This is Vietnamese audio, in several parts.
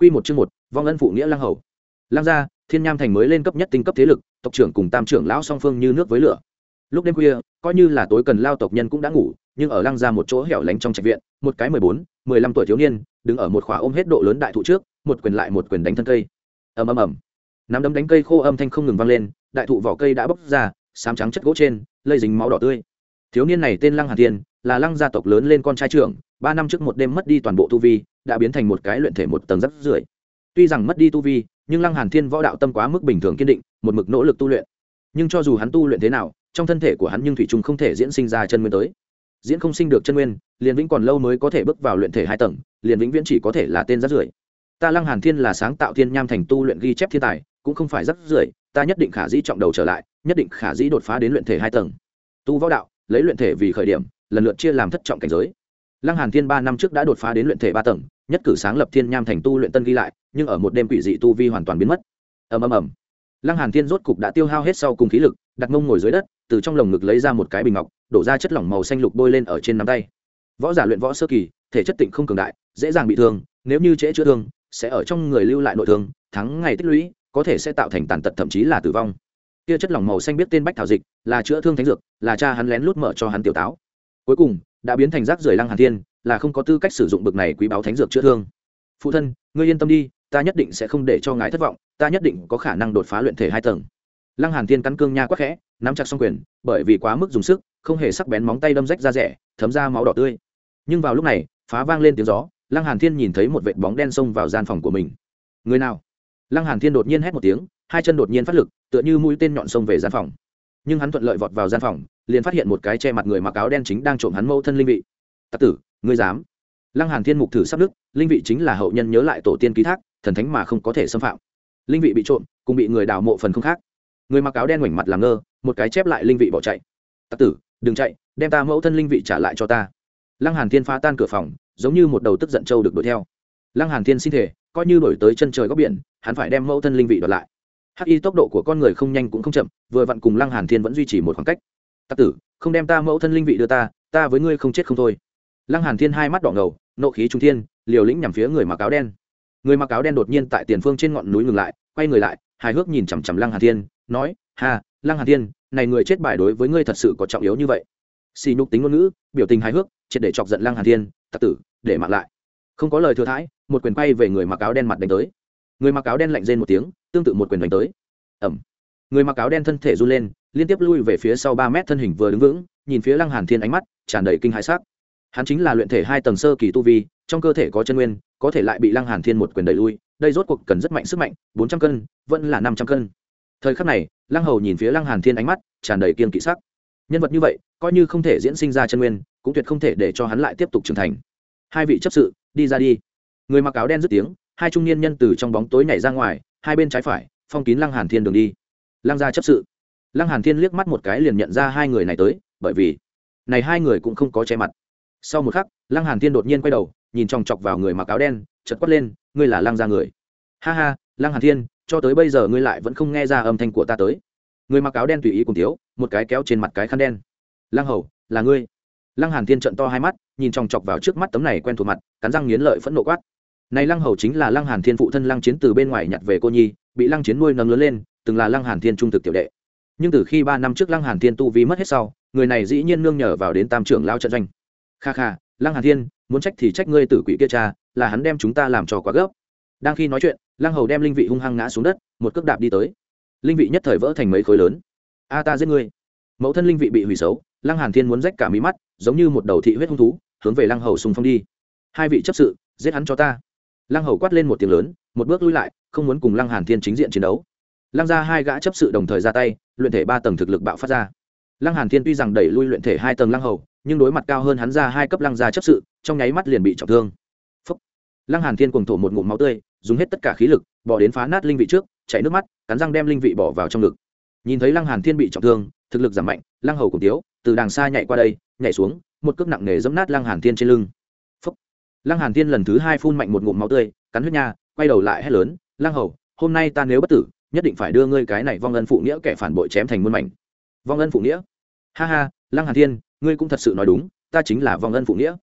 Quy một chương một, vong ân phụ nghĩa lăng hầu. Lăng gia, Thiên Nham thành mới lên cấp nhất tinh cấp thế lực, tộc trưởng cùng tam trưởng lão song phương như nước với lửa. Lúc đêm khuya, coi như là tối cần lao tộc nhân cũng đã ngủ, nhưng ở lăng gia một chỗ hẻo lánh trong trạch viện, một cái mười bốn, mười lăm tuổi thiếu niên, đứng ở một khỏa ôm hết độ lớn đại thụ trước, một quyền lại một quyền đánh thân cây. Ầm ầm ầm. Nắm đấm đánh cây khô âm thanh không ngừng vang lên, đại thụ vỏ cây đã bốc ra, xám trắng chất gỗ trên, lây dính máu đỏ tươi. Thiếu niên này tên Lăng Hà Thiên, là Lăng gia tộc lớn lên con trai trưởng, ba năm trước một đêm mất đi toàn bộ tu vi, đã biến thành một cái luyện thể một tầng rất rưởi tuy rằng mất đi tu vi, nhưng lăng hàn thiên võ đạo tâm quá mức bình thường kiên định, một mực nỗ lực tu luyện. Nhưng cho dù hắn tu luyện thế nào, trong thân thể của hắn nhưng thủy chung không thể diễn sinh ra chân nguyên tới. Diễn không sinh được chân nguyên, liền vĩnh còn lâu mới có thể bước vào luyện thể hai tầng, liền vĩnh viễn chỉ có thể là tên rất rưởi ta lăng hàn thiên là sáng tạo thiên nham thành tu luyện ghi chép thiên tài, cũng không phải rất rưởi ta nhất định khả dĩ trọng đầu trở lại, nhất định khả dĩ đột phá đến luyện thể hai tầng. Tu võ đạo, lấy luyện thể vì khởi điểm, lần lượt chia làm thất trọng cảnh giới lăng hàn thiên ba năm trước đã đột phá đến luyện thể ba tầng, nhất cử sáng lập thiên nham thành tu luyện tân ghi lại, nhưng ở một đêm quỷ dị tu vi hoàn toàn biến mất. Ầm ầm ầm. Lăng hàn thiên rốt cục đã tiêu hao hết sau cùng khí lực, đặt mông ngồi dưới đất, từ trong lồng ngực lấy ra một cái bình ngọc, đổ ra chất lỏng màu xanh lục bôi lên ở trên nắm tay. Võ giả luyện võ sơ kỳ, thể chất tịnh không cường đại, dễ dàng bị thương, nếu như trễ chữa thương, sẽ ở trong người lưu lại nội thương, thắng ngày tích lũy, có thể sẽ tạo thành tàn tật thậm chí là tử vong. Kia chất lỏng màu xanh biết tên bách thảo dịch, là chữa thương thánh dược, là cha hắn lén lút mở cho hắn tiểu táo. Cuối cùng đã biến thành rác rưởi lăng hàn thiên, là không có tư cách sử dụng bực này quý báo thánh dược chữa thương. Phụ thân, ngươi yên tâm đi, ta nhất định sẽ không để cho ngài thất vọng, ta nhất định có khả năng đột phá luyện thể hai tầng. Lăng hàn thiên cắn cương nha quắc khẽ, nắm chặt song quyền, bởi vì quá mức dùng sức, không hề sắc bén móng tay đâm rách ra rẻ, thấm ra máu đỏ tươi. Nhưng vào lúc này, phá vang lên tiếng gió, lăng hàn thiên nhìn thấy một vệt bóng đen xông vào gian phòng của mình. Người nào? Lăng hàn thiên đột nhiên hét một tiếng, hai chân đột nhiên phát lực, tựa như mũi tên nhọn xông về gian phòng. Nhưng hắn thuận lợi vọt vào gian phòng liền phát hiện một cái che mặt người mặc áo đen chính đang trộm hắn mâu thân linh vị. Tặc tử, ngươi dám? Lăng hàn thiên mục thử sắp đức linh vị chính là hậu nhân nhớ lại tổ tiên ký thác, thần thánh mà không có thể xâm phạm. Linh vị bị trộm, cùng bị người đào mộ phần không khác. Người mặc áo đen ngoảnh mặt làm ngơ, một cái chép lại linh vị bỏ chạy. Tặc tử, đừng chạy, đem ta mẫu thân linh vị trả lại cho ta. Lăng hàn thiên phá tan cửa phòng, giống như một đầu tức giận trâu được đuổi theo. Lăng hàn thiên xin thể coi như đổi tới chân trời góc biển, hắn phải đem mẫu thân linh vị đoạt lại. Hắc y tốc độ của con người không nhanh cũng không chậm, vừa vặn cùng lăng hàn thiên vẫn duy trì một khoảng cách tặc tử, không đem ta mẫu thân linh vị đưa ta ta với ngươi không chết không thôi. Lăng hàn thiên hai mắt đỏ ngầu, nộ khí trung thiên, liều lĩnh nhằm phía người mặc áo đen. Người mặc áo đen đột nhiên tại tiền phương trên ngọn núi ngừng lại, quay người lại, hài hước nhìn chằm chằm lăng hàn thiên, nói, ha, lăng hàn thiên, này người chết bài đối với ngươi thật sự có trọng yếu như vậy. Xì nhục tính ngôn ngữ, biểu tình hài hước, triệt để chọc giận lăng hàn thiên, tặc tử, để mặc lại. Không có lời thừa thãi, một quyền quay về người mặc áo đen mặt đánh tới. Người mặc áo đen lạnh rên một tiếng, tương tự một quyền đánh tới. Ẩm người mặc áo đen thân thể run lên, liên tiếp lui về phía sau ba mét thân hình vừa đứng vững, nhìn phía lăng hàn thiên ánh mắt tràn đầy kinh hãi sắc. Hắn chính là luyện thể hai tầng sơ kỳ tu vi, trong cơ thể có chân nguyên, có thể lại bị lăng hàn thiên một quyền đẩy lui, đây rốt cuộc cần rất mạnh sức mạnh, bốn trăm cân, vẫn là năm trăm cân. Thời khắc này, lăng hầu nhìn phía lăng hàn thiên ánh mắt tràn đầy kiên kỵ sắc. Nhân vật như vậy, coi như không thể diễn sinh ra chân nguyên, cũng tuyệt không thể để cho hắn lại tiếp tục trưởng thành. Hai vị chấp sự, đi ra đi. Người mặc áo đen dứt tiếng, hai trung niên nhân từ trong bóng tối nhảy ra ngoài, hai bên trái phải, phong kín lăng hàn thiên đường đi lăng gia chấp sự. Lăng hàn thiên liếc mắt một cái liền nhận ra hai người này tới, bởi vì này hai người cũng không có che mặt. Sau một khắc, lăng hàn thiên đột nhiên quay đầu, nhìn chòng chọc vào người mặc áo đen, chợt quát lên, ngươi là lăng gia người? Ha ha, lăng hàn thiên, cho tới bây giờ ngươi lại vẫn không nghe ra âm thanh của ta tới. Người mặc áo đen tùy ý cùng thiếu, một cái kéo trên mặt cái khăn đen. Lăng hầu, là ngươi. Lăng hàn thiên trợn to hai mắt, nhìn chòng chọc vào trước mắt tấm này quen thuộc mặt, cắn răng nghiến lợi phẫn nộ quát. Này lăng hầu chính là lăng hàn thiên phụ thân lăng chiến từ bên ngoài nhặt về cô nhi, bị lăng chiến nuôi nấng lớn lên từng là lăng hàn thiên trung thực tiểu đệ. Nhưng từ khi ba năm trước lăng hàn thiên tu vi mất hết sau, người này dĩ nhiên nương nhờ vào đến tam trưởng lao trận doanh. Kha kha, lăng hàn thiên, muốn trách thì trách ngươi tử quỷ kia cha, là hắn đem chúng ta làm trò quá gấp. Đang khi nói chuyện, lăng hầu đem linh vị hung hăng ngã xuống đất, một cước đạp đi tới. Linh vị nhất thời vỡ thành mấy khối lớn. A ta giết ngươi. Mẫu thân linh vị bị hủy xấu, lăng hàn thiên muốn rách cả mí mắt, giống như một đầu thị huyết hung thú, hướng về lăng hầu xung phong đi. Hai vị chấp sự, giết hắn cho ta. Lăng hầu quát lên một tiếng lớn, một bước lui lại, không muốn cùng lăng hàn thiên chính diện chiến đấu lăng ra hai gã chấp sự đồng thời ra tay, luyện thể ba tầng thực lực bạo phát ra lăng hàn thiên tuy rằng đẩy lui luyện thể hai tầng lăng hầu, nhưng đối mặt cao hơn hắn ra hai cấp lăng gia chấp sự, trong nháy mắt liền bị trọng thương Phúc. lăng hàn thiên cuồng thổ một ngụm máu tươi, dùng hết tất cả khí lực, bỏ đến phá nát linh vị trước, chảy nước mắt, cắn răng đem linh vị bỏ vào trong ngực nhìn thấy lăng hàn thiên bị trọng thương, thực lực giảm mạnh, lăng hầu cùng tiếu, từ đàng xa nhảy qua đây, nhảy xuống, một cước nặng nề dẫm nát lăng hàn thiên trên lưng Phúc. lăng hàn thiên lần thứ hai phun mạnh một ngụm máu tươi, cắn huyết nha, quay đầu lại hét lớn, lăng hầu, hôm nay ta nếu bất tử nhất định phải đưa ngươi cái này vong ân phụ nghĩa kẻ phản bội chém thành muôn mảnh. Vong ân phụ nghĩa? Ha ha, lăng hàn thiên, ngươi cũng thật sự nói đúng, ta chính là vong ân phụ nghĩa.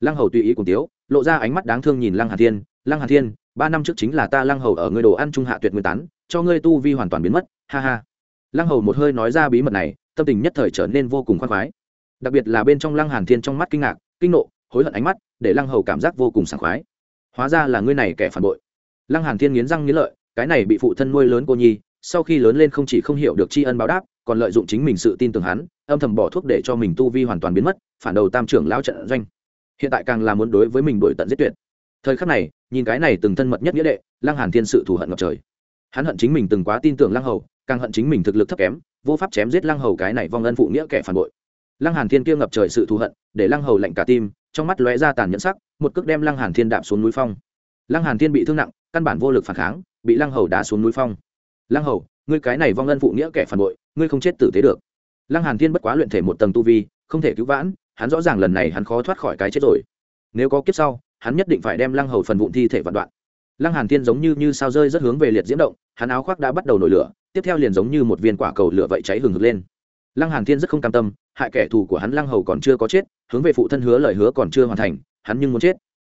Lăng hầu tùy ý cùng tiếu, lộ ra ánh mắt đáng thương nhìn lăng hàn thiên. Lăng hàn thiên, ba năm trước chính là ta lăng hầu ở ngươi đồ ăn trung hạ tuyệt nguyên tán, cho ngươi tu vi hoàn toàn biến mất. Ha ha. Lăng hầu một hơi nói ra bí mật này, tâm tình nhất thời trở nên vô cùng khoan khoái. Đặc biệt là bên trong lăng hàn thiên trong mắt kinh ngạc, kinh nộ, hối hận ánh mắt, để lăng hầu cảm giác vô cùng sảng khoái. Hóa ra là ngươi này kẻ phản bội. Lăng hàn thiên nghiến răng nghiến lợi cái này bị phụ thân nuôi lớn cô nhi, sau khi lớn lên không chỉ không hiểu được tri ân báo đáp, còn lợi dụng chính mình sự tin tưởng hắn, âm thầm bỏ thuốc để cho mình tu vi hoàn toàn biến mất, phản đầu tam trưởng lao trận doanh. Hiện tại càng là muốn đối với mình đổi tận giết tuyệt. Thời khắc này, nhìn cái này từng thân mật nhất nghĩa đệ, lăng hàn thiên sự thù hận ngập trời. Hắn hận chính mình từng quá tin tưởng lăng hầu, càng hận chính mình thực lực thấp kém, vô pháp chém giết lăng hầu cái này vong ân phụ nghĩa kẻ phản bội. Lăng hàn thiên kia ngập trời sự thù hận, để lăng hầu lạnh cả tim, trong mắt lóe ra tàn nhẫn sắc, một cước đem lăng hàn thiên đạp xuống núi phong. Lăng hàn thiên bị thương nặng, căn bản vô lực phản kháng bị lăng hầu đá xuống núi phong. Lăng hầu, ngươi cái này vong ân phụ nghĩa kẻ phản bội, ngươi không chết tử tế được. Lăng hàn thiên bất quá luyện thể một tầng tu vi, không thể cứu vãn, hắn rõ ràng lần này hắn khó thoát khỏi cái chết rồi. Nếu có kiếp sau, hắn nhất định phải đem lăng hầu phần vụn thi thể vạn đoạn. Lăng hàn thiên giống như như sao rơi rất hướng về liệt diễm động, hắn áo khoác đã bắt đầu nổi lửa, tiếp theo liền giống như một viên quả cầu lửa vậy cháy hừng hực lên. Lăng hàn thiên rất không cam tâm, hại kẻ thù của hắn lăng hầu còn chưa có chết, hướng về phụ thân hứa lời hứa còn chưa hoàn thành, hắn nhưng muốn chết.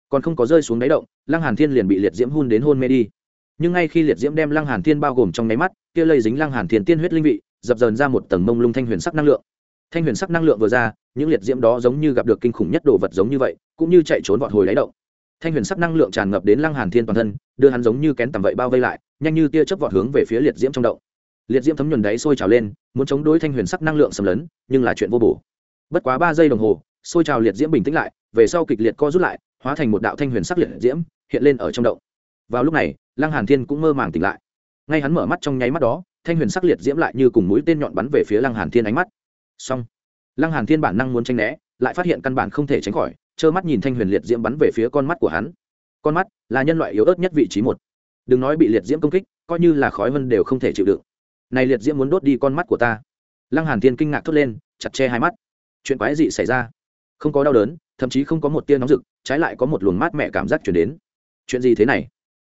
Còn không có rơi xuống đáy động, lăng hàn thiên liền bị liệt diễm hun đến hôn mê đi nhưng ngay khi liệt diễm đem lăng hàn thiên bao gồm trong nháy mắt, kia lây dính lăng hàn thiên tiên huyết linh vị, dập dờn ra một tầng mông lung thanh huyền sắc năng lượng. Thanh huyền sắc năng lượng vừa ra, những liệt diễm đó giống như gặp được kinh khủng nhất đồ vật giống như vậy, cũng như chạy trốn vọt hồi đáy động. Thanh huyền sắc năng lượng tràn ngập đến lăng hàn thiên toàn thân, đưa hắn giống như kén tầm vậy bao vây lại, nhanh như tia chớp vọt hướng về phía liệt diễm trong động. Liệt diễm thấm nhuần đáy sôi trào lên, muốn chống đối thanh huyền sắc năng lượng xâm lấn, nhưng là chuyện vô bổ. Bất quá ba giây đồng hồ, sôi trào liệt diễm bình tĩnh lại, về sau kịch liệt co rút lại, hóa thành một đạo thanh huyền sắc liệt diễm hiện lên ở trong động. Vào lúc này lăng hàn thiên cũng mơ màng tỉnh lại. Ngay hắn mở mắt trong nháy mắt đó, thanh huyền sắc liệt diễm lại như cùng mũi tên nhọn bắn về phía lăng hàn thiên ánh mắt. Xong, lăng hàn thiên bản năng muốn tranh né, lại phát hiện căn bản không thể tránh khỏi, trơ mắt nhìn thanh huyền liệt diễm bắn về phía con mắt của hắn. Con mắt là nhân loại yếu ớt nhất vị trí một. Đừng nói bị liệt diễm công kích, coi như là khói vân đều không thể chịu đựng. Này liệt diễm muốn đốt đi con mắt của ta. Lăng hàn thiên kinh ngạc thốt lên, chặt che hai mắt. Chuyện quái gì xảy ra. Không có đau đớn, thậm chí không có một tia nóng rực, trái lại có một luồng mát mẻ cảm giác chuyển đến. Chuyện gì thế này?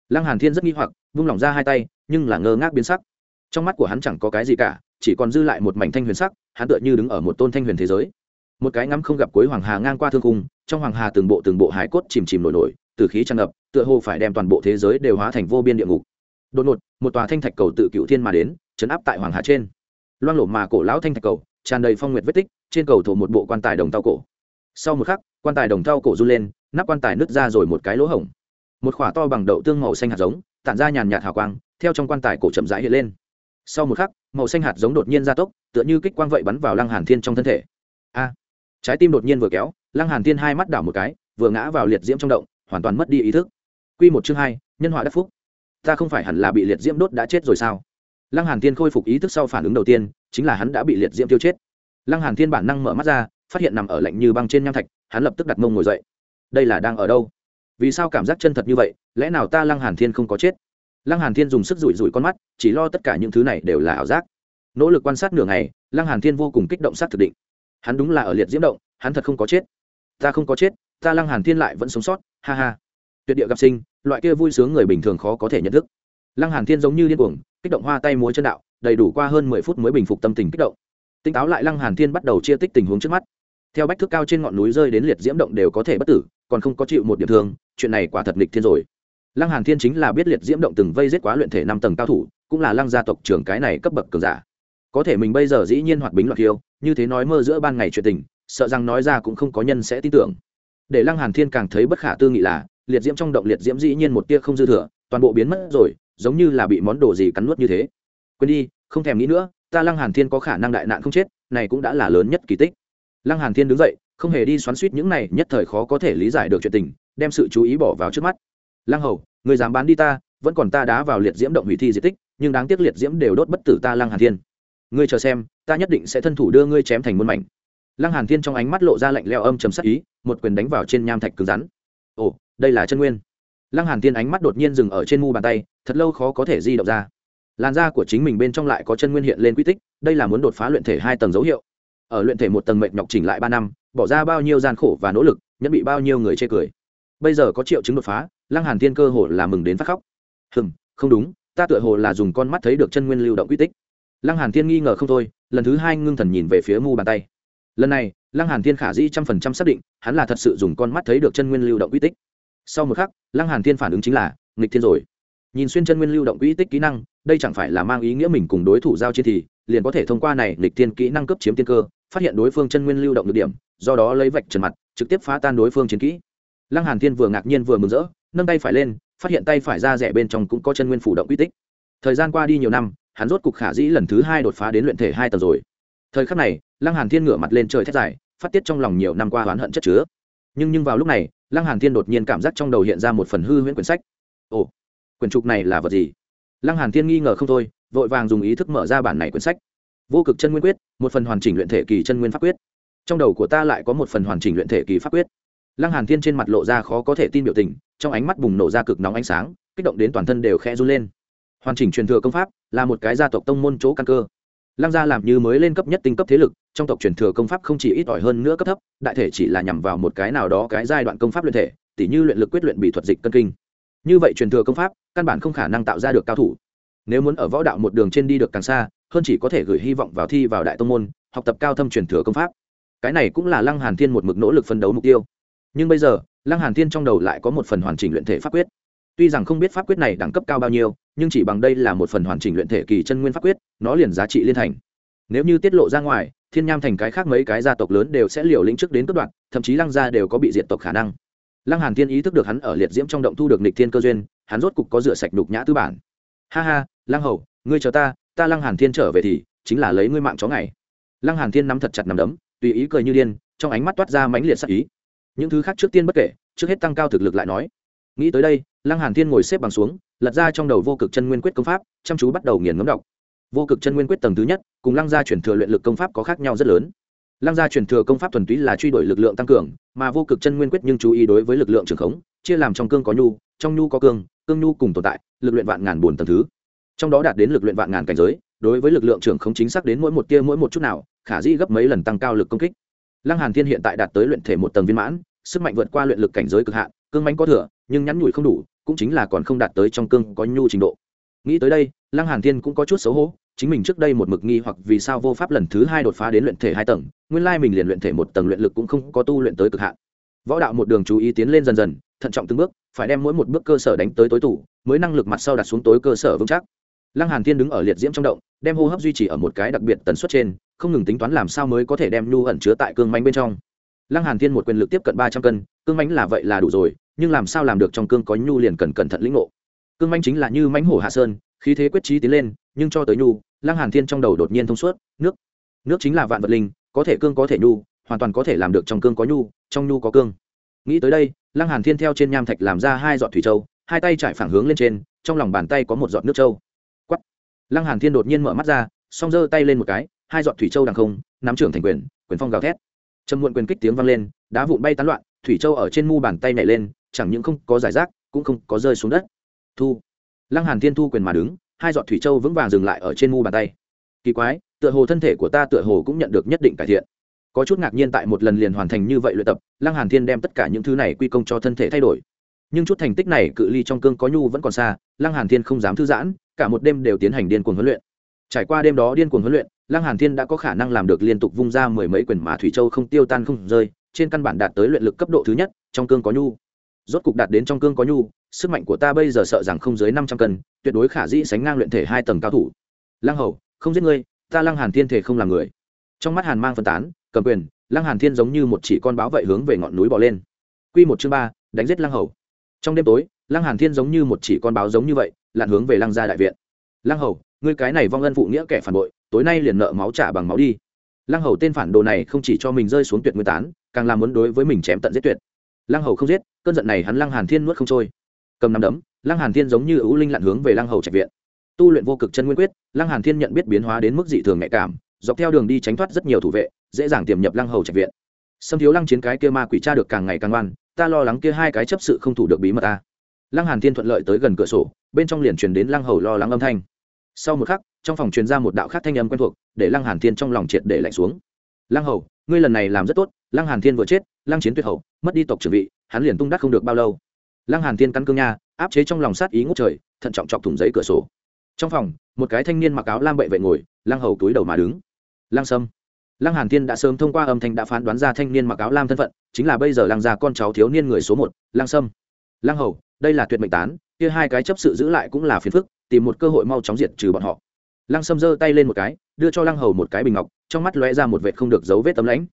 Lăng hàn thiên rất nghi hoặc, vung lỏng ra hai tay, nhưng là ngơ ngác biến sắc. Trong mắt của hắn chẳng có cái gì cả, chỉ còn dư lại một mảnh thanh huyền sắc, hắn tựa như đứng ở một tôn thanh huyền thế giới. Một cái ngắm không gặp cuối hoàng hà ngang qua thương cung trong hoàng hà từng bộ từng bộ hải cốt chìm chìm nổi nổi, từ khí tràn ngập, tựa hồ phải đem toàn bộ thế giới đều hóa thành vô biên địa ngục. Đột ngột, một tòa thanh thạch cầu tự cựu thiên mà đến, chấn áp tại hoàng hà trên. Loang lổ mà cổ lão thanh thạch cầu, tràn đầy phong nguyệt vết tích, trên cầu thổ một bộ quan tài đồng tao cổ. Sau một khắc, quan tài đồng tao cổ run lên, nắp quan tài nứt ra rồi một cái lỗ hổng một khỏa to bằng đậu tương màu xanh hạt giống, tản ra nhàn nhạt hào quang, theo trong quan tài cổ chậm rãi hiện lên. Sau một khắc, màu xanh hạt giống đột nhiên gia tốc, tựa như kích quang vậy bắn vào lăng hàn thiên trong thân thể. A! Trái tim đột nhiên vừa kéo, lăng hàn thiên hai mắt đảo một cái, vừa ngã vào liệt diễm trong động, hoàn toàn mất đi ý thức. Quy một chương hai, nhân họa đắc phúc. Ta không phải hẳn là bị liệt diễm đốt đã chết rồi sao? Lăng hàn thiên khôi phục ý thức sau phản ứng đầu tiên, chính là hắn đã bị liệt diễm tiêu chết. Lăng hàn thiên bản năng mở mắt ra, phát hiện nằm ở lạnh như băng trên nham thạch, hắn lập tức đặt mông ngồi dậy. Đây là đang ở đâu? Vì sao cảm giác chân thật như vậy, lẽ nào ta lăng hàn thiên không có chết? Lăng hàn thiên dùng sức rủi rủi con mắt, chỉ lo tất cả những thứ này đều là ảo giác. Nỗ lực quan sát nửa ngày, lăng hàn thiên vô cùng kích động sát thực định. Hắn đúng là ở liệt diễm động, hắn thật không có chết. Ta không có chết, ta lăng hàn thiên lại vẫn sống sót, ha ha. Tuyệt địa gặp sinh, loại kia vui sướng người bình thường khó có thể nhận thức. Lăng hàn thiên giống như điên cuồng, kích động hoa tay múa chân đạo, đầy đủ qua hơn mười phút mới bình phục tâm tình kích động. Tỉnh táo lại lăng hàn thiên bắt đầu chia tích tình huống trước mắt. Theo bách thước cao trên ngọn núi rơi đến liệt diễm động đều có thể bất tử, còn không có chịu một điểm thương chuyện này quả thật nghịch thiên rồi. Lăng hàn thiên chính là biết liệt diễm động từng vây giết quá luyện thể năm tầng cao thủ cũng là lăng gia tộc trưởng cái này cấp bậc cường giả. Có thể mình bây giờ dĩ nhiên hoạt bính loạt hiêu, như thế nói mơ giữa ban ngày chuyện tình sợ rằng nói ra cũng không có nhân sẽ tin tưởng. Để lăng hàn thiên càng thấy bất khả tư nghị là liệt diễm trong động liệt diễm dĩ nhiên một tia không dư thừa toàn bộ biến mất rồi giống như là bị món đồ gì cắn nuốt như thế. Quên đi không thèm nghĩ nữa ta lăng hàn thiên có khả năng đại nạn không chết này cũng đã là lớn nhất kỳ tích. Lăng hàn thiên đứng dậy không hề đi xoắn suýt những này nhất thời khó có thể lý giải được chuyện tình đem sự chú ý bỏ vào trước mắt. Lăng hầu, người dám bán đi ta, vẫn còn ta đá vào liệt diễm động hủy thi di tích, nhưng đáng tiếc liệt diễm đều đốt bất tử ta lăng hàn thiên. Ngươi chờ xem, ta nhất định sẽ thân thủ đưa ngươi chém thành muôn mảnh. Lăng hàn thiên trong ánh mắt lộ ra lạnh leo âm trầm sắc ý, một quyền đánh vào trên nham thạch cứng rắn. Ồ, đây là chân nguyên. Lăng hàn thiên ánh mắt đột nhiên dừng ở trên mu bàn tay, thật lâu khó có thể di động ra. Làn da của chính mình bên trong lại có chân nguyên hiện lên quy tích, đây là muốn đột phá luyện thể hai tầng dấu hiệu. Ở luyện thể một tầng mệnh nhọc chỉnh lại ba năm, bỏ ra bao nhiêu gian khổ và nỗ lực nhất bị bao nhiêu người chê cười bây giờ có triệu chứng đột phá, lăng hàn thiên cơ hồ là mừng đến phát khóc. Hừm, không đúng, ta tựa hồ là dùng con mắt thấy được chân nguyên lưu động quy tích. Lăng hàn thiên nghi ngờ không thôi, lần thứ hai ngưng thần nhìn về phía mu bàn tay. Lần này, lăng hàn thiên khả dĩ trăm phần trăm xác định, hắn là thật sự dùng con mắt thấy được chân nguyên lưu động quy tích. Sau một khắc, lăng hàn thiên phản ứng chính là, nghịch thiên rồi. Nhìn xuyên chân nguyên lưu động quy tích kỹ năng, đây chẳng phải là mang ý nghĩa mình cùng đối thủ giao chiến thì, liền có thể thông qua này nghịch thiên kỹ năng cấp chiếm tiên cơ, phát hiện đối phương chân nguyên lưu động được điểm, do đó lấy vạch trần mặt, trực tiếp phá tan đối phương chiến kỹ lăng hàn thiên vừa ngạc nhiên vừa mừng rỡ, nâng tay phải lên, phát hiện tay phải ra rẻ bên trong cũng có chân nguyên phủ động quy tích. Thời gian qua đi nhiều năm, hắn rốt cục khả dĩ lần thứ hai đột phá đến luyện thể hai tầng rồi. Thời khắc này, lăng hàn thiên ngửa mặt lên trời thét dài, phát tiết trong lòng nhiều năm qua oán hận chất chứa. Nhưng nhưng vào lúc này, lăng hàn thiên đột nhiên cảm giác trong đầu hiện ra một phần hư huyễn quyển sách. Ồ, quyển trục này là vật gì? Lăng hàn thiên nghi ngờ không thôi, vội vàng dùng ý thức mở ra bản này quyển sách. Vô cực chân nguyên quyết, một phần hoàn chỉnh luyện thể kỳ chân nguyên pháp quyết. Trong đầu của ta lại có một phần hoàn chỉnh luyện thể kỳ pháp quyết lăng hàn thiên trên mặt lộ ra khó có thể tin biểu tình, trong ánh mắt bùng nổ ra cực nóng ánh sáng, kích động đến toàn thân đều khẽ run lên. Hoàn chỉnh truyền thừa công pháp là một cái gia tộc tông môn chỗ căn cơ. Lăng gia làm như mới lên cấp nhất tinh cấp thế lực, trong tộc truyền thừa công pháp không chỉ ít ỏi hơn nữa cấp thấp, đại thể chỉ là nhằm vào một cái nào đó cái giai đoạn công pháp luyện thể, tỉ như luyện lực quyết luyện bị thuật dịch cân kinh. Như vậy truyền thừa công pháp, căn bản không khả năng tạo ra được cao thủ. Nếu muốn ở võ đạo một đường trên đi được càng xa, hơn chỉ có thể gửi hy vọng vào thi vào đại tông môn, học tập cao thâm truyền thừa công pháp. Cái này cũng là lăng hàn thiên một mực nỗ lực phân đấu mục tiêu nhưng bây giờ, lăng hàn thiên trong đầu lại có một phần hoàn chỉnh luyện thể pháp quyết. Tuy rằng không biết pháp quyết này đẳng cấp cao bao nhiêu, nhưng chỉ bằng đây là một phần hoàn chỉnh luyện thể kỳ chân nguyên pháp quyết, nó liền giá trị liên thành. Nếu như tiết lộ ra ngoài, thiên nham thành cái khác mấy cái gia tộc lớn đều sẽ liều lĩnh trước đến cất đoạn, thậm chí lăng gia đều có bị diệt tộc khả năng. Lăng hàn thiên ý thức được hắn ở liệt diễm trong động thu được nịch thiên cơ duyên, hắn rốt cục có rửa sạch đục nhã tư bản. Ha ha, lăng hầu, ngươi chờ ta ta lăng hàn thiên trở về thì chính là lấy ngươi mạng chó ngày. Lăng hàn thiên nắm thật chặt nắm đấm, tùy ý cười như điên, trong ánh mắt toát ra mãnh liệt sắc ý những thứ khác trước tiên bất kể, trước hết tăng cao thực lực lại nói. Nghĩ tới đây, lăng hàn thiên ngồi xếp bằng xuống, lật ra trong đầu vô cực chân nguyên quyết công pháp, chăm chú bắt đầu nghiền ngấm đọc. Vô cực chân nguyên quyết tầng thứ nhất, cùng lăng gia chuyển thừa luyện lực công pháp có khác nhau rất lớn. Lăng gia chuyển thừa công pháp thuần túy là truy đuổi lực lượng tăng cường, mà vô cực chân nguyên quyết nhưng chú ý đối với lực lượng trường khống, chia làm trong cương có nhu, trong nhu có cương cương nhu cùng tồn tại, lực luyện vạn ngàn buồn tầng thứ. Trong đó đạt đến lực luyện vạn ngàn cảnh giới, đối với lực lượng trường khống chính xác đến mỗi một tia mỗi một chút nào, khả dĩ gấp mấy lần tăng cao lực công kích lăng hàn thiên hiện tại đạt tới luyện thể một tầng viên mãn, sức mạnh vượt qua luyện lực cảnh giới cực hạn, cương mãnh có thừa, nhưng nhắn nhủi không đủ, cũng chính là còn không đạt tới trong cương có nhu trình độ. Nghĩ tới đây, lăng hàn thiên cũng có chút xấu hổ, chính mình trước đây một mực nghi hoặc vì sao vô pháp lần thứ hai đột phá đến luyện thể hai tầng, nguyên lai mình liền luyện thể một tầng luyện lực cũng không có tu luyện tới cực hạn. Võ đạo một đường chú ý tiến lên dần dần, thận trọng từng bước, phải đem mỗi một bước cơ sở đánh tới tối tủ, mới năng lực mặt sau đặt xuống tối cơ sở vững chắc lăng hàn thiên đứng ở liệt diễm trong động, đem hô hấp duy trì ở một cái đặc biệt tần suất trên, không ngừng tính toán làm sao mới có thể đem nhu ẩn chứa tại cương mánh bên trong. Lăng hàn thiên một quyền lực tiếp cận ba trăm cân, cương mánh là vậy là đủ rồi, nhưng làm sao làm được trong cương có nhu liền cần cẩn thận lĩnh ngộ. Cương mánh chính là như mánh hổ hạ sơn, khí thế quyết trí tiến lên, nhưng cho tới nhu, lăng hàn thiên trong đầu đột nhiên thông suốt, nước. Nước chính là vạn vật linh, có thể cương có thể nhu, hoàn toàn có thể làm được trong cương có nhu, trong nhu có cương. Nghĩ tới đây, lăng hàn thiên theo trên nham thạch làm ra hai giọt thủy châu, hai tay trải phẳng hướng lên trên, trong lòng bàn tay có một giọt nước châu lăng hàn thiên đột nhiên mở mắt ra, song giơ tay lên một cái, hai giọt thủy châu đằng không, nắm trưởng thành quyền quyền phong gào thét. Trầm muộn quyền kích tiếng vang lên, đá vụn bay tán loạn, thủy châu ở trên mu bàn tay nhảy lên, chẳng những không có giải rác, cũng không có rơi xuống đất. Thu. Lăng hàn thiên thu quyền mà đứng, hai giọt thủy châu vững vàng dừng lại ở trên mu bàn tay. Kỳ quái, tựa hồ thân thể của ta tựa hồ cũng nhận được nhất định cải thiện. Có chút ngạc nhiên tại một lần liền hoàn thành như vậy luyện tập, lăng hàn thiên đem tất cả những thứ này quy công cho thân thể thay đổi. Nhưng chút thành tích này cự ly trong cương có nhu vẫn còn xa, lăng hàn thiên không dám thư giãn cả một đêm đều tiến hành điên cuồng huấn luyện. Trải qua đêm đó điên cuồng huấn luyện, lăng hàn thiên đã có khả năng làm được liên tục vung ra mười mấy quyền mà thủy châu không tiêu tan không rơi, trên căn bản đạt tới luyện lực cấp độ thứ nhất, trong cương có nhu. Rốt cục đạt đến trong cương có nhu, sức mạnh của ta bây giờ sợ rằng không dưới năm trăm cân, tuyệt đối khả dĩ sánh ngang luyện thể hai tầng cao thủ. Lăng hầu, không giết ngươi, ta lăng hàn thiên thể không làm người. Trong mắt hàn mang phân tán, cầm quyền, lăng hàn thiên giống như một chỉ con báo vậy hướng về ngọn núi bò lên. Quy một chương ba, đánh giết lăng hầu. Trong đêm tối, lăng hàn thiên giống như một chỉ con báo giống như vậy lặn hướng về lăng gia đại viện. Lăng hầu, ngươi cái này vong ân phụ nghĩa kẻ phản bội, tối nay liền nợ máu trả bằng máu đi. Lăng hầu tên phản đồ này không chỉ cho mình rơi xuống tuyệt nguyên tán, càng làm muốn đối với mình chém tận giết tuyệt. Lăng hầu không giết, cơn giận này hắn lăng hàn thiên nuốt không trôi. Cầm nắm đấm, lăng hàn thiên giống như ưu linh lặn hướng về lăng hầu trạch viện. Tu luyện vô cực chân nguyên quyết, lăng hàn thiên nhận biết biến hóa đến mức dị thường nhạy cảm, dọc theo đường đi tránh thoát rất nhiều thủ vệ, dễ dàng tiềm nhập lăng hầu trạch viện. Xâm thiếu lăng chiến cái kia ma quỷ cha được càng ngày càng ngoan ta lo lắng kia hai cái chấp sự không thủ được bí mật ta lăng hàn thiên thuận lợi tới gần cửa sổ, bên trong liền truyền đến lăng hầu lo lắng âm thanh. Sau một khắc, trong phòng truyền ra một đạo khác thanh âm quen thuộc, để lăng hàn thiên trong lòng triệt để lạnh xuống. Lăng hầu, ngươi lần này làm rất tốt, lăng hàn thiên vừa chết, lăng chiến tuyệt hậu, mất đi tộc trưởng vị, hắn liền tung đắc không được bao lâu. Lăng hàn thiên căn cương nha, áp chế trong lòng sát ý ngút trời, thận trọng chọc thủng giấy cửa sổ. Trong phòng, một cái thanh niên mặc áo lam bệ vệ ngồi, lăng hầu túi đầu mà đứng. Lăng sâm. Lăng hàn thiên đã sớm thông qua âm thanh đã phán đoán ra thanh niên mặc áo lam thân phận, chính là bây giờ lăng gia con cháu thiếu niên người số một, lăng sâm. Lăng hầu đây là tuyệt mệnh tán, kia hai cái chấp sự giữ lại cũng là phiền phức, tìm một cơ hội mau chóng diệt trừ bọn họ. Lăng sâm giơ tay lên một cái, đưa cho lăng hầu một cái bình ngọc, trong mắt lóe ra một vệ không được dấu vết tấm lãnh.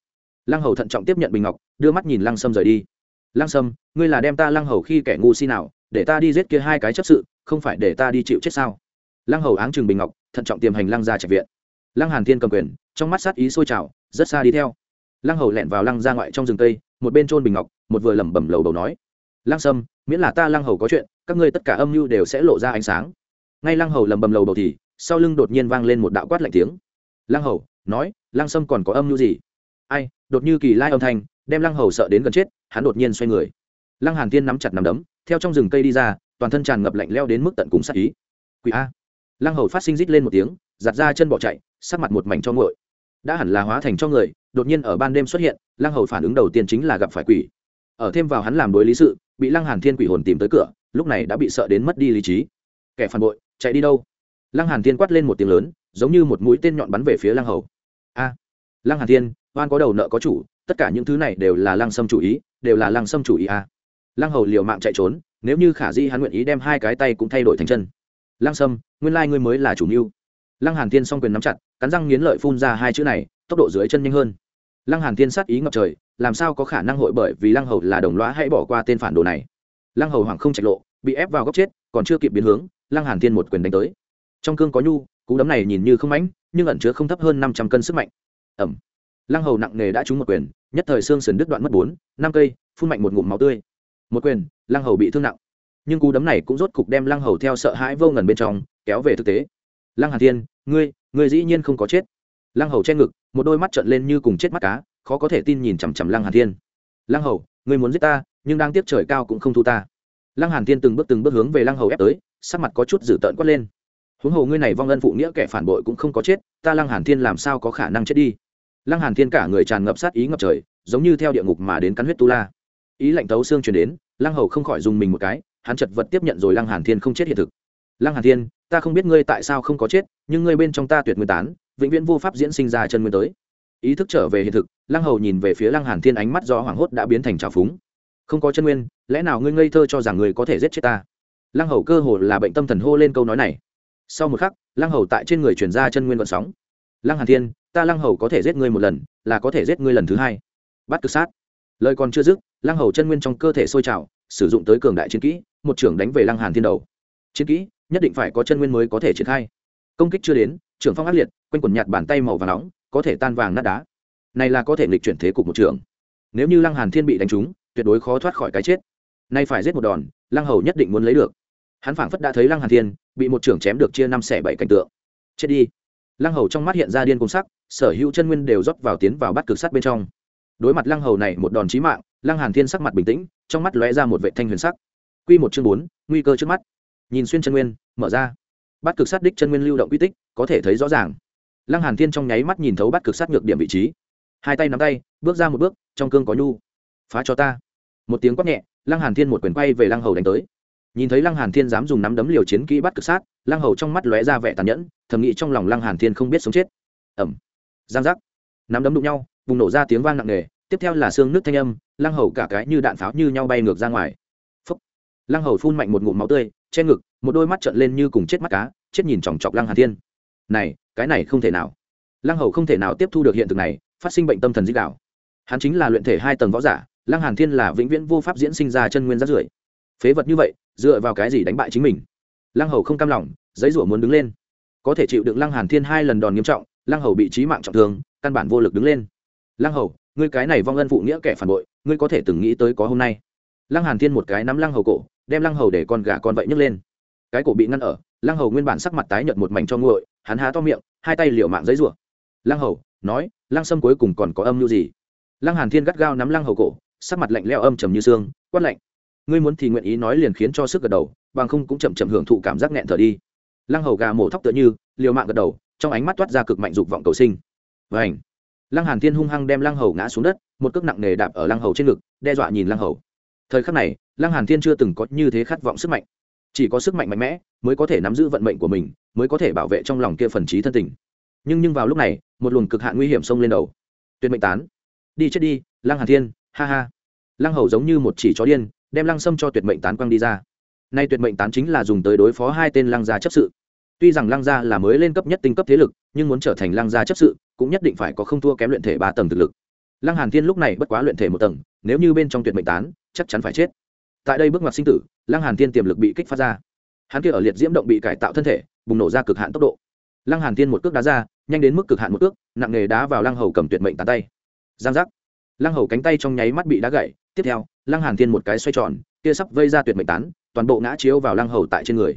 Lăng hầu thận trọng tiếp nhận bình ngọc, đưa mắt nhìn lăng sâm rời đi. Lăng sâm, ngươi là đem ta lăng hầu khi kẻ ngu si nào, để ta đi giết kia hai cái chấp sự, không phải để ta đi chịu chết sao? Lăng hầu áng chừng bình ngọc, thận trọng tiềm hành lăng ra trạch viện. Lăng hàn thiên cầm quyền, trong mắt sát ý sôi trào, rất xa đi theo. Lăng hầu lẹn vào lăng ra ngoại trong rừng tây, một bên trôn bình ngọc, một vừa lẩm bẩm lầu đầu nói. Lăng sâm miễn là ta lăng hầu có chuyện, các ngươi tất cả âm mưu đều sẽ lộ ra ánh sáng. Ngay lăng hầu lầm bầm lầu đầu thì, sau lưng đột nhiên vang lên một đạo quát lạnh tiếng. Lăng hầu, nói, lăng sâm còn có âm mưu gì? Ai, đột như kỳ lai âm thanh, đem lăng hầu sợ đến gần chết, hắn đột nhiên xoay người. Lăng hàn tiên nắm chặt nắm đấm, theo trong rừng cây đi ra, toàn thân tràn ngập lạnh leo đến mức tận cùng sát ý. Quỷ a. Lăng hầu phát sinh rít lên một tiếng, giặt ra chân bỏ chạy, sắc mặt một mảnh cho ngội đã hẳn là hóa thành cho người, đột nhiên ở ban đêm xuất hiện, lăng hầu phản ứng đầu tiên chính là gặp phải quỷ ở thêm vào hắn làm đối lý sự, bị lăng hàn thiên quỷ hồn tìm tới cửa, lúc này đã bị sợ đến mất đi lý trí. Kẻ phản bội, chạy đi đâu? Lăng hàn thiên quát lên một tiếng lớn, giống như một mũi tên nhọn bắn về phía lăng hầu. A! Lăng hàn thiên, oan có đầu nợ có chủ, tất cả những thứ này đều là lăng sâm chủ ý, đều là lăng sâm chủ ý a. Lăng hầu liều mạng chạy trốn, nếu như khả di hắn nguyện ý đem hai cái tay cũng thay đổi thành chân. Lăng sâm, nguyên lai ngươi mới là chủ mưu. Lăng hàn thiên song quyền nắm chặt, cắn răng nghiến lợi phun ra hai chữ này, tốc độ dưới chân nhanh hơn lăng hàn thiên sát ý ngập trời, làm sao có khả năng hội bởi vì lăng hầu là đồng lõa hãy bỏ qua tên phản đồ này? Lăng hầu hoàng không chạy lộ, bị ép vào góc chết, còn chưa kịp biến hướng, lăng hàn thiên một quyền đánh tới. Trong cương có nhu, cú đấm này nhìn như không mãnh, nhưng ẩn chứa không thấp hơn năm trăm cân sức mạnh. Ẩm. Lăng hầu nặng nề đã trúng một quyền, nhất thời xương sườn đứt đoạn mất bốn, năm cây, phun mạnh một ngụm máu tươi. Một quyền, lăng hầu bị thương nặng. Nhưng cú đấm này cũng rốt cục đem lăng hầu theo sợ hãi vô ngần bên trong, kéo về thực tế. Lăng hàn thiên, ngươi ngươi dĩ nhiên không có chết. Lăng hầu che ngực một đôi mắt trợn lên như cùng chết mắt cá, khó có thể tin nhìn chằm chằm lăng hàn thiên. Lăng hầu, ngươi muốn giết ta, nhưng đang tiếp trời cao cũng không thu ta. Lăng hàn thiên từng bước từng bước hướng về lăng hầu ép tới, sắc mặt có chút dữ tợn quát lên. Huống hồ ngươi này vong ân phụ nghĩa kẻ phản bội cũng không có chết, ta lăng hàn thiên làm sao có khả năng chết đi? Lăng hàn thiên cả người tràn ngập sát ý ngập trời, giống như theo địa ngục mà đến cắn huyết tu la. Ý lạnh tấu xương truyền đến, lăng hầu không khỏi dùng mình một cái, hắn chật vật tiếp nhận rồi lăng hàn thiên không chết hiện thực. Lăng hàn thiên, ta không biết ngươi tại sao không có chết, nhưng ngươi bên trong ta tuyệt nguyên tán vĩnh viễn vô pháp diễn sinh ra chân nguyên tới. Ý thức trở về hiện thực, lăng hầu nhìn về phía lăng hàn thiên ánh mắt do hoảng hốt đã biến thành trào phúng. Không có chân nguyên, lẽ nào ngươi ngây thơ cho rằng ngươi có thể giết chết ta? Lăng hầu cơ hồ là bệnh tâm thần hô lên câu nói này. Sau một khắc, lăng hầu tại trên người truyền ra chân nguyên vận sóng. Lăng hàn thiên, ta lăng hầu có thể giết ngươi một lần, là có thể giết ngươi lần thứ hai. Bắt cực sát. Lời còn chưa dứt, lăng hầu chân nguyên trong cơ thể sôi trào, sử dụng tới cường đại chiến kỹ, một trưởng đánh về lăng hàn thiên đầu. Chiến kỹ, nhất định phải có chân nguyên mới có thể triển khai. Công kích chưa đến trưởng phong ác liệt, quanh quần nhạt bàn tay màu và nóng, có thể tan vàng nát đá. Này là có thể nghịch chuyển thế cục một trường. Nếu như lăng hàn thiên bị đánh trúng, tuyệt đối khó thoát khỏi cái chết. Nay phải giết một đòn, lăng hầu nhất định muốn lấy được. Hắn phảng phất đã thấy lăng hàn thiên, bị một trưởng chém được chia năm xẻ bảy cảnh tượng. Chết đi. Lăng hầu trong mắt hiện ra điên cùng sắc, sở hữu chân nguyên đều rót vào tiến vào bắt cực sắt bên trong. Đối mặt lăng hầu này một đòn chí mạng, lăng hàn thiên sắc mặt bình tĩnh, trong mắt lóe ra một vệ thanh huyền sắc. Quy một chương bốn, nguy cơ trước mắt. Nhìn xuyên chân nguyên, mở ra bắt cực sát đích chân nguyên lưu động quy tích, có thể thấy rõ ràng. Lăng hàn thiên trong nháy mắt nhìn thấu bắt cực sát nhược điểm vị trí. Hai tay nắm tay, bước ra một bước, trong cương có nhu. Phá cho ta. Một tiếng quát nhẹ, lăng hàn thiên một quyền quay về lăng hầu đánh tới. Nhìn thấy lăng hàn thiên dám dùng nắm đấm liều chiến kỹ bắt cực sát, lăng hầu trong mắt lóe ra vẻ tàn nhẫn, thầm nghĩ trong lòng lăng hàn thiên không biết sống chết. Ẩm giang giác. Nắm đấm đụng nhau, bùng nổ ra tiếng vang nặng nề, tiếp theo là xương nước thanh âm, lăng hầu cả cái như đạn pháo như nhau bay ngược ra ngoài. Phúc. lăng hầu phun mạnh một ngụm máu tươi, che ngực một đôi mắt trợn lên như cùng chết mắt cá, chết nhìn chòng chọc lăng hàn thiên. Này, cái này không thể nào. Lăng hầu không thể nào tiếp thu được hiện thực này, phát sinh bệnh tâm thần dích đạo. Hắn chính là luyện thể hai tầng võ giả, lăng hàn thiên là vĩnh viễn vô pháp diễn sinh ra chân nguyên rát rưởi. Phế vật như vậy, dựa vào cái gì đánh bại chính mình? Lăng hầu không cam lòng, giấy rủa muốn đứng lên. Có thể chịu đựng lăng hàn thiên hai lần đòn nghiêm trọng, lăng hầu bị trí mạng trọng thương, căn bản vô lực đứng lên. Lăng hầu, ngươi cái này vong ân phụ nghĩa kẻ phản bội, ngươi có thể từng nghĩ tới có hôm nay. Lăng hàn thiên một cái nắm lăng hầu cổ, đem lăng hầu để con gà con vậy nhấc lên cái cổ bị ngăn ở, lăng hầu nguyên bản sắc mặt tái nhợt một mảnh cho nguội, hắn há to miệng, hai tay liều mạng giấy rủa lăng hầu, nói, lăng sâm cuối cùng còn có âm mưu gì? Lăng hàn thiên gắt gao nắm lăng hầu cổ, sắc mặt lạnh lẽo âm trầm như xương, quát lạnh. Ngươi muốn thì nguyện ý nói liền khiến cho sức gật đầu, bằng không cũng chậm chậm hưởng thụ cảm giác nghẹn thở đi. Lăng hầu gà mổ thóc tựa như, liều mạng gật đầu, trong ánh mắt toát ra cực mạnh dục vọng cầu sinh. Vảnh lăng hàn thiên hung hăng đem lăng hầu ngã xuống đất, một cước nặng nề đạp ở lăng hầu trên ngực, đe dọa nhìn lăng hầu. Thời khắc này, lăng hàn thiên chưa từng có như thế khát vọng sức mạnh chỉ có sức mạnh mạnh mẽ mới có thể nắm giữ vận mệnh của mình, mới có thể bảo vệ trong lòng kia phần trí thân tình. Nhưng nhưng vào lúc này, một luồng cực hạn nguy hiểm xông lên đầu. Tuyệt mệnh tán. Đi chết đi, lăng hàn thiên, ha ha. Lăng hầu giống như một chỉ chó điên, đem lăng sâm cho tuyệt mệnh tán quăng đi ra. Nay tuyệt mệnh tán chính là dùng tới đối phó hai tên lăng gia chấp sự. Tuy rằng lăng gia là mới lên cấp nhất tinh cấp thế lực, nhưng muốn trở thành lăng gia chấp sự, cũng nhất định phải có không thua kém luyện thể ba tầng thực lực. Lăng hàn thiên lúc này bất quá luyện thể một tầng, nếu như bên trong tuyệt mệnh tán, chắc chắn phải chết tại đây bước ngoặt sinh tử, lăng hàn thiên tiềm lực bị kích phát ra. Hắn kia ở liệt diễm động bị cải tạo thân thể, bùng nổ ra cực hạn tốc độ. Lăng hàn thiên một cước đá ra, nhanh đến mức cực hạn một cước, nặng nề đá vào lăng hầu cầm tuyệt mệnh tán tay. Giang giác. Lăng hầu cánh tay trong nháy mắt bị đá gãy, tiếp theo, lăng hàn thiên một cái xoay tròn, kia sắp vây ra tuyệt mệnh tán, toàn bộ ngã chiếu vào lăng hầu tại trên người.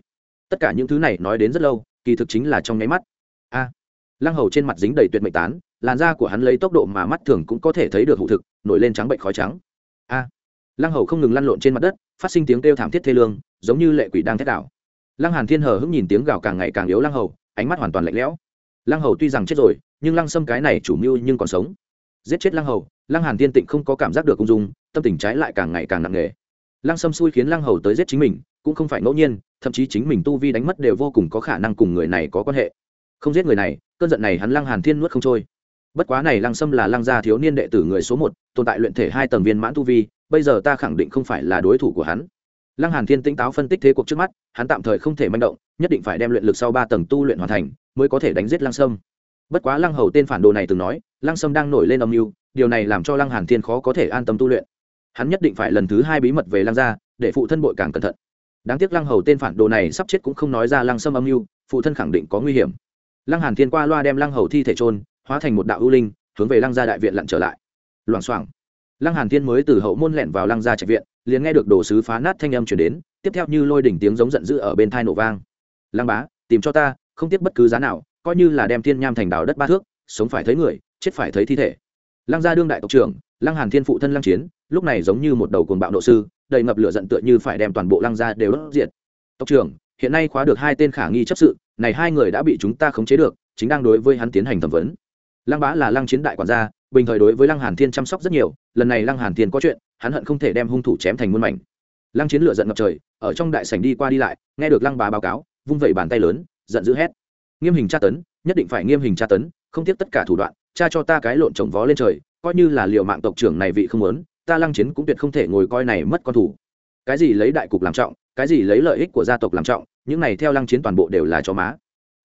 Tất cả những thứ này nói đến rất lâu, kỳ thực chính là trong nháy mắt. A. Lăng hầu trên mặt dính đầy tuyệt mệnh tán, làn da của hắn lấy tốc độ mà mắt thường cũng có thể thấy được hụ thực, nổi lên trắng bệnh khói trắng. A lăng hầu không ngừng lăn lộn trên mặt đất, phát sinh tiếng kêu thảm thiết thê lương, giống như lệ quỷ đang thét đảo. Lăng hàn thiên hờ hững nhìn tiếng gào càng ngày càng yếu lăng hầu, ánh mắt hoàn toàn lạnh lẽo. Lăng hầu tuy rằng chết rồi, nhưng lăng sâm cái này chủ mưu nhưng còn sống. Giết chết lăng hầu, lăng hàn thiên tịnh không có cảm giác được cung dung, tâm tình trái lại càng ngày càng nặng nề. Lăng sâm xui khiến lăng hầu tới giết chính mình, cũng không phải ngẫu nhiên, thậm chí chính mình tu vi đánh mất đều vô cùng có khả năng cùng người này có quan hệ. Không giết người này, cơn giận này hắn lăng hàn thiên nuốt không trôi. Bất quá này lăng sâm là lăng gia thiếu niên đệ tử người số một, tồn tại luyện thể hai tầng viên mãn tu vi bây giờ ta khẳng định không phải là đối thủ của hắn. Lăng hàn thiên tinh táo phân tích thế cuộc trước mắt, hắn tạm thời không thể manh động, nhất định phải đem luyện lực sau ba tầng tu luyện hoàn thành, mới có thể đánh giết lăng sâm. Bất quá lăng hầu tên phản đồ này từng nói, lăng sâm đang nổi lên âm mưu, điều này làm cho lăng hàn thiên khó có thể an tâm tu luyện. Hắn nhất định phải lần thứ hai bí mật về lăng gia, để phụ thân bội càng cẩn thận. Đáng tiếc lăng hầu tên phản đồ này sắp chết cũng không nói ra lăng sâm âm mưu, phụ thân khẳng định có nguy hiểm. Lăng hàn thiên qua loa đem lăng hầu thi thể trôn hóa thành một đạo ưu linh, hướng về lăng gia đại viện lặn trở lại. Loảng xoảng lăng hàn thiên mới từ hậu môn lẹn vào lăng gia trạch viện, liền nghe được đồ sứ phá nát thanh âm truyền đến, tiếp theo như lôi đỉnh tiếng giống giận dữ ở bên thai nổ vang. Lăng bá, tìm cho ta, không tiếc bất cứ giá nào, coi như là đem thiên nham thành đảo đất ba thước, sống phải thấy người, chết phải thấy thi thể. Lăng gia đương đại tộc trưởng, lăng hàn thiên phụ thân lăng chiến, lúc này giống như một đầu cuồng bạo nộ sư, đầy ngập lửa giận tựa như phải đem toàn bộ lăng gia đều đốt diệt. Tộc trưởng, hiện nay khóa được hai tên khả nghi chấp sự, này hai người đã bị chúng ta khống chế được, chính đang đối với hắn tiến hành thẩm vấn. Lăng bá là lăng chiến đại quản gia bình thời đối với lăng hàn thiên chăm sóc rất nhiều, lần này lăng hàn thiên có chuyện, hắn hận không thể đem hung thủ chém thành muôn mảnh. Lăng chiến lửa giận ngập trời, ở trong đại sảnh đi qua đi lại, nghe được lăng bá báo cáo, vung vẩy bàn tay lớn, giận dữ hét. Nghiêm hình tra tấn, nhất định phải nghiêm hình tra tấn, không tiếc tất cả thủ đoạn, cha cho ta cái lộn trồng vó lên trời, coi như là liệu mạng tộc trưởng này vị không muốn, ta lăng chiến cũng tuyệt không thể ngồi coi này mất con thủ. Cái gì lấy đại cục làm trọng, cái gì lấy lợi ích của gia tộc làm trọng, những này theo lăng chiến toàn bộ đều là cho má.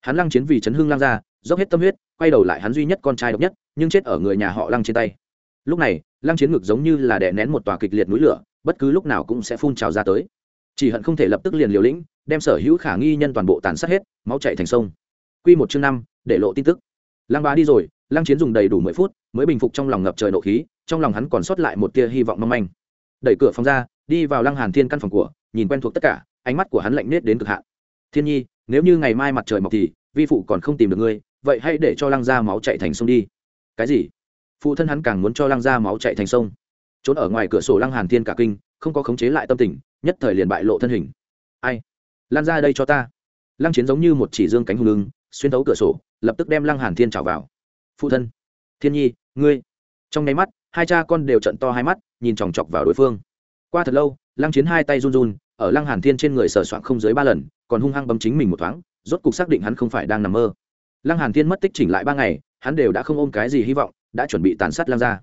Hắn lăng chiến vì chấn hưng lăng ra dốc hết tâm huyết, quay đầu lại hắn duy nhất con trai độc nhất, nhưng chết ở người nhà họ lăng trên tay. Lúc này, lăng chiến ngực giống như là đè nén một tòa kịch liệt núi lửa, bất cứ lúc nào cũng sẽ phun trào ra tới. Chỉ hận không thể lập tức liền liều lĩnh, đem sở hữu khả nghi nhân toàn bộ tàn sát hết, máu chạy thành sông. Q một chương năm, để lộ tin tức. Lăng bá đi rồi, lăng chiến dùng đầy đủ mười phút, mới bình phục trong lòng ngập trời nộ khí, trong lòng hắn còn sót lại một tia hy vọng mong manh. Đẩy cửa phòng ra, đi vào lăng hàn thiên căn phòng của, nhìn quen thuộc tất cả, ánh mắt của hắn lạnh nết đến cực hạn. Thiên nhi, nếu như ngày mai mặt trời mọc thì, vi phụ còn không tìm được ngươi vậy hãy để cho lăng ra máu chạy thành sông đi. Cái gì? Phụ thân hắn càng muốn cho lăng ra máu chạy thành sông. Trốn ở ngoài cửa sổ lăng hàn thiên cả kinh, không có khống chế lại tâm tình, nhất thời liền bại lộ thân hình. Ai? Lan ra đây cho ta. Lăng chiến giống như một chỉ dương cánh hùng lưng, xuyên thấu cửa sổ, lập tức đem lăng hàn thiên trào vào. Phụ thân. Thiên nhi, ngươi. Trong nháy mắt, hai cha con đều trận to hai mắt, nhìn chòng chọc vào đối phương. Qua thật lâu, lăng chiến hai tay run run, ở lăng hàn thiên trên người sờ soạn không dưới ba lần, còn hung hăng bấm chính mình một thoáng, rốt cục xác định hắn không phải đang nằm mơ lăng hàn thiên mất tích chỉnh lại ba ngày, hắn đều đã không ôm cái gì hy vọng, đã chuẩn bị tàn sát lăng ra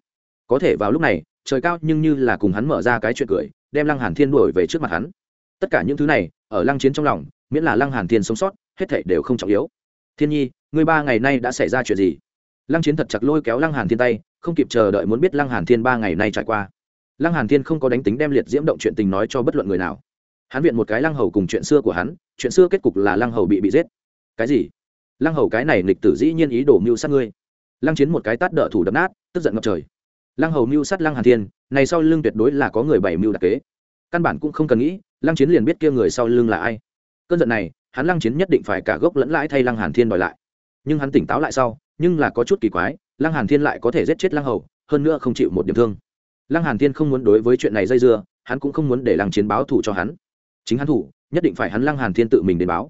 có thể vào lúc này, trời cao nhưng như là cùng hắn mở ra cái chuyện cười, đem lăng hàn thiên đuổi về trước mặt hắn. Tất cả những thứ này, ở lăng chiến trong lòng, miễn là lăng hàn thiên sống sót, hết thảy đều không trọng yếu. Thiên nhi, ngươi ba ngày nay đã xảy ra chuyện gì? Lăng chiến thật chặt lôi kéo lăng hàn thiên tay, không kịp chờ đợi muốn biết lăng hàn thiên ba ngày nay trải qua. Lăng hàn thiên không có đánh tính đem liệt diễm động chuyện tình nói cho bất luận người nào. Hắn viện một cái lăng hầu cùng chuyện xưa của hắn, chuyện xưa kết cục là lăng hầu bị bị giết. Cái gì? Lăng hầu cái này nghịch tử dĩ nhiên ý đồ mưu sát ngươi. Lăng chiến một cái tát đỡ thủ đập nát, tức giận ngập trời. Lăng hầu mưu sát lăng hàn thiên, này sau lưng tuyệt đối là có người bảy mưu đặc kế. Căn bản cũng không cần nghĩ, lăng chiến liền biết kia người sau lưng là ai. Cơn giận này, hắn lăng chiến nhất định phải cả gốc lẫn lãi thay lăng hàn thiên đòi lại. Nhưng hắn tỉnh táo lại sau, nhưng là có chút kỳ quái, lăng hàn thiên lại có thể giết chết lăng hầu, hơn nữa không chịu một điểm thương. Lăng hàn thiên không muốn đối với chuyện này dây dưa, hắn cũng không muốn để lăng chiến báo thủ cho hắn. Chính hắn thủ, nhất định phải hắn lăng hàn thiên tự mình đến báo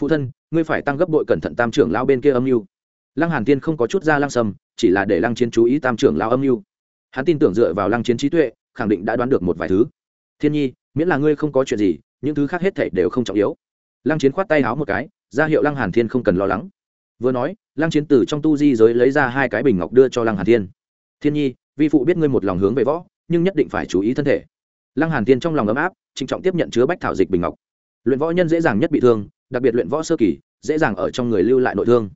phụ thân, ngươi phải tăng gấp bội cẩn thận tam trưởng lão bên kia âm mưu. Lăng hàn thiên không có chút ra lăng sầm, chỉ là để lăng chiến chú ý tam trưởng lão âm mưu. Hắn tin tưởng dựa vào lăng chiến trí tuệ, khẳng định đã đoán được một vài thứ. Thiên nhi, miễn là ngươi không có chuyện gì, những thứ khác hết thảy đều không trọng yếu. Lăng chiến khoát tay áo một cái, ra hiệu lăng hàn thiên không cần lo lắng. Vừa nói, lăng chiến từ trong tu di giới lấy ra hai cái bình ngọc đưa cho lăng hàn thiên. Thiên nhi, vi phụ biết ngươi một lòng hướng về võ, nhưng nhất định phải chú ý thân thể. Lăng hàn thiên trong lòng ấm áp, trịnh trọng tiếp nhận chứa bách thảo dịch bình ngọc. Luyện võ nhân dễ dàng nhất bị thương đặc biệt luyện võ sơ kỳ, dễ dàng ở trong người lưu lại nội thương.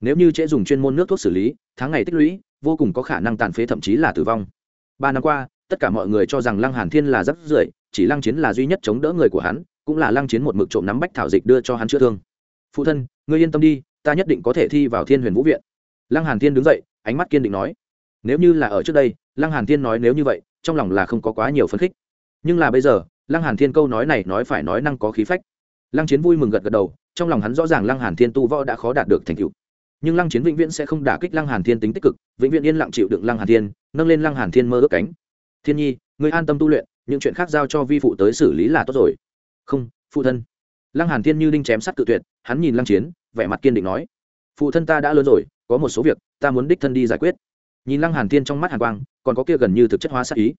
Nếu như trễ dùng chuyên môn nước thuốc xử lý, tháng ngày tích lũy, vô cùng có khả năng tàn phế thậm chí là tử vong. Ba năm qua, tất cả mọi người cho rằng lăng hàn thiên là rất rưởi, chỉ lăng chiến là duy nhất chống đỡ người của hắn, cũng là lăng chiến một mực trộm nắm bách thảo dịch đưa cho hắn chữa thương. Phụ thân, ngươi yên tâm đi, ta nhất định có thể thi vào thiên huyền vũ viện. Lăng hàn thiên đứng dậy, ánh mắt kiên định nói. Nếu như là ở trước đây, lăng hàn thiên nói nếu như vậy, trong lòng là không có quá nhiều phấn khích. Nhưng là bây giờ, lăng hàn thiên câu nói này nói phải nói năng có khí phách lăng chiến vui mừng gật gật đầu, trong lòng hắn rõ ràng lăng hàn thiên tu võ đã khó đạt được thành tựu. Nhưng lăng chiến vĩnh viễn sẽ không đả kích lăng hàn thiên tính tích cực, vĩnh viễn yên lặng chịu đựng lăng hàn thiên, nâng lên lăng hàn thiên mơ ước cánh. Thiên nhi, ngươi an tâm tu luyện, những chuyện khác giao cho vi phụ tới xử lý là tốt rồi. Không, phụ thân. Lăng hàn thiên như đinh chém sắt cự tuyệt, hắn nhìn lăng chiến, vẻ mặt kiên định nói. Phụ thân ta đã lớn rồi, có một số việc, ta muốn đích thân đi giải quyết. Nhìn lăng hàn thiên trong mắt hàn quang, còn có kia gần như thực chất hóa sát ý.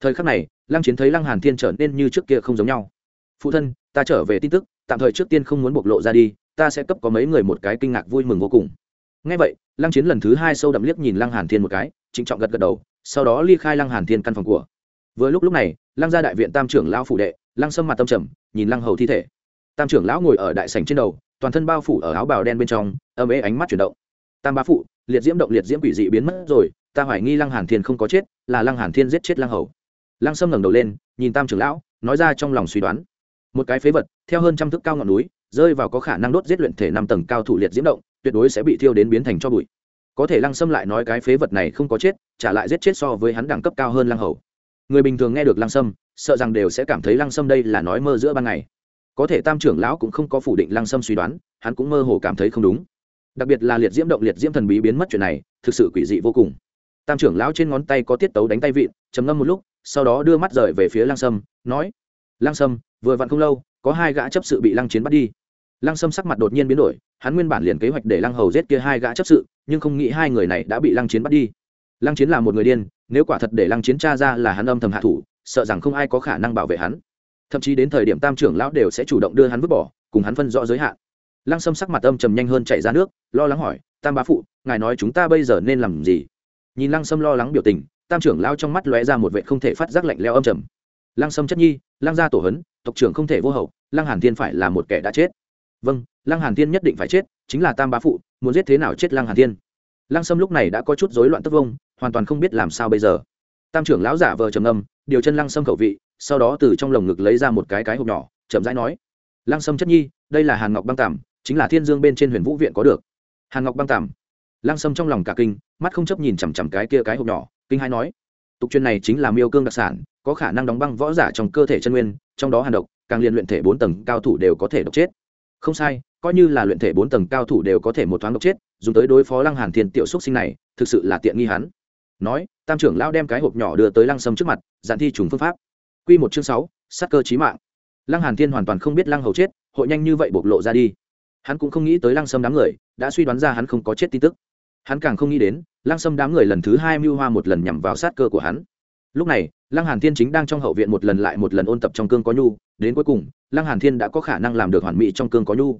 Thời khắc này, lăng chiến thấy lăng hàn thiên trở nên như trước kia không giống nhau. Phụ thân, ta trở về tin tức tạm thời trước tiên không muốn bộc lộ ra đi, ta sẽ cấp có mấy người một cái kinh ngạc vui mừng vô cùng. Ngay vậy, lăng chiến lần thứ hai sâu đậm liếc nhìn lăng hàn thiên một cái, trịnh trọng gật gật đầu, sau đó ly khai lăng hàn thiên căn phòng của. Vừa lúc lúc này, lăng gia đại viện tam trưởng lão phủ đệ, lăng sâm mặt tâm trầm, nhìn lăng hầu thi thể. Tam trưởng lão ngồi ở đại sảnh trên đầu, toàn thân bao phủ ở áo bào đen bên trong, âm ế ánh mắt chuyển động. Tam bá phụ, liệt diễm động liệt diễm quỷ dị biến mất rồi, ta hoài nghi lăng hàn thiên không có chết, là lăng hàn thiên giết chết lăng hầu. Lăng sâm ngẩng đầu lên, nhìn tam trưởng lão, nói ra trong lòng suy đoán một cái phế vật, theo hơn trăm thước cao ngọn núi, rơi vào có khả năng đốt giết luyện thể năm tầng cao thủ liệt diễm động, tuyệt đối sẽ bị thiêu đến biến thành cho bụi. Có thể lăng sâm lại nói cái phế vật này không có chết, trả lại giết chết so với hắn đẳng cấp cao hơn lăng hầu. Người bình thường nghe được lăng sâm, sợ rằng đều sẽ cảm thấy lăng sâm đây là nói mơ giữa ban ngày. Có thể tam trưởng lão cũng không có phủ định lăng sâm suy đoán, hắn cũng mơ hồ cảm thấy không đúng. Đặc biệt là liệt diễm động, liệt diễm thần bí biến mất chuyện này, thực sự quỷ dị vô cùng. Tam trưởng lão trên ngón tay có tiết tấu đánh tay vịn, trầm ngâm một lúc, sau đó đưa mắt rời về phía lăng sâm, nói, lăng sâm vừa vặn không lâu, có hai gã chấp sự bị lăng chiến bắt đi. Lăng sâm sắc mặt đột nhiên biến đổi, hắn nguyên bản liền kế hoạch để lăng hầu giết kia hai gã chấp sự, nhưng không nghĩ hai người này đã bị lăng chiến bắt đi. Lăng chiến là một người điên, nếu quả thật để lăng chiến tra ra là hắn âm thầm hạ thủ, sợ rằng không ai có khả năng bảo vệ hắn. Thậm chí đến thời điểm tam trưởng lão đều sẽ chủ động đưa hắn vứt bỏ, cùng hắn phân rõ giới hạn. Lăng sâm sắc mặt âm trầm nhanh hơn chạy ra nước, lo lắng hỏi, tam bá phụ, ngài nói chúng ta bây giờ nên làm gì? Nhìn lăng sâm lo lắng biểu tình, tam trưởng lao trong mắt lóe ra một vệ không thể phát giác lạnh leo âm trầm. Lăng sâm chất nhi, lăng gia tổ hấn tộc trưởng không thể vô hậu, lăng hàn thiên phải là một kẻ đã chết. Vâng lăng hàn thiên nhất định phải chết, chính là tam bá phụ, muốn giết thế nào chết lăng hàn thiên. Lăng sâm lúc này đã có chút rối loạn tất vông, hoàn toàn không biết làm sao bây giờ. Tam trưởng lão giả vờ trầm âm điều chân lăng sâm khẩu vị, sau đó từ trong lồng ngực lấy ra một cái cái hộp nhỏ, chậm rãi nói, lăng sâm chất nhi, đây là hàn ngọc băng tằm chính là thiên dương bên trên huyền vũ viện có được. Hàn ngọc băng tằm lăng sâm trong lòng cả kinh, mắt không chấp nhìn chằm chằm cái kia cái hộp nhỏ, kinh hai nói tục chuyên này chính là miêu cương đặc sản, có khả năng đóng băng võ giả trong cơ thể chân nguyên, trong đó hàn độc, càng liên luyện thể bốn tầng cao thủ đều có thể độc chết. Không sai, coi như là luyện thể bốn tầng cao thủ đều có thể một thoáng độc chết, dùng tới đối phó lăng hàn thiên tiểu xúc sinh này, thực sự là tiện nghi hắn. Nói, tam trưởng lão đem cái hộp nhỏ đưa tới lăng sâm trước mặt, dặn thi trùng phương pháp. Quy một chương sáu, sát cơ chí mạng. Lăng hàn thiên hoàn toàn không biết lăng hầu chết, hội nhanh như vậy bộc lộ ra đi. Hắn cũng không nghĩ tới lăng sâm đám người, đã suy đoán ra hắn không có chết tin tức. Hắn càng không nghĩ đến lăng sâm đám người lần thứ hai mưu hoa một lần nhằm vào sát cơ của hắn. Lúc này, lăng hàn thiên chính đang trong hậu viện một lần lại một lần ôn tập trong cương có nhu, đến cuối cùng, lăng hàn thiên đã có khả năng làm được hoàn mỹ trong cương có nhu.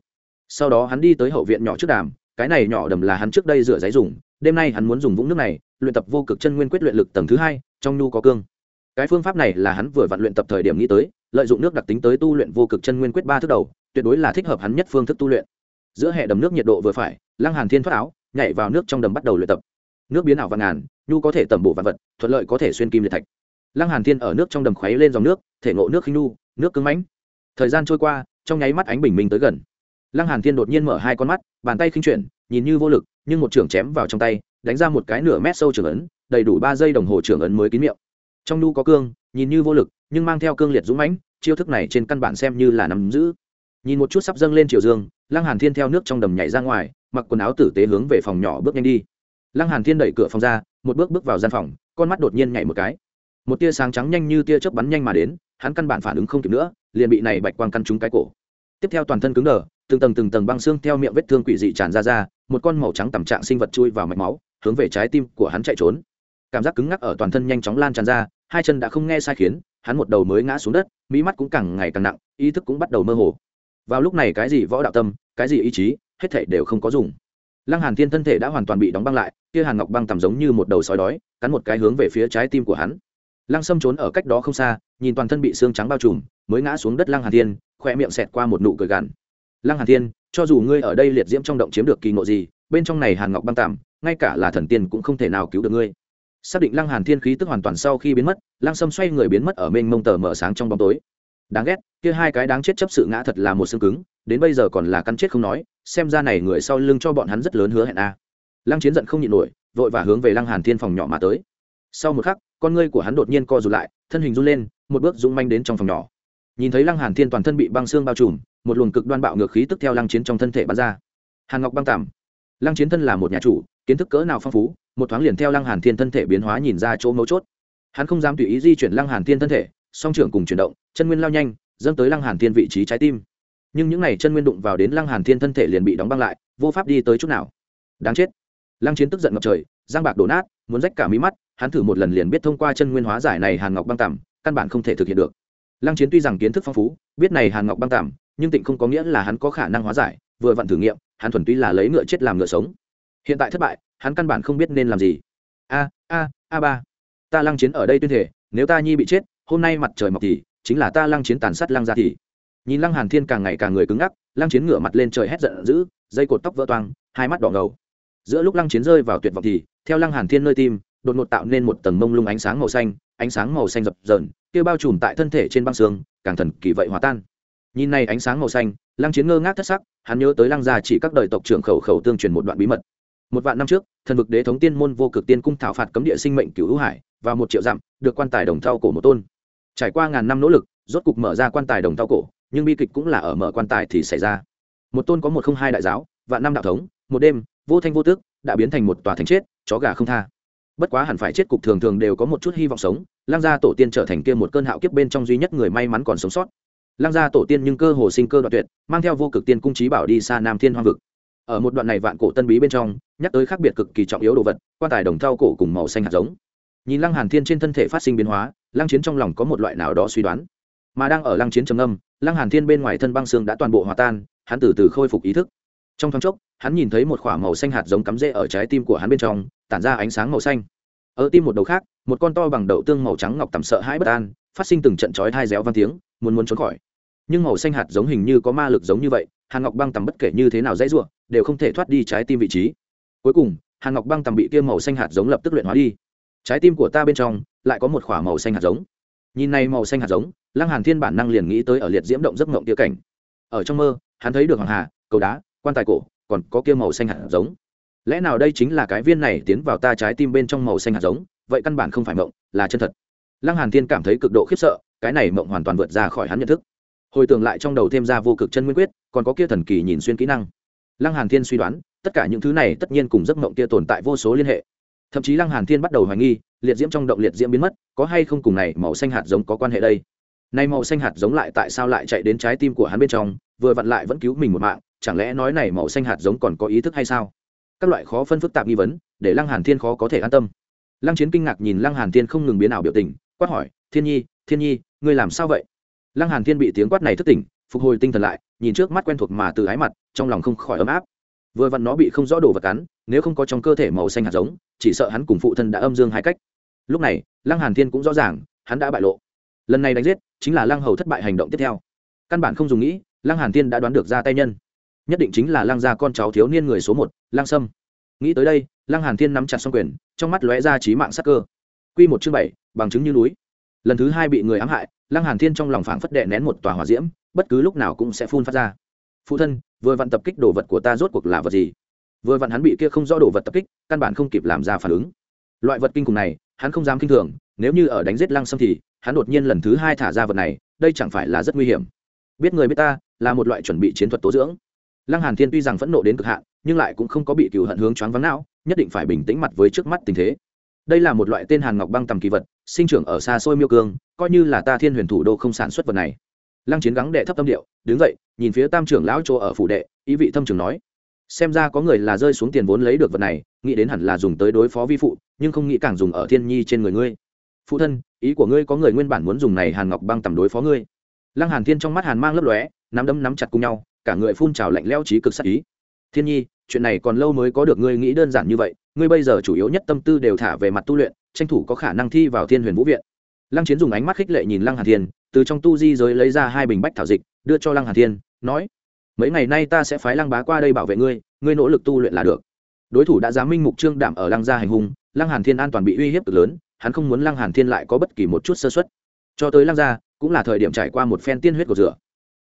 Sau đó hắn đi tới hậu viện nhỏ trước đàm, cái này nhỏ đầm là hắn trước đây rửa giấy dùng, đêm nay hắn muốn dùng vũng nước này, luyện tập vô cực chân nguyên quyết luyện lực tầng thứ hai, trong nhu có cương. Cái phương pháp này là hắn vừa vặn luyện tập thời điểm nghĩ tới, lợi dụng nước đặc tính tới tu luyện vô cực chân nguyên quyết ba thứ đầu, tuyệt đối là thích hợp hắn nhất phương thức tu luyện. Giữa hệ đầm nước nhiệt độ vừa phải, lăng hàn thiên thoát áo, nhảy vào nước trong đầm bắt đầu luyện tập nước biến ảo vạn ngàn, nhu có thể tẩm bổ vạn vật, thuận lợi có thể xuyên kim liệt thạch. Lăng hàn thiên ở nước trong đầm khuấy lên dòng nước, thể ngộ nước khinh nu nước cứng mãnh. Thời gian trôi qua, trong nháy mắt ánh bình minh tới gần. Lăng hàn thiên đột nhiên mở hai con mắt, bàn tay khinh chuyển, nhìn như vô lực, nhưng một trường chém vào trong tay, đánh ra một cái nửa mét sâu trường ấn, đầy đủ ba giây đồng hồ trường ấn mới kín miệng. Trong nu có cương, nhìn như vô lực, nhưng mang theo cương liệt dũng mãnh, chiêu thức này trên căn bản xem như là nắm giữ. Nhìn một chút sắp dâng lên chiều dương, lăng hàn thiên theo nước trong đầm nhảy ra ngoài, mặc quần áo tử tế hướng về phòng nhỏ bước nhanh đi lăng hàn thiên đẩy cửa phòng ra, một bước bước vào gian phòng, con mắt đột nhiên nhảy một cái. Một tia sáng trắng nhanh như tia chớp bắn nhanh mà đến, hắn căn bản phản ứng không kịp nữa, liền bị này bạch quang căn trúng cái cổ. Tiếp theo toàn thân cứng đờ, từng tầng từng tầng băng xương theo miệng vết thương quỷ dị tràn ra ra, một con màu trắng tầm trạng sinh vật chui vào mạch máu, hướng về trái tim của hắn chạy trốn. Cảm giác cứng ngắc ở toàn thân nhanh chóng lan tràn ra, hai chân đã không nghe sai khiến, hắn một đầu mới ngã xuống đất mỹ mắt cũng càng ngày càng nặng, ý thức cũng bắt đầu mơ hồ. Vào lúc này cái gì võ đạo tâm, cái gì ý chí, hết thảy đều không có dùng lăng hàn thiên thân thể đã hoàn toàn bị đóng băng lại, kia hàn ngọc băng tầm giống như một đầu sói đói, cắn một cái hướng về phía trái tim của hắn. Lăng sâm trốn ở cách đó không xa, nhìn toàn thân bị xương trắng bao trùm, mới ngã xuống đất lăng hàn thiên khoe miệng xẹt qua một nụ cười gằn. Lăng hàn thiên, cho dù ngươi ở đây liệt diễm trong động chiếm được kỳ ngộ gì, bên trong này hàn ngọc băng tạm ngay cả là thần tiên cũng không thể nào cứu được ngươi. Xác định lăng hàn thiên khí tức hoàn toàn sau khi biến mất, lăng sâm xoay người biến mất ở mênh mông tờ mở sáng trong bóng tối. Đáng ghét, kia hai cái đáng chết chấp sự ngã thật là một xương cứng đến bây giờ còn là căn chết không nói, xem ra này người sau lưng cho bọn hắn rất lớn hứa hẹn a. Lăng chiến giận không nhịn nổi, vội và hướng về lăng hàn thiên phòng nhỏ mà tới. Sau một khắc, con ngươi của hắn đột nhiên co rụt lại, thân hình run lên, một bước dũng manh đến trong phòng nhỏ. Nhìn thấy lăng hàn thiên toàn thân bị băng xương bao trùm, một luồng cực đoan bạo ngược khí tức theo lăng chiến trong thân thể bắn ra. Hàn ngọc băng tạm. Lăng chiến thân là một nhà chủ, kiến thức cỡ nào phong phú, một thoáng liền theo lăng hàn thiên thân thể biến hóa nhìn ra chỗ mấu chốt. Hắn không dám tùy ý di chuyển lăng hàn thiên thân thể, song trưởng cùng chuyển động, chân nguyên lao nhanh dâng tới lăng hàn thiên vị trí trái tim nhưng những này chân nguyên đụng vào đến lăng hàn thiên thân thể liền bị đóng băng lại, vô pháp đi tới chút nào. Đáng chết. Lăng chiến tức giận ngập trời, giang bạc đổ nát, muốn rách cả mí mắt, hắn thử một lần liền biết thông qua chân nguyên hóa giải này hàn ngọc băng tằm căn bản không thể thực hiện được. Lăng chiến tuy rằng kiến thức phong phú, biết này hàn ngọc băng tằm nhưng tịnh không có nghĩa là hắn có khả năng hóa giải, vừa vặn thử nghiệm, hắn thuần túy là lấy ngựa chết làm ngựa sống. Hiện tại thất bại, hắn căn bản không biết nên làm gì. A a a ba. Ta lăng chiến ở đây tuyên thể nếu ta nhi bị chết, hôm nay mặt trời mọc thì, chính là ta lăng chiến tàn sát lăng ra thì nhìn lăng hàn thiên càng ngày càng người cứng ngắc, lăng chiến ngửa mặt lên trời hét giận dữ, dây cột tóc vỡ toang, hai mắt đỏ ngầu. Giữa lúc lăng chiến rơi vào tuyệt vọng thì, theo lăng hàn thiên nơi tim, đột ngột tạo nên một tầng mông lung ánh sáng màu xanh, ánh sáng màu xanh dập dờn, kia bao trùm tại thân thể trên băng xương, càng thần kỳ vậy hòa tan. Nhìn này ánh sáng màu xanh, lăng chiến ngơ ngác thất sắc, hắn nhớ tới lăng gia chỉ các đời tộc trưởng khẩu khẩu tương truyền một đoạn bí mật. Một vạn năm trước, thần vực đế thống tiên môn vô cực tiên cung thảo phạt cấm địa sinh mệnh cửu hữu hải, và một triệu dặm, được quan tài đồng thau cổ một tôn. Trải qua ngàn năm nỗ lực, rốt cục mở ra quan tài đồng thau cổ nhưng bi kịch cũng là ở mở quan tài thì xảy ra. Một tôn có một không hai đại giáo, vạn năm đạo thống, một đêm, vô thanh vô tước đã biến thành một tòa thành chết, chó gà không tha. Bất quá hẳn phải chết cục thường thường đều có một chút hy vọng sống, lăng gia tổ tiên trở thành kia một cơn hạo kiếp bên trong duy nhất người may mắn còn sống sót. Lăng gia tổ tiên nhưng cơ hồ sinh cơ đoạn tuyệt, mang theo vô cực tiên cung trí bảo đi xa nam thiên hoang vực. Ở một đoạn này vạn cổ tân bí bên trong, nhắc tới khác biệt cực kỳ trọng yếu đồ vật, quan tài đồng thau cổ cùng màu xanh hạt giống. Nhìn lăng hàn thiên trên thân thể phát sinh biến hóa, lăng chiến trong lòng có một loại nào đó suy đoán. Mà đang ở lăng chiến trầm âm lăng hàn thiên bên ngoài thân băng xương đã toàn bộ hòa tan hắn từ từ khôi phục ý thức. Trong thoáng chốc hắn nhìn thấy một quả màu xanh hạt giống cắm rễ ở trái tim của hắn bên trong tản ra ánh sáng màu xanh. Ở tim một đầu khác một con to bằng đậu tương màu trắng ngọc tầm sợ hãi bất an phát sinh từng trận chói hai réo vang tiếng muốn muốn trốn khỏi. Nhưng màu xanh hạt giống hình như có ma lực giống như vậy hàn ngọc băng tầm bất kể như thế nào dãy rủa, đều không thể thoát đi trái tim vị trí. Cuối cùng hàn ngọc băng tầm bị kia màu xanh hạt giống lập tức luyện hóa đi. Trái tim của ta bên trong lại có một k h ỏ a màu xanh hạt giống nhìn này màu xanh hạt giống, lăng hàn thiên bản năng liền nghĩ tới ở liệt diễm động giấc mộng kia cảnh. Ở trong mơ, hắn thấy được hoàng hà, cầu đá, quan tài cổ, còn có kia màu xanh hạt giống. Lẽ nào đây chính là cái viên này tiến vào ta trái tim bên trong màu xanh hạt giống, vậy căn bản không phải mộng, là chân thật. Lăng hàn thiên cảm thấy cực độ khiếp sợ, cái này mộng hoàn toàn vượt ra khỏi hắn nhận thức. Hồi tưởng lại trong đầu thêm ra vô cực chân nguyên quyết, còn có kia thần kỳ nhìn xuyên kỹ năng. Lăng hàn thiên suy đoán, tất cả những thứ này tất nhiên cùng giấc mộng kia tồn tại vô số liên hệ thậm chí lăng hàn thiên bắt đầu hoài nghi, liệt diễm trong động liệt diễm biến mất, có hay không cùng này màu xanh hạt giống có quan hệ đây? Nay màu xanh hạt giống lại tại sao lại chạy đến trái tim của hắn bên trong, vừa vặn lại vẫn cứu mình một mạng, chẳng lẽ nói này màu xanh hạt giống còn có ý thức hay sao? Các loại khó phân phức tạp nghi vấn, để lăng hàn thiên khó có thể an tâm. Lăng chiến kinh ngạc nhìn lăng hàn thiên không ngừng biến ảo biểu tình, quát hỏi, thiên nhi thiên nhi, ngươi làm sao vậy? Lăng hàn thiên bị tiếng quát này thức tỉnh, phục hồi tinh thần lại, nhìn trước mắt quen thuộc mà từ ái mặt, trong lòng không khỏi ấm áp vừa vặn nó bị không rõ đồ vật cắn, nếu không có trong cơ thể màu xanh hạt giống, chỉ sợ hắn cùng phụ thân đã âm dương hai cách. Lúc này, lăng hàn thiên cũng rõ ràng, hắn đã bại lộ. Lần này đánh giết, chính là lăng hầu thất bại hành động tiếp theo. Căn bản không dùng nghĩ, lăng hàn thiên đã đoán được ra tay nhân. Nhất định chính là lăng gia con cháu thiếu niên người số một, lăng sâm. Nghĩ tới đây, lăng hàn thiên nắm chặt song quyền, trong mắt lóe ra trí mạng sắc cơ. Quy một chương bảy, bằng chứng như núi. Lần thứ hai bị người ám hại, lăng hàn thiên trong lòng phảng phất đệ nén một tòa hỏa diễm, bất cứ lúc nào cũng sẽ phun phát ra. Phụ thân vừa vặn tập kích đồ vật của ta rốt cuộc là vật gì? Vừa vặn hắn bị kia không rõ đồ vật tập kích, căn bản không kịp làm ra phản ứng. Loại vật kinh khủng này, hắn không dám kinh thường, nếu như ở đánh giết lăng sâm thì, hắn đột nhiên lần thứ hai thả ra vật này, đây chẳng phải là rất nguy hiểm. Biết người biết ta, là một loại chuẩn bị chiến thuật tố dưỡng. Lăng hàn thiên tuy rằng phẫn nộ đến cực hạn, nhưng lại cũng không có bị cựu hận hướng choáng vắng não, nhất định phải bình tĩnh mặt với trước mắt tình thế. Đây là một loại tên hàn ngọc băng tầm kỳ vật, sinh trưởng ở xa xôi miêu cương, coi như là ta thiên huyền thủ đô không sản xuất vật này lăng chiến gắng đệ thấp tâm điệu, đứng dậy, nhìn phía tam trưởng lão chỗ ở phủ đệ, ý vị thâm trưởng nói, xem ra có người là rơi xuống tiền vốn lấy được vật này, nghĩ đến hẳn là dùng tới đối phó vi phụ, nhưng không nghĩ càng dùng ở thiên nhi trên người ngươi. Phụ thân, ý của ngươi có người nguyên bản muốn dùng này hàn ngọc băng tầm đối phó ngươi. Lăng hàn thiên trong mắt hàn mang lấp lóe, nắm đấm nắm chặt cùng nhau, cả người phun trào lạnh lẽo trí cực sắc ý. Thiên nhi, chuyện này còn lâu mới có được ngươi nghĩ đơn giản như vậy, ngươi bây giờ chủ yếu nhất tâm tư đều thả về mặt tu luyện, tranh thủ có khả năng thi vào thiên huyền vũ viện. Lăng chiến dùng ánh mắt khích lệ nhìn lăng hàn thiên từ trong tu di giới lấy ra hai bình bách thảo dịch, đưa cho lăng hàn thiên, nói, mấy ngày nay ta sẽ phái lăng bá qua đây bảo vệ ngươi ngươi nỗ lực tu luyện là được. Đối thủ đã dám minh mục trương đảm ở lăng gia hành hung, lăng hàn thiên an toàn bị uy hiếp cực lớn, hắn không muốn lăng hàn thiên lại có bất kỳ một chút sơ suất. Cho tới lăng gia, cũng là thời điểm trải qua một phen tiên huyết của rửa.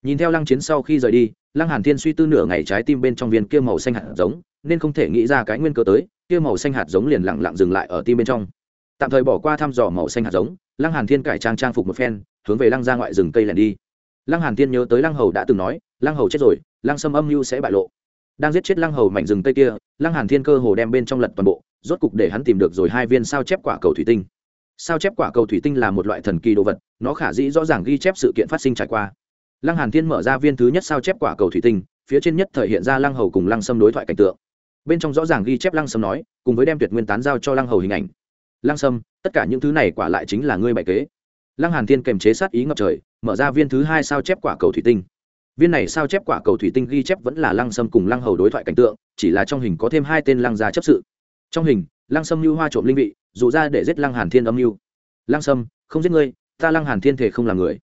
Nhìn theo lăng chiến sau khi rời đi, lăng hàn thiên suy tư nửa ngày trái tim bên trong viên kia màu xanh hạt giống, nên không thể nghĩ ra cái nguyên cơ tới, kia màu xanh hạt giống liền lặng lặng dừng lại ở tim bên trong. Tạm thời bỏ qua thăm dò màu xanh hạt giống lăng hàn thiên cải trang trang phục một phen, hướng về lăng ra ngoại rừng cây lẻn đi. Lăng hàn thiên nhớ tới lăng hầu đã từng nói, lăng hầu chết rồi, lăng sâm âm mưu sẽ bại lộ. Đang giết chết lăng hầu mảnh rừng cây kia, lăng hàn thiên cơ hồ đem bên trong lật toàn bộ, rốt cục để hắn tìm được rồi hai viên sao chép quả cầu thủy tinh. Sao chép quả cầu thủy tinh là một loại thần kỳ đồ vật, nó khả dĩ rõ ràng ghi chép sự kiện phát sinh trải qua. Lăng hàn thiên mở ra viên thứ nhất sao chép quả cầu thủy tinh, phía trên nhất thể hiện ra lăng hầu cùng lăng sâm đối thoại cảnh tượng. Bên trong rõ ràng ghi chép lăng sâm nói, cùng với đem tuyệt nguyên tán giao cho lăng hầu hình ảnh lăng sâm, tất cả những thứ này quả lại chính là ngươi bại kế. Lăng hàn thiên kềm chế sát ý ngập trời, mở ra viên thứ hai sao chép quả cầu thủy tinh. Viên này sao chép quả cầu thủy tinh ghi chép vẫn là lăng sâm cùng lăng hầu đối thoại cảnh tượng, chỉ là trong hình có thêm hai tên lăng gia chấp sự. Trong hình, lăng sâm lưu hoa trộm linh vị, dụ ra để giết lăng hàn thiên âm mưu. Lăng sâm, không giết ngươi, ta lăng hàn thiên thể không làm người.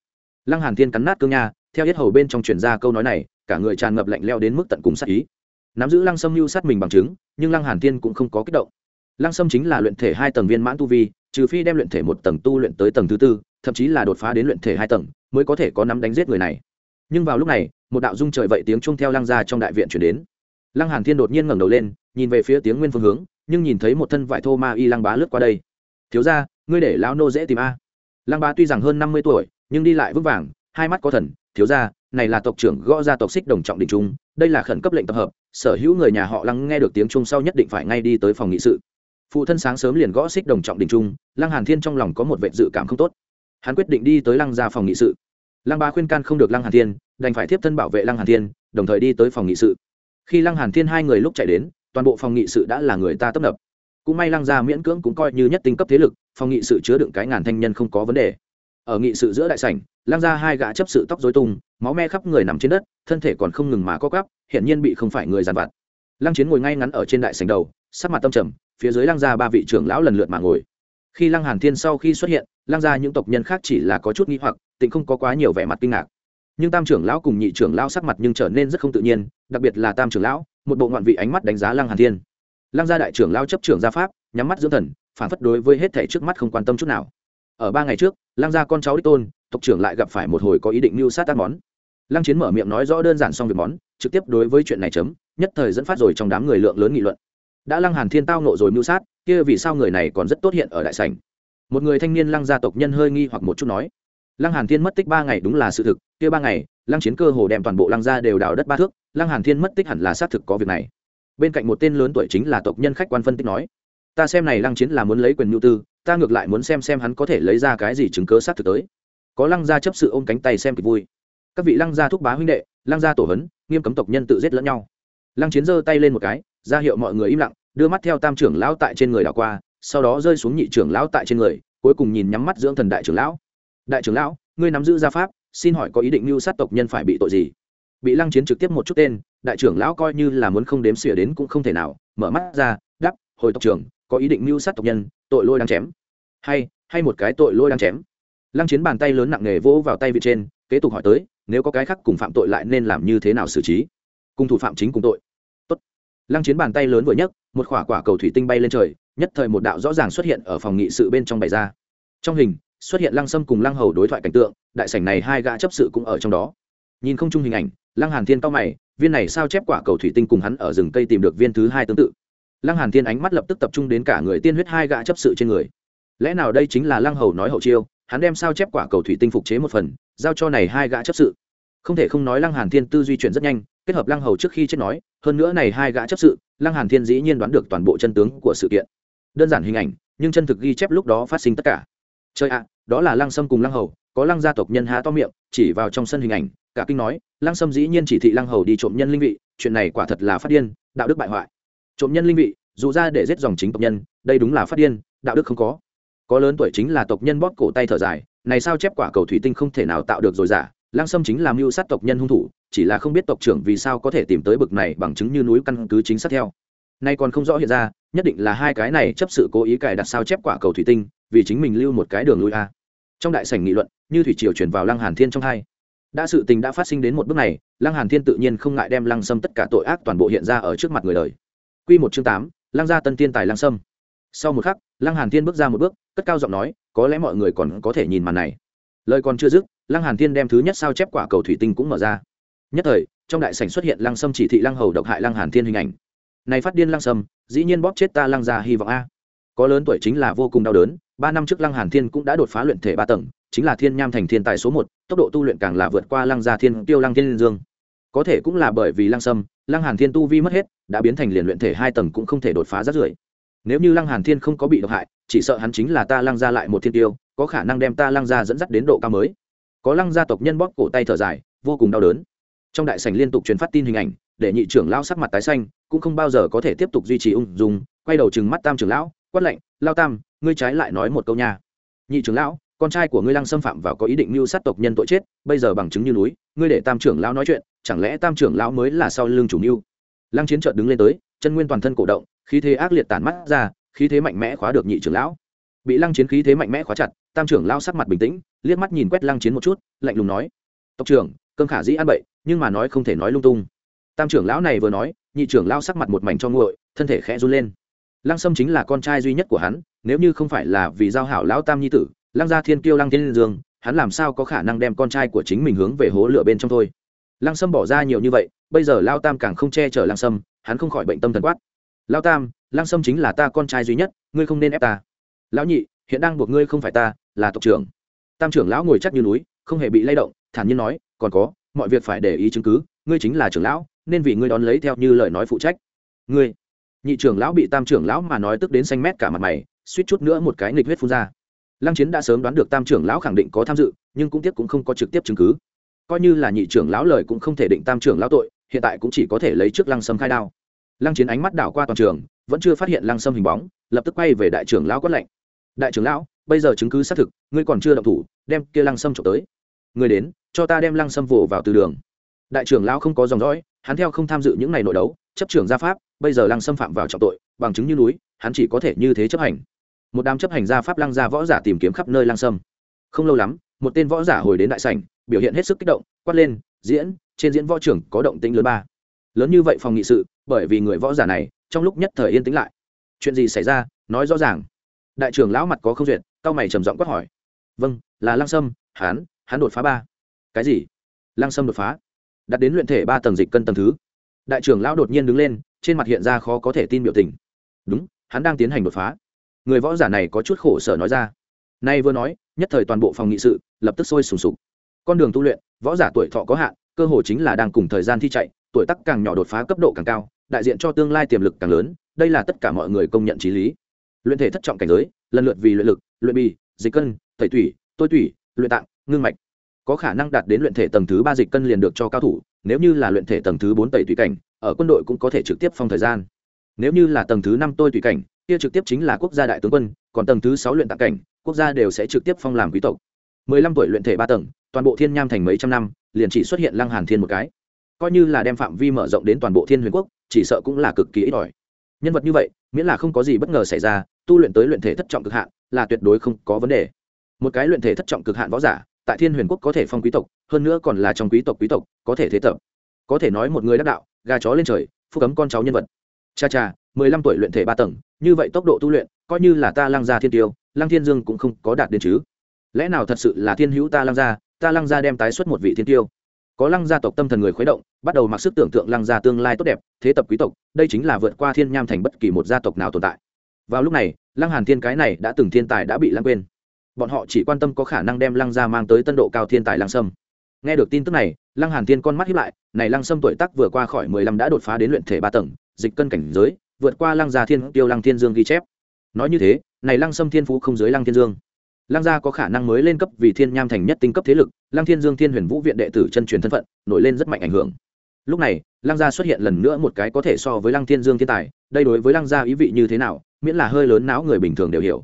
Lăng hàn thiên cắn nát cương nha, theo hết hầu bên trong truyền ra câu nói này, cả người tràn ngập lạnh leo đến mức tận cùng sát ý. Nắm giữ lăng sâm lưu sát mình bằng chứng, nhưng lăng hàn thiên cũng không có kích động lăng sâm chính là luyện thể hai tầng viên mãn tu vi, trừ phi đem luyện thể một tầng tu luyện tới tầng thứ tư, thậm chí là đột phá đến luyện thể hai tầng, mới có thể có nắm đánh giết người này. Nhưng vào lúc này, một đạo dung trời vậy tiếng chung theo lăng ra trong đại viện chuyển đến. Lăng hàn thiên đột nhiên ngẩng đầu lên, nhìn về phía tiếng nguyên phương hướng, nhưng nhìn thấy một thân vải thô ma y lăng bá lướt qua đây. Thiếu ra ngươi để lão nô dễ tìm a. Lăng bá tuy rằng hơn năm mươi tuổi, nhưng đi lại vững vàng, hai mắt có thần, thiếu ra này là tộc trưởng gõ ra tộc xích đồng trọng định trung, đây là khẩn cấp lệnh tập hợp, sở hữu người nhà họ lăng nghe được tiếng chung sau nhất định phải ngay đi tới phòng nghị sự phụ thân sáng sớm liền gõ xích đồng trọng đình trung, lăng hàn thiên trong lòng có một vệ dự cảm không tốt. Hắn quyết định đi tới lăng ra phòng nghị sự. Lăng ba khuyên can không được lăng hàn thiên, đành phải tiếp thân bảo vệ lăng hàn thiên, đồng thời đi tới phòng nghị sự. Khi lăng hàn thiên hai người lúc chạy đến, toàn bộ phòng nghị sự đã là người ta tấp nập. Cũng may lăng gia miễn cưỡng cũng coi như nhất tinh cấp thế lực, phòng nghị sự chứa đựng cái ngàn thanh nhân không có vấn đề. Ở nghị sự giữa đại sảnh, lăng gia hai gã chấp sự tóc rối tung, máu me khắp người nằm trên đất, thân thể còn không ngừng mà co quắp hiện nhiên bị không phải người giàn vặt lăng chiến ngồi ngay ngắn ở trên đại sảnh đầu, sắc mặt tâm trầm, phía dưới lăng gia ba vị trưởng lão lần lượt mà ngồi. Khi lăng hàn thiên sau khi xuất hiện, lăng gia những tộc nhân khác chỉ là có chút nghi hoặc, tịnh không có quá nhiều vẻ mặt kinh ngạc. Nhưng tam trưởng lão cùng nhị trưởng lão sắc mặt nhưng trở nên rất không tự nhiên, đặc biệt là tam trưởng lão, một bộ ngoạn vị ánh mắt đánh giá lăng hàn thiên. Lăng gia đại trưởng lão chấp trưởng gia pháp, nhắm mắt dưỡng thần, phản phất đối với hết thảy trước mắt không quan tâm chút nào. Ở ba ngày trước, lăng gia con cháu đích tôn, tộc trưởng lại gặp phải một hồi có ý định mưu sát tác món lăng chiến mở miệng nói rõ đơn giản xong việc món, trực tiếp đối với chuyện này chấm, nhất thời dẫn phát rồi trong đám người lượng lớn nghị luận. Đã lăng hàn thiên tao nộ rồi mưu sát, kia vì sao người này còn rất tốt hiện ở đại sảnh? Một người thanh niên lăng gia tộc nhân hơi nghi hoặc một chút nói. Lăng hàn thiên mất tích ba ngày đúng là sự thực, kia ba ngày, lăng chiến cơ hồ đem toàn bộ lăng gia đều đào đất ba thước, lăng hàn thiên mất tích hẳn là xác thực có việc này. Bên cạnh một tên lớn tuổi chính là tộc nhân khách quan phân tích nói, ta xem này lăng chiến là muốn lấy quyền nhu tư, ta ngược lại muốn xem xem hắn có thể lấy ra cái gì chứng cớ xác thực tới. Có lăng gia chấp sự ôm cánh tay xem kịch vui các vị lăng gia thúc bá huynh đệ, lăng gia tổ hấn nghiêm cấm tộc nhân tự giết lẫn nhau. Lăng chiến giơ tay lên một cái, ra hiệu mọi người im lặng, đưa mắt theo tam trưởng lão tại trên người đảo qua, sau đó rơi xuống nhị trưởng lão tại trên người, cuối cùng nhìn nhắm mắt dưỡng thần đại trưởng lão. Đại trưởng lão, ngươi nắm giữ gia pháp, xin hỏi có ý định mưu sát tộc nhân phải bị tội gì? Bị lăng chiến trực tiếp một chút tên, đại trưởng lão coi như là muốn không đếm xỉa đến cũng không thể nào, mở mắt ra đắp hồi tộc trưởng, có ý định mưu sát tộc nhân, tội lôi đang chém. Hay hay một cái tội lôi đang chém. Lăng chiến bàn tay lớn nặng nề vỗ vào tay vị trên kế tục hỏi tới, nếu có cái khác cùng phạm tội lại nên làm như thế nào xử trí? Cùng thủ phạm chính cùng tội. Tốt. lăng chiến bàn tay lớn vừa nhấc, một quả quả cầu thủy tinh bay lên trời, nhất thời một đạo rõ ràng xuất hiện ở phòng nghị sự bên trong bày ra. Trong hình, xuất hiện lăng sâm cùng lăng hầu đối thoại cảnh tượng, đại sảnh này hai gã chấp sự cũng ở trong đó. Nhìn không chung hình ảnh, lăng hàn thiên cao mày, viên này sao chép quả cầu thủy tinh cùng hắn ở rừng cây tìm được viên thứ hai tương tự. Lăng hàn thiên ánh mắt lập tức tập trung đến cả người tiên huyết hai gã chấp sự trên người. Lẽ nào đây chính là lăng hầu nói hậu chiêu hắn đem sao chép quả cầu thủy tinh phục chế một phần, giao cho này hai gã chấp sự. Không thể không nói lăng hàn thiên tư duy chuyển rất nhanh, kết hợp lăng hầu trước khi chết nói, hơn nữa này hai gã chấp sự, lăng hàn thiên dĩ nhiên đoán được toàn bộ chân tướng của sự kiện. Đơn giản hình ảnh, nhưng chân thực ghi chép lúc đó phát sinh tất cả. Chơi ạ, đó là lăng sâm cùng lăng hầu, có lăng gia tộc nhân há to miệng, chỉ vào trong sân hình ảnh, cả kinh nói, lăng sâm dĩ nhiên chỉ thị lăng hầu đi trộm nhân linh vị, chuyện này quả thật là phát điên, đạo đức bại hoại. Trộm nhân linh vị, dù ra để giết dòng chính tộc nhân, đây đúng là phát điên, đạo đức không có có lớn tuổi chính là tộc nhân bóp cổ tay thở dài, này sao chép quả cầu thủy tinh không thể nào tạo được rồi giả lăng sâm chính là mưu sát tộc nhân hung thủ, chỉ là không biết tộc trưởng vì sao có thể tìm tới bực này bằng chứng như núi căn cứ chính xác theo. Nay còn không rõ hiện ra, nhất định là hai cái này chấp sự cố ý cài đặt sao chép quả cầu thủy tinh, vì chính mình lưu một cái đường lui a. Trong đại sảnh nghị luận, như thủy triều chuyển vào lăng hàn thiên trong hai. Đã sự tình đã phát sinh đến một bước này, lăng hàn thiên tự nhiên không ngại đem lăng sâm tất cả tội ác toàn bộ hiện ra ở trước mặt người đời. Quy một chương tám, lăng gia tân tiên tài lăng sâm. Sau một khắc, lăng hàn thiên bước ra một bước cất cao giọng nói, có lẽ mọi người còn có thể nhìn màn này. Lời còn chưa dứt, lăng hàn thiên đem thứ nhất sao chép quả cầu thủy tinh cũng mở ra. Nhất thời, trong đại sảnh xuất hiện lăng sâm chỉ thị lăng hầu độc hại lăng hàn thiên hình ảnh. Này phát điên lăng sâm, dĩ nhiên bóp chết ta lăng gia hy vọng a. Có lớn tuổi chính là vô cùng đau đớn, ba năm trước lăng hàn thiên cũng đã đột phá luyện thể ba tầng, chính là thiên nham thành thiên tài số một, tốc độ tu luyện càng là vượt qua lăng gia thiên tiêu lăng thiên dương. Có thể cũng là bởi vì lăng sâm, lăng hàn thiên tu vi mất hết, đã biến thành liền luyện thể hai tầng cũng không thể đột phá rất rưỡi nếu như lăng hàn thiên không có bị độc hại, chỉ sợ hắn chính là ta lăng gia lại một thiên tiêu, có khả năng đem ta lăng gia dẫn dắt đến độ cao mới. Có lăng gia tộc nhân bóp cổ tay thở dài, vô cùng đau đớn. Trong đại sảnh liên tục truyền phát tin hình ảnh, để nhị trưởng lão sắc mặt tái xanh, cũng không bao giờ có thể tiếp tục duy trì ung dung, quay đầu chừng mắt tam trưởng lão, quát lệnh lao tam, ngươi trái lại nói một câu nha. Nhị trưởng lão, con trai của ngươi lăng xâm phạm vào có ý định mưu sát tộc nhân tội chết, bây giờ bằng chứng như núi, ngươi để tam trưởng lão nói chuyện, chẳng lẽ tam trưởng lão mới là sau lưng chủ mưu? Lăng chiến trợt đứng lên tới, chân nguyên toàn thân cổ động khí thế ác liệt tản mắt ra, khí thế mạnh mẽ khóa được nhị trưởng lão. Bị lăng chiến khí thế mạnh mẽ khóa chặt, tam trưởng lão sắc mặt bình tĩnh, liếc mắt nhìn quét lăng chiến một chút, lạnh lùng nói, tộc trưởng cơm khả dĩ ăn bậy, nhưng mà nói không thể nói lung tung. Tam trưởng lão này vừa nói, nhị trưởng lão sắc mặt một mảnh cho nguội, thân thể khẽ run lên. Lăng sâm chính là con trai duy nhất của hắn, nếu như không phải là vì giao hảo lão tam nhi tử, lăng gia thiên kiêu lăng thiên dương, hắn làm sao có khả năng đem con trai của chính mình hướng về hố lửa bên trong thôi? Lăng sâm bỏ ra nhiều như vậy, bây giờ lao tam càng không che chở lăng sâm, hắn không khỏi bệnh tâm thần quát lao tam, Lang sâm chính là ta con trai duy nhất, ngươi không nên ép ta. Lão nhị, hiện đang buộc ngươi không phải ta, là tộc trưởng. Tam trưởng lão ngồi chắc như núi, không hề bị lay động, thản nhiên nói, còn có, mọi việc phải để ý chứng cứ, ngươi chính là trưởng lão, nên vì ngươi đón lấy theo như lời nói phụ trách. Ngươi, nhị trưởng lão bị tam trưởng lão mà nói tức đến xanh mét cả mặt mày, suýt chút nữa một cái nghịch huyết phun ra. Lăng chiến đã sớm đoán được tam trưởng lão khẳng định có tham dự, nhưng cũng tiếc cũng không có trực tiếp chứng cứ. Coi như là nhị trưởng lão lời cũng không thể định tam trưởng lão tội, hiện tại cũng chỉ có thể lấy trước lăng sâm khai đao lăng chiến ánh mắt đảo qua toàn trường, vẫn chưa phát hiện lăng sâm hình bóng, lập tức quay về đại trưởng lão quát lệnh đại trưởng lão, bây giờ chứng cứ xác thực, ngươi còn chưa động thủ, đem kia lăng sâm trộm tới. Người đến, cho ta đem lăng sâm vồ vào từ đường. Đại trưởng lão không có dòng dõi, hắn theo không tham dự những ngày nội đấu, chấp trưởng gia pháp, bây giờ lăng xâm phạm vào trọng tội, bằng chứng như núi, hắn chỉ có thể như thế chấp hành. Một đám chấp hành gia pháp lăng gia võ giả tìm kiếm khắp nơi lăng sâm. Không lâu lắm, một tên võ giả hồi đến đại sảnh, biểu hiện hết sức kích động, quát lên, diễn, trên diễn võ trưởng có động tĩnh lớn ba lớn như vậy phòng nghị sự, bởi vì người võ giả này, trong lúc nhất thời yên tĩnh lại. Chuyện gì xảy ra, nói rõ ràng. Đại trưởng lão mặt có không duyệt, cao mày trầm giọng quát hỏi. Vâng là lăng sâm hán hắn đột phá ba. Cái gì? Lăng sâm đột phá? Đặt đến luyện thể ba tầng dịch cân tầng thứ. Đại trưởng lão đột nhiên đứng lên, trên mặt hiện ra khó có thể tin biểu tình. Đúng, hắn đang tiến hành đột phá. Người võ giả này có chút khổ sở nói ra. Nay vừa nói, nhất thời toàn bộ phòng nghị sự, lập tức sôi sùng sục. Con đường tu luyện, võ giả tuổi thọ có hạn, cơ hội chính là đang cùng thời gian thi chạy tuổi tác càng nhỏ đột phá cấp độ càng cao, đại diện cho tương lai tiềm lực càng lớn, đây là tất cả mọi người công nhận trí lý. Luyện thể thất trọng cảnh giới, lần lượt vì luyện lực, luyện bì, dịch cân, tẩy tủy, tôi tủy, luyện tạng, ngưng mạch. Có khả năng đạt đến luyện thể tầng thứ ba dịch cân liền được cho cao thủ, nếu như là luyện thể tầng thứ bốn tẩy tủy cảnh, ở quân đội cũng có thể trực tiếp phong thời gian. Nếu như là tầng thứ năm tôi tùy cảnh, kia trực tiếp chính là quốc gia đại tướng quân, còn tầng thứ sáu luyện tạng cảnh, quốc gia đều sẽ trực tiếp phong làm quý tộc. Mười lăm tuổi luyện thể ba tầng, toàn bộ thiên nham thành mấy trăm năm, liền chỉ xuất hiện lăng hàn thiên một cái coi như là đem phạm vi mở rộng đến toàn bộ thiên huyền quốc, chỉ sợ cũng là cực kỳ ít ỏi. Nhân vật như vậy, miễn là không có gì bất ngờ xảy ra, tu luyện tới luyện thể thất trọng cực hạn, là tuyệt đối không có vấn đề. Một cái luyện thể thất trọng cực hạn võ giả, tại thiên huyền quốc có thể phong quý tộc, hơn nữa còn là trong quý tộc quý tộc, có thể thế tập. Có thể nói một người đắc đạo, gà chó lên trời, phúc cấm con cháu nhân vật. Cha cha, mười lăm tuổi luyện thể ba tầng, như vậy tốc độ tu luyện, coi như là ta lăng gia thiên tiêu, lăng thiên dương cũng không có đạt đến chứ. Lẽ nào thật sự là thiên hữu ta lăng gia, ta lăng gia đem tái xuất một vị thiên tiêu? Có lăng gia tộc tâm thần người khuấy động, bắt đầu mặc sức tưởng tượng lăng gia tương lai tốt đẹp, thế tập quý tộc, đây chính là vượt qua thiên nham thành bất kỳ một gia tộc nào tồn tại. Vào lúc này, lăng hàn thiên cái này đã từng thiên tài đã bị lãng quên. Bọn họ chỉ quan tâm có khả năng đem lăng gia mang tới tân độ cao thiên tài lăng sâm. Nghe được tin tức này, lăng hàn thiên con mắt hiếp lại, này lăng sâm tuổi tác vừa qua khỏi mười lăm đã đột phá đến luyện thể ba tầng, dịch cân cảnh giới, vượt qua lăng gia thiên tiêu lăng thiên dương ghi chép. Nói như thế, này lăng sâm thiên phú không dưới lăng thiên dương lăng gia có khả năng mới lên cấp vì thiên nham thành nhất tinh cấp thế lực, lăng thiên dương thiên huyền vũ viện đệ tử chân truyền thân phận, nổi lên rất mạnh ảnh hưởng. Lúc này, lăng gia xuất hiện lần nữa một cái có thể so với lăng thiên dương thiên tài, đây đối với lăng gia ý vị như thế nào, miễn là hơi lớn não người bình thường đều hiểu.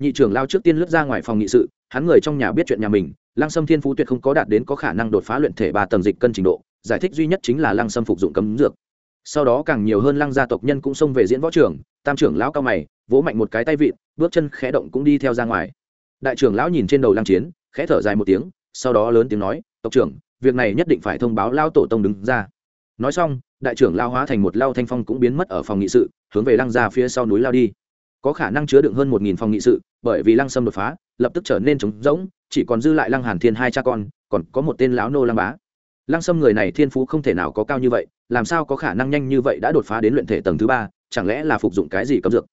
Nhị trưởng lao trước tiên lướt ra ngoài phòng nghị sự, hắn người trong nhà biết chuyện nhà mình, lăng sâm thiên phú tuyệt không có đạt đến có khả năng đột phá luyện thể ba tầng dịch cân trình độ, giải thích duy nhất chính là lăng sâm phục dụng cấm dược. Sau đó càng nhiều hơn lăng gia tộc nhân cũng xông về diễn võ trưởng tam trưởng lão cao mày, vỗ mạnh một cái tay vịn, bước chân khẽ động cũng đi theo ra ngoài đại trưởng lão nhìn trên đầu lăng chiến, khẽ thở dài một tiếng, sau đó lớn tiếng nói, tộc trưởng, việc này nhất định phải thông báo lao tổ tông đứng ra. Nói xong, đại trưởng lao hóa thành một lao thanh phong cũng biến mất ở phòng nghị sự, hướng về lăng ra phía sau núi lao đi. Có khả năng chứa đựng hơn một nghìn phòng nghị sự, bởi vì lăng sâm đột phá, lập tức trở nên trống rỗng, chỉ còn dư lại lăng hàn thiên hai cha con, còn có một tên lão nô lăng bá. Lăng sâm người này thiên phú không thể nào có cao như vậy, làm sao có khả năng nhanh như vậy đã đột phá đến luyện thể tầng thứ ba, chẳng lẽ là phục dụng cái gì cấm dược?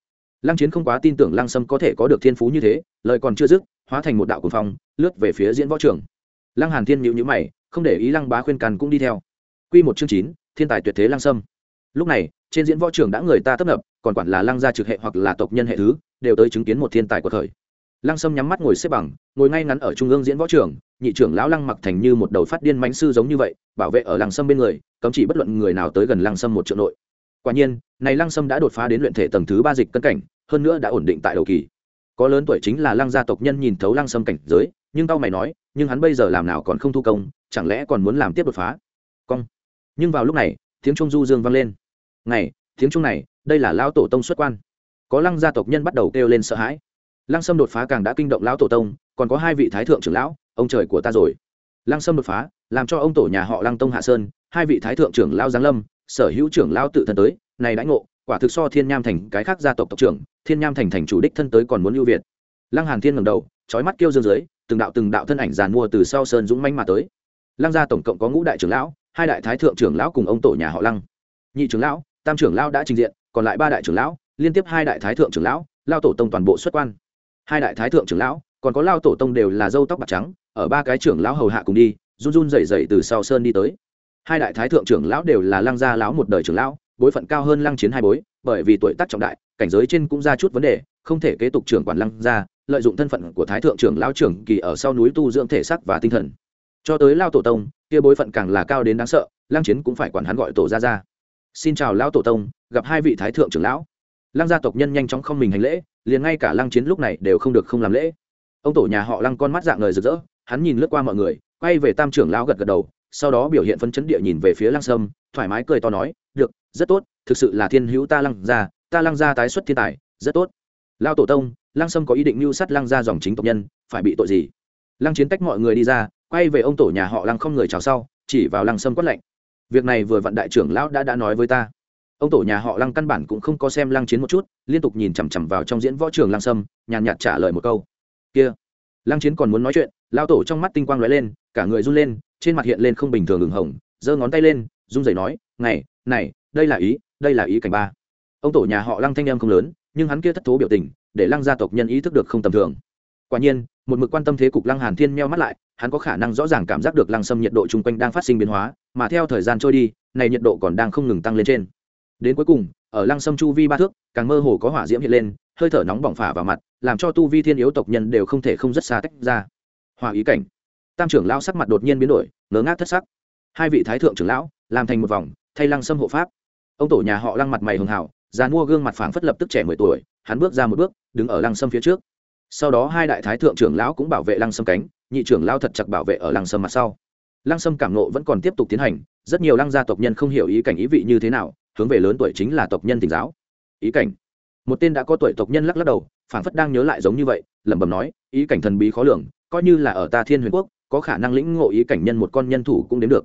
Lăng chiến không quá tin tưởng lăng sâm có thể có được thiên phú như thế, lời còn chưa dứt, hóa thành một đạo cuồng phong, lướt về phía diễn võ trường. Lăng hàn thiên nhịu nhữ mày, không để ý lăng bá khuyên càn cũng đi theo. Quy một chương chín, thiên tài tuyệt thế lăng sâm. Lúc này, trên diễn võ trường đã người ta tấp nập, còn quản là lăng gia trực hệ hoặc là tộc nhân hệ thứ, đều tới chứng kiến một thiên tài của thời. Lăng sâm nhắm mắt ngồi xếp bằng, ngồi ngay ngắn ở trung ương diễn võ trường, nhị trưởng lão lăng mặc thành như một đầu phát điên mãnh sư giống như vậy, bảo vệ ở lăng sâm bên người, cấm chỉ bất luận người nào tới gần lăng sâm một triệu nội. Quả nhiên, này lăng sâm đã đột phá đến luyện thể tầng thứ ba dịch cân cảnh hơn nữa đã ổn định tại đầu kỳ. Có lớn tuổi chính là lăng gia tộc nhân nhìn thấu lăng sâm cảnh giới, nhưng tao mày nói, nhưng hắn bây giờ làm nào còn không thu công, chẳng lẽ còn muốn làm tiếp đột phá? Cong. Nhưng vào lúc này, tiếng trung du dương vang lên. Ngày tiếng trung này, đây là lão tổ tông xuất quan. Có lăng gia tộc nhân bắt đầu kêu lên sợ hãi. Lăng sâm đột phá càng đã kinh động lão tổ tông, còn có hai vị thái thượng trưởng lão, ông trời của ta rồi. Lăng sâm đột phá, làm cho ông tổ nhà họ lăng tông hạ sơn, hai vị thái thượng trưởng lão giáng lâm, sở hữu trưởng lão tự thân tới, này đãi ngộ quả thực so thiên nham thành cái khác gia tộc tộc trưởng, thiên nham thành thành chủ đích thân tới còn muốn ưu việt. Lăng hàn thiên ngẩng đầu, chói mắt kêu dương dưới, từng đạo từng đạo thân ảnh giàn mua từ sau sơn dũng manh mà tới. Lăng gia tổng cộng có ngũ đại trưởng lão, hai đại thái thượng trưởng lão cùng ông tổ nhà họ lăng. Nhị trưởng lão, tam trưởng lão đã trình diện, còn lại ba đại trưởng lão, liên tiếp hai đại thái thượng trưởng lão lao tổ tông toàn bộ xuất quan. Hai đại thái thượng trưởng lão, còn có lao tổ tông đều là dâu tóc bạc trắng, ở ba cái trưởng lão hầu hạ cùng đi, run run rẩy rẩy từ sau sơn đi tới. Hai đại thái thượng trưởng lão đều là lăng gia lão một đời trưởng lão bối phận cao hơn lăng chiến hai bối, bởi vì tuổi tác trọng đại, cảnh giới trên cũng ra chút vấn đề, không thể kế tục trưởng quản lăng gia, lợi dụng thân phận của thái thượng trưởng lão trưởng kỳ ở sau núi tu dưỡng thể xác và tinh thần. Cho tới lao tổ tông, kia bối phận càng là cao đến đáng sợ, lăng chiến cũng phải quản hắn gọi tổ ra ra xin chào lão tổ tông, gặp hai vị thái thượng trưởng lão. Lăng gia tộc nhân nhanh chóng không mình hành lễ, liền ngay cả lăng chiến lúc này đều không được không làm lễ. Ông tổ nhà họ lăng con mắt dạng lời rực rỡ, hắn nhìn lướt qua mọi người, quay về tam trưởng lão gật gật đầu sau đó biểu hiện phấn chấn địa nhìn về phía lăng sâm, thoải mái cười to nói, được, rất tốt, thực sự là thiên hữu ta lăng gia, ta lăng gia tái xuất thiên tài, rất tốt. Lao tổ tông, lăng sâm có ý định mưu sát lăng gia dòng chính tộc nhân, phải bị tội gì? Lăng chiến tách mọi người đi ra, quay về ông tổ nhà họ lăng không người chào sau, chỉ vào lăng sâm quát lạnh, việc này vừa vặn đại trưởng lão đã đã nói với ta. Ông tổ nhà họ lăng căn bản cũng không có xem lăng chiến một chút, liên tục nhìn chằm chằm vào trong diễn võ trường lăng sâm, nhàn nhạt trả lời một câu, kia. Lăng chiến còn muốn nói chuyện lao tổ trong mắt tinh quang lóe lên, cả người run lên trên mặt hiện lên không bình thường ửng hồng, giơ ngón tay lên, run rẩy nói, này này, đây là ý, đây là ý cảnh ba. Ông tổ nhà họ lăng thanh em không lớn, nhưng hắn kia thất thố biểu tình, để lăng gia tộc nhân ý thức được không tầm thường. Quả nhiên, một mực quan tâm thế cục lăng hàn thiên meo mắt lại, hắn có khả năng rõ ràng cảm giác được lăng sâm nhiệt độ chung quanh đang phát sinh biến hóa, mà theo thời gian trôi đi, này nhiệt độ còn đang không ngừng tăng lên trên. Đến cuối cùng, ở lăng sâm chu vi ba thước, càng mơ hồ có hỏa diễm hiện lên, hơi thở nóng bỏng phả vào mặt, làm cho tu vi thiên yếu tộc nhân đều không thể không rất xa tách ra. Hòa ý cảnh tam trưởng lão sắc mặt đột nhiên biến đổi, ngớ ngác thất sắc. Hai vị thái thượng trưởng lão, làm thành một vòng, thay lăng sâm hộ pháp. Ông tổ nhà họ lăng mặt mày hường hảo, già mua gương mặt phảng phất lập tức trẻ mười tuổi, hắn bước ra một bước, đứng ở lăng sâm phía trước. Sau đó hai đại thái thượng trưởng lão cũng bảo vệ lăng sâm cánh, nhị trưởng lão thật chặt bảo vệ ở lăng sâm mặt sau. Lăng sâm cảm nộ vẫn còn tiếp tục tiến hành, rất nhiều lăng gia tộc nhân không hiểu ý cảnh ý vị như thế nào, hướng về lớn tuổi chính là tộc nhân tỉnh giáo. Ý cảnh. Một tên đã có tuổi tộc nhân lắc lắc đầu, phảng phất đang nhớ lại giống như vậy, lẩm bẩm nói, ý cảnh thần bí khó lường, coi như là ở ta thiên huyền quốc có khả năng lĩnh ngộ ý cảnh nhân một con nhân thủ cũng đến được.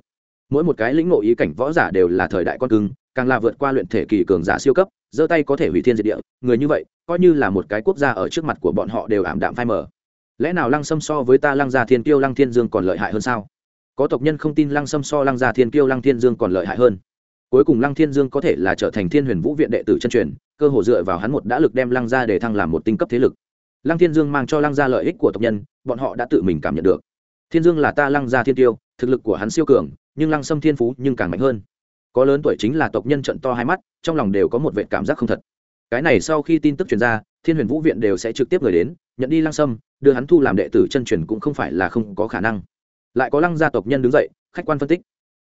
Mỗi một cái lĩnh ngộ ý cảnh võ giả đều là thời đại con cưng, càng là vượt qua luyện thể kỳ cường giả siêu cấp, giơ tay có thể hủy thiên diệt địa, người như vậy, coi như là một cái quốc gia ở trước mặt của bọn họ đều ảm đạm phai mờ. Lẽ nào lăng sâm so với ta lăng gia thiên kiêu lăng thiên dương còn lợi hại hơn sao? Có tộc nhân không tin lăng sâm so lăng gia thiên kiêu lăng thiên dương còn lợi hại hơn. Cuối cùng lăng thiên dương có thể là trở thành thiên huyền vũ viện đệ tử chân truyền, cơ hồ dựa vào hắn một đã lực đem lăng gia để thăng làm một tinh cấp thế lực. Lăng thiên dương mang cho lăng gia lợi ích của tộc nhân, bọn họ đã tự mình cảm nhận được thiên dương là ta lăng gia thiên tiêu, thực lực của hắn siêu cường, nhưng lăng sâm thiên phú nhưng càng mạnh hơn. Có lớn tuổi chính là tộc nhân trận to hai mắt, trong lòng đều có một vệ cảm giác không thật. Cái này sau khi tin tức truyền ra, thiên huyền vũ viện đều sẽ trực tiếp người đến, nhận đi lăng sâm đưa hắn thu làm đệ tử chân truyền cũng không phải là không có khả năng. Lại có lăng gia tộc nhân đứng dậy, khách quan phân tích.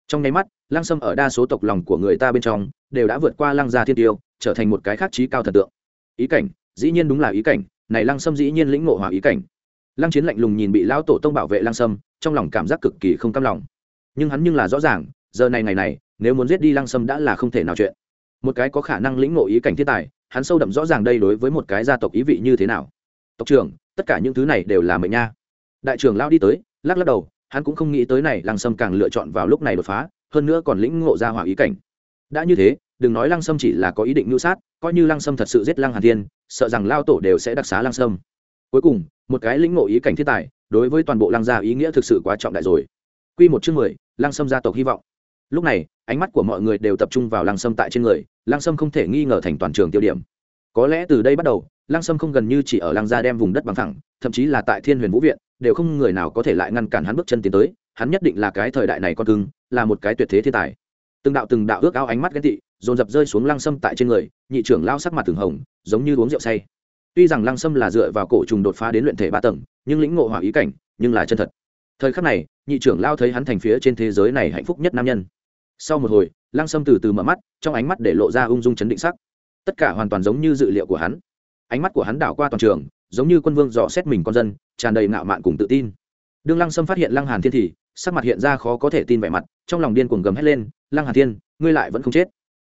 Trong nháy mắt, lăng sâm ở đa số tộc lòng của người ta bên trong, đều đã vượt qua lăng gia thiên tiêu, trở thành một cái khác trí cao thần tượng. Ý cảnh, dĩ nhiên đúng là ý cảnh, này lăng sâm dĩ nhiên lĩnh ngộ hòa ý cảnh lăng chiến lạnh lùng nhìn bị lão tổ tông bảo vệ lăng sâm, trong lòng cảm giác cực kỳ không cam lòng. Nhưng hắn nhưng là rõ ràng, giờ này ngày này, nếu muốn giết đi lăng sâm đã là không thể nào chuyện. Một cái có khả năng lĩnh ngộ ý cảnh thiên tài, hắn sâu đậm rõ ràng đây đối với một cái gia tộc ý vị như thế nào. Tộc trưởng, tất cả những thứ này đều là mệnh nha. Đại trưởng lao đi tới, lắc lắc đầu, hắn cũng không nghĩ tới này lăng sâm càng lựa chọn vào lúc này đột phá, hơn nữa còn lĩnh ngộ ra hỏa ý cảnh. Đã như thế, đừng nói lăng sâm chỉ là có ý định mưu sát, coi như lăng sâm thật sự giết lăng hàn thiên, sợ rằng lao tổ đều sẽ đặc xá lăng sâm cuối cùng, một cái lĩnh ngộ ý cảnh thiên tài, đối với toàn bộ lăng gia ý nghĩa thực sự quá trọng đại rồi. Quy một chương mười, lăng sâm gia tộc hy vọng. Lúc này, ánh mắt của mọi người đều tập trung vào lăng sâm tại trên người, lăng sâm không thể nghi ngờ thành toàn trường tiêu điểm. Có lẽ từ đây bắt đầu, lăng sâm không gần như chỉ ở lăng gia đem vùng đất bằng thẳng thậm chí là tại thiên huyền vũ viện, đều không người nào có thể lại ngăn cản hắn bước chân tiến tới, hắn nhất định là cái thời đại này con cưng, là một cái tuyệt thế thiên tài. Từng đạo từng đạo ước ao ánh mắt ghen tị, dồn dập rơi xuống lăng sâm tại trên người, nhị trưởng lao sắc mặt từng hồng, giống như uống rượu say tuy rằng lăng sâm là dựa vào cổ trùng đột phá đến luyện thể ba tầng, nhưng lĩnh ngộ hỏa ý cảnh, nhưng là chân thật. Thời khắc này, nhị trưởng lao thấy hắn thành phía trên thế giới này hạnh phúc nhất nam nhân. Sau một hồi, lăng sâm từ từ mở mắt, trong ánh mắt để lộ ra ung dung chấn định sắc. Tất cả hoàn toàn giống như dự liệu của hắn. Ánh mắt của hắn đảo qua toàn trường, giống như quân vương dò xét mình con dân, tràn đầy ngạo mạn cùng tự tin. Đương lăng sâm phát hiện lăng hàn thiên thì, sắc mặt hiện ra khó có thể tin vẻ mặt, trong lòng điên cuồng gầm hét lên, lăng hàn thiên, ngươi lại vẫn không chết.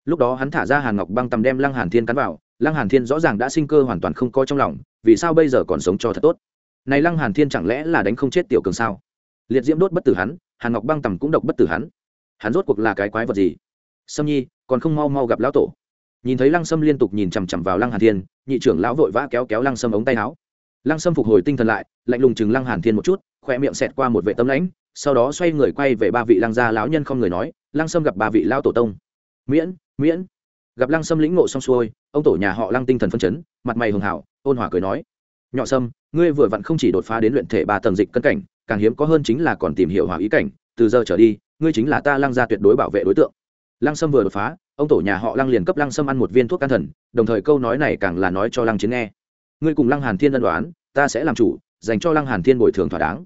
Lúc đó hắn thả ra hàn ngọc băng tầm đem lăng hàn thiên cắn vào lăng hàn thiên rõ ràng đã sinh cơ hoàn toàn không có trong lòng, vì sao bây giờ còn sống cho thật tốt? Này lăng hàn thiên chẳng lẽ là đánh không chết tiểu cường sao? Liệt diễm đốt bất tử hắn, hàn ngọc băng tầm cũng độc bất tử hắn. Hắn rốt cuộc là cái quái vật gì? Sâm nhi, còn không mau mau gặp lão tổ. Nhìn thấy lăng sâm liên tục nhìn chằm chằm vào lăng hàn thiên, nhị trưởng lão vội vã kéo kéo lăng sâm ống tay áo. Lăng sâm phục hồi tinh thần lại, lạnh lùng chừng lăng hàn thiên một chút, khoe miệng xẹt qua một vệ tấm lãnh, sau đó xoay người quay về ba vị lăng gia lão nhân không người nói, lăng sâm gặp ba vị lão tổ tông. Miễn miễn gặp lăng sâm lĩnh ngộ xong xuôi, ông tổ nhà họ lăng tinh thần phân chấn, mặt mày hường hảo, ôn hòa cười nói nhọ sâm, ngươi vừa vặn không chỉ đột phá đến luyện thể ba tầng dịch cân cảnh, càng hiếm có hơn chính là còn tìm hiểu hòa ý cảnh, từ giờ trở đi, ngươi chính là ta lăng gia tuyệt đối bảo vệ đối tượng. Lăng sâm vừa đột phá, ông tổ nhà họ lăng liền cấp lăng sâm ăn một viên thuốc can thần, đồng thời câu nói này càng là nói cho lăng chiến nghe, ngươi cùng lăng hàn thiên ân đoán, ta sẽ làm chủ, dành cho lăng hàn thiên bồi thường thỏa đáng.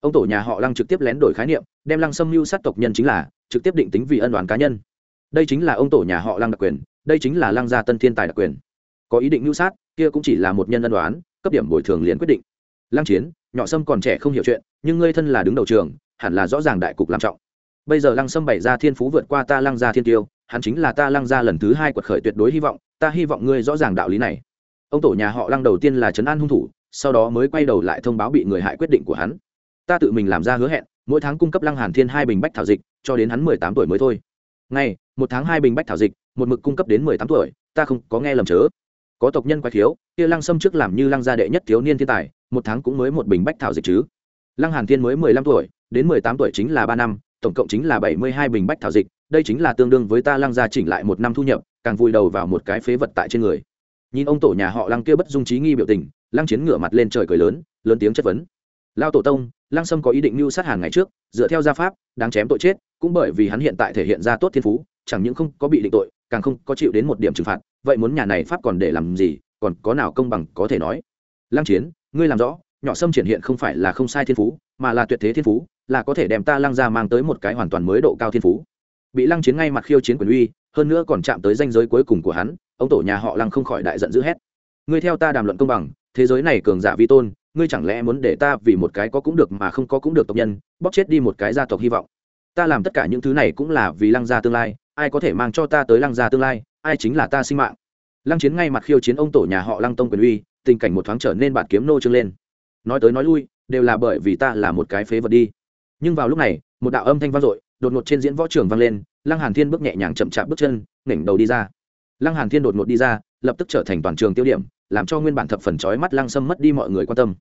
Ông tổ nhà họ lăng trực tiếp lén đổi khái niệm, đem lăng sâm mưu sát tộc nhân chính là, trực tiếp định tính vì ân đoán cá nhân. Đây chính là ông tổ nhà họ lăng đặc quyền đây chính là lăng gia tân thiên tài đặc quyền. Có ý định mưu sát, kia cũng chỉ là một nhân ân đoán cấp điểm bồi thường liền quyết định. Lăng chiến, nhỏ sâm còn trẻ không hiểu chuyện, nhưng ngươi thân là đứng đầu trường, hẳn là rõ ràng đại cục làm trọng. Bây giờ lăng sâm bày ra thiên phú vượt qua ta lăng gia thiên tiêu, hắn chính là ta lăng gia lần thứ hai quật khởi tuyệt đối hy vọng, ta hy vọng ngươi rõ ràng đạo lý này. Ông tổ nhà họ lăng đầu tiên là trấn an hung thủ, sau đó mới quay đầu lại thông báo bị người hại quyết định của hắn. Ta tự mình làm ra hứa hẹn, mỗi tháng cung cấp lăng hàn thiên hai bình bách thảo dịch, cho đến hắn mười tám tuổi mới thôi. Ngày, một tháng hai bình bách thảo dịch một mực cung cấp đến mười tám tuổi, ta không có nghe lầm chớ. Có tộc nhân quái thiếu kia lăng sâm trước làm như lăng gia đệ nhất thiếu niên thiên tài, một tháng cũng mới một bình bách thảo dịch chứ. Lăng hàn thiên mới mười lăm tuổi, đến mười tám tuổi chính là ba năm, tổng cộng chính là bảy mươi hai bình bách thảo dịch, đây chính là tương đương với ta lăng gia chỉnh lại một năm thu nhập, càng vui đầu vào một cái phế vật tại trên người. Nhìn ông tổ nhà họ lăng kia bất dung trí nghi biểu tình, lăng chiến ngửa mặt lên trời cười lớn lớn tiếng chất vấn. Lao tổ tông, lăng sâm có ý định mưu sát hàng ngày trước, dựa theo gia pháp, đáng chém tội chết, cũng bởi vì hắn hiện tại thể hiện ra tốt thiên phú, chẳng những không có bị định tội càng không có chịu đến một điểm trừng phạt, vậy muốn nhà này pháp còn để làm gì, còn có nào công bằng có thể nói? Lăng chiến, ngươi làm rõ, nhỏ sâm triển hiện không phải là không sai thiên phú, mà là tuyệt thế thiên phú, là có thể đem ta lăng ra mang tới một cái hoàn toàn mới độ cao thiên phú. Bị lăng chiến ngay mặt khiêu chiến quyền uy, hơn nữa còn chạm tới danh giới cuối cùng của hắn, ông tổ nhà họ lăng không khỏi đại giận dữ hét. Ngươi theo ta đàm luận công bằng, thế giới này cường giả vi tôn, ngươi chẳng lẽ muốn để ta vì một cái có cũng được mà không có cũng được tộc nhân, bóp chết đi một cái gia tộc hy vọng? Ta làm tất cả những thứ này cũng là vì lăng gia tương lai ai có thể mang cho ta tới lăng gia tương lai, ai chính là ta sinh mạng. Lăng chiến ngay mặt khiêu chiến ông tổ nhà họ lăng tông quyền uy, tình cảnh một thoáng trở nên bạt kiếm nô trương lên. Nói tới nói lui, đều là bởi vì ta là một cái phế vật đi. Nhưng vào lúc này, một đạo âm thanh vang dội, đột ngột trên diễn võ trường vang lên, lăng hàn thiên bước nhẹ nhàng chậm chạp bước chân nghển đầu đi ra. Lăng hàn thiên đột ngột đi ra, lập tức trở thành toàn trường tiêu điểm, làm cho nguyên bản thập phần chói mắt lăng sâm mất đi mọi người quan tâm.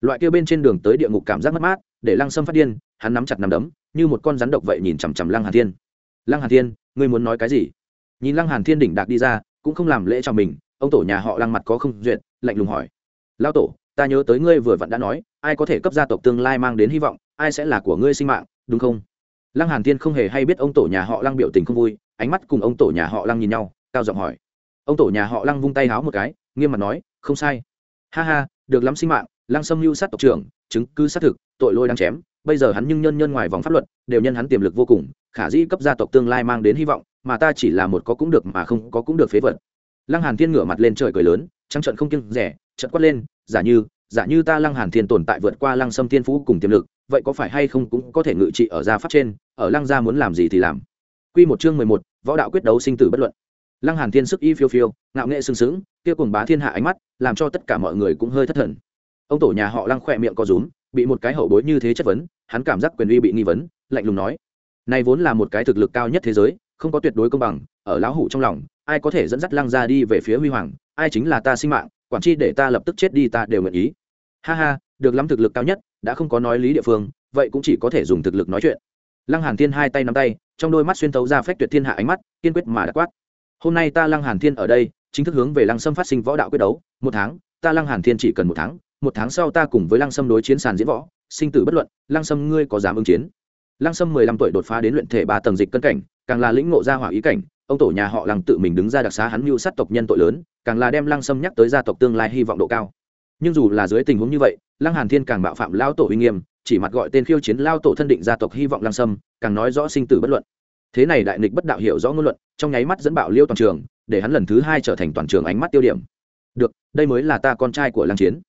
Loại kia bên trên đường tới địa ngục cảm giác mất mát, để lăng sâm phát điên, hắn nắm chặt nắm đấm, như một con rắn độc vậy nhìn chằm chằm lăng hàn thiên lăng hàn thiên, ngươi muốn nói cái gì? Nhìn lăng hàn thiên đỉnh đạc đi ra, cũng không làm lễ cho mình, ông tổ nhà họ lăng mặt có không duyệt, lạnh lùng hỏi. Lao tổ, ta nhớ tới ngươi vừa vặn đã nói, ai có thể cấp gia tộc tương lai mang đến hy vọng, ai sẽ là của ngươi sinh mạng, đúng không? Lăng hàn thiên không hề hay biết ông tổ nhà họ lăng biểu tình không vui, ánh mắt cùng ông tổ nhà họ lăng nhìn nhau, cao giọng hỏi. Ông tổ nhà họ lăng vung tay háo một cái, nghiêm mặt nói, không sai. Ha ha, được lắm sinh mạng, lăng xâm lưu sát tộc trưởng, chứng cứ xác thực, tội lôi đang chém bây giờ hắn nhưng nhân nhân ngoài vòng pháp luật đều nhân hắn tiềm lực vô cùng khả dĩ cấp gia tộc tương lai mang đến hy vọng mà ta chỉ là một có cũng được mà không có cũng được phế vật. Lăng hàn thiên ngửa mặt lên trời cười lớn trắng trận không kiêng rẻ trận quát lên giả như giả như ta lăng hàn thiên tồn tại vượt qua lăng sâm thiên phú cùng tiềm lực vậy có phải hay không cũng có thể ngự trị ở gia pháp trên ở lăng gia muốn làm gì thì làm. Quy một chương mười một, võ đạo quyết đấu sinh tử bất luận. Lăng hàn thiên sức y phiêu phiêu ngạo nghệ sừng sững kia cùng bá thiên hạ ánh mắt làm cho tất cả mọi người cũng hơi thất thần. Ông tổ nhà họ lăng khỏe miệng co rúm bị một cái hậu bối như thế chất vấn hắn cảm giác quyền uy bị nghi vấn, lạnh lùng nói, này vốn là một cái thực lực cao nhất thế giới, không có tuyệt đối công bằng, ở lão hủ trong lòng, ai có thể dẫn dắt lăng ra đi về phía huy hoàng, ai chính là ta sinh mạng, quản chi để ta lập tức chết đi ta đều nguyện ý. Ha ha, được lắm thực lực cao nhất, đã không có nói lý địa phương, vậy cũng chỉ có thể dùng thực lực nói chuyện. Lăng hàn thiên hai tay nắm tay, trong đôi mắt xuyên thấu ra phách tuyệt thiên hạ ánh mắt, kiên quyết mà đã quát, hôm nay ta lăng hàn thiên ở đây, chính thức hướng về lăng sâm phát sinh võ đạo quyết đấu, một tháng, ta lăng hàn thiên chỉ cần một tháng một tháng sau ta cùng với lăng sâm đối chiến sàn diễn võ sinh tử bất luận, lăng sâm ngươi có dám ứng chiến? Lăng sâm mười lăm tuổi đột phá đến luyện thể ba tầng dịch cân cảnh, càng là lĩnh ngộ ra hỏa ý cảnh, ông tổ nhà họ lăng tự mình đứng ra đặc xá hắn mưu sát tộc nhân tội lớn, càng là đem lăng sâm nhắc tới gia tộc tương lai hy vọng độ cao. Nhưng dù là dưới tình huống như vậy, lăng hàn thiên càng bạo phạm lao tổ uy nghiêm, chỉ mặt gọi tên khiêu chiến lao tổ thân định gia tộc hy vọng lăng sâm, càng nói rõ sinh tử bất luận. Thế này đại nghịch bất đạo hiểu rõ ngôn luận, trong nháy mắt dẫn bạo liêu toàn trường, để hắn lần thứ hai trở thành toàn trường ánh mắt tiêu điểm. Được, đây mới là ta con trai của lăng chiến.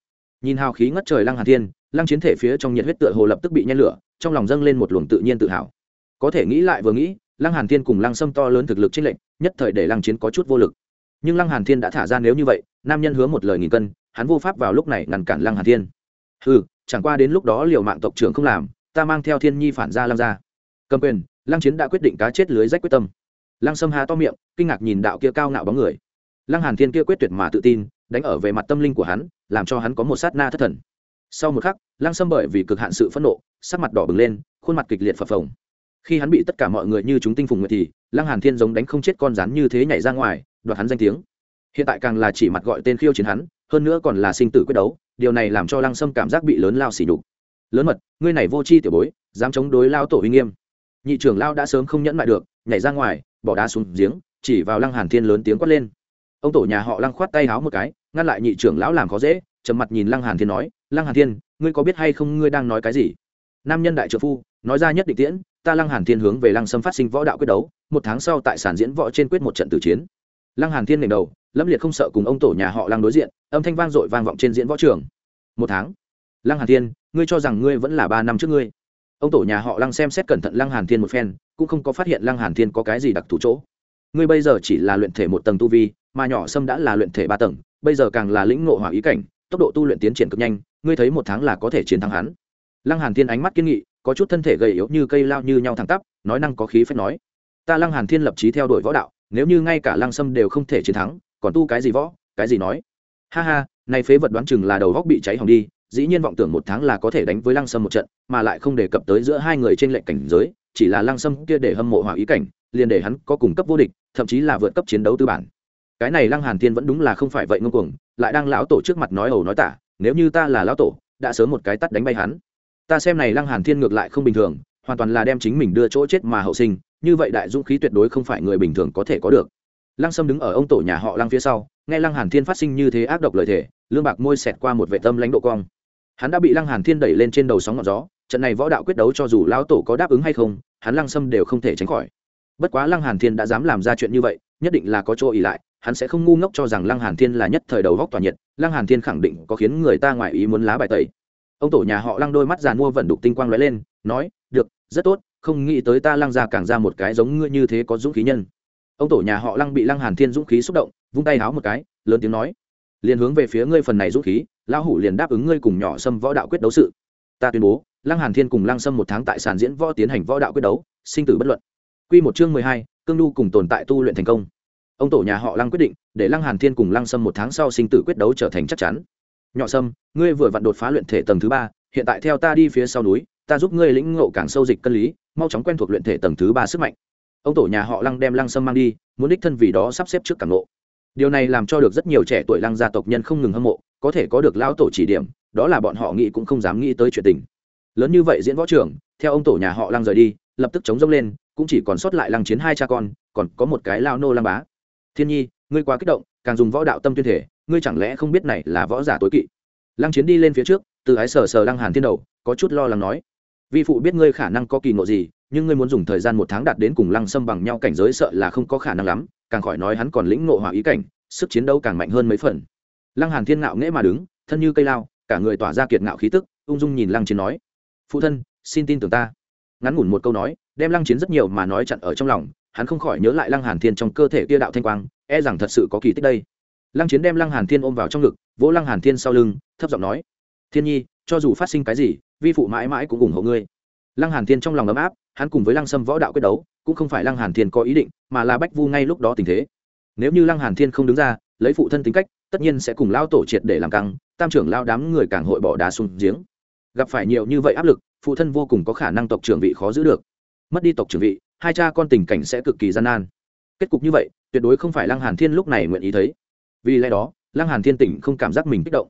Nhìn hào khí ngất trời lăng hàn thiên lăng chiến thể phía trong nhiệt huyết tựa hồ lập tức bị nhen lửa, trong lòng dâng lên một luồng tự nhiên tự hào. Có thể nghĩ lại vừa nghĩ, lăng hàn thiên cùng lăng sâm to lớn thực lực trên lệnh nhất thời để lăng chiến có chút vô lực. Nhưng lăng hàn thiên đã thả ra nếu như vậy, nam nhân hứa một lời nghìn cân, hắn vô pháp vào lúc này ngăn cản lăng hàn thiên. Ừ chẳng qua đến lúc đó liều mạng tộc trưởng không làm, ta mang theo thiên nhi phản ra lăng ra cầm quyền, lăng chiến đã quyết định cá chết lưới rách quyết tâm. Lăng sâm há to miệng, kinh ngạc nhìn đạo kia cao ngạo bóng người. Lăng hàn thiên kia quyết tuyệt mà tự tin, đánh ở về mặt tâm linh của hắn, làm cho hắn có một sát na thất thần. Sau một khắc Lang sâm bởi vì cực hạn sự phẫn nộ, sắc mặt đỏ bừng lên, khuôn mặt kịch liệt phập phồng. Khi hắn bị tất cả mọi người như chúng tinh phùng nguyệt thì, lăng hàn thiên giống đánh không chết con rắn như thế nhảy ra ngoài, đoạt hắn danh tiếng. Hiện tại càng là chỉ mặt gọi tên khiêu chiến hắn, hơn nữa còn là sinh tử quyết đấu, điều này làm cho lăng sâm cảm giác bị lớn lao xỉ nhục. Lớn mật, ngươi này vô chi tiểu bối, dám chống đối lao tổ uy nghiêm. Nhị trưởng lao đã sớm không nhẫn lại được, nhảy ra ngoài, bỏ đá xuống giếng, chỉ vào lăng hàn thiên lớn tiếng quát lên. Ông tổ nhà họ lăng khoát tay háo một cái, ngăn lại nhị trưởng lão làm khó dễ, trầm mặt nhìn lăng hàn thiên nói, lăng hàn thiên ngươi có biết hay không ngươi đang nói cái gì? Nam nhân đại trợ phu, nói ra nhất định tiễn, ta lăng hàn thiên hướng về lăng sâm phát sinh võ đạo quyết đấu, một tháng sau tại sản diễn võ trên quyết một trận tử chiến. Lăng hàn thiên ngẩng đầu, lâm liệt không sợ cùng ông tổ nhà họ lăng đối diện, âm thanh vang dội vang vọng trên diễn võ trường. Một tháng? Lăng hàn thiên, ngươi cho rằng ngươi vẫn là ba năm trước ngươi? Ông tổ nhà họ lăng xem xét cẩn thận lăng hàn thiên một phen, cũng không có phát hiện lăng hàn thiên có cái gì đặc thù chỗ. Ngươi bây giờ chỉ là luyện thể một tầng tu vi, mà nhỏ sâm đã là luyện thể ba tầng, bây giờ càng là lĩnh ngộ hỏa ý cảnh tốc độ tu luyện tiến triển cực nhanh, ngươi thấy một tháng là có thể chiến thắng hắn. Lăng hàn thiên ánh mắt kiên nghị, có chút thân thể gầy yếu như cây lao như nhau thẳng tắp, nói năng có khí phách nói. Ta lăng hàn thiên lập chí theo đuổi võ đạo, nếu như ngay cả lăng sâm đều không thể chiến thắng, còn tu cái gì võ, cái gì nói? Ha ha này phế vật đoán chừng là đầu góc bị cháy hỏng đi, dĩ nhiên vọng tưởng một tháng là có thể đánh với lăng sâm một trận, mà lại không đề cập tới giữa hai người trên lệnh cảnh giới, chỉ là lăng sâm kia để hâm mộ hỏa ý cảnh, liền để hắn có cùng cấp vô địch, thậm chí là vượt cấp chiến đấu tư bản. Cái này lăng hàn thiên vẫn đúng là không phải vậy ngông cuồng lại đang lão tổ trước mặt nói ẩu nói tả, nếu như ta là lão tổ, đã sớm một cái tắt đánh bay hắn. Ta xem này lăng hàn thiên ngược lại không bình thường, hoàn toàn là đem chính mình đưa chỗ chết mà hậu sinh, như vậy đại dũng khí tuyệt đối không phải người bình thường có thể có được. Lăng sâm đứng ở ông tổ nhà họ lăng phía sau, nghe lăng hàn thiên phát sinh như thế ác độc lời thể lương bạc môi xẹt qua một vệ tâm lãnh độ cong. Hắn đã bị lăng hàn thiên đẩy lên trên đầu sóng ngọn gió, trận này võ đạo quyết đấu cho dù lão tổ có đáp ứng hay không, hắn lăng sâm đều không thể tránh khỏi. Bất quá lăng hàn thiên đã dám làm ra chuyện như vậy, nhất định là có chỗ ỉ lại hắn sẽ không ngu ngốc cho rằng lăng hàn thiên là nhất thời đầu góc tỏa nhiệt lăng hàn thiên khẳng định có khiến người ta ngoài ý muốn lá bài tẩy. Ông tổ nhà họ lăng đôi mắt giàn mua vận đục tinh quang lóe lên nói được rất tốt không nghĩ tới ta lăng ra càng ra một cái giống ngươi như thế có dũng khí nhân. Ông tổ nhà họ lăng bị lăng hàn thiên dũng khí xúc động vung tay háo một cái lớn tiếng nói liền hướng về phía ngươi phần này dũng khí lão hủ liền đáp ứng ngươi cùng nhỏ xâm võ đạo quyết đấu sự. Ta tuyên bố lăng hàn thiên cùng lăng sâm một tháng tại sàn diễn võ tiến hành võ đạo quyết đấu sinh tử bất luận. Quy một chương mười hai, cương đu cùng tồn tại tu luyện thành công ông tổ nhà họ lăng quyết định, để lăng hàn thiên cùng lăng sâm một tháng sau sinh tử quyết đấu trở thành chắc chắn. Nhỏ sâm, ngươi vừa vặn đột phá luyện thể tầng thứ ba, hiện tại theo ta đi phía sau núi, ta giúp ngươi lĩnh ngộ càng sâu dịch cân lý, mau chóng quen thuộc luyện thể tầng thứ ba sức mạnh. Ông tổ nhà họ lăng đem lăng sâm mang đi, muốn đích thân vì đó sắp xếp trước càng ngộ điều này làm cho được rất nhiều trẻ tuổi lăng gia tộc nhân không ngừng hâm mộ, có thể có được lão tổ chỉ điểm, đó là bọn họ nghĩ cũng không dám nghĩ tới chuyện tình. Lớn như vậy diễn võ trưởng, theo ông tổ nhà họ lăng rời đi, lập tức chống rông lên, cũng chỉ còn sót lại lăng chiến hai cha con, còn có một cái lao nô lăng bá thiên nhi, ngươi quá kích động, càng dùng võ đạo tâm tuyên thể, ngươi chẳng lẽ không biết này là võ giả tối kỵ? Lăng chiến đi lên phía trước, từ ái sờ sờ lăng hàn thiên đầu, có chút lo lắng nói, vi phụ biết ngươi khả năng có kỳ ngộ gì, nhưng ngươi muốn dùng thời gian một tháng đạt đến cùng lăng xâm bằng nhau cảnh giới sợ là không có khả năng lắm, càng khỏi nói hắn còn lĩnh ngộ hỏa ý cảnh, sức chiến đấu càng mạnh hơn mấy phần. Lăng hàn thiên ngạo nghễ mà đứng, thân như cây lao, cả người tỏa ra kiệt ngạo khí tức, ung dung nhìn lăng chiến nói, phụ thân, xin tin tưởng ta. Ngắn ngủn một câu nói, đem lăng chiến rất nhiều mà nói chặn ở trong lòng hắn không khỏi nhớ lại lăng hàn thiên trong cơ thể kia đạo thanh quang e rằng thật sự có kỳ tích đây. Lăng chiến đem lăng hàn thiên ôm vào trong ngực, vỗ lăng hàn thiên sau lưng, thấp giọng nói, thiên nhi, cho dù phát sinh cái gì, vi phụ mãi mãi cũng ủng hộ ngươi. Lăng hàn thiên trong lòng ấm áp, hắn cùng với lăng sâm võ đạo quyết đấu, cũng không phải lăng hàn thiên có ý định, mà là bách vu ngay lúc đó tình thế. Nếu như lăng hàn thiên không đứng ra, lấy phụ thân tính cách, tất nhiên sẽ cùng lao tổ triệt để làm căng, tam trưởng lao đám người càng hội bỏ đá xuống giếng. Gặp phải nhiều như vậy áp lực, phụ thân vô cùng có khả năng tộc trưởng vị khó giữ được. Mất đi tộc trưởng vị hai cha con tình cảnh sẽ cực kỳ gian nan. Kết cục như vậy, tuyệt đối không phải lăng hàn thiên lúc này nguyện ý thấy. Vì lẽ đó, lăng hàn thiên tỉnh không cảm giác mình kích động.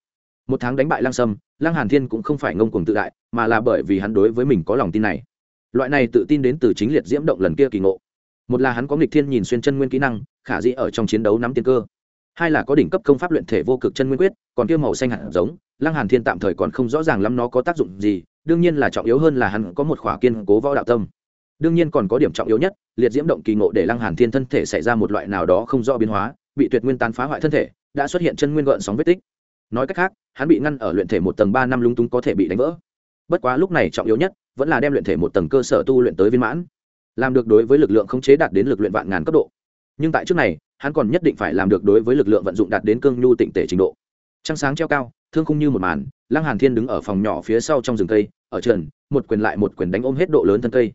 Một tháng đánh bại lăng sâm, lăng hàn thiên cũng không phải ngông cuồng tự đại, mà là bởi vì hắn đối với mình có lòng tin này. Loại này tự tin đến từ chính liệt diễm động lần kia kỳ ngộ. Một là hắn có nghịch thiên nhìn xuyên chân nguyên kỹ năng, khả dĩ ở trong chiến đấu nắm tiên cơ. Hai là có đỉnh cấp công pháp luyện thể vô cực chân nguyên quyết, còn kia màu xanh hạt giống, lăng hàn thiên tạm thời còn không rõ ràng lắm nó có tác dụng gì, đương nhiên là trọng yếu hơn là hắn có một khỏa kiên cố võ đạo tâm đương nhiên còn có điểm trọng yếu nhất, liệt diễm động kỳ ngộ để lăng hàn thiên thân thể xảy ra một loại nào đó không rõ biến hóa, bị tuyệt nguyên tán phá hoại thân thể, đã xuất hiện chân nguyên gợn sóng vết tích. Nói cách khác, hắn bị ngăn ở luyện thể một tầng ba năm lung túng có thể bị đánh vỡ. Bất quá lúc này trọng yếu nhất, vẫn là đem luyện thể một tầng cơ sở tu luyện tới viên mãn, làm được đối với lực lượng khống chế đạt đến lực luyện vạn ngàn cấp độ. Nhưng tại trước này, hắn còn nhất định phải làm được đối với lực lượng vận dụng đạt đến cương nhu tịnh tể trình độ. Trăng sáng treo cao, thương khung như một màn, lăng hàn thiên đứng ở phòng nhỏ phía sau trong rừng cây, ở trần, một quyền lại một quyền đánh ôm hết độ lớn thân cây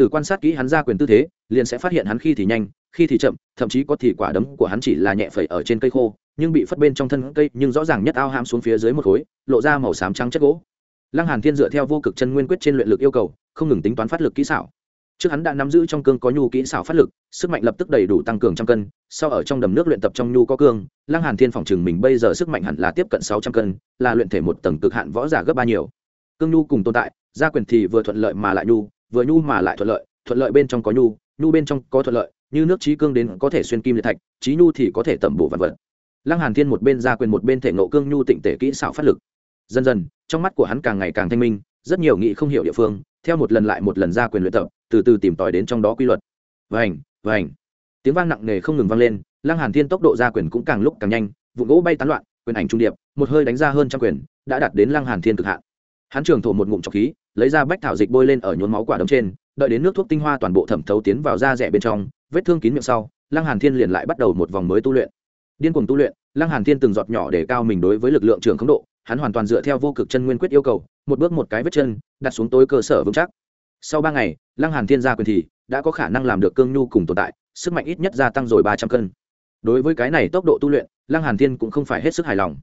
từ quan sát kỹ hắn ra quyền tư thế, liền sẽ phát hiện hắn khi thì nhanh, khi thì chậm, thậm chí có thì quả đấm của hắn chỉ là nhẹ phẩy ở trên cây khô, nhưng bị phất bên trong thân cây nhưng rõ ràng nhất ao ham xuống phía dưới một khối, lộ ra màu xám trắng chất gỗ. Lăng hàn thiên dựa theo vô cực chân nguyên quyết trên luyện lực yêu cầu, không ngừng tính toán phát lực kỹ xảo. Trước hắn đã nắm giữ trong cương có nhu kỹ xảo phát lực, sức mạnh lập tức đầy đủ tăng cường trăm cân, sau ở trong đầm nước luyện tập trong nhu có cương, lăng hàn thiên phòng chừng mình bây giờ sức mạnh hẳn là tiếp cận sáu trăm cân, là luyện thể một tầng cực hạn võ giả gấp ba nhiều. Cương nhu cùng tồn tại, gia quyền thì vừa thuận lợi mà lại nhu vừa nhu mà lại thuận lợi thuận lợi bên trong có nhu nhu bên trong có thuận lợi, như nước trí cương đến có thể xuyên kim liệt thạch, trí nhu thì có thể tẩm bổ vật vật. Lăng hàn thiên một bên gia quyền một bên thể nộ cương nhu tịnh tể kỹ xảo phát lực. Dần dần, trong mắt của hắn càng ngày càng thanh minh, rất nhiều nghị không hiểu địa phương, theo một lần lại một lần ra quyền luyện tập, từ từ tìm tòi đến trong đó quy luật. Vành vành. Tiếng vang nặng nề không ngừng vang lên, lăng hàn thiên tốc độ ra quyền cũng càng lúc càng nhanh, vụ gỗ bay tán loạn, quyền ảnh trung điệp, một hơi đánh ra hơn trăm quyền, đã đạt đến lăng hàn thiên cực hạn hắn trường thổ một ngụm trọc khí, lấy ra bách thảo dịch bôi lên ở nhốn máu quả đấm trên, đợi đến nước thuốc tinh hoa toàn bộ thẩm thấu tiến vào da rẻ bên trong, vết thương kín miệng sau, lăng hàn thiên liền lại bắt đầu một vòng mới tu luyện. Điên cuồng tu luyện, lăng hàn thiên từng giọt nhỏ để cao mình đối với lực lượng trường không độ, hắn hoàn toàn dựa theo vô cực chân nguyên quyết yêu cầu, một bước một cái vết chân, đặt xuống tối cơ sở vững chắc. Sau ba ngày, lăng hàn thiên gia quyền thì đã có khả năng làm được cương nhu cùng tồn tại, sức mạnh ít nhất gia tăng rồi ba trăm cân. Đối với cái này tốc độ tu luyện, lăng hàn thiên cũng không phải hết sức hài lòng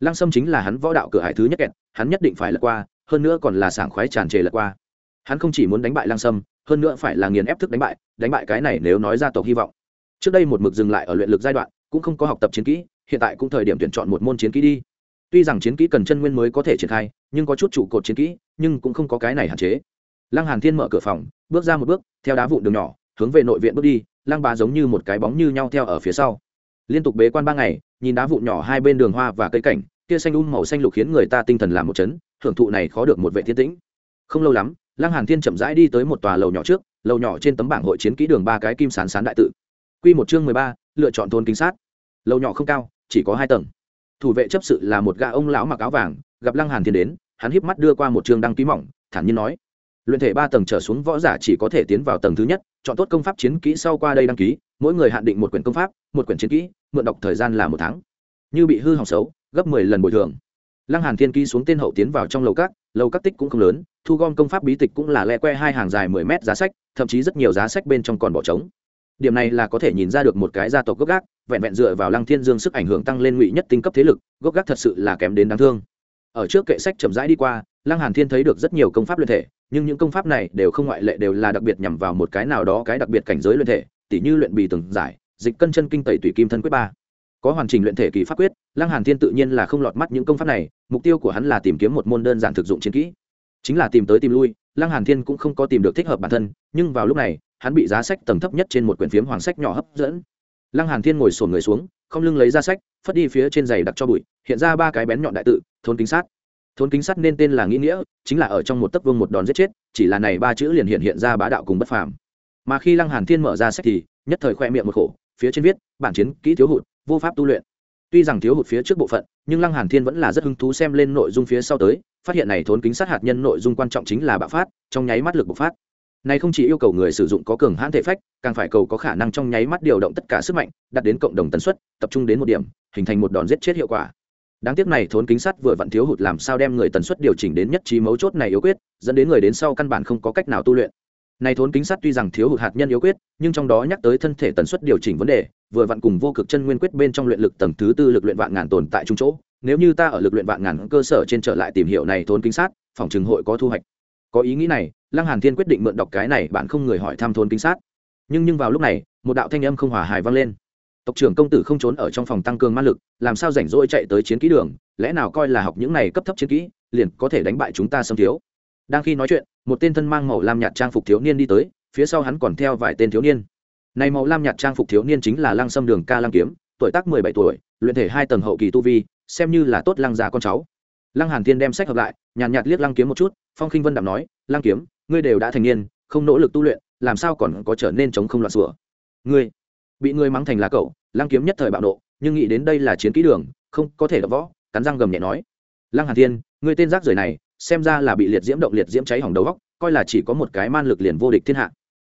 lăng sâm chính là hắn võ đạo cửa hải thứ nhất kẹt, hắn nhất định phải lật qua, hơn nữa còn là sảng khoái tràn trề lật qua. Hắn không chỉ muốn đánh bại lăng sâm, hơn nữa phải là nghiền ép thức đánh bại đánh bại cái này nếu nói ra tộc hy vọng. Trước đây một mực dừng lại ở luyện lực giai đoạn, cũng không có học tập chiến kỹ, hiện tại cũng thời điểm tuyển chọn một môn chiến kỹ đi. Tuy rằng chiến kỹ cần chân nguyên mới có thể triển khai, nhưng có chút trụ cột chiến kỹ, nhưng cũng không có cái này hạn chế. Lăng hàn thiên mở cửa phòng, bước ra một bước, theo đá vụn đường nhỏ, hướng về nội viện bước đi, lăng bá giống như một cái bóng như nhau theo ở phía sau liên tục bế quan ba ngày nhìn đá vụn nhỏ hai bên đường hoa và cây cảnh kia xanh um màu xanh lục khiến người ta tinh thần làm một chấn hưởng thụ này khó được một vệ thiên tĩnh. Không lâu lắm lăng hàn thiên chậm rãi đi tới một tòa lầu nhỏ trước lầu nhỏ trên tấm bảng hội chiến kỹ đường ba cái kim sán sán đại tự. Quy một chương mười ba, lựa chọn thôn kinh sát. Lầu nhỏ không cao chỉ có hai tầng. Thủ vệ chấp sự là một gã ông lão mặc áo vàng gặp lăng hàn thiên đến hắn híp mắt đưa qua một chương đăng ký mỏng thản nhiên nói luyện thể ba tầng trở xuống võ giả chỉ có thể tiến vào tầng thứ nhất chọn tốt công pháp chiến kỹ sau qua đây đăng ký mỗi người hạn định một quyển công pháp một quyển chiến kỹ mượn đọc thời gian là một tháng. Như bị hư hỏng xấu, gấp mười lần bồi thường. Lăng hàn thiên ký xuống tên hậu tiến vào trong lầu các lầu các tích cũng không lớn, thu gom công pháp bí tịch cũng là le que hai hàng dài mười mét giá sách, thậm chí rất nhiều giá sách bên trong còn bỏ trống. Điểm này là có thể nhìn ra được một cái gia tộc gốc gác, vẹn vẹn dựa vào lăng thiên dương sức ảnh hưởng tăng lên ngụy nhất tinh cấp thế lực, gốc gác thật sự là kém đến đáng thương. Ở trước kệ sách chậm rãi đi qua, lăng hàn thiên thấy được rất nhiều công pháp luyện thể, nhưng những công pháp này đều không ngoại lệ đều là đặc biệt nhằm vào một cái nào đó cái đặc biệt cảnh giới luyện thể, tỉ như luyện bì từng giải dịch cân chân kinh tẩy tủy kim thân quyết ba. Có hoàn chỉnh luyện thể kỳ pháp quyết, lăng hàn thiên tự nhiên là không lọt mắt những công pháp này, mục tiêu của hắn là tìm kiếm một môn đơn giản thực dụng chiến kỹ. Chính là tìm tới tìm lui, lăng hàn thiên cũng không có tìm được thích hợp bản thân, nhưng vào lúc này, hắn bị giá sách tầng thấp nhất trên một quyển phiếm hoàng sách nhỏ hấp dẫn. Lăng hàn thiên ngồi sồn người xuống, không lưng lấy ra sách, phất đi phía trên giày đặt cho bụi, hiện ra ba cái bén nhọn đại tự, thôn kính sát. Thôn kính sát nên tên là nghĩ nghĩa, chính là ở trong một tấc vương một đòn giết chết, chỉ là này ba chữ liền hiện hiện ra bá đạo cùng bất phàm. Mà khi lăng hàn thiên mở ra sách thì, nhất thời khoe miệng một khổ phía trên viết, bản chiến kỹ thiếu hụt, vô pháp tu luyện. Tuy rằng thiếu hụt phía trước bộ phận, nhưng lăng hàn thiên vẫn là rất hứng thú xem lên nội dung phía sau tới, phát hiện này thốn kính sát hạt nhân nội dung quan trọng chính là bạo phát, trong nháy mắt lực bộc phát. Này không chỉ yêu cầu người sử dụng có cường hãn thể phách, càng phải cầu có khả năng trong nháy mắt điều động tất cả sức mạnh đặt đến cộng đồng tần suất, tập trung đến một điểm, hình thành một đòn giết chết hiệu quả. Đáng tiếc này thốn kính sắt vừa vặn thiếu hụt làm sao đem người tần suất điều chỉnh đến nhất trí mấu chốt này yếu quyết, dẫn đến người đến sau căn bản không có cách nào tu luyện này thốn kính sắt tuy rằng thiếu hụt hạt nhân yếu quyết, nhưng trong đó nhắc tới thân thể tần suất điều chỉnh vấn đề, vừa vặn cùng vô cực chân nguyên quyết bên trong luyện lực tầng thứ tư lực luyện vạn ngàn tồn tại trung chỗ. Nếu như ta ở lực luyện vạn ngàn cơ sở trên trở lại tìm hiểu này thốn kính sát phòng trường hội có thu hoạch. Có ý nghĩ này, lăng hàn thiên quyết định mượn đọc cái này, bạn không người hỏi thăm thốn kính sát nhưng nhưng vào lúc này, một đạo thanh âm không hòa hài vang lên. Tộc trưởng công tử không trốn ở trong phòng tăng cường ma lực, làm sao rảnh rỗi chạy tới chiến kỹ đường, lẽ nào coi là học những này cấp thấp chiến kỹ, liền có thể đánh bại chúng ta xâm thiếu? Đang khi nói chuyện một tên thân mang màu lam nhạt trang phục thiếu niên đi tới phía sau hắn còn theo vài tên thiếu niên. Này màu lam nhạt trang phục thiếu niên chính là lăng sâm đường ca lăng kiếm tuổi tác mười bảy tuổi luyện thể hai tầng hậu kỳ tu vi xem như là tốt lăng già con cháu. Lăng hàn thiên đem sách hợp lại nhàn nhạt, nhạt liếc lăng kiếm một chút phong khinh vân đạm nói lăng kiếm ngươi đều đã thành niên không nỗ lực tu luyện làm sao còn có trở nên chống không loạn sủa? Ngươi? Bị ngươi mắng thành là cậu. Lăng kiếm nhất thời bạo nộ nhưng nghĩ đến đây là chiến kỹ đường không có thể đập võ cắn răng gầm nhẹ nói. Lăng hàn thiên ngươi tên rác rưởi này xem ra là bị liệt diễm động liệt diễm cháy hỏng đầu góc, coi là chỉ có một cái man lực liền vô địch thiên hạ.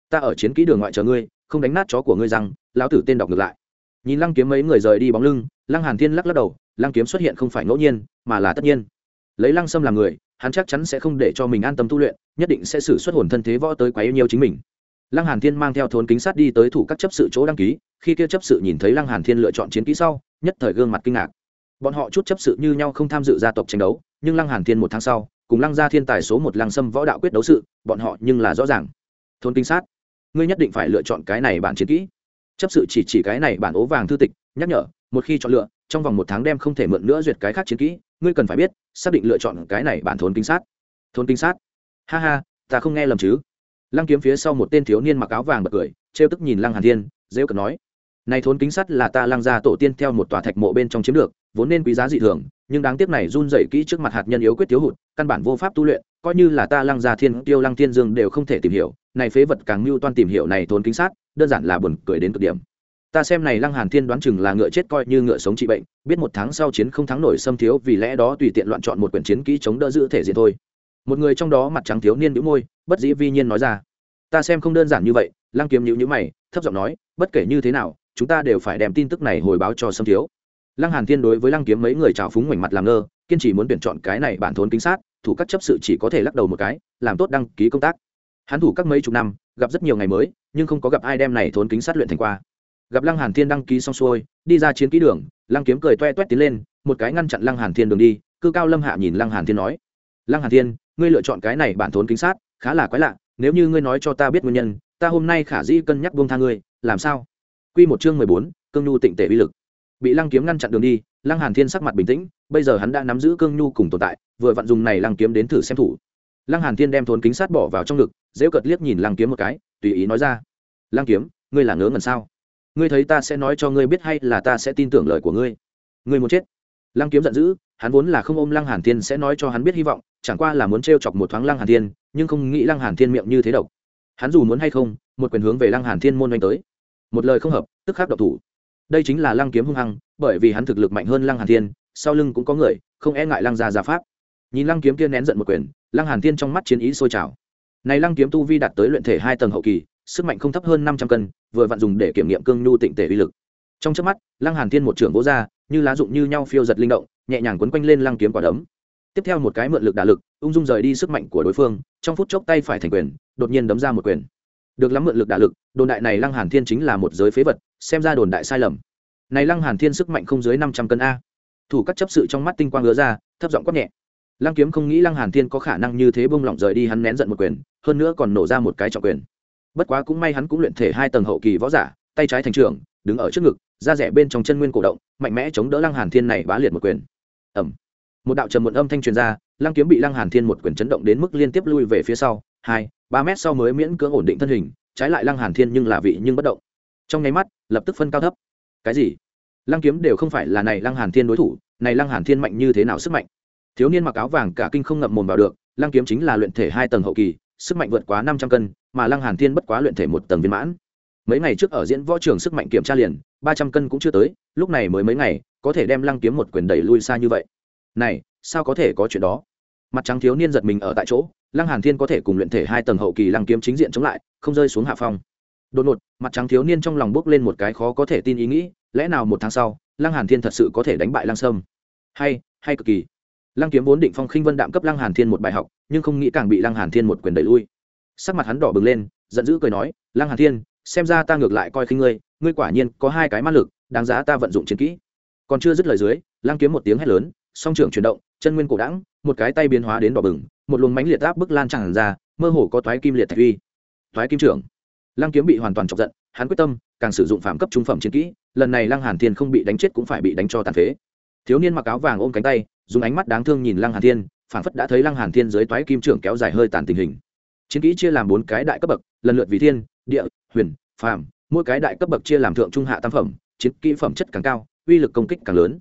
Ta ở chiến kỹ đường ngoại chờ ngươi, không đánh nát chó của ngươi rằng lão tử tên đọc ngược lại. Nhìn lăng kiếm mấy người rời đi bóng lưng, lăng hàn thiên lắc lắc đầu, lăng kiếm xuất hiện không phải ngẫu nhiên, mà là tất nhiên. Lấy lăng sâm làm người, hắn chắc chắn sẽ không để cho mình an tâm tu luyện, nhất định sẽ xử xuất hồn thân thế võ tới quá yêu nhiều chính mình. Lăng hàn thiên mang theo thốn kính sát đi tới thủ các chấp sự chỗ đăng ký, khi kia chấp sự nhìn thấy lăng hàn thiên lựa chọn chiến kỹ sau, nhất thời gương mặt kinh ngạc. Bọn họ chút chấp sự như nhau không tham dự gia tộc tranh đấu, nhưng lăng hàn thiên một tháng sau cùng lăng gia thiên tài số một lăng sâm võ đạo quyết đấu sự, bọn họ nhưng là rõ ràng. Thôn kinh sát, ngươi nhất định phải lựa chọn cái này bản chiến kỹ. Chấp sự chỉ chỉ cái này bản ố vàng thư tịch, nhắc nhở, một khi chọn lựa, trong vòng một tháng đem không thể mượn nữa duyệt cái khác chiến kỹ, ngươi cần phải biết, xác định lựa chọn cái này bản thôn kinh sát. Thôn kinh sát, ha ha, ta không nghe lầm chứ. Lăng kiếm phía sau một tên thiếu niên mặc áo vàng bật cười, trêu tức nhìn lăng hàn thiên dễ cợt nói, này thôn kính sắt là ta lăng gia tổ tiên theo một tòa thạch mộ bên trong chiếm được vốn nên quý giá dị thường, nhưng đáng tiếc này run rẩy kỹ trước mặt hạt nhân yếu quyết thiếu hụt, căn bản vô pháp tu luyện, coi như là ta lăng gia thiên, tiêu lăng thiên dương đều không thể tìm hiểu, này phế vật càng mưu toan tìm hiểu này thốn kính sát, đơn giản là buồn cười đến cực điểm. Ta xem này lăng hàn thiên đoán chừng là ngựa chết coi như ngựa sống trị bệnh, biết một tháng sau chiến không thắng nổi xâm thiếu, vì lẽ đó tùy tiện loạn chọn một quyển chiến kỹ chống đỡ giữ thể diện thôi. Một người trong đó mặt trắng thiếu niên nhíu môi, bất dĩ vi nhiên nói ra. Ta xem không đơn giản như vậy, lăng kiếm nhíu nhíu mày, thấp giọng nói, bất kể như thế nào, chúng ta đều phải đem tin tức này hồi báo cho xâm thiếu lăng hàn thiên đối với lăng kiếm mấy người trào phúng ngoảnh mặt làm ngơ kiên trì muốn tuyển chọn cái này bản thốn kính sát thủ các chấp sự chỉ có thể lắc đầu một cái làm tốt đăng ký công tác. Hắn thủ các mấy chục năm gặp rất nhiều ngày mới nhưng không có gặp ai đem này thốn kính sát luyện thành qua. Gặp lăng hàn thiên đăng ký xong xuôi đi ra chiến kỹ đường lăng kiếm cười toe toét tiến lên một cái ngăn chặn lăng hàn thiên đường đi cư cao lâm hạ nhìn lăng hàn thiên nói lăng hàn thiên ngươi lựa chọn cái này bản thốn kính sát khá là quái lạ nếu như ngươi nói cho ta biết nguyên nhân ta hôm nay khả dĩ cân nhắc buông tha ngươi làm sao? Quy một chương mười bốn, cương nhu tịnh tể uy lực bị lăng kiếm ngăn chặn đường đi, lăng hàn thiên sắc mặt bình tĩnh, bây giờ hắn đã nắm giữ cương nhu cùng tồn tại, vừa vặn dùng này lăng kiếm đến thử xem thủ. Lăng hàn thiên đem thốn kính sát bỏ vào trong ngực, dễ cợt liếc nhìn lăng kiếm một cái, tùy ý nói ra, lăng kiếm, ngươi là ngớ ngẩn sao? Ngươi thấy ta sẽ nói cho ngươi biết hay là ta sẽ tin tưởng lời của ngươi? Ngươi muốn chết? Lăng kiếm giận dữ, hắn vốn là không ôm lăng hàn thiên sẽ nói cho hắn biết hy vọng, chẳng qua là muốn trêu chọc một thoáng lăng hàn thiên, nhưng không nghĩ lăng hàn thiên miệng như thế độc. Hắn dù muốn hay không, một quyền hướng về lăng hàn thiên môn đánh tới. Một lời không hợp, tức khắc độc thủ đây chính là lăng kiếm hung hăng, bởi vì hắn thực lực mạnh hơn lăng hàn thiên, sau lưng cũng có người, không e ngại lăng gia gia pháp. Nhìn lăng kiếm kia nén giận một quyền, lăng hàn thiên trong mắt chiến ý sôi trào. Này lăng kiếm tu vi đạt tới luyện thể hai tầng hậu kỳ, sức mạnh không thấp hơn năm trăm cân, vừa vặn dùng để kiểm nghiệm cương nhu tịnh tể uy lực. Trong chớp mắt, lăng hàn thiên một trưởng vỗ ra, như lá dụng như nhau phiêu giật linh động, nhẹ nhàng quấn quanh lên lăng kiếm quả đấm. Tiếp theo một cái mượn lực đả lực, ung dung rời đi sức mạnh của đối phương, trong phút chốc tay phải thành quyền, đột nhiên đấm ra một quyền được lắm mượn lực đả lực, đồn đại này lăng hàn thiên chính là một giới phế vật, xem ra đồn đại sai lầm. Này lăng hàn thiên sức mạnh không dưới năm trăm cân a. Thủ các chấp sự trong mắt tinh quang ngứa ra, thấp giọng quát nhẹ. Lăng kiếm không nghĩ lăng hàn thiên có khả năng như thế bông lỏng rời đi, hắn nén giận một quyền, hơn nữa còn nổ ra một cái trọng quyền. Bất quá cũng may hắn cũng luyện thể hai tầng hậu kỳ võ giả, tay trái thành trưởng, đứng ở trước ngực, da rẻ bên trong chân nguyên cổ động, mạnh mẽ chống đỡ lăng hàn thiên này bá liệt một quyền. Ầm. Một đạo trầm một âm thanh truyền ra, lăng kiếm bị lăng hàn thiên một quyền chấn động đến mức liên tiếp lui về phía sau hai, ba mét sau mới miễn cưỡng ổn định thân hình, trái lại lăng hàn thiên nhưng là vị nhưng bất động. Trong nháy mắt, lập tức phân cao thấp. Cái gì? Lăng kiếm đều không phải là này lăng hàn thiên đối thủ, này lăng hàn thiên mạnh như thế nào sức mạnh? Thiếu niên mặc áo vàng cả kinh không ngậm mồm vào được, lăng kiếm chính là luyện thể hai tầng hậu kỳ, sức mạnh vượt quá năm trăm cân, mà lăng hàn thiên bất quá luyện thể một tầng viên mãn. Mấy ngày trước ở diễn võ trường sức mạnh kiểm tra liền, ba trăm cân cũng chưa tới, lúc này mới mấy ngày, có thể đem lăng kiếm một quyền đẩy lui xa như vậy. Này, sao có thể có chuyện đó? Mặt trắng thiếu niên giật mình ở tại chỗ, lăng hàn thiên có thể cùng luyện thể hai tầng hậu kỳ lăng kiếm chính diện chống lại, không rơi xuống hạ phong. Đột ngột, mặt trắng thiếu niên trong lòng bước lên một cái khó có thể tin ý nghĩ, lẽ nào một tháng sau, lăng hàn thiên thật sự có thể đánh bại lăng sâm? Hay hay cực kỳ. Lăng kiếm vốn định phong khinh vân đạm cấp lăng hàn thiên một bài học, nhưng không nghĩ càng bị lăng hàn thiên một quyền đẩy lui. Sắc mặt hắn đỏ bừng lên, giận dữ cười nói, lăng hàn thiên, xem ra ta ngược lại coi khinh ngươi ngươi quả nhiên có hai cái mắt lực, đáng giá ta vận dụng chiến kỹ. Còn chưa dứt lời dưới, lăng kiếm một tiếng hét lớn, song trưởng chuyển động, chân nguyên cổ đẳng một cái tay biến hóa đến đỏ bừng, một luồng mánh liệt áp bức lan tràn ra, mơ hồ có toái kim liệt thạch uy. Toái kim trưởng. Lăng kiếm bị hoàn toàn chọc giận, hắn quyết tâm, càng sử dụng phạm cấp trung phẩm chiến kỹ, lần này lăng hàn thiên không bị đánh chết cũng phải bị đánh cho tàn phế. Thiếu niên mặc áo vàng ôm cánh tay, dùng ánh mắt đáng thương nhìn lăng hàn thiên, phảng phất đã thấy lăng hàn thiên dưới toái kim trưởng kéo dài hơi tàn tình hình. Chiến kỹ chia làm bốn cái đại cấp bậc, lần lượt vì thiên, địa, huyền, phàm, mỗi cái đại cấp bậc chia làm thượng trung hạ tam phẩm, chiến kỹ phẩm chất càng cao, uy lực công kích càng lớn.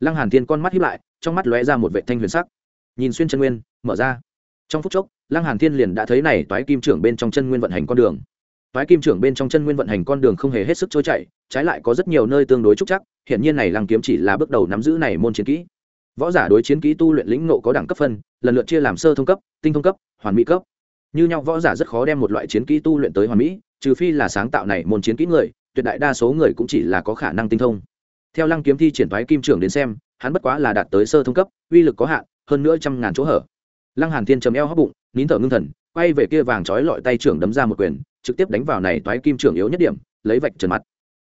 Lăng hàn thiên con mắt hiếp lại, trong mắt lóe ra một vệ thanh huyền sắc nhìn xuyên chân nguyên, mở ra. Trong phút chốc, lăng hàn thiên liền đã thấy này toái kim trưởng bên trong chân nguyên vận hành con đường. Toái kim trưởng bên trong chân nguyên vận hành con đường không hề hết sức trôi chảy, trái lại có rất nhiều nơi tương đối trúc chắc hiện nhiên này lăng kiếm chỉ là bước đầu nắm giữ này môn chiến kỹ. Võ giả đối chiến kỹ tu luyện lĩnh nộ có đẳng cấp phân, lần lượt chia làm sơ thông cấp, tinh thông cấp, hoàn mỹ cấp. Như nhau võ giả rất khó đem một loại chiến kỹ tu luyện tới hoàn mỹ, trừ phi là sáng tạo này môn chiến kỹ người, tuyệt đại đa số người cũng chỉ là có khả năng tinh thông. Theo lăng kiếm thi triển thoái kim trưởng đến xem, hắn bất quá là đạt tới sơ thông cấp, uy lực có hạn hơn nữa trăm ngàn chỗ hở. Lăng hàn thiên chấm eo hấp bụng, nín thở ngưng thần, quay về kia vàng trói lọi tay trưởng đấm ra một quyền, trực tiếp đánh vào này toái kim trưởng yếu nhất điểm, lấy vạch trần mắt.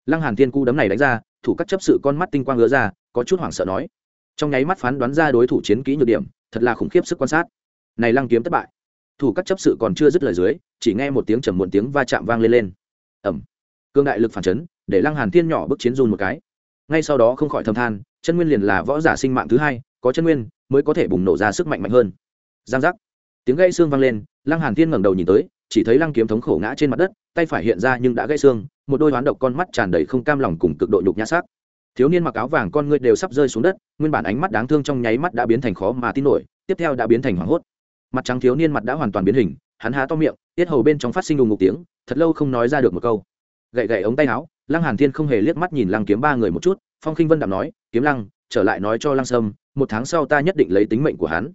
lăng hàn thiên cú đấm này đánh ra, thủ các chấp sự con mắt tinh quang ngứa ra, có chút hoảng sợ nói. Trong nháy mắt phán đoán ra đối thủ chiến kỹ nhược điểm, thật là khủng khiếp sức quan sát. Này lăng kiếm thất bại. Thủ các chấp sự còn chưa dứt lời dưới, chỉ nghe một tiếng trầm muộn tiếng va chạm vang lên lên. Ẩm cương đại lực phản chấn, để lăng hàn thiên nhỏ bước chiến run một cái. Ngay sau đó không khỏi thầm than, chân nguyên liền là võ giả sinh mạng thứ hai, có chân nguyên mới có thể bùng nổ ra sức mạnh mạnh hơn. Giang giác. Tiếng gãy xương vang lên, lăng hàn thiên ngẩng đầu nhìn tới, chỉ thấy lăng kiếm thống khổ ngã trên mặt đất, tay phải hiện ra nhưng đã gãy xương, một đôi hoán độc con mắt tràn đầy không cam lòng cùng cực độ nhục nhã sắc. Thiếu niên mặc áo vàng con ngươi đều sắp rơi xuống đất, nguyên bản ánh mắt đáng thương trong nháy mắt đã biến thành khó mà tin nổi, tiếp theo đã biến thành hoảng hốt. Mặt trắng thiếu niên mặt đã hoàn toàn biến hình, hắn há to miệng, tiết hầu bên trong phát sinh đùng ngục tiếng, thật lâu không nói ra được một câu. Gậy gậy ống tay áo, lăng hàn thiên không hề liếc mắt nhìn lăng kiếm ba người một chút, phong khinh vân đạm nói, kiếm lăng trở lại nói cho lăng sâm, một tháng sau ta nhất định lấy tính mệnh của hắn.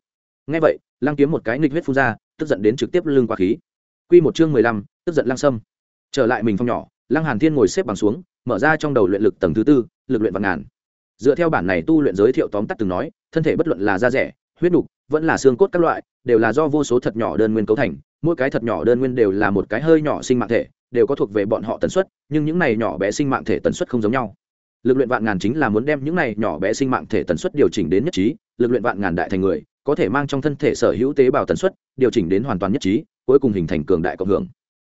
Nghe vậy, lăng kiếm một cái nghịch huyết phun ra, tức giận đến trực tiếp lưng qua khí. Quy một chương mười lăm, tức giận lăng sâm. Trở lại mình phong nhỏ, lăng hàn thiên ngồi xếp bằng xuống, mở ra trong đầu luyện lực tầng thứ tư, lực luyện vạn ngàn. Dựa theo bản này tu luyện giới thiệu tóm tắt từng nói, thân thể bất luận là da rẻ, huyết nục, vẫn là xương cốt các loại, đều là do vô số thật nhỏ đơn nguyên cấu thành, mỗi cái thật nhỏ đơn nguyên đều là một cái hơi nhỏ sinh mạng thể, đều có thuộc về bọn họ tần suất, nhưng những này nhỏ bé sinh mạng thể tần suất không giống nhau lực luyện vạn ngàn chính là muốn đem những này nhỏ bé sinh mạng thể tần suất điều chỉnh đến nhất trí, lực luyện vạn ngàn đại thành người, có thể mang trong thân thể sở hữu tế bào tần suất, điều chỉnh đến hoàn toàn nhất trí, cuối cùng hình thành cường đại cộng hưởng.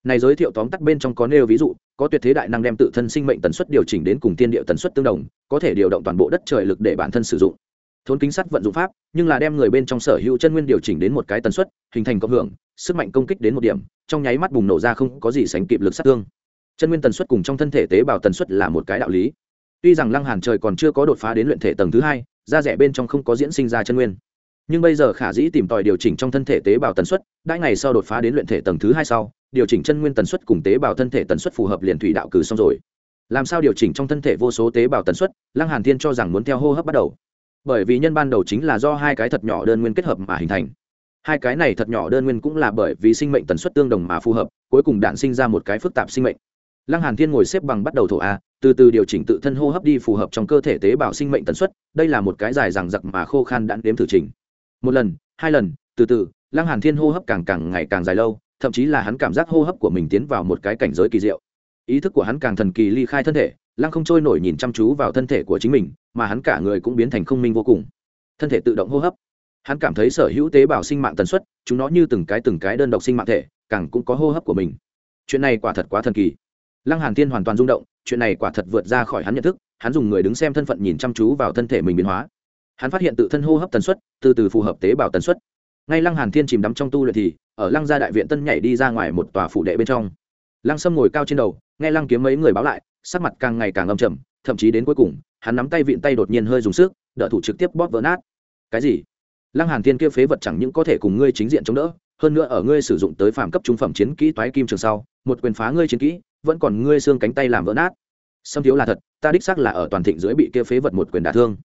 Này giới thiệu tóm tắt bên trong có nêu ví dụ, có tuyệt thế đại năng đem tự thân sinh mệnh tần suất điều chỉnh đến cùng tiên địa tần suất tương đồng, có thể điều động toàn bộ đất trời lực để bản thân sử dụng. Thốn kính sắt vận dụng pháp, nhưng là đem người bên trong sở hữu chân nguyên điều chỉnh đến một cái tần suất, hình thành cộng hưởng, sức mạnh công kích đến một điểm, trong nháy mắt bùng nổ ra không có gì sánh kịp lực sát thương. Chân nguyên tần suất cùng trong thân thể tế bào tần suất là một cái đạo lý tuy rằng lăng hàn trời còn chưa có đột phá đến luyện thể tầng thứ hai, da rẻ bên trong không có diễn sinh ra chân nguyên. Nhưng bây giờ khả dĩ tìm tòi điều chỉnh trong thân thể tế bào tần suất đã ngày sau đột phá đến luyện thể tầng thứ hai sau, điều chỉnh chân nguyên tần suất cùng tế bào thân thể tần suất phù hợp liền thủy đạo cử xong rồi. Làm sao điều chỉnh trong thân thể vô số tế bào tần suất, lăng hàn thiên cho rằng muốn theo hô hấp bắt đầu. Bởi vì nhân ban đầu chính là do hai cái thật nhỏ đơn nguyên kết hợp mà hình thành. Hai cái này thật nhỏ đơn nguyên cũng là bởi vì sinh mệnh tần suất tương đồng mà phù hợp, cuối cùng đạn sinh ra một cái phức tạp sinh mệnh lăng hàn thiên ngồi xếp bằng bắt đầu thổ a, từ từ điều chỉnh tự thân hô hấp đi phù hợp trong cơ thể tế bào sinh mệnh tần suất, đây là một cái dài dằng dặc mà khô khan đạn đếm thử trình. Một lần, hai lần, từ từ, lăng hàn thiên hô hấp càng càng ngày càng dài lâu, thậm chí là hắn cảm giác hô hấp của mình tiến vào một cái cảnh giới kỳ diệu. Ý thức của hắn càng thần kỳ ly khai thân thể, lăng không trôi nổi nhìn chăm chú vào thân thể của chính mình, mà hắn cả người cũng biến thành không minh vô cùng. Thân thể tự động hô hấp. Hắn cảm thấy sở hữu tế bào sinh mạng tần suất, chúng nó như từng cái từng cái đơn độc sinh mạng thể, càng cũng có hô hấp của mình. Chuyện này quả thật quá thần kỳ lăng hàn thiên hoàn toàn rung động, chuyện này quả thật vượt ra khỏi hắn nhận thức, hắn dùng người đứng xem thân phận nhìn chăm chú vào thân thể mình biến hóa. Hắn phát hiện tự thân hô hấp tần suất, từ từ phù hợp tế bào tần suất. Ngay lăng hàn thiên chìm đắm trong tu luyện thì, ở lăng gia đại viện tân nhảy đi ra ngoài một tòa phủ đệ bên trong. Lăng sâm ngồi cao trên đầu, nghe lăng kiếm mấy người báo lại, sắc mặt càng ngày càng âm trầm, thậm chí đến cuối cùng, hắn nắm tay vịn tay đột nhiên hơi dùng sức, đỡ thủ trực tiếp bóp vỡ nát. Cái gì? Lăng hàn thiên kia phế vật chẳng những có thể cùng ngươi chính diện chống đỡ, hơn nữa ở ngươi sử dụng tới phạm cấp trung phẩm chiến kỹ toái kim trường sau, một quyền phá ngươi chiến kỹ vẫn còn ngươi xương cánh tay làm vỡ nát. Xâm thiếu là thật, ta đích xác là ở toàn thịnh dưới bị kia phế vật một quyền đả thương.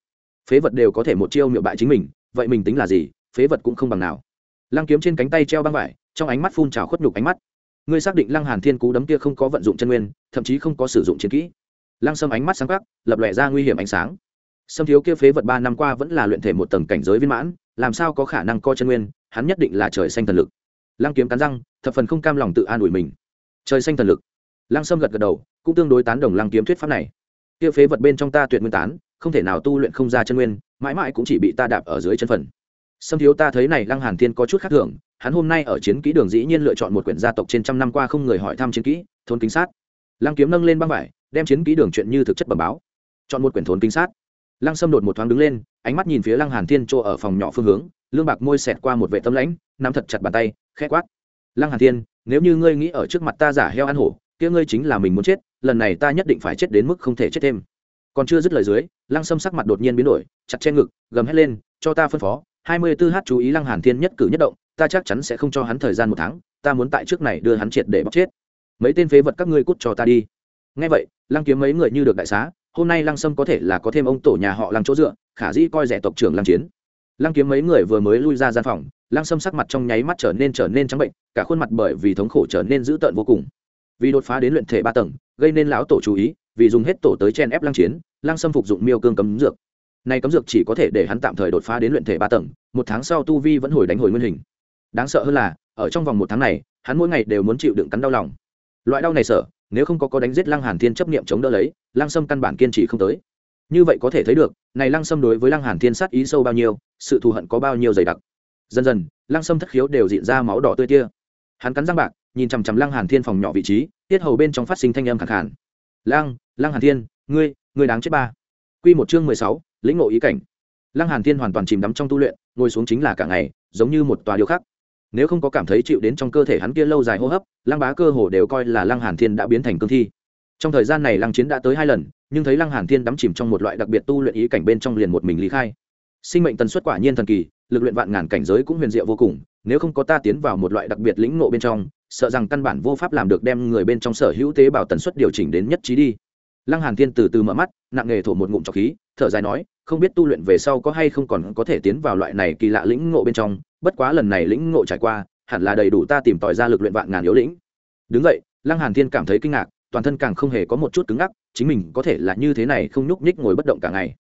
Phế vật đều có thể một chiêu miệu bại chính mình, vậy mình tính là gì, phế vật cũng không bằng nào. Lăng kiếm trên cánh tay treo băng vải, trong ánh mắt phun trào khuất nhục ánh mắt. Ngươi xác định lăng hàn thiên cú đấm kia không có vận dụng chân nguyên, thậm chí không có sử dụng chiến kỹ. Lăng sâm ánh mắt sáng khắc lập lòe ra nguy hiểm ánh sáng. Xâm thiếu kia phế vật ba năm qua vẫn là luyện thể một tầng cảnh giới viên mãn, làm sao có khả năng co chân nguyên, hắn nhất định là trời xanh thần lực. Lăng kiếm cắn răng, thập phần không cam lòng tự an ủi mình. Trời xanh thần lực lăng sâm gật gật đầu, cũng tương đối tán đồng lăng kiếm thuyết pháp này. Kia phế vật bên trong ta tuyệt nguyên tán, không thể nào tu luyện không ra chân nguyên, mãi mãi cũng chỉ bị ta đạp ở dưới chân phần. Sâm thiếu ta thấy này lăng hàn thiên có chút khác thường, hắn hôm nay ở chiến kỹ đường dĩ nhiên lựa chọn một quyển gia tộc trên trăm năm qua không người hỏi thăm chiến kỹ, thôn kính sát. Lăng kiếm nâng lên băng vải, đem chiến kỹ đường chuyện như thực chất bẩm báo. Chọn một quyển thôn kính sát. Lăng sâm đột một thoáng đứng lên, ánh mắt nhìn phía lăng hàn thiên chỗ ở phòng nhỏ phương hướng, lương bạc môi xẹt qua một vệ tâm lãnh, nắm thật chặt bàn tay, khẽ quát. Lăng hàn thiên, nếu như ngươi nghĩ ở trước mặt ta giả heo ăn hổ kia ngươi chính là mình muốn chết, lần này ta nhất định phải chết đến mức không thể chết thêm. Còn chưa dứt lời dưới, lăng sâm sắc mặt đột nhiên biến đổi, chặt che ngực, gầm hét lên, cho ta phân phó, hai mươi tư h chú ý lăng hàn thiên nhất cử nhất động, ta chắc chắn sẽ không cho hắn thời gian một tháng, ta muốn tại trước này đưa hắn triệt để bóc chết. Mấy tên phế vật các ngươi cút cho ta đi. Ngay vậy, lăng kiếm mấy người như được đại xá, hôm nay lăng sâm có thể là có thêm ông tổ nhà họ lăng chỗ dựa, khả dĩ coi rẻ tộc trưởng lăng chiến. Lăng kiếm mấy người vừa mới lui ra gian phòng, lăng sâm sắc mặt trong nháy mắt trở nên trở nên trắng bệnh, cả khuôn mặt bởi vì thống khổ trở nên dữ tợn vô cùng vì đột phá đến luyện thể ba tầng, gây nên lão tổ chú ý, vì dùng hết tổ tới chen ép lăng chiến, lăng sâm phục dụng miêu cương cấm dược. Nay cấm dược chỉ có thể để hắn tạm thời đột phá đến luyện thể ba tầng, một tháng sau tu vi vẫn hồi đánh hồi nguyên hình. Đáng sợ hơn là, ở trong vòng một tháng này, hắn mỗi ngày đều muốn chịu đựng cắn đau lòng. Loại đau này sợ, nếu không có có đánh giết lăng hàn thiên chấp niệm chống đỡ lấy, lăng sâm căn bản kiên trì không tới. Như vậy có thể thấy được, này lăng sâm đối với lăng hàn thiên sát ý sâu bao nhiêu, sự thù hận có bao nhiêu dày đặc. Dần dần, lăng sâm thất khiếu đều diện ra máu đỏ tươi tia. Hắn cắn răng bạc nhìn chằm chằm lăng hàn thiên phòng nhỏ vị trí tiết hầu bên trong phát sinh thanh âm khẳng khàn. Lăng lăng hàn thiên ngươi ngươi đáng chết ba. Quy một chương mười sáu, lĩnh ngộ ý cảnh. Lăng hàn thiên hoàn toàn chìm đắm trong tu luyện ngồi xuống chính là cả ngày giống như một tòa điêu khắc. Nếu không có cảm thấy chịu đến trong cơ thể hắn kia lâu dài hô hấp lăng bá cơ hồ đều coi là lăng hàn thiên đã biến thành cương thi. Trong thời gian này lăng chiến đã tới hai lần nhưng thấy lăng hàn thiên đắm chìm trong một loại đặc biệt tu luyện ý cảnh bên trong liền một mình lý khai. Sinh mệnh tần suất quả nhiên thần kỳ lực luyện vạn ngàn cảnh giới cũng huyền diệu vô cùng nếu không có ta tiến vào một loại đặc biệt lĩnh ngộ bên trong sợ rằng căn bản vô pháp làm được đem người bên trong sở hữu tế bào tần suất điều chỉnh đến nhất trí đi. Lăng hàn thiên từ từ mở mắt, nặng nghề thổ một ngụm trọc khí, thở dài nói, không biết tu luyện về sau có hay không còn có thể tiến vào loại này kỳ lạ lĩnh ngộ bên trong, bất quá lần này lĩnh ngộ trải qua, hẳn là đầy đủ ta tìm tòi ra lực luyện vạn ngàn yếu lĩnh. Đứng vậy lăng hàn thiên cảm thấy kinh ngạc, toàn thân càng không hề có một chút cứng ngắc, chính mình có thể là như thế này không nhúc nhích ngồi bất động cả ngày.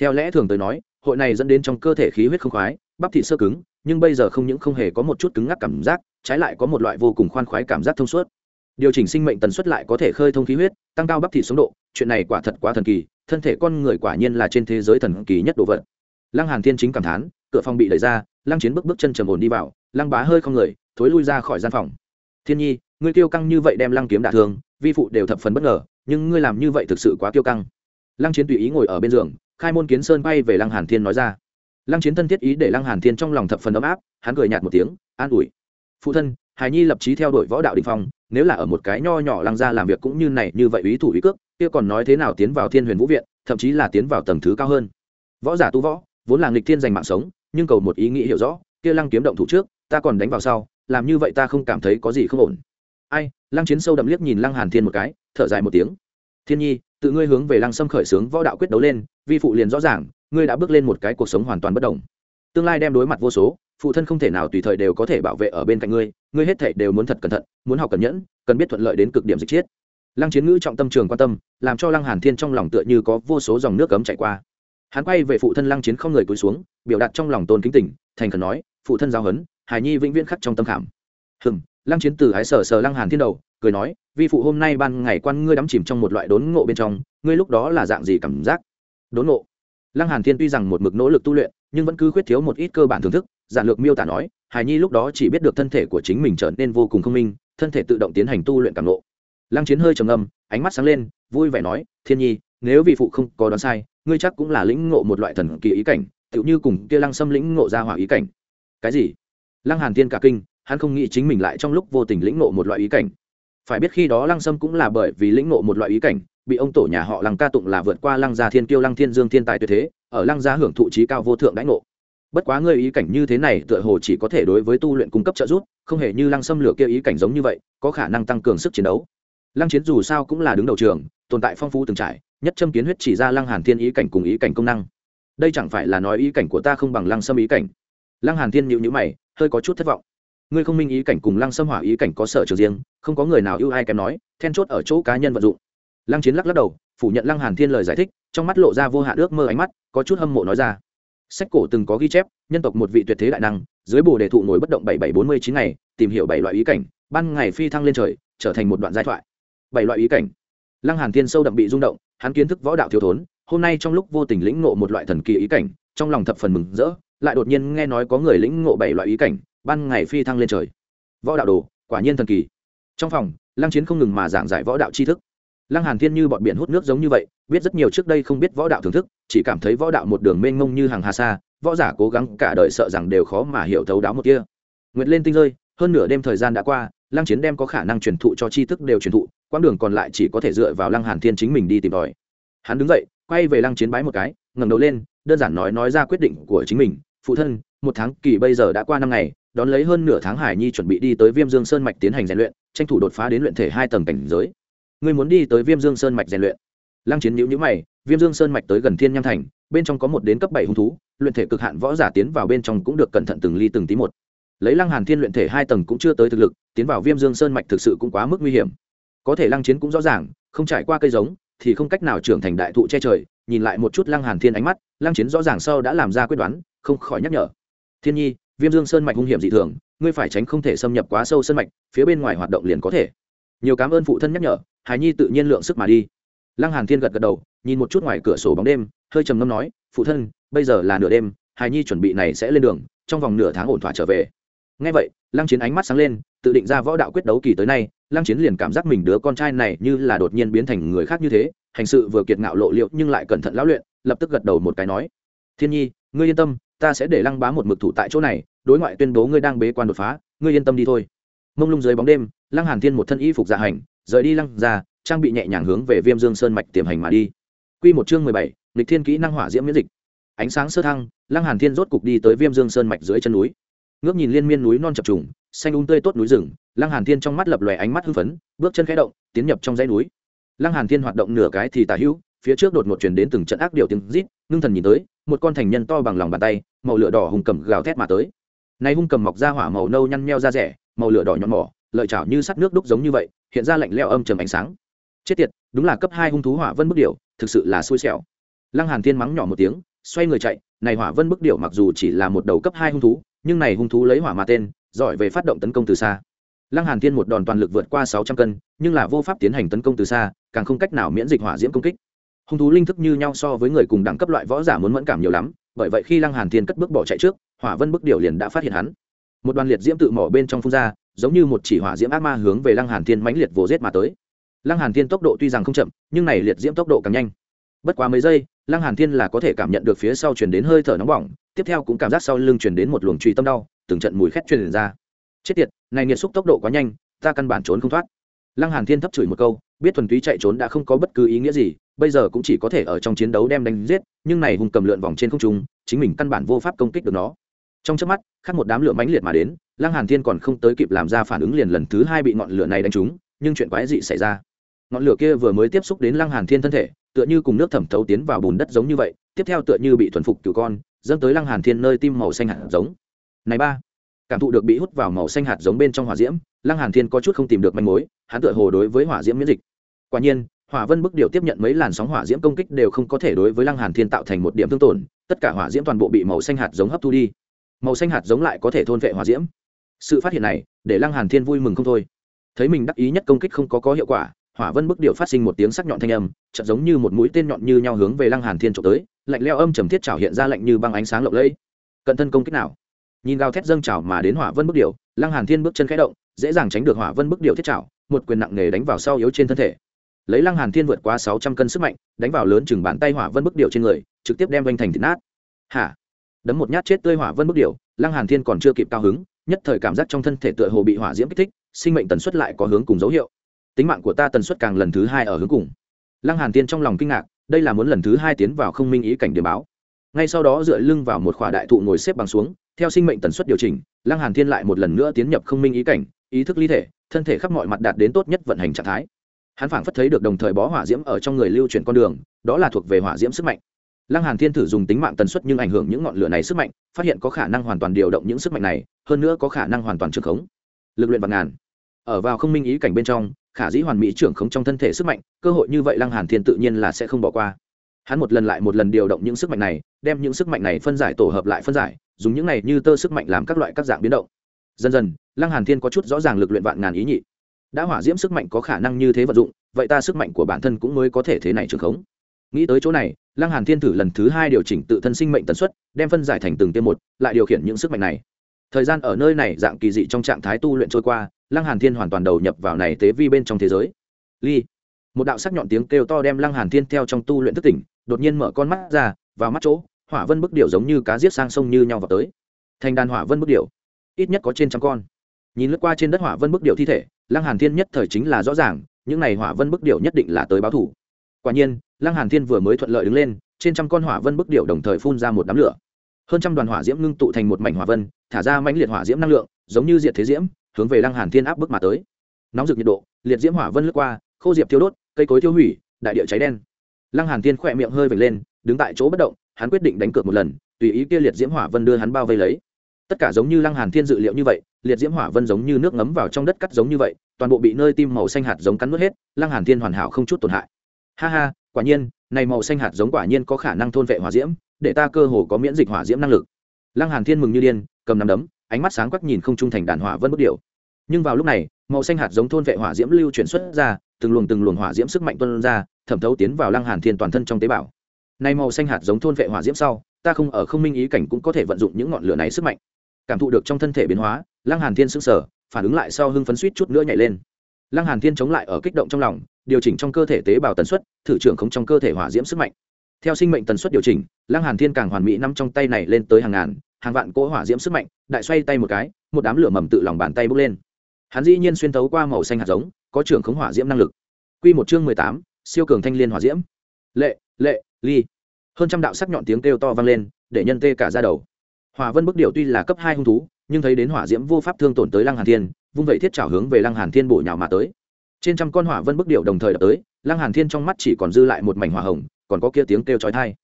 Theo lẽ thường tới nói, hội này dẫn đến trong cơ thể khí huyết không khoái, bắp thịt sơ cứng nhưng bây giờ không những không hề có một chút cứng ngắc cảm giác, trái lại có một loại vô cùng khoan khoái cảm giác thông suốt. Điều chỉnh sinh mệnh tần suất lại có thể khơi thông khí huyết, tăng cao bắp thịt sống độ, chuyện này quả thật quá thần kỳ, thân thể con người quả nhiên là trên thế giới thần kỳ nhất đồ vật. Lăng hàn thiên chính cảm thán, cửa phòng bị đẩy ra, lăng chiến bước bước chân trầm ổn đi vào, lăng bá hơi không người, thối lui ra khỏi gian phòng. Thiên nhi, ngươi kiêu căng như vậy đem lăng kiếm đả thương, vi phụ đều thập phần bất ngờ, nhưng ngươi làm như vậy thực sự quá kiêu căng. Lăng chiến tùy ý ngồi ở bên giường, khai môn kiến sơn bay về lăng hàn thiên nói ra lăng chiến thân thiết ý để lăng hàn thiên trong lòng thập phần ấm áp, hắn cười nhạt một tiếng, an ủi. Phụ thân hài nhi lập chí theo đuổi võ đạo đình phong, nếu là ở một cái nho nhỏ lăng ra làm việc cũng như này, như vậy ý thủ ý cước, kia còn nói thế nào tiến vào thiên huyền vũ viện, thậm chí là tiến vào tầng thứ cao hơn. Võ giả tu võ, vốn là nghịch thiên giành mạng sống, nhưng cầu một ý nghĩ hiểu rõ, kia lăng kiếm động thủ trước, ta còn đánh vào sau, làm như vậy ta không cảm thấy có gì không ổn. Ai, lăng chiến sâu đậm liếc nhìn lăng hàn thiên một cái, thở dài một tiếng. Thiên nhi, tự ngươi hướng về lăng sâm khởi sướng võ đạo quyết đấu lên, vi phụ liền rõ ràng ngươi đã bước lên một cái cuộc sống hoàn toàn bất đồng. Tương lai đem đối mặt vô số, phụ thân không thể nào tùy thời đều có thể bảo vệ ở bên cạnh ngươi ngươi hết thể đều muốn thật cẩn thận, muốn học cẩn nhẫn, cần biết thuận lợi đến cực điểm dịch chiết. Lăng chiến ngữ trọng tâm trường quan tâm, làm cho lăng hàn thiên trong lòng tựa như có vô số dòng nước cấm chảy qua. Hắn quay về phụ thân lăng chiến không người cúi xuống, biểu đạt trong lòng tôn kính tỉnh thành khẩn nói, phụ thân giáo huấn hải nhi vĩnh viễn khắc trong tâm khảm. Hừm. Lăng chiến từ ái sờ sờ lăng hàn thiên đầu, cười nói, vi phụ hôm nay ban ngày quan ngươi đắm chìm trong một loại đốn ngộ bên trong, ngươi lúc đó là dạng gì cảm giác? Đốn ngộ? Lăng hàn thiên tuy rằng một mực nỗ lực tu luyện, nhưng vẫn cứ khuyết thiếu một ít cơ bản thưởng thức, giản lược miêu tả nói hải nhi lúc đó chỉ biết được thân thể của chính mình trở nên vô cùng thông minh, thân thể tự động tiến hành tu luyện cảm ngộ. Lăng chiến hơi trầm ngâm, ánh mắt sáng lên, vui vẻ nói, thiên nhi, nếu vị phụ không có đoán sai, ngươi chắc cũng là lĩnh ngộ một loại thần kỳ ý cảnh, tựu như cùng kia lăng xâm lĩnh ngộ ra hỏa ý cảnh. Cái gì? Lăng hàn Thiên cả kinh, hắn không nghĩ chính mình lại trong lúc vô tình lĩnh ngộ một loại ý cảnh. Phải biết khi đó lăng sâm cũng là bởi vì lĩnh ngộ một loại ý cảnh bị ông tổ nhà họ lăng ca tụng là vượt qua lăng gia thiên kiêu, lăng thiên dương thiên tài tuyệt thế, ở lăng gia hưởng thụ trí cao vô thượng đãi ngộ. Bất quá ngươi ý cảnh như thế này tựa hồ chỉ có thể đối với tu luyện cung cấp trợ giúp, không hề như lăng xâm lửa kia ý cảnh giống như vậy, có khả năng tăng cường sức chiến đấu. Lăng chiến dù sao cũng là đứng đầu trường, tồn tại phong phú từng trải, nhất châm kiến huyết chỉ ra lăng hàn thiên ý cảnh cùng ý cảnh công năng. Đây chẳng phải là nói ý cảnh của ta không bằng lăng xâm ý cảnh. Lăng hàn thiên nhịu nhữ mày, hơi có chút thất vọng. Ngươi không minh ý cảnh cùng lăng xâm hỏa ý cảnh có sở trường riêng, không có người nào ưu ai kém nói, then chốt ở chỗ cá nhân vận dụng lăng chiến lắc lắc đầu, phủ nhận lăng hàn thiên lời giải thích, trong mắt lộ ra vô hạn ước mơ ánh mắt, có chút hâm mộ nói ra. Sách cổ từng có ghi chép, nhân tộc một vị tuyệt thế đại năng, dưới bồ đề thụ ngồi bất động bảy bảy bốn mươi chín ngày, tìm hiểu bảy loại ý cảnh, ban ngày phi thăng lên trời, trở thành một đoạn giai thoại. Bảy loại ý cảnh. Lăng hàn thiên sâu đậm bị rung động, hắn kiến thức võ đạo thiếu thốn, hôm nay trong lúc vô tình lĩnh ngộ một loại thần kỳ ý cảnh, trong lòng thập phần mừng rỡ, lại đột nhiên nghe nói có người lĩnh ngộ bảy loại ý cảnh, ban ngày phi thăng lên trời. Võ đạo đồ, quả nhiên thần kỳ. Trong phòng, lăng chiến không ngừng mà giảng giải võ đạo tri thức lăng hàn thiên như bọn biển hút nước giống như vậy, biết rất nhiều trước đây không biết võ đạo thưởng thức, chỉ cảm thấy võ đạo một đường mênh mông như hàng hà sa, võ giả cố gắng cả đời sợ rằng đều khó mà hiểu thấu đáo một kia. Nguyệt lên tinh rơi, hơn nửa đêm thời gian đã qua, lăng chiến đem có khả năng truyền thụ cho tri thức đều truyền thụ, quãng đường còn lại chỉ có thể dựa vào lăng hàn thiên chính mình đi tìm tòi. Hắn đứng dậy, quay về lăng chiến bái một cái, ngẩng đầu lên, đơn giản nói nói ra quyết định của chính mình, phụ thân, một tháng kỳ bây giờ đã qua năm ngày, đón lấy hơn nửa tháng hải nhi chuẩn bị đi tới viêm dương sơn mạch tiến hành rèn luyện, tranh thủ đột phá đến luyện thể hai tầng cảnh giới ngươi muốn đi tới viêm dương sơn mạch rèn luyện. Lăng chiến nhữ nhữ mày, viêm dương sơn mạch tới gần thiên nham thành, bên trong có một đến cấp bảy hung thú, luyện thể cực hạn võ giả tiến vào bên trong cũng được cẩn thận từng ly từng tí một. Lấy lăng hàn thiên luyện thể hai tầng cũng chưa tới thực lực, tiến vào viêm dương sơn mạch thực sự cũng quá mức nguy hiểm. Có thể lăng chiến cũng rõ ràng, không trải qua cây giống, thì không cách nào trưởng thành đại thụ che trời, nhìn lại một chút lăng hàn thiên ánh mắt, lăng chiến rõ ràng sau đã làm ra quyết đoán, không khỏi nhắc nhở. Thiên nhi, viêm dương sơn mạch hung hiểm dị thường, ngươi phải tránh không thể xâm nhập quá sâu sơn mạch, phía bên ngoài hoạt động liền có thể. Nhiều cảm ơn phụ thân nhắc nhở hải nhi tự nhiên lượng sức mà đi. Lăng hàn thiên gật gật đầu, nhìn một chút ngoài cửa sổ bóng đêm, hơi trầm ngâm nói, phụ thân, bây giờ là nửa đêm, hải nhi chuẩn bị này sẽ lên đường, trong vòng nửa tháng ổn thỏa trở về. Ngay vậy, lăng chiến ánh mắt sáng lên, tự định ra võ đạo quyết đấu kỳ tới nay, lăng chiến liền cảm giác mình đứa con trai này như là đột nhiên biến thành người khác như thế, hành sự vừa kiệt ngạo lộ liệu nhưng lại cẩn thận lão luyện, lập tức gật đầu một cái nói, thiên nhi, ngươi yên tâm, ta sẽ để lăng bá một mực thủ tại chỗ này, đối ngoại tuyên bố ngươi đang bế quan đột phá, ngươi yên tâm đi thôi. Mông lung dưới bóng đêm, lăng hàn thiên một thân y phục dạ hành rời đi lăng ra, trang bị nhẹ nhàng hướng về viêm dương sơn mạch tiềm hành mà đi. Quy một chương mười bảy lịch thiên kỹ năng hỏa diễm miễn dịch. Ánh sáng sơ thăng, lăng hàn thiên rốt cục đi tới viêm dương sơn mạch dưới chân núi. Ngước nhìn liên miên núi non chập trùng, xanh un um tươi tốt núi rừng, lăng hàn thiên trong mắt lập lòe ánh mắt hưng phấn, bước chân khẽ động, tiến nhập trong dãy núi. Lăng hàn thiên hoạt động nửa cái thì tả hữu, phía trước đột ngột truyền đến từng trận ác điều tiếng rít, ngưng thần nhìn tới, một con thành nhân to bằng lòng bàn tay, màu lửa đỏ hung cầm gào thét mà tới. Này hung cầm mọc ra hỏa màu nâu nhăn nheo ra rẻ, màu lửa đỏ nhọn mỏ lợi chảo như sắt nước đúc giống như vậy, hiện ra lạnh lẽo âm trầm ánh sáng. Chết tiệt, đúng là cấp hai hung thú hỏa vân bức điểu, thực sự là xui xẻo. Lăng hàn thiên mắng nhỏ một tiếng, xoay người chạy, này hỏa vân bức điểu mặc dù chỉ là một đầu cấp hai hung thú, nhưng này hung thú lấy hỏa mà tên, giỏi về phát động tấn công từ xa. Lăng hàn thiên một đòn toàn lực vượt qua sáu trăm cân, nhưng là vô pháp tiến hành tấn công từ xa, càng không cách nào miễn dịch hỏa diễm công kích. Hung thú linh thức như nhau so với người cùng đẳng cấp loại võ giả muốn mẫn cảm nhiều lắm, bởi vậy khi lăng hàn thiên cất bước bỏ chạy trước, hỏa vân bức điểu liền đã phát hiện hắn một đoàn liệt diễm tự mỏ bên trong phun ra, giống như một chỉ hỏa diễm ác ma hướng về lăng hàn thiên mãnh liệt vồ giết mà tới. Lăng hàn thiên tốc độ tuy rằng không chậm, nhưng này liệt diễm tốc độ càng nhanh. Bất quá mấy giây, lăng hàn thiên là có thể cảm nhận được phía sau truyền đến hơi thở nóng bỏng, tiếp theo cũng cảm giác sau lưng truyền đến một luồng truy tâm đau, từng trận mùi khét truyền ra. Chết tiệt, này nghiệt xúc tốc độ quá nhanh, ta căn bản trốn không thoát. Lăng hàn thiên thấp chửi một câu, biết thuần túy chạy trốn đã không có bất cứ ý nghĩa gì, bây giờ cũng chỉ có thể ở trong chiến đấu đem đánh giết, nhưng này hùng cầm lượn vòng trên không trung, chính mình căn bản vô pháp công kích được nó trong chớp mắt, khác một đám lửa mãnh liệt mà đến, lăng hàn thiên còn không tới kịp làm ra phản ứng liền lần thứ hai bị ngọn lửa này đánh trúng, nhưng chuyện quái dị xảy ra. Ngọn lửa kia vừa mới tiếp xúc đến lăng hàn thiên thân thể, tựa như cùng nước thẩm thấu tiến vào bùn đất giống như vậy, tiếp theo tựa như bị thuần phục cửu con dâng tới lăng hàn thiên nơi tim màu xanh hạt giống. Này ba, cảm thụ được bị hút vào màu xanh hạt giống bên trong hỏa diễm, lăng hàn thiên có chút không tìm được manh mối, hắn tựa hồ đối với hỏa diễm miễn dịch. Quả nhiên, hỏa vân bức điều tiếp nhận mấy làn sóng hỏa diễm công kích đều không có thể đối với lăng hàn thiên tạo thành một điểm thương tổn, tất cả hỏa diễm toàn bộ bị màu xanh hạt giống hấp thu đi màu xanh hạt giống lại có thể thôn vệ hỏa diễm. Sự phát hiện này, để lăng hàn thiên vui mừng không thôi. Thấy mình đắc ý nhất công kích không có có hiệu quả, hỏa vân bức điệu phát sinh một tiếng sắc nhọn thanh âm, chợt giống như một mũi tên nhọn như nhau hướng về lăng hàn thiên trộm tới, lạnh leo âm trầm thiết trảo hiện ra lạnh như băng ánh sáng lộng lẫy. Cận thân công kích nào? Nhìn gào thét dâng trào mà đến hỏa vân bức điệu, lăng hàn thiên bước chân khẽ động, dễ dàng tránh được hỏa vân bức điệu thiết trảo một quyền nặng nề đánh vào sau yếu trên thân thể. Lấy lăng hàn thiên vượt qua sáu trăm cân sức mạnh, đánh vào lớn chừng bàn tay hỏa vân bức điệu trên người, trực tiếp đem vanh thành thịt nát. Hả? Đấm một nhát chết tươi hỏa vân bức điệu lăng hàn thiên còn chưa kịp cao hứng, nhất thời cảm giác trong thân thể tựa hồ bị hỏa diễm kích thích, sinh mệnh tần suất lại có hướng cùng dấu hiệu. Tính mạng của ta tần suất càng lần thứ hai ở hướng cùng. Lăng hàn Thiên trong lòng kinh ngạc, đây là muốn lần thứ hai tiến vào không minh ý cảnh điểm báo. Ngay sau đó dựa lưng vào một khỏa đại thụ ngồi xếp bằng xuống, theo sinh mệnh tần suất điều chỉnh, lăng hàn thiên lại một lần nữa tiến nhập không minh ý cảnh, ý thức ly thể, thân thể khắp mọi mặt đạt đến tốt nhất vận hành trạng thái. Hắn phảng phất thấy được đồng thời bó hỏa diễm ở trong người lưu chuyển con đường, đó là thuộc về hỏa diễm sức mạnh lăng hàn thiên thử dùng tính mạng tần suất nhưng ảnh hưởng những ngọn lửa này sức mạnh, phát hiện có khả năng hoàn toàn điều động những sức mạnh này, hơn nữa có khả năng hoàn toàn trường khống. Lực luyện vạn ngàn. Ở vào không minh ý cảnh bên trong, khả dĩ hoàn mỹ trưởng khống trong thân thể sức mạnh, cơ hội như vậy lăng hàn thiên tự nhiên là sẽ không bỏ qua. Hắn một lần lại một lần điều động những sức mạnh này, đem những sức mạnh này phân giải tổ hợp lại phân giải, dùng những này như tơ sức mạnh làm các loại các dạng biến động. Dần dần, lăng hàn thiên có chút rõ ràng lực luyện vạn ngàn ý nhị. Đã hỏa diễm sức mạnh có khả năng như thế vận dụng, vậy ta sức mạnh của bản thân cũng mới có thể thế này trường khống. Nghĩ tới chỗ này lăng hàn thiên thử lần thứ hai điều chỉnh tự thân sinh mệnh tần suất, đem phân giải thành từng tiêm một, lại điều khiển những sức mạnh này. Thời gian ở nơi này dạng kỳ dị trong trạng thái tu luyện trôi qua, lăng hàn thiên hoàn toàn đầu nhập vào này tế vi bên trong thế giới. Ly, một đạo sắc nhọn tiếng kêu to đem lăng hàn thiên theo trong tu luyện thức tỉnh, đột nhiên mở con mắt ra, vào mắt chỗ, hỏa vân bức điệu giống như cá giết sang sông như nhau vào tới. Thành đàn hỏa vân bức điệu ít nhất có trên trăm con. Nhìn lướt qua trên đất hỏa vân bức điệu thi thể, lăng hàn thiên nhất thời chính là rõ ràng, những này hỏa vân bức điệu nhất định là tới báo thủ quả nhiên, lăng hàn thiên vừa mới thuận lợi đứng lên, trên trăm con hỏa vân bức điệu đồng thời phun ra một đám lửa. Hơn trăm đoàn hỏa diễm ngưng tụ thành một mảnh hỏa vân, thả ra mãnh liệt hỏa diễm năng lượng, giống như diệt thế diễm, hướng về lăng hàn thiên áp bức mà tới. Nóng rực nhiệt độ, liệt diễm hỏa vân lướt qua, khô diệp thiêu đốt, cây cối tiêu hủy, đại địa cháy đen. Lăng hàn thiên khỏe miệng hơi vểnh lên, đứng tại chỗ bất động, hắn quyết định đánh cược một lần, tùy ý kia liệt diễm hỏa vân đưa hắn bao vây lấy. Tất cả giống như lăng hàn thiên dự liệu như vậy, liệt diễm hỏa vân giống như nước ngấm vào trong đất cắt giống như vậy, toàn bộ bị nơi tim màu xanh hạt giống cắn nuốt hết, lăng hàn thiên hoàn hảo không chút tổn hại ha ha, quả nhiên, này màu xanh hạt giống quả nhiên có khả năng thôn vệ hỏa diễm, để ta cơ hồ có miễn dịch hỏa diễm năng lực. Lăng hàn thiên mừng như điên, cầm nắm đấm, ánh mắt sáng quắc nhìn không trung thành đàn hỏa vân bất điệu nhưng vào lúc này, màu xanh hạt giống thôn vệ hỏa diễm lưu chuyển xuất ra, từng luồng từng luồng hỏa diễm sức mạnh tuôn ra, thẩm thấu tiến vào lăng hàn thiên toàn thân trong tế bào. Này màu xanh hạt giống thôn vệ hỏa diễm sau, ta không ở không minh ý cảnh cũng có thể vận dụng những ngọn lửa này sức mạnh. Cảm thụ được trong thân thể biến hóa, lăng hàn thiên sững sờ, phản ứng lại sau hưng phấn suýt chút nữa nhảy lên. Lăng hàn thiên chống lại ở kích động trong lòng điều chỉnh trong cơ thể tế bào tần suất, thử trưởng không trong cơ thể hỏa diễm sức mạnh. Theo sinh mệnh tần suất điều chỉnh, lăng hàn thiên càng hoàn mỹ nắm trong tay này lên tới hàng ngàn, hàng vạn cỗ hỏa diễm sức mạnh, đại xoay tay một cái, một đám lửa mầm tự lòng bàn tay bốc lên. Hắn dĩ nhiên xuyên thấu qua màu xanh hạt giống, có trưởng khống hỏa diễm năng lực. Quy một chương mười tám, siêu cường thanh liên hỏa diễm. Lệ lệ, ly. Hơn trăm đạo sắc nhọn tiếng kêu to vang lên, để nhân tê cả ra đầu. Hỏa vân bức điệu tuy là cấp hai hung thú, nhưng thấy đến hỏa diễm vô pháp thương tổn tới lăng hàn thiên, vung vậy thiết trảo hướng về lăng hàn thiên bổ nhào mà tới trên trăm con hỏa vân bức điệu đồng thời đập tới, lăng hàn thiên trong mắt chỉ còn dư lại một mảnh hỏa hồng, còn có kia tiếng kêu chói tai.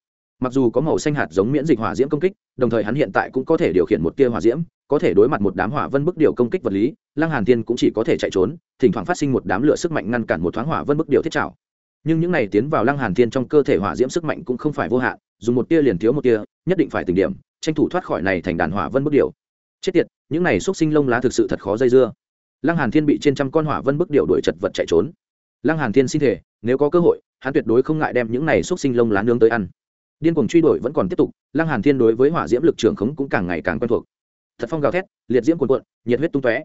Mặc dù có màu xanh hạt giống miễn dịch hỏa diễm công kích, đồng thời hắn hiện tại cũng có thể điều khiển một tia hỏa diễm, có thể đối mặt một đám hỏa vân bức điệu công kích vật lý, lăng hàn thiên cũng chỉ có thể chạy trốn, thỉnh thoảng phát sinh một đám lửa sức mạnh ngăn cản một thoáng hỏa vân bức điệu thiết trảo. Nhưng những này tiến vào lăng hàn thiên trong cơ thể hỏa diễm sức mạnh cũng không phải vô hạn, dùng một tia liền thiếu một tia, nhất định phải từng điểm, tranh thủ thoát khỏi này thành đàn hỏa vân bức điệu chết tiệt, những này xúc sinh lông lá thực sự thật khó dây dưa lăng hàn thiên bị trên trăm con hỏa vân bức điệu đuổi chật vật chạy trốn. Lăng hàn thiên xin thể nếu có cơ hội, hắn tuyệt đối không ngại đem những này xúc sinh lông lá nướng tới ăn. Điên cuồng truy đuổi vẫn còn tiếp tục, lăng hàn thiên đối với hỏa diễm lực trưởng khống cũng càng ngày càng quen thuộc. Thật phong gào thét, liệt diễm cuồn cuộn, nhiệt huyết tung tóe.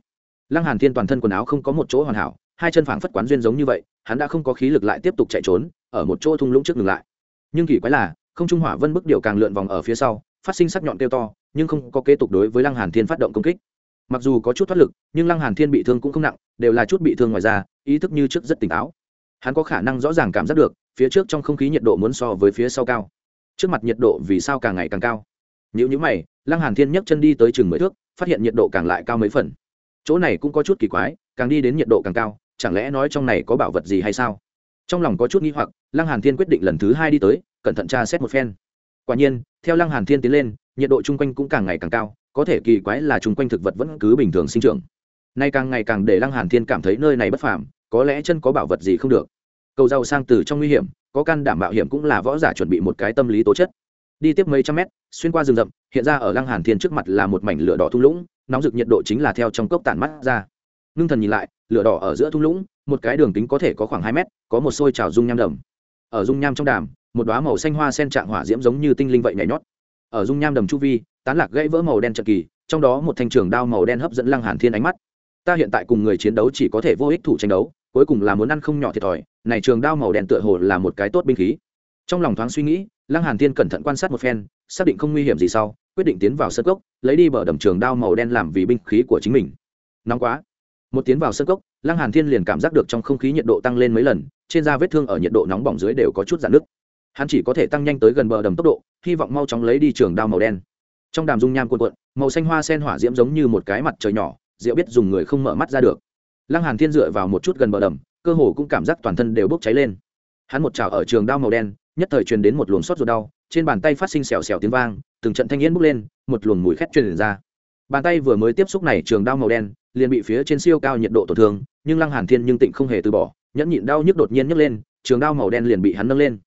Lăng hàn thiên toàn thân quần áo không có một chỗ hoàn hảo, hai chân phảng phất quán duyên giống như vậy, hắn đã không có khí lực lại tiếp tục chạy trốn, ở một chỗ thung lũng trước ngừng lại. Nhưng kỳ quái là, không trung hỏa vân bức điệu càng lượn vòng ở phía sau, phát sinh sắc nhọn kêu to, nhưng không có kế tục đối với lăng hàn thiên phát động công kích mặc dù có chút thoát lực, nhưng lăng hàn thiên bị thương cũng không nặng, đều là chút bị thương ngoài ra ý thức như trước rất tỉnh táo. Hắn có khả năng rõ ràng cảm giác được, phía trước trong không khí nhiệt độ muốn so với phía sau cao. Trước mặt nhiệt độ vì sao càng ngày càng cao? Nếu như mày, lăng hàn thiên nhấc chân đi tới chừng mười thước, phát hiện nhiệt độ càng lại cao mấy phần. Chỗ này cũng có chút kỳ quái, càng đi đến nhiệt độ càng cao, chẳng lẽ nói trong này có bảo vật gì hay sao? Trong lòng có chút nghi hoặc, lăng hàn thiên quyết định lần thứ hai đi tới, cẩn thận tra xét một phen. Quả nhiên, theo lăng hàn thiên tiến lên nhiệt độ chung quanh cũng càng ngày càng cao, có thể kỳ quái là chung quanh thực vật vẫn cứ bình thường sinh trưởng. Nay càng ngày càng để lăng hàn thiên cảm thấy nơi này bất phàm, có lẽ chân có bảo vật gì không được. Cầu giàu sang từ trong nguy hiểm, có căn đảm bảo hiểm cũng là võ giả chuẩn bị một cái tâm lý tố chất. Đi tiếp mấy trăm mét, xuyên qua rừng rậm, hiện ra ở lăng hàn thiên trước mặt là một mảnh lửa đỏ thung lũng, nóng rực nhiệt độ chính là theo trong cốc tản mắt ra. Ngưng thần nhìn lại, lửa đỏ ở giữa thung lũng, một cái đường kính có thể có khoảng hai mét, có một xôi trào dung nham đầm. Ở dung nham trong đàm, một đóa màu xanh hoa sen trạng hỏa diễm giống như tinh linh vậy nhảy nhót ở dung nham đầm chu vi, tán lạc gãy vỡ màu đen trận kỳ, trong đó một thanh trường đao màu đen hấp dẫn lăng hàn thiên ánh mắt. Ta hiện tại cùng người chiến đấu chỉ có thể vô ích thủ tranh đấu, cuối cùng là muốn ăn không nhỏ thiệt thòi, này trường đao màu đen tựa hồ là một cái tốt binh khí. Trong lòng thoáng suy nghĩ, lăng hàn thiên cẩn thận quan sát một phen, xác định không nguy hiểm gì sau, quyết định tiến vào sân cốc, lấy đi bờ đầm trường đao màu đen làm vì binh khí của chính mình. Nóng quá. Một tiến vào sân cốc, lăng hàn thiên liền cảm giác được trong không khí nhiệt độ tăng lên mấy lần, trên da vết thương ở nhiệt độ nóng bỏng dưới đều có chút giãn nước hắn chỉ có thể tăng nhanh tới gần bờ đầm tốc độ, hy vọng mau chóng lấy đi trường đao màu đen. Trong đàm dung nham cuộn cuộn, màu xanh hoa sen hỏa diễm giống như một cái mặt trời nhỏ, diệu biết dùng người không mở mắt ra được. Lăng hàn thiên dựa vào một chút gần bờ đầm, cơ hồ cũng cảm giác toàn thân đều bốc cháy lên. Hắn một chảo ở trường đao màu đen, nhất thời truyền đến một luồng sốt ruột đau, trên bàn tay phát sinh xèo xèo tiếng vang, từng trận thanh yên bốc lên, một luồng mùi khét truyền ra. Bàn tay vừa mới tiếp xúc này trường đao màu đen, liền bị phía trên siêu cao nhiệt độ tổn thương, nhưng lăng hàn thiên nhưng tịnh không hề từ bỏ, nhẫn nhịn đau nhức đột nhiên nhấc lên, trường đao màu đen liền bị hắn nâng lên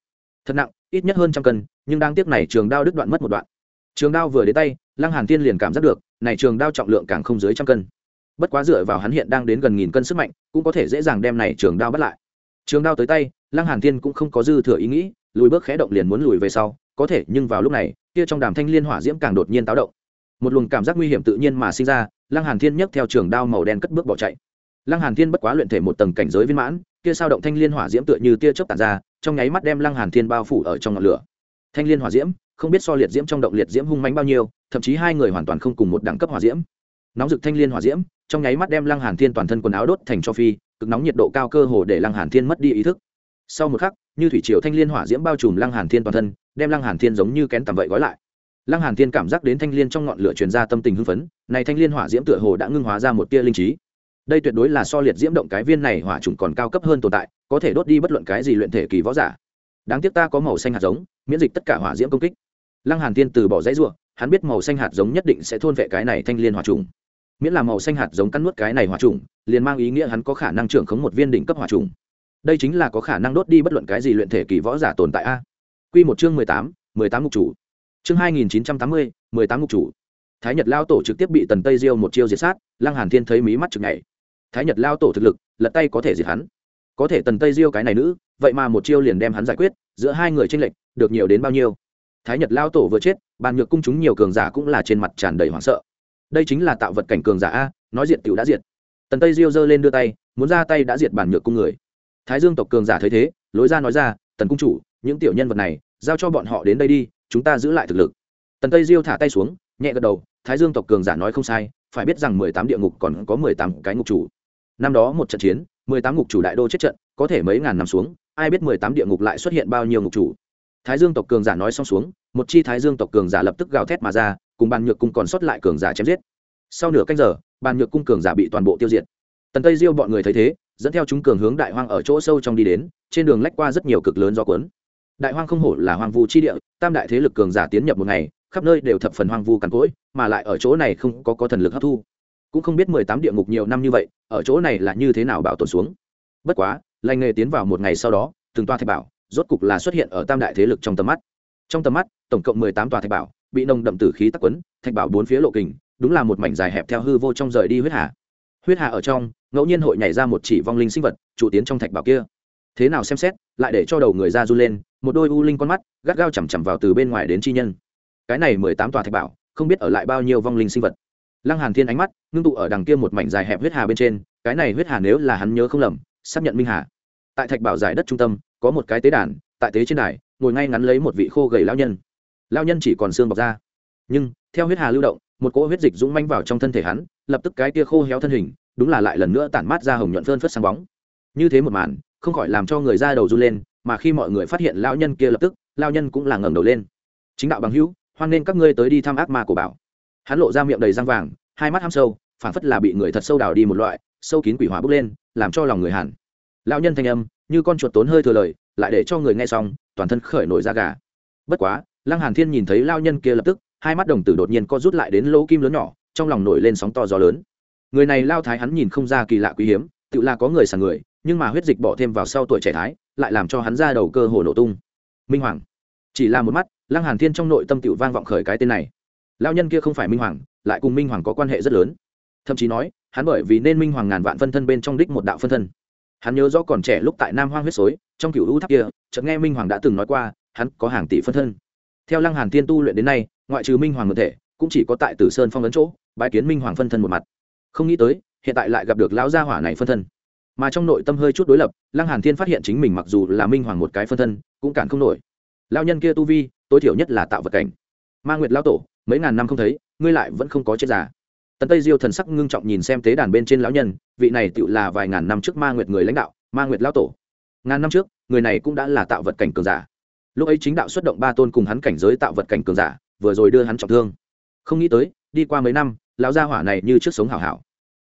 thật nặng, ít nhất hơn trăm cân, nhưng đang tiếc này trường đao đứt đoạn mất một đoạn. Trường đao vừa đến tay, lăng hàn thiên liền cảm giác được, này trường đao trọng lượng càng không dưới trăm cân. Bất quá dựa vào hắn hiện đang đến gần nghìn cân sức mạnh, cũng có thể dễ dàng đem này trường đao bắt lại. Trường đao tới tay, lăng hàn thiên cũng không có dư thừa ý nghĩ, lùi bước khẽ động liền muốn lùi về sau, có thể, nhưng vào lúc này, kia trong đàm thanh liên hỏa diễm càng đột nhiên táo động. Một luồng cảm giác nguy hiểm tự nhiên mà sinh ra, lăng hàn thiên nhấc theo trường đao màu đen cất bước bỏ chạy. Lăng hàn thiên bất quá luyện thể một tầng cảnh giới viên mãn kia sao động thanh liên hỏa diễm tựa như tia chớp tản ra, trong nháy mắt đem lăng hàn thiên bao phủ ở trong ngọn lửa. Thanh liên hỏa diễm, không biết so liệt diễm trong động liệt diễm hung mãnh bao nhiêu, thậm chí hai người hoàn toàn không cùng một đẳng cấp hỏa diễm. Nóng rực thanh liên hỏa diễm, trong nháy mắt đem lăng hàn thiên toàn thân quần áo đốt thành cho phi, cực nóng nhiệt độ cao cơ hồ để lăng hàn thiên mất đi ý thức. Sau một khắc, như thủy triều thanh liên hỏa diễm bao trùm lăng hàn thiên toàn thân, đem lăng hàn thiên giống như kén tầm vậy gói lại. Lăng hàn thiên cảm giác đến thanh liên trong ngọn lửa truyền ra tâm tình hưng phấn, này thanh liên hỏa diễm tựa hồ đã ngưng hóa ra một tia linh trí đây tuyệt đối là so liệt diễm động cái viên này hỏa trùng còn cao cấp hơn tồn tại, có thể đốt đi bất luận cái gì luyện thể kỳ võ giả. Đáng tiếc ta có màu xanh hạt giống, miễn dịch tất cả hỏa diễm công kích. Lăng hàn thiên từ bỏ dãy rủa, hắn biết màu xanh hạt giống nhất định sẽ thôn vệ cái này thanh liên hỏa trùng. Miễn là màu xanh hạt giống cắn nuốt cái này hỏa trùng, liền mang ý nghĩa hắn có khả năng trưởng khống một viên đỉnh cấp hỏa trùng. Đây chính là có khả năng đốt đi bất luận cái gì luyện thể kỳ võ giả tồn tại a. Quy một chương mười tám mười tám ngục chủ. Chương hai nghìn chín trăm tám mươi, mười tám ngục chủ. Thái nhật lao tổ trực tiếp bị tần tây diêu một chiêu diệt sát, lăng hàn thiên thấy mí mắt chực nhảy thái nhật lao tổ thực lực, lật tay có thể diệt hắn. Có thể tần tây diêu cái này nữ, vậy mà một chiêu liền đem hắn giải quyết, giữa hai người tranh lệch, được nhiều đến bao nhiêu? Thái nhật lao tổ vừa chết, bàn nhược cung chúng nhiều cường giả cũng là trên mặt tràn đầy hoảng sợ. Đây chính là tạo vật cảnh cường giả a, nói diệt tiểu đã diệt. Tần tây diêu giơ lên đưa tay, muốn ra tay đã diệt bàn nhược cung người. Thái dương tộc cường giả thấy thế, lối ra nói ra, tần cung chủ, những tiểu nhân vật này, giao cho bọn họ đến đây đi, chúng ta giữ lại thực lực. Tần tây diêu thả tay xuống, nhẹ gật đầu, thái dương tộc cường giả nói không sai phải biết rằng mười tám địa ngục còn có mười tám cái ngục chủ. Năm đó một trận chiến, mười tám ngục chủ đại đô chết trận, có thể mấy ngàn năm xuống, ai biết mười tám địa ngục lại xuất hiện bao nhiêu ngục chủ. Thái dương tộc cường giả nói xong xuống, một chi thái dương tộc cường giả lập tức gào thét mà ra, cùng bàn nhược cung còn sót lại cường giả chém giết. Sau nửa canh giờ, bàn nhược cung cường giả bị toàn bộ tiêu diệt. Tần tây diêu bọn người thấy thế, dẫn theo chúng cường hướng đại hoang ở chỗ sâu trong đi đến, trên đường lách qua rất nhiều cực lớn do cuốn. Đại hoang không hổ là hoang vu chi địa, tam đại thế lực cường giả tiến nhập một ngày khắp nơi đều thập phần hoang vu cằn cỗi, mà lại ở chỗ này không có có thần lực hấp thu. Cũng không biết mười tám địa ngục nhiều năm như vậy, ở chỗ này là như thế nào bảo tồn xuống. Bất quá, lành nghề tiến vào một ngày sau đó, từng toa thạch bảo rốt cục là xuất hiện ở tam đại thế lực trong tầm mắt. Trong tầm mắt, tổng cộng mười tám tòa thạch bảo bị nồng đậm tử khí tắc quấn, thạch bảo bốn phía lộ kình, đúng là một mảnh dài hẹp theo hư vô trong rời đi huyết hà. Huyết hà ở trong, ngẫu nhiên hội nhảy ra một chỉ vong linh sinh vật chủ tiến trong thạch bảo kia. Thế nào xem xét, lại để cho đầu người ra run lên, một đôi u linh con mắt gắt gao chằm chằm vào từ bên ngoài đến chi nhân cái này mười tám tòa thạch bảo không biết ở lại bao nhiêu vong linh sinh vật. Lăng hàn thiên ánh mắt ngưng tụ ở đằng kia một mảnh dài hẹp huyết hà bên trên cái này huyết hà nếu là hắn nhớ không lầm xác nhận minh hà. Tại thạch bảo giải đất trung tâm có một cái tế đàn tại tế trên đài ngồi ngay ngắn lấy một vị khô gầy lão nhân. Lão nhân chỉ còn xương bọc da, nhưng theo huyết hà lưu động một cỗ huyết dịch dũng manh vào trong thân thể hắn lập tức cái kia khô héo thân hình đúng là lại lần nữa tản mát ra hồng nhuận phơn phất sáng bóng. Như thế một màn không khỏi làm cho người ra đầu run lên mà khi mọi người phát hiện lão nhân kia lập tức lão nhân cũng là ngẩng đầu lên. Chính đạo bằng hữu hoan nên các ngươi tới đi thăm ác ma của bảo. Hắn lộ ra miệng đầy răng vàng, hai mắt ham sâu phản phất là bị người thật sâu đào đi một loại, sâu kín quỷ hỏa bốc lên, làm cho lòng người hẳn. Lão nhân thanh âm, như con chuột tốn hơi thừa lời, lại để cho người nghe xong, toàn thân khởi nổi da gà. Bất quá, lăng hàn thiên nhìn thấy lao nhân kia lập tức, hai mắt đồng tử đột nhiên co rút lại đến lỗ kim lớn nhỏ, trong lòng nổi lên sóng to gió lớn. Người này lao thái hắn nhìn không ra kỳ lạ quý hiếm, tự là có người sàng người, nhưng mà huyết dịch bỏ thêm vào sau tuổi trẻ thái, lại làm cho hắn ra đầu cơ hồ nổ tung. Minh hoàng, chỉ là một mắt lăng hàn thiên trong nội tâm tiểu vang vọng khởi cái tên này. Lao nhân kia không phải minh hoàng, lại cùng minh hoàng có quan hệ rất lớn. Thậm chí nói, hắn bởi vì nên minh hoàng ngàn vạn phân thân bên trong đích một đạo phân thân. Hắn nhớ rõ còn trẻ lúc tại nam hoang huyết xối, trong cựu u tháp kia, chợt nghe minh hoàng đã từng nói qua, hắn có hàng tỷ phân thân. Theo lăng hàn thiên tu luyện đến nay, ngoại trừ minh hoàng một thể, cũng chỉ có tại tử sơn phong ấn chỗ, bái kiến minh hoàng phân thân một mặt. Không nghĩ tới, hiện tại lại gặp được lão gia hỏa này phân thân. Mà trong nội tâm hơi chút đối lập, lăng hàn thiên phát hiện chính mình mặc dù là minh hoàng một cái phân thân, cũng cản không nổi. Lão nhân kia tu vi tối thiểu nhất là tạo vật cảnh. Ma nguyệt lão tổ, mấy ngàn năm không thấy, ngươi lại vẫn không có chết già. Tần tây diêu thần sắc ngưng trọng nhìn xem tế đàn bên trên lão nhân, vị này tựu là vài ngàn năm trước ma nguyệt người lãnh đạo, ma nguyệt lão tổ. Ngàn năm trước, người này cũng đã là tạo vật cảnh cường giả. Lúc ấy chính đạo xuất động ba tôn cùng hắn cảnh giới tạo vật cảnh cường giả, vừa rồi đưa hắn trọng thương. Không nghĩ tới, đi qua mấy năm, lão gia hỏa này như trước sống hảo hảo.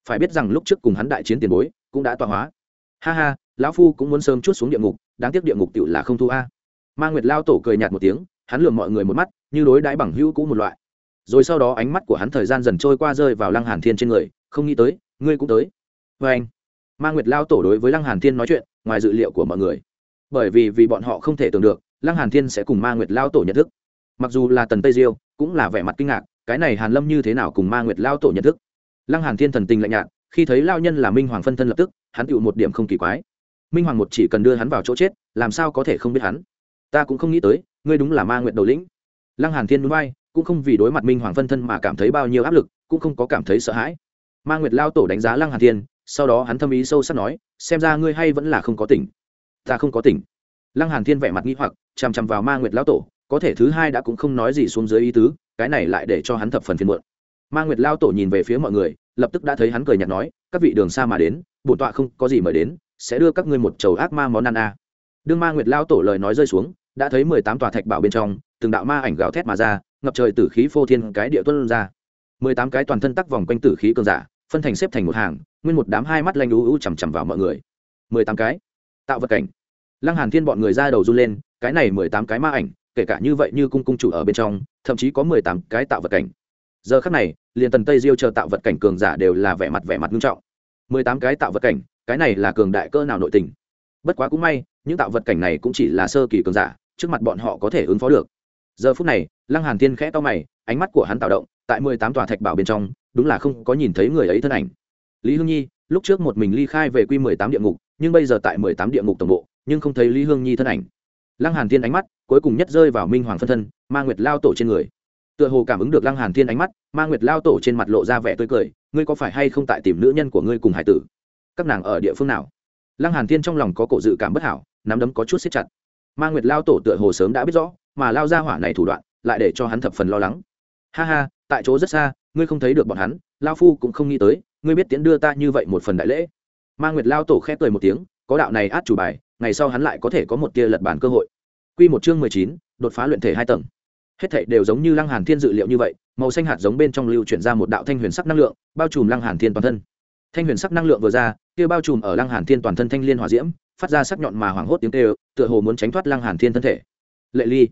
Phải biết rằng lúc trước cùng hắn đại chiến tiền bối, cũng đã tọa hóa. Ha ha, lão phu cũng muốn sớm chút xuống địa ngục, đáng tiếc địa ngục tựu là không thu a. Ma nguyệt lao tổ cười nhạt một tiếng hắn lườm mọi người một mắt, như đối đãi bằng hữu cũ một loại. Rồi sau đó ánh mắt của hắn thời gian dần trôi qua rơi vào lăng hàn thiên trên người, không nghĩ tới, ngươi cũng tới. Vê anh, ma nguyệt lao tổ đối với lăng hàn thiên nói chuyện, ngoài dự liệu của mọi người. Bởi vì vì bọn họ không thể tưởng được, lăng hàn thiên sẽ cùng ma nguyệt lao tổ nhận thức. Mặc dù là tần tây diêu, cũng là vẻ mặt kinh ngạc, cái này hàn lâm như thế nào cùng ma nguyệt lao tổ nhận thức? Lăng hàn thiên thần tình lạnh nhạt, khi thấy lao nhân là minh hoàng phân thân lập tức, hắn tựu một điểm không kỳ quái. Minh hoàng một chỉ cần đưa hắn vào chỗ chết, làm sao có thể không biết hắn? Ta cũng không nghĩ tới ngươi đúng là ma nguyệt đầu lĩnh. Lăng hàn thiên núi bay cũng không vì đối mặt minh hoàng phân thân mà cảm thấy bao nhiêu áp lực, cũng không có cảm thấy sợ hãi. Ma nguyệt lao tổ đánh giá lăng hàn thiên, sau đó hắn thâm ý sâu sắc nói, xem ra ngươi hay vẫn là không có tỉnh. Ta không có tỉnh. Lăng hàn thiên vẻ mặt nghi hoặc chằm chằm vào ma nguyệt lao tổ, có thể thứ hai đã cũng không nói gì xuống dưới ý tứ, cái này lại để cho hắn thập phần phiền muộn. Ma nguyệt lao tổ nhìn về phía mọi người, lập tức đã thấy hắn cười nhạt nói, các vị đường xa mà đến, bổn tọa không có gì mời đến, sẽ đưa các ngươi một chầu ác ma món ăn a. À. đương ma nguyệt lao tổ lời nói rơi xuống đã thấy mười tám tòa thạch bảo bên trong, từng đạo ma ảnh gào thét mà ra, ngập trời tử khí phô thiên cái địa tuân ra. Mười tám cái toàn thân tắc vòng quanh tử khí cường giả, phân thành xếp thành một hàng, nguyên một đám hai mắt lanh lú u chằm chằm vào mọi người. Mười tám cái. Tạo vật cảnh. Lăng hàn thiên bọn người ra đầu run lên, cái này mười tám cái ma ảnh, kể cả như vậy như cung cung chủ ở bên trong, thậm chí có mười tám cái tạo vật cảnh. Giờ khắc này, liền tần tây diêu chờ tạo vật cảnh cường giả đều là vẻ mặt vẻ mặt nghiêm trọng. Mười tám cái tạo vật cảnh, cái này là cường đại cơ nào nội tình? Bất quá cũng may, những tạo vật cảnh này cũng chỉ là sơ kỳ cường giả trước mặt bọn họ có thể ứng phó được. Giờ phút này, lăng hàn thiên khẽ to mày, ánh mắt của hắn tạo động, tại mười tám tòa thạch bảo bên trong, đúng là không có nhìn thấy người ấy thân ảnh. Lý hương nhi, lúc trước một mình ly khai về quy mười tám địa ngục, nhưng bây giờ tại mười tám địa ngục tổng bộ, nhưng không thấy lý hương nhi thân ảnh. Lăng hàn thiên ánh mắt, cuối cùng nhất rơi vào minh hoàng phân thân, ma nguyệt lao tổ trên người. Tựa hồ cảm ứng được lăng hàn thiên ánh mắt, ma nguyệt lao tổ trên mặt lộ ra vẻ tươi cười, ngươi có phải hay không tại tìm nữ nhân của ngươi cùng hải tử? Các nàng ở địa phương nào? Lăng hàn thiên trong lòng có cổ dự cảm bất hảo, nắm đấm có chút siết chặt ma nguyệt lao tổ tựa hồ sớm đã biết rõ, mà lao ra hỏa này thủ đoạn lại để cho hắn thập phần lo lắng. Ha ha, tại chỗ rất xa, ngươi không thấy được bọn hắn, lao phu cũng không nghĩ tới, ngươi biết tiến đưa ta như vậy một phần đại lễ. Ma nguyệt lao tổ khép cười một tiếng, có đạo này át chủ bài, ngày sau hắn lại có thể có một tia lật bản cơ hội. Quy một chương mười chín, đột phá luyện thể hai tầng. Hết thảy đều giống như lăng hàn thiên dự liệu như vậy, màu xanh hạt giống bên trong lưu chuyển ra một đạo thanh huyền sắc năng lượng, bao trùm lăng hàn thiên toàn thân. Thanh huyền sắc năng lượng vừa ra, kia bao trùm ở lăng hàn thiên toàn thân thanh liên hỏa diễm phát ra sắc nhọn mà hoảng hốt tiếng kêu, tựa hồ muốn tránh thoát lăng hàn thiên thân thể. Lệ ly,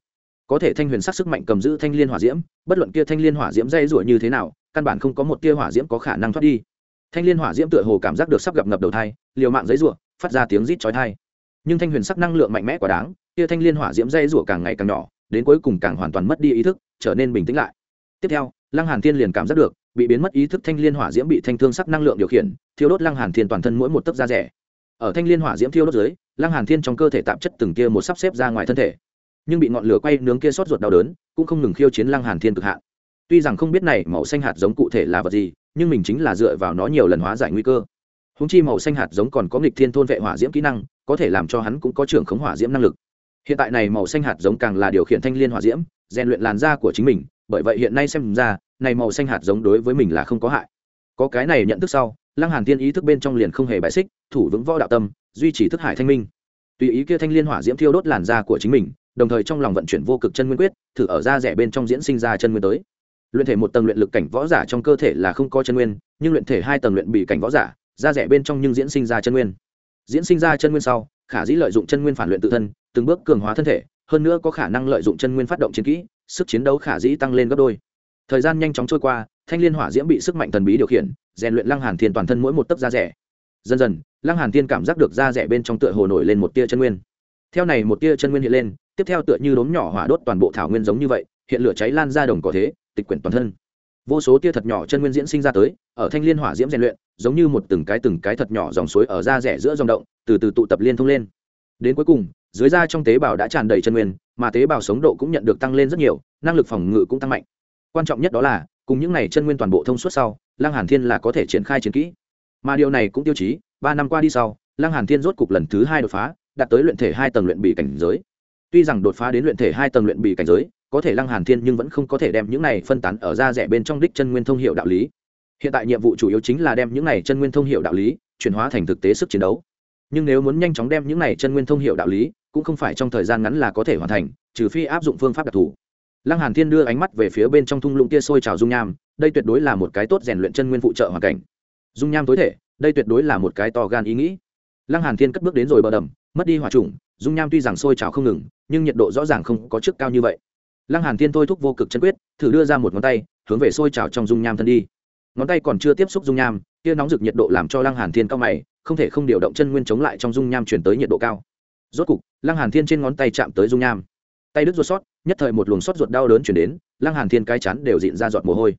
có thể thanh huyền sắc sức mạnh cầm giữ thanh liên hỏa diễm, bất luận kia thanh liên hỏa diễm dây rủa như thế nào, căn bản không có một tia hỏa diễm có khả năng thoát đi. Thanh liên hỏa diễm tựa hồ cảm giác được sắp gặp ngập đầu thai, liều mạng dây rủa, phát ra tiếng rít chói tai. nhưng thanh huyền sắc năng lượng mạnh mẽ quá đáng, kia thanh liên hỏa diễm dây rủa càng ngày càng nhỏ, đến cuối cùng càng hoàn toàn mất đi ý thức, trở nên bình tĩnh lại. Tiếp theo, lăng hàn thiên liền cảm giác được, bị biến mất ý thức thanh liên hỏa diễm bị thanh thương sắc năng lượng điều khiển, thiêu đốt lăng hàn thiên toàn thân mỗi một tấc da rẻ ở thanh liên hỏa diễm thiêu đốt dưới, lăng hàn thiên trong cơ thể tạm chất từng kia một sắp xếp ra ngoài thân thể. Nhưng bị ngọn lửa quay nướng kia sót ruột đau đớn, cũng không ngừng khiêu chiến lăng hàn thiên cực hạn. Tuy rằng không biết này màu xanh hạt giống cụ thể là vật gì, nhưng mình chính là dựa vào nó nhiều lần hóa giải nguy cơ. Húng chi màu xanh hạt giống còn có nghịch thiên thôn vệ hỏa diễm kỹ năng, có thể làm cho hắn cũng có trưởng khống hỏa diễm năng lực. Hiện tại này màu xanh hạt giống càng là điều khiển thanh liên hỏa diễm, rèn luyện làn da của chính mình, bởi vậy hiện nay xem ra, này màu xanh hạt giống đối với mình là không có hại. Có cái này nhận thức sau lăng hàn thiên ý thức bên trong liền không hề bại xích, thủ vững võ đạo tâm, duy trì thức hải thanh minh. Tùy ý kia thanh liên hỏa diễm thiêu đốt làn da của chính mình, đồng thời trong lòng vận chuyển vô cực chân nguyên quyết, thử ở da rẻ bên trong diễn sinh ra chân nguyên tới. Luyện thể một tầng luyện lực cảnh võ giả trong cơ thể là không có chân nguyên, nhưng luyện thể hai tầng luyện bị cảnh võ giả, da rẻ bên trong nhưng diễn sinh ra chân nguyên. Diễn sinh ra chân nguyên sau, khả dĩ lợi dụng chân nguyên phản luyện tự thân, từng bước cường hóa thân thể, hơn nữa có khả năng lợi dụng chân nguyên phát động chiến kỹ, sức chiến đấu khả dĩ tăng lên gấp đôi. Thời gian nhanh chóng trôi qua, thanh liên hỏa diễm bị sức mạnh thần bí điều khiển rèn luyện lăng hàn thiên toàn thân mỗi một tấc da rẻ. Dần dần, lăng hàn thiên cảm giác được da rẻ bên trong tựa hồ nổi lên một tia chân nguyên. Theo này một tia chân nguyên hiện lên, tiếp theo tựa như đốm nhỏ hỏa đốt toàn bộ thảo nguyên giống như vậy, hiện lửa cháy lan ra đồng cỏ thế, tịch quyển toàn thân. Vô số tia thật nhỏ chân nguyên diễn sinh ra tới, ở thanh liên hỏa diễm rèn luyện, giống như một từng cái từng cái thật nhỏ dòng suối ở da rẻ giữa dòng động, từ từ tụ tập liên thông lên. Đến cuối cùng, dưới da trong tế bào đã tràn đầy chân nguyên, mà tế bào sống độ cũng nhận được tăng lên rất nhiều, năng lực phòng ngự cũng tăng mạnh. Quan trọng nhất đó là, cùng những này chân nguyên toàn bộ thông suốt sau lăng hàn thiên là có thể triển khai chiến kỹ. Mà điều này cũng tiêu chí, ba năm qua đi sau, lăng hàn thiên rốt cục lần thứ hai đột phá, đạt tới luyện thể hai tầng luyện bị cảnh giới. Tuy rằng đột phá đến luyện thể hai tầng luyện bị cảnh giới, có thể lăng hàn thiên nhưng vẫn không có thể đem những này phân tán ở ra rẻ bên trong đích chân nguyên thông hiệu đạo lý. Hiện tại nhiệm vụ chủ yếu chính là đem những này chân nguyên thông hiệu đạo lý chuyển hóa thành thực tế sức chiến đấu. Nhưng nếu muốn nhanh chóng đem những này chân nguyên thông hiệu đạo lý, cũng không phải trong thời gian ngắn là có thể hoàn thành, trừ phi áp dụng phương pháp đặc thù. Lăng hàn thiên đưa ánh mắt về phía bên trong thung lũng tia sôi trào dung nham đây tuyệt đối là một cái tốt rèn luyện chân nguyên phụ trợ hoàn cảnh. Dung nham tối thể, đây tuyệt đối là một cái to gan ý nghĩ. Lăng hàn thiên cất bước đến rồi bờ đầm, mất đi hỏa trùng, dung nham tuy rằng sôi trào không ngừng, nhưng nhiệt độ rõ ràng không có trước cao như vậy. Lăng hàn thiên thôi thúc vô cực chân quyết, thử đưa ra một ngón tay, hướng về sôi trào trong dung nham thân đi. Ngón tay còn chưa tiếp xúc dung nham, kia nóng rực nhiệt độ làm cho lăng hàn thiên cao mày, không thể không điều động chân nguyên chống lại trong dung nham chuyển tới nhiệt độ cao. Rốt cục, lăng hàn thiên trên ngón tay chạm tới dung nham. Tay đứt ruột sót, nhất thời một luồng sót ruột đau đớn chuyển đến, lăng hàn thiên cái chắn đều dịn ra giọt mồ hôi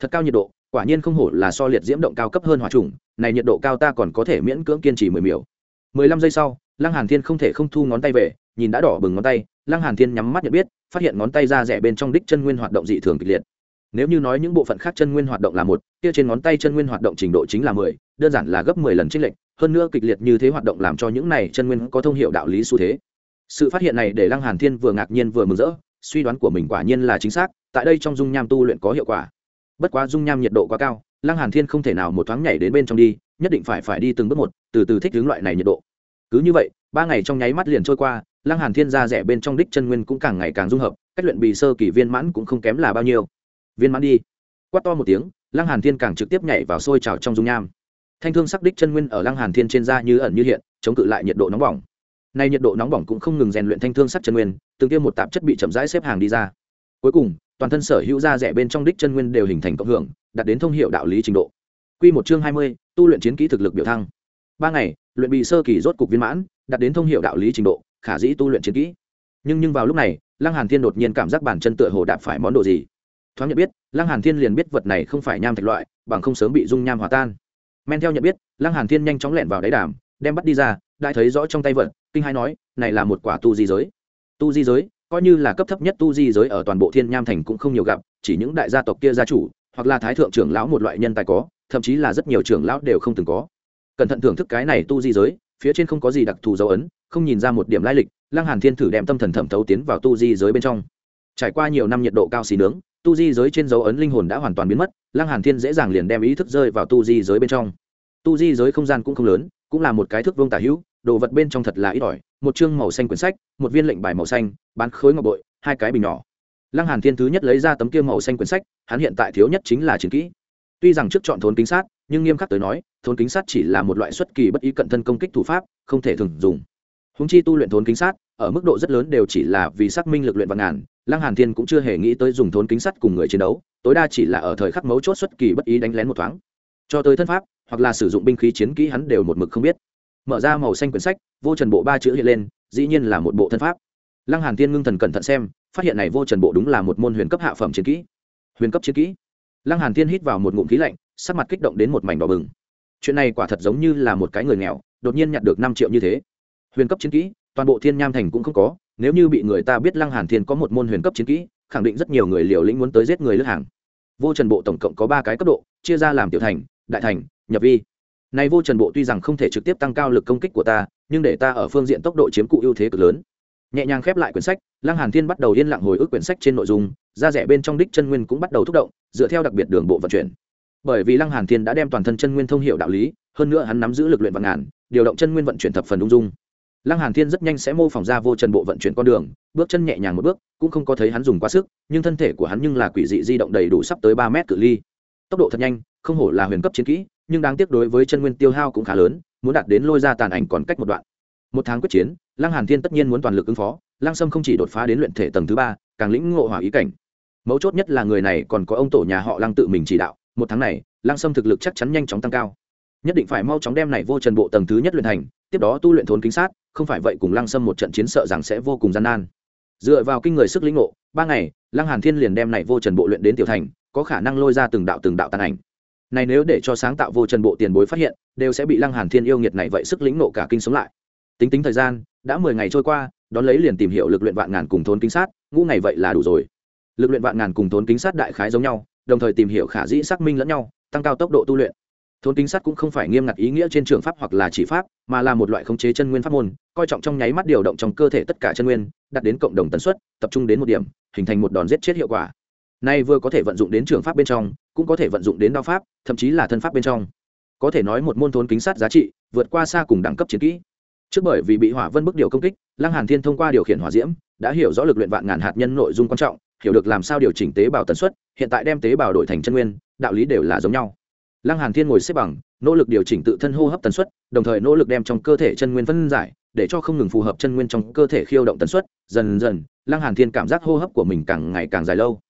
thật cao nhiệt độ, quả nhiên không hổ là so liệt diễm động cao cấp hơn hỏa trùng, này nhiệt độ cao ta còn có thể miễn cưỡng kiên trì mười miểu. Mười lăm giây sau, lăng hàn thiên không thể không thu ngón tay về, nhìn đã đỏ bừng ngón tay, lăng hàn thiên nhắm mắt nhận biết, phát hiện ngón tay ra rẻ bên trong đích chân nguyên hoạt động dị thường kịch liệt. Nếu như nói những bộ phận khác chân nguyên hoạt động là một, kia trên ngón tay chân nguyên hoạt động trình độ chính là mười, đơn giản là gấp mười lần trích lệch, hơn nữa kịch liệt như thế hoạt động làm cho những này chân nguyên có thông hiệu đạo lý xu thế. Sự phát hiện này để lăng hàn thiên vừa ngạc nhiên vừa mừng rỡ, suy đoán của mình quả nhiên là chính xác, tại đây trong dung nham tu luyện có hiệu quả bất quá dung nham nhiệt độ quá cao, lăng hàn thiên không thể nào một thoáng nhảy đến bên trong đi, nhất định phải phải đi từng bước một, từ từ thích ứng loại này nhiệt độ. Cứ như vậy, ba ngày trong nháy mắt liền trôi qua, lăng hàn thiên ra rẻ bên trong đích chân nguyên cũng càng ngày càng dung hợp, cách luyện bì sơ kỳ viên mãn cũng không kém là bao nhiêu. Viên mãn đi. Quát to một tiếng, lăng hàn thiên càng trực tiếp nhảy vào sôi trào trong dung nham. Thanh thương sắc đích chân nguyên ở lăng hàn thiên trên da như ẩn như hiện, chống cự lại nhiệt độ nóng bỏng. Nay nhiệt độ nóng bỏng cũng không ngừng rèn luyện thanh thương sắc chân nguyên, từng tiêm một tạp chất bị chậm rãi xếp hàng đi ra cuối cùng toàn thân sở hữu da rẻ bên trong đích chân nguyên đều hình thành cộng hưởng đạt đến thông hiệu đạo lý trình độ. Quy một chương hai mươi, tu luyện chiến kỹ thực lực biểu thăng. Ba ngày luyện bị sơ kỳ rốt cục viên mãn đạt đến thông hiệu đạo lý trình độ khả dĩ tu luyện chiến kỹ. Nhưng nhưng vào lúc này lăng hàn thiên đột nhiên cảm giác bàn chân tựa hồ đạp phải món đồ gì. Thoáng nhận biết lăng hàn thiên liền biết vật này không phải nham thạch loại bằng không sớm bị dung nham hòa tan. Men theo nhận biết lăng hàn thiên nhanh chóng lẹn vào đáy đàm đem bắt đi ra đã thấy rõ trong tay vật kinh hai nói này là một quả tu di giới. Tu di giới coi như là cấp thấp nhất tu di giới ở toàn bộ thiên nham thành cũng không nhiều gặp, chỉ những đại gia tộc kia gia chủ, hoặc là thái thượng trưởng lão một loại nhân tài có, thậm chí là rất nhiều trưởng lão đều không từng có. Cẩn thận thưởng thức cái này tu di giới, phía trên không có gì đặc thù dấu ấn, không nhìn ra một điểm lai lịch, lăng hàn thiên thử đem tâm thần thẩm thấu tiến vào tu di giới bên trong. Trải qua nhiều năm nhiệt độ cao xì nướng, tu di giới trên dấu ấn linh hồn đã hoàn toàn biến mất, lăng hàn thiên dễ dàng liền đem ý thức rơi vào tu di giới bên trong. Tu di giới không gian cũng không lớn, cũng là một cái thước vương tả hữu, đồ vật bên trong thật là ít ỏi một chương màu xanh quyển sách, một viên lệnh bài màu xanh, bán khối ngọc bội, hai cái bình nhỏ. Lăng hàn thiên thứ nhất lấy ra tấm kia màu xanh quyển sách, hắn hiện tại thiếu nhất chính là chiến kỹ. Tuy rằng trước chọn thốn kính sát, nhưng nghiêm khắc tới nói, thốn kính sát chỉ là một loại xuất kỳ bất ý cận thân công kích thủ pháp, không thể thường dùng. Húng chi tu luyện thốn kính sát, ở mức độ rất lớn đều chỉ là vì xác minh lực luyện vạn ngàn, lăng hàn thiên cũng chưa hề nghĩ tới dùng thốn kính sắt cùng người chiến đấu, tối đa chỉ là ở thời khắc mấu chốt xuất kỳ bất ý đánh lén một thoáng. Cho tới thân pháp, hoặc là sử dụng binh khí chiến kỹ hắn đều một mực không biết mở ra màu xanh quyển sách, vô trần bộ ba chữ hiện lên, dĩ nhiên là một bộ thân pháp. Lăng hàn thiên ngưng thần cẩn thận xem, phát hiện này vô trần bộ đúng là một môn huyền cấp hạ phẩm chiến kỹ. Huyền cấp chiến kỹ? Lăng hàn thiên hít vào một ngụm khí lạnh, sắc mặt kích động đến một mảnh đỏ bừng. Chuyện này quả thật giống như là một cái người nghèo, đột nhiên nhặt được năm triệu như thế. Huyền cấp chiến kỹ, toàn bộ thiên nham thành cũng không có, nếu như bị người ta biết lăng hàn thiên có một môn huyền cấp chiến kỹ, khẳng định rất nhiều người liều lĩnh muốn tới giết người lướt hàng. Vô trần bộ tổng cộng có ba cái cấp độ, chia ra làm tiểu thành, đại thành, nhập vi này vô trần bộ tuy rằng không thể trực tiếp tăng cao lực công kích của ta, nhưng để ta ở phương diện tốc độ chiếm cụ ưu thế cực lớn. Nhẹ nhàng khép lại quyển sách, lăng hàn thiên bắt đầu yên lặng hồi ức quyển sách trên nội dung, da rẻ bên trong đích chân nguyên cũng bắt đầu thúc động, dựa theo đặc biệt đường bộ vận chuyển. Bởi vì lăng hàn thiên đã đem toàn thân chân nguyên thông hiểu đạo lý, hơn nữa hắn nắm giữ lực luyện vạn ngàn, điều động chân nguyên vận chuyển thập phần ung dung. Lăng hàn thiên rất nhanh sẽ mô phỏng ra vô trần bộ vận chuyển con đường, bước chân nhẹ nhàng một bước, cũng không có thấy hắn dùng quá sức, nhưng thân thể của hắn nhưng là quỷ dị di động đầy đủ sắp tới ba mét cự ly. Tốc độ thật nhanh, không hổ là huyền cấp chiến kỹ nhưng đáng tiếc đối với chân nguyên tiêu hao cũng khá lớn, muốn đạt đến lôi ra tàn ảnh còn cách một đoạn. Một tháng quyết chiến, lăng hàn thiên tất nhiên muốn toàn lực ứng phó, lăng sâm không chỉ đột phá đến luyện thể tầng thứ ba, càng lĩnh ngộ hỏa ý cảnh. Mấu chốt nhất là người này còn có ông tổ nhà họ lăng tự mình chỉ đạo, một tháng này, lăng sâm thực lực chắc chắn nhanh chóng tăng cao. Nhất định phải mau chóng đem này vô trần bộ tầng thứ nhất luyện thành, tiếp đó tu luyện thốn kính sát, không phải vậy cùng lăng sâm một trận chiến sợ rằng sẽ vô cùng gian nan. Dựa vào kinh người sức lĩnh ngộ, ba ngày, lăng hàn thiên liền đem này vô trần bộ luyện đến tiểu thành, có khả năng lôi ra từng đạo từng đạo tàn ảnh này nếu để cho sáng tạo vô trần bộ tiền bối phát hiện, đều sẽ bị lăng hàn thiên yêu nghiệt này vậy sức lĩnh nộ cả kinh sống lại. Tính tính thời gian, đã mười ngày trôi qua, đón lấy liền tìm hiểu lực luyện vạn ngàn cùng thốn kính sát, ngũ ngày vậy là đủ rồi. Lực luyện vạn ngàn cùng thốn kính sát đại khái giống nhau, đồng thời tìm hiểu khả dĩ xác minh lẫn nhau, tăng cao tốc độ tu luyện. Thốn kính sát cũng không phải nghiêm ngặt ý nghĩa trên trường pháp hoặc là chỉ pháp, mà là một loại khống chế chân nguyên pháp môn, coi trọng trong nháy mắt điều động trong cơ thể tất cả chân nguyên đặt đến cộng đồng tần suất, tập trung đến một điểm, hình thành một đòn giết chết hiệu quả. Nay vừa có thể vận dụng đến trường pháp bên trong cũng có thể vận dụng đến đao pháp, thậm chí là thân pháp bên trong. Có thể nói một môn thốn kính sát giá trị, vượt qua xa cùng đẳng cấp chiến kỹ. Trước bởi vì bị hỏa vân bức điều công kích, lăng hàn thiên thông qua điều khiển hỏa diễm, đã hiểu rõ lực luyện vạn ngàn hạt nhân nội dung quan trọng, hiểu được làm sao điều chỉnh tế bào tần suất, hiện tại đem tế bào đổi thành chân nguyên, đạo lý đều là giống nhau. Lăng hàn thiên ngồi xếp bằng, nỗ lực điều chỉnh tự thân hô hấp tần suất, đồng thời nỗ lực đem trong cơ thể chân nguyên phân giải, để cho không ngừng phù hợp chân nguyên trong cơ thể khiêu động tần suất. Dần dần, lăng hàn thiên cảm giác hô hấp của mình càng ngày càng dài lâu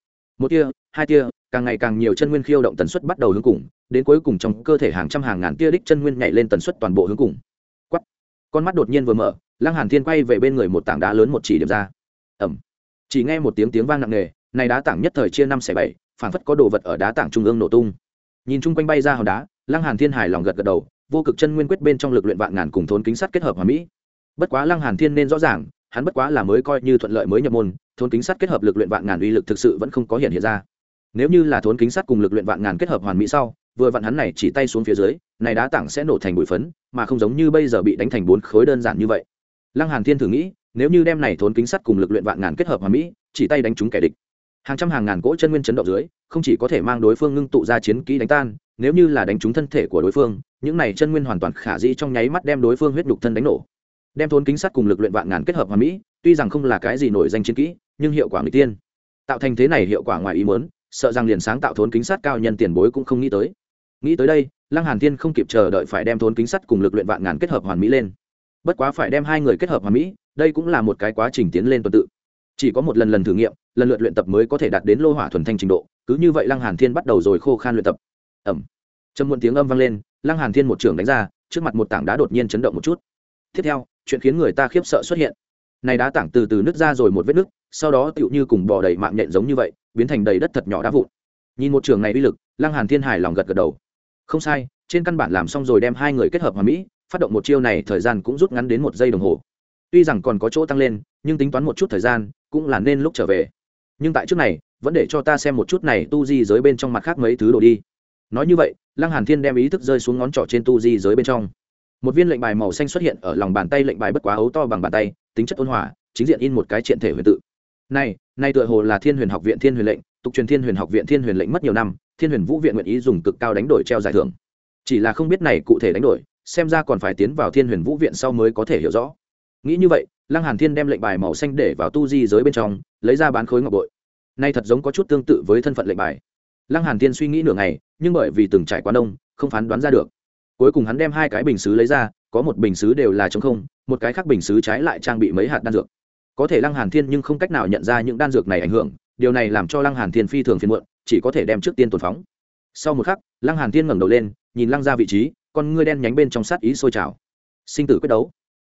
một tia, hai tia, càng ngày càng nhiều chân nguyên khiêu động tần suất bắt đầu hướng cùng, đến cuối cùng trong cơ thể hàng trăm hàng ngàn tia đích chân nguyên nhảy lên tần suất toàn bộ hướng cùng. Quắt con mắt đột nhiên vừa mở, lăng hàn thiên quay về bên người một tảng đá lớn một chỉ điểm ra. Ẩm chỉ nghe một tiếng tiếng vang nặng nề, này đá tảng nhất thời chia năm xẻ bảy, phảng phất có đồ vật ở đá tảng trung ương nổ tung. Nhìn chung quanh bay ra hòn đá, lăng hàn thiên hài lòng gật gật đầu, vô cực chân nguyên quyết bên trong lực luyện vạn ngàn cùng thốn kính sắt kết hợp hòa mỹ. Bất quá lăng hàn thiên nên rõ ràng, hắn bất quá là mới coi như thuận lợi mới nhập môn thốn kính sắt kết hợp lực luyện vạn ngàn uy lực thực sự vẫn không có hiện hiện ra. Nếu như là thốn kính sắt cùng lực luyện vạn ngàn kết hợp hoàn mỹ sau, vừa vặn hắn này chỉ tay xuống phía dưới, này đá tảng sẽ nổ thành bụi phấn, mà không giống như bây giờ bị đánh thành bốn khối đơn giản như vậy. Lăng hàn thiên thử nghĩ, nếu như đem này thốn kính sắt cùng lực luyện vạn ngàn kết hợp hoàn mỹ, chỉ tay đánh trúng kẻ địch. Hàng trăm hàng ngàn cỗ chân nguyên chấn động dưới, không chỉ có thể mang đối phương ngưng tụ ra chiến kỹ đánh tan, nếu như là đánh trúng thân thể của đối phương, những này chân nguyên hoàn toàn khả dĩ trong nháy mắt đem đối phương huyết nhục thân đánh nổ. Đem thốn kính sắt cùng lực luyện vạn ngàn kết hợp hoàn mỹ, tuy rằng không là cái gì nổi danh chiến kỹ nhưng hiệu quả người tiên. Tạo thành thế này hiệu quả ngoài ý muốn, sợ rằng liền sáng tạo thốn kính sắt cao nhân tiền bối cũng không nghĩ tới. Nghĩ tới đây, lăng hàn thiên không kịp chờ đợi phải đem thốn kính sắt cùng lực luyện vạn ngàn kết hợp hoàn mỹ lên. Bất quá phải đem hai người kết hợp hoàn mỹ, đây cũng là một cái quá trình tiến lên tuần tự. Chỉ có một lần lần thử nghiệm, lần lượt luyện tập mới có thể đạt đến lô hỏa thuần thanh trình độ, cứ như vậy lăng hàn thiên bắt đầu rồi khô khan luyện tập. Ẩm trầm muộn tiếng âm vang lên, lăng hàn thiên một trường đánh ra, trước mặt một tảng đá đột nhiên chấn động một chút. Tiếp theo, chuyện khiến người ta khiếp sợ xuất hiện. Này đá tảng từ từ nứt ra rồi một vết nứt sau đó tựu như cùng bò đầy mạng nhện giống như vậy, biến thành đầy đất thật nhỏ đá vụn. Nhìn một trường này uy lực, lăng hàn thiên hài lòng gật gật đầu. Không sai, trên căn bản làm xong rồi đem hai người kết hợp hòa mỹ, phát động một chiêu này thời gian cũng rút ngắn đến một giây đồng hồ. Tuy rằng còn có chỗ tăng lên, nhưng tính toán một chút thời gian, cũng là nên lúc trở về. Nhưng tại trước này, vẫn để cho ta xem một chút này tu di giới bên trong mặt khác mấy thứ đồ đi. Nói như vậy, lăng hàn thiên đem ý thức rơi xuống ngón trỏ trên tu di giới bên trong. Một viên lệnh bài màu xanh xuất hiện ở lòng bàn tay lệnh bài bất quá ấu to bằng bàn tay, tính chất ôn hòa, chính diện in một cái triện thể huyền tự này này tựa hồ là thiên huyền học viện thiên huyền lệnh, tục truyền thiên huyền học viện thiên huyền lệnh mất nhiều năm, thiên huyền vũ viện nguyện ý dùng cực cao đánh đổi treo giải thưởng. Chỉ là không biết này cụ thể đánh đổi, xem ra còn phải tiến vào thiên huyền vũ viện sau mới có thể hiểu rõ. Nghĩ như vậy, lăng hàn thiên đem lệnh bài màu xanh để vào tu di giới bên trong, lấy ra bán khối ngọc bội. Nay thật giống có chút tương tự với thân phận lệnh bài. Lăng hàn thiên suy nghĩ nửa ngày, nhưng bởi vì từng trải quá đông, không phán đoán ra được. Cuối cùng hắn đem hai cái bình sứ lấy ra, có một bình sứ đều là trống không, một cái khác bình sứ trái lại trang bị mấy hạt đan dược có thể lăng hàn thiên nhưng không cách nào nhận ra những đan dược này ảnh hưởng điều này làm cho lăng hàn thiên phi thường phiền muộn chỉ có thể đem trước tiên tồn phóng. Sau một khắc lăng hàn thiên ngẩng đầu lên nhìn lăng ra vị trí con ngươi đen nhánh bên trong sát ý sôi trào. Sinh tử quyết đấu.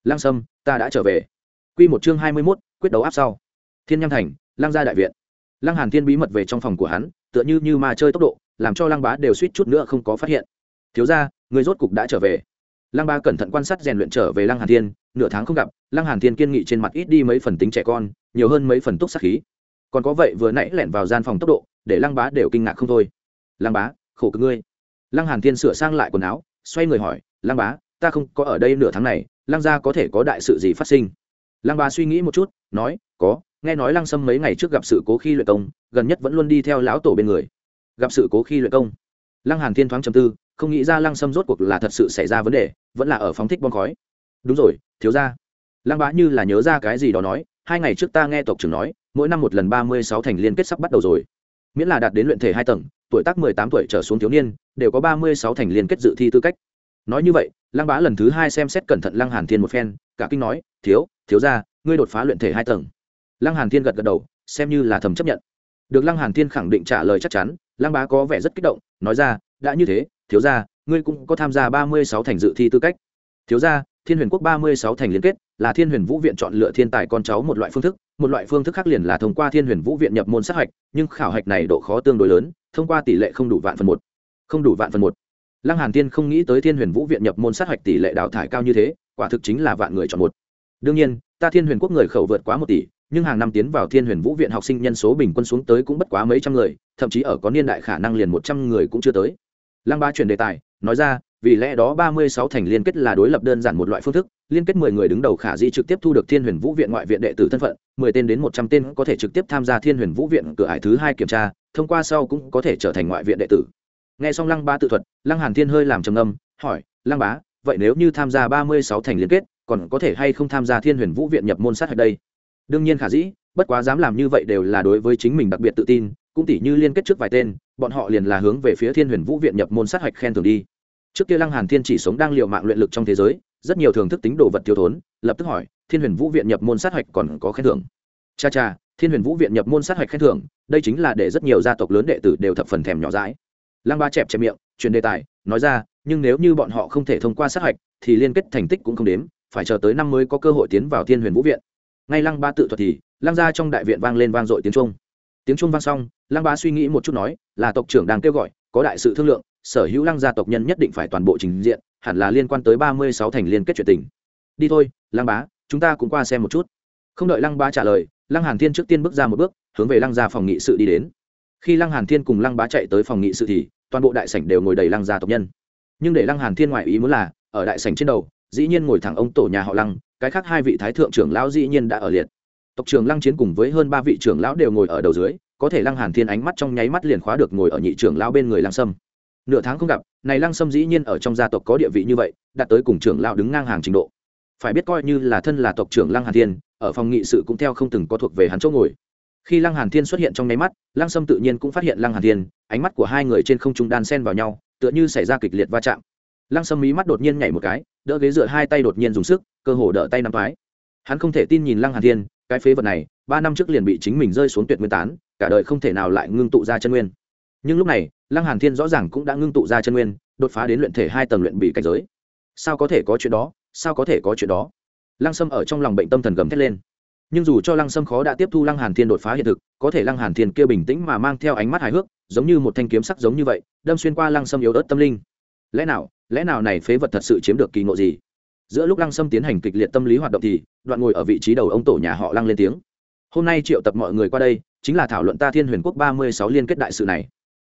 Lăng sâm ta đã trở về. Quy một chương hai mươi 21, quyết đấu áp sau. Thiên nham thành lăng gia đại viện. Lăng hàn thiên bí mật về trong phòng của hắn tựa như như ma chơi tốc độ làm cho lăng bá đều suýt chút nữa không có phát hiện. Thiếu gia người rốt cục đã trở về lăng ba cẩn thận quan sát rèn luyện trở về lăng hàn thiên, nửa tháng không gặp, lăng hàn thiên kiên nghị trên mặt ít đi mấy phần tính trẻ con, nhiều hơn mấy phần túc sắc khí. Còn có vậy vừa nãy lẻn vào gian phòng tốc độ, để lăng bá đều kinh ngạc không thôi. Lăng bá, khổ cực ngươi. Lăng hàn thiên sửa sang lại quần áo, xoay người hỏi, lăng bá, ta không có ở đây nửa tháng này, lăng gia có thể có đại sự gì phát sinh? Lăng bá suy nghĩ một chút, nói, có, nghe nói lăng sâm mấy ngày trước gặp sự cố khi luyện công, gần nhất vẫn luôn đi theo lão tổ bên người. Gặp sự cố khi luyện công? Lăng hàn thiên thoáng trầm tư, không nghĩ ra lăng sâm rốt cuộc là thật sự xảy ra vấn đề vẫn là ở phóng thích bom khói. Đúng rồi, thiếu ra lăng bá như là nhớ ra cái gì đó nói, hai ngày trước ta nghe tộc trưởng nói, mỗi năm một lần ba mươi sáu thành liên kết sắp bắt đầu rồi. Miễn là đạt đến luyện thể hai tầng, tuổi tác mười tám tuổi trở xuống thiếu niên, đều có ba mươi sáu thành liên kết dự thi tư cách. Nói như vậy, lăng bá lần thứ hai xem xét cẩn thận lăng hàn thiên một phen, cả kinh nói, thiếu thiếu ra ngươi đột phá luyện thể hai tầng. Lăng hàn thiên gật gật đầu, xem như là thầm chấp nhận. Được lăng hàn thiên khẳng định trả lời chắc chắn, lăng bá có vẻ rất kích động, nói ra, đã như thế, thiếu gia ngươi cũng có tham gia ba mươi sáu thành dự thi tư cách. Thiếu gia, thiên huyền quốc ba mươi sáu thành liên kết, là thiên huyền vũ viện chọn lựa thiên tài con cháu một loại phương thức, một loại phương thức khác liền là thông qua thiên huyền vũ viện nhập môn sát hạch, nhưng khảo hạch này độ khó tương đối lớn, thông qua tỷ lệ không đủ vạn phần một. Không đủ vạn phần một. Lăng hàn tiên không nghĩ tới thiên huyền vũ viện nhập môn sát hạch tỷ lệ đào thải cao như thế, quả thực chính là vạn người chọn một. Đương nhiên, ta thiên huyền quốc người khẩu vượt quá một tỷ, nhưng hàng năm tiến vào thiên huyền vũ viện học sinh nhân số bình quân xuống tới cũng bất quá mấy trăm người, thậm chí ở có niên đại khả năng liền một trăm người cũng chưa tới. Lăng ba chuyển đề tài nói ra, vì lẽ đó ba mươi sáu thành liên kết là đối lập đơn giản một loại phương thức, liên kết mười người đứng đầu khả dĩ trực tiếp thu được thiên huyền vũ viện ngoại viện đệ tử thân phận, mười tên đến một trăm tên có thể trực tiếp tham gia thiên huyền vũ viện cửa ải thứ hai kiểm tra, thông qua sau cũng có thể trở thành ngoại viện đệ tử. Nghe xong lăng ba tự thuật, lăng hàn thiên hơi làm trầm âm hỏi, lăng bá, vậy nếu như tham gia ba mươi sáu thành liên kết, còn có thể hay không tham gia thiên huyền vũ viện nhập môn sát hạch đây? Đương nhiên khả dĩ, bất quá dám làm như vậy đều là đối với chính mình đặc biệt tự tin cũng tỷ như liên kết trước vài tên, bọn họ liền là hướng về phía thiên huyền vũ viện nhập môn sát hạch khen thường đi. Trước kia lăng hàn thiên chỉ sống đang liều mạng luyện lực trong thế giới, rất nhiều thường thức tính đồ vật thiếu thốn, lập tức hỏi, thiên huyền vũ viện nhập môn sát hạch còn có khen thưởng? Cha cha, thiên huyền vũ viện nhập môn sát hạch khen thưởng, đây chính là để rất nhiều gia tộc lớn đệ tử đều thập phần thèm nhỏ dãi. Lăng ba chẹp chẹp miệng truyền đề tài, nói ra, nhưng nếu như bọn họ không thể thông qua sát hạch, thì liên kết thành tích cũng không đếm, phải chờ tới năm mới có cơ hội tiến vào thiên huyền vũ viện. Ngay lăng ba tự thuật thì, lăng ra trong đại viện vang lên vang dội tiếng trung tiếng trung vang xong, lăng bá suy nghĩ một chút nói, là tộc trưởng đang kêu gọi, có đại sự thương lượng, sở hữu lăng gia tộc nhân nhất định phải toàn bộ trình diện, hẳn là liên quan tới ba mươi sáu thành liên kết chuyện tình. Đi thôi, lăng bá, chúng ta cũng qua xem một chút. Không đợi lăng bá trả lời, lăng hàn thiên trước tiên bước ra một bước, hướng về lăng gia phòng nghị sự đi đến. Khi lăng hàn thiên cùng lăng bá chạy tới phòng nghị sự thì, toàn bộ đại sảnh đều ngồi đầy lăng gia tộc nhân. Nhưng để lăng hàn thiên ngoại ý muốn là, ở đại sảnh trên đầu, dĩ nhiên ngồi thẳng ông tổ nhà họ lăng, cái khác hai vị thái thượng trưởng lão dĩ nhiên đã ở liệt tộc trưởng lăng chiến cùng với hơn ba vị trưởng lão đều ngồi ở đầu dưới, có thể lăng hàn thiên ánh mắt trong nháy mắt liền khóa được ngồi ở nhị trưởng lão bên người lăng sâm. Nửa tháng không gặp, này lăng sâm dĩ nhiên ở trong gia tộc có địa vị như vậy, đạt tới cùng trưởng lão đứng ngang hàng trình độ. Phải biết coi như là thân là tộc trưởng lăng hàn thiên, ở phòng nghị sự cũng theo không từng có thuộc về hắn chỗ ngồi. Khi lăng hàn thiên xuất hiện trong nháy mắt, lăng sâm tự nhiên cũng phát hiện lăng hàn thiên, ánh mắt của hai người trên không trung đan xen vào nhau, tựa như xảy ra kịch liệt va chạm. Lăng sâm mí mắt đột nhiên nhảy một cái, đỡ ghế dựa hai tay đột nhiên dùng sức, cơ hồ đỡ tay nắm thoái hắn không thể tin nhìn lăng hàn thiên cái phế vật này, ba năm trước liền bị chính mình rơi xuống tuyệt nguyên tán, cả đời không thể nào lại ngưng tụ ra chân nguyên. Nhưng lúc này, lăng hàn thiên rõ ràng cũng đã ngưng tụ ra chân nguyên, đột phá đến luyện thể hai tầng luyện bị cảnh giới. Sao có thể có chuyện đó? Sao có thể có chuyện đó? Lăng sâm ở trong lòng bệnh tâm thần gầm thét lên. Nhưng dù cho lăng sâm khó đã tiếp thu lăng hàn thiên đột phá hiện thực, có thể lăng hàn thiên kia bình tĩnh mà mang theo ánh mắt hài hước, giống như một thanh kiếm sắc giống như vậy, đâm xuyên qua lăng sâm yếu ớt tâm linh. Lẽ nào lẽ nào này phế vật thật sự chiếm được kỳ ngộ gì? Giữa lúc lăng sâm tiến hành kịch liệt tâm lý hoạt động thì, đoạn ngồi ở vị trí đầu ông tổ nhà họ lăng lên tiếng. Hôm nay triệu tập mọi người qua đây, chính là thảo luận ta thiên huyền quốc ba mươi sáu liên kết đại sự này.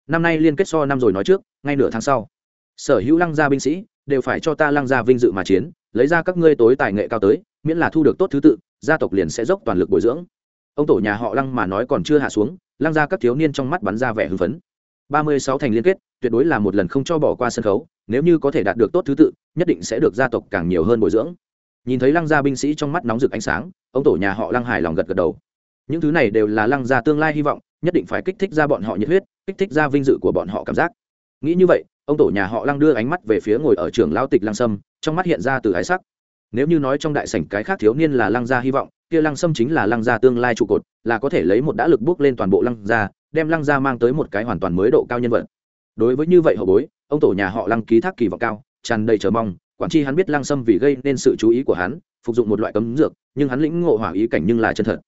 Năm nay liên kết so năm rồi nói trước, ngay nửa tháng sau. Sở hữu lăng gia binh sĩ, đều phải cho ta lăng gia vinh dự mà chiến, lấy ra các ngươi tối tài nghệ cao tới, miễn là thu được tốt thứ tự, gia tộc liền sẽ dốc toàn lực bồi dưỡng. Ông tổ nhà họ lăng mà nói còn chưa hạ xuống, lăng ra các thiếu niên trong mắt bắn ra vẻ hưng phấn ba mươi sáu thành liên kết, tuyệt đối là một lần không cho bỏ qua sân khấu, nếu như có thể đạt được tốt thứ tự, nhất định sẽ được gia tộc càng nhiều hơn bồi dưỡng. Nhìn thấy lăng gia binh sĩ trong mắt nóng rực ánh sáng, ông tổ nhà họ lăng hài lòng gật gật đầu. Những thứ này đều là lăng gia tương lai hy vọng, nhất định phải kích thích ra bọn họ nhiệt huyết, kích thích ra vinh dự của bọn họ cảm giác. Nghĩ như vậy, ông tổ nhà họ lăng đưa ánh mắt về phía ngồi ở trường lao tịch lăng sâm, trong mắt hiện ra từ ái sắc. Nếu như nói trong đại sảnh cái khác thiếu niên là lăng gia hy vọng, kia lăng sâm chính là lăng gia tương lai trụ cột, là có thể lấy một đã lực bước lên toàn bộ lăng gia đem lăng gia mang tới một cái hoàn toàn mới độ cao nhân vật. Đối với như vậy hậu bối, ông tổ nhà họ lăng ký thác kỳ vọng cao, tràn đầy chờ mong, quản chi hắn biết lăng sâm vì gây nên sự chú ý của hắn, phục dụng một loại cấm dược, nhưng hắn lĩnh ngộ hỏa ý cảnh nhưng là chân thật.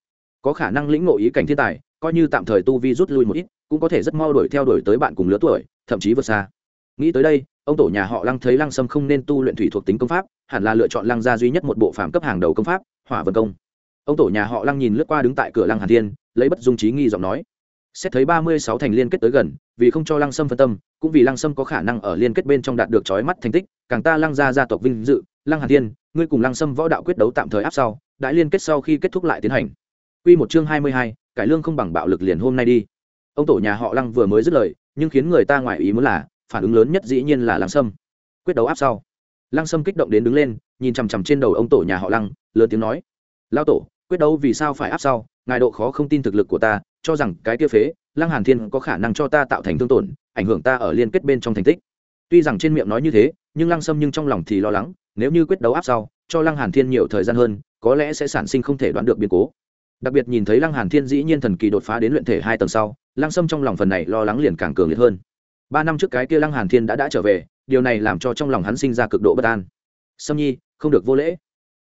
Có khả năng lĩnh ngộ ý cảnh thiên tài, coi như tạm thời tu vi rút lui một ít, cũng có thể rất mau đuổi theo đuổi tới bạn cùng lứa tuổi, thậm chí vượt xa. Nghĩ tới đây, ông tổ nhà họ lăng thấy lăng sâm không nên tu luyện thủy thuộc tính công pháp, hẳn là lựa chọn lăng gia duy nhất một bộ phạm cấp hàng đầu công pháp, hỏa vân công. Ông tổ nhà họ lăng nhìn lướt qua đứng tại cửa lăng hàn thiên, lấy bất dung trí nghi giọng nói xét thấy ba mươi sáu thành liên kết tới gần vì không cho lăng sâm phân tâm cũng vì lăng sâm có khả năng ở liên kết bên trong đạt được chói mắt thành tích càng ta lăng gia gia tộc vinh dự lăng hàn thiên ngươi cùng lăng sâm võ đạo quyết đấu tạm thời áp sau đại liên kết sau khi kết thúc lại tiến hành. Quy một chương hai mươi hai, cải lương không bằng bạo lực liền hôm nay đi. Ông tổ nhà họ lăng vừa mới dứt lời nhưng khiến người ta ngoại ý muốn là phản ứng lớn nhất dĩ nhiên là lăng sâm. Quyết đấu áp sau. Lăng sâm kích động đến đứng lên nhìn chằm chằm trên đầu ông tổ nhà họ lăng lớn tiếng nói lao tổ quyết đấu vì sao phải áp sau? Ngài độ khó không tin thực lực của ta cho rằng cái kia phế, lăng hàn thiên có khả năng cho ta tạo thành thương tổn, ảnh hưởng ta ở liên kết bên trong thành tích. Tuy rằng trên miệng nói như thế, nhưng lăng sâm nhưng trong lòng thì lo lắng, nếu như quyết đấu áp sau, cho lăng hàn thiên nhiều thời gian hơn, có lẽ sẽ sản sinh không thể đoán được biến cố. Đặc biệt nhìn thấy lăng hàn thiên dĩ nhiên thần kỳ đột phá đến luyện thể hai tầng sau, lăng sâm trong lòng phần này lo lắng liền càng cường liệt hơn. Ba năm trước cái kia lăng hàn thiên đã đã trở về, điều này làm cho trong lòng hắn sinh ra cực độ bất an. Sâm nhi, không được vô lễ.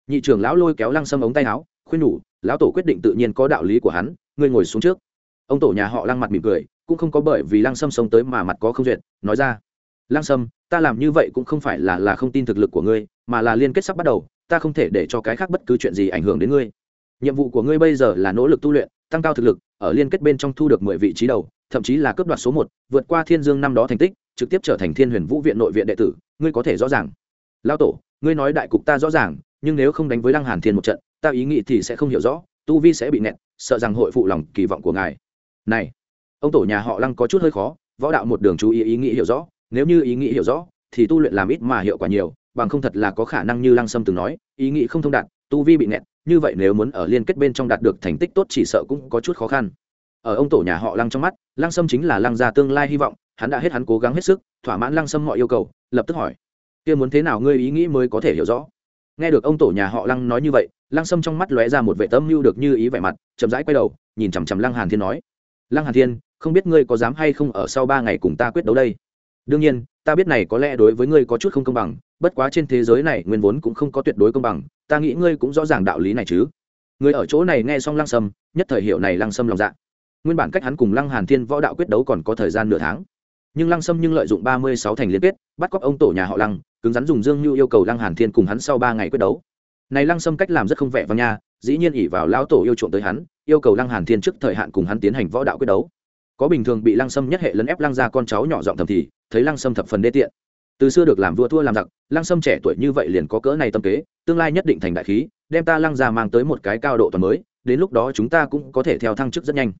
Nhị trưởng lão lôi kéo lăng sâm ống tay áo, khuyên nhủ, lão tổ quyết định tự nhiên có đạo lý của hắn, ngươi ngồi xuống trước ông tổ nhà họ lăng mặt mỉm cười, cũng không có bởi vì lăng sâm sống tới mà mặt có không duyệt, nói ra, lăng sâm, ta làm như vậy cũng không phải là là không tin thực lực của ngươi, mà là liên kết sắp bắt đầu, ta không thể để cho cái khác bất cứ chuyện gì ảnh hưởng đến ngươi. Nhiệm vụ của ngươi bây giờ là nỗ lực tu luyện, tăng cao thực lực, ở liên kết bên trong thu được mười vị trí đầu, thậm chí là cướp đoạt số một, vượt qua thiên dương năm đó thành tích, trực tiếp trở thành thiên huyền vũ viện nội viện đệ tử, ngươi có thể rõ ràng. Lao tổ, ngươi nói đại cục ta rõ ràng, nhưng nếu không đánh với lăng hàn thiên một trận, ta ý nghĩ thì sẽ không hiểu rõ, tu vi sẽ bị nẹt, sợ rằng hội phụ lòng kỳ vọng của ngài này, ông tổ nhà họ lăng có chút hơi khó, võ đạo một đường chú ý ý nghĩ hiểu rõ, nếu như ý nghĩ hiểu rõ, thì tu luyện làm ít mà hiệu quả nhiều, bằng không thật là có khả năng như lăng sâm từng nói, ý nghĩ không thông đạt, tu vi bị nẹt như vậy nếu muốn ở liên kết bên trong đạt được thành tích tốt chỉ sợ cũng có chút khó khăn. Ở ông tổ nhà họ lăng trong mắt, lăng sâm chính là lăng gia tương lai hy vọng, hắn đã hết hắn cố gắng hết sức, thỏa mãn lăng sâm mọi yêu cầu, lập tức hỏi, kia muốn thế nào ngươi ý nghĩ mới có thể hiểu rõ? Nghe được ông tổ nhà họ lăng nói như vậy, lăng sâm trong mắt lóe ra một vệ tâm mưu được như ý vẻ mặt, chậm rãi quay đầu, nhìn chằm chằm lăng hàn thiên nói lăng hàn thiên, không biết ngươi có dám hay không ở sau ba ngày cùng ta quyết đấu đây? Đương nhiên, ta biết này có lẽ đối với ngươi có chút không công bằng, bất quá trên thế giới này nguyên vốn cũng không có tuyệt đối công bằng, ta nghĩ ngươi cũng rõ ràng đạo lý này chứ. Người ở chỗ này nghe xong lăng sâm, nhất thời hiệu này lăng sâm lòng dạ. Nguyên bản cách hắn cùng lăng hàn thiên võ đạo quyết đấu còn có thời gian nửa tháng. Nhưng lăng sâm nhưng lợi dụng ba mươi sáu thành liên kết, bắt cóc ông tổ nhà họ lăng, cứng rắn dùng dương như yêu cầu lăng hàn thiên cùng hắn sau ba ngày quyết đấu này lăng sâm cách làm rất không vẻ vang nha, dĩ nhiên ỉ vào lão tổ yêu chuộng tới hắn, yêu cầu lăng hàn thiên trước thời hạn cùng hắn tiến hành võ đạo quyết đấu. Có bình thường bị lăng sâm nhất hệ lấn ép lăng ra con cháu nhỏ giọng thầm thì, thấy lăng sâm thập phần đê tiện. Từ xưa được làm vua thua làm giặc, lăng sâm trẻ tuổi như vậy liền có cỡ này tâm kế, tương lai nhất định thành đại khí, đem ta lăng ra mang tới một cái cao độ toàn mới, đến lúc đó chúng ta cũng có thể theo thăng chức rất nhanh.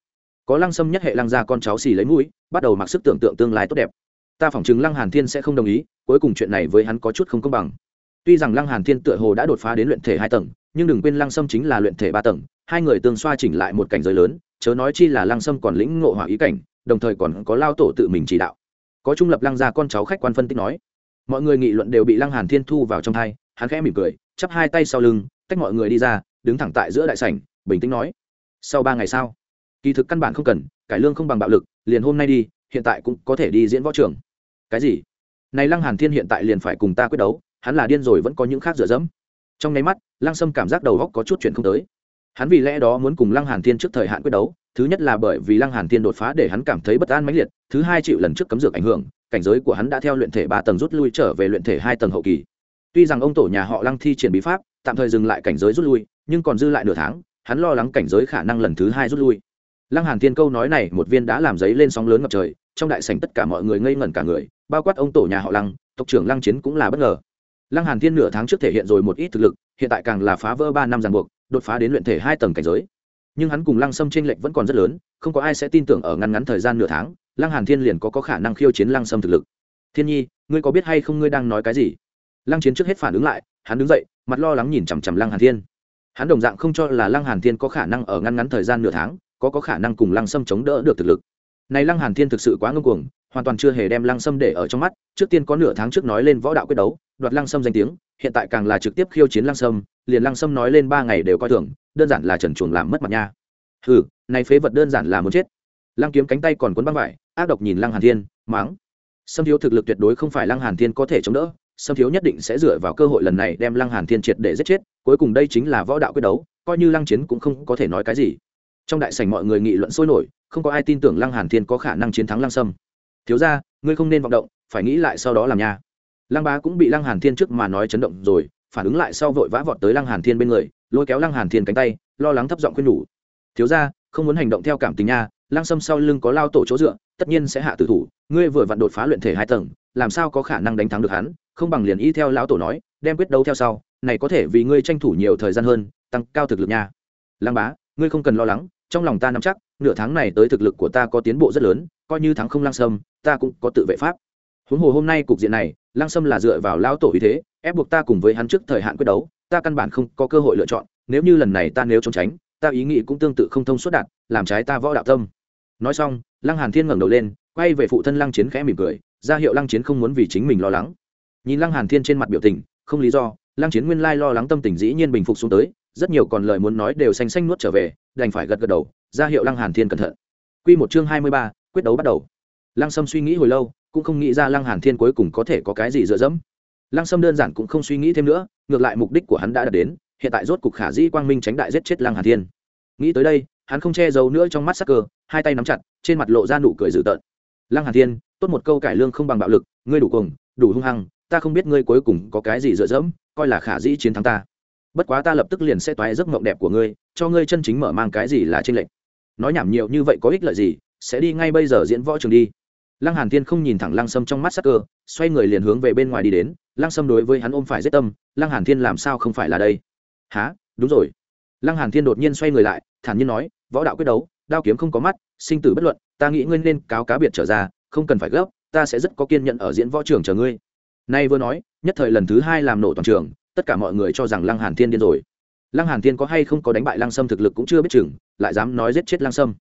Có lăng sâm nhất hệ lăng ra con cháu xì lấy mũi, bắt đầu mặc sức tưởng tượng tương lai tốt đẹp. Ta phỏng chứng lăng hàn thiên sẽ không đồng ý, cuối cùng chuyện này với hắn có chút không công bằng tuy rằng lăng hàn thiên tựa hồ đã đột phá đến luyện thể hai tầng, nhưng đừng quên lăng sâm chính là luyện thể ba tầng, hai người tương xoa chỉnh lại một cảnh giới lớn, chớ nói chi là lăng sâm còn lĩnh ngộ hỏa ý cảnh, đồng thời còn có lao tổ tự mình chỉ đạo. Có trung lập lăng gia con cháu khách quan phân tích nói, mọi người nghị luận đều bị lăng hàn thiên thu vào trong thai, hắn khẽ mỉm cười, chắp hai tay sau lưng, tách mọi người đi ra, đứng thẳng tại giữa đại sảnh, bình tĩnh nói, sau ba ngày sau, kỳ thực căn bản không cần, cải lương không bằng bạo lực, liền hôm nay đi, hiện tại cũng có thể đi diễn võ trường. Cái gì? Này lăng hàn thiên hiện tại liền phải cùng ta quyết đấu hắn là điên rồi vẫn có những khác dựa dẫm. Trong nháy mắt, lăng sâm cảm giác đầu góc có chút chuyện không tới. Hắn vì lẽ đó muốn cùng lăng hàn thiên trước thời hạn quyết đấu, thứ nhất là bởi vì lăng hàn thiên đột phá để hắn cảm thấy bất an mãnh liệt, thứ hai chịu lần trước cấm dược ảnh hưởng, cảnh giới của hắn đã theo luyện thể ba tầng rút lui trở về luyện thể hai tầng hậu kỳ. Tuy rằng ông tổ nhà họ lăng thi triển bí pháp, tạm thời dừng lại cảnh giới rút lui, nhưng còn dư lại nửa tháng, hắn lo lắng cảnh giới khả năng lần thứ hai rút lui. Lăng hàn thiên câu nói này một viên đã làm giấy lên sóng lớn ngập trời, trong đại sảnh tất cả mọi người ngây ngẩn cả người, bao quát ông tổ nhà họ lăng, tộc trưởng lăng chiến cũng là bất ngờ lăng hàn thiên nửa tháng trước thể hiện rồi một ít thực lực hiện tại càng là phá vỡ ba năm ràng buộc đột phá đến luyện thể hai tầng cảnh giới. Nhưng hắn cùng lăng sâm tranh lệch vẫn còn rất lớn không có ai sẽ tin tưởng ở ngắn ngắn thời gian nửa tháng lăng hàn thiên liền có, có khả năng khiêu chiến lăng sâm thực lực. Thiên nhi ngươi có biết hay không ngươi đang nói cái gì? Lăng chiến trước hết phản ứng lại hắn đứng dậy mặt lo lắng nhìn chằm chằm lăng hàn thiên. Hắn đồng dạng không cho là lăng hàn thiên có khả năng ở ngắn ngắn thời gian nửa tháng có có khả năng cùng lăng sâm chống đỡ được thực lực. Này lăng hàn thiên thực sự quá ngông cuồng hoàn toàn chưa hề đem lăng sâm để ở trong mắt, trước tiên có nửa tháng trước nói lên võ đạo quyết đấu, đoạt lăng sâm danh tiếng, hiện tại càng là trực tiếp khiêu chiến lăng sâm, liền lăng sâm nói lên ba ngày đều coi thường, đơn giản là trần chuồng làm mất mặt nha. Hừ, này phế vật đơn giản là muốn chết. Lăng kiếm cánh tay còn cuốn băng vải, ác độc nhìn lăng hàn thiên, mắng. Sâm thiếu thực lực tuyệt đối không phải lăng hàn thiên có thể chống đỡ, sâm thiếu nhất định sẽ dựa vào cơ hội lần này đem lăng hàn thiên triệt để giết chết, cuối cùng đây chính là võ đạo quyết đấu, coi như lăng chiến cũng không có thể nói cái gì. Trong đại sảnh mọi người nghị luận sôi nổi, không có ai tin tưởng lăng hàn thiên có khả năng chiến thắng lăng sâm thiếu ra, ngươi không nên vọng động, phải nghĩ lại sau đó làm nha. Lăng bá cũng bị lăng hàn thiên trước mà nói chấn động rồi, phản ứng lại sau vội vã vọt tới lăng hàn thiên bên người, lôi kéo lăng hàn thiên cánh tay, lo lắng thấp giọng khuyên nhủ. Thiếu ra, không muốn hành động theo cảm tình nha, lăng sâm sau lưng có lao tổ chỗ dựa, tất nhiên sẽ hạ tử thủ, ngươi vừa vặn đột phá luyện thể hai tầng, làm sao có khả năng đánh thắng được hắn, không bằng liền y theo lão tổ nói, đem quyết đấu theo sau, này có thể vì ngươi tranh thủ nhiều thời gian hơn, tăng cao thực lực nha. Lăng bá, ngươi không cần lo lắng, trong lòng ta nắm chắc, nửa tháng này tới thực lực của ta có tiến bộ rất lớn coi như thắng không lăng sâm ta cũng có tự vệ pháp. Huống hồ hôm nay cục diện này lăng sâm là dựa vào lão tổ ý thế ép buộc ta cùng với hắn trước thời hạn quyết đấu ta căn bản không có cơ hội lựa chọn nếu như lần này ta nếu trốn tránh ta ý nghĩ cũng tương tự không thông suốt đạt làm trái ta võ đạo tâm. Nói xong lăng hàn thiên ngẩng đầu lên quay về phụ thân lăng chiến khẽ mỉm cười ra hiệu lăng chiến không muốn vì chính mình lo lắng. Nhìn lăng hàn thiên trên mặt biểu tình không lý do lăng chiến nguyên lai lo lắng tâm tình dĩ nhiên bình phục xuống tới rất nhiều còn lời muốn nói đều xanh xanh nuốt trở về đành phải gật gật đầu ra hiệu lăng hàn thiên cẩn thận. Quy một chương hai mươi ba, quyết đấu bắt đầu. Lăng sâm suy nghĩ hồi lâu, cũng không nghĩ ra lăng hàn thiên cuối cùng có thể có cái gì dựa dẫm. Lăng sâm đơn giản cũng không suy nghĩ thêm nữa, ngược lại mục đích của hắn đã đạt đến, hiện tại rốt cục khả dĩ quang minh tránh đại giết chết lăng hàn thiên. Nghĩ tới đây, hắn không che giấu nữa trong mắt sắc cơ, hai tay nắm chặt, trên mặt lộ ra nụ cười dữ tợn. Lăng hàn thiên, tốt một câu cải lương không bằng bạo lực, ngươi đủ cuồng, đủ hung hăng, ta không biết ngươi cuối cùng có cái gì dựa dẫm, coi là khả dĩ chiến thắng ta. Bất quá ta lập tức liền sẽ toái giấc mộng đẹp của ngươi, cho ngươi chân chính mở mang cái gì là trên lệnh nói nhảm nhiều như vậy có ích lợi gì sẽ đi ngay bây giờ diễn võ trường đi. Lăng hàn thiên không nhìn thẳng lăng sâm trong mắt sắc cơ, xoay người liền hướng về bên ngoài đi đến. Lăng sâm đối với hắn ôm phải giết tâm, lăng hàn thiên làm sao không phải là đây? Há đúng rồi. Lăng hàn thiên đột nhiên xoay người lại, thản nhiên nói, võ đạo quyết đấu, đao kiếm không có mắt, sinh tử bất luận, ta nghĩ ngươi nên cáo cá biệt trở ra, không cần phải gấp, ta sẽ rất có kiên nhẫn ở diễn võ trường chờ ngươi. Nay vừa nói, nhất thời lần thứ hai làm nổ toàn trường, tất cả mọi người cho rằng lăng hàn thiên điên rồi. Lăng hàn thiên có hay không có đánh bại lăng sâm thực lực cũng chưa biết chừng, lại dám nói giết chết lăng sâm.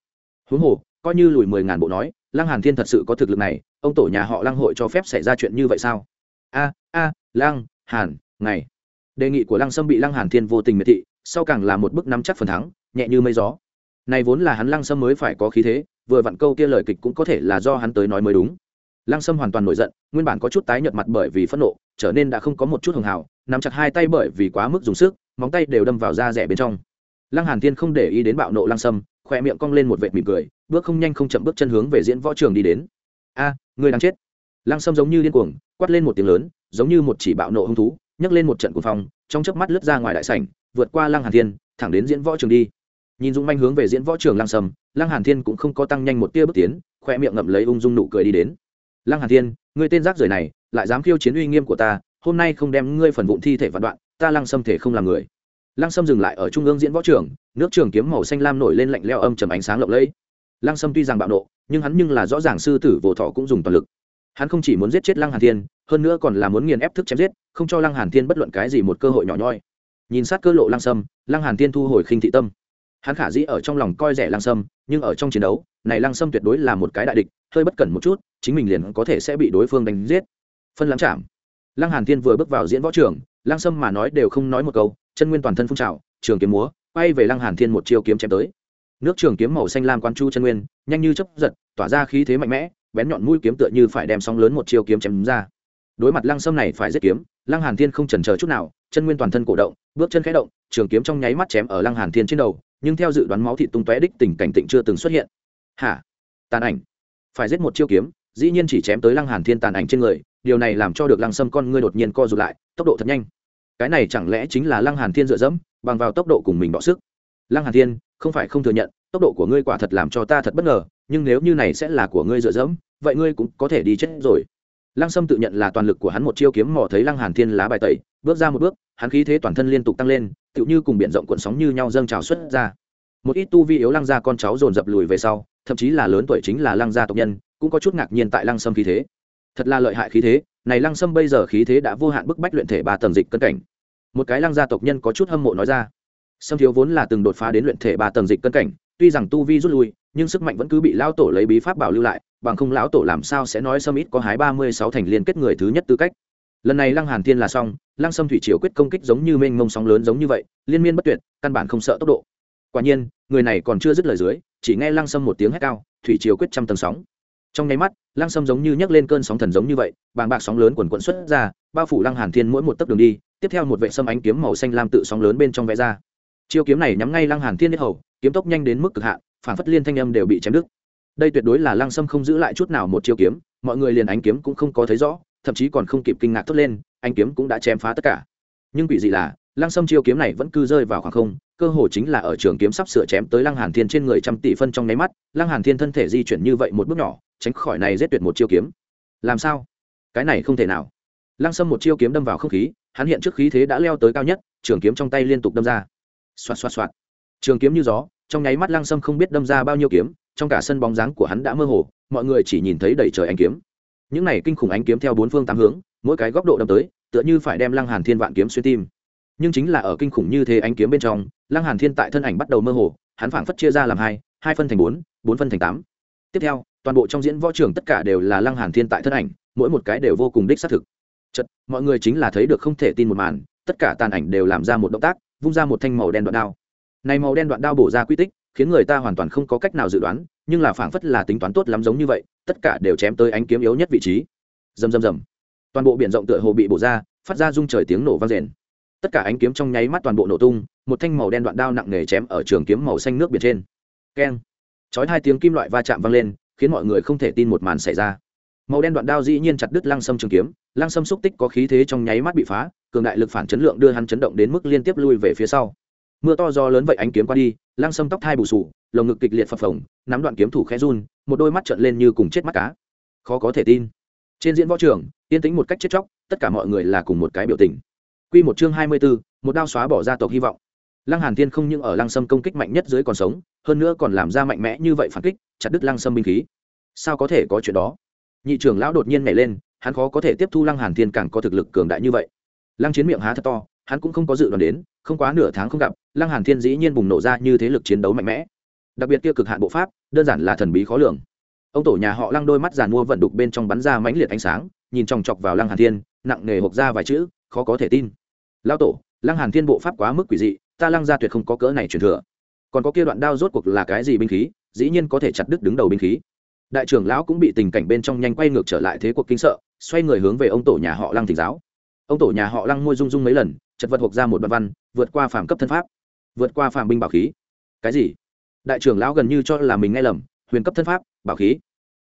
Huống hồ coi như lùi mười ngàn bộ nói, lăng hàn thiên thật sự có thực lực này, ông tổ nhà họ lăng hội cho phép xảy ra chuyện như vậy sao? A a, lăng hàn ngày đề nghị của lăng sâm bị lăng hàn thiên vô tình miệt thị, sau càng là một bức nắm chắc phần thắng, nhẹ như mây gió. Này vốn là hắn lăng sâm mới phải có khí thế, vừa vặn câu kia lời kịch cũng có thể là do hắn tới nói mới đúng. Lăng sâm hoàn toàn nổi giận, nguyên bản có chút tái nhợt mặt bởi vì phẫn nộ, trở nên đã không có một chút hường hào, nắm chặt hai tay bởi vì quá mức dùng sức, móng tay đều đâm vào da rẻ bên trong. Lăng hàn thiên không để ý đến bạo nộ lăng sâm khoe miệng cong lên một vệt mỉm cười bước không nhanh không chậm bước chân hướng về diễn võ trường đi đến. A, người đang chết. Lăng sâm giống như điên cuồng, quát lên một tiếng lớn, giống như một chỉ bạo nộ hung thú, nhấc lên một trận cuồng phong, trong chớp mắt lướt ra ngoài đại sảnh, vượt qua lăng hàn thiên, thẳng đến diễn võ trường đi. Nhìn Dung manh hướng về diễn võ trường lăng sâm, lăng hàn thiên cũng không có tăng nhanh một tia bước tiến, khoe miệng ngậm lấy ung dung nụ cười đi đến. Lăng hàn thiên ngươi tên rác rưởi này, lại dám khiêu chiến uy nghiêm của ta, hôm nay không đem ngươi phần vụn thi thể vạn đoạn, ta lăng sâm thể không làm người. Lăng sâm dừng lại ở trung ương diễn võ trường, nước trường kiếm màu xanh lam nổi lên lạnh leo âm trầm ánh sáng lộng lẫy lăng sâm tuy rằng bạo nộ, nhưng hắn nhưng là rõ ràng sư tử vô thọ cũng dùng toàn lực. Hắn không chỉ muốn giết chết lăng hàn thiên, hơn nữa còn là muốn nghiền ép thức chém giết, không cho lăng hàn thiên bất luận cái gì một cơ hội nhỏ nhoi. Nhìn sát cơ lộ lăng sâm, lăng hàn thiên thu hồi khinh thị tâm. Hắn khả dĩ ở trong lòng coi rẻ lăng sâm, nhưng ở trong chiến đấu, này lăng sâm tuyệt đối là một cái đại địch, hơi bất cẩn một chút, chính mình liền có thể sẽ bị đối phương đánh giết. Phân lãng chạm. Lăng hàn thiên vừa bước vào diễn võ trường, lăng sâm mà nói đều không nói một câu, chân nguyên toàn thân phun trào, trường kiếm múa, quay về lăng hàn thiên một chiêu kiếm chém tới nước trường kiếm màu xanh lam quan chu chân nguyên, nhanh như chớp giật, tỏa ra khí thế mạnh mẽ, bén nhọn mũi kiếm tựa như phải đem sóng lớn một chiêu kiếm chém ra. Đối mặt lăng sâm này phải giết kiếm, lăng hàn thiên không chần chờ chút nào, chân nguyên toàn thân cổ động, bước chân khẽ động, trường kiếm trong nháy mắt chém ở lăng hàn thiên trên đầu, nhưng theo dự đoán máu thịt tung tóe đích tình cảnh tịnh chưa từng xuất hiện. Hả? Tàn ảnh. Phải giết một chiêu kiếm, dĩ nhiên chỉ chém tới lăng hàn thiên tàn ảnh trên người, điều này làm cho được lăng sâm con ngươi đột nhiên co rụt lại, tốc độ thật nhanh. Cái này chẳng lẽ chính là lăng hàn thiên dựa dẫm, bằng vào tốc độ cùng mình bỏ sức? Lăng hàn thiên, không phải không thừa nhận, tốc độ của ngươi quả thật làm cho ta thật bất ngờ, nhưng nếu như này sẽ là của ngươi dựa dẫm, vậy ngươi cũng có thể đi chết rồi. Lăng sâm tự nhận là toàn lực của hắn một chiêu kiếm mò thấy lăng hàn thiên lá bài tẩy, bước ra một bước, hắn khí thế toàn thân liên tục tăng lên, tựu như cùng biển rộng cuộn sóng như nhau dâng trào xuất ra. Một ít tu vi yếu lăng gia con cháu dồn dập lùi về sau, thậm chí là lớn tuổi chính là lăng gia tộc nhân, cũng có chút ngạc nhiên tại lăng sâm khí thế. Thật là lợi hại khí thế, này lăng sâm bây giờ khí thế đã vô hạn bức bách luyện thể ba tầng dịch cân cảnh. Một cái lăng gia tộc nhân có chút hâm mộ nói ra sâm thiếu vốn là từng đột phá đến luyện thể ba tầng dịch cân cảnh, tuy rằng tu vi rút lui, nhưng sức mạnh vẫn cứ bị lão tổ lấy bí pháp bảo lưu lại, bằng không lão tổ làm sao sẽ nói sâm ít có hái ba mươi sáu thành liên kết người thứ nhất tư cách. Lần này lăng hàn thiên là xong, lăng sâm thủy triều quyết công kích giống như mênh mông sóng lớn giống như vậy, liên miên bất tuyệt, căn bản không sợ tốc độ. Quả nhiên, người này còn chưa dứt lời dưới, chỉ nghe lăng sâm một tiếng hét cao, thủy triều quyết trăm tầng sóng. Trong nháy mắt, lăng sâm giống như nhấc lên cơn sóng thần giống như vậy, bàng bạc sóng lớn quần quận xuất ra, bao phủ lăng hàn thiên mỗi một tấc đường đi, tiếp theo một vệ sâm ánh kiếm màu xanh lam tự sóng lớn bên trong vẽ ra chiêu kiếm này nhắm ngay lăng hàn thiên nhất hầu, kiếm tốc nhanh đến mức cực hạn, phản phất liên thanh âm đều bị chém đứt. Đây tuyệt đối là lăng sâm không giữ lại chút nào một chiêu kiếm, mọi người liền ánh kiếm cũng không có thấy rõ, thậm chí còn không kịp kinh ngạc thốt lên, ánh kiếm cũng đã chém phá tất cả. Nhưng quỷ gì là, lăng sâm chiêu kiếm này vẫn cứ rơi vào khoảng không, cơ hồ chính là ở trường kiếm sắp sửa chém tới lăng hàn thiên trên người trăm tỷ phân trong nháy mắt, lăng hàn thiên thân thể di chuyển như vậy một bước nhỏ, tránh khỏi này giết tuyệt một chiêu kiếm. Làm sao? Cái này không thể nào. Lăng sâm một chiêu kiếm đâm vào không khí, hắn hiện trước khí thế đã leo tới cao nhất, trường kiếm trong tay liên tục đâm ra xoạt xoạt xoạt. Trường kiếm như gió, trong nháy mắt lăng sâm không biết đâm ra bao nhiêu kiếm, trong cả sân bóng dáng của hắn đã mơ hồ, mọi người chỉ nhìn thấy đầy trời ánh kiếm. Những này kinh khủng ánh kiếm theo bốn phương tám hướng, mỗi cái góc độ đâm tới, tựa như phải đem lăng hàn thiên vạn kiếm xuyên tim. Nhưng chính là ở kinh khủng như thế ánh kiếm bên trong, lăng hàn thiên tại thân ảnh bắt đầu mơ hồ, hắn phảng phất chia ra làm hai hai phân thành bốn bốn phân thành tám. Tiếp theo, toàn bộ trong diễn võ trường tất cả đều là lăng hàn thiên tại thân ảnh, mỗi một cái đều vô cùng đích xác thực. Chật mọi người chính là thấy được không thể tin một màn, tất cả tàn ảnh đều làm ra một động tác vung ra một thanh màu đen đoạn đao. Này màu đen đoạn đao bổ ra quy tích, khiến người ta hoàn toàn không có cách nào dự đoán, nhưng là phảng phất là tính toán tốt lắm giống như vậy, tất cả đều chém tới ánh kiếm yếu nhất vị trí. Rầm rầm rầm. Toàn bộ biển rộng tựa hồ bị bổ ra, phát ra rung trời tiếng nổ vang rền. Tất cả ánh kiếm trong nháy mắt toàn bộ nổ tung, một thanh màu đen đoạn đao nặng nề chém ở trường kiếm màu xanh nước biển trên. Keng. Chói hai tiếng kim loại va chạm vang lên, khiến mọi người không thể tin một màn xảy ra. Màu đen đoạn đao dĩ nhiên chặt đứt lăng sâm trường kiếm, lăng sâm xúc tích có khí thế trong nháy mắt bị phá cường đại lực phản chấn lượng đưa hắn chấn động đến mức liên tiếp lui về phía sau mưa to do lớn vậy ánh kiếm qua đi lăng sâm tóc thai bù sù lồng ngực kịch liệt phập phồng nắm đoạn kiếm thủ khẽ run một đôi mắt trợn lên như cùng chết mắt cá khó có thể tin trên diễn võ trường yên tĩnh một cách chết chóc tất cả mọi người là cùng một cái biểu tình Quy một chương hai mươi 24, một đao xóa bỏ gia tộc hy vọng. Lăng Hàn Thiên không những ở Lăng Sâm công kích mạnh nhất dưới còn sống, hơn nữa còn làm ra mạnh mẽ như vậy phản kích, chặt đứt Lăng Sâm binh khí. Sao có thể có chuyện đó? Nhị trưởng lão đột nhiên nhảy lên, hắn khó có thể tiếp thu Lăng Hàn Thiên càng có thực lực cường đại như vậy. Lăng Chiến miệng há thật to, hắn cũng không có dự đoán đến, không quá nửa tháng không gặp, Lăng Hàn Thiên dĩ nhiên bùng nổ ra như thế lực chiến đấu mạnh mẽ. Đặc biệt kia cực hạn bộ pháp, đơn giản là thần bí khó lường. Ông tổ nhà họ Lăng đôi mắt giàn mua vận đục bên trong bắn ra mãnh liệt ánh sáng, nhìn chòng chọc vào Lăng Hàn Thiên, nặng nề hộc ra vài chữ, khó có thể tin lao tổ lăng hàn thiên bộ pháp quá mức quỷ dị ta lăng gia tuyệt không có cỡ này truyền thừa còn có kia đoạn đao rốt cuộc là cái gì binh khí dĩ nhiên có thể chặt đứt đứng đầu binh khí đại trưởng lão cũng bị tình cảnh bên trong nhanh quay ngược trở lại thế cuộc kinh sợ xoay người hướng về ông tổ nhà họ lăng thỉnh giáo ông tổ nhà họ lăng môi rung rung mấy lần, chật vật hộp ra một đoạn văn, vượt qua phàm cấp thân pháp, vượt qua phạm binh bảo khí. Cái gì? Đại trưởng lão gần như cho là mình nghe lầm, huyền cấp thân pháp, bảo khí.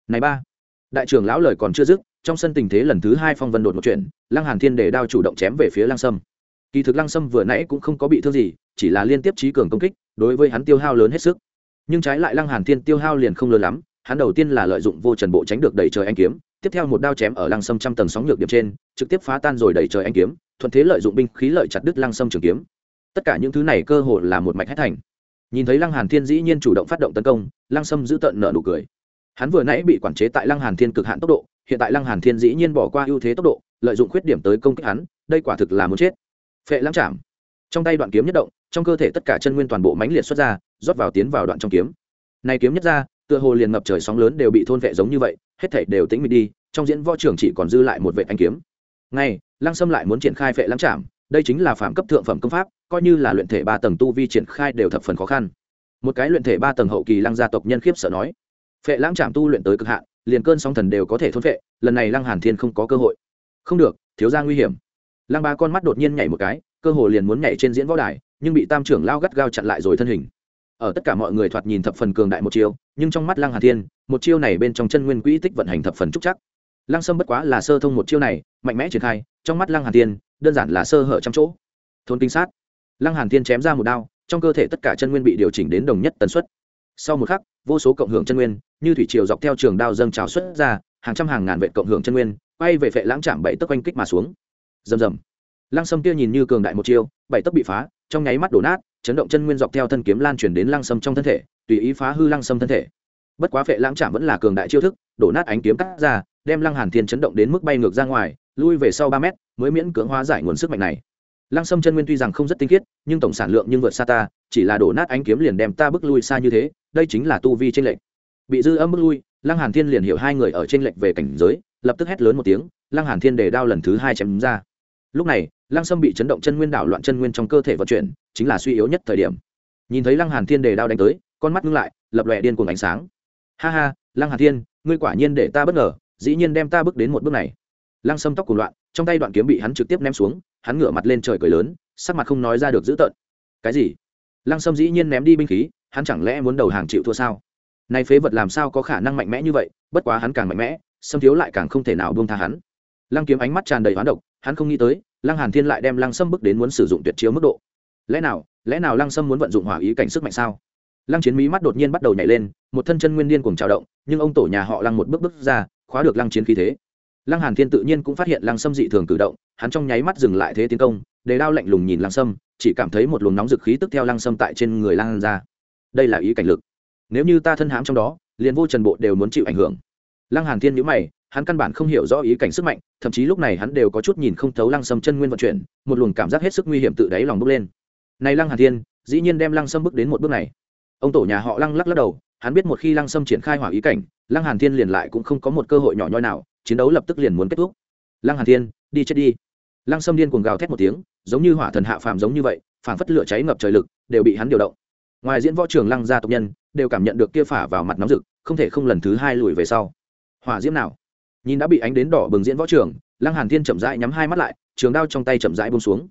Này ba, đại trưởng lão lời còn chưa dứt, trong sân tình thế lần thứ hai phong vân đột một chuyện, lăng hàn thiên để đao chủ động chém về phía lăng sâm. Kỳ thực lăng sâm vừa nãy cũng không có bị thương gì, chỉ là liên tiếp trí cường công kích, đối với hắn tiêu hao lớn hết sức. Nhưng trái lại lăng hàn thiên tiêu hao liền không lớn lắm, hắn đầu tiên là lợi dụng vô trần bộ tránh được đẩy trời anh kiếm tiếp theo một đao chém ở lăng sâm trăm tầng sóng nhược điểm trên, trực tiếp phá tan rồi đẩy trời anh kiếm, thuận thế lợi dụng binh khí lợi chặt đứt lăng sâm trường kiếm. Tất cả những thứ này cơ hội là một mạch hết thành. Nhìn thấy lăng hàn thiên dĩ nhiên chủ động phát động tấn công, lăng sâm giữ tận nợ nụ cười. Hắn vừa nãy bị quản chế tại lăng hàn thiên cực hạn tốc độ, hiện tại lăng hàn thiên dĩ nhiên bỏ qua ưu thế tốc độ, lợi dụng khuyết điểm tới công kích hắn, đây quả thực là muốn chết. Phệ lãng chạm trong tay đoạn kiếm nhất động, trong cơ thể tất cả chân nguyên toàn bộ mãnh liệt xuất ra, rót vào tiến vào đoạn trong kiếm. Này kiếm nhất ra, tựa hồ liền ngập trời sóng lớn đều bị thôn vệ giống như vậy hết thảy đều tĩnh mịch đi, trong diễn võ trường chỉ còn dư lại một vệ anh kiếm. Ngay, lăng sâm lại muốn triển khai phệ lãng chạm đây chính là phạm cấp thượng phẩm công pháp, coi như là luyện thể ba tầng tu vi triển khai đều thập phần khó khăn. Một cái luyện thể ba tầng hậu kỳ lăng gia tộc nhân khiếp sợ nói, phệ lãng chạm tu luyện tới cực hạn, liền cơn sóng thần đều có thể thôn phệ, lần này lăng hàn thiên không có cơ hội. Không được, thiếu gia nguy hiểm. Lăng ba con mắt đột nhiên nhảy một cái, cơ hồ liền muốn nhảy trên diễn võ đài, nhưng bị tam trưởng lao gắt gao chặn lại rồi thân hình ở tất cả mọi người thoạt nhìn thập phần cường đại một chiêu, nhưng trong mắt lăng hàn thiên, một chiêu này bên trong chân nguyên quỹ tích vận hành thập phần trúc chắc. Lăng sâm bất quá là sơ thông một chiêu này, mạnh mẽ triển khai, trong mắt lăng hàn thiên, đơn giản là sơ hở trăm chỗ. Thôn kinh sát. Lăng hàn thiên chém ra một đao, trong cơ thể tất cả chân nguyên bị điều chỉnh đến đồng nhất tần suất. Sau một khắc, vô số cộng hưởng chân nguyên, như thủy triều dọc theo trường đao dâng trào xuất ra, hàng trăm hàng ngàn vệ cộng hưởng chân nguyên, quay về vệ lãng chạm bảy tấc quanh kích mà xuống. Rầm rầm. Lăng sâm kia nhìn như cường đại một chiêu, bảy tấc bị phá, trong nháy mắt đổ nát chấn động chân nguyên dọc theo thân kiếm lan truyền đến lăng sâm trong thân thể, tùy ý phá hư lăng sâm thân thể. Bất quá vệ lãng chạm vẫn là cường đại chiêu thức, đổ nát ánh kiếm cắt ra, đem lăng hàn thiên chấn động đến mức bay ngược ra ngoài, lui về sau ba mét, mới miễn cưỡng hóa giải nguồn sức mạnh này. Lăng sâm chân nguyên tuy rằng không rất tinh khiết, nhưng tổng sản lượng nhưng vượt xa ta, chỉ là đổ nát ánh kiếm liền đem ta bước lui xa như thế, đây chính là tu vi trên lệch. Bị dư âm bước lui, lăng hàn thiên liền hiểu hai người ở trên lệch về cảnh giới, lập tức hét lớn một tiếng, lăng hàn thiên để đao lần thứ hai chém ra. Lúc này lăng sâm bị chấn động chân nguyên đảo loạn chân nguyên trong cơ thể vận chuyển, chính là suy yếu nhất thời điểm. Nhìn thấy lăng hàn thiên đề đao đánh tới, con mắt ngưng lại, lập lòe điên cuồng ánh sáng. Ha ha, lăng hàn thiên, ngươi quả nhiên để ta bất ngờ, dĩ nhiên đem ta bước đến một bước này. Lăng sâm tóc cuồng loạn, trong tay đoạn kiếm bị hắn trực tiếp ném xuống, hắn ngửa mặt lên trời cười lớn, sắc mặt không nói ra được dữ tợn. Cái gì? Lăng sâm dĩ nhiên ném đi binh khí, hắn chẳng lẽ muốn đầu hàng chịu thua sao? Nay phế vật làm sao có khả năng mạnh mẽ như vậy, bất quá hắn càng mạnh mẽ, sâm thiếu lại càng không thể nào buông tha hắn. Lăng kiếm ánh mắt tràn đầy hoán độc, hắn không nghĩ tới lăng hàn thiên lại đem lăng sâm bước đến muốn sử dụng tuyệt chiếu mức độ. Lẽ nào lẽ nào lăng sâm muốn vận dụng hỏa ý cảnh sức mạnh sao? Lăng chiến mí mắt đột nhiên bắt đầu nhảy lên, một thân chân nguyên điên cùng trào động, nhưng ông tổ nhà họ lăng một bước bước ra, khóa được lăng chiến khí thế. Lăng hàn thiên tự nhiên cũng phát hiện lăng sâm dị thường cử động, hắn trong nháy mắt dừng lại thế tiến công để đao lạnh lùng nhìn lăng sâm, chỉ cảm thấy một luồng nóng dực khí tức theo lăng sâm tại trên người lăng ra. Đây là ý cảnh lực. Nếu như ta thân hãm trong đó, liền vô trần bộ đều muốn chịu ảnh hưởng. Lăng hàn thiên nhíu mày hắn căn bản không hiểu rõ ý cảnh sức mạnh, thậm chí lúc này hắn đều có chút nhìn không thấu lăng sâm chân nguyên vận chuyển, một luồng cảm giác hết sức nguy hiểm tự đáy lòng bốc lên. Này lăng hàn thiên, dĩ nhiên đem lăng sâm bước đến một bước này. Ông tổ nhà họ lăng lắc lắc đầu, hắn biết một khi lăng sâm triển khai hỏa ý cảnh, lăng hàn thiên liền lại cũng không có một cơ hội nhỏ nhoi nào, chiến đấu lập tức liền muốn kết thúc. Lăng hàn thiên, đi chết đi. Lăng sâm điên cuồng gào thét một tiếng, giống như hỏa thần hạ phàm giống như vậy, phảng phất lửa cháy ngập trời lực, đều bị hắn điều động. Ngoài diễn võ trường lăng gia tộc nhân, đều cảm nhận được kia phả vào mặt nóng rực, không thể không lần thứ hai lùi về sau. Hỏa diễm nào? Nhìn đã bị ánh đến đỏ bừng diễn võ trường, lăng hàn thiên chậm rãi nhắm hai mắt lại, trường đao trong tay chậm rãi buông xuống.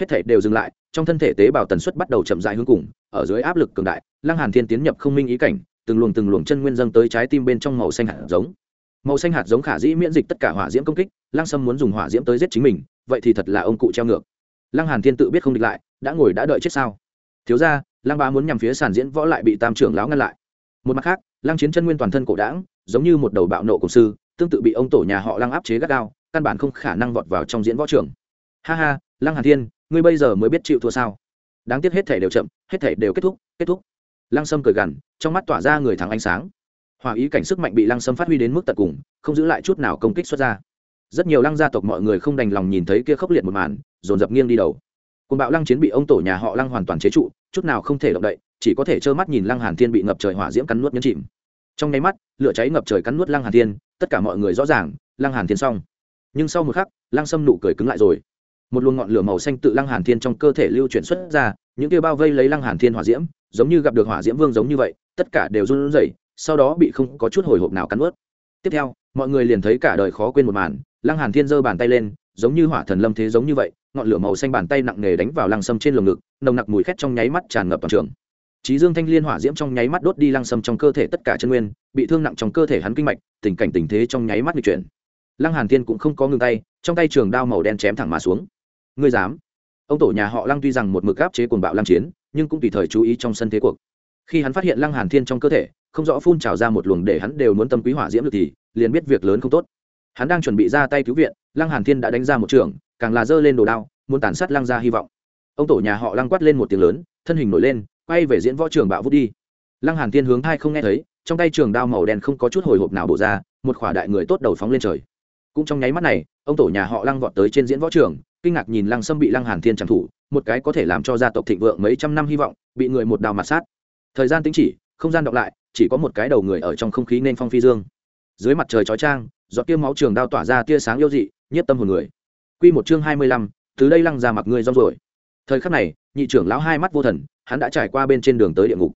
Hết thể đều dừng lại, trong thân thể tế bào tần suất bắt đầu chậm rãi hướng cùng, ở dưới áp lực cường đại, lăng hàn thiên tiến nhập không minh ý cảnh, từng luồng từng luồng chân nguyên dâng tới trái tim bên trong màu xanh hạt giống. Màu xanh hạt giống khả dĩ miễn dịch tất cả hỏa diễm công kích, lăng sâm muốn dùng hỏa diễm tới giết chính mình, vậy thì thật là ông cụ treo ngược. Lăng hàn thiên tự biết không địch lại, đã ngồi đã đợi chết sao? Thiếu ra lăng bá muốn nhằm phía sàn diễn võ lại bị tam trưởng lão ngăn lại. Một mặt khác, lăng chiến chân nguyên toàn thân cổ đảng giống như một đầu bạo nộ cổ sư tương tự bị ông tổ nhà họ lăng áp chế gắt gao, căn bản không khả năng vọt vào trong diễn võ trường. Ha ha, lăng hàn thiên, ngươi bây giờ mới biết chịu thua sao? Đáng tiếc hết thể đều chậm, hết thể đều kết thúc kết thúc. Lăng sâm cười gằn, trong mắt tỏa ra người thắng ánh sáng. Hòa ý cảnh sức mạnh bị lăng sâm phát huy đến mức tận cùng, không giữ lại chút nào công kích xuất ra. Rất nhiều lăng gia tộc mọi người không đành lòng nhìn thấy kia khốc liệt một màn, dồn dập nghiêng đi đầu. Cùng bạo lăng chiến bị ông tổ nhà họ lăng hoàn toàn chế trụ, chút nào không thể động đậy, chỉ có thể trơ mắt nhìn lăng hàn thiên bị ngập trời hỏa diễm cắn nuốt nhấn chìm. Trong nháy mắt, lửa cháy ngập trời cắn nuốt lăng hàn thiên tất cả mọi người rõ ràng, lăng hàn thiên xong. Nhưng sau một khắc, lăng sâm nụ cười cứng lại rồi. Một luồng ngọn lửa màu xanh tự lăng hàn thiên trong cơ thể lưu chuyển xuất ra, những kia bao vây lấy lăng hàn thiên hỏa diễm, giống như gặp được hỏa diễm vương giống như vậy, tất cả đều run rẩy, sau đó bị không có chút hồi hộp nào cắn ướt tiếp theo, mọi người liền thấy cả đời khó quên một màn, lăng hàn thiên giơ bàn tay lên, giống như hỏa thần lâm thế giống như vậy, ngọn lửa màu xanh bàn tay nặng nề đánh vào lăng sâm trên lồng ngực, nồng nặc mùi khét trong nháy mắt tràn ngập toàn trường trí dương thanh liên hỏa diễm trong nháy mắt đốt đi lăng sâm trong cơ thể tất cả chân nguyên, bị thương nặng trong cơ thể hắn kinh mạch, tình cảnh tình thế trong nháy mắt bị chuyển. Lăng hàn thiên cũng không có ngừng tay, trong tay trường đao màu đen chém thẳng mà xuống. Ngươi dám? Ông tổ nhà họ lăng tuy rằng một mực áp chế cuồng bạo lăng chiến, nhưng cũng tùy thời chú ý trong sân thế cuộc. Khi hắn phát hiện lăng hàn thiên trong cơ thể, không rõ phun trào ra một luồng để hắn đều muốn tâm quý hỏa diễm được thì, liền biết việc lớn không tốt. Hắn đang chuẩn bị ra tay cứu viện, lăng hàn thiên đã đánh ra một trường, càng là giơ lên đồ đao, muốn tàn sát lăng ra hy vọng. Ông tổ nhà họ lăng quát lên một tiếng lớn, thân hình nổi lên quay về diễn võ trường bạo vút đi. Lăng hàn thiên hướng thai không nghe thấy trong tay trường đao màu đen không có chút hồi hộp nào bổ ra một khỏa đại người tốt đầu phóng lên trời. Cũng trong nháy mắt này ông tổ nhà họ lăng vọt tới trên diễn võ trường kinh ngạc nhìn lăng sâm bị lăng hàn thiên trảm thủ một cái có thể làm cho gia tộc thịnh vượng mấy trăm năm hy vọng bị người một đào mặt sát. Thời gian tính chỉ không gian đọc lại chỉ có một cái đầu người ở trong không khí nên phong phi dương. Dưới mặt trời chói trang giọt tia máu trường đao tỏa ra tia sáng yêu dị nhất tâm hồn người. Quy một chương hai mươi lăm, từ đây lăng ra mặt người rong rồi thời khắc này nhị trưởng lão hai mắt vô thần, hắn đã trải qua bên trên đường tới địa ngục.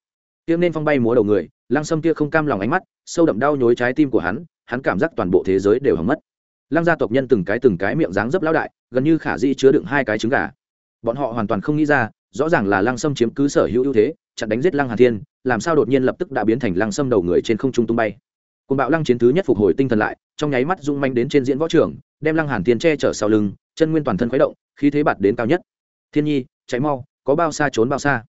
Tiêm nên phong bay múa đầu người, lăng sâm kia không cam lòng ánh mắt, sâu đậm đau nhối trái tim của hắn hắn cảm giác toàn bộ thế giới đều hỏng mất. Lăng gia tộc nhân từng cái từng cái miệng dáng dấp lão đại, gần như khả di chứa đựng hai cái trứng gà. Bọn họ hoàn toàn không nghĩ ra, rõ ràng là lăng sâm chiếm cứ sở hữu ưu thế, chặn đánh giết lăng hà thiên, làm sao đột nhiên lập tức đã biến thành lăng sâm đầu người trên không trung tung bay. Cùng bạo lăng chiến thứ nhất phục hồi tinh thần lại, trong nháy mắt rung manh đến trên diễn võ trường, đem lăng hàn thiên che chở sau lưng, chân nguyên toàn thân khuấy động, khí thế bạt đến cao nhất thiên nhi cháy mau, có bao xa trốn bao xa?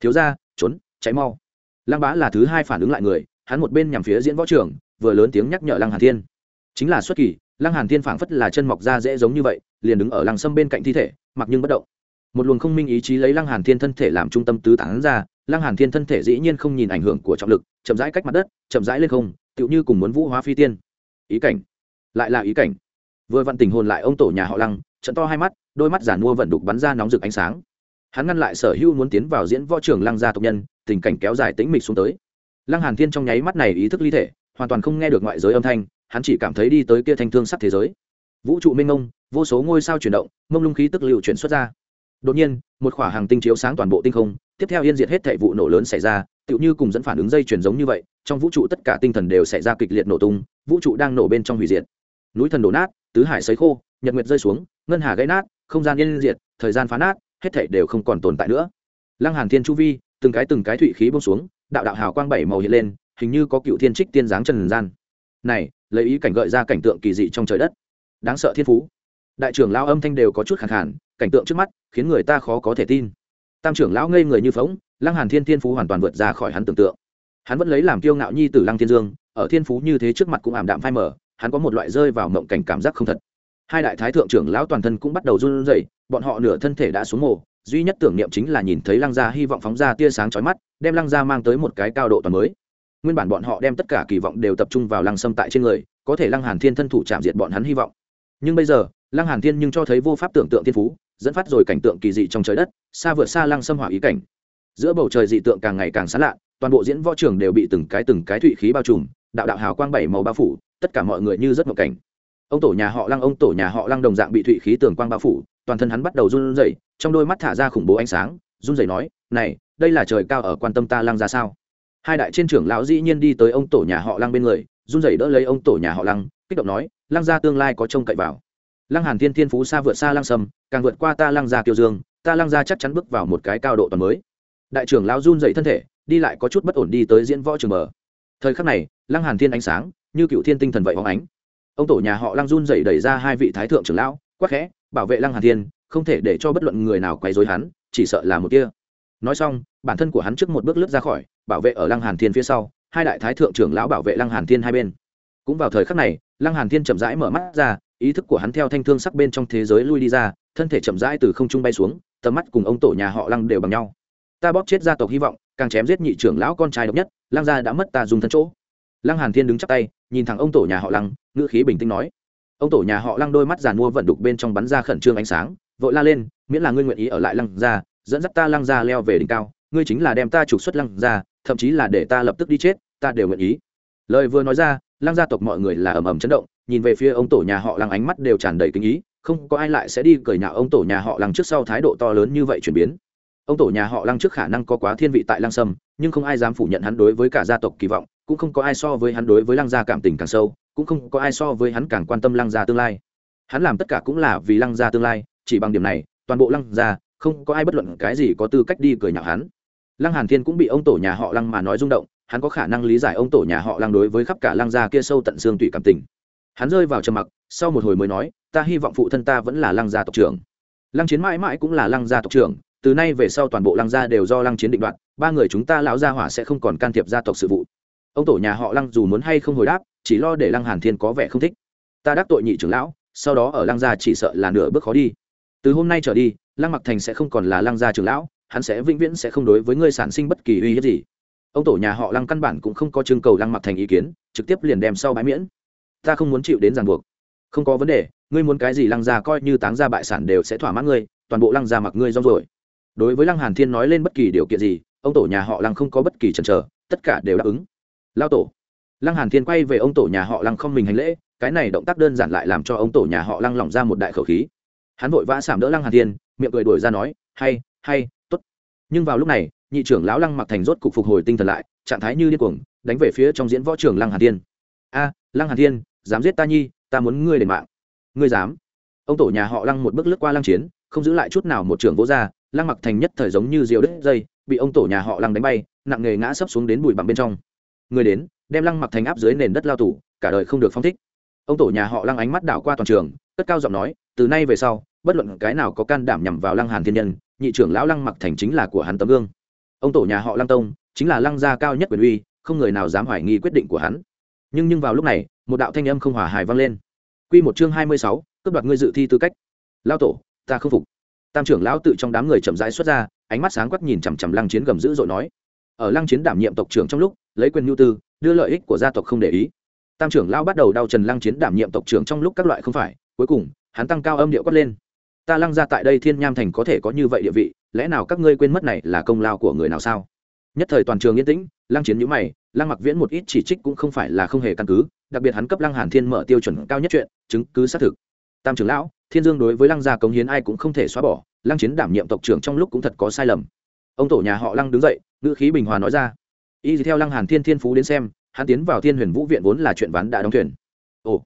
Thiếu ra trốn cháy mau. Lăng bá là thứ hai phản ứng lại người, hắn một bên nhằm phía diễn võ trường, vừa lớn tiếng nhắc nhở lăng hàn thiên. Chính là xuất kỳ, lăng hàn thiên phảng phất là chân mọc ra dễ giống như vậy, liền đứng ở lăng sâm bên cạnh thi thể, mặc nhưng bất động. Một luồng không minh ý chí lấy lăng hàn thiên thân thể làm trung tâm tứ tán ra, lăng hàn thiên thân thể dĩ nhiên không nhìn ảnh hưởng của trọng lực, chậm rãi cách mặt đất, chậm rãi lên không, tựu như cùng muốn vũ hóa phi tiên. Ý cảnh. Lại là ý cảnh. Vừa vặn tình hồn lại ông tổ nhà họ lăng, trận to hai mắt đôi mắt giả mua vận đục bắn ra nóng rực ánh sáng. Hắn ngăn lại sở hữu muốn tiến vào diễn võ trường lăng gia tộc nhân, tình cảnh kéo dài tĩnh mịch xuống tới. Lăng hàn thiên trong nháy mắt này ý thức ly thể, hoàn toàn không nghe được ngoại giới âm thanh, hắn chỉ cảm thấy đi tới kia thanh thương sắc thế giới. Vũ trụ minh ngông vô số ngôi sao chuyển động, mông lung khí tức liệu chuyển xuất ra. Đột nhiên, một khỏa hàng tinh chiếu sáng toàn bộ tinh không, tiếp theo yên diệt hết thảy vụ nổ lớn xảy ra, tựu như cùng dẫn phản ứng dây chuyển giống như vậy, trong vũ trụ tất cả tinh thần đều xảy ra kịch liệt nổ tung, vũ trụ đang nổ bên trong hủy diệt. Núi thần đổ nát, tứ hải sấy khô, nhật nguyệt rơi xuống, ngân hà gãy nát không gian yên diệt, thời gian phá nát, hết thảy đều không còn tồn tại nữa. Lăng hàn thiên chu vi, từng cái từng cái thủy khí buông xuống, đạo đạo hào quang bảy màu hiện lên, hình như có cựu thiên trích tiên giáng trần gian. Này, lấy ý cảnh gợi ra cảnh tượng kỳ dị trong trời đất. Đáng sợ thiên phú. Đại trưởng lão âm thanh đều có chút khẳng hẳn cảnh tượng trước mắt khiến người ta khó có thể tin. Tam trưởng lão ngây người như phóng lăng hàn thiên thiên phú hoàn toàn vượt ra khỏi hắn tưởng tượng. Hắn vẫn lấy làm kiêu ngạo nhi tử lăng thiên dương, ở thiên phú như thế trước mặt cũng ảm đạm phai mờ, hắn có một loại rơi vào mộng cảnh cảm giác không thật hai đại thái thượng trưởng lão toàn thân cũng bắt đầu run rẩy, bọn họ nửa thân thể đã xuống mồ, duy nhất tưởng niệm chính là nhìn thấy lăng gia hy vọng phóng ra tia sáng chói mắt, đem lăng gia mang tới một cái cao độ toàn mới. Nguyên bản bọn họ đem tất cả kỳ vọng đều tập trung vào lăng sâm tại trên người, có thể lăng hàn thiên thân thủ chạm diệt bọn hắn hy vọng. Nhưng bây giờ, lăng hàn thiên nhưng cho thấy vô pháp tưởng tượng thiên phú, dẫn phát rồi cảnh tượng kỳ dị trong trời đất, xa vượt xa lăng sâm hỏa ý cảnh. Giữa bầu trời dị tượng càng ngày càng xa lạ, toàn bộ diễn võ trường đều bị từng cái từng cái thụy khí bao trùm, đạo đạo hào quang bảy màu bao phủ, tất cả mọi người như rất một cảnh ông tổ nhà họ lăng, ông tổ nhà họ lăng đồng dạng bị thụy khí tường quang bao phủ, toàn thân hắn bắt đầu run rẩy, trong đôi mắt thả ra khủng bố ánh sáng, run rẩy nói, này, đây là trời cao ở quan tâm ta lăng ra sao? Hai đại trên trưởng lão dĩ nhiên đi tới ông tổ nhà họ lăng bên người, run rẩy đỡ lấy ông tổ nhà họ lăng, kích động nói, lăng gia tương lai có trông cậy vào. Lăng hàn thiên thiên phú xa vượt xa lăng sầm càng vượt qua ta lăng gia tiêu dương, ta lăng gia chắc chắn bước vào một cái cao độ toàn mới. Đại trưởng lão run rẩy thân thể, đi lại có chút bất ổn đi tới diễn võ trường mở. Thời khắc này, lăng hàn thiên ánh sáng, như cựu thiên tinh thần vậy hóng ánh ông tổ nhà họ lăng run dậy đẩy ra hai vị thái thượng trưởng lão, quát khẽ, bảo vệ lăng hàn thiên, không thể để cho bất luận người nào quấy rối hắn, chỉ sợ là một kia nói xong, bản thân của hắn trước một bước lướt ra khỏi, bảo vệ ở lăng hàn thiên phía sau, hai đại thái thượng trưởng lão bảo vệ lăng hàn thiên hai bên. Cũng vào thời khắc này, lăng hàn thiên chậm rãi mở mắt ra, ý thức của hắn theo thanh thương sắc bên trong thế giới lui đi ra, thân thể chậm rãi từ không trung bay xuống, tầm mắt cùng ông tổ nhà họ lăng đều bằng nhau. Ta bóp chết gia tộc hy vọng, càng chém giết nhị trưởng lão con trai độc nhất, lăng gia đã mất ta dùng thân chỗ. Lăng hàn thiên đứng chắp tay nhìn thẳng ông tổ nhà họ lăng, ngữ khí bình tĩnh nói. Ông tổ nhà họ lăng đôi mắt giàn mua vận đục bên trong bắn ra khẩn trương ánh sáng, vội la lên, miễn là ngươi nguyện ý ở lại lăng gia, dẫn dắt ta lăng gia leo về đỉnh cao, ngươi chính là đem ta trục xuất lăng gia, thậm chí là để ta lập tức đi chết, ta đều nguyện ý. Lời vừa nói ra, lăng gia tộc mọi người là ầm ầm chấn động, nhìn về phía ông tổ nhà họ lăng ánh mắt đều tràn đầy kinh ý, không có ai lại sẽ đi cởi nhạo ông tổ nhà họ lăng trước sau thái độ to lớn như vậy chuyển biến. Ông tổ nhà họ lăng trước khả năng có quá thiên vị tại lăng sâm, nhưng không ai dám phủ nhận hắn đối với cả gia tộc kỳ vọng cũng không có ai so với hắn đối với lăng gia cảm tình càng sâu, cũng không có ai so với hắn càng quan tâm lăng gia tương lai. Hắn làm tất cả cũng là vì lăng gia tương lai, chỉ bằng điểm này, toàn bộ lăng gia, không có ai bất luận cái gì có tư cách đi cười nhạo hắn. Lăng hàn thiên cũng bị ông tổ nhà họ lăng mà nói rung động, hắn có khả năng lý giải ông tổ nhà họ lăng đối với khắp cả lăng gia kia sâu tận xương tủy cảm tình. Hắn rơi vào trầm mặc, sau một hồi mới nói, ta hy vọng phụ thân ta vẫn là lăng gia tộc trưởng. Lăng chiến mãi mãi cũng là lăng gia tộc trưởng, từ nay về sau toàn bộ lăng gia đều do lăng chiến định đoạt, ba người chúng ta lão gia hỏa sẽ không còn can thiệp gia tộc sự vụ ông tổ nhà họ lăng dù muốn hay không hồi đáp, chỉ lo để lăng hàn thiên có vẻ không thích. Ta đắc tội nhị trưởng lão, sau đó ở lăng gia chỉ sợ là nửa bước khó đi. Từ hôm nay trở đi, lăng mặc thành sẽ không còn là lăng gia trưởng lão, hắn sẽ vĩnh viễn sẽ không đối với ngươi sản sinh bất kỳ uy hiếp gì. Ông tổ nhà họ lăng căn bản cũng không có trưng cầu lăng mặc thành ý kiến, trực tiếp liền đem sau bãi miễn. Ta không muốn chịu đến ràng buộc. Không có vấn đề, ngươi muốn cái gì lăng gia coi như táng gia bại sản đều sẽ thỏa mãn ngươi, toàn bộ lăng gia mặc ngươi rong rồi đối với lăng hàn thiên nói lên bất kỳ điều kiện gì, ông tổ nhà họ lăng không có bất kỳ chần chờ, tất cả đều đáp ứng lao tổ. Lăng hàn thiên quay về ông tổ nhà họ lăng không mình hành lễ, cái này động tác đơn giản lại làm cho ông tổ nhà họ lăng lỏng ra một đại khẩu khí. Hắn vội vã sảm đỡ lăng hàn thiên, miệng cười đuổi ra nói, hay hay, tốt. Nhưng vào lúc này, nhị trưởng lão lăng mặc thành rốt cục phục hồi tinh thần lại, trạng thái như điên cuồng, đánh về phía trong diễn võ trường lăng hàn thiên. A, lăng hàn thiên, dám giết ta nhi, ta muốn ngươi đền mạng. Ngươi dám? Ông tổ nhà họ lăng một bước lướt qua lăng chiến, không giữ lại chút nào một trưởng vỗ ra, lăng mặc thành nhất thời giống như diều đứt dây, bị ông tổ nhà họ lăng đánh bay, nặng nề ngã sấp xuống đến bụi bặm bên trong người đến đem lăng mặc thành áp dưới nền đất lao tù cả đời không được phong thích. Ông tổ nhà họ lăng ánh mắt đảo qua toàn trường cất cao giọng nói từ nay về sau bất luận cái nào có can đảm nhằm vào lăng hàn thiên nhân nhị trưởng lão lăng mặc thành chính là của hắn tấm gương. Ông tổ nhà họ lăng tông chính là lăng gia cao nhất quyền uy không người nào dám hoài nghi quyết định của hắn. Nhưng nhưng vào lúc này một đạo thanh âm không hòa hài vang lên. Quy một chương hai mươi sáu, cướp đoạt ngươi dự thi tư cách. Lao tổ ta không phục. Tam trưởng lão tự trong đám người chậm rãi xuất ra ánh mắt sáng quắc nhìn chằm chằm lăng chiến gầm dữ dội nói. Ở lăng chiến đảm nhiệm tộc trưởng trong lúc lấy quyền nhu tư, đưa lợi ích của gia tộc không để ý. Tam trưởng lão bắt đầu đau trần lăng chiến đảm nhiệm tộc trưởng trong lúc các loại không phải, cuối cùng, hắn tăng cao âm điệu quát lên. Ta lăng ra tại đây thiên nham thành có thể có như vậy địa vị, lẽ nào các ngươi quên mất này là công lao của người nào sao? Nhất thời toàn trường yên tĩnh, lăng chiến nhữ mày, lăng mặc viễn một ít chỉ trích cũng không phải là không hề căn cứ, đặc biệt hắn cấp lăng hàn thiên mở tiêu chuẩn cao nhất chuyện, chứng cứ xác thực. Tam trưởng lão, thiên dương đối với lăng gia cống hiến ai cũng không thể xóa bỏ, lăng chiến đảm nhiệm tộc trưởng trong lúc cũng thật có sai lầm. Ông tổ nhà họ lăng đứng dậy, ngữ khí bình hòa nói ra y theo lăng hàn thiên thiên phú đến xem, hắn tiến vào thiên huyền vũ viện vốn là chuyện ván đã đóng thuyền. Ồ,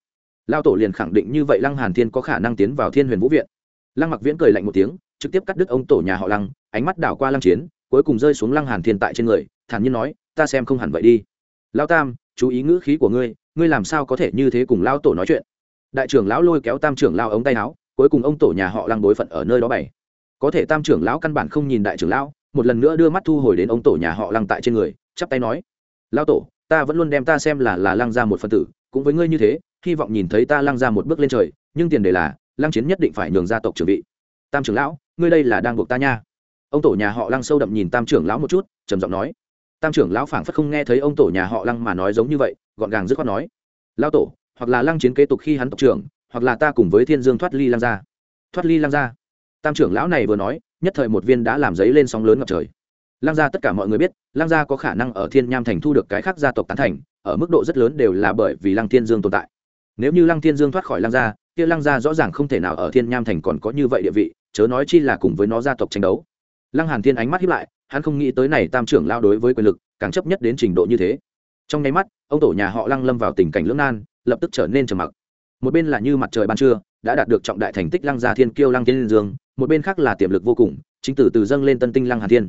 lao tổ liền khẳng định như vậy lăng hàn thiên có khả năng tiến vào thiên huyền vũ viện. Lăng mặc viễn cười lạnh một tiếng, trực tiếp cắt đứt ông tổ nhà họ lăng, ánh mắt đảo qua lăng chiến, cuối cùng rơi xuống lăng hàn thiên tại trên người, thản nhiên nói, ta xem không hẳn vậy đi. Lao tam, chú ý ngữ khí của ngươi ngươi làm sao có thể như thế cùng lao tổ nói chuyện? Đại trưởng lão lôi kéo tam trưởng lao ống tay áo, cuối cùng ông tổ nhà họ lăng đối phận ở nơi đó bảy. có thể tam trưởng lão căn bản không nhìn đại trưởng lão, một lần nữa đưa mắt thu hồi đến ông tổ nhà họ lăng tại trên người chắp tay nói lao tổ, ta vẫn luôn đem ta xem là là lăng ra một phân tử, cũng với ngươi như thế, hy vọng nhìn thấy ta lăng ra một bước lên trời, nhưng tiền đề là, lăng chiến nhất định phải nhường gia tộc trưởng vị. Tam trưởng lão, ngươi đây là đang buộc ta nha. Ông tổ nhà họ lăng sâu đậm nhìn tam trưởng lão một chút, trầm giọng nói. Tam trưởng lão phảng phất không nghe thấy ông tổ nhà họ lăng mà nói giống như vậy, gọn gàng dứt khoát nói. Lao tổ, hoặc là lăng chiến kế tục khi hắn tộc trưởng, hoặc là ta cùng với thiên dương thoát ly lăng ra thoát ly lăng ra tam trưởng lão này vừa nói, nhất thời một viên đã làm giấy lên sóng lớn ngập trời lăng gia tất cả mọi người biết, lăng gia có khả năng ở thiên nham thành thu được cái khác gia tộc tán thành, ở mức độ rất lớn đều là bởi vì lăng thiên dương tồn tại. Nếu như lăng thiên dương thoát khỏi lăng gia, kia lăng gia rõ ràng không thể nào ở thiên nham thành còn có như vậy địa vị, chớ nói chi là cùng với nó gia tộc tranh đấu. Lăng hàn thiên ánh mắt hiếp lại, hắn không nghĩ tới này tam trưởng lao đối với quyền lực, càng chấp nhất đến trình độ như thế. Trong nháy mắt, ông tổ nhà họ lăng lâm vào tình cảnh lưỡng nan, lập tức trở nên trầm mặc. Một bên là như mặt trời ban trưa, đã đạt được trọng đại thành tích lăng gia thiên kiêu lăng thiên dương, một bên khác là tiềm lực vô cùng, chính từ từ dâng lên tân tinh lăng hàn thiên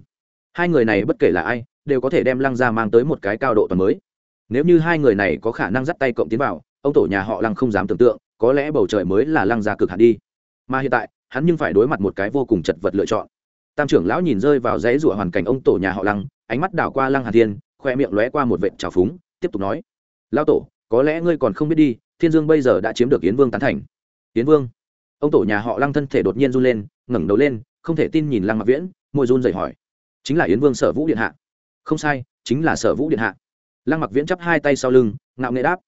hai người này bất kể là ai, đều có thể đem lăng gia mang tới một cái cao độ toàn mới. Nếu như hai người này có khả năng dắt tay cộng tiến vào, ông tổ nhà họ lăng không dám tưởng tượng, có lẽ bầu trời mới là lăng gia cực hạn đi. Mà hiện tại, hắn nhưng phải đối mặt một cái vô cùng chật vật lựa chọn. Tam trưởng lão nhìn rơi vào dãy rủa hoàn cảnh ông tổ nhà họ lăng, ánh mắt đảo qua lăng hàn thiên, khoe miệng lóe qua một vệt trào phúng, tiếp tục nói, lão tổ, có lẽ ngươi còn không biết đi, thiên dương bây giờ đã chiếm được yến vương tán thành. Yến vương? Ông tổ nhà họ lăng thân thể đột nhiên run lên, ngẩng đầu lên, không thể tin nhìn lăng mặc viễn, môi run dậy hỏi chính là yến vương sở vũ điện hạ không sai chính là sở vũ điện hạ lăng mặc viễn chắp hai tay sau lưng ngạo nghệ đáp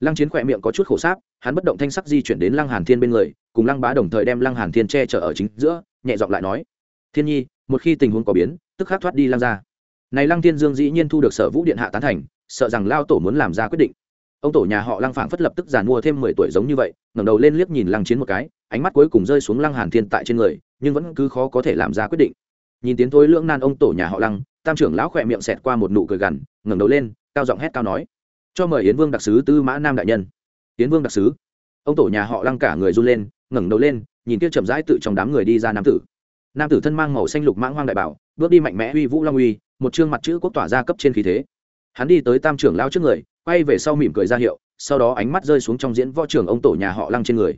lăng chiến khỏe miệng có chút khổ sáp hắn bất động thanh sắc di chuyển đến lăng hàn thiên bên người cùng lăng bá đồng thời đem lăng hàn thiên che chở ở chính giữa nhẹ giọng lại nói thiên nhi một khi tình huống có biến tức khắc thoát đi lăng ra này lăng thiên dương dĩ nhiên thu được sở vũ điện hạ tán thành sợ rằng lao tổ muốn làm ra quyết định ông tổ nhà họ lăng phảng phất lập tức giàn mua thêm mười tuổi giống như vậy ngẩng đầu lên liếc nhìn lăng chiến một cái ánh mắt cuối cùng rơi xuống lăng hàn thiên tại trên người nhưng vẫn cứ khó có thể làm ra quyết định nhìn tiến thối lưỡng nan ông tổ nhà họ lăng, tam trưởng lão khỏe miệng xẹt qua một nụ cười gằn, ngẩng đầu lên, cao giọng hét cao nói, cho mời yến vương đặc sứ tư mã nam đại nhân. Yến vương đặc sứ? Ông tổ nhà họ lăng cả người run lên, ngẩng đầu lên, nhìn kia chậm rãi tự trong đám người đi ra nam tử. Nam tử thân mang màu xanh lục mãng hoang đại bảo, bước đi mạnh mẽ uy vũ long uy, một chương mặt chữ quốc tỏa ra cấp trên khí thế. Hắn đi tới tam trưởng lao trước người, quay về sau mỉm cười ra hiệu, sau đó ánh mắt rơi xuống trong diễn võ trưởng ông tổ nhà họ lăng trên người.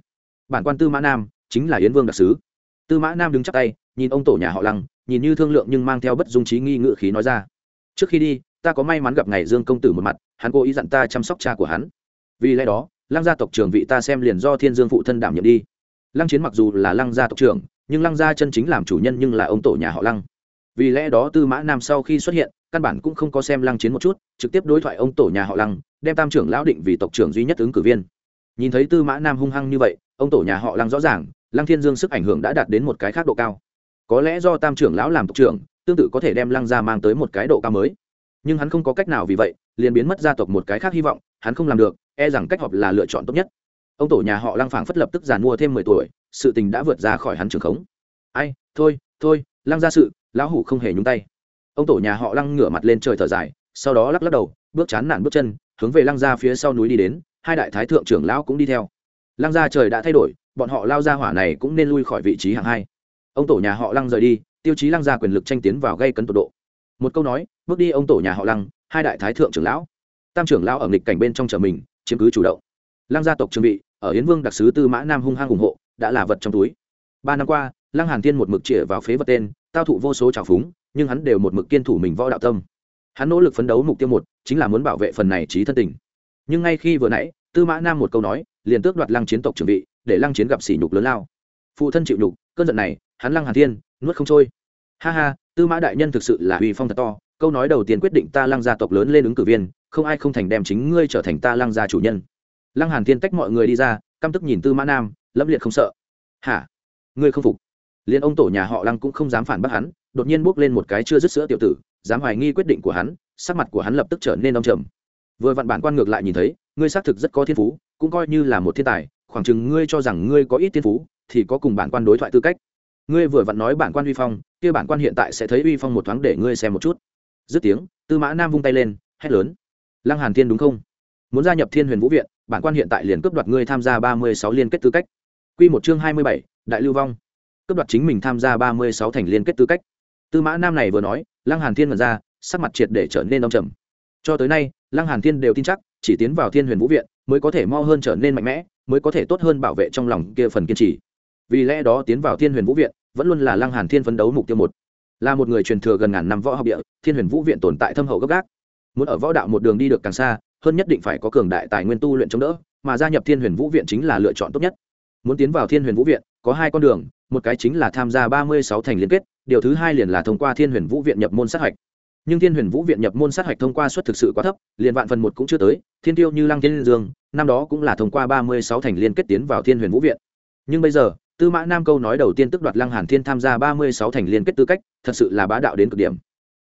Bản quan tư mã nam chính là yến vương đặc sứ. Tư mã nam đứng chắc tay, nhìn ông tổ nhà họ lăng nhìn như thương lượng nhưng mang theo bất dung trí nghi ngự khí nói ra. Trước khi đi, ta có may mắn gặp ngày dương công tử một mặt, hắn cố ý dặn ta chăm sóc cha của hắn. Vì lẽ đó, lăng gia tộc trưởng vị ta xem liền do thiên dương phụ thân đảm nhiệm đi. Lăng chiến mặc dù là lăng gia tộc trưởng, nhưng lăng gia chân chính làm chủ nhân nhưng là ông tổ nhà họ lăng. Vì lẽ đó tư mã nam sau khi xuất hiện, căn bản cũng không có xem lăng chiến một chút, trực tiếp đối thoại ông tổ nhà họ lăng, đem tam trưởng lão định vì tộc trưởng duy nhất ứng cử viên. Nhìn thấy tư mã nam hung hăng như vậy, ông tổ nhà họ lăng rõ ràng, lăng thiên dương sức ảnh hưởng đã đạt đến một cái khác độ cao có lẽ do tam trưởng lão làm tộc trưởng, tương tự có thể đem lăng gia mang tới một cái độ cao mới. Nhưng hắn không có cách nào vì vậy, liền biến mất gia tộc một cái khác hy vọng, hắn không làm được e rằng cách họp là lựa chọn tốt nhất. Ông tổ nhà họ lăng phảng phất lập tức giàn mua thêm mười tuổi, sự tình đã vượt ra khỏi hắn trường khống. Ai, thôi thôi, lăng ra sự, lão hủ không hề nhúng tay. Ông tổ nhà họ lăng ngửa mặt lên trời thở dài, sau đó lắc lắc đầu, bước chán nản bước chân, hướng về lăng ra phía sau núi đi đến, hai đại thái thượng trưởng lão cũng đi theo. Lăng ra trời đã thay đổi, bọn họ lao ra hỏa này cũng nên lui khỏi vị trí hạng hai ông tổ nhà họ lăng rời đi tiêu chí lăng ra quyền lực tranh tiến vào gây cấn tột độ. Một câu nói bước đi ông tổ nhà họ lăng hai đại thái thượng trưởng lão. Tam trưởng lão ở nghịch cảnh bên trong chờ mình chiếm cứ chủ động. Lăng gia tộc trương vị ở hiến vương đặc sứ tư mã nam hung hăng ủng hộ đã là vật trong túi. Ba năm qua lăng hàn thiên một mực chĩa vào phế vật tên tao thụ vô số trào phúng nhưng hắn đều một mực kiên thủ mình võ đạo tâm. Hắn nỗ lực phấn đấu mục tiêu một chính là muốn bảo vệ phần này trí thân tình. Nhưng ngay khi vừa nãy tư mã nam một câu nói liền tước đoạt lăng chiến tộc trưởng vị, để lăng chiến gặp sỉ nhục lớn lao. Phụ thân chịu nhục cơn giận này hắn lăng hàn thiên, nuốt không trôi. Ha ha, tư mã đại nhân thực sự là uy phong thật to, câu nói đầu tiên quyết định ta lăng gia tộc lớn lên ứng cử viên, không ai không thành đem chính ngươi trở thành ta lăng gia chủ nhân. Lăng hàn thiên tách mọi người đi ra, căm tức nhìn tư mã nam lâm liệt không sợ. Hả? Ngươi không phục. Liền ông tổ nhà họ lăng cũng không dám phản bác hắn, đột nhiên bước lên một cái chưa dứt sữa tiểu tử, dám hoài nghi quyết định của hắn, sắc mặt của hắn lập tức trở nên đông trầm. Vừa vặn bản quan ngược lại nhìn thấy, ngươi xác thực rất có thiên phú, cũng coi như là một thiên tài, khoảng chừng ngươi cho rằng ngươi có ít thiên phú, thì có cùng bản quan đối thoại tư cách ngươi vừa vặn nói bản quan uy phong, kia bản quan hiện tại sẽ thấy uy phong một thoáng để ngươi xem một chút. Dứt tiếng, tư mã nam vung tay lên, hét lớn. Lăng hàn thiên đúng không? Muốn gia nhập thiên huyền vũ viện, bản quan hiện tại liền cướp đoạt ngươi tham gia ba mươi sáu liên kết tư cách. Quy một chương hai mươi bảy, đại lưu vong. Cướp đoạt chính mình tham gia ba mươi sáu thành liên kết tư cách. Tư mã nam này vừa nói, lăng hàn thiên mật ra, sắc mặt triệt để trở nên đông trầm. Cho tới nay, lăng hàn thiên đều tin chắc, chỉ tiến vào thiên huyền vũ viện mới có thể mau hơn trở nên mạnh mẽ, mới có thể tốt hơn bảo vệ trong lòng kia phần kiên trì. Vì lẽ đó tiến vào thiên huyền vũ viện vẫn luôn là lăng hàn thiên phấn đấu mục tiêu một. Là một người truyền thừa gần ngàn năm võ học địa, thiên huyền vũ viện tồn tại thâm hậu gấp gác. Muốn ở võ đạo một đường đi được càng xa, hơn nhất định phải có cường đại tài nguyên tu luyện chống đỡ, mà gia nhập thiên huyền vũ viện chính là lựa chọn tốt nhất. Muốn tiến vào thiên huyền vũ viện, có hai con đường, một cái chính là tham gia ba mươi sáu thành liên kết, điều thứ hai liền là thông qua thiên huyền vũ viện nhập môn sát hạch. Nhưng thiên huyền vũ viện nhập môn sát hạch thông qua suất thực sự quá thấp, liền vạn phần một cũng chưa tới, thiên tiêu như lăng thiên dương, năm đó cũng là thông qua ba mươi sáu thành liên kết tiến vào thiên huyền vũ viện. Nhưng bây giờ tư mã nam câu nói đầu tiên tức đoạt lăng hàn thiên tham gia ba mươi sáu thành liên kết tư cách, thật sự là bá đạo đến cực điểm.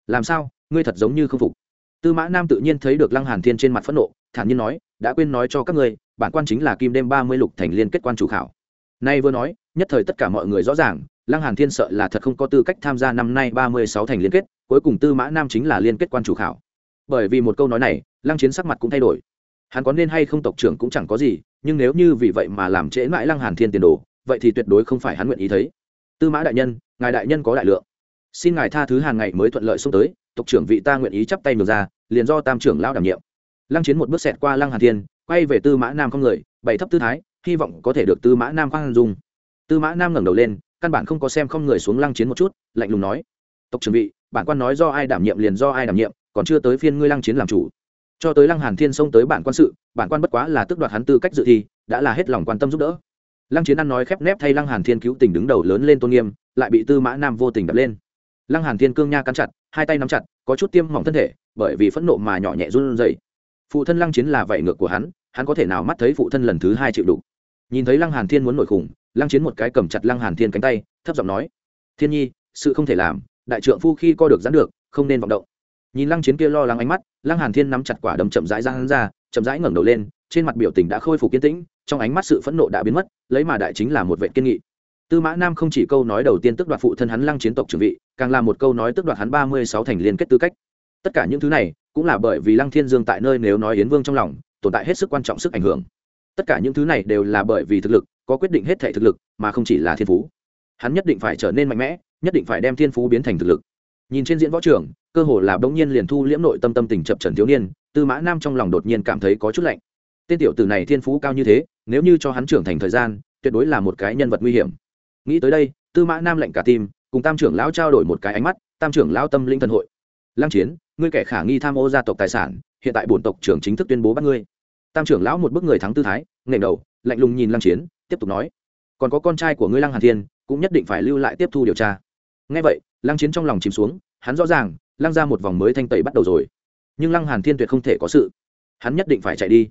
Làm sao? Ngươi thật giống như không phục. Tư mã nam tự nhiên thấy được lăng hàn thiên trên mặt phẫn nộ, thản nhiên nói, đã quên nói cho các ngươi, bản quan chính là kim đêm ba mươi lục thành liên kết quan chủ khảo. Nay vừa nói, nhất thời tất cả mọi người rõ ràng, lăng hàn thiên sợ là thật không có tư cách tham gia năm nay ba mươi sáu thành liên kết, cuối cùng tư mã nam chính là liên kết quan chủ khảo. Bởi vì một câu nói này, lăng chiến sắc mặt cũng thay đổi. Hắn có nên hay không tộc trưởng cũng chẳng có gì, nhưng nếu như vì vậy mà làm trễ mãi lăng hàn thiên tiền đồ vậy thì tuyệt đối không phải hắn nguyện ý thấy. Tư mã đại nhân, ngài đại nhân có đại lượng. Xin ngài tha thứ hàng ngày mới thuận lợi xông tới, tộc trưởng vị ta nguyện ý chắp tay ngược ra, liền do tam trưởng lao đảm nhiệm. Lăng chiến một bước xẹt qua lăng hàn thiên, quay về tư mã nam không người, bày thấp tư thái, hy vọng có thể được tư mã nam khoan dung. Tư mã nam ngẩng đầu lên, căn bản không có xem không người xuống lăng chiến một chút, lạnh lùng nói, tộc trưởng vị, bản quan nói do ai đảm nhiệm liền do ai đảm nhiệm, còn chưa tới phiên ngươi lăng chiến làm chủ. Cho tới lăng hàn thiên xông tới bản quan sự, bản quan bất quá là tước đoạt hắn tư cách dự thi, đã là hết lòng quan tâm giúp đỡ lăng chiến ăn nói khép nép thay lăng hàn thiên cứu tình đứng đầu lớn lên tôn nghiêm, lại bị tư mã nam vô tình đập lên. Lăng hàn thiên cương nha cắn chặt, hai tay nắm chặt, có chút tiêm mỏng thân thể, bởi vì phẫn nộ mà nhỏ nhẹ run rẩy. Phụ thân lăng chiến là vậy ngược của hắn hắn có thể nào mắt thấy phụ thân lần thứ hai chịu đủ nhìn thấy lăng hàn thiên muốn nổi khủng, lăng chiến một cái cầm chặt lăng hàn thiên cánh tay, thấp giọng nói, thiên nhi, sự không thể làm, đại trượng phu khi co được giãn được, không nên vọng động. Nhìn lăng chiến kia lo lắng ánh mắt, lăng hàn thiên nắm chặt quả đấm chậm rãi ra hắn ra, chậm rãi ngẩng đầu lên trên mặt biểu tình đã khôi phục kiên tĩnh, trong ánh mắt sự phẫn nộ đã biến mất, lấy mà đại chính là một vệ kiên nghị. Tư mã nam không chỉ câu nói đầu tiên tức đoạt phụ thân hắn lăng chiến tộc trưởng vị, càng là một câu nói tức đoạt hắn ba mươi sáu thành liên kết tư cách. Tất cả những thứ này cũng là bởi vì lăng thiên dương tại nơi nếu nói yến vương trong lòng, tồn tại hết sức quan trọng sức ảnh hưởng. Tất cả những thứ này đều là bởi vì thực lực, có quyết định hết thể thực lực, mà không chỉ là thiên phú. Hắn nhất định phải trở nên mạnh mẽ, nhất định phải đem thiên phú biến thành thực lực. Nhìn trên diễn võ trường, cơ hồ là bỗng nhiên liền thu liễm nội tâm tâm tình chập trần thiếu niên, tư mã nam trong lòng đột nhiên cảm thấy có chút lạnh tên tiểu tử này thiên phú cao như thế, nếu như cho hắn trưởng thành thời gian, tuyệt đối là một cái nhân vật nguy hiểm. Nghĩ tới đây, tư mã nam lệnh cả tim, cùng tam trưởng lão trao đổi một cái ánh mắt, tam trưởng lão tâm linh thần hội. Lăng chiến, ngươi kẻ khả nghi tham ô gia tộc tài sản, hiện tại bổn tộc trưởng chính thức tuyên bố bắt ngươi. Tam trưởng lão một bức người thắng tư thái nghềnh đầu, lạnh lùng nhìn lăng chiến, tiếp tục nói. Còn có con trai của ngươi lăng hàn thiên, cũng nhất định phải lưu lại tiếp thu điều tra. Ngay vậy, lăng chiến trong lòng chìm xuống, hắn rõ ràng, lăng ra một vòng mới thanh tẩy bắt đầu rồi. Nhưng lăng hàn thiên tuyệt không thể có sự. Hắn nhất định phải chạy đi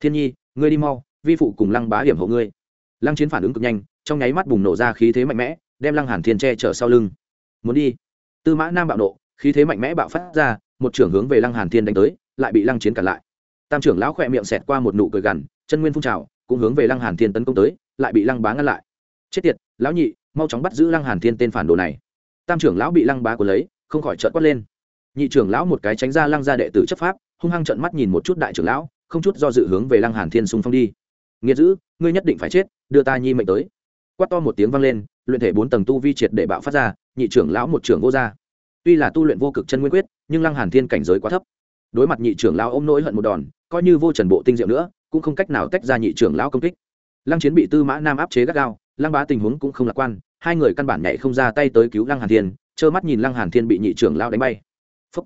thiên nhi, ngươi đi mau, vi phụ cùng lăng bá hiểm hộ ngươi. Lăng chiến phản ứng cực nhanh, trong nháy mắt bùng nổ ra khí thế mạnh mẽ, đem lăng hàn thiên che chở sau lưng. Muốn đi. Tư mã nam bạo nộ, khí thế mạnh mẽ bạo phát ra, một trưởng hướng về lăng hàn thiên đánh tới, lại bị lăng chiến cản lại. Tam trưởng lão khỏe miệng xẹt qua một nụ cười gằn, chân nguyên phun trào, cũng hướng về lăng hàn thiên tấn công tới, lại bị lăng bá ngăn lại. Chết tiệt, lão nhị, mau chóng bắt giữ lăng hàn thiên tên phản đồ này. Tam trưởng lão bị lăng bá của lấy, không khỏi trợn quát lên. Nhị trưởng lão một cái tránh ra lăng gia đệ tử chấp pháp, hung hăng trợn mắt nhìn một chút đại trưởng lão không chút do dự hướng về lăng hàn thiên xung phong đi. Nghiệt dữ, ngươi nhất định phải chết, đưa ta nhi mệnh tới. Quát to một tiếng vang lên, luyện thể bốn tầng tu vi triệt để bạo phát ra, nhị trưởng lão một trưởng vô ra tuy là tu luyện vô cực chân nguyên quyết, nhưng lăng hàn thiên cảnh giới quá thấp. Đối mặt nhị trưởng lão ôm nỗi hận một đòn, coi như vô trần bộ tinh diệu nữa, cũng không cách nào tách ra nhị trưởng lão công kích. Lăng chiến bị tư mã nam áp chế gắt gao, lăng bá tình huống cũng không lạc quan, hai người căn bản nhảy không ra tay tới cứu lăng hàn thiên, trơ mắt nhìn lăng hàn thiên bị nhị trưởng lão đánh bay. Phúc.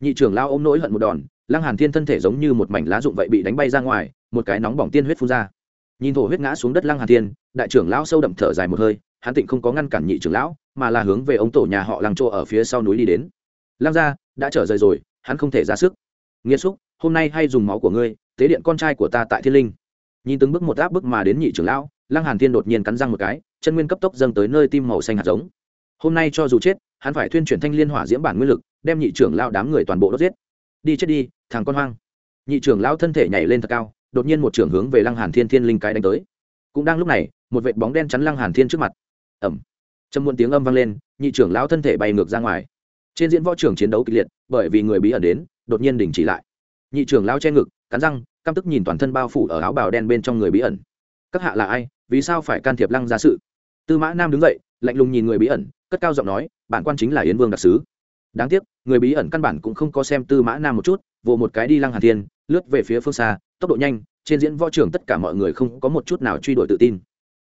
nhị trưởng lão ôm nỗi hận một đòn lăng hàn thiên thân thể giống như một mảnh lá rụng vậy bị đánh bay ra ngoài, một cái nóng bỏng tiên huyết phun ra. Nhìn thổ huyết ngã xuống đất lăng hàn thiên, đại trưởng lão sâu đậm thở dài một hơi, hắn tịnh không có ngăn cản nhị trưởng lão, mà là hướng về ông tổ nhà họ lăng chỗ ở phía sau núi đi đến. Lăng gia, đã trở rời rồi, hắn không thể ra sức. Nghiêm xúc, hôm nay hay dùng máu của ngươi, tế điện con trai của ta tại thiên linh. Nhìn từng bước một áp bước mà đến nhị trưởng lão, lăng hàn thiên đột nhiên cắn răng một cái, chân nguyên cấp tốc dâng tới nơi tim màu xanh hạt giống. Hôm nay cho dù chết, hắn phải tuyên chuyển thanh liên hỏa diễm bản nguyên lực, đem nhị trưởng lão đám người toàn bộ đốt giết. Đi chết đi thằng con hoang. Nhị trưởng lão thân thể nhảy lên thật cao, đột nhiên một trưởng hướng về lăng hàn thiên thiên linh cái đánh tới. Cũng đang lúc này, một vệt bóng đen chắn lăng hàn thiên trước mặt. Ẩm trầm muộn tiếng âm vang lên, nhị trưởng lão thân thể bay ngược ra ngoài. Trên diễn võ trường chiến đấu kịch liệt, bởi vì người bí ẩn đến, đột nhiên đình chỉ lại. Nhị trưởng lão che ngực, cắn răng, căm tức nhìn toàn thân bao phủ ở áo bào đen bên trong người bí ẩn. Các hạ là ai? Vì sao phải can thiệp lăng ra sự? Tư mã nam đứng dậy, lạnh lùng nhìn người bí ẩn, cất cao giọng nói, bản quan chính là yến vương đặc sứ. Đáng tiếc, người bí ẩn căn bản cũng không có xem tư mã nam một chút vồ một cái đi lăng hàn thiên, lướt về phía phương xa, tốc độ nhanh, trên diễn võ trường tất cả mọi người không có một chút nào truy đuổi tự tin.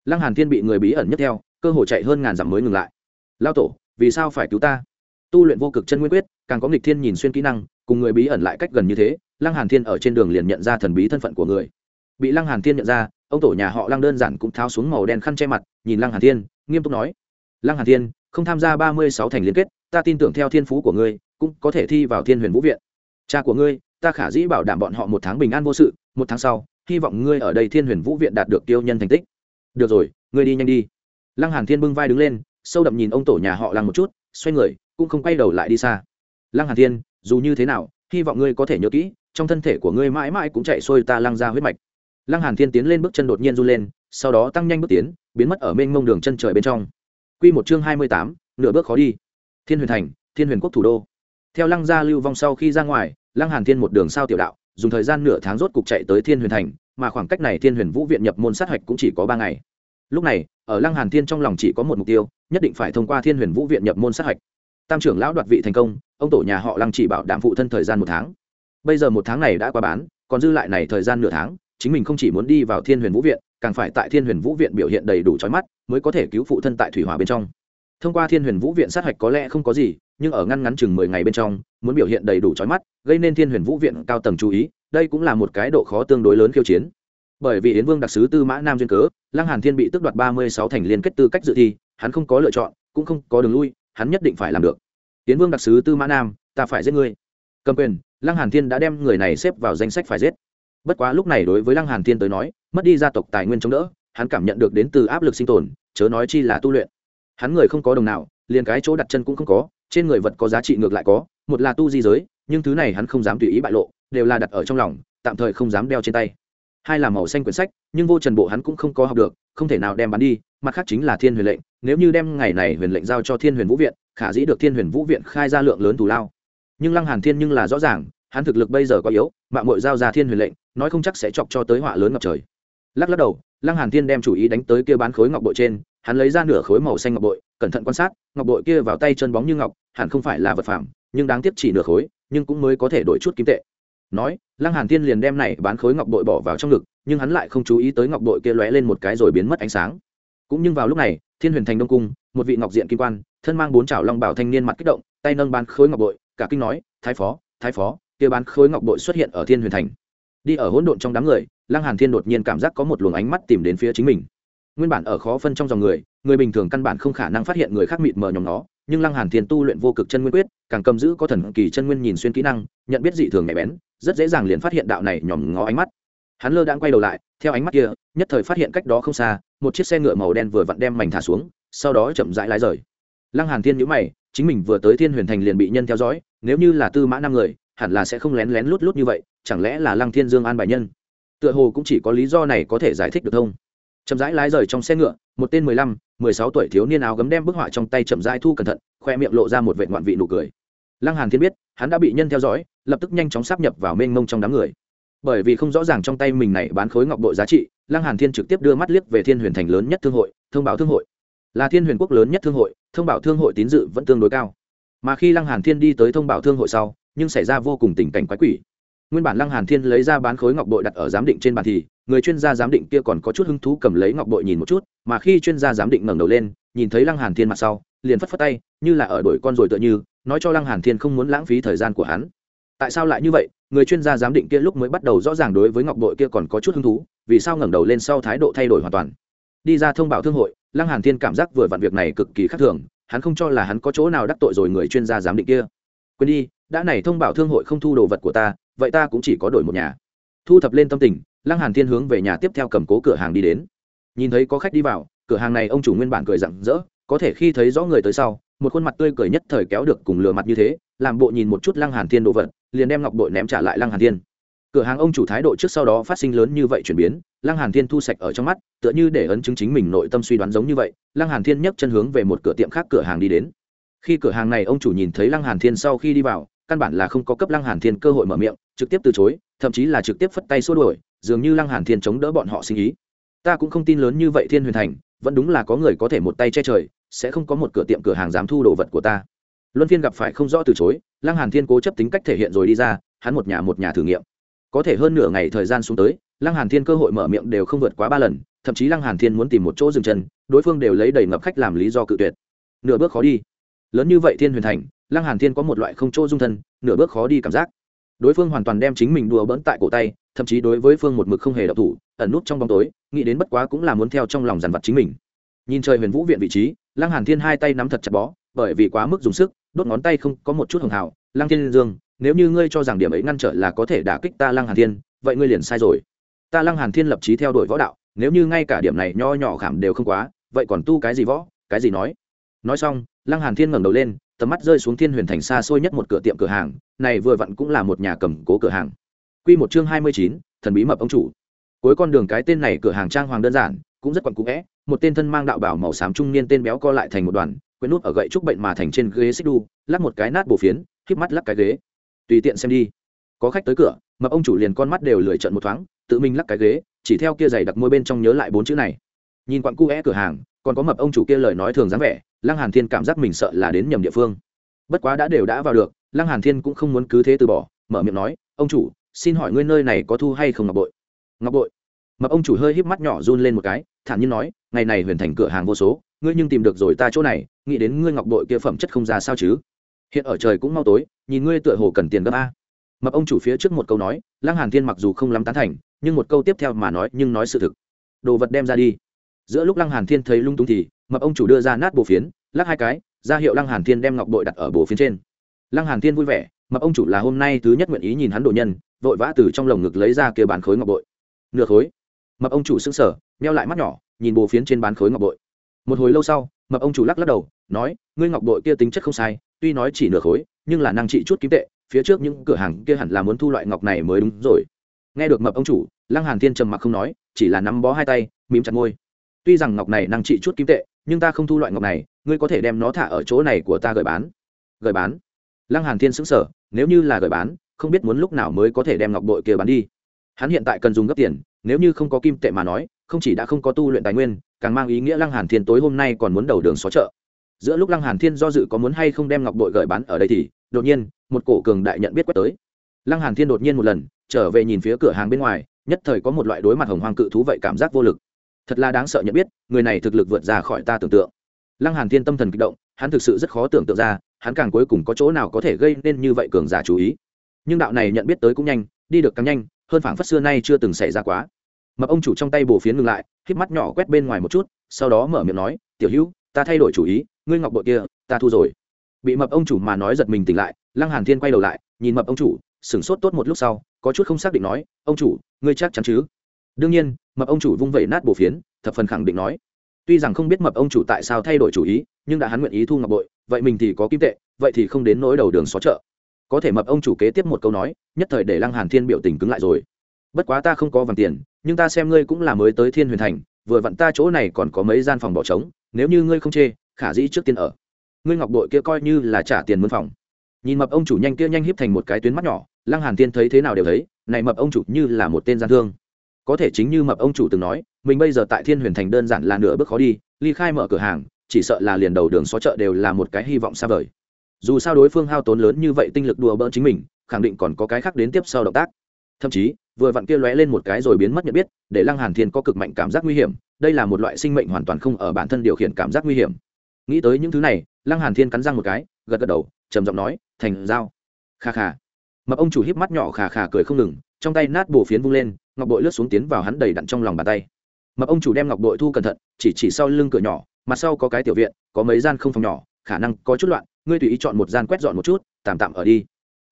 Lăng hàn thiên bị người bí ẩn nhất theo, cơ hội chạy hơn ngàn dặm mới ngừng lại. Lao tổ, vì sao phải cứu ta? Tu luyện vô cực chân nguyên quyết, càng có nghịch thiên nhìn xuyên kỹ năng, cùng người bí ẩn lại cách gần như thế, lăng hàn thiên ở trên đường liền nhận ra thần bí thân phận của người. Bị lăng hàn thiên nhận ra, ông tổ nhà họ lăng đơn giản cũng tháo xuống màu đen khăn che mặt, nhìn lăng hàn thiên, nghiêm túc nói, lăng hàn thiên, không tham gia ba mươi sáu thành liên kết, ta tin tưởng theo thiên phú của ngươi, cũng có thể thi vào thiên huyền vũ viện cha của ngươi ta khả dĩ bảo đảm bọn họ một tháng bình an vô sự một tháng sau hy vọng ngươi ở đây thiên huyền vũ viện đạt được tiêu nhân thành tích. Được rồi ngươi đi nhanh đi. Lăng hàn thiên bưng vai đứng lên sâu đậm nhìn ông tổ nhà họ lăng một chút xoay người cũng không quay đầu lại đi xa. Lăng hàn thiên dù như thế nào hy vọng ngươi có thể nhớ kỹ trong thân thể của ngươi mãi mãi cũng chạy xuôi ta lăng ra huyết mạch. Lăng hàn thiên tiến lên bước chân đột nhiên run lên sau đó tăng nhanh bước tiến biến mất ở mênh mông đường chân trời bên trong. Quy một chương hai mươi tám, nửa bước khó đi. Thiên huyền thành thiên huyền quốc thủ đô theo lăng gia lưu vong sau khi ra ngoài, lăng hàn thiên một đường sao tiểu đạo, dùng thời gian nửa tháng rốt cục chạy tới thiên huyền thành, mà khoảng cách này thiên huyền vũ viện nhập môn sát hạch cũng chỉ có ba ngày. Lúc này, ở lăng hàn thiên trong lòng chỉ có một mục tiêu, nhất định phải thông qua thiên huyền vũ viện nhập môn sát hạch. Tam trưởng lão đoạt vị thành công, ông tổ nhà họ lăng chỉ bảo đảm phụ thân thời gian một tháng. Bây giờ một tháng này đã qua bán, còn dư lại này thời gian nửa tháng, chính mình không chỉ muốn đi vào thiên huyền vũ viện, càng phải tại thiên huyền vũ viện biểu hiện đầy đủ trói mắt, mới có thể cứu phụ thân tại thủy hòa bên trong. Thông qua thiên huyền vũ viện sát hạch có lẽ không có gì nhưng ở ngăn ngắn chừng mười ngày bên trong, muốn biểu hiện đầy đủ trói mắt, gây nên thiên huyền vũ viện cao tầng chú ý, đây cũng là một cái độ khó tương đối lớn khiêu chiến. Bởi vì yến vương đặc sứ tư mã nam duyên cớ, lăng hàn thiên bị tước đoạt ba mươi sáu thành liên kết tư cách dự thi, hắn không có lựa chọn, cũng không có đường lui, hắn nhất định phải làm được. Yến vương đặc sứ tư mã nam, ta phải giết ngươi. Cầm quyền, lăng hàn thiên đã đem người này xếp vào danh sách phải giết. Bất quá lúc này đối với lăng hàn thiên tới nói, mất đi gia tộc tài nguyên chống đỡ, hắn cảm nhận được đến từ áp lực sinh tồn, chớ nói chi là tu luyện. Hắn người không có đồng nào, liền cái chỗ đặt chân cũng không có trên người vật có giá trị ngược lại có, một là tu di giới, nhưng thứ này hắn không dám tùy ý bại lộ, đều là đặt ở trong lòng, tạm thời không dám đeo trên tay. Hai là màu xanh quyển sách, nhưng vô trần bộ hắn cũng không có học được, không thể nào đem bán đi, mặt khác chính là thiên huyền lệnh, nếu như đem ngày này huyền lệnh giao cho thiên huyền vũ viện, khả dĩ được thiên huyền vũ viện khai ra lượng lớn thù lao. Nhưng lăng hàn thiên nhưng là rõ ràng, hắn thực lực bây giờ có yếu mạng mội giao ra thiên huyền lệnh, nói không chắc sẽ chọc cho tới họa lớn ngập trời. Lắc lắc đầu, lăng hàn thiên đem chủ ý đánh tới kia bán khối ngọc bội trên, hắn lấy ra nửa khối màu xanh ngọc bội cẩn thận quan sát, ngọc bội kia vào tay chân bóng như ngọc, hẳn không phải là vật phẩm, nhưng đáng tiếc chỉ nửa khối, nhưng cũng mới có thể đổi chút kim tệ. Nói, lăng hàn thiên liền đem này bán khối ngọc bội bỏ vào trong ngực, nhưng hắn lại không chú ý tới ngọc bội kia lóe lên một cái rồi biến mất ánh sáng. Cũng nhưng vào lúc này, thiên huyền thành đông cung, một vị ngọc diện kim quan, thân mang bốn chảo long bảo thanh niên mặt kích động, tay nâng bán khối ngọc bội, cả kinh nói, thái phó thái phó, kia bán khối ngọc bội xuất hiện ở thiên huyền thành. Đi ở hỗn độn trong đám người, lăng hàn thiên đột nhiên cảm giác có một luồng ánh mắt tìm đến phía chính mình. Nguyên bản ở khó phân trong dòng người người bình thường căn bản không khả năng phát hiện người khác mịt mờ nhóm nó, nhưng lăng hàn thiên tu luyện vô cực chân nguyên quyết, càng cầm giữ có thần kỳ chân nguyên nhìn xuyên kỹ năng, nhận biết dị thường nhạy bén, rất dễ dàng liền phát hiện đạo này nhòm ngó ánh mắt. Hắn lơ đang quay đầu lại, theo ánh mắt kia, nhất thời phát hiện cách đó không xa, một chiếc xe ngựa màu đen vừa vặn đem mảnh thả xuống, sau đó chậm rãi lái rời. Lăng hàn thiên nhíu mày, chính mình vừa tới thiên huyền thành liền bị nhân theo dõi, nếu như là tư mã năm người, hẳn là sẽ không lén lén lút lút như vậy, chẳng lẽ là lăng thiên dương an bài nhân? Tựa hồ cũng chỉ có lý do này có thể giải thích được thông chậm rãi lái rời trong xe ngựa, một tên mười lăm mười sáu tuổi thiếu niên áo gấm đem bức họa trong tay chậm rãi thu cẩn thận, khoe miệng lộ ra một vệ ngoạn vị nụ cười. Lăng hàn thiên biết, hắn đã bị nhân theo dõi, lập tức nhanh chóng sắp nhập vào mênh mông trong đám người. Bởi vì không rõ ràng trong tay mình này bán khối ngọc bội giá trị, lăng hàn thiên trực tiếp đưa mắt liếc về thiên huyền thành lớn nhất thương hội, thông báo thương hội. Là thiên huyền quốc lớn nhất thương hội, thông báo thương hội tín dự vẫn tương đối cao. Mà khi lăng hàn thiên đi tới thông báo thương hội sau, nhưng xảy ra vô cùng tình cảnh quái quỷ. Nguyên bản lăng hàn thiên lấy ra bán khối ngọc bội đặt ở giám định trên bàn thì người chuyên gia giám định kia còn có chút hứng thú cầm lấy ngọc bội nhìn một chút, mà khi chuyên gia giám định ngẩng đầu lên, nhìn thấy lăng hàn thiên mặt sau, liền phất phất tay, như là ở đổi con rồi tựa như, nói cho lăng hàn thiên không muốn lãng phí thời gian của hắn. Tại sao lại như vậy? Người chuyên gia giám định kia lúc mới bắt đầu rõ ràng đối với ngọc bội kia còn có chút hứng thú, vì sao ngẩng đầu lên sau thái độ thay đổi hoàn toàn? Đi ra thông báo thương hội, lăng hàn thiên cảm giác vừa vặn việc này cực kỳ khác thường, hắn không cho là hắn có chỗ nào đắc tội rồi người chuyên gia giám định kia. Quên đi, đã này thông báo thương hội không thu đồ vật của ta, vậy ta cũng chỉ có đổi một nhà. Thu thập lên tâm tình lăng hàn thiên hướng về nhà tiếp theo cầm cố cửa hàng đi đến. Nhìn thấy có khách đi vào, cửa hàng này ông chủ nguyên bản cười rặng rỡ, có thể khi thấy rõ người tới sau, một khuôn mặt tươi cười nhất thời kéo được cùng lừa mặt như thế, làm bộ nhìn một chút lăng hàn thiên đồ vật, liền đem ngọc bội ném trả lại lăng hàn thiên. Cửa hàng ông chủ thái độ trước sau đó phát sinh lớn như vậy chuyển biến, lăng hàn thiên thu sạch ở trong mắt, tựa như để ấn chứng chính mình nội tâm suy đoán giống như vậy, lăng hàn thiên nhấc chân hướng về một cửa tiệm khác cửa hàng đi đến. Khi cửa hàng này ông chủ nhìn thấy lăng hàn thiên sau khi đi vào, căn bản là không có cấp lăng hàn thiên cơ hội mở miệng, trực tiếp từ chối, thậm chí là trực tiếp phất tay xua đuổi dường như lăng hàn thiên chống đỡ bọn họ sinh ý. Ta cũng không tin lớn như vậy thiên huyền thành, vẫn đúng là có người có thể một tay che trời, sẽ không có một cửa tiệm cửa hàng dám thu đồ vật của ta. Luân phiên gặp phải không rõ từ chối, lăng hàn thiên cố chấp tính cách thể hiện rồi đi ra, hắn một nhà một nhà thử nghiệm. Có thể hơn nửa ngày thời gian xuống tới, lăng hàn thiên cơ hội mở miệng đều không vượt quá ba lần, thậm chí lăng hàn thiên muốn tìm một chỗ dừng chân, đối phương đều lấy đầy ngập khách làm lý do cự tuyệt. Nửa bước khó đi. Lớn như vậy thiên huyền thành, lăng hàn thiên có một loại không chỗ dung thân, nửa bước khó đi cảm giác đối phương hoàn toàn đem chính mình đùa bỡn tại cổ tay, thậm chí đối với phương một mực không hề độc thủ, ẩn nút trong bóng tối, nghĩ đến bất quá cũng là muốn theo trong lòng dằn vặt chính mình. Nhìn trời huyền vũ viện vị trí, lăng hàn thiên hai tay nắm thật chặt bó, bởi vì quá mức dùng sức, đốt ngón tay không có một chút hưởng hào lăng thiên dương, nếu như ngươi cho rằng điểm ấy ngăn trở là có thể đả kích ta lăng hàn thiên, vậy ngươi liền sai rồi. Ta lăng hàn thiên lập chí theo đuổi võ đạo, nếu như ngay cả điểm này nho nhỏ khảm đều không quá, vậy còn tu cái gì võ, cái gì nói? Nói xong, lăng hàn thiên ngẩng đầu lên tầm mắt rơi xuống thiên huyền thành xa xôi nhất một cửa tiệm cửa hàng này vừa vặn cũng là một nhà cầm cố cửa hàng. Quy một chương hai mươi chín, thần bí mập ông chủ. Cuối con đường cái tên này cửa hàng trang hoàng đơn giản cũng rất quặn cũ vẽ một tên thân mang đạo bảo màu xám trung niên tên béo co lại thành một đoàn quên nút ở gậy trúc bệnh mà thành trên ghế xích đu lắc một cái nát bổ phiến híp mắt lắc cái ghế. Tùy tiện xem đi. Có khách tới cửa mập ông chủ liền con mắt đều lười trận một thoáng tự mình lắc cái ghế chỉ theo kia giày đặc môi bên trong nhớ lại bốn chữ này. Nhìn quặn cu é cửa hàng còn có mập ông chủ kia lời nói thường dáng vẻ lăng hàn thiên cảm giác mình sợ là đến nhầm địa phương. Bất quá đã đều đã vào được, lăng hàn thiên cũng không muốn cứ thế từ bỏ, mở miệng nói, ông chủ, xin hỏi ngươi nơi này có thu hay không, ngọc bội? Ngọc bội? Mập ông chủ hơi híp mắt nhỏ run lên một cái, thản nhiên nói, ngày này huyền thành cửa hàng vô số, ngươi nhưng tìm được rồi ta chỗ này, nghĩ đến ngươi ngọc bội kia phẩm chất không ra sao chứ? Hiện ở trời cũng mau tối, nhìn ngươi tựa hồ cần tiền gấp a. Mập ông chủ phía trước một câu nói, lăng hàn thiên mặc dù không lắm tán thành, nhưng một câu tiếp theo mà nói nhưng nói sự thực. Đồ vật đem ra đi. Giữa lúc lăng hàn thiên thấy lung tung thì mập ông chủ đưa ra nát bộ phiến, lắc hai cái, ra hiệu lăng hàn thiên đem ngọc bội đặt ở bộ phiến trên. Lăng hàn thiên vui vẻ, mập ông chủ là hôm nay thứ nhất nguyện ý nhìn hắn đồ nhân, vội vã từ trong lồng ngực lấy ra kia bán khối ngọc bội. Nửa khối. Mập ông chủ sững sờ meo lại mắt nhỏ, nhìn bộ phiến trên bán khối ngọc bội. Một hồi lâu sau, mập ông chủ lắc lắc đầu, nói, ngươi ngọc bội kia tính chất không sai, tuy nói chỉ nửa khối, nhưng là năng trị chút kim tệ, phía trước những cửa hàng kia hẳn là muốn thu loại ngọc này mới đúng rồi. Nghe được mập ông chủ, lăng hàn thiên trầm mặc không nói, chỉ là nắm bó hai tay, mím chặt môi. Tuy rằng ngọc này năng trị chút kim tệ nhưng ta không thu loại ngọc này, ngươi có thể đem nó thả ở chỗ này của ta gửi bán. Gửi bán? Lăng hàn thiên sững sờ, nếu như là gửi bán, không biết muốn lúc nào mới có thể đem ngọc bội kia bán đi. Hắn hiện tại cần dùng gấp tiền, nếu như không có kim tệ mà nói, không chỉ đã không có tu luyện tài nguyên, càng mang ý nghĩa lăng hàn thiên tối hôm nay còn muốn đầu đường xó chợ. Giữa lúc lăng hàn thiên do dự có muốn hay không đem ngọc bội gửi bán ở đây thì, đột nhiên, một cổ cường đại nhận biết quét tới. Lăng hàn thiên đột nhiên một lần, trở về nhìn phía cửa hàng bên ngoài, nhất thời có một loại đối mặt hồng hoang cự thú vậy cảm giác vô lực thật là đáng sợ nhận biết, người này thực lực vượt ra khỏi ta tưởng tượng. Lăng hàn thiên tâm thần kích động, hắn thực sự rất khó tưởng tượng ra, hắn càng cuối cùng có chỗ nào có thể gây nên như vậy cường giả chú ý. Nhưng đạo này nhận biết tới cũng nhanh, đi được càng nhanh, hơn phảng phất xưa nay chưa từng xảy ra quá. Mập ông chủ trong tay bổ phiến ngừng lại, híp mắt nhỏ quét bên ngoài một chút, sau đó mở miệng nói, tiểu hữu, ta thay đổi chủ ý, ngươi ngọc bội kia, ta thu rồi. Bị mập ông chủ mà nói giật mình tỉnh lại, lăng hàn thiên quay đầu lại, nhìn mập ông chủ, sửng sốt tốt một lúc sau, có chút không xác định nói, ông chủ, ngươi chắc chắn chứ? Đương nhiên, mập ông chủ vung vẩy nát bổ phiến, thập phần khẳng định nói. Tuy rằng không biết mập ông chủ tại sao thay đổi chủ ý, nhưng đã hắn nguyện ý thu ngọc bội, vậy mình thì có kim tệ, vậy thì không đến nỗi đầu đường xó chợ. Có thể mập ông chủ kế tiếp một câu nói, nhất thời để lăng hàn thiên biểu tình cứng lại rồi. Bất quá ta không có vàng tiền, nhưng ta xem ngươi cũng là mới tới thiên huyền thành, vừa vặn ta chỗ này còn có mấy gian phòng bỏ trống, nếu như ngươi không chê, khả dĩ trước tiên ở. Ngươi ngọc bội kia coi như là trả tiền mướn phòng. Nhìn mập ông chủ nhanh kia nhanh híp thành một cái tuyến mắt nhỏ, lăng hàn thiên thấy thế nào đều thấy, này mập ông chủ như là một tên gian thương có thể chính như mập ông chủ từng nói, mình bây giờ tại thiên huyền thành đơn giản là nửa bước khó đi, ly khai mở cửa hàng, chỉ sợ là liền đầu đường xó chợ đều là một cái hy vọng xa vời. Dù sao đối phương hao tốn lớn như vậy tinh lực đùa bỡn chính mình, khẳng định còn có cái khác đến tiếp sau động tác. Thậm chí, vừa vặn kia lóe lên một cái rồi biến mất nhận biết, để lăng hàn thiên có cực mạnh cảm giác nguy hiểm, đây là một loại sinh mệnh hoàn toàn không ở bản thân điều khiển cảm giác nguy hiểm. Nghĩ tới những thứ này, lăng hàn thiên cắn răng một cái, gật gật đầu, trầm giọng nói, thành dao kha kha. Mập ông chủ híp mắt nhỏ khà khà cười không ngừng, trong tay nát bổ phiến vung lên ngọc bội lướt xuống tiến vào hắn đầy đặn trong lòng bàn tay. Mập ông chủ đem ngọc bội thu cẩn thận, chỉ chỉ sau lưng cửa nhỏ mặt sau có cái tiểu viện, có mấy gian không phòng nhỏ, khả năng có chút loạn, ngươi tùy ý chọn một gian quét dọn một chút, tạm tạm ở đi.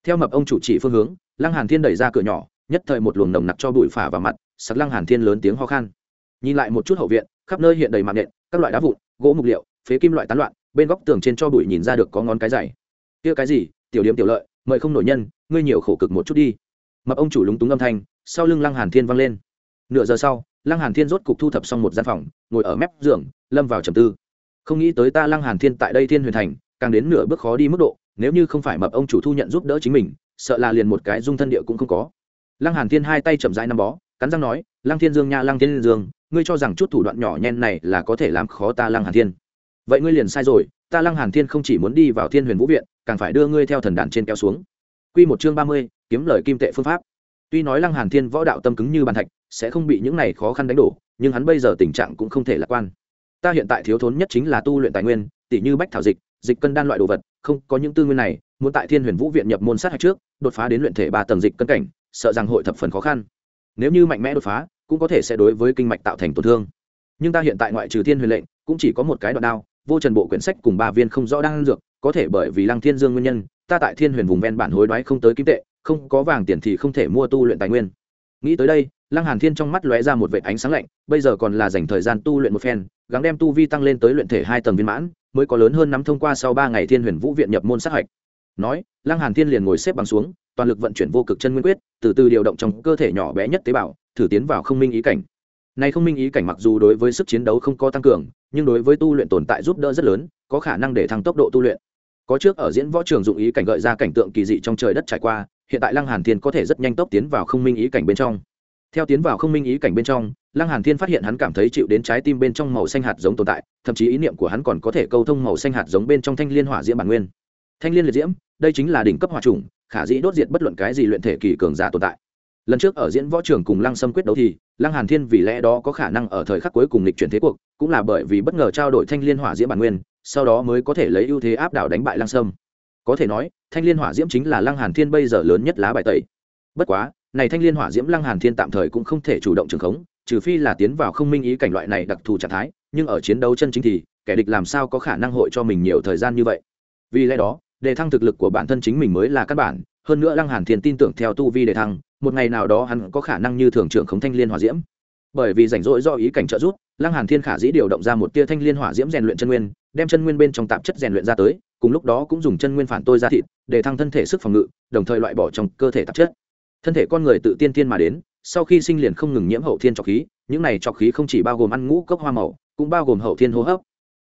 Theo mập ông chủ chỉ phương hướng, lăng hàn thiên đẩy ra cửa nhỏ, nhất thời một luồng nồng nặc cho bụi phả vào mặt sắc lăng hàn thiên lớn tiếng ho khan. Nhìn lại một chút hậu viện, khắp nơi hiện đầy mạng nện, các loại đá vụn, gỗ mục liệu, phế kim loại tán loạn, bên góc tường trên cho bụi nhìn ra được có ngón cái dày. Kia cái gì? Tiểu điểm tiểu lợi, mời không nổi nhân, ngươi nhiều khổ cực một chút đi mập ông chủ lúng túng âm thanh, sau lưng lăng hàn thiên vang lên. Nửa giờ sau, lăng hàn thiên rốt cục thu thập xong một gian phòng, ngồi ở mép giường, lâm vào trầm tư. Không nghĩ tới ta lăng hàn thiên tại đây thiên huyền thành, càng đến nửa bước khó đi mức độ, nếu như không phải mập ông chủ thu nhận giúp đỡ chính mình, sợ là liền một cái dung thân địa cũng không có. Lăng hàn thiên hai tay chậm rãi nắm bó, cắn răng nói, lăng thiên dương nha, lăng thiên dương, ngươi cho rằng chút thủ đoạn nhỏ nhen này là có thể làm khó ta lăng hàn thiên. Vậy ngươi liền sai rồi, ta lăng hàn thiên không chỉ muốn đi vào thiên huyền vũ viện, càng phải đưa ngươi theo thần đàn trên kéo xuống quy một chương ba mươi, kiếm lời kim tệ phương pháp. Tuy nói lăng hàn thiên võ đạo tâm cứng như bàn thạch sẽ không bị những này khó khăn đánh đổ nhưng hắn bây giờ tình trạng cũng không thể lạc quan. Ta hiện tại thiếu thốn nhất chính là tu luyện tài nguyên tỷ như bách thảo dịch dịch cân đan loại đồ vật không có những tư nguyên này muốn tại thiên huyền vũ viện nhập môn sát hạch trước đột phá đến luyện thể ba tầng dịch cân cảnh sợ rằng hội thập phần khó khăn. Nếu như mạnh mẽ đột phá cũng có thể sẽ đối với kinh mạch tạo thành tổn thương. Nhưng ta hiện tại ngoại trừ thiên huyền lệnh cũng chỉ có một cái đoạn đao vô trần bộ quyển sách cùng ba viên không rõ đang dược có thể bởi vì lăng thiên dương nguyên nhân ta tại thiên huyền vùng ven bản hối đoái không tới kim tệ, không có vàng tiền thì không thể mua tu luyện tài nguyên. Nghĩ tới đây, lăng hàn thiên trong mắt lóe ra một vệt ánh sáng lạnh, bây giờ còn là dành thời gian tu luyện một phen, gắng đem tu vi tăng lên tới luyện thể hai tầng viên mãn, mới có lớn hơn nắm thông qua sau ba ngày thiên huyền vũ viện nhập môn sát hạch. Nói, lăng hàn thiên liền ngồi xếp bằng xuống, toàn lực vận chuyển vô cực chân nguyên quyết, từ từ điều động trong cơ thể nhỏ bé nhất tế bào, thử tiến vào không minh ý cảnh. Này không minh ý cảnh mặc dù đối với sức chiến đấu không có tăng cường, nhưng đối với tu luyện tồn tại giúp đỡ rất lớn, có khả năng để thăng tốc độ tu luyện có trước ở diễn võ trường dụng ý cảnh gợi ra cảnh tượng kỳ dị trong trời đất trải qua, hiện tại lăng hàn thiên có thể rất nhanh tốc tiến vào không minh ý cảnh bên trong. Theo tiến vào không minh ý cảnh bên trong, lăng hàn thiên phát hiện hắn cảm thấy chịu đến trái tim bên trong màu xanh hạt giống tồn tại, thậm chí ý niệm của hắn còn có thể câu thông màu xanh hạt giống bên trong thanh liên hỏa diễm bản nguyên. Thanh liên liệt diễm, đây chính là đỉnh cấp hỏa trùng khả dĩ đốt diệt bất luận cái gì luyện thể kỳ cường giả tồn tại. Lần trước ở diễn võ trường cùng lăng sâm quyết đấu thì, lăng hàn thiên vì lẽ đó có khả năng ở thời khắc cuối cùng lịch chuyển thế cuộc, cũng là bởi vì bất ngờ trao đổi thanh liên hỏa diễm bản nguyên sau đó mới có thể lấy ưu thế áp đảo đánh bại lăng sâm. Có thể nói, thanh liên hỏa diễm chính là lăng hàn thiên bây giờ lớn nhất lá bài tẩy. Bất quá, này thanh liên hỏa diễm lăng hàn thiên tạm thời cũng không thể chủ động trường khống, trừ phi là tiến vào không minh ý cảnh loại này đặc thù trạng thái, nhưng ở chiến đấu chân chính thì, kẻ địch làm sao có khả năng hội cho mình nhiều thời gian như vậy? Vì lẽ đó, đề thăng thực lực của bản thân chính mình mới là căn bản, hơn nữa lăng hàn thiên tin tưởng theo tu vi đề thăng, một ngày nào đó hắn có khả năng như thường trưởng khống thanh liên hỏa diễm. Bởi vì rảnh rỗi do ý cảnh trợ giúp, lăng hàn thiên khả dĩ điều động ra một tia thanh liên hỏa diễm rèn luyện chân nguyên đem chân nguyên bên trong tạp chất rèn luyện ra tới, cùng lúc đó cũng dùng chân nguyên phản tôi ra thịt, để thăng thân thể sức phòng ngự, đồng thời loại bỏ trong cơ thể tạp chất. Thân thể con người tự tiên tiên mà đến, sau khi sinh liền không ngừng nhiễm hậu thiên trọc khí, những này trọc khí không chỉ bao gồm ăn ngũ cốc hoa màu, cũng bao gồm hậu thiên hô hấp.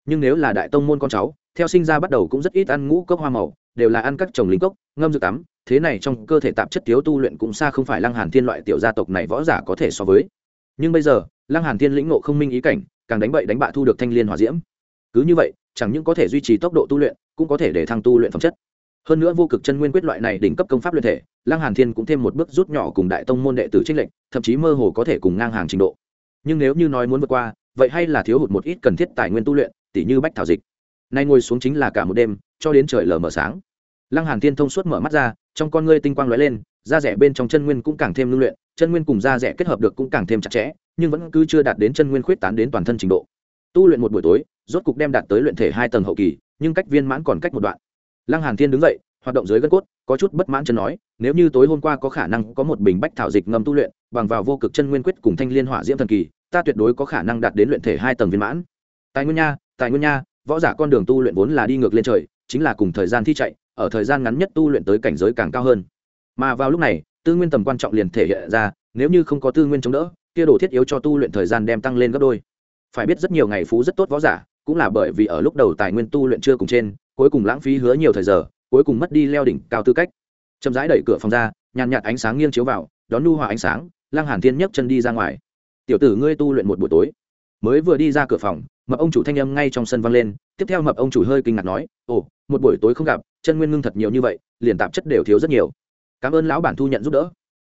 Nhưng nếu là đại tông môn con cháu, theo sinh ra bắt đầu cũng rất ít ăn ngũ cốc hoa màu, đều là ăn các trồng linh cốc, ngâm dược tắm, thế này trong cơ thể tạp chất thiếu tu luyện cũng xa không phải lăng hàn thiên loại tiểu gia tộc này võ giả có thể so với. Nhưng bây giờ, lăng hàn thiên lĩnh ngộ không minh ý cảnh, càng đánh bậy đánh bạ thu được thanh liên hỏa diễm. Cứ như vậy chẳng những có thể duy trì tốc độ tu luyện, cũng có thể để thăng tu luyện phẩm chất. Hơn nữa vô cực chân nguyên quyết loại này đỉnh cấp công pháp luyện thể, lăng hàn thiên cũng thêm một bước rút nhỏ cùng đại tông môn đệ tử trinh lệnh thậm chí mơ hồ có thể cùng ngang hàng trình độ. Nhưng nếu như nói muốn vượt qua, vậy hay là thiếu hụt một ít cần thiết tài nguyên tu luyện, tỉ như bách thảo dịch. Nay ngồi xuống chính là cả một đêm, cho đến trời lờ mờ sáng. Lăng hàn thiên thông suốt mở mắt ra, trong con ngươi tinh quang lóe lên, da rẻ bên trong chân nguyên cũng càng thêm lưu luyện, chân nguyên cùng da rẻ kết hợp được cũng càng thêm chặt chẽ, nhưng vẫn cứ chưa đạt đến chân nguyên khuyết tán đến toàn thân trình độ. Tu luyện một buổi tối rốt cục đem đạt tới luyện thể hai tầng hậu kỳ, nhưng cách viên mãn còn cách một đoạn. Lăng hàn thiên đứng dậy, hoạt động dưới gân cốt, có chút bất mãn chân nói, nếu như tối hôm qua có khả năng có một bình bách thảo dịch ngâm tu luyện, bằng vào vô cực chân nguyên quyết cùng thanh liên hỏa diễm thần kỳ, ta tuyệt đối có khả năng đạt đến luyện thể hai tầng viên mãn. Tài nguyên nha, tài nguyên nha, võ giả con đường tu luyện vốn là đi ngược lên trời, chính là cùng thời gian thi chạy, ở thời gian ngắn nhất tu luyện tới cảnh giới càng cao hơn. Mà vào lúc này, tư nguyên tầm quan trọng liền thể hiện ra, nếu như không có tư nguyên chống đỡ, kia đồ thiết yếu cho tu luyện thời gian đem tăng lên gấp đôi. Phải biết rất nhiều ngày phú rất tốt võ giả cũng là bởi vì ở lúc đầu tài nguyên tu luyện chưa cùng trên, cuối cùng lãng phí hứa nhiều thời giờ, cuối cùng mất đi leo đỉnh cao tư cách. Chậm rãi đẩy cửa phòng ra, nhàn nhạt ánh sáng nghiêng chiếu vào, đón nu hòa ánh sáng, lăng hàn thiên nhấc chân đi ra ngoài. Tiểu tử ngươi tu luyện một buổi tối. Mới vừa đi ra cửa phòng, mập ông chủ thanh âm ngay trong sân vang lên, tiếp theo mập ông chủ hơi kinh ngạc nói, ồ, một buổi tối không gặp, chân nguyên ngưng thật nhiều như vậy, liền tạp chất đều thiếu rất nhiều. Cảm ơn lão bản thu nhận giúp đỡ.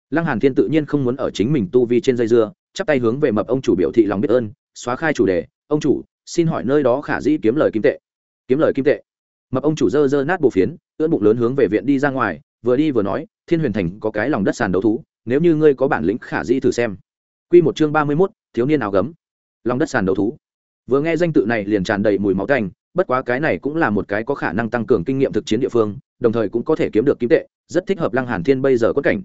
Lăng hàn thiên tự nhiên không muốn ở chính mình tu vi trên dây dưa, chắp tay hướng về mập ông chủ biểu thị lòng biết ơn, xóa khai chủ đề, ông chủ xin hỏi nơi đó khả dĩ kiếm lời kim tệ. Kiếm lời kim tệ. Mập ông chủ dơ dơ nát bộ phiến, ưỡn bụng lớn hướng về viện đi ra ngoài, vừa đi vừa nói, thiên huyền thành có cái lòng đất sàn đấu thú, nếu như ngươi có bản lĩnh khả dĩ thử xem. Quy một chương ba mươi mốt, thiếu niên áo gấm. Lòng đất sàn đấu thú. Vừa nghe danh tự này liền tràn đầy mùi máu canh bất quá cái này cũng là một cái có khả năng tăng cường kinh nghiệm thực chiến địa phương, đồng thời cũng có thể kiếm được kim tệ, rất thích hợp lăng hàn thiên bây giờ có cảnh.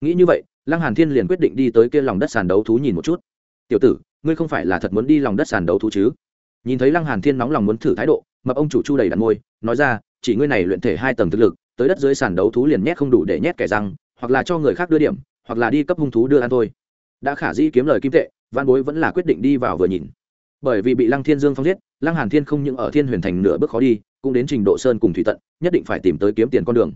Nghĩ như vậy, lăng hàn thiên liền quyết định đi tới kia lòng đất sàn đấu thú nhìn một chút. Tiểu tử, ngươi không phải là thật muốn đi lòng đất sàn đấu thú chứ? Nhìn thấy lăng hàn thiên nóng lòng muốn thử thái độ, mập ông chủ chu đầy đàn môi, nói ra, chỉ ngươi này luyện thể hai tầng thực lực, tới đất dưới sàn đấu thú liền nhét không đủ để nhét kẻ răng, hoặc là cho người khác đưa điểm, hoặc là đi cấp hung thú đưa ăn thôi. Đã khả dĩ kiếm lời kim tệ văn bối vẫn là quyết định đi vào vừa nhìn. Bởi vì bị lăng thiên dương phong giết, lăng hàn thiên không những ở thiên huyền thành nửa bước khó đi, cũng đến trình độ sơn cùng thủy tận, nhất định phải tìm tới kiếm tiền con đường.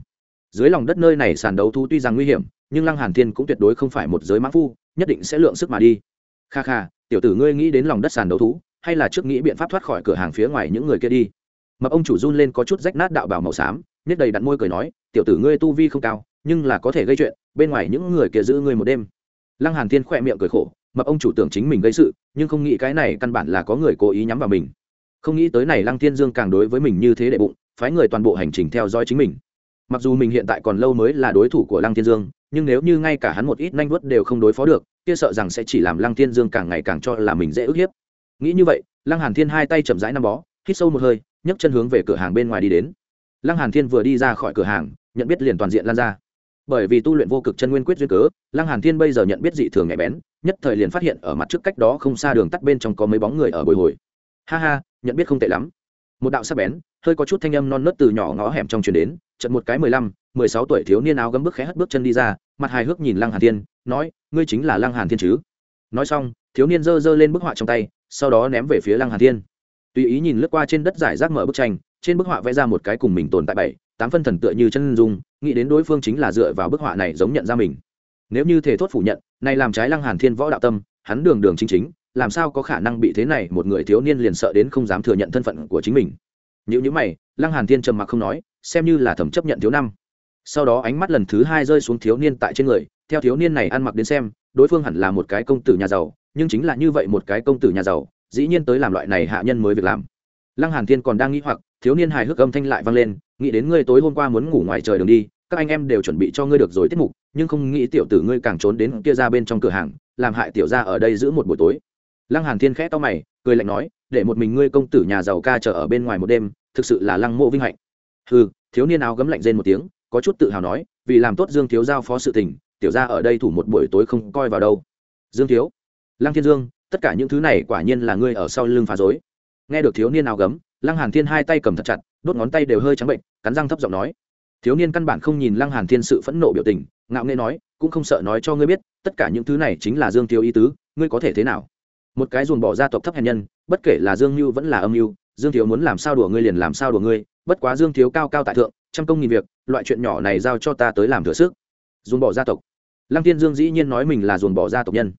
Dưới lòng đất nơi này sàn đấu thú tuy rằng nguy hiểm, nhưng lăng hàn thiên cũng tuyệt đối không phải một giới mã phu, nhất định sẽ lượng sức mà đi. Kha kha, tiểu tử ngươi nghĩ đến lòng đất sàn đấu thú hay là trước nghĩ biện pháp thoát khỏi cửa hàng phía ngoài những người kia đi. Mập ông chủ run lên có chút rách nát đạo bảo màu xám nhét đầy đặn môi cười nói, tiểu tử ngươi tu vi không cao, nhưng là có thể gây chuyện, bên ngoài những người kia giữ ngươi một đêm. Lăng hàn thiên khỏe miệng cười khổ, mập ông chủ tưởng chính mình gây sự, nhưng không nghĩ cái này căn bản là có người cố ý nhắm vào mình. Không nghĩ tới này lăng thiên dương càng đối với mình như thế đệ bụng, phái người toàn bộ hành trình theo dõi chính mình. Mặc dù mình hiện tại còn lâu mới là đối thủ của lăng thiên dương, nhưng nếu như ngay cả hắn một ít nanh vuốt đều không đối phó được, kia sợ rằng sẽ chỉ làm lăng thiên dương càng ngày càng cho là mình dễ ức hiếp nghĩ như vậy, lăng hàn thiên hai tay chậm rãi năm bó, hít sâu một hơi, nhấc chân hướng về cửa hàng bên ngoài đi đến. Lăng hàn thiên vừa đi ra khỏi cửa hàng, nhận biết liền toàn diện lan ra. Bởi vì tu luyện vô cực chân nguyên quyết duyên cớ, lăng hàn thiên bây giờ nhận biết dị thường nhạy bén, nhất thời liền phát hiện ở mặt trước cách đó không xa đường tắt bên trong có mấy bóng người ở bồi hồi. Ha ha, nhận biết không tệ lắm. Một đạo sắc bén, hơi có chút thanh âm non nớt từ nhỏ ngõ hẻm trong truyền đến trận một cái mười lăm, mười sáu tuổi thiếu niên áo gấm bước khẽ hất bước chân đi ra, mặt hài hước nhìn lăng hàn thiên, nói, ngươi chính là lăng hàn thiên chứ? Nói xong, thiếu niên giơ giơ lên bức họa trong tay sau đó ném về phía lăng hàn thiên. Tùy ý nhìn lướt qua trên đất giải rác mở bức tranh, trên bức họa vẽ ra một cái cùng mình tồn tại bảy, tám phân thần tựa như chân dung, nghĩ đến đối phương chính là dựa vào bức họa này giống nhận ra mình. Nếu như thể thốt phủ nhận, này làm trái lăng hàn thiên võ đạo tâm, hắn đường đường chính chính, làm sao có khả năng bị thế này một người thiếu niên liền sợ đến không dám thừa nhận thân phận của chính mình? Những những mày, lăng hàn thiên trầm mặc không nói, xem như là thẩm chấp nhận thiếu năm. Sau đó ánh mắt lần thứ hai rơi xuống thiếu niên tại trên người, theo thiếu niên này ăn mặc đến xem, đối phương hẳn là một cái công tử nhà giàu nhưng chính là như vậy một cái công tử nhà giàu, dĩ nhiên tới làm loại này hạ nhân mới việc làm. Lăng hàn thiên còn đang nghĩ hoặc, thiếu niên hài hước âm thanh lại vang lên, nghĩ đến ngươi tối hôm qua muốn ngủ ngoài trời đường đi, các anh em đều chuẩn bị cho ngươi được rồi tiết mục, nhưng không nghĩ tiểu tử ngươi càng trốn đến kia ra bên trong cửa hàng, làm hại tiểu gia ở đây giữ một buổi tối. Lăng hàn thiên khẽ to mày, cười lạnh nói, để một mình ngươi công tử nhà giàu ca chờ ở bên ngoài một đêm, thực sự là lăng mộ vinh hạnh. Hừ, thiếu niên áo gấm lạnh rên một tiếng, có chút tự hào nói, vì làm tốt dương thiếu giao phó sự tình, tiểu gia ở đây thủ một buổi tối không coi vào đâu. Dương thiếu lăng thiên dương, tất cả những thứ này quả nhiên là ngươi ở sau lưng phá dối. nghe được thiếu niên áo gấm, lăng hàn thiên hai tay cầm thật chặt, đốt ngón tay đều hơi trắng bệnh, cắn răng thấp giọng nói. Thiếu niên căn bản không nhìn lăng hàn thiên sự phẫn nộ biểu tình, ngạo nghễ nói, cũng không sợ nói cho ngươi biết, tất cả những thứ này chính là dương thiếu ý tứ, ngươi có thể thế nào? Một cái dùn bỏ gia tộc thấp hèn nhân, bất kể là dương mưu vẫn là âm mưu dương thiếu muốn làm sao đùa ngươi liền làm sao đùa ngươi, bất quá dương thiếu cao cao tại thượng, trăm công nghìn việc, loại chuyện nhỏ này giao cho ta tới làm thừa sức. Dùn bỏ gia tộc. Lăng tiên dương dĩ nhiên nói mình là dùn bỏ gia tộc nhân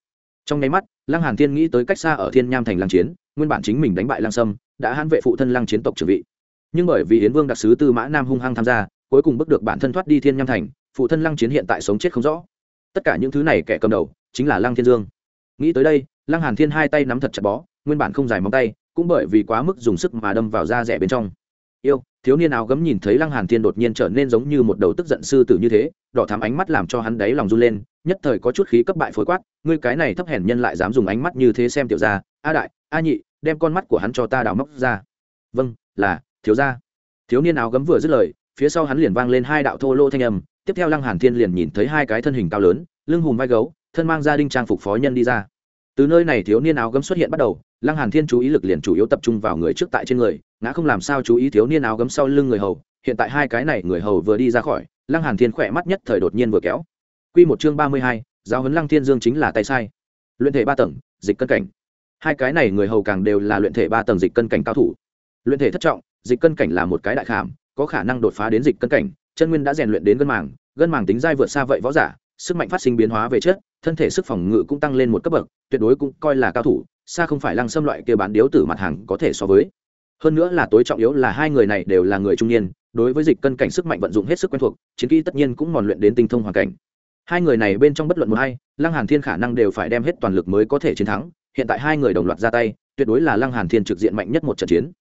trong nháy mắt, lăng hàn thiên nghĩ tới cách xa ở thiên nham thành lăng chiến, nguyên bản chính mình đánh bại lăng sâm, đã hãn vệ phụ thân lăng chiến tộc trưởng vị. Nhưng bởi vì yến vương đặc sứ tư mã nam hung hăng tham gia, cuối cùng bước được bản thân thoát đi thiên nham thành, phụ thân lăng chiến hiện tại sống chết không rõ. Tất cả những thứ này kẻ cầm đầu, chính là lăng thiên dương. Nghĩ tới đây, lăng hàn thiên hai tay nắm thật chặt bó, nguyên bản không dài móng tay, cũng bởi vì quá mức dùng sức mà đâm vào da rẻ bên trong yêu, thiếu niên áo gấm nhìn thấy lăng hàn thiên đột nhiên trở nên giống như một đầu tức giận sư tử như thế, đỏ thắm ánh mắt làm cho hắn đáy lòng run lên, nhất thời có chút khí cấp bại phối quát, ngươi cái này thấp hèn nhân lại dám dùng ánh mắt như thế xem tiểu gia, a đại, a nhị, đem con mắt của hắn cho ta đào móc ra. Vâng là, thiếu gia. Thiếu niên áo gấm vừa dứt lời, phía sau hắn liền vang lên hai đạo thô lô thanh âm, tiếp theo lăng hàn thiên liền nhìn thấy hai cái thân hình cao lớn, lưng hùm vai gấu, thân mang gia đình trang phục phó nhân đi ra. Từ nơi này thiếu niên áo gấm xuất hiện bắt đầu lăng hàn thiên chú ý lực liền chủ yếu tập trung vào người trước tại trên người ngã không làm sao chú ý thiếu niên áo gấm sau lưng người hầu. Hiện tại hai cái này người hầu vừa đi ra khỏi lăng hàn thiên khỏe mắt nhất thời đột nhiên vừa kéo. Quy một chương ba mươi hai, giáo huấn lăng thiên dương chính là tay sai. Luyện thể ba tầng dịch cân cảnh. Hai cái này người hầu càng đều là luyện thể ba tầng dịch cân cảnh cao thủ. Luyện thể thất trọng dịch cân cảnh là một cái đại khảm có khả năng đột phá đến dịch cân cảnh chân nguyên đã rèn luyện đến gân màng gân màng tính dai vượt xa vậy võ giả sức mạnh phát sinh biến hóa về chất thân thể sức phòng ngự cũng tăng lên một cấp bậc tuyệt đối cũng coi là cao thủ xa không phải lăng xâm loại kia bán điếu tử mặt hàng có thể so với. Hơn nữa là tối trọng yếu là hai người này đều là người trung niên, đối với dịch cân cảnh sức mạnh vận dụng hết sức quen thuộc, chiến kỹ tất nhiên cũng mòn luyện đến tinh thông hoàn cảnh. Hai người này bên trong bất luận một hay lăng hàn thiên khả năng đều phải đem hết toàn lực mới có thể chiến thắng, hiện tại hai người đồng loạt ra tay, tuyệt đối là lăng hàn thiên trực diện mạnh nhất một trận chiến.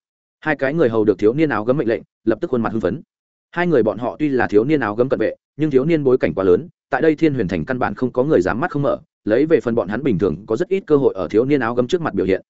Hai cái người hầu được thiếu niên áo gấm mệnh lệnh, lập tức khuôn mặt hưng phấn. Hai người bọn họ tuy là thiếu niên áo gấm cận vệ, nhưng thiếu niên bối cảnh quá lớn, tại đây thiên huyền thành căn bản không có người dám mắt không mở lấy về phần bọn hắn bình thường có rất ít cơ hội ở thiếu niên áo gấm trước mặt biểu hiện.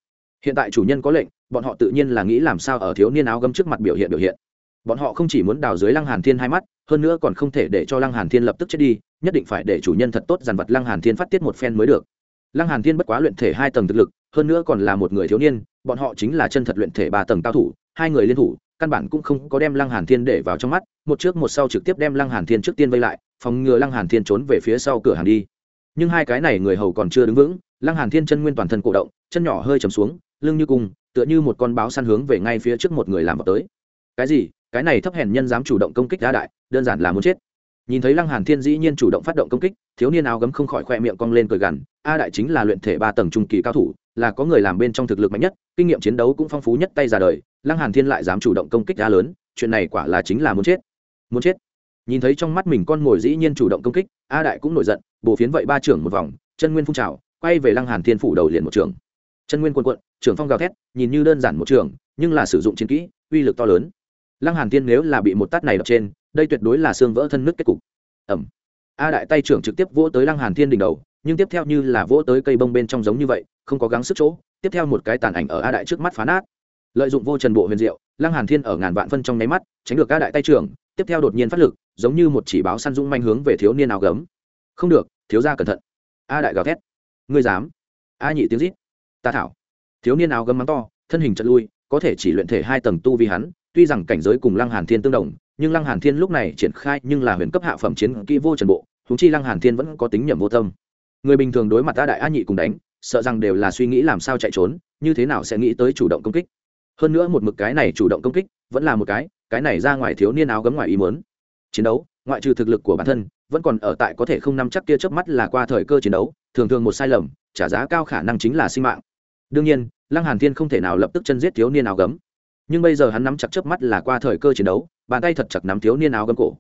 Hiện tại chủ nhân có lệnh, bọn họ tự nhiên là nghĩ làm sao ở thiếu niên áo gấm trước mặt biểu hiện biểu hiện. Bọn họ không chỉ muốn đào dưới lăng hàn thiên hai mắt, hơn nữa còn không thể để cho lăng hàn thiên lập tức chết đi, nhất định phải để chủ nhân thật tốt dàn vật lăng hàn thiên phát tiết một phen mới được. Lăng hàn thiên bất quá luyện thể hai tầng thực lực, hơn nữa còn là một người thiếu niên, bọn họ chính là chân thật luyện thể ba tầng cao thủ, hai người liên thủ, căn bản cũng không có đem lăng hàn thiên để vào trong mắt, một trước một sau trực tiếp đem lăng hàn thiên trước tiên vây lại, phòng ngừa lăng hàn thiên trốn về phía sau cửa hàng đi nhưng hai cái này người hầu còn chưa đứng vững, lăng hàn thiên chân nguyên toàn thân cổ động, chân nhỏ hơi trầm xuống, lưng như cung, tựa như một con báo săn hướng về ngay phía trước một người làm vào tới. Cái gì? Cái này thấp hèn nhân dám chủ động công kích đa đại, đơn giản là muốn chết. Nhìn thấy lăng hàn thiên dĩ nhiên chủ động phát động công kích, thiếu niên áo gấm không khỏi khoe miệng cong lên cười gằn, a đại chính là luyện thể ba tầng trung kỳ cao thủ, là có người làm bên trong thực lực mạnh nhất, kinh nghiệm chiến đấu cũng phong phú nhất tay ra đời, lăng hàn thiên lại dám chủ động công kích đa lớn, chuyện này quả là chính là muốn chết. Muốn chết? Nhìn thấy trong mắt mình con mồi dĩ nhiên chủ động công kích, a đại cũng nổi giận bổ phiến vậy ba trưởng một vòng, chân nguyên phun trào, quay về lăng hàn thiên phủ đầu liền một trường. Chân nguyên cuồn cuộn, trưởng phong gào thét, nhìn như đơn giản một trường, nhưng là sử dụng chiến kỹ, uy lực to lớn. Lăng hàn thiên nếu là bị một tát này đập trên, đây tuyệt đối là xương vỡ thân nứt kết cục. Ẩm a đại tay trưởng trực tiếp vỗ tới lăng hàn thiên đỉnh đầu, nhưng tiếp theo như là vỗ tới cây bông bên trong giống như vậy, không có gắng sức chỗ, tiếp theo một cái tàn ảnh ở a đại trước mắt phá nát. Lợi dụng vô trần bộ huyền diệu, lăng hàn thiên ở ngàn vạn phân trong nháy mắt, tránh được a đại tay trưởng, tiếp theo đột nhiên phát lực, giống như một chỉ báo săn dũng manh hướng về thiếu niên áo gấm không được, thiếu gia cẩn thận. A đại gào thét. Ngươi dám? A nhị tiếng rít. Ta thảo. Thiếu niên áo gấm mắng to, thân hình chật lui, có thể chỉ luyện thể hai tầng tu vi hắn, tuy rằng cảnh giới cùng lăng hàn thiên tương đồng, nhưng lăng hàn thiên lúc này triển khai nhưng là huyền cấp hạ phẩm chiến kỹ vô trần bộ chúng chi lăng hàn thiên vẫn có tính nhầm vô tâm. Người bình thường đối mặt ta đại a nhị cùng đánh, sợ rằng đều là suy nghĩ làm sao chạy trốn, như thế nào sẽ nghĩ tới chủ động công kích. Hơn nữa một mực cái này chủ động công kích, vẫn là một cái cái này ra ngoài thiếu niên áo gấm ngoài ý muốn. Chiến đấu, ngoại trừ thực lực của bản thân vẫn còn ở tại có thể không nắm chắc kia chớp mắt là qua thời cơ chiến đấu, thường thường một sai lầm, trả giá cao khả năng chính là sinh mạng. Đương nhiên, lăng hàn thiên không thể nào lập tức chân giết thiếu niên áo gấm. Nhưng bây giờ hắn nắm chặt chớp mắt là qua thời cơ chiến đấu, bàn tay thật chặt nắm thiếu niên áo gấm cổ.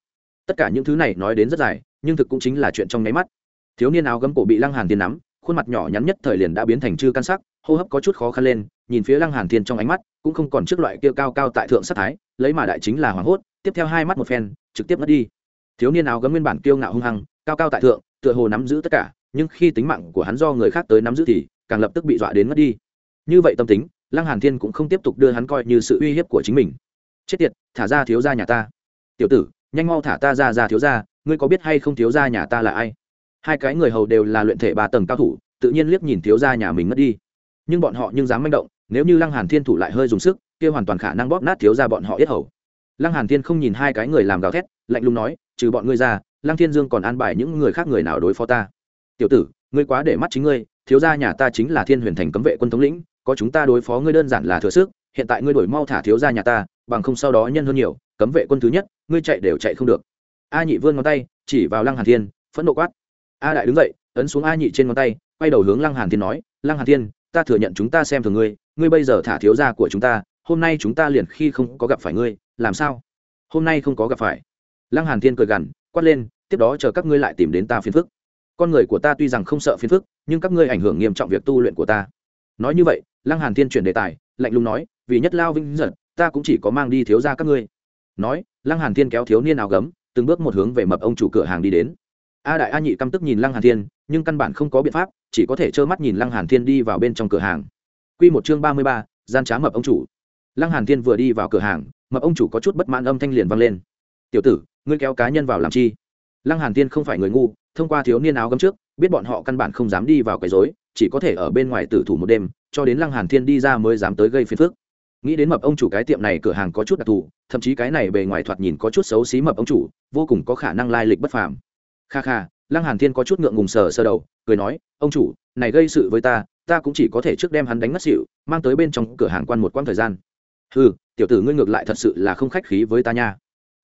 Tất cả những thứ này nói đến rất dài, nhưng thực cũng chính là chuyện trong nháy mắt. Thiếu niên áo gấm cổ bị lăng hàn thiên nắm, khuôn mặt nhỏ nhắn nhất thời liền đã biến thành chư căn sắc, hô hấp có chút khó khăn lên, nhìn phía lăng hàn thiên trong ánh mắt, cũng không còn trước loại kia cao cao tại thượng sát thái, lấy mà đại chính là hoàng hốt, tiếp theo hai mắt một phen, trực tiếp mất đi thiếu niên áo gấm nguyên bản kiêu ngạo hung hăng, cao cao tại thượng, tựa hồ nắm giữ tất cả, nhưng khi tính mạng của hắn do người khác tới nắm giữ thì càng lập tức bị dọa đến mất đi. Như vậy tâm tính, lăng hàn thiên cũng không tiếp tục đưa hắn coi như sự uy hiếp của chính mình. Chết tiệt, thả ra thiếu gia nhà ta. Tiểu tử, nhanh mau thả ta ra ra thiếu gia, ngươi có biết hay không thiếu gia nhà ta là ai? Hai cái người hầu đều là luyện thể ba tầng cao thủ, tự nhiên liếc nhìn thiếu gia nhà mình mất đi. Nhưng bọn họ nhưng dám manh động, nếu như lăng hàn thiên thủ lại hơi dùng sức, kia hoàn toàn khả năng bóp nát thiếu gia bọn họ yết hầu. Lăng hàn thiên không nhìn hai cái người làm gào thét, lạnh lùng nói trừ bọn ngươi ra, lăng thiên dương còn an bài những người khác người nào đối phó ta? Tiểu tử, ngươi quá để mắt chính ngươi, thiếu gia nhà ta chính là thiên huyền thành cấm vệ quân thống lĩnh, có chúng ta đối phó ngươi đơn giản là thừa sức, hiện tại ngươi đổi mau thả thiếu gia nhà ta, bằng không sau đó nhân hơn nhiều, cấm vệ quân thứ nhất, ngươi chạy đều chạy không được. A nhị vươn ngón tay, chỉ vào lăng hàn thiên, phẫn nộ quát. A đại đứng dậy, ấn xuống a nhị trên ngón tay, quay đầu hướng lăng hàn thiên nói, lăng hàn thiên, ta thừa nhận chúng ta xem thường ngươi ngươi bây giờ thả thiếu gia của chúng ta, hôm nay chúng ta liền khi không có gặp phải ngươi, làm sao? Hôm nay không có gặp phải lăng hàn thiên cười gằn quát lên tiếp đó chờ các ngươi lại tìm đến ta phiền phức. Con người của ta tuy rằng không sợ phiền phức nhưng các ngươi ảnh hưởng nghiêm trọng việc tu luyện của ta. Nói như vậy lăng hàn thiên chuyển đề tài lạnh lùng nói vì nhất lao vinh giật ta cũng chỉ có mang đi thiếu gia các ngươi. Nói lăng hàn thiên kéo thiếu niên áo gấm từng bước một hướng về mập ông chủ cửa hàng đi đến. A đại a nhị căm tức nhìn lăng hàn thiên nhưng căn bản không có biện pháp chỉ có thể trơ mắt nhìn lăng hàn thiên đi vào bên trong cửa hàng. Quy một chương ba mươi ba, gian trá mập ông chủ. Lăng hàn thiên vừa đi vào cửa hàng mập ông chủ có chút bất mãn âm thanh liền vang lên. Tiểu tử ngươi kéo cá nhân vào làm chi? Lăng hàn thiên không phải người ngu, thông qua thiếu niên áo gấm trước, biết bọn họ căn bản không dám đi vào quấy rối, chỉ có thể ở bên ngoài tử thủ một đêm, cho đến lăng hàn thiên đi ra mới dám tới gây phiền phức. Nghĩ đến mập ông chủ cái tiệm này cửa hàng có chút đặc thù, thậm chí cái này bề ngoài thoạt nhìn có chút xấu xí mập ông chủ, vô cùng có khả năng lai lịch bất phàm. Kha kha, lăng hàn thiên có chút ngượng ngùng sờ sơ đầu, cười nói, ông chủ, này gây sự với ta ta cũng chỉ có thể trước đem hắn đánh mất xỉu, mang tới bên trong cửa hàng quan một quãng thời gian. Hừ, tiểu tử ngươi ngược lại thật sự là không khách khí với ta nha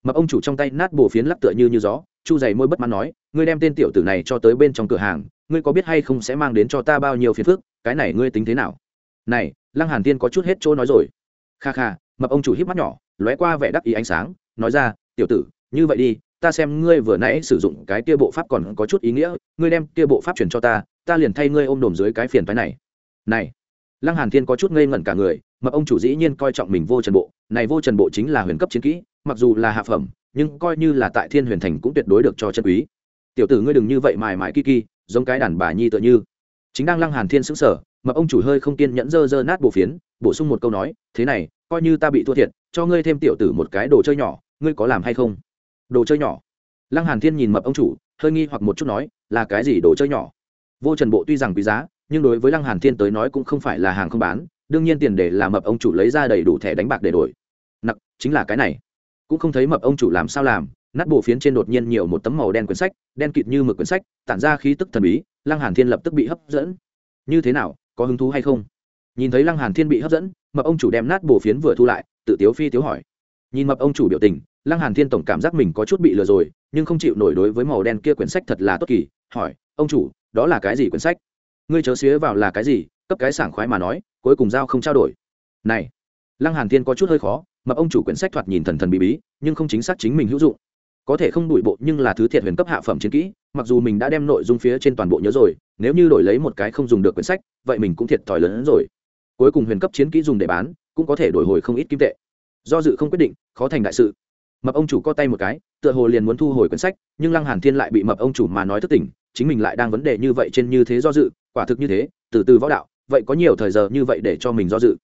mập ông chủ trong tay nát bổ phiến lắc tựa như như gió, chu dày môi bất mãn nói, ngươi đem tên tiểu tử này cho tới bên trong cửa hàng, ngươi có biết hay không sẽ mang đến cho ta bao nhiêu phiền phức, cái này ngươi tính thế nào? Này, lăng hàn tiên có chút hết chỗ nói rồi. Kha kha, mập ông chủ híp mắt nhỏ, lóe qua vẻ đắc ý ánh sáng, nói ra, tiểu tử, như vậy đi, ta xem ngươi vừa nãy sử dụng cái kia bộ pháp còn có chút ý nghĩa, ngươi đem kia bộ pháp truyền cho ta ta liền thay ngươi ôm đồm dưới cái phiền phái này. Này. Lăng hàn thiên có chút ngây ngẩn cả người, mập ông chủ dĩ nhiên coi trọng mình vô trần bộ, này vô trần bộ chính là huyền cấp chiến kỹ mặc dù là hạ phẩm, nhưng coi như là tại thiên huyền thành cũng tuyệt đối được cho chân quý. Tiểu tử ngươi đừng như vậy mài mài kiki giống cái đàn bà nhi tựa như. Chính đang lăng hàn thiên sững sờ mà ông chủ hơi không kiên nhẫn dơ dơ nát bộ phiến, bổ sung một câu nói, thế này, coi như ta bị thua thiệt, cho ngươi thêm tiểu tử một cái đồ chơi nhỏ, ngươi có làm hay không? Đồ chơi nhỏ? Lăng hàn thiên nhìn mập ông chủ, hơi nghi hoặc một chút nói, là cái gì đồ chơi nhỏ? Vô trần bộ tuy rằng quý giá, nhưng đối với lăng hàn thiên tới nói cũng không phải là hàng không bán, đương nhiên tiền để làm mập ông chủ lấy ra đầy đủ thẻ đánh bạc để đổi. Nặc, chính là cái này cũng không thấy mập ông chủ làm sao làm, nát bộ phiến trên đột nhiên nhiều một tấm màu đen quyển sách, đen kịt như mực quyển sách, tản ra khí tức thần bí, lăng hàn thiên lập tức bị hấp dẫn. Như thế nào, có hứng thú hay không? Nhìn thấy lăng hàn thiên bị hấp dẫn, mập ông chủ đem nát bộ phiến vừa thu lại, tự tiếu phi tiếu hỏi. Nhìn mập ông chủ biểu tình, lăng hàn thiên tổng cảm giác mình có chút bị lừa rồi, nhưng không chịu nổi đối với màu đen kia quyển sách thật là tốt kỳ, hỏi, ông chủ, đó là cái gì quyển sách? Ngươi chớ xía vào là cái gì, cấp cái sảng khoái mà nói, cuối cùng giao không trao đổi. Này, lăng hàn thiên có chút hơi khó mập ông chủ quyển sách thoạt nhìn thần thần bí bí, nhưng không chính xác chính mình hữu dụng. Có thể không đuổi bộ, nhưng là thứ thiệt huyền cấp hạ phẩm chiến kỹ, mặc dù mình đã đem nội dung phía trên toàn bộ nhớ rồi, nếu như đổi lấy một cái không dùng được quyển sách, vậy mình cũng thiệt thòi lớn hơn rồi. Cuối cùng huyền cấp chiến kỹ dùng để bán, cũng có thể đổi hồi không ít kim tệ. Do dự không quyết định, khó thành đại sự. Mập ông chủ co tay một cái, tựa hồ liền muốn thu hồi quyển sách, nhưng lăng hàn thiên lại bị mập ông chủ mà nói thất tỉnh chính mình lại đang vấn đề như vậy trên như thế do dự, quả thực như thế, từ từ võ đạo, vậy có nhiều thời giờ như vậy để cho mình do dự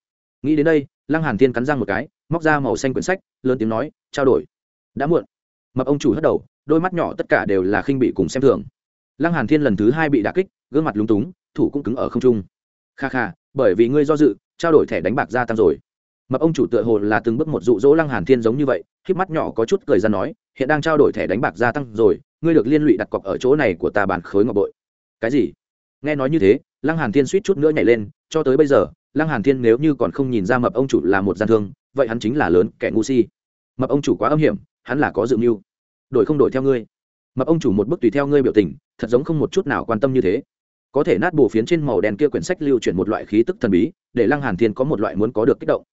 nghĩ đến đây, lăng hàn thiên cắn răng một cái, móc ra màu xanh quyển sách, lớn tiếng nói, trao đổi. Đã muộn. Mập ông chủ hất đầu, đôi mắt nhỏ tất cả đều là khinh bị cùng xem thường. Lăng hàn thiên lần thứ hai bị đả kích, gương mặt lúng túng, thủ cũng cứng ở không trung. Kha kha, bởi vì ngươi do dự, trao đổi thẻ đánh bạc gia tăng rồi. Mập ông chủ tựa hồ là từng bước một dụ dỗ lăng hàn thiên giống như vậy khi mắt nhỏ có chút cười ra nói, hiện đang trao đổi thẻ đánh bạc gia tăng rồi, ngươi được liên lụy đặt cọc ở chỗ này của ta bàn khối ngọc bội. Cái gì? Nghe nói như thế, lăng hàn thiên suýt chút nữa nhảy lên, cho tới bây giờ lăng hàn thiên nếu như còn không nhìn ra mập ông chủ là một gian thương, vậy hắn chính là lớn kẻ ngu si. Mập ông chủ quá âm hiểm, hắn là có dự mưu. Đổi không đổi theo ngươi. Mập ông chủ một bức tùy theo ngươi biểu tình, thật giống không một chút nào quan tâm như thế. Có thể nát bổ phiến trên màu đen kia quyển sách lưu chuyển một loại khí tức thần bí, để lăng hàn thiên có một loại muốn có được kích động.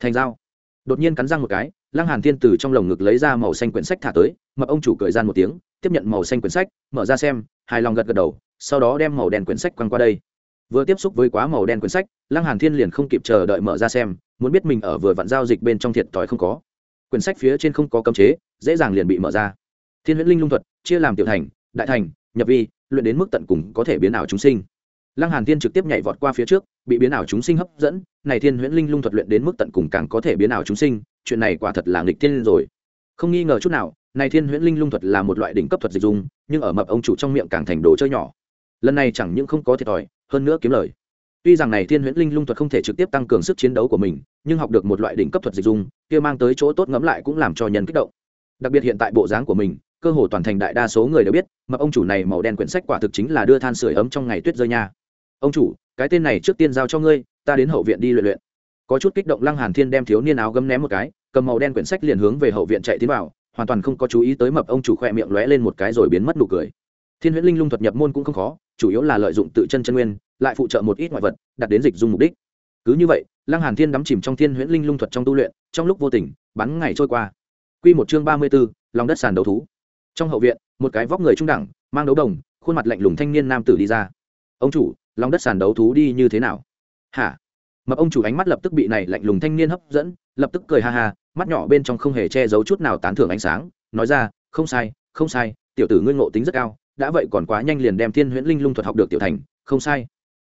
Thành dao đột nhiên cắn răng một cái, lăng hàn thiên từ trong lồng ngực lấy ra màu xanh quyển sách thả tới, mập ông chủ cười gian một tiếng, tiếp nhận màu xanh quyển sách, mở ra xem, hài lòng gật gật đầu, sau đó đem màu đen quyển sách quăng qua đây vừa tiếp xúc với quá màu đen quyển sách, lăng hàn thiên liền không kịp chờ đợi mở ra xem, muốn biết mình ở vừa vặn giao dịch bên trong thiệt tỏi không có. Quyển sách phía trên không có cấm chế, dễ dàng liền bị mở ra. Thiên huyễn linh lung thuật, chia làm tiểu thành, đại thành, nhập vi, luyện đến mức tận cùng có thể biến ảo chúng sinh. Lăng hàn thiên trực tiếp nhảy vọt qua phía trước, bị biến ảo chúng sinh hấp dẫn, này thiên huyễn linh lung thuật luyện đến mức tận cùng càng có thể biến ảo chúng sinh, chuyện này quả thật là nghịch thiên rồi. Không nghi ngờ chút nào, này thiên huyễn linh lung thuật là một loại đỉnh cấp thuật dịch dung, nhưng ở mập ông chủ trong miệng càng thành đồ chơi nhỏ. Lần này chẳng những không có thiệt thòi hơn nữa kiếm lời. Tuy rằng này thiên huyễn linh lung thuật không thể trực tiếp tăng cường sức chiến đấu của mình, nhưng học được một loại đỉnh cấp thuật dịch dung, kia mang tới chỗ tốt ngẫm lại cũng làm cho nhân kích động. Đặc biệt hiện tại bộ dáng của mình, cơ hồ toàn thành đại đa số người đều biết, mà ông chủ này màu đen quyển sách quả thực chính là đưa than sửa ấm trong ngày tuyết rơi nha. Ông chủ, cái tên này trước tiên giao cho ngươi, ta đến hậu viện đi luyện luyện. Có chút kích động lăng hàn thiên đem thiếu niên áo gấm ném một cái, cầm màu đen quyển sách liền hướng về hậu viện chạy tiến vào, hoàn toàn không có chú ý tới mập ông chủ khoe miệng lóe lên một cái rồi biến mất nụ cười. Thiên huyễn linh lung thuật nhập môn cũng không khó chủ yếu là lợi dụng tự chân chân nguyên lại phụ trợ một ít ngoại vật đặt đến dịch dung mục đích. Cứ như vậy lăng hàn thiên đắm chìm trong thiên huyễn linh lung thuật trong tu luyện trong lúc vô tình bắn ngày trôi qua. Quy một chương ba mươi 34, lòng đất sàn đấu thú. Trong hậu viện một cái vóc người trung đẳng mang đấu đồng khuôn mặt lạnh lùng thanh niên nam tử đi ra. Ông chủ lòng đất sàn đấu thú đi như thế nào? Hả? Mập ông chủ ánh mắt lập tức bị này lạnh lùng thanh niên hấp dẫn lập tức cười ha ha mắt nhỏ bên trong không hề che giấu chút nào tán thưởng ánh sáng nói ra không sai không sai tiểu tử ngươi ngộ tính rất cao đã vậy còn quá nhanh liền đem thiên huyễn linh lung thuật học được tiểu thành, không sai.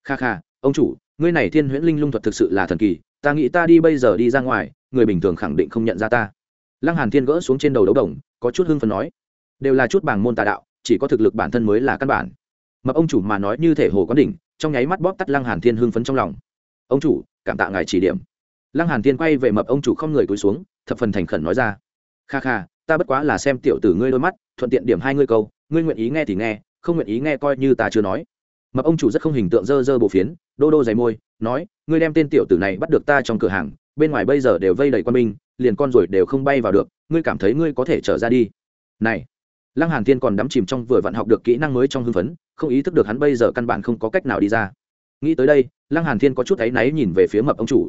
Kha kha, ông chủ, ngươi này thiên huyễn linh lung thuật thực sự là thần kỳ, ta nghĩ ta đi bây giờ đi ra ngoài, người bình thường khẳng định không nhận ra ta. Lăng hàn thiên gỡ xuống trên đầu đấu đồng, có chút hưng phấn nói, đều là chút bảng môn tà đạo, chỉ có thực lực bản thân mới là căn bản. Mập ông chủ mà nói như thể hồ quán đỉnh, trong nháy mắt bóp tắt lăng hàn thiên hưng phấn trong lòng. Ông chủ, cảm tạ ngài chỉ điểm. Lăng hàn thiên quay về mập ông chủ không người cúi xuống, thập phần thành khẩn nói ra, kha kha, ta bất quá là xem tiểu tử ngươi đôi mắt, thuận tiện điểm hai ngươi câu ngươi nguyện ý nghe thì nghe, không nguyện ý nghe coi như ta chưa nói. Mập ông chủ rất không hình tượng dơ dơ bộ phiến, đô đô dày môi, nói, ngươi đem tên tiểu tử này bắt được ta trong cửa hàng, bên ngoài bây giờ đều vây đầy quan binh, liền con rồi đều không bay vào được, ngươi cảm thấy ngươi có thể trở ra đi. Này, lăng hàn thiên còn đắm chìm trong vừa vặn học được kỹ năng mới trong hưng phấn, không ý thức được hắn bây giờ căn bản không có cách nào đi ra. Nghĩ tới đây, lăng hàn thiên có chút áy náy nhìn về phía mập ông chủ.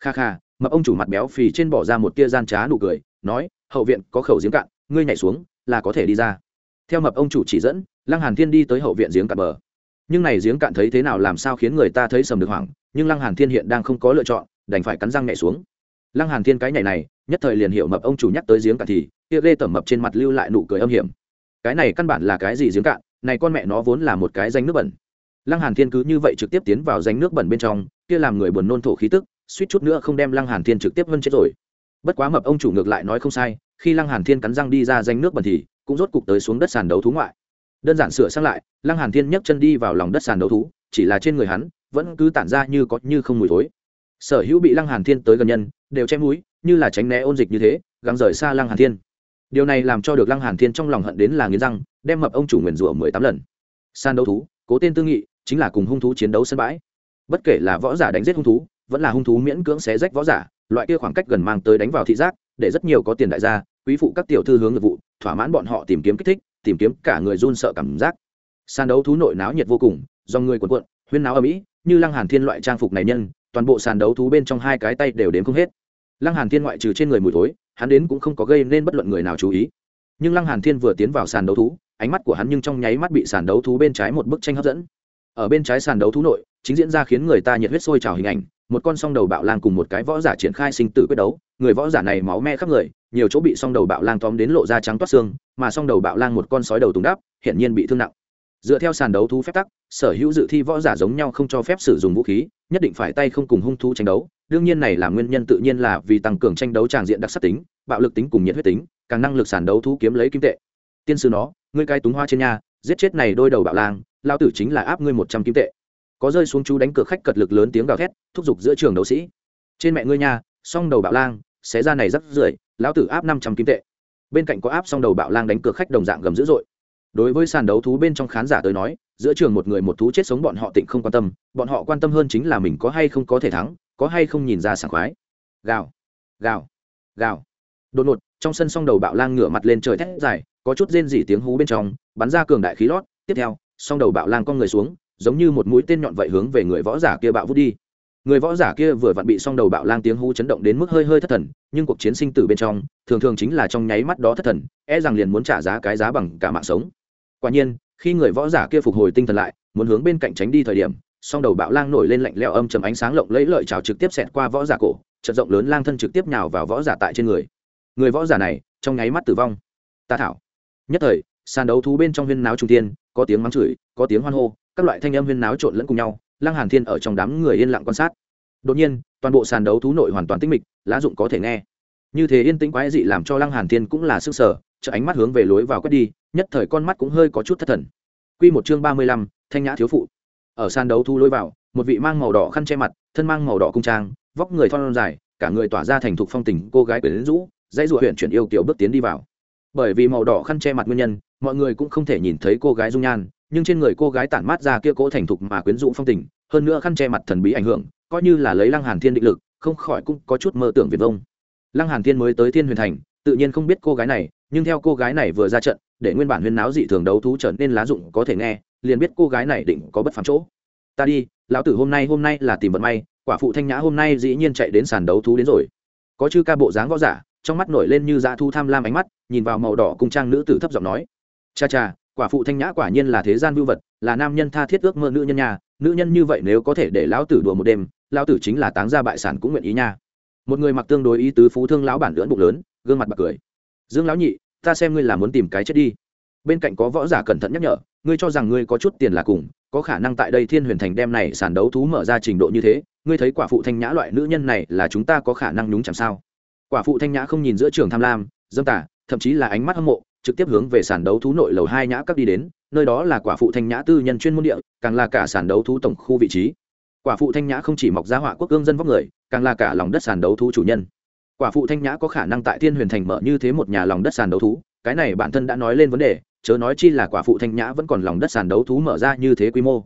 Kha kha, mập ông chủ mặt béo phì trên bỏ ra một tia gian trá nụ cười, nói, hậu viện có khẩu giếng cạn, ngươi nhảy xuống, là có thể đi ra theo mập ông chủ chỉ dẫn, lăng hàn thiên đi tới hậu viện giếng cạn bờ. Nhưng này giếng cạn thấy thế nào làm sao khiến người ta thấy sầm được hoảng, nhưng lăng hàn thiên hiện đang không có lựa chọn, đành phải cắn răng nhảy xuống. Lăng hàn thiên cái nhảy này, nhất thời liền hiểu mập ông chủ nhắc tới giếng cạn thì, kia lê tẩm mập trên mặt lưu lại nụ cười âm hiểm. Cái này căn bản là cái gì giếng cạn, này con mẹ nó vốn là một cái danh nước bẩn. Lăng hàn thiên cứ như vậy trực tiếp tiến vào danh nước bẩn bên trong, kia làm người buồn nôn thổ khí tức, suýt chút nữa không đem lăng hàn thiên trực tiếp vân chết rồi. Bất quá mập ông chủ ngược lại nói không sai, khi lăng hàn thiên cắn răng đi ra danh nước bẩn thì cũng rốt cục tới xuống đất sàn đấu thú ngoại. Đơn giản sửa sang lại, lăng hàn thiên nhấc chân đi vào lòng đất sàn đấu thú, chỉ là trên người hắn, vẫn cứ tản ra như có như không mùi thối. Sở hữu bị lăng hàn thiên tới gần nhân, đều che mũi, như là tránh né ôn dịch như thế, gắng rời xa lăng hàn thiên. Điều này làm cho được lăng hàn thiên trong lòng hận đến là nghiến răng, đem mập ông chủ nguyền rủa mười tám lần. San đấu thú, cố tên tư nghị, chính là cùng hung thú chiến đấu sân bãi. Bất kể là võ giả đánh giết hung thú, vẫn là hung thú miễn cưỡng xé rách võ giả, loại kia khoảng cách gần mang tới đánh vào thị giác, để rất nhiều có tiền đại gia quý phụ các tiểu thư hướng nghiệp vụ, thỏa mãn bọn họ tìm kiếm kích thích, tìm kiếm cả người run sợ cảm giác. Sàn đấu thú nội náo nhiệt vô cùng do người quần quận huyên náo ở mỹ như lăng hàn thiên loại trang phục này nhân, toàn bộ sàn đấu thú bên trong hai cái tay đều đến không hết. Lăng hàn thiên ngoại trừ trên người mùi thối, hắn đến cũng không có gây nên bất luận người nào chú ý. Nhưng lăng hàn thiên vừa tiến vào sàn đấu thú, ánh mắt của hắn nhưng trong nháy mắt bị sàn đấu thú bên trái một bức tranh hấp dẫn. Ở bên trái sàn đấu thú nội, chính diễn ra khiến người ta nhiệt huyết sôi trào hình ảnh một con song đầu bạo lang cùng một cái võ giả triển khai sinh tử quyết đấu, người võ giả này máu me khắp người, nhiều chỗ bị song đầu bạo lang tóm đến lộ ra trắng toát xương, mà song đầu bạo lang một con sói đầu tùng đáp, hiển nhiên bị thương nặng. Dựa theo sàn đấu thú phép tắc, sở hữu dự thi võ giả giống nhau không cho phép sử dụng vũ khí, nhất định phải tay không cùng hung thú tranh đấu. Đương nhiên này là nguyên nhân tự nhiên là vì tăng cường tranh đấu tràng diện đặc sắc tính, bạo lực tính cùng nhiệt huyết tính, càng năng lực sàn đấu thú kiếm lấy kim tệ. Tiên sư nó, ngươi cai túng hoa trên nhà giết chết này đôi đầu bạo lang lao tử chính là áp ngươi một trăm kim tệ có rơi xuống chú đánh cửa khách cật lực lớn tiếng gào thét, thúc giục giữa trường đấu sĩ. Trên mẹ ngươi nhà song đầu bạo lang, xé ra này rất rưởi, lão tử áp năm trăm kim tệ. Bên cạnh có áp song đầu bạo lang đánh cửa khách đồng dạng gầm dữ dội. Đối với sàn đấu thú bên trong khán giả tới nói, giữa trường một người một thú chết sống bọn họ tịnh không quan tâm, bọn họ quan tâm hơn chính là mình có hay không có thể thắng, có hay không nhìn ra sảng khoái. Gào gào gào. Đột ngột, trong sân song đầu bạo lang ngửa mặt lên trời thét dài, có chút rên rỉ tiếng hú bên trong, bắn ra cường đại khí lót. Tiếp theo, song đầu bạo lang con người xuống giống như một mũi tên nhọn vậy hướng về người võ giả kia bạo vút đi. Người võ giả kia vừa vặn bị song đầu bạo lang tiếng hú chấn động đến mức hơi hơi thất thần, nhưng cuộc chiến sinh tử bên trong, thường thường chính là trong nháy mắt đó thất thần e rằng liền muốn trả giá cái giá bằng cả mạng sống. Quả nhiên, khi người võ giả kia phục hồi tinh thần lại, muốn hướng bên cạnh tránh đi thời điểm, song đầu bạo lang nổi lên lạnh lẽo âm chầm ánh sáng lộng lẫy lợi trào trực tiếp xẹt qua võ giả cổ trận rộng lớn lang thân trực tiếp nhào vào võ giả tại trên người. Người võ giả này, trong nháy mắt tử vong. Ta thảo. Nhất thời, sàn đấu thú bên trong huyên náo trung tiên có tiếng mắng chửi, có tiếng hoan hô các loại thanh âm huyên náo trộn lẫn cùng nhau lăng hàn thiên ở trong đám người yên lặng quan sát. Đột nhiên toàn bộ sàn đấu thú nội hoàn toàn tĩnh mịch lá dụng có thể nghe. Như thế yên tĩnh quái dị làm cho lăng hàn thiên cũng là sức sở chợ ánh mắt hướng về lối vào quét đi nhất thời con mắt cũng hơi có chút thất thần. Quy một chương ba mươi lăm, thanh nhã thiếu phụ. Ở sàn đấu thú lối vào một vị mang màu đỏ khăn che mặt thân mang màu đỏ cung trang vóc người thon dài cả người tỏa ra thành thục phong tình cô gái quyến rũ dãy ruột huyện chuyển yêu kiểu bước tiến đi vào. Bởi vì màu đỏ khăn che mặt nguyên nhân mọi người cũng không thể nhìn thấy cô gái dung nhan nhưng trên người cô gái tản mát ra kia cỗ thành thục mà quyến rũ phong tình, hơn nữa khăn che mặt thần bí ảnh hưởng, coi như là lấy lăng hàn thiên định lực, không khỏi cũng có chút mơ tưởng viền vông. Lăng hàn thiên mới tới thiên huyền thành, tự nhiên không biết cô gái này, nhưng theo cô gái này vừa ra trận, để nguyên bản huyên náo dị thường đấu thú trở nên lá dụng có thể nghe, liền biết cô gái này định có bất phàm chỗ. Ta đi, lão tử hôm nay hôm nay là tìm vận may, quả phụ thanh nhã hôm nay dĩ nhiên chạy đến sàn đấu thú đến rồi. Có chư ca bộ dáng võ giả, trong mắt nổi lên như dã thu tham lam ánh mắt, nhìn vào màu đỏ cung trang nữ tử thấp giọng nói, cha cha quả phụ thanh nhã quả nhiên là thế gian vưu vật, là nam nhân tha thiết ước mơ nữ nhân nhà nữ nhân như vậy nếu có thể để lão tử đùa một đêm, lão tử chính là táng ra bại sản cũng nguyện ý nha. Một người mặc tương đối ý tứ phú thương lão bản lưỡn bụng lớn, gương mặt bạc cười. Dương lão nhị, ta xem ngươi là muốn tìm cái chết đi. Bên cạnh có võ giả cẩn thận nhắc nhở, ngươi cho rằng ngươi có chút tiền là cùng, có khả năng tại đây thiên huyền thành đem này sàn đấu thú mở ra trình độ như thế, ngươi thấy quả phụ thanh nhã loại nữ nhân này là chúng ta có khả năng nhúng chẳng sao? Quả phụ thanh nhã không nhìn giữa trường tham lam, dâm tả thậm chí là ánh mắt hâm mộ trực tiếp hướng về sàn đấu thú nội lầu hai nhã các đi đến, nơi đó là quả phụ thanh nhã tư nhân chuyên môn địa, càng là cả sàn đấu thú tổng khu vị trí. Quả phụ thanh nhã không chỉ mọc ra họa quốc cương dân vóc người, càng là cả lòng đất sàn đấu thú chủ nhân. Quả phụ thanh nhã có khả năng tại thiên huyền thành mở như thế một nhà lòng đất sàn đấu thú, cái này bản thân đã nói lên vấn đề, chớ nói chi là quả phụ thanh nhã vẫn còn lòng đất sàn đấu thú mở ra như thế quy mô.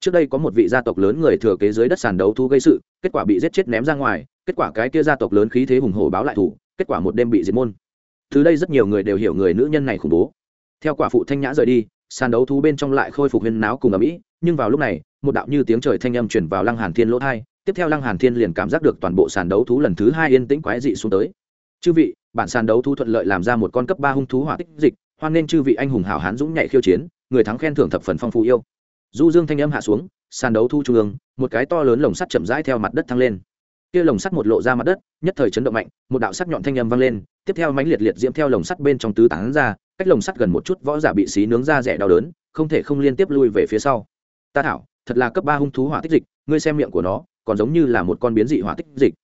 Trước đây có một vị gia tộc lớn người thừa kế dưới đất sàn đấu thú gây sự, kết quả bị giết chết ném ra ngoài, kết quả cái kia gia tộc lớn khí thế hùng hổ báo lại thủ, kết quả một đêm bị diệt môn từ đây rất nhiều người đều hiểu người nữ nhân này khủng bố. Theo quả phụ thanh nhã rời đi, sàn đấu thú bên trong lại khôi phục huyên náo cùng ở mỹ nhưng vào lúc này, một đạo như tiếng trời thanh âm chuyển vào lăng hàn thiên lỗ thai, tiếp theo lăng hàn thiên liền cảm giác được toàn bộ sàn đấu thú lần thứ hai yên tĩnh quái dị xuống tới. Chư vị, bản sàn đấu thú thuận lợi làm ra một con cấp ba hung thú hỏa tích dịch, hoan nên chư vị anh hùng hảo hán dũng nhảy khiêu chiến, người thắng khen thưởng thập phần phong phú yêu. Du dương thanh âm hạ xuống, sàn đấu thu trung ương, một cái to lớn lồng sắt chậm rãi theo mặt đất thăng lên kia lồng sắt một lộ ra mặt đất, nhất thời chấn động mạnh, một đạo sắc nhọn thanh âm vang lên, tiếp theo mãnh liệt liệt diễm theo lồng sắt bên trong tứ tán ra, cách lồng sắt gần một chút võ giả bị xí nướng ra rẻ đau đớn, không thể không liên tiếp lui về phía sau. Ta thảo, thật là cấp ba hung thú hỏa tích dịch, ngươi xem miệng của nó, còn giống như là một con biến dị hỏa tích dịch.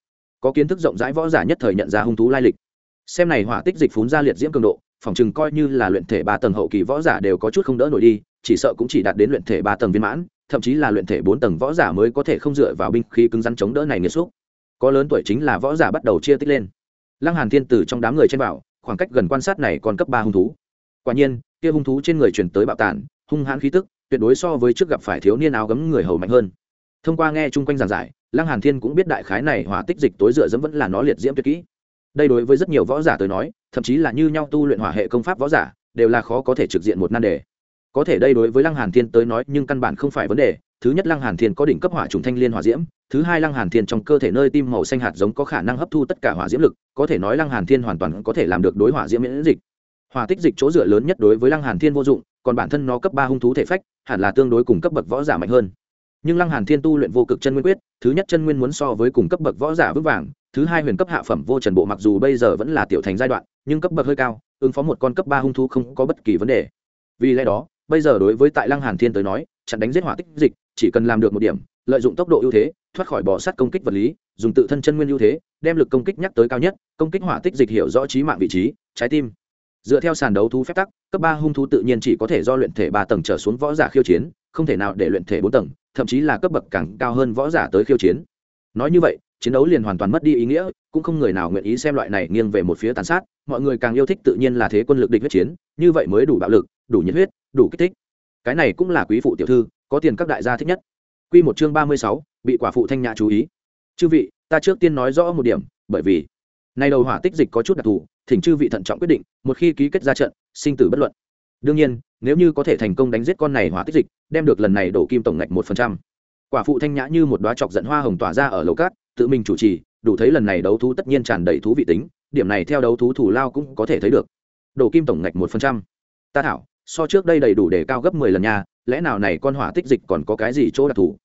Có kiến thức rộng rãi võ giả nhất thời nhận ra hung thú lai lịch. Xem này hỏa tích dịch phún ra liệt diễm cường độ, phòng chừng coi như là luyện thể ba tầng hậu kỳ võ giả đều có chút không đỡ nổi đi, chỉ sợ cũng chỉ đạt đến luyện thể ba tầng viên mãn, thậm chí là luyện thể bốn tầng võ giả mới có thể không dựa vào binh khí cứng rắn chống đỡ này nghiệt xúc có lớn tuổi chính là võ giả bắt đầu chia tích lên. Lăng hàn thiên tử trong đám người trên bảo, khoảng cách gần quan sát này còn cấp ba hung thú. Quả nhiên, kia hung thú trên người truyền tới bạo tàn, hung hãn khí tức, tuyệt đối so với trước gặp phải thiếu niên áo gấm người hầu mạnh hơn. Thông qua nghe chung quanh giảng giải, lăng hàn thiên cũng biết đại khái này hỏa tích dịch tối dựa dẫm vẫn là nó liệt diễm tuyệt kỹ. Đây đối với rất nhiều võ giả tới nói, thậm chí là như nhau tu luyện hỏa hệ công pháp võ giả, đều là khó có thể trực diện một nan đề. Có thể đây đối với lăng hàn thiên tới nói nhưng căn bản không phải vấn đề thứ nhất lăng hàn thiên có đỉnh cấp hỏa trùng thanh liên hỏa diễm, thứ hai lăng hàn thiên trong cơ thể nơi tim màu xanh hạt giống có khả năng hấp thu tất cả hỏa diễm lực, có thể nói lăng hàn thiên hoàn toàn có thể làm được đối hỏa diễm miễn dịch. Hỏa tích dịch chỗ dựa lớn nhất đối với lăng hàn thiên vô dụng, còn bản thân nó cấp ba hung thú thể phách, hẳn là tương đối cùng cấp bậc võ giả mạnh hơn. Nhưng lăng hàn thiên tu luyện vô cực chân nguyên quyết, thứ nhất chân nguyên muốn so với cùng cấp bậc võ giả vững vàng, thứ hai huyền cấp hạ phẩm vô trần bộ mặc dù bây giờ vẫn là tiểu thành giai đoạn, nhưng cấp bậc hơi cao, ứng phó một con cấp ba hung thú không có bất kỳ vấn đề. Vì lẽ đó, bây giờ đối với tại lăng hàn thiên tới nói chặn đánh giết hỏa tích dịch, chỉ cần làm được một điểm, lợi dụng tốc độ ưu thế, thoát khỏi bỏ sát công kích vật lý, dùng tự thân chân nguyên ưu thế, đem lực công kích nhắc tới cao nhất, công kích hỏa tích dịch hiểu rõ trí mạng vị trí, trái tim. Dựa theo sàn đấu thú phép tắc, cấp ba hung thú tự nhiên chỉ có thể do luyện thể ba tầng trở xuống võ giả khiêu chiến, không thể nào để luyện thể bốn tầng, thậm chí là cấp bậc càng cao hơn võ giả tới khiêu chiến. Nói như vậy, chiến đấu liền hoàn toàn mất đi ý nghĩa, cũng không người nào nguyện ý xem loại này nghiêng về một phía tàn sát, mọi người càng yêu thích tự nhiên là thế quân lực địch huyết chiến, như vậy mới đủ bạo lực, đủ nhiệt huyết, đủ kích thích cái này cũng là quý phụ tiểu thư có tiền các đại gia thích nhất. Quy một chương ba mươi sáu, bị quả phụ thanh nhã chú ý. Chư vị ta trước tiên nói rõ một điểm bởi vì nay đầu hỏa tích dịch có chút đặc thù thỉnh chư vị thận trọng quyết định một khi ký kết ra trận sinh tử bất luận. Đương nhiên nếu như có thể thành công đánh giết con này hỏa tích dịch đem được lần này đổ kim tổng ngạch một phần trăm. Quả phụ thanh nhã như một đoá chọc giận hoa hồng tỏa ra ở lầu cát tự mình chủ trì đủ thấy lần này đấu thú tất nhiên tràn đầy thú vị tính điểm này theo đấu thú thủ lao cũng có thể thấy được. Đổ kim tổng ngạch một phần trăm. Ta thảo so trước đây đầy đủ để cao gấp mười lần nha, lẽ nào này con hỏa tích dịch còn có cái gì chỗ đặc thù?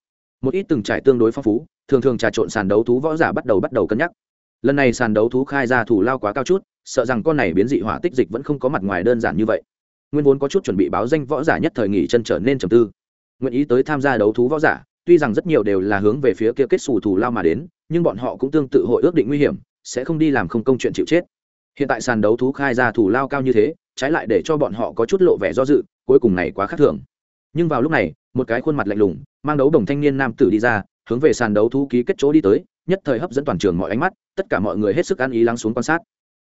Một ít từng trải tương đối phong phú, thường thường trà trộn sàn đấu thú võ giả bắt đầu bắt đầu cân nhắc. Lần này sàn đấu thú khai ra thủ lao quá cao chút, sợ rằng con này biến dị hỏa tích dịch vẫn không có mặt ngoài đơn giản như vậy. Nguyên vốn có chút chuẩn bị báo danh võ giả nhất thời nghỉ chân trở nên trầm tư. Nguyện ý tới tham gia đấu thú võ giả, tuy rằng rất nhiều đều là hướng về phía kia kết xù thủ lao mà đến, nhưng bọn họ cũng tương tự hội ước định nguy hiểm, sẽ không đi làm không công chuyện chịu chết. Hiện tại sàn đấu thú khai ra thủ lao cao như thế trái lại để cho bọn họ có chút lộ vẻ do dự, cuối cùng này quá khác thường. Nhưng vào lúc này, một cái khuôn mặt lạnh lùng, mang đấu đồng thanh niên nam tử đi ra, hướng về sàn đấu thú ký kết chỗ đi tới, nhất thời hấp dẫn toàn trường mọi ánh mắt, tất cả mọi người hết sức ăn ý lắng xuống quan sát.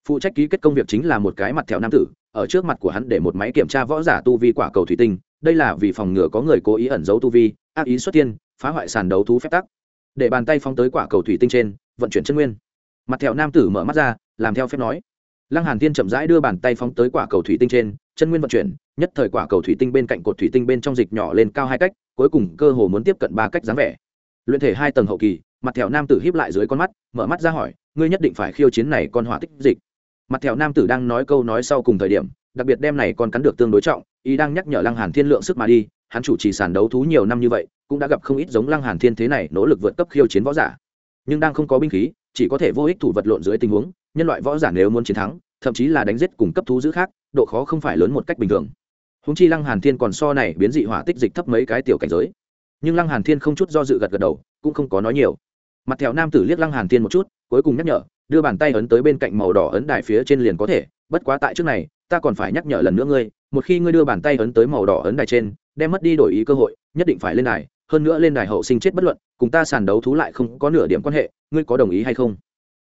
Phụ trách ký kết công việc chính là một cái mặt thẹo nam tử, ở trước mặt của hắn để một máy kiểm tra võ giả tu vi quả cầu thủy tinh, đây là vì phòng ngừa có người cố ý ẩn giấu tu vi, ác ý xuất tiên, phá hoại sàn đấu thú phép tắc. Để bàn tay phóng tới quả cầu thủy tinh trên, vận chuyển chân nguyên. Mặt thẹo nam tử mở mắt ra, làm theo phép nói lăng hàn thiên chậm rãi đưa bàn tay phóng tới quả cầu thủy tinh trên, chân nguyên vận chuyển, nhất thời quả cầu thủy tinh bên cạnh cột thủy tinh bên trong dịch nhỏ lên cao hai cách, cuối cùng cơ hồ muốn tiếp cận ba cách dáng vẻ. Luyện thể hai tầng hậu kỳ, mặt thẹo nam tử híp lại dưới con mắt, mở mắt ra hỏi, ngươi nhất định phải khiêu chiến này con hỏa tích dịch. Mặt thẹo nam tử đang nói câu nói sau cùng thời điểm, đặc biệt đem này còn cắn được tương đối trọng ý đang nhắc nhở lăng hàn thiên lượng sức mà đi, hắn chủ trì sàn đấu thú nhiều năm như vậy, cũng đã gặp không ít giống lăng hàn thiên thế này nỗ lực vượt cấp khiêu chiến võ giả. Nhưng đang không có binh khí chỉ có thể vô ích thủ vật lộn dưới tình huống, nhân loại võ giả nếu muốn chiến thắng, thậm chí là đánh giết cùng cấp thú giữ khác, độ khó không phải lớn một cách bình thường. Húng chi lăng hàn thiên còn so này biến dị hỏa tích dịch thấp mấy cái tiểu cảnh giới. Nhưng lăng hàn thiên không chút do dự gật gật đầu, cũng không có nói nhiều. Mặt thẹo nam tử liếc lăng hàn thiên một chút, cuối cùng nhắc nhở, đưa bàn tay ấn tới bên cạnh màu đỏ ấn đài phía trên liền có thể, bất quá tại trước này, ta còn phải nhắc nhở lần nữa ngươi, một khi ngươi đưa bàn tay ấn tới màu đỏ ấn đài trên, đem mất đi đổi ý cơ hội, nhất định phải lên đài hơn nữa lên đài hậu sinh chết bất luận, cùng ta sàn đấu thú lại không có nửa điểm quan hệ, ngươi có đồng ý hay không?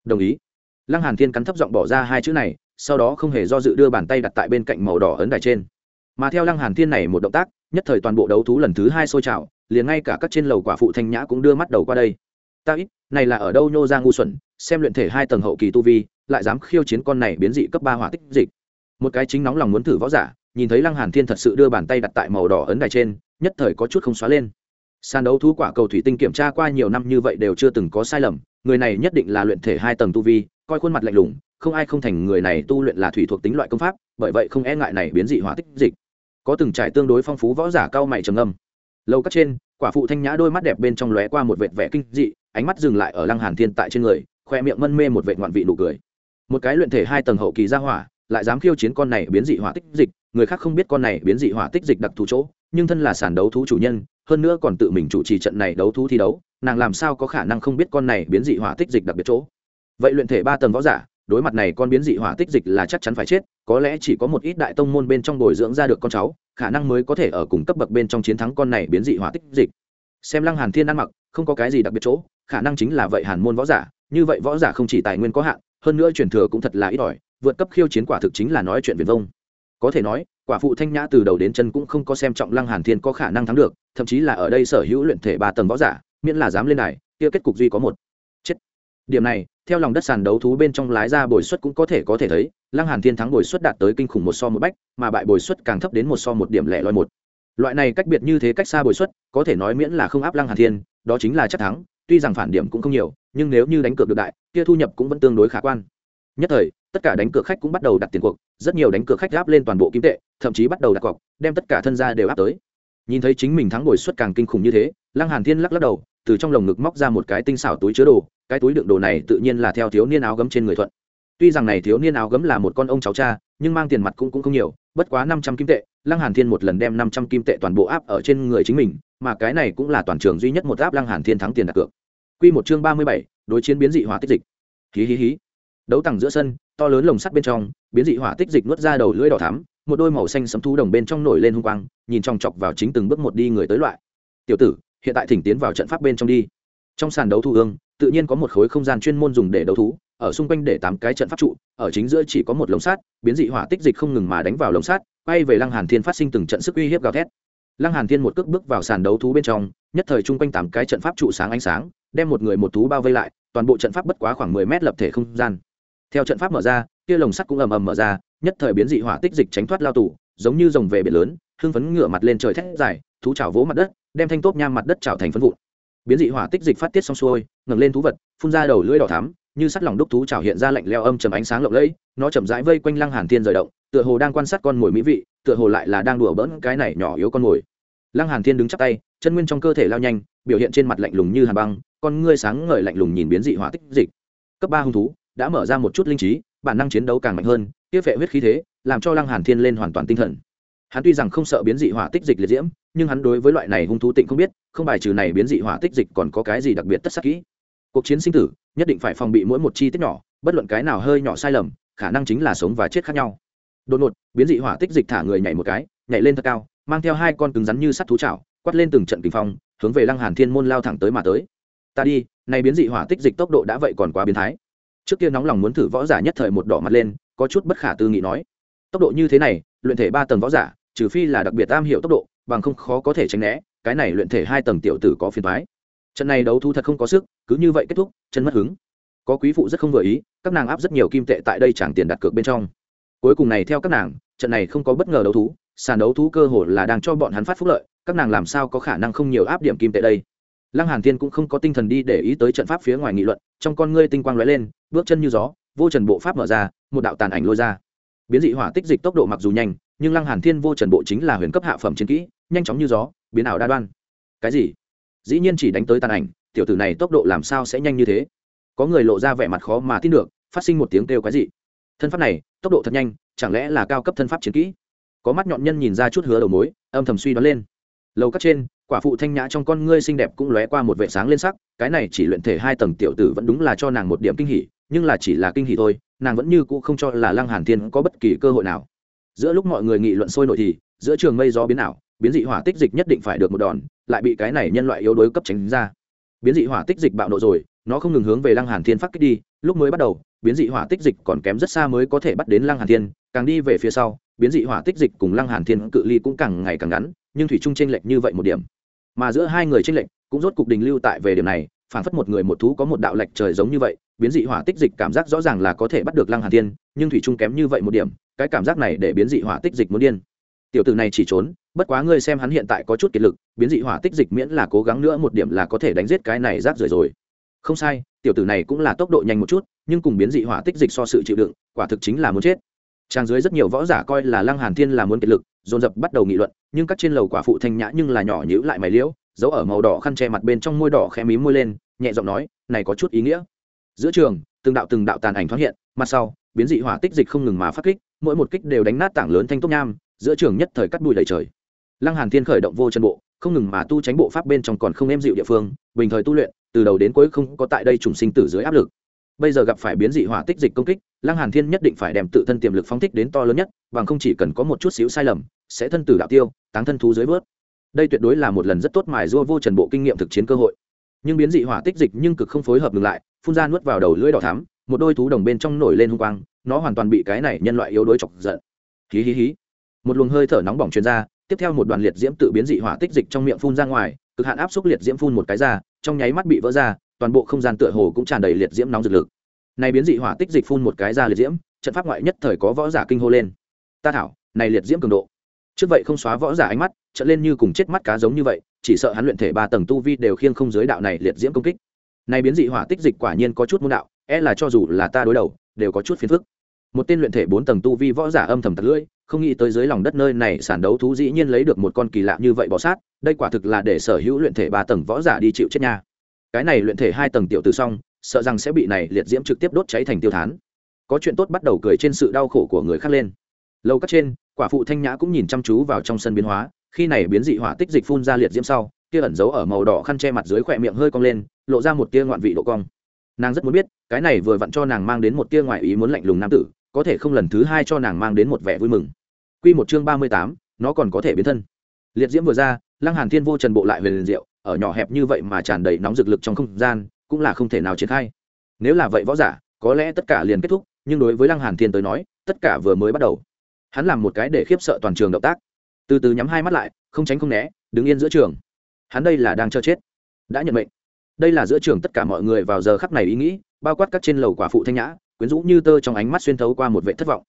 Đồng ý. Lăng hàn thiên cắn thấp giọng bỏ ra hai chữ này, sau đó không hề do dự đưa bàn tay đặt tại bên cạnh màu đỏ ấn đài trên. Mà theo lăng hàn thiên này một động tác, nhất thời toàn bộ đấu thú lần thứ hai sôi trào, liền ngay cả các trên lầu quả phụ thanh nhã cũng đưa mắt đầu qua đây. Ta ít, này là ở đâu nhô ra ngu xuẩn, xem luyện thể hai tầng hậu kỳ tu vi, lại dám khiêu chiến con này biến dị cấp ba hỏa tích dịch. Một cái chính nóng lòng muốn thử võ giả, nhìn thấy lăng hàn thiên thật sự đưa bàn tay đặt tại màu đỏ ấn đài trên, nhất thời có chút không xóa lên sàn đấu thú quả cầu thủy tinh kiểm tra qua nhiều năm như vậy đều chưa từng có sai lầm, người này nhất định là luyện thể hai tầng tu vi, coi khuôn mặt lạnh lùng, không ai không thành người này tu luyện là thủy thuộc tính loại công pháp, bởi vậy không e ngại này biến dị hỏa tích dịch. Có từng trải tương đối phong phú võ giả cao mày trầm ngâm. Lâu cắt trên, quả phụ thanh nhã đôi mắt đẹp bên trong lóe qua một vệt vẻ kinh dị, ánh mắt dừng lại ở lăng hàn thiên tại trên người, khoe miệng mân mê một vệt ngoạn vị nụ cười. Một cái luyện thể hai tầng hậu kỳ gia hỏa, lại dám khiêu chiến con này biến dị hỏa tích dịch, người khác không biết con này biến dị hỏa tích dịch đặc thù chỗ, nhưng thân là sàn đấu thú chủ nhân hơn nữa còn tự mình chủ trì trận này đấu thú thi đấu, nàng làm sao có khả năng không biết con này biến dị hỏa tích dịch đặc biệt chỗ. Vậy luyện thể ba tầng võ giả, đối mặt này con biến dị hỏa tích dịch là chắc chắn phải chết, có lẽ chỉ có một ít đại tông môn bên trong bồi dưỡng ra được con cháu, khả năng mới có thể ở cùng cấp bậc bên trong chiến thắng con này biến dị hỏa tích dịch. Xem lăng hàn thiên ăn mặc, không có cái gì đặc biệt chỗ, khả năng chính là vậy hàn môn võ giả, như vậy võ giả không chỉ tài nguyên có hạn, hơn nữa truyền thừa cũng thật là ít ỏi, vượt cấp khiêu chiến quả thực chính là nói chuyện viền vông. Có thể nói quả phụ thanh nhã từ đầu đến chân cũng không có xem trọng lăng hàn thiên có khả năng thắng được, thậm chí là ở đây sở hữu luyện thể ba tầng võ giả, miễn là dám lên này kia kết cục duy có một. Chết. Điểm này, theo lòng đất sàn đấu thú bên trong lái ra bồi suất cũng có thể có thể thấy, lăng hàn thiên thắng bồi suất đạt tới kinh khủng một so một bách, mà bại bồi suất càng thấp đến một so một điểm lẻ loi một. Loại này cách biệt như thế cách xa bồi suất, có thể nói miễn là không áp lăng hàn thiên, đó chính là chắc thắng, tuy rằng phản điểm cũng không nhiều, nhưng nếu như đánh cược được đại, kia thu nhập cũng vẫn tương đối khả quan. Nhất thời, tất cả đánh cược khách cũng bắt đầu đặt tiền cuộc, rất nhiều đánh cược khách áp lên toàn bộ kim tệ thậm chí bắt đầu đặt cọc đem tất cả thân gia đều áp tới. Nhìn thấy chính mình thắng bồi suất càng kinh khủng như thế lăng hàn thiên lắc lắc đầu từ trong lồng ngực móc ra một cái tinh xảo túi chứa đồ cái túi đựng đồ này tự nhiên là theo thiếu niên áo gấm trên người thuận. Tuy rằng này thiếu niên áo gấm là một con ông cháu cha nhưng mang tiền mặt cũng cũng không nhiều bất quá năm trăm kim tệ lăng hàn thiên một lần đem năm trăm kim tệ toàn bộ áp ở trên người chính mình mà cái này cũng là toàn trường duy nhất một áp lăng hàn thiên thắng tiền đặt cược. Quy một chương ba mươi bảy, đối chiến biến dị hỏa tích dịch. Hí hí hí. Đấu tầng giữa sân to lớn lồng sắt bên trong, biến dị hỏa tích dịch nuốt ra đầu lưỡi đỏ thắm, một đôi màu xanh sấm thú đồng bên trong nổi lên hung quang, nhìn trong chọc vào chính từng bước một đi người tới loại. Tiểu tử, hiện tại thỉnh tiến vào trận pháp bên trong đi. Trong sàn đấu thu ương, tự nhiên có một khối không gian chuyên môn dùng để đấu thú, ở xung quanh để tám cái trận pháp trụ, ở chính giữa chỉ có một lồng sắt, biến dị hỏa tích dịch không ngừng mà đánh vào lồng sắt, quay về lăng hàn thiên phát sinh từng trận sức uy hiếp gào thét. Lăng hàn thiên một cước bước vào sàn đấu thú bên trong, nhất thời chung quanh tám cái trận pháp trụ sáng ánh sáng, đem một người một thú bao vây lại, toàn bộ trận pháp bất quá khoảng mười mét lập thể không gian theo trận pháp mở ra, kia lồng sắt cũng ầm ầm mở ra, nhất thời biến dị hỏa tích dịch tránh thoát lao tù, giống như rồng về biển lớn, hưng phấn ngửa mặt lên trời thét dài, thú chảo vỗ mặt đất, đem thanh tốt nham mặt đất chảo thành phân vụn. Biến dị hỏa tích dịch phát tiết xong xuôi, ngẩng lên thú vật, phun ra đầu lưỡi đỏ thắm, như sắt lòng đúc thú chảo hiện ra lạnh leo âm trầm ánh sáng lộng lẫy, nó chậm rãi vây quanh lăng hàn thiên rời động, tựa hồ đang quan sát con mồi mỹ vị, tựa hồ lại là đang đùa bỡn cái này nhỏ yếu con mồi. Lăng hàn thiên đứng chắp tay, chân nguyên trong cơ thể lao nhanh, biểu hiện trên mặt lạnh lùng như hàn băng, con ngươi sáng ngời lạnh lùng nhìn biến dị hỏa tích dịch. Cấp ba hung thú đã mở ra một chút linh trí, bản năng chiến đấu càng mạnh hơn, tiếp vệ huyết khí thế, làm cho lăng hàn thiên lên hoàn toàn tinh thần. Hắn tuy rằng không sợ biến dị hỏa tích dịch liệt diễm, nhưng hắn đối với loại này hung thú tịnh không biết, không bài trừ này biến dị hỏa tích dịch còn có cái gì đặc biệt tất sắc kỹ. Cuộc chiến sinh tử, nhất định phải phòng bị mỗi một chi tiết nhỏ, bất luận cái nào hơi nhỏ sai lầm, khả năng chính là sống và chết khác nhau. Đột ngột, biến dị hỏa tích dịch thả người nhảy một cái, nhảy lên thật cao, mang theo hai con cứng rắn như sắt thú chảo, quát lên từng trận kinh phong, hướng về lăng hàn thiên môn lao thẳng tới mà tới. Ta đi, này biến dị hỏa tích dịch tốc độ đã vậy còn quá biến thái trước kia nóng lòng muốn thử võ giả nhất thời một đỏ mặt lên, có chút bất khả tư nghị nói, tốc độ như thế này, luyện thể ba tầng võ giả, trừ phi là đặc biệt am hiểu tốc độ, bằng không khó có thể tránh né, cái này luyện thể hai tầng tiểu tử có phiền thoái trận này đấu thu thật không có sức, cứ như vậy kết thúc, chân mất hứng. Có quý phụ rất không vừa ý, các nàng áp rất nhiều kim tệ tại đây chẳng tiền đặt cược bên trong. Cuối cùng này theo các nàng, trận này không có bất ngờ đấu thú, sàn đấu thú cơ hội là đang cho bọn hắn phát phúc lợi, các nàng làm sao có khả năng không nhiều áp điểm kim tệ đây? Lăng hàn thiên cũng không có tinh thần đi để ý tới trận pháp phía ngoài nghị luận, trong con ngươi tinh quang lóe lên, bước chân như gió, vô trần bộ pháp mở ra, một đạo tàn ảnh lôi ra. Biến dị hỏa tích dịch tốc độ mặc dù nhanh, nhưng lăng hàn thiên vô trần bộ chính là huyền cấp hạ phẩm chiến kỹ, nhanh chóng như gió, biến ảo đa đoan. Cái gì? Dĩ nhiên chỉ đánh tới tàn ảnh, tiểu tử này tốc độ làm sao sẽ nhanh như thế? Có người lộ ra vẻ mặt khó mà tin được, phát sinh một tiếng kêu cái gì thân pháp này, tốc độ thật nhanh, chẳng lẽ là cao cấp thân pháp chiến kỹ? Có mắt nhọn nhân nhìn ra chút hứa đầu mối, âm thầm suy đoán lên lầu cắt trên, quả phụ thanh nhã trong con ngươi xinh đẹp cũng lóe qua một vệ sáng lên sắc, cái này chỉ luyện thể hai tầng tiểu tử vẫn đúng là cho nàng một điểm kinh hỉ, nhưng là chỉ là kinh hỉ thôi, nàng vẫn như cũ không cho là lăng hàn thiên có bất kỳ cơ hội nào. Giữa lúc mọi người nghị luận sôi nổi thì, giữa trường mây gió biến ảo, biến dị hỏa tích dịch nhất định phải được một đòn, lại bị cái này nhân loại yếu đuối cấp tránh ra. Biến dị hỏa tích dịch bạo nộ rồi, nó không ngừng hướng về lăng hàn thiên phát kích đi, lúc mới bắt đầu, biến dị hỏa tích dịch còn kém rất xa mới có thể bắt đến lăng hàn thiên, càng đi về phía sau biến dị hỏa tích dịch cùng lăng hàn thiên cự ly cũng càng ngày càng ngắn, nhưng thủy trung chênh lệch như vậy một điểm. Mà giữa hai người chênh lệch, cũng rốt cục đình lưu tại về điểm này, phản phất một người một thú có một đạo lệch trời giống như vậy, biến dị hỏa tích dịch cảm giác rõ ràng là có thể bắt được lăng hàn thiên, nhưng thủy trung kém như vậy một điểm, cái cảm giác này để biến dị hỏa tích dịch muốn điên. Tiểu tử này chỉ trốn, bất quá ngươi xem hắn hiện tại có chút kiệt lực, biến dị hỏa tích dịch miễn là cố gắng nữa một điểm là có thể đánh giết cái này rác rưởi rồi. Không sai, tiểu tử này cũng là tốc độ nhanh một chút, nhưng cùng biến dị hỏa tích dịch so sự chịu đựng, quả thực chính là muốn chết trang dưới rất nhiều võ giả coi là lăng hàn thiên là muốn kiệt lực, dồn dập bắt đầu nghị luận, nhưng các trên lầu quả phụ thanh nhã nhưng là nhỏ nhíu lại mày liễu, giấu ở màu đỏ khăn che mặt bên trong môi đỏ khẽ mím môi lên, nhẹ giọng nói, này có chút ý nghĩa. Giữa trường, từng đạo từng đạo tàn ảnh thoáng hiện, mặt sau, biến dị hỏa tích dịch không ngừng mà phát kích, mỗi một kích đều đánh nát tảng lớn thanh tốc nham, giữa trường nhất thời cắt bụi đầy trời. Lăng hàn thiên khởi động vô chân bộ, không ngừng mà tu tránh bộ pháp bên trong còn không em dịu địa phương, bình thời tu luyện, từ đầu đến cuối không có tại đây trùng sinh tử dưới áp lực bây giờ gặp phải biến dị hỏa tích dịch công kích, lăng hàn thiên nhất định phải đem tự thân tiềm lực phóng thích đến to lớn nhất, bằng không chỉ cần có một chút xíu sai lầm, sẽ thân tử đạo tiêu, táng thân thú dưới vớt. Đây tuyệt đối là một lần rất tốt mài rua vô trần bộ kinh nghiệm thực chiến cơ hội. Nhưng biến dị hỏa tích dịch nhưng cực không phối hợp ngược lại, phun ra nuốt vào đầu lưỡi đỏ thắm, một đôi thú đồng bên trong nổi lên hung quang, nó hoàn toàn bị cái này nhân loại yếu đuối chọc giận. Hí hí hí. Một luồng hơi thở nóng bỏng truyền ra, tiếp theo một đoàn liệt diễm tự biến dị hỏa tích dịch trong miệng phun ra ngoài, cực hạn áp xúc liệt diễm phun một cái ra, trong nháy mắt bị vỡ ra toàn bộ không gian tựa hồ cũng tràn đầy liệt diễm nóng rực lực. Này biến dị hỏa tích dịch phun một cái ra liệt diễm, trận pháp ngoại nhất thời có võ giả kinh hô lên. Ta thảo, này liệt diễm cường độ. Trước vậy không xóa võ giả ánh mắt, trận lên như cùng chết mắt cá giống như vậy, chỉ sợ hắn luyện thể ba tầng tu vi đều khiêng không giới đạo này liệt diễm công kích. Này biến dị hỏa tích dịch quả nhiên có chút môn đạo e là cho dù là ta đối đầu, đều có chút phiền phức. Một tên luyện thể bốn tầng tu vi võ giả âm thầm tật lưỡi, không nghĩ tới dưới lòng đất nơi này sản đấu thú dĩ nhiên lấy được một con kỳ lạ như vậy bỏ sát, đây quả thực là để sở hữu luyện thể ba tầng võ giả đi chịu chết nha cái này luyện thể hai tầng tiểu từ xong, sợ rằng sẽ bị này liệt diễm trực tiếp đốt cháy thành tiêu thán. Có chuyện tốt bắt đầu cười trên sự đau khổ của người khác lên. Lâu các trên, quả phụ thanh nhã cũng nhìn chăm chú vào trong sân biến hóa, khi này biến dị hỏa tích dịch phun ra liệt diễm sau, kia ẩn giấu ở màu đỏ khăn che mặt dưới khỏe miệng hơi cong lên, lộ ra một tia ngoạn vị độ cong. Nàng rất muốn biết, cái này vừa vặn cho nàng mang đến một tia ngoại ý muốn lạnh lùng nam tử, có thể không lần thứ hai cho nàng mang đến một vẻ vui mừng. Quy một chương ba mươi tám, nó còn có thể biến thân. Liệt diễm vừa ra, lăng hàn thiên vô trần bộ lại về liền diệu ở nhỏ hẹp như vậy mà tràn đầy nóng rực lực trong không gian, cũng là không thể nào triển khai. Nếu là vậy võ giả, có lẽ tất cả liền kết thúc, nhưng đối với lăng hàn thiên tới nói, tất cả vừa mới bắt đầu. Hắn làm một cái để khiếp sợ toàn trường động tác. Từ từ nhắm hai mắt lại, không tránh không né, đứng yên giữa trường. Hắn đây là đang cho chết. Đã nhận mệnh. Đây là giữa trường tất cả mọi người vào giờ khắc này ý nghĩ, bao quát các trên lầu quả phụ thanh nhã, quyến rũ như tơ trong ánh mắt xuyên thấu qua một vệ thất vọng.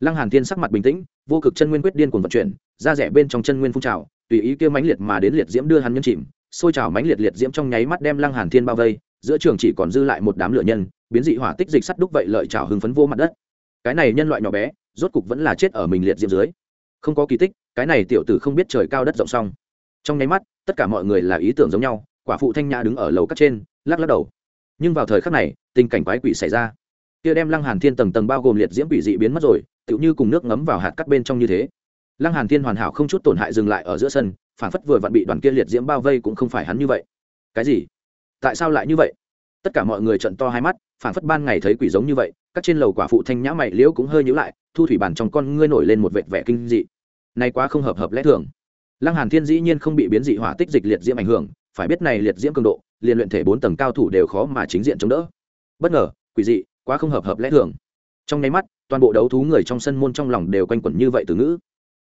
Lăng hàn thiên sắc mặt bình tĩnh, vô cực chân nguyên quyết điên cuồng vận chuyển ra rẻ bên trong chân nguyên phun trào, tùy ý kia mãnh liệt mà đến liệt diễm đưa hắn nhân chìm sôi trào mãnh liệt liệt diễm trong nháy mắt đem lăng hàn thiên bao vây, giữa trường chỉ còn dư lại một đám lửa nhân, biến dị hỏa tích dịch sắt đúc vậy lợi trào hưng phấn vô mặt đất. Cái này nhân loại nhỏ bé, rốt cục vẫn là chết ở mình liệt diễm dưới. Không có kỳ tích, cái này tiểu tử không biết trời cao đất rộng xong. Trong nháy mắt, tất cả mọi người là ý tưởng giống nhau, quả phụ thanh nhã đứng ở lầu cắt trên, lắc lắc đầu. Nhưng vào thời khắc này, tình cảnh quái quỷ xảy ra. Kia đem lăng hàn thiên tầng tầng bao gồm liệt diễm quỷ dị biến mất rồi, tựu như cùng nước ngấm vào hạt cắt bên trong như thế. Lăng hàn thiên hoàn hảo không chút tổn hại dừng lại ở giữa sân phản phất vừa vặn bị đoàn kia liệt diễm bao vây cũng không phải hắn như vậy. Cái gì? Tại sao lại như vậy? Tất cả mọi người trận to hai mắt phản phất ban ngày thấy quỷ giống như vậy, các trên lầu quả phụ thanh nhã mày liễu cũng hơi nhíu lại, thu thủy bàn trong con ngươi nổi lên một vệt vẻ kinh dị. Nay quá không hợp hợp lẽ thường. Lăng hàn thiên dĩ nhiên không bị biến dị hỏa tích dịch liệt diễm ảnh hưởng, phải biết này liệt diễm cường độ, liền luyện thể bốn tầng cao thủ đều khó mà chính diện chống đỡ. Bất ngờ, quỷ dị, quá không hợp hợp lẽ thường. Trong nháy mắt, toàn bộ đấu thú người trong sân môn trong lòng đều quanh quẩn như vậy từ ngữ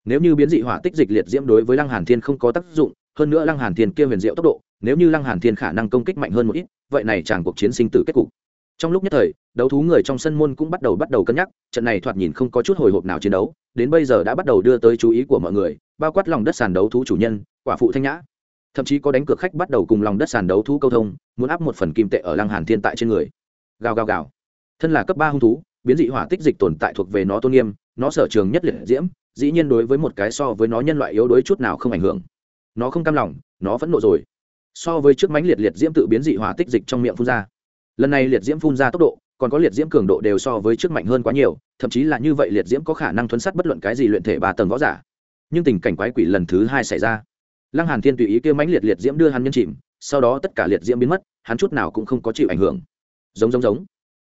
nếu như biến dị hỏa tích dịch liệt diễm đối với lăng hàn thiên không có tác dụng, hơn nữa lăng hàn thiên kia huyền diệu tốc độ, nếu như lăng hàn thiên khả năng công kích mạnh hơn một ít, vậy này chẳng cuộc chiến sinh tử kết cục. Trong lúc nhất thời, đấu thú người trong sân môn cũng bắt đầu bắt đầu cân nhắc, trận này thoạt nhìn không có chút hồi hộp nào chiến đấu, đến bây giờ đã bắt đầu đưa tới chú ý của mọi người, bao quát lòng đất sàn đấu thú chủ nhân, quả phụ thanh nhã. Thậm chí có đánh cược khách bắt đầu cùng lòng đất sàn đấu thú câu thông, muốn áp một phần kim tệ ở lăng hàn thiên tại trên người. Gào gào gào. Thân là cấp ba hung thú, biến dị hỏa tích dịch tồn tại thuộc về nó tôn nghiêm nó sở trường nhất liệt diễm, dĩ nhiên đối với một cái so với nó nhân loại yếu đuối chút nào không ảnh hưởng. Nó không cam lòng, nó vẫn nộ rồi. So với trước mánh liệt liệt diễm tự biến dị hỏa tích dịch trong miệng phun ra. Lần này liệt diễm phun ra tốc độ, còn có liệt diễm cường độ đều so với trước mạnh hơn quá nhiều, thậm chí là như vậy liệt diễm có khả năng thuấn sát bất luận cái gì luyện thể ba tầng võ giả. Nhưng tình cảnh quái quỷ lần thứ hai xảy ra. Lăng hàn thiên tùy ý kêu mãnh liệt liệt diễm đưa hắn nhân chìm, sau đó tất cả liệt diễm biến mất, hắn chút nào cũng không có chịu ảnh hưởng. Giống giống giống.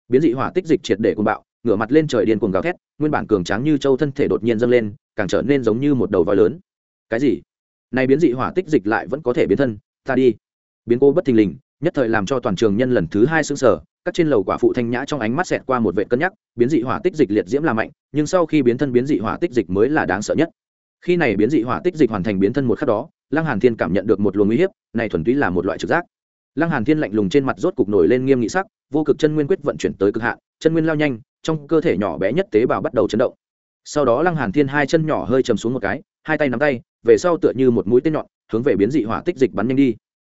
Biến dị hỏa tích dịch triệt để cuồng bạo ngửa mặt lên trời điên cuồng gào thét, nguyên bản cường tráng như châu thân thể đột nhiên dâng lên, càng trở nên giống như một đầu voi lớn. Cái gì? Này biến dị hỏa tích dịch lại vẫn có thể biến thân, ta đi. Biến cô bất thình lình, nhất thời làm cho toàn trường nhân lần thứ hai xương sở các trên lầu quả phụ thanh nhã trong ánh mắt xẹt qua một vệ cân nhắc, biến dị hỏa tích dịch liệt diễm là mạnh, nhưng sau khi biến thân biến dị hỏa tích dịch mới là đáng sợ nhất. Khi này biến dị hỏa tích dịch hoàn thành biến thân một khắc đó, lăng hàn thiên cảm nhận được một luồng uy hiếp, này thuần túy là một loại trực giác. Lăng hàn thiên lạnh lùng trên mặt rốt cục nổi lên nghiêm nghị sắc, vô cực chân nguyên quyết vận chuyển tới cực hạn, chân nguyên lao nhanh trong cơ thể nhỏ bé nhất tế bào bắt đầu chấn động. Sau đó lăng hàn thiên hai chân nhỏ hơi chầm xuống một cái, hai tay nắm tay, về sau tựa như một mũi tên nhọn, hướng về biến dị hỏa tích dịch bắn nhanh đi.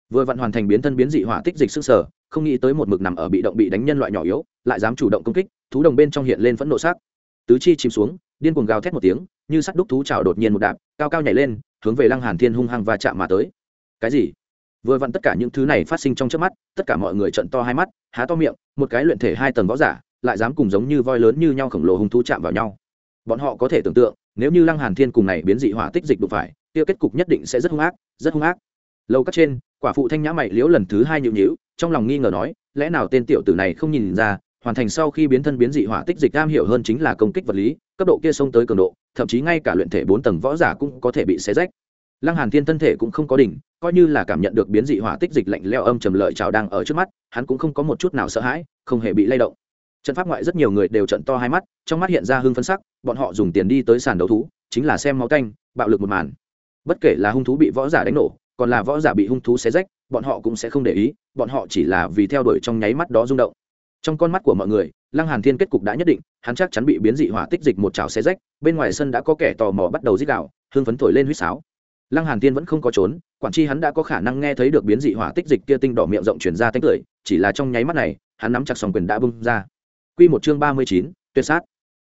Vừa vặn hoàn thành biến thân biến dị hỏa tích dịch sức sở, không nghĩ tới một mực nằm ở bị động bị đánh nhân loại nhỏ yếu, lại dám chủ động công kích, thú đồng bên trong hiện lên phẫn nộ sắc. Tứ chi chìm xuống, điên cuồng gào thét một tiếng, như sắt đúc thú chảo đột nhiên một đạp, cao cao nhảy lên, hướng về lăng hàn thiên hung hăng và chạm mà tới. Cái gì? Vừa vặn tất cả những thứ này phát sinh trong trước mắt, tất cả mọi người trận to hai mắt, há to miệng, một cái luyện thể hai tầng võ giả lại dám cùng giống như voi lớn như nhau khổng lồ hung thú chạm vào nhau. Bọn họ có thể tưởng tượng, nếu như lăng hàn thiên cùng này biến dị hỏa tích dịch đụng phải, kia kết cục nhất định sẽ rất hung ác, rất hung ác. Lâu cắt trên, quả phụ thanh nhã mày liễu lần thứ hai nhịu nhịu, trong lòng nghi ngờ nói, lẽ nào tên tiểu tử này không nhìn ra, hoàn thành sau khi biến thân biến dị hỏa tích dịch am hiểu hơn chính là công kích vật lý, cấp độ kia xông tới cường độ, thậm chí ngay cả luyện thể bốn tầng võ giả cũng có thể bị xé rách. Lăng hàn thiên thân thể cũng không có đỉnh, coi như là cảm nhận được biến dị hỏa tích dịch lạnh leo âm trầm lợi trào đang ở trước mắt, hắn cũng không có một chút nào sợ hãi, không hề bị lay động trận pháp ngoại rất nhiều người đều trận to hai mắt, trong mắt hiện ra hưng phấn sắc, bọn họ dùng tiền đi tới sàn đấu thú, chính là xem máu canh, bạo lực một màn. Bất kể là hung thú bị võ giả đánh nổ, còn là võ giả bị hung thú xé rách, bọn họ cũng sẽ không để ý, bọn họ chỉ là vì theo đuổi trong nháy mắt đó rung động. Trong con mắt của mọi người, lăng hàn thiên kết cục đã nhất định, hắn chắc chắn bị biến dị hỏa tích dịch một chảo xé rách, bên ngoài sân đã có kẻ tò mò bắt đầu dích đạo hưng phấn thổi lên huýt sáo. Lăng hàn thiên vẫn không có trốn, quản chi hắn đã có khả năng nghe thấy được biến dị hỏa tích dịch kia tinh đỏ miệng rộng truyền ra tánh cười, chỉ là trong nháy mắt này, hắn nắm chặt sòng quyền đã bung ra quy một chương ba mươi chín, tuyệt sát.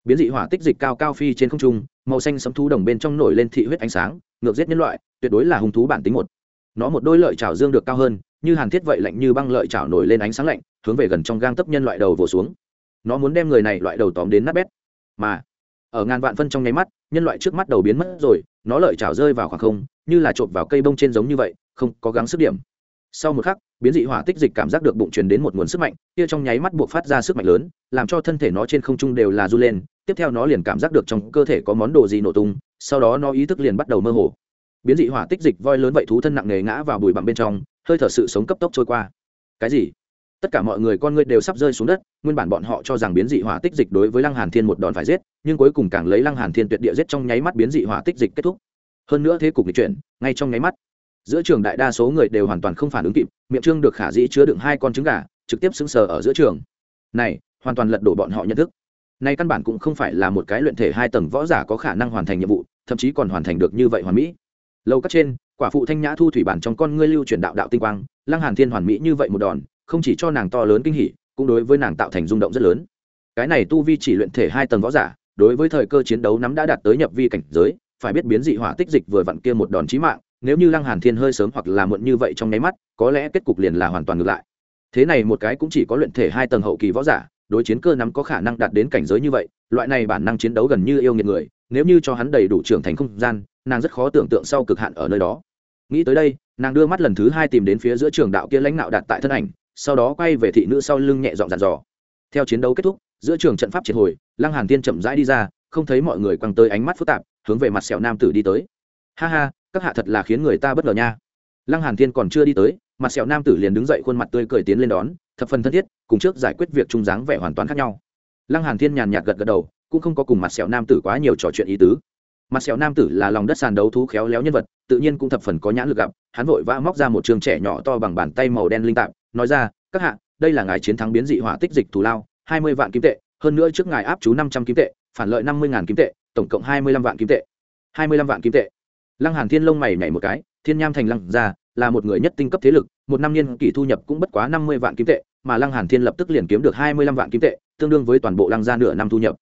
Biến dị hỏa tích dịch cao cao phi trên không trung màu xanh sấm thú đồng bên trong nổi lên thị huyết ánh sáng ngược giết nhân loại tuyệt đối là hung thú bản tính một. Nó một đôi lợi chảo dương được cao hơn như hàn thiết vậy lạnh như băng lợi chảo nổi lên ánh sáng lạnh hướng về gần trong gang tấp nhân loại đầu vồ xuống. Nó muốn đem người này loại đầu tóm đến nát bét. Mà ở ngàn vạn phân trong nháy mắt nhân loại trước mắt đầu biến mất rồi nó lợi chảo rơi vào khoảng không như là chộp vào cây bông trên giống như vậy không có gắng sức điểm sau một khắc, biến dị hỏa tích dịch cảm giác được bụng truyền đến một nguồn sức mạnh, kia trong nháy mắt buộc phát ra sức mạnh lớn, làm cho thân thể nó trên không trung đều là du lên, tiếp theo nó liền cảm giác được trong cơ thể có món đồ gì nổ tung, sau đó nó ý thức liền bắt đầu mơ hồ. Biến dị hỏa tích dịch voi lớn vậy thú thân nặng nề ngã vào bụi bặm bên trong, hơi thở sự sống cấp tốc trôi qua. Cái gì? Tất cả mọi người con người đều sắp rơi xuống đất, nguyên bản bọn họ cho rằng biến dị hỏa tích dịch đối với lăng hàn thiên một đòn phải giết, nhưng cuối cùng càng lấy lăng hàn thiên tuyệt địa giết trong nháy mắt biến dị hỏa tích dịch kết thúc. Hơn nữa thế cục lịch chuyển, ngay trong nháy mắt giữa trường đại đa số người đều hoàn toàn không phản ứng kịp, miệng trương được khả dĩ chứa đựng hai con trứng gà, trực tiếp sững sờ ở giữa trường. Này, hoàn toàn lật đổ bọn họ nhận thức. Nay căn bản cũng không phải là một cái luyện thể hai tầng võ giả có khả năng hoàn thành nhiệm vụ, thậm chí còn hoàn thành được như vậy hoàn mỹ. Lâu các trên, quả phụ thanh nhã thu thủy bản trong con ngươi lưu chuyển đạo đạo tinh quang, lăng hàn thiên hoàn mỹ như vậy một đòn, không chỉ cho nàng to lớn kinh hỉ, cũng đối với nàng tạo thành rung động rất lớn. Cái này tu vi chỉ luyện thể hai tầng võ giả, đối với thời cơ chiến đấu nắm đã đạt tới nhập vi cảnh giới, phải biết biến dị hỏa tích dịch vừa vặn kia một đòn chí mạng nếu như lăng hàn thiên hơi sớm hoặc là muộn như vậy trong nháy mắt, có lẽ kết cục liền là hoàn toàn ngược lại. Thế này một cái cũng chỉ có luyện thể hai tầng hậu kỳ võ giả, đối chiến cơ nắm có khả năng đạt đến cảnh giới như vậy, loại này bản năng chiến đấu gần như yêu nghiệt người, nếu như cho hắn đầy đủ trưởng thành không gian, nàng rất khó tưởng tượng sau cực hạn ở nơi đó. Nghĩ tới đây, nàng đưa mắt lần thứ hai tìm đến phía giữa trường đạo kia lãnh đạo đặt tại thân ảnh, sau đó quay về thị nữ sau lưng nhẹ dọn dàn dò. Theo chiến đấu kết thúc, giữa trường trận pháp triệt hồi, lăng hàn Thiên chậm rãi đi ra, không thấy mọi người quăng tới ánh mắt phức tạp, hướng về mặt sẹo nam tử đi tới. Ha ha các hạ thật là khiến người ta bất ngờ nha. Lăng hàn thiên còn chưa đi tới mặt sẹo nam tử liền đứng dậy khuôn mặt tươi cười tiến lên đón thập phần thân thiết cùng trước giải quyết việc trung dáng vẻ hoàn toàn khác nhau. Lăng hàn thiên nhàn nhạt gật gật đầu cũng không có cùng mặt sẹo nam tử quá nhiều trò chuyện ý tứ. Mặt sẹo nam tử là lòng đất sàn đấu thú khéo léo nhân vật tự nhiên cũng thập phần có nhãn lực gặp hắn vội vã móc ra một trường trẻ nhỏ to bằng bàn tay màu đen linh tạm, nói ra các hạ đây là ngài chiến thắng biến dị hỏa tích dịch thù lao hai mươi vạn kim tệ hơn nữa trước ngài áp chú năm trăm kim tệ phản lợi năm mươi ngàn kim tệ tổng cộng hai mươi lăm vạn kim tệ. Hai mươi lăm vạn kim tệ lăng hàn thiên lông mày nhảy một cái, thiên nham thành lăng ra là một người nhất tinh cấp thế lực, một năm niên kỳ thu nhập cũng bất quá năm mươi vạn kim tệ, mà lăng hàn thiên lập tức liền kiếm được hai mươi lăm vạn kim tệ, tương đương với toàn bộ lăng gia nửa năm thu nhập.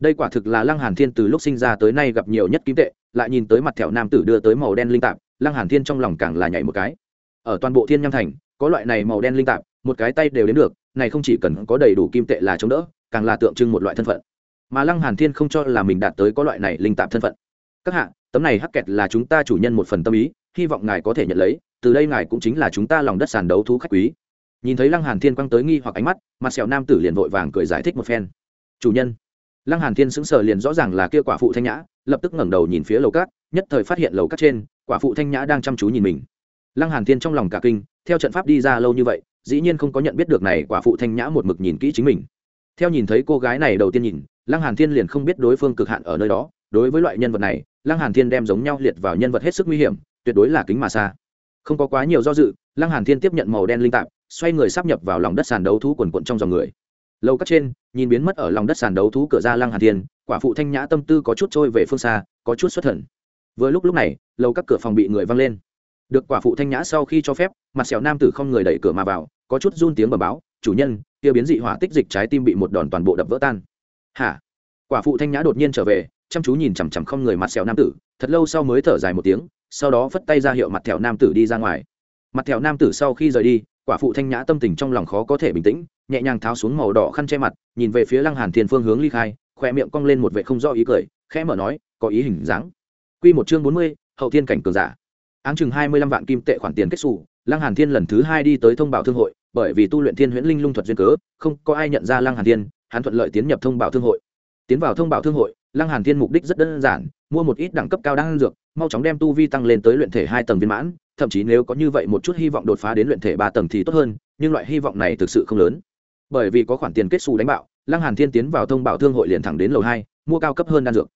Đây quả thực là lăng hàn thiên từ lúc sinh ra tới nay gặp nhiều nhất kim tệ, lại nhìn tới mặt thẹo nam tử đưa tới màu đen linh tạp, lăng hàn thiên trong lòng càng là nhảy một cái. Ở toàn bộ thiên nham thành, có loại này màu đen linh tạp, một cái tay đều đến được, này không chỉ cần có đầy đủ kim tệ là chống đỡ, càng là tượng trưng một loại thân phận. Mà lăng hàn thiên không cho là mình đạt tới có loại này linh tạp thân phận các hạ, tấm này hắc kẹt là chúng ta chủ nhân một phần tâm ý, hy vọng ngài có thể nhận lấy, từ đây ngài cũng chính là chúng ta lòng đất sàn đấu thú khách quý. Nhìn thấy lăng hàn thiên quăng tới nghi hoặc ánh mắt, mặt sẹo nam tử liền vội vàng cười giải thích một phen. Chủ nhân. Lăng hàn thiên sững sờ liền rõ ràng là kia quả phụ thanh nhã, lập tức ngẩng đầu nhìn phía lầu cát, nhất thời phát hiện lầu cát trên, quả phụ thanh nhã đang chăm chú nhìn mình. Lăng hàn thiên trong lòng cả kinh, theo trận pháp đi ra lâu như vậy, dĩ nhiên không có nhận biết được này quả phụ thanh nhã một mực nhìn kỹ chính mình. Theo nhìn thấy cô gái này đầu tiên nhìn, lăng hàn thiên liền không biết đối phương cực hạn ở nơi đó, đối với loại nhân vật này lăng hàn thiên đem giống nhau liệt vào nhân vật hết sức nguy hiểm, tuyệt đối là kính mà xa. Không có quá nhiều do dự, lăng hàn thiên tiếp nhận màu đen linh tạp, xoay người sắp nhập vào lòng đất sàn đấu thú quần quận trong dòng người. Lâu cắt trên, nhìn biến mất ở lòng đất sàn đấu thú cửa ra lăng hàn thiên, quả phụ thanh nhã tâm tư có chút trôi về phương xa, có chút xuất thần. Vừa lúc lúc này lâu các cửa phòng bị người văng lên. Được quả phụ thanh nhã sau khi cho phép, mặt sẹo nam tử không người đẩy cửa mà vào, có chút run tiếng bẩm báo, chủ nhân, kia biến dị hỏa tích dịch trái tim bị một đòn toàn bộ đập vỡ tan. Hả? Quả phụ thanh nhã đột nhiên trở về chăm chú nhìn chằm chằm không người mặt sẹo nam tử thật lâu sau mới thở dài một tiếng sau đó phất tay ra hiệu mặt thẹo nam tử đi ra ngoài. Mặt thẹo nam tử sau khi rời đi quả phụ thanh nhã tâm tình trong lòng khó có thể bình tĩnh nhẹ nhàng tháo xuống màu đỏ khăn che mặt nhìn về phía lăng hàn thiên phương hướng ly khai khoe miệng cong lên một vệ không rõ ý cười khẽ mở nói có ý hình dáng. Quy một chương bốn mươi, hậu thiên cảnh cường giả. Áng chừng hai mươi lăm vạn kim tệ khoản tiền kết sủ lăng hàn thiên lần thứ hai đi tới thông báo thương hội bởi vì tu luyện thiên huyễn linh lung thuật duyên cớ không có ai nhận ra lăng hàn thiên hắn thuận lợi tiến nhập thông báo thương hội. Tiến vào thông báo thương hội lăng hàn thiên mục đích rất đơn giản, mua một ít đẳng cấp cao đan dược, mau chóng đem tu vi tăng lên tới luyện thể hai tầng viên mãn, thậm chí nếu có như vậy một chút hy vọng đột phá đến luyện thể ba tầng thì tốt hơn, nhưng loại hy vọng này thực sự không lớn. Bởi vì có khoản tiền kết xù đánh bạo, lăng hàn thiên tiến vào thông bảo thương hội liền thẳng đến lầu hai, mua cao cấp hơn đan dược.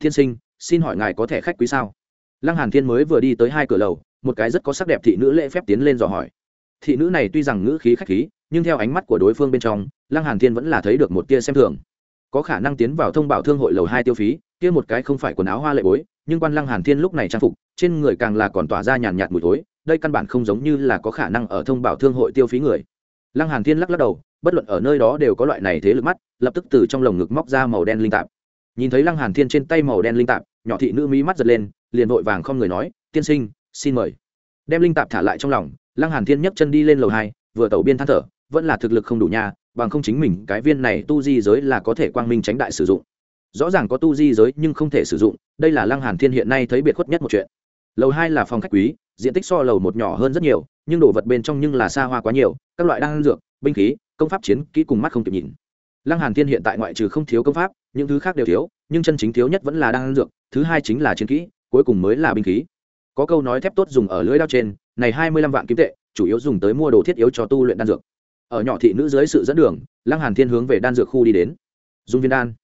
Thiên sinh, xin hỏi ngài có thể khách quý sao? Lăng hàn thiên mới vừa đi tới hai cửa lầu, một cái rất có sắc đẹp thị nữ lễ phép tiến lên dò hỏi. Thị nữ này tuy rằng ngữ khí khách khí, nhưng theo ánh mắt của đối phương bên trong, lăng hàn thiên vẫn là thấy được một tia xem thường có khả năng tiến vào thông báo thương hội lầu hai tiêu phí, kia một cái không phải quần áo hoa lệ bối, nhưng quan lăng hàn thiên lúc này trang phục, trên người càng là còn tỏa ra nhàn nhạt mùi thối, đây căn bản không giống như là có khả năng ở thông báo thương hội tiêu phí người. Lăng hàn thiên lắc lắc đầu, bất luận ở nơi đó đều có loại này thế lực mắt, lập tức từ trong lồng ngực móc ra màu đen linh tạp. Nhìn thấy lăng hàn thiên trên tay màu đen linh tạp, nhỏ thị nữ mỹ mắt giật lên, liền vội vàng không người nói, tiên sinh, xin mời. Đem linh tạp thả lại trong lòng, lăng hàn thiên nhấc chân đi lên lầu hai, vừa tẩu biên than thở vẫn là thực lực không đủ nha, bằng không chính mình cái viên này tu di giới là có thể quang minh tránh đại sử dụng. Rõ ràng có tu di giới nhưng không thể sử dụng, đây là lăng hàn thiên hiện nay thấy biệt khuất nhất một chuyện. Lầu hai là phòng khách quý, diện tích so lầu một nhỏ hơn rất nhiều, nhưng đồ vật bên trong nhưng là xa hoa quá nhiều, các loại đan dược, binh khí, công pháp chiến kỹ cùng mắt không kịp nhìn. Lăng hàn thiên hiện tại ngoại trừ không thiếu công pháp, những thứ khác đều thiếu, nhưng chân chính thiếu nhất vẫn là đan dược, thứ hai chính là chiến kỹ, cuối cùng mới là binh khí. Có câu nói thép tốt dùng ở lưỡi đao trên, này hai mươi lăm vạn kim tệ, chủ yếu dùng tới mua đồ thiết yếu cho tu luyện đan dược ở nhỏ thị nữ dưới sự dẫn đường, lăng hàn thiên hướng về đan dược khu đi đến. Dung viên đan.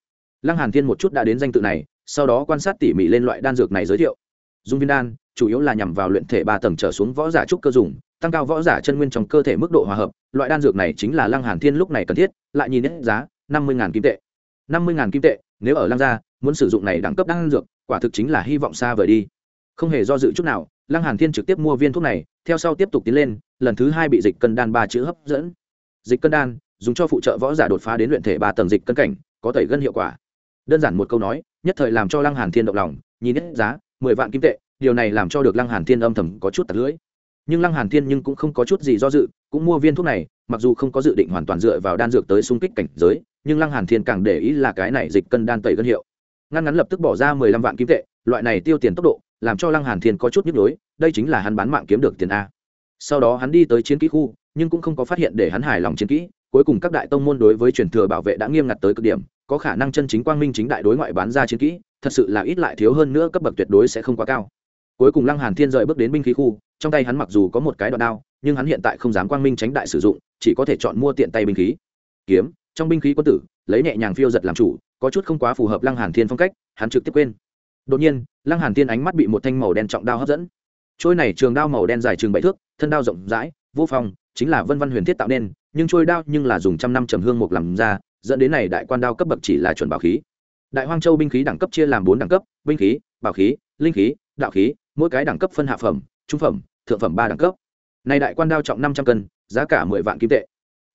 Lăng hàn thiên một chút đã đến danh tự này, sau đó quan sát tỉ mỉ lên loại đan dược này giới thiệu. Dung viên đan, chủ yếu là nhằm vào luyện thể ba tầng trở xuống võ giả trúc cơ dùng, tăng cao võ giả chân nguyên trong cơ thể mức độ hòa hợp. Loại đan dược này chính là lăng hàn thiên lúc này cần thiết, lại nhìn hết giá, năm mươi kim tệ. năm mươi kim tệ, nếu ở lăng gia, muốn sử dụng này đẳng cấp đan dược, quả thực chính là hy vọng xa vời đi. Không hề do dự chút nào, lăng hàn thiên trực tiếp mua viên thuốc này, theo sau tiếp tục tiến lên, lần thứ hai bị dịch cân đan ba chữ hấp dẫn dịch cân đan, dùng cho phụ trợ võ giả đột phá đến luyện thể ba tầng dịch cân cảnh, có tẩy gân hiệu quả. Đơn giản một câu nói, nhất thời làm cho lăng hàn thiên động lòng, nhìn hết giá, mười vạn kim tệ, điều này làm cho được lăng hàn thiên âm thầm có chút tạt lưỡi. Nhưng lăng hàn thiên nhưng cũng không có chút gì do dự, cũng mua viên thuốc này, mặc dù không có dự định hoàn toàn dựa vào đan dược tới xung kích cảnh giới, nhưng lăng hàn thiên càng để ý là cái này dịch cân đan tẩy gân hiệu. Ngăn ngắn lập tức bỏ ra mười lăm vạn kim tệ, loại này tiêu tiền tốc độ, làm cho lăng hàn thiên có chút nhức nhối, đây chính là hắn bán mạng kiếm được tiền a. Sau đó hắn đi tới chiến kỹ khu nhưng cũng không có phát hiện để hắn hài lòng chiến kỹ, cuối cùng các đại tông môn đối với truyền thừa bảo vệ đã nghiêm ngặt tới cực điểm, có khả năng chân chính quang minh chính đại đối ngoại bán ra chiến kỹ, thật sự là ít lại thiếu hơn nữa cấp bậc tuyệt đối sẽ không quá cao. Cuối cùng lăng hàn thiên rời bước đến binh khí khu, trong tay hắn mặc dù có một cái đoạn đao, nhưng hắn hiện tại không dám quang minh tránh đại sử dụng, chỉ có thể chọn mua tiện tay binh khí. Kiếm, trong binh khí quân tử, lấy nhẹ nhàng phiêu giật làm chủ, có chút không quá phù hợp lăng hàn thiên phong cách, hắn trực tiếp quên. Đột nhiên, lăng hàn thiên ánh mắt bị một thanh màu đen trọng đao hấp dẫn. Trôi này trường đao màu đen dài trường bảy thước, thân đao rộng rãi, vô phòng chính là vân văn huyền thiết tạo nên, nhưng trôi đao nhưng là dùng trăm năm trầm hương mục làm ra, dẫn đến này đại quan đao cấp bậc chỉ là chuẩn bảo khí. Đại hoang châu binh khí đẳng cấp chia làm bốn đẳng cấp, binh khí, bảo khí, linh khí, đạo khí, mỗi cái đẳng cấp phân hạ phẩm, trung phẩm, thượng phẩm ba đẳng cấp. Này đại quan đao trọng năm trăm cân, giá cả mười vạn kim tệ.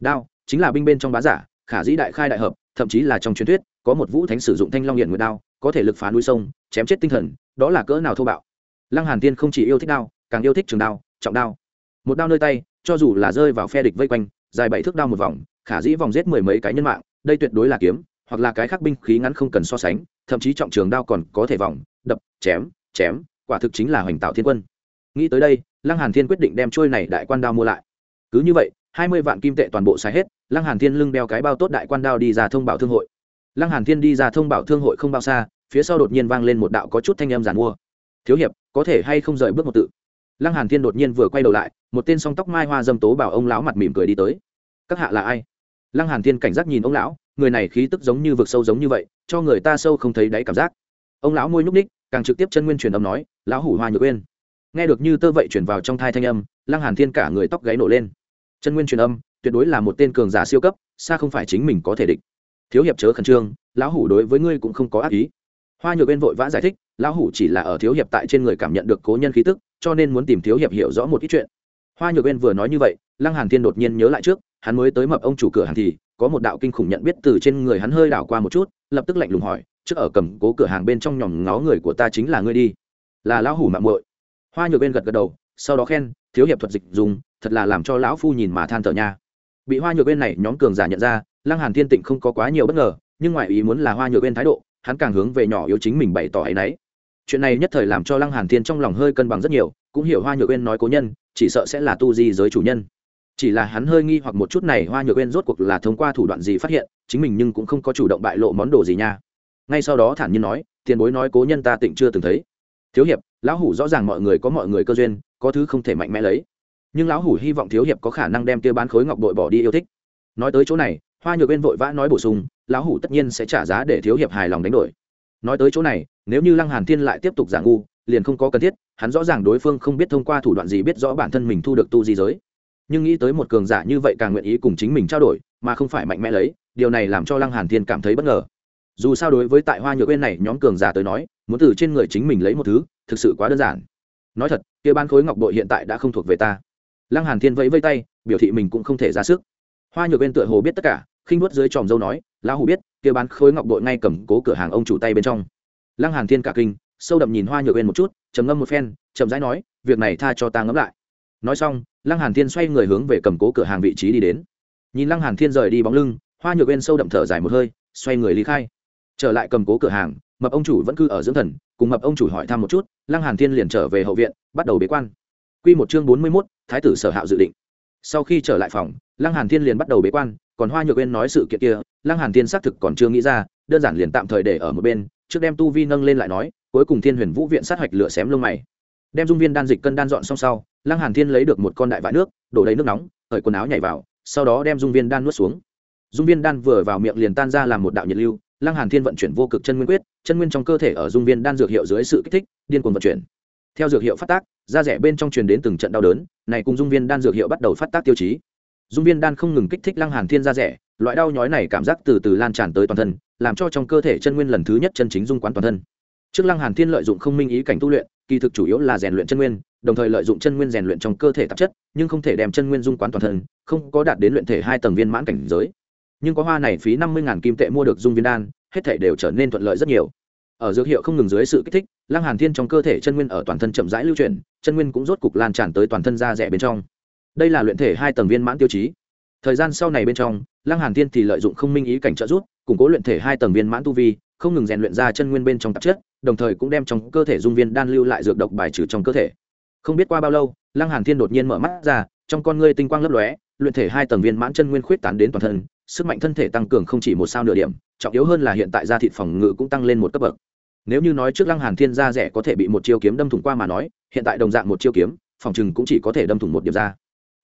Đao, chính là binh bên trong bá giả, khả dĩ đại khai đại hợp, thậm chí là trong truyền thuyết, có một vũ thánh sử dụng thanh long hiện nguyệt đao, có thể lực phá núi sông, chém chết tinh thần, đó là cỡ nào thô bạo. Lăng hàn tiên không chỉ yêu thích đao, càng yêu thích trường đao, trọng đao. Một đao nơi tay cho dù là rơi vào phe địch vây quanh, dài bảy thước đao một vòng, khả dĩ vòng giết mười mấy cái nhân mạng, đây tuyệt đối là kiếm, hoặc là cái khác binh khí ngắn không cần so sánh, thậm chí trọng trường đao còn có thể vòng, đập, chém chém, quả thực chính là hoành tạo thiên quân. Nghĩ tới đây, lăng hàn thiên quyết định đem trôi này đại quan đao mua lại. Cứ như vậy, hai mươi vạn kim tệ toàn bộ xài hết, lăng hàn thiên lưng đeo cái bao tốt đại quan đao đi ra thông báo thương hội. Lăng hàn thiên đi ra thông báo thương hội không bao xa, phía sau đột nhiên vang lên một đạo có chút thanh âm giàn mua. Thiếu hiệp, có thể hay không rời bước một tự? Lăng hàn thiên đột nhiên vừa quay đầu lại một tên song tóc mai hoa dâm tố bảo ông lão mặt mỉm cười đi tới. Các hạ là ai? Lăng hàn thiên cảnh giác nhìn ông lão, người này khí tức giống như vực sâu giống như vậy, cho người ta sâu không thấy đáy cảm giác. Ông lão môi nhúc ních càng trực tiếp chân nguyên truyền âm nói, lão hủ hoa nhược uyên. Nghe được như tơ vậy truyền vào trong thai thanh âm, lăng hàn thiên cả người tóc gáy nổ lên. Chân nguyên truyền âm, tuyệt đối là một tên cường giả siêu cấp, xa không phải chính mình có thể địch. Thiếu hiệp chớ khẩn trương, lão hủ đối với ngươi cũng không có ác ý. Hoa nhược uyên vội vã giải thích, lão hủ chỉ là ở thiếu hiệp tại trên người cảm nhận được cố nhân khí tức, cho nên muốn tìm thiếu hiệp hiểu rõ một ít chuyện hoa nhược uyên vừa nói như vậy, lăng hàn thiên đột nhiên nhớ lại trước, hắn mới tới mập ông chủ cửa hàng thì, có một đạo kinh khủng nhận biết từ trên người hắn hơi đảo qua một chút, lập tức lạnh lùng hỏi, trước ở cầm cố cửa hàng bên trong nhòm ngó người của ta chính là ngươi đi. Là lão hủ mạng muội. Hoa nhược bên gật gật đầu, sau đó khen, thiếu hiệp thuật dịch dùng, thật là làm cho lão phu nhìn mà than thở nha. Bị hoa nhược bên này nhóm cường giả nhận ra, lăng hàn thiên tịnh không có quá nhiều bất ngờ, nhưng ngoại ý muốn là hoa nhược bên thái độ, hắn càng hướng về nhỏ yếu chính mình bày tỏ ấy nấy. Chuyện này nhất thời làm cho lăng hàn thiên trong lòng hơi cân bằng rất nhiều, cũng hiểu hoa nhược bên nói cố nhân chỉ sợ sẽ là tu di giới chủ nhân. Chỉ là hắn hơi nghi hoặc một chút này, hoa nhược quên rốt cuộc là thông qua thủ đoạn gì phát hiện, chính mình nhưng cũng không có chủ động bại lộ món đồ gì nha. Ngay sau đó thản nhiên nói, tiền bối nói cố nhân ta tịnh chưa từng thấy. Thiếu hiệp, lão hủ rõ ràng mọi người có mọi người cơ duyên, có thứ không thể mạnh mẽ lấy. Nhưng lão hủ hy vọng thiếu hiệp có khả năng đem tiêu bán khối ngọc bội bỏ đi yêu thích. Nói tới chỗ này, hoa nhược bên vội vã nói bổ sung, lão hủ tất nhiên sẽ trả giá để thiếu hiệp hài lòng đánh đổi. Nói tới chỗ này, nếu như lăng hàn thiên lại tiếp tục giả ngu liền không có cần thiết, hắn rõ ràng đối phương không biết thông qua thủ đoạn gì biết rõ bản thân mình thu được tu di giới. Nhưng nghĩ tới một cường giả như vậy càng nguyện ý cùng chính mình trao đổi, mà không phải mạnh mẽ lấy, điều này làm cho lăng hàn thiên cảm thấy bất ngờ. Dù sao đối với tại hoa nhược bên này nhóm cường giả tới nói, muốn từ trên người chính mình lấy một thứ, thực sự quá đơn giản. Nói thật, kia ban khối ngọc bội hiện tại đã không thuộc về ta. Lăng hàn thiên vẫy vây tay, biểu thị mình cũng không thể ra sức. Hoa nhược bên tựa hồ biết tất cả, khinh nuốt dưới tròm dâu nói, lão hủ biết, kia bán khối ngọc bội ngay cầm cố cửa hàng ông chủ tay bên trong. Lăng hàn thiên cả kinh sâu đậm nhìn hoa nhược bên một chút trầm ngâm một phen chậm rãi nói việc này tha cho ta ngẫm lại. Nói xong lăng hàn thiên xoay người hướng về cầm cố cửa hàng vị trí đi đến. Nhìn lăng hàn thiên rời đi bóng lưng hoa nhược bên sâu đậm thở dài một hơi xoay người lý khai. Trở lại cầm cố cửa hàng mập ông chủ vẫn cư ở dưỡng thần cùng mập ông chủ hỏi thăm một chút lăng hàn thiên liền trở về hậu viện bắt đầu bế quan. Quy một chương bốn mươi 41, thái tử sở hạo dự định. Sau khi trở lại phòng lăng hàn thiên liền bắt đầu bế quan còn hoa nhược bên nói sự kiện kia lăng hàn thiên xác thực còn chưa nghĩ ra đơn giản liền tạm thời để ở một bên trước đem tu vi nâng lên lại nói cuối cùng thiên huyền vũ viện sát hạch lửa xém lông mày. Đem dung viên đan dịch cân đan dọn xong sau, lăng hàn thiên lấy được một con đại vại nước, đổ đầy nước nóng, hởi quần áo nhảy vào, sau đó đem dung viên đan nuốt xuống. Dung viên đan vừa vào miệng liền tan ra làm một đạo nhiệt lưu, lăng hàn thiên vận chuyển vô cực chân nguyên quyết, chân nguyên trong cơ thể ở dung viên đan dược hiệu dưới sự kích thích, điên cuồng vận chuyển. Theo dược hiệu phát tác, da rẻ bên trong truyền đến từng trận đau đớn, này cùng dung viên đan dược hiệu bắt đầu phát tác tiêu chí. Dung viên đan không ngừng kích thích lăng hàn thiên da rẻ, loại đau nhói này cảm giác từ từ lan tràn tới toàn thân, làm cho trong cơ thể chân nguyên lần thứ nhất chân chính dung quán toàn thân trước lăng hàn thiên lợi dụng không minh ý cảnh tu luyện, kỳ thực chủ yếu là rèn luyện chân nguyên, đồng thời lợi dụng chân nguyên rèn luyện trong cơ thể tạp chất, nhưng không thể đem chân nguyên dung quán toàn thân, không có đạt đến luyện thể hai tầng viên mãn cảnh giới. Nhưng có hoa này phí năm mươi kim tệ mua được dung viên đan, hết thể đều trở nên thuận lợi rất nhiều. Ở dược hiệu không ngừng dưới sự kích thích, lăng hàn thiên trong cơ thể chân nguyên ở toàn thân chậm rãi lưu chuyển, chân nguyên cũng rốt cục lan tràn tới toàn thân da rẻ bên trong. Đây là luyện thể hai tầng viên mãn tiêu chí. Thời gian sau này bên trong, lăng hàn thiên thì lợi dụng không minh ý cảnh trợ giúp, củng cố luyện thể hai tầng viên mãn tu vi, không ngừng rèn luyện ra chân nguyên bên trong tạp chất đồng thời cũng đem trong cơ thể dung viên đan lưu lại dược độc bài trừ trong cơ thể. Không biết qua bao lâu, lăng hàn thiên đột nhiên mở mắt ra, trong con ngươi tinh quang lấp lóe, luyện thể hai tầng viên mãn chân nguyên khuyết tán đến toàn thân, sức mạnh thân thể tăng cường không chỉ một sao nửa điểm, trọng yếu hơn là hiện tại gia thịt phòng ngự cũng tăng lên một cấp bậc. Nếu như nói trước lăng hàn thiên da rẻ có thể bị một chiêu kiếm đâm thủng qua mà nói, hiện tại đồng dạng một chiêu kiếm, phòng chừng cũng chỉ có thể đâm thủng một điểm ra.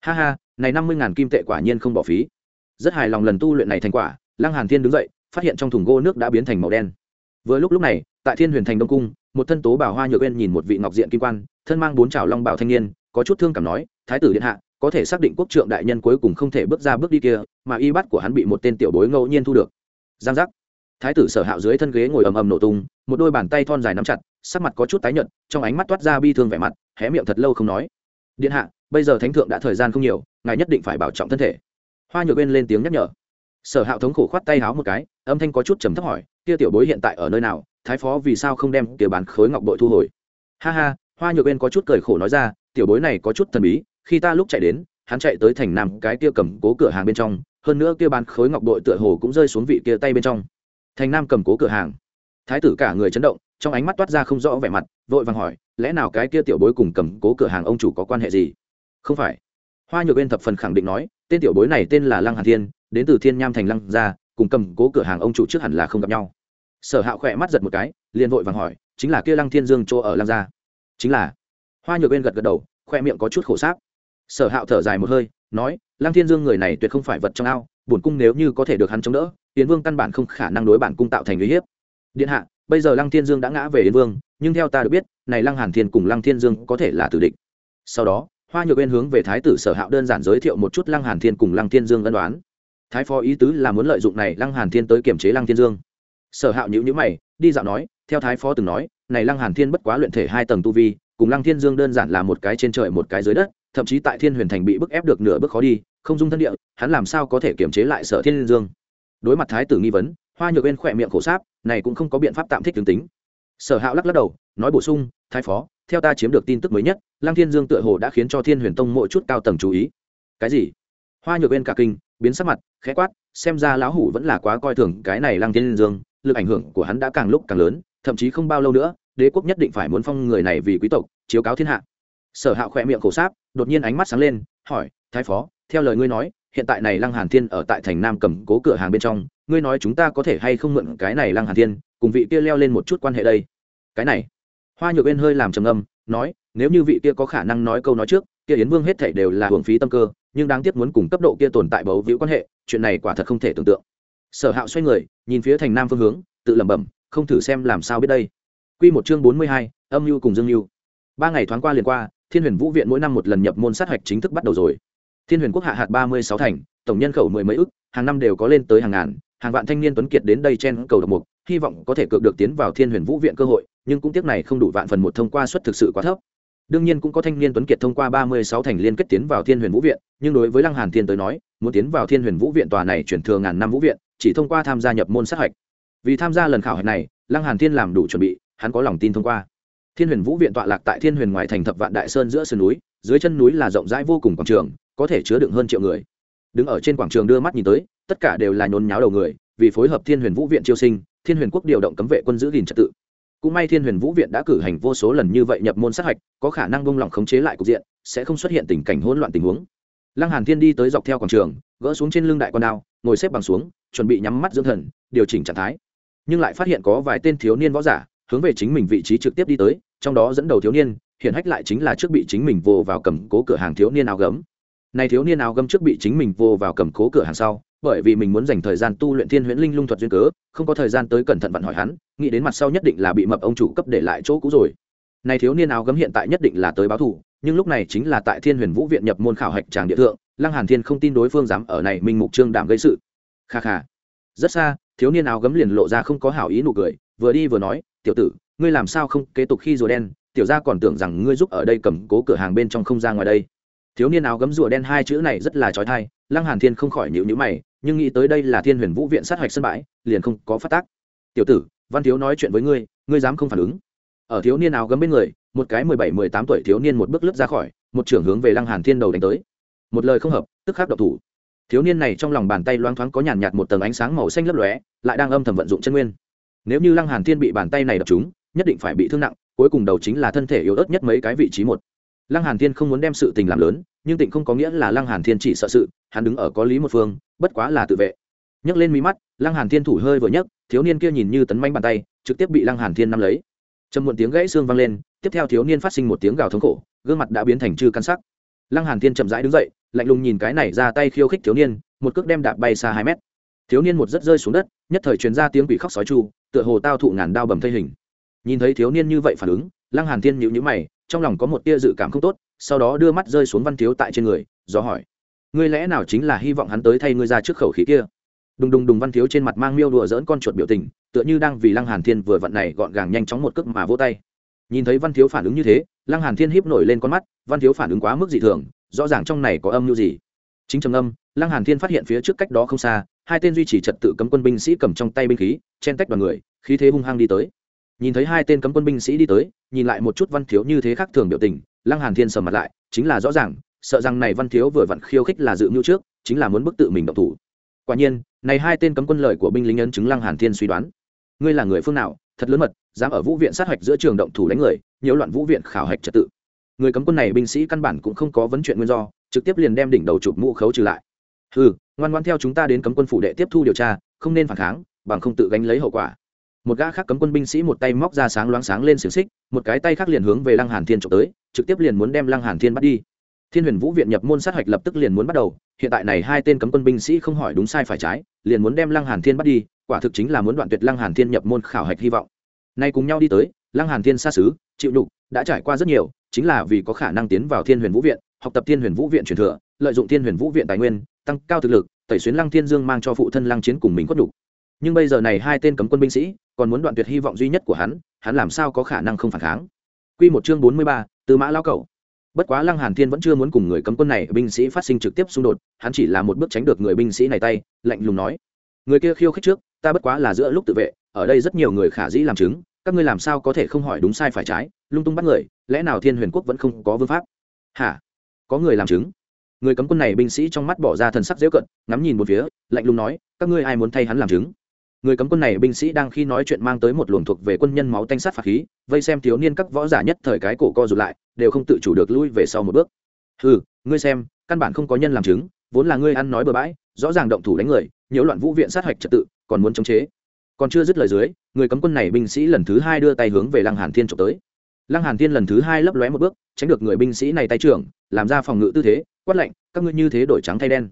Ha ha, này năm mươi ngàn kim tệ quả nhiên không bỏ phí. Rất hài lòng lần tu luyện này thành quả, lăng hàn thiên đứng dậy, phát hiện trong thùng gỗ nước đã biến thành màu đen. Vừa lúc lúc này tại thiên huyền thành đông cung, một thân tố bảo hoa nhược bên nhìn một vị ngọc diện kim quan, thân mang bốn trào long bảo thanh niên, có chút thương cảm nói, thái tử điện hạ, có thể xác định quốc trượng đại nhân cuối cùng không thể bước ra bước đi kia, mà y bắt của hắn bị một tên tiểu bối ngẫu nhiên thu được. Giang giác. Thái tử sở hạo dưới thân ghế ngồi ầm ầm nổ tung, một đôi bàn tay thon dài nắm chặt, sắc mặt có chút tái nhợt, trong ánh mắt toát ra bi thương vẻ mặt, hé miệng thật lâu không nói, điện hạ, bây giờ thánh thượng đã thời gian không nhiều, ngài nhất định phải bảo trọng thân thể. Hoa nhược bên lên tiếng nhắc nhở. Sở hạo thống khổ khoát tay háo một cái, âm thanh có chút trầm thấp hỏi, kia tiểu bối hiện tại ở nơi nào? Thái phó vì sao không đem kia bán khối ngọc bội thu hồi? Ha ha, hoa nhược bên có chút cười khổ nói ra, tiểu bối này có chút thần bí, khi ta lúc chạy đến, hắn chạy tới thành nam cái kia cầm cố cửa hàng bên trong, hơn nữa kia bán khối ngọc bội tựa hồ cũng rơi xuống vị kia tay bên trong. Thành nam cầm cố cửa hàng. Thái tử cả người chấn động, trong ánh mắt toát ra không rõ vẻ mặt, vội vàng hỏi, lẽ nào cái kia tiểu bối cùng cầm cố cửa hàng ông chủ có quan hệ gì? Không phải. Hoa nhược bên thập phần khẳng định nói, tên tiểu bối này tên là lăng hàn thiên, đến từ thiên nham thành lăng gia, cùng cầm cố cửa hàng ông chủ trước hẳn là không gặp nhau sở hạo khỏe mắt giật một cái, liền vội vàng hỏi, chính là kia lăng thiên dương chỗ ở lăng gia? Chính là. Hoa nhược bên gật gật đầu khoe miệng có chút khổ sáp. Sở hạo thở dài một hơi, nói, lăng thiên dương người này tuyệt không phải vật trong ao, bổn cung nếu như có thể được hắn chống đỡ, yến vương căn bản không khả năng đối bản cung tạo thành uy hiếp. Điện hạ, bây giờ lăng thiên dương đã ngã về yến vương, nhưng theo ta được biết, này lăng hàn thiên cùng lăng thiên dương có thể là tử địch. Sau đó, hoa nhược bên hướng về thái tử sở hạo đơn giản giới thiệu một chút lăng hàn thiên cùng lăng thiên dương ân đoán thái phó ý tứ là muốn lợi dụng này lăng hàn thiên tới kiểm chế lăng thiên dương sở hạo nhữ nhữ mày, đi dạo nói, theo thái phó từng nói, này lăng hàn thiên bất quá luyện thể hai tầng tu vi, cùng lăng thiên dương đơn giản là một cái trên trời một cái dưới đất, thậm chí tại thiên huyền thành bị bức ép được nửa bước khó đi, không dung thân địa, hắn làm sao có thể kiểm chế lại sở thiên dương? Đối mặt thái tử nghi vấn, hoa nhược bên khỏe miệng khổ sáp, này cũng không có biện pháp tạm thích tướng tính. Sở hạo lắc lắc đầu, nói bổ sung, thái phó, theo ta chiếm được tin tức mới nhất, lăng thiên dương tựa hồ đã khiến cho thiên huyền tông mỗi chút cao tầng chú ý. Cái gì? Hoa nhược bên cả kinh, biến sắc mặt, khẽ quát, xem ra lão hủ vẫn là quá coi thường cái này lăng thiên dương lực ảnh hưởng của hắn đã càng lúc càng lớn, thậm chí không bao lâu nữa, đế quốc nhất định phải muốn phong người này vì quý tộc, chiếu cáo thiên hạ. Sở hạo khỏe miệng khổ sáp, đột nhiên ánh mắt sáng lên, hỏi, thái phó, theo lời ngươi nói, hiện tại này lăng hàn thiên ở tại thành nam cầm cố cửa hàng bên trong, ngươi nói chúng ta có thể hay không mượn cái này lăng hàn thiên, cùng vị kia leo lên một chút quan hệ đây? Cái này? Hoa nhược bên hơi làm trầm âm nói, nếu như vị kia có khả năng nói câu nói trước, kia yến vương hết thảy đều là hưởng phí tâm cơ, nhưng đáng tiếc muốn cùng cấp độ kia tồn tại bấu víu quan hệ, chuyện này quả thật không thể tưởng tượng sở hạo xoay người nhìn phía thành nam phương hướng tự lẩm bẩm không thử xem làm sao biết đây. Quy một chương bốn mươi hai, âm lưu cùng dương lưu ba ngày thoáng qua liền qua thiên huyền vũ viện mỗi năm một lần nhập môn sát hạch chính thức bắt đầu rồi. Thiên huyền quốc hạ hạt ba mươi sáu thành tổng nhân khẩu mười mấy ức hàng năm đều có lên tới hàng ngàn hàng vạn thanh niên tuấn kiệt đến đây chen cầu độc mục hy vọng có thể cược được tiến vào thiên huyền vũ viện cơ hội nhưng cũng tiếc này không đủ vạn phần một thông qua suất thực sự quá thấp. Đương nhiên cũng có thanh niên tuấn kiệt thông qua ba mươi sáu thành liên kết tiến vào thiên huyền vũ viện nhưng đối với lăng hàn thiên tới nói muốn tiến vào thiên huyền vũ viện tòa này chuyển thừa ngàn năm vũ viện chỉ thông qua tham gia nhập môn sát hạch. Vì tham gia lần khảo hạch này, lăng hàn thiên làm đủ chuẩn bị, hắn có lòng tin thông qua. Thiên huyền vũ viện tọa lạc tại thiên huyền ngoài thành thập vạn đại sơn giữa sườn núi, dưới chân núi là rộng rãi vô cùng quảng trường, có thể chứa đựng hơn triệu người. Đứng ở trên quảng trường đưa mắt nhìn tới, tất cả đều là nhốn nháo đầu người, vì phối hợp thiên huyền vũ viện chiêu sinh, thiên huyền quốc điều động cấm vệ quân giữ gìn trật tự. Cũng may thiên huyền vũ viện đã cử hành vô số lần như vậy nhập môn sát hạch, có khả năng bông lỏng khống chế lại cục diện, sẽ không xuất hiện tình cảnh hỗn loạn tình huống. Lăng hàn thiên đi tới dọc theo quảng trường, gỡ xuống trên lưng đại quan đao, ngồi xếp bằng xuống chuẩn bị nhắm mắt dưỡng thần, điều chỉnh trạng thái. Nhưng lại phát hiện có vài tên thiếu niên võ giả hướng về chính mình vị trí trực tiếp đi tới, trong đó dẫn đầu thiếu niên hiện hách lại chính là trước bị chính mình vô vào cầm cố cửa hàng thiếu niên áo gấm. Này thiếu niên áo gấm trước bị chính mình vô vào cầm cố cửa hàng sau, bởi vì mình muốn dành thời gian tu luyện thiên huyễn linh lung thuật duyên cớ, không có thời gian tới cẩn thận vận hỏi hắn, nghĩ đến mặt sau nhất định là bị mập ông chủ cấp để lại chỗ cũ rồi. Này thiếu niên áo gấm hiện tại nhất định là tới báo thù, nhưng lúc này chính là tại thiên huyền vũ viện nhập môn khảo hạch tràng địa thượng, lăng hàn thiên không tin đối phương dám ở này minh mục trương đảm gây sự kha kha. Rất xa, thiếu niên áo gấm liền lộ ra không có hảo ý nụ cười, vừa đi vừa nói, tiểu tử, ngươi làm sao không kế tục khi rùa đen? Tiểu gia còn tưởng rằng ngươi giúp ở đây cầm cố cửa hàng bên trong không ra ngoài đây. Thiếu niên áo gấm rùa đen hai chữ này rất là trói thai, lăng hàn thiên không khỏi nhíu nhíu mày, nhưng nghĩ tới đây là thiên huyền vũ viện sát hạch sân bãi, liền không có phát tác. Tiểu tử, văn thiếu nói chuyện với ngươi ngươi dám không phản ứng? Ở thiếu niên áo gấm bên người, một cái mười bảy, mười tám tuổi thiếu niên một bước lướt ra khỏi, một trưởng hướng về lăng hàn thiên đầu đánh tới. Một lời không hợp, tức khắc độc thủ thiếu niên này trong lòng bàn tay loáng thoáng có nhàn nhạt một tầng ánh sáng màu xanh lấp lóe, lại đang âm thầm vận dụng chân nguyên. Nếu như lăng hàn thiên bị bàn tay này đập trúng, nhất định phải bị thương nặng, cuối cùng đầu chính là thân thể yếu ớt nhất mấy cái vị trí một. Lăng hàn thiên không muốn đem sự tình làm lớn, nhưng tịnh không có nghĩa là lăng hàn thiên chỉ sợ sự, hắn đứng ở có lý một phương, bất quá là tự vệ. Nhấc lên mí mắt, lăng hàn thiên thủ hơi vừa nhấc, thiếu niên kia nhìn như tấn manh bàn tay, trực tiếp bị lăng hàn thiên nắm lấy. Trầm muộn tiếng gãy xương vang lên, tiếp theo thiếu niên phát sinh một tiếng gào thống khổ, gương mặt đã biến thành chư căn sắc. Lăng hàn thiên chậm rãi đứng dậy lạnh lùng nhìn cái này ra tay khiêu khích thiếu niên, một cước đem đạp bay xa hai mét. Thiếu niên một rất rơi xuống đất, nhất thời truyền ra tiếng quỷ khóc sói chu, tựa hồ tao thụ ngàn đao bầm thây hình. Nhìn thấy thiếu niên như vậy phản ứng, lăng hàn thiên nhíu nhíu mày, trong lòng có một tia dự cảm không tốt, sau đó đưa mắt rơi xuống văn thiếu tại trên người, do hỏi, ngươi lẽ nào chính là hy vọng hắn tới thay ngươi ra trước khẩu khí kia? Đùng đùng đùng văn thiếu trên mặt mang miêu đùa dỡn con chuột biểu tình, tựa như đang vì lăng hàn thiên vừa vận này gọn gàng nhanh chóng một cước mà vỗ tay. Nhìn thấy văn thiếu phản ứng như thế, lăng hàn thiên híp nổi lên con mắt, văn thiếu phản ứng quá mức dị thường rõ ràng trong này có âm mưu gì. Chính trầm âm lăng hàn thiên phát hiện phía trước cách đó không xa, hai tên duy trì trật tự cấm quân binh sĩ cầm trong tay binh khí, chen tách đoàn người, khí thế hung hăng đi tới. Nhìn thấy hai tên cấm quân binh sĩ đi tới, nhìn lại một chút văn thiếu như thế khác thường biểu tình, lăng hàn thiên sầm mặt lại, chính là rõ ràng, sợ rằng này văn thiếu vừa vặn khiêu khích là dự mưu trước, chính là muốn bức tự mình động thủ. Quả nhiên, này hai tên cấm quân lời của binh lính ấn chứng lăng hàn thiên suy đoán. Ngươi là người phương nào, thật lớn mật, dám ở vũ viện sát hạch giữa trường động thủ đánh người, nhiễu loạn vũ viện khảo hạch trật tự người cấm quân này binh sĩ căn bản cũng không có vấn chuyện nguyên do, trực tiếp liền đem đỉnh đầu chụp mũ khấu trừ lại. Ừ ngoan ngoan theo chúng ta đến cấm quân phủ đệ tiếp thu điều tra, không nên phản kháng, bằng không tự gánh lấy hậu quả. Một gã khác cấm quân binh sĩ một tay móc ra sáng loáng sáng lên xiềng xích, một cái tay khác liền hướng về lăng hàn thiên trộm tới, trực tiếp liền muốn đem lăng hàn thiên bắt đi. Thiên huyền vũ viện nhập môn sát hạch lập tức liền muốn bắt đầu, hiện tại này hai tên cấm quân binh sĩ không hỏi đúng sai phải trái, liền muốn đem lăng hàn thiên bắt đi, quả thực chính là muốn đoạn tuyệt lăng hàn thiên nhập môn khảo hạch hy vọng. Nay cùng nhau đi tới, lăng hàn thiên xa xứ, chịu đục đã trải qua rất nhiều chính là vì có khả năng tiến vào thiên huyền vũ viện học tập thiên huyền vũ viện truyền thừa lợi dụng thiên huyền vũ viện tài nguyên tăng cao thực lực tẩy xuyến lăng thiên dương mang cho phụ thân lăng chiến cùng mình khuất đủ. nhưng bây giờ này hai tên cấm quân binh sĩ còn muốn đoạn tuyệt hy vọng duy nhất của hắn hắn làm sao có khả năng không phản kháng? Quy một chương bốn mươi ba, từ mã lao cẩu. Bất quá lăng hàn thiên vẫn chưa muốn cùng người cấm quân này binh sĩ phát sinh trực tiếp xung đột hắn chỉ là một bước tránh được người binh sĩ này tay lạnh lùng nói. Người kia khiêu khích trước ta bất quá là giữa lúc tự vệ ở đây rất nhiều người khả dĩ làm chứng các ngươi làm sao có thể không hỏi đúng sai phải trái, lung tung bắt người, lẽ nào thiên huyền quốc vẫn không có vương pháp? Hả? Có người làm chứng. Người cấm quân này binh sĩ trong mắt bỏ ra thần sắc dễ cận, ngắm nhìn một phía, lạnh lùng nói, các ngươi ai muốn thay hắn làm chứng? Người cấm quân này binh sĩ đang khi nói chuyện mang tới một luồng thuộc về quân nhân máu tanh sát phạt khí, vây xem thiếu niên các võ giả nhất thời cái cổ co rụt lại, đều không tự chủ được lui về sau một bước. Ừ ngươi xem, căn bản không có nhân làm chứng, vốn là ngươi ăn nói bừa bãi, rõ ràng động thủ đánh người, nhiễu loạn vũ viện sát hạch trật tự, còn muốn chống chế còn chưa dứt lời dưới, người cấm quân này binh sĩ lần thứ hai đưa tay hướng về lăng hàn thiên trộm tới. Lăng hàn thiên lần thứ hai lấp lóe một bước, tránh được người binh sĩ này tay trưởng, làm ra phòng ngự tư thế, quát lệnh các ngươi như thế đổi trắng thay đen,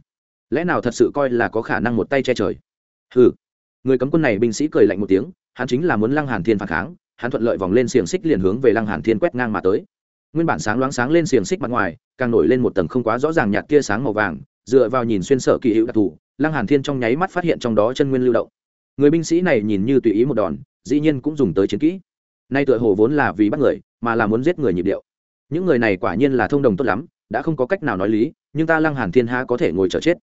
lẽ nào thật sự coi là có khả năng một tay che trời? Hừ. Người cấm quân này binh sĩ cười lạnh một tiếng, hắn chính là muốn lăng hàn thiên phản kháng, hắn thuận lợi vòng lên xiềng xích liền hướng về lăng hàn thiên quét ngang mà tới. Nguyên bản sáng loáng sáng lên xiềng xích mặt ngoài, càng nổi lên một tầng không quá rõ ràng nhạt tia sáng màu vàng, dựa vào nhìn xuyên sở kỳ hữu đặc thù, lăng hàn thiên trong nháy mắt phát hiện trong đó chân nguyên lưu động người binh sĩ này nhìn như tùy ý một đòn, dĩ nhiên cũng dùng tới chiến kỹ. Nay tựa hồ vốn là vì bắt người, mà là muốn giết người nhịp điệu. Những người này quả nhiên là thông đồng tốt lắm, đã không có cách nào nói lý, nhưng ta lăng hàn thiên há có thể ngồi chờ chết.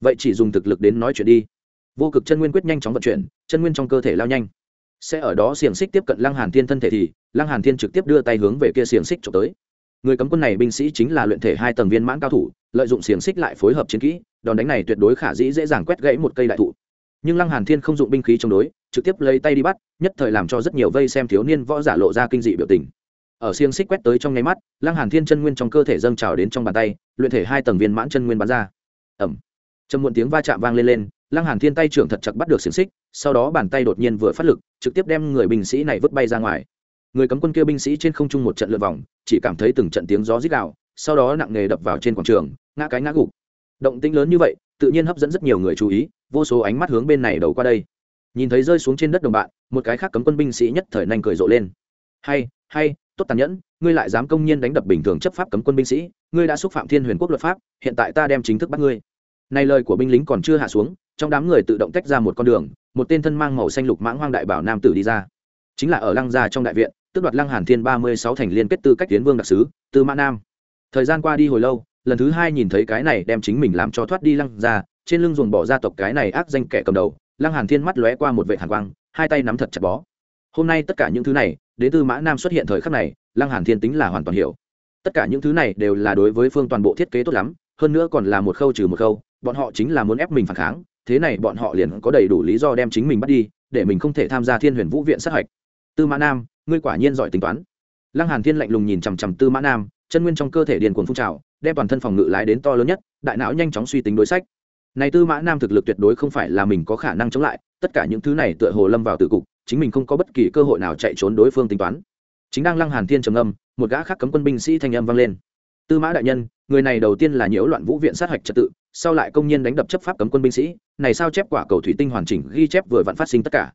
Vậy chỉ dùng thực lực đến nói chuyện đi. Vô cực chân nguyên quyết nhanh chóng vận chuyển, chân nguyên trong cơ thể lao nhanh. Sẽ ở đó xiềng xích tiếp cận lăng hàn thiên thân thể thì, lăng hàn thiên trực tiếp đưa tay hướng về kia xiềng xích trộm tới. Người cấm quân này binh sĩ chính là luyện thể hai tầng viên mãn cao thủ, lợi dụng xiềng xích lại phối hợp chiến kỹ, đòn đánh này tuyệt đối khả dĩ dễ dàng quét gãy một cây đại thụ nhưng lăng hàn thiên không dụng binh khí chống đối trực tiếp lấy tay đi bắt nhất thời làm cho rất nhiều vây xem thiếu niên võ giả lộ ra kinh dị biểu tình ở xiềng xích quét tới trong nháy mắt lăng hàn thiên chân nguyên trong cơ thể dâng trào đến trong bàn tay luyện thể hai tầng viên mãn chân nguyên bắn ra ầm, trầm muộn tiếng va chạm vang lên lên lăng hàn thiên tay trưởng thật chặt bắt được xiềng xích sau đó bàn tay đột nhiên vừa phát lực trực tiếp đem người binh sĩ này vứt bay ra ngoài người cấm quân kia binh sĩ trên không trung một trận lượn vòng chỉ cảm thấy từng trận tiếng gió rít gào sau đó nặng nề đập vào trên quảng trường ngã cái ngã gục động tĩnh lớn như vậy tự nhiên hấp dẫn rất nhiều người chú ý, vô số ánh mắt hướng bên này đầu qua đây. Nhìn thấy rơi xuống trên đất đồng bạn, một cái khác cấm quân binh sĩ nhất thời nhanh cười rộ lên. Hay hay, tốt tàn nhẫn, ngươi lại dám công nhiên đánh đập bình thường chấp pháp cấm quân binh sĩ, ngươi đã xúc phạm thiên huyền quốc luật pháp, hiện tại ta đem chính thức bắt ngươi. Này lời của binh lính còn chưa hạ xuống, trong đám người tự động tách ra một con đường, một tên thân mang màu xanh lục mãng hoang đại bảo nam tử đi ra. Chính là ở lăng gia trong đại viện, tước đoạt lăng hàn thiên ba mươi sáu thành liên kết tư cách tiến vương đặc sứ, tư mã nam. Thời gian qua đi hồi lâu lần thứ hai nhìn thấy cái này đem chính mình làm cho thoát đi lăng ra, trên lưng ruồng bỏ gia tộc cái này ác danh kẻ cầm đầu, lăng hàn thiên mắt lóe qua một vệ hàn quang, hai tay nắm thật chặt bó. Hôm nay tất cả những thứ này, đến từ mã nam xuất hiện thời khắc này, lăng hàn thiên tính là hoàn toàn hiểu. Tất cả những thứ này đều là đối với phương toàn bộ thiết kế tốt lắm, hơn nữa còn là một khâu trừ một khâu, bọn họ chính là muốn ép mình phản kháng, thế này bọn họ liền có đầy đủ lý do đem chính mình bắt đi, để mình không thể tham gia thiên huyền vũ viện sát hạch. Tư mã nam, ngươi quả nhiên giỏi tính toán. Lăng hàn thiên lạnh lùng nhìn chằm chằm tư mã nam, chân nguyên trong cơ thể điền cuồng phun trào đem toàn thân phòng ngự lái đến to lớn nhất, đại não nhanh chóng suy tính đối sách. Này tư mã nam thực lực tuyệt đối không phải là mình có khả năng chống lại, tất cả những thứ này tựa hồ lâm vào tử cục, chính mình không có bất kỳ cơ hội nào chạy trốn đối phương tính toán. Chính đang lăng hàn thiên trầm âm một gã khác cấm quân binh sĩ thanh âm vang lên. Tư mã đại nhân, người này đầu tiên là nhiễu loạn vũ viện sát hạch trật tự, sau lại công nhiên đánh đập chấp pháp cấm quân binh sĩ, này sao chép quả cầu thủy tinh hoàn chỉnh ghi chép vừa vặn phát sinh tất cả.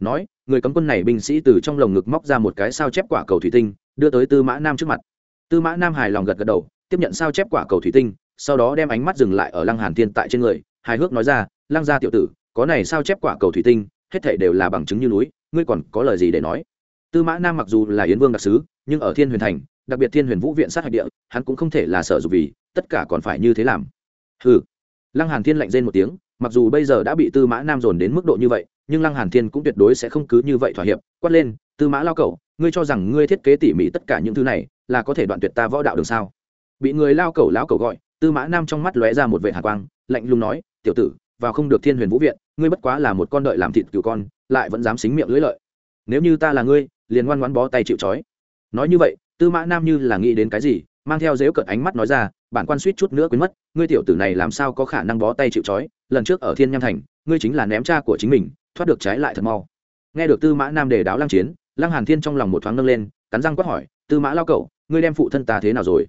Nói, người cấm quân này binh sĩ từ trong lồng ngực móc ra một cái sao chép quả cầu thủy tinh, đưa tới tư mã nam trước mặt. Tư mã nam hài lòng gật gật đầu tiếp nhận sao chép quả cầu thủy tinh, sau đó đem ánh mắt dừng lại ở lăng hàn thiên tại trên người, hài hước nói ra, lăng gia tiểu tử, có này sao chép quả cầu thủy tinh, hết thảy đều là bằng chứng như núi, ngươi còn có lời gì để nói? Tư mã nam mặc dù là yến vương đặc sứ, nhưng ở thiên huyền thành, đặc biệt thiên huyền vũ viện sát hạch địa, hắn cũng không thể là sợ dù vì, tất cả còn phải như thế làm. Hừ. Lăng hàn thiên lạnh rên một tiếng, mặc dù bây giờ đã bị tư mã nam dồn đến mức độ như vậy, nhưng lăng hàn thiên cũng tuyệt đối sẽ không cứ như vậy thỏa hiệp, quát lên, tư mã lao cẩu, ngươi cho rằng ngươi thiết kế tỉ mỉ tất cả những thứ này, là có thể đoạn tuyệt ta võ đạo đường sao? Bị người lao cẩu lão cẩu gọi, tư mã nam trong mắt lóe ra một vệ hạ quang, lạnh lùng nói, tiểu tử, vào không được thiên huyền vũ viện, ngươi bất quá là một con đợi làm thịt cừu con, lại vẫn dám xính miệng lưỡi lợi. Nếu như ta là ngươi, liền ngoan ngoãn bó tay chịu trói. Nói như vậy, tư mã nam như là nghĩ đến cái gì, mang theo dếu cợt ánh mắt nói ra, bản quan suýt chút nữa quên mất, ngươi tiểu tử này làm sao có khả năng bó tay chịu trói, lần trước ở thiên nham thành, ngươi chính là ném cha của chính mình, thoát được trái lại thật mau. Nghe được tư mã nam đề đáo lăng chiến, lăng hàn thiên trong lòng một thoáng nâng lên, cắn răng quát hỏi, tư mã lao cậu ngươi đem phụ thân ta thế nào rồi?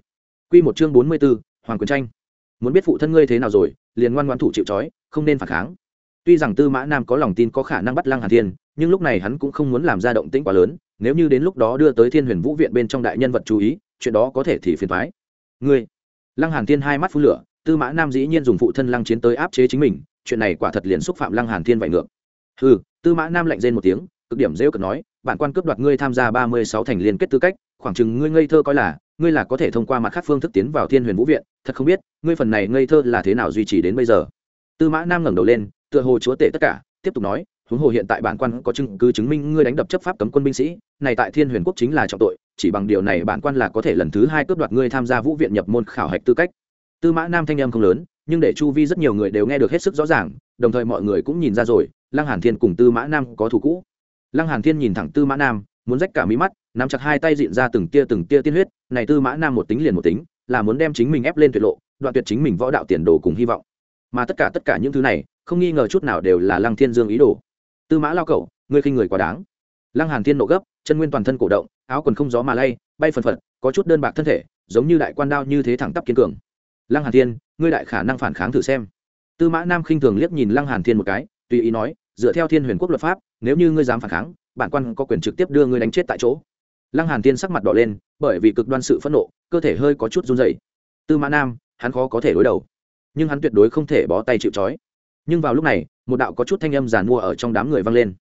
Quy một chương bốn mươi 44, hoàng quyền tranh. Muốn biết phụ thân ngươi thế nào rồi liền ngoan ngoãn thủ chịu trói không nên phản kháng. Tuy rằng tư mã nam có lòng tin có khả năng bắt lăng hàn thiên nhưng lúc này hắn cũng không muốn làm ra động tĩnh quá lớn nếu như đến lúc đó đưa tới thiên huyền vũ viện bên trong đại nhân vật chú ý chuyện đó có thể thì phiền toái. ngươi. Lăng hàn thiên hai mắt phun lửa tư mã nam dĩ nhiên dùng phụ thân lăng chiến tới áp chế chính mình chuyện này quả thật liền xúc phạm lăng hàn thiên vậy ngược. Hừ, tư mã nam lạnh rên một tiếng cực điểm rêu cực nói bản quan cướp đoạt ngươi tham gia ba mươi sáu thành liên kết tư cách khoảng chừng ngươi ngây thơ coi là ngươi là có thể thông qua mặt khác phương thức tiến vào thiên huyền vũ viện, thật không biết, ngươi phần này ngây thơ là thế nào duy trì đến bây giờ. Tư mã nam ngẩng đầu lên, tựa hồ chúa tể tất cả, tiếp tục nói, huống hồ hiện tại bản quan có chứng cứ chứng minh ngươi đánh đập chấp pháp cấm quân binh sĩ, này tại thiên huyền quốc chính là trọng tội, chỉ bằng điều này bản quan là có thể lần thứ hai cướp đoạt ngươi tham gia vũ viện nhập môn khảo hạch tư cách. Tư mã nam thanh âm không lớn, nhưng để chu vi rất nhiều người đều nghe được hết sức rõ ràng, đồng thời mọi người cũng nhìn ra rồi, lăng hàn thiên cùng tư mã nam có thủ cũ. Lăng hàn thiên nhìn thẳng tư mã nam, muốn rách cả mí mắt, nắm chặt hai tay dịn ra từng tia từng tia tiên huyết này tư mã nam một tính liền một tính, là muốn đem chính mình ép lên tuyệt lộ, đoạn tuyệt chính mình võ đạo tiền đồ cùng hy vọng. Mà tất cả tất cả những thứ này, không nghi ngờ chút nào đều là lăng thiên dương ý đồ. Tư mã lao cẩu, ngươi khinh người quá đáng. Lăng hàn thiên nộ gấp, chân nguyên toàn thân cổ động, áo quần không gió mà lay, bay phần phật, có chút đơn bạc thân thể, giống như đại quan đao như thế thẳng tắp kiên cường. Lăng hàn thiên, ngươi đại khả năng phản kháng thử xem. Tư mã nam khinh thường liếc nhìn lăng hàn thiên một cái, tùy ý nói, dựa theo thiên huyền quốc luật pháp, nếu như ngươi dám phản kháng, bản quan có quyền trực tiếp đưa ngươi đánh chết tại chỗ lăng hàn thiên sắc mặt đỏ lên, bởi vì cực đoan sự phẫn nộ, cơ thể hơi có chút run rẩy. Tư mã nam, hắn khó có thể đối đầu. Nhưng hắn tuyệt đối không thể bó tay chịu trói. Nhưng vào lúc này, một đạo có chút thanh âm giàn mua ở trong đám người vang lên.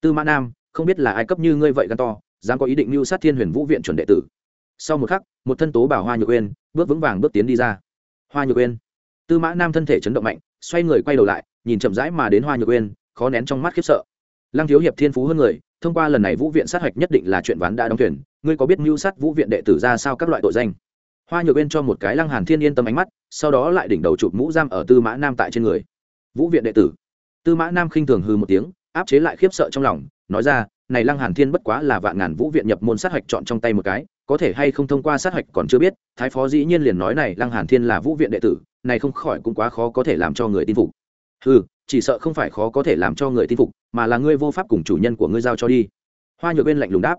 Tư mã nam, không biết là ai cấp như ngươi vậy gan to, dám có ý định mưu sát thiên huyền vũ viện chuẩn đệ tử. Sau một khắc, một thân tố bảo hoa nhược uyên, bước vững vàng bước tiến đi ra. Hoa nhược uyên. Tư mã nam thân thể chấn động mạnh, xoay người quay đầu lại, nhìn chậm rãi mà đến hoa nhược uyên, khó nén trong mắt khiếp sợ. Lăng thiếu hiệp thiên phú hơn người thông qua lần này vũ viện sát hạch nhất định là chuyện ván đã đóng thuyền. Ngươi có biết mưu sát vũ viện đệ tử ra sao các loại tội danh? Hoa nhược uyên cho một cái lăng hàn thiên yên tâm ánh mắt, sau đó lại đỉnh đầu chụp mũ giam ở tư mã nam tại trên người. Vũ viện đệ tử. Tư mã nam khinh thường hư một tiếng, áp chế lại khiếp sợ trong lòng, nói ra, này lăng hàn thiên bất quá là vạn ngàn vũ viện nhập môn sát hạch chọn trong tay một cái, có thể hay không thông qua sát hạch còn chưa biết. Thái phó dĩ nhiên liền nói này, lăng hàn thiên là vũ viện đệ tử, này không khỏi cũng quá khó có thể làm cho người tin phục hừ, chỉ sợ không phải khó có thể làm cho người tin phục, mà là ngươi vô pháp cùng chủ nhân của ngươi giao cho đi. Hoa nhược bên lạnh lùng đáp.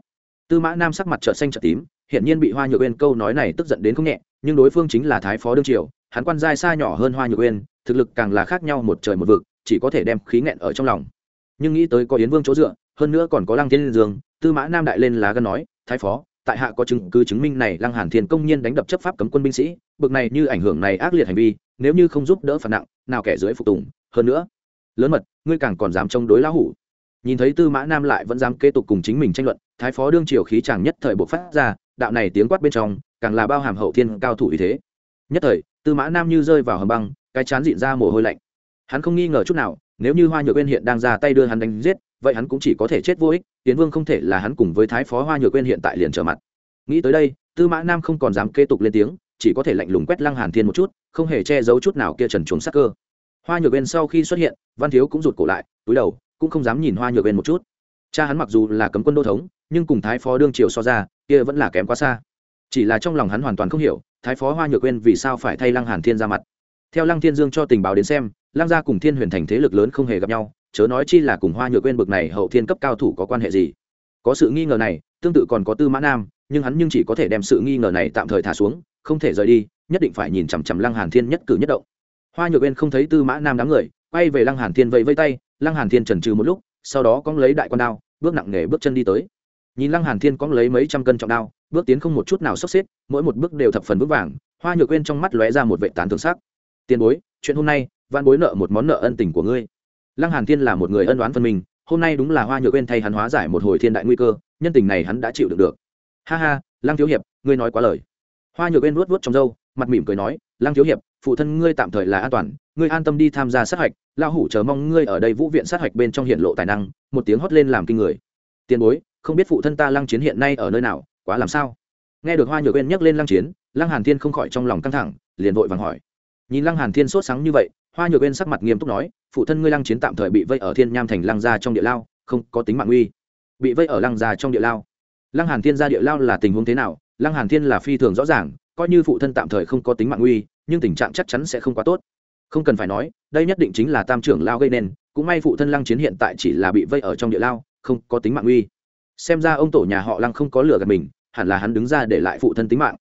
Tư mã nam sắc mặt trợ xanh trợ tím hiện nhiên bị hoa nhược bên câu nói này tức giận đến không nhẹ, nhưng đối phương chính là thái phó đương triều, hắn quan giai xa nhỏ hơn hoa nhược bên thực lực càng là khác nhau một trời một vực, chỉ có thể đem khí nghẹn ở trong lòng. Nhưng nghĩ tới có yến vương chỗ dựa, hơn nữa còn có lăng thiên dương, tư mã nam đại lên lá gân nói, thái phó, tại hạ có chứng cứ chứng minh này lăng hàn thiên công nhiên đánh đập chấp pháp cấm quân binh sĩ, bực này như ảnh hưởng này ác liệt hành vi, nếu như không giúp đỡ phạt nặng, nào kẻ dưới phục tùng hơn nữa, lớn mật, ngươi càng còn dám chống đối lão hủ. Nhìn thấy tư mã nam lại vẫn dám kế tục cùng chính mình tranh luận, thái phó đương triều khí chàng nhất thời buộc phát ra, đạo này tiếng quát bên trong, càng là bao hàm hậu thiên cao thủ ý thế. Nhất thời, tư mã nam như rơi vào hầm băng, cái chán dịn ra mồ hôi lạnh. Hắn không nghi ngờ chút nào, nếu như hoa nhược quên hiện đang ra tay đưa hắn đánh giết, vậy hắn cũng chỉ có thể chết vô ích tiến vương không thể là hắn cùng với thái phó hoa nhược quên hiện tại liền trở mặt. Nghĩ tới đây, tư mã nam không còn dám kế tục lên tiếng, chỉ có thể lạnh lùng quét lăng hàn thiên một chút, không hề che giấu chút nào kia trần chuồng sắc cơ hoa nhược bên sau khi xuất hiện, văn thiếu cũng rụt cổ lại, túi đầu, cũng không dám nhìn hoa nhược bên một chút. Cha hắn mặc dù là cấm quân đô thống, nhưng cùng thái phó đương triều so ra, kia vẫn là kém quá xa. Chỉ là trong lòng hắn hoàn toàn không hiểu, thái phó hoa nhược quên vì sao phải thay lăng hàn thiên ra mặt. Theo lăng thiên dương cho tình báo đến xem, lăng gia cùng thiên huyền thành thế lực lớn không hề gặp nhau, chớ nói chi là cùng hoa nhược quên bực này hậu thiên cấp cao thủ có quan hệ gì. Có sự nghi ngờ này, tương tự còn có tư mã nam, nhưng hắn nhưng chỉ có thể đem sự nghi ngờ này tạm thời thả xuống, không thể rời đi, nhất định phải nhìn chằm chằm lăng hàn thiên nhất cử nhất động hoa nhược bên không thấy tư mã nam đám người, quay về lăng hàn thiên vẫy vây tay, lăng hàn thiên chần chừ một lúc, sau đó cong lấy đại quan đao, bước nặng nề bước chân đi tới. Nhìn lăng hàn thiên cong lấy mấy trăm cân trọng đao, bước tiến không một chút nào sốc xếp, mỗi một bước đều thập phần vững vàng, hoa nhược quên trong mắt lóe ra một vệ tán thường sắc. Tiền bối, chuyện hôm nay văn bối nợ một món nợ ân tình của ngươi. Lăng hàn thiên là một người ân đoán phân minh, hôm nay đúng là hoa nhược quên thay hắn hóa giải một hồi thiên đại nguy cơ, nhân tình này hắn đã chịu được được. Ha ha, lăng thiếu hiệp, ngươi nói quá lời. Hoa nhược quên vuốt vuốt trong râu, mặt mỉm cười nói, lăng thiếu hiệp phụ thân ngươi tạm thời là an toàn, ngươi an tâm đi tham gia sát hạch, Lão hủ chờ mong ngươi ở đây vũ viện sát hạch bên trong hiện lộ tài năng, một tiếng hót lên làm kinh người. Tiền bối, không biết phụ thân ta lăng chiến hiện nay ở nơi nào, quá làm sao? Nghe được hoa nhược quên nhắc lên lăng chiến, lăng hàn thiên không khỏi trong lòng căng thẳng, liền vội vàng hỏi. Nhìn lăng hàn thiên sốt sáng như vậy, hoa nhược quên sắc mặt nghiêm túc nói, phụ thân ngươi lăng chiến tạm thời bị vây ở thiên nham thành lăng gia trong địa lao, không có tính mạng nguy bị vây ở lăng gia trong địa lao. Lăng hàn thiên ra địa lao là tình huống thế nào? Lăng hàn thiên là phi thường rõ ràng, coi như phụ thân tạm thời không có tính mạng nguy nhưng tình trạng chắc chắn sẽ không quá tốt. Không cần phải nói, đây nhất định chính là tam trưởng lao gây nên, cũng may phụ thân lăng chiến hiện tại chỉ là bị vây ở trong địa lao, không có tính mạng nguy xem ra ông tổ nhà họ lăng không có lửa gạt mình, hẳn là hắn đứng ra để lại phụ thân tính mạng.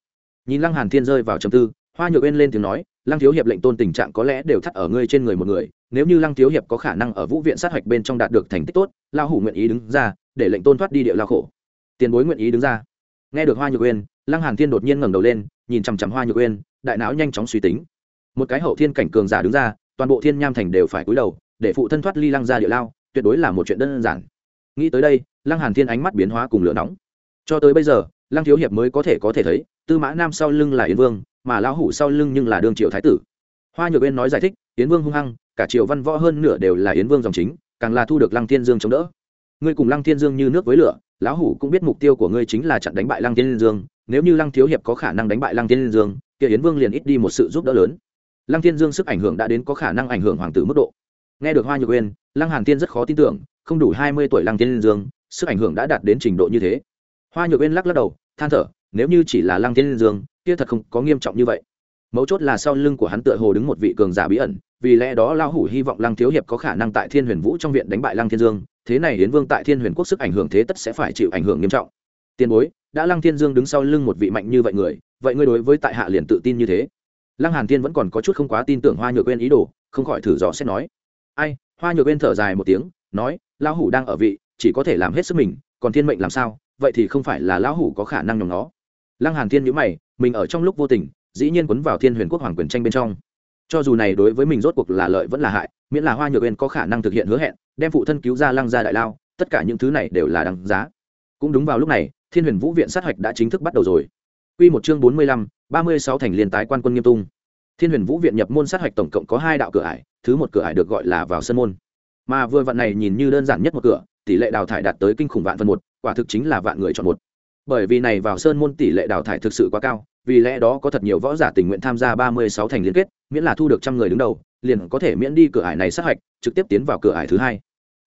Nhìn lăng hàn thiên rơi vào trầm tư, hoa nhược Uyên lên tiếng nói, lăng thiếu hiệp lệnh tôn tình trạng có lẽ đều thắt ở ngươi trên người một người, nếu như lăng thiếu hiệp có khả năng ở vũ viện sát hạch bên trong đạt được thành tích tốt lao hủ nguyện ý đứng ra, để lệnh tôn thoát đi địa lao khổ. Tiền bối nguyện ý đứng ra nghe được hoa nhược uyên, lăng hàn thiên đột nhiên ngẩng đầu lên, nhìn chằm chằm hoa nhược uyên, đại não nhanh chóng suy tính. Một cái hậu thiên cảnh cường giả đứng ra, toàn bộ thiên nham thành đều phải cúi đầu, để phụ thân thoát ly lăng ra địa lao, tuyệt đối là một chuyện đơn giản. Nghĩ tới đây, lăng hàn thiên ánh mắt biến hóa cùng lửa nóng. Cho tới bây giờ, lăng thiếu hiệp mới có thể có thể thấy, tư mã nam sau lưng là yến vương, mà lão hủ sau lưng nhưng là đương triều thái tử. Hoa nhược uyên nói giải thích, yến vương hung hăng, cả triều văn võ hơn nửa đều là yến vương dòng chính, càng là thu được lăng thiên dương chống đỡ. Ngươi cùng lăng thiên dương như nước với lửa lão hủ cũng biết mục tiêu của ngươi chính là chặn đánh bại lăng thiên dương. Nếu như lăng thiếu hiệp có khả năng đánh bại lăng thiên dương, kia yến vương liền ít đi một sự giúp đỡ lớn. Lăng thiên dương sức ảnh hưởng đã đến có khả năng ảnh hưởng hoàng tử mức độ. Nghe được hoa nhược uyên, lăng hàn Tiên rất khó tin tưởng, không đủ hai mươi tuổi lăng thiên dương, sức ảnh hưởng đã đạt đến trình độ như thế. Hoa nhược uyên lắc lắc đầu, than thở, nếu như chỉ là lăng thiên dương, kia thật không có nghiêm trọng như vậy. Mấu chốt là sau lưng của hắn tựa hồ đứng một vị cường giả bí ẩn vì lẽ đó lao hủ hy vọng lăng thiếu hiệp có khả năng tại thiên huyền vũ trong viện đánh bại lăng thiên dương, thế này hiến vương tại thiên huyền quốc sức ảnh hưởng thế tất sẽ phải chịu ảnh hưởng nghiêm trọng. Tiền bối, đã lăng thiên dương đứng sau lưng một vị mạnh như vậy người, vậy ngươi đối với tại hạ liền tự tin như thế? Lăng hàn thiên vẫn còn có chút không quá tin tưởng hoa nhược quên ý đồ, không khỏi thử dò xét nói. Ai, hoa nhược quên thở dài một tiếng, nói, lão hủ đang ở vị, chỉ có thể làm hết sức mình, còn thiên mệnh làm sao, vậy thì không phải là lão hủ có khả năng nhường nó. Lăng hàn thiên nhíu mày, mình ở trong lúc vô tình, dĩ nhiên quấn vào thiên huyền quốc hoàng quyền tranh bên trong cho dù này đối với mình rốt cuộc là lợi vẫn là hại miễn là hoa nhược uyên có khả năng thực hiện hứa hẹn đem phụ thân cứu ra lăng Ra đại lao tất cả những thứ này đều là đáng giá. Cũng đúng vào lúc này thiên huyền vũ viện sát hạch đã chính thức bắt đầu rồi. Quy một chương bốn mươi lăm, ba mươi sáu thành liên tái quan quân nghiêm tung. Thiên huyền vũ viện nhập môn sát hạch tổng cộng có hai đạo cửa ải thứ một cửa ải được gọi là vào sân môn. Mà vừa vặn này nhìn như đơn giản nhất một cửa tỷ lệ đào thải đạt tới kinh khủng vạn phần một quả thực chính là vạn người chọn một bởi vì này vào sơn môn tỷ lệ đào thải thực sự quá cao, vì lẽ đó có thật nhiều võ giả tình nguyện tham gia ba mươi sáu thành liên kết, miễn là thu được trăm người đứng đầu, liền có thể miễn đi cửa ải này sát hạch, trực tiếp tiến vào cửa ải thứ hai.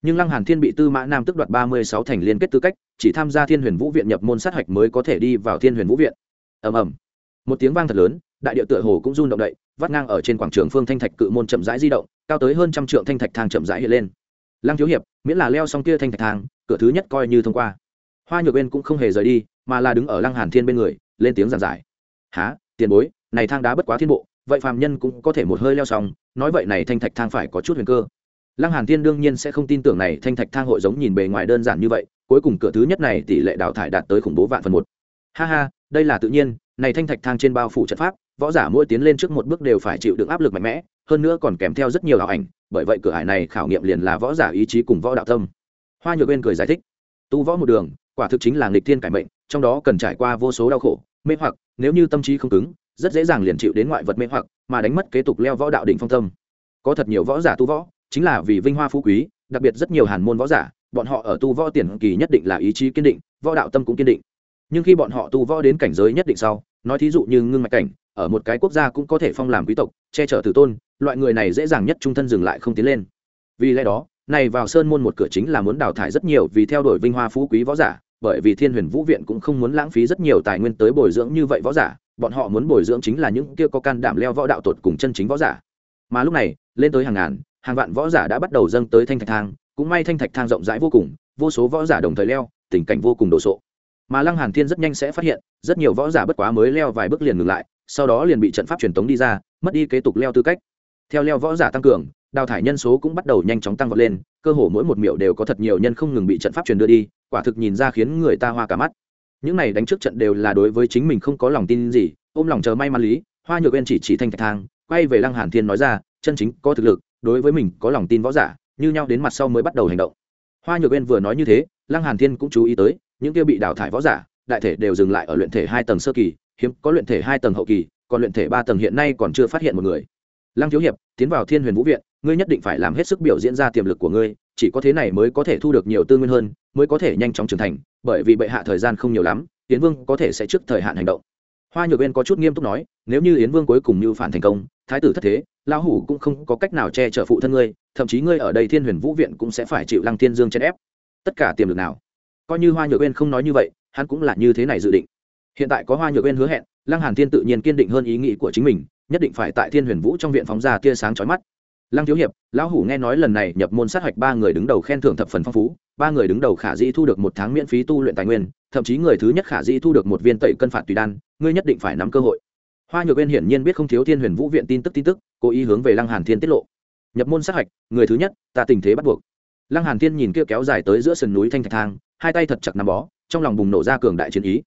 Nhưng lăng hàn thiên bị tư mã nam tức đoạt ba mươi sáu thành liên kết tư cách, chỉ tham gia thiên huyền vũ viện nhập môn sát hạch mới có thể đi vào thiên huyền vũ viện. Ầm ầm. Một tiếng vang thật lớn, đại địa tựa hồ cũng run động đậy, vắt ngang ở trên quảng trường phương thanh thạch cự môn chậm rãi di động, cao tới hơn trăm trượng thanh thạch thang chậm rãi hiện lên. Lăng thiếu hiệp, miễn là leo xong kia thanh thạch thang, cửa thứ nhất coi như thông qua. Hoa nhược bên cũng không hề rời đi mà là đứng ở lăng hàn thiên bên người, lên tiếng giảng giải. Há tiền bối, này thang đá bất quá thiên bộ, vậy phàm nhân cũng có thể một hơi leo xong, nói vậy này thanh thạch thang phải có chút huyền cơ. Lăng hàn thiên đương nhiên sẽ không tin tưởng này thanh thạch thang hội giống nhìn bề ngoài đơn giản như vậy, cuối cùng cửa thứ nhất này tỷ lệ đào thải đạt tới khủng bố vạn phần một. Ha ha, đây là tự nhiên, này thanh thạch thang trên bao phủ trận pháp, võ giả mỗi tiến lên trước một bước đều phải chịu được áp lực mạnh mẽ, hơn nữa còn kèm theo rất nhiều ảo ảnh, bởi vậy cửa hải này khảo nghiệm liền là võ giả ý chí cùng võ đạo tâm. Hoa nhược bên cười giải thích, tu võ một đường, quả thực chính là nghịch thiên cải mệnh trong đó cần trải qua vô số đau khổ, mê hoặc, nếu như tâm trí không cứng, rất dễ dàng liền chịu đến ngoại vật mê hoặc, mà đánh mất kế tục leo võ đạo đỉnh phong tâm. Có thật nhiều võ giả tu võ, chính là vì vinh hoa phú quý, đặc biệt rất nhiều hàn môn võ giả, bọn họ ở tu võ tiền kỳ nhất định là ý chí kiên định, võ đạo tâm cũng kiên định. Nhưng khi bọn họ tu võ đến cảnh giới nhất định sau, nói thí dụ như ngưng mạch cảnh, ở một cái quốc gia cũng có thể phong làm quý tộc, che chở tử tôn, loại người này dễ dàng nhất trung thân dừng lại không tiến lên. Vì lẽ đó, này vào sơn môn một cửa chính là muốn đào thải rất nhiều vì theo đuổi vinh hoa phú quý võ giả bởi vì thiên huyền vũ viện cũng không muốn lãng phí rất nhiều tài nguyên tới bồi dưỡng như vậy võ giả, bọn họ muốn bồi dưỡng chính là những kia có can đảm leo võ đạo tột cùng chân chính võ giả. Mà lúc này, lên tới hàng ngàn, hàng vạn võ giả đã bắt đầu dâng tới thanh thạch thang, cũng may thanh thạch thang rộng rãi vô cùng, vô số võ giả đồng thời leo, tình cảnh vô cùng đồ sộ. Mà lăng hàn thiên rất nhanh sẽ phát hiện, rất nhiều võ giả bất quá mới leo vài bước liền ngừng lại, sau đó liền bị trận pháp truyền tống đi ra, mất đi kế tục leo tư cách. Theo leo võ giả tăng cường, đào thải nhân số cũng bắt đầu nhanh chóng tăng vọt lên, cơ hồ mỗi một miểu đều có thật nhiều nhân không ngừng bị trận pháp truyền đưa đi quả thực nhìn ra khiến người ta hoa cả mắt. Những này đánh trước trận đều là đối với chính mình không có lòng tin gì, ôm lòng chờ may mắn lý, hoa nhược bên chỉ chỉ thanh thạch thang, quay về lăng hàn thiên nói ra, chân chính có thực lực, đối với mình có lòng tin võ giả, như nhau đến mặt sau mới bắt đầu hành động. Hoa nhược bên vừa nói như thế, lăng hàn thiên cũng chú ý tới, những kia bị đào thải võ giả, đại thể đều dừng lại ở luyện thể hai tầng sơ kỳ, hiếm có luyện thể hai tầng hậu kỳ, còn luyện thể ba tầng hiện nay còn chưa phát hiện một người. Lăng thiếu hiệp, tiến vào thiên huyền vũ viện, ngươi nhất định phải làm hết sức biểu diễn ra tiềm lực của ngươi chỉ có thế này mới có thể thu được nhiều tư nguyên hơn, mới có thể nhanh chóng trưởng thành, bởi vì bệ hạ thời gian không nhiều lắm, yến vương có thể sẽ trước thời hạn hành động. Hoa nhược bên có chút nghiêm túc nói, nếu như yến vương cuối cùng mưu phản thành công, thái tử thất thế, lão hủ cũng không có cách nào che chở phụ thân ngươi, thậm chí ngươi ở đây thiên huyền vũ viện cũng sẽ phải chịu lăng thiên dương chèn ép. Tất cả tiềm lực nào? Coi như hoa nhược bên không nói như vậy, hắn cũng là như thế này dự định. Hiện tại có hoa nhược bên hứa hẹn, lăng hàn thiên tự nhiên kiên định hơn ý nghĩ của chính mình, nhất định phải tại thiên huyền vũ trong viện phóng ra tia sáng chói mắt lăng thiếu hiệp, lão hủ nghe nói lần này nhập môn sát hạch ba người đứng đầu khen thưởng thập phần phong phú, ba người đứng đầu khả dĩ thu được một tháng miễn phí tu luyện tài nguyên, thậm chí người thứ nhất khả dĩ thu được một viên tẩy cân phạt tùy đan, ngươi nhất định phải nắm cơ hội. Hoa nhược bên hiển nhiên biết không thiếu thiên huyền vũ viện tin tức tin tức, cố ý hướng về lăng hàn thiên tiết lộ. Nhập môn sát hạch, người thứ nhất, ta tình thế bắt buộc. Lăng hàn thiên nhìn kia kéo dài tới giữa sườn núi thanh thạch thang, hai tay thật chặt nắm bó, trong lòng bùng nổ ra cường đại chiến ý.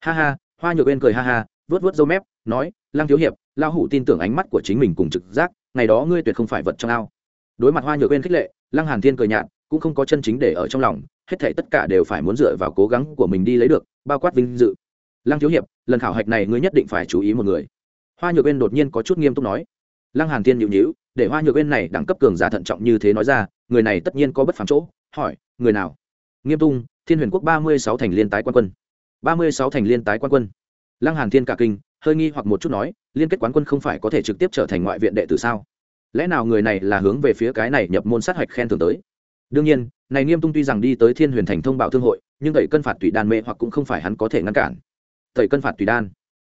Ha ha, hoa nhược bên cười ha ha vớt vớt râu mép, nói, lăng thiếu hiệp lao hủ tin tưởng ánh mắt của chính mình cùng trực giác ngày đó ngươi tuyệt không phải vật trong ao. Đối mặt hoa nhược bên khích lệ, lăng hàn thiên cười nhạt, cũng không có chân chính để ở trong lòng, hết thảy tất cả đều phải muốn dựa vào cố gắng của mình đi lấy được, bao quát vinh dự. Lăng thiếu hiệp, lần khảo hạch này ngươi nhất định phải chú ý một người. Hoa nhược bên đột nhiên có chút nghiêm túc nói. Lăng hàn thiên nhịu nhíu, để hoa nhược bên này đẳng cấp cường giả thận trọng như thế nói ra, người này tất nhiên có bất phàm chỗ, hỏi, người nào? Nghiêm tung, thiên huyền quốc ba mươi sáu thành liên tái quan quân. Ba mươi sáu thành liên tái quan quân. Lăng hàn thiên cả kinh hơi nghi hoặc một chút nói, liên kết quán quân không phải có thể trực tiếp trở thành ngoại viện đệ tử sao? Lẽ nào người này là hướng về phía cái này nhập môn sát hạch khen thưởng tới? Đương nhiên, này nghiêm tung tuy rằng đi tới thiên huyền thành thông báo thương hội, nhưng tẩy cân phạt tùy đan mê hoặc cũng không phải hắn có thể ngăn cản. Tẩy cân phạt tùy đan.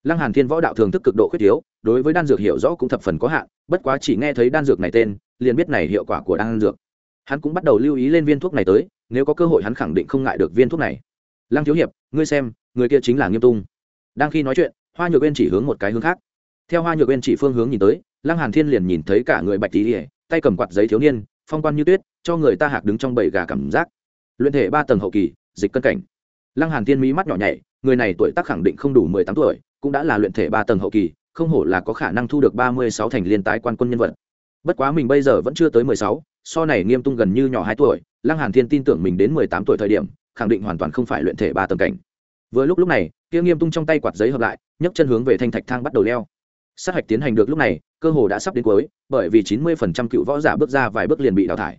Lăng hàn thiên võ đạo thường thức cực độ khuyết yếu đối với đan dược hiểu rõ cũng thập phần có hạn, bất quá chỉ nghe thấy đan dược này tên, liền biết này hiệu quả của đan dược. Hắn cũng bắt đầu lưu ý lên viên thuốc này tới, nếu có cơ hội hắn khẳng định không ngại được viên thuốc này. Lăng thiếu hiệp, ngươi xem, người kia chính là nghiêm tung. Đang khi nói chuyện hoa nhược bên chỉ hướng một cái hướng khác. Theo hoa nhược bên chỉ phương hướng nhìn tới, lăng hàn thiên liền nhìn thấy cả người bạch tí ỉa tay cầm quạt giấy thiếu niên, phong quan như tuyết, cho người ta hạc đứng trong bầy gà cảm giác. Luyện thể ba tầng hậu kỳ, dịch cân cảnh. Lăng hàn thiên mí mắt nhỏ nhảy, người này tuổi tác khẳng định không đủ mười tám tuổi, cũng đã là luyện thể ba tầng hậu kỳ, không hổ là có khả năng thu được ba mươi sáu thành liên tái quan quân nhân vật. Bất quá mình bây giờ vẫn chưa tới mười sáu, so này nghiêm tung gần như nhỏ hai tuổi, lăng hàn thiên tin tưởng mình đến mười tám tuổi thời điểm, khẳng định hoàn toàn không phải luyện thể ba tầng cảnh. Vừa lúc lúc này, kia nghiêm tung trong tay quạt giấy hợp lại nhấc chân hướng về thanh thạch thang bắt đầu leo. Sát hạch tiến hành được lúc này, cơ hồ đã sắp đến cuối, bởi vì chín mươi phần trăm cựu võ giả bước ra vài bước liền bị đào thải.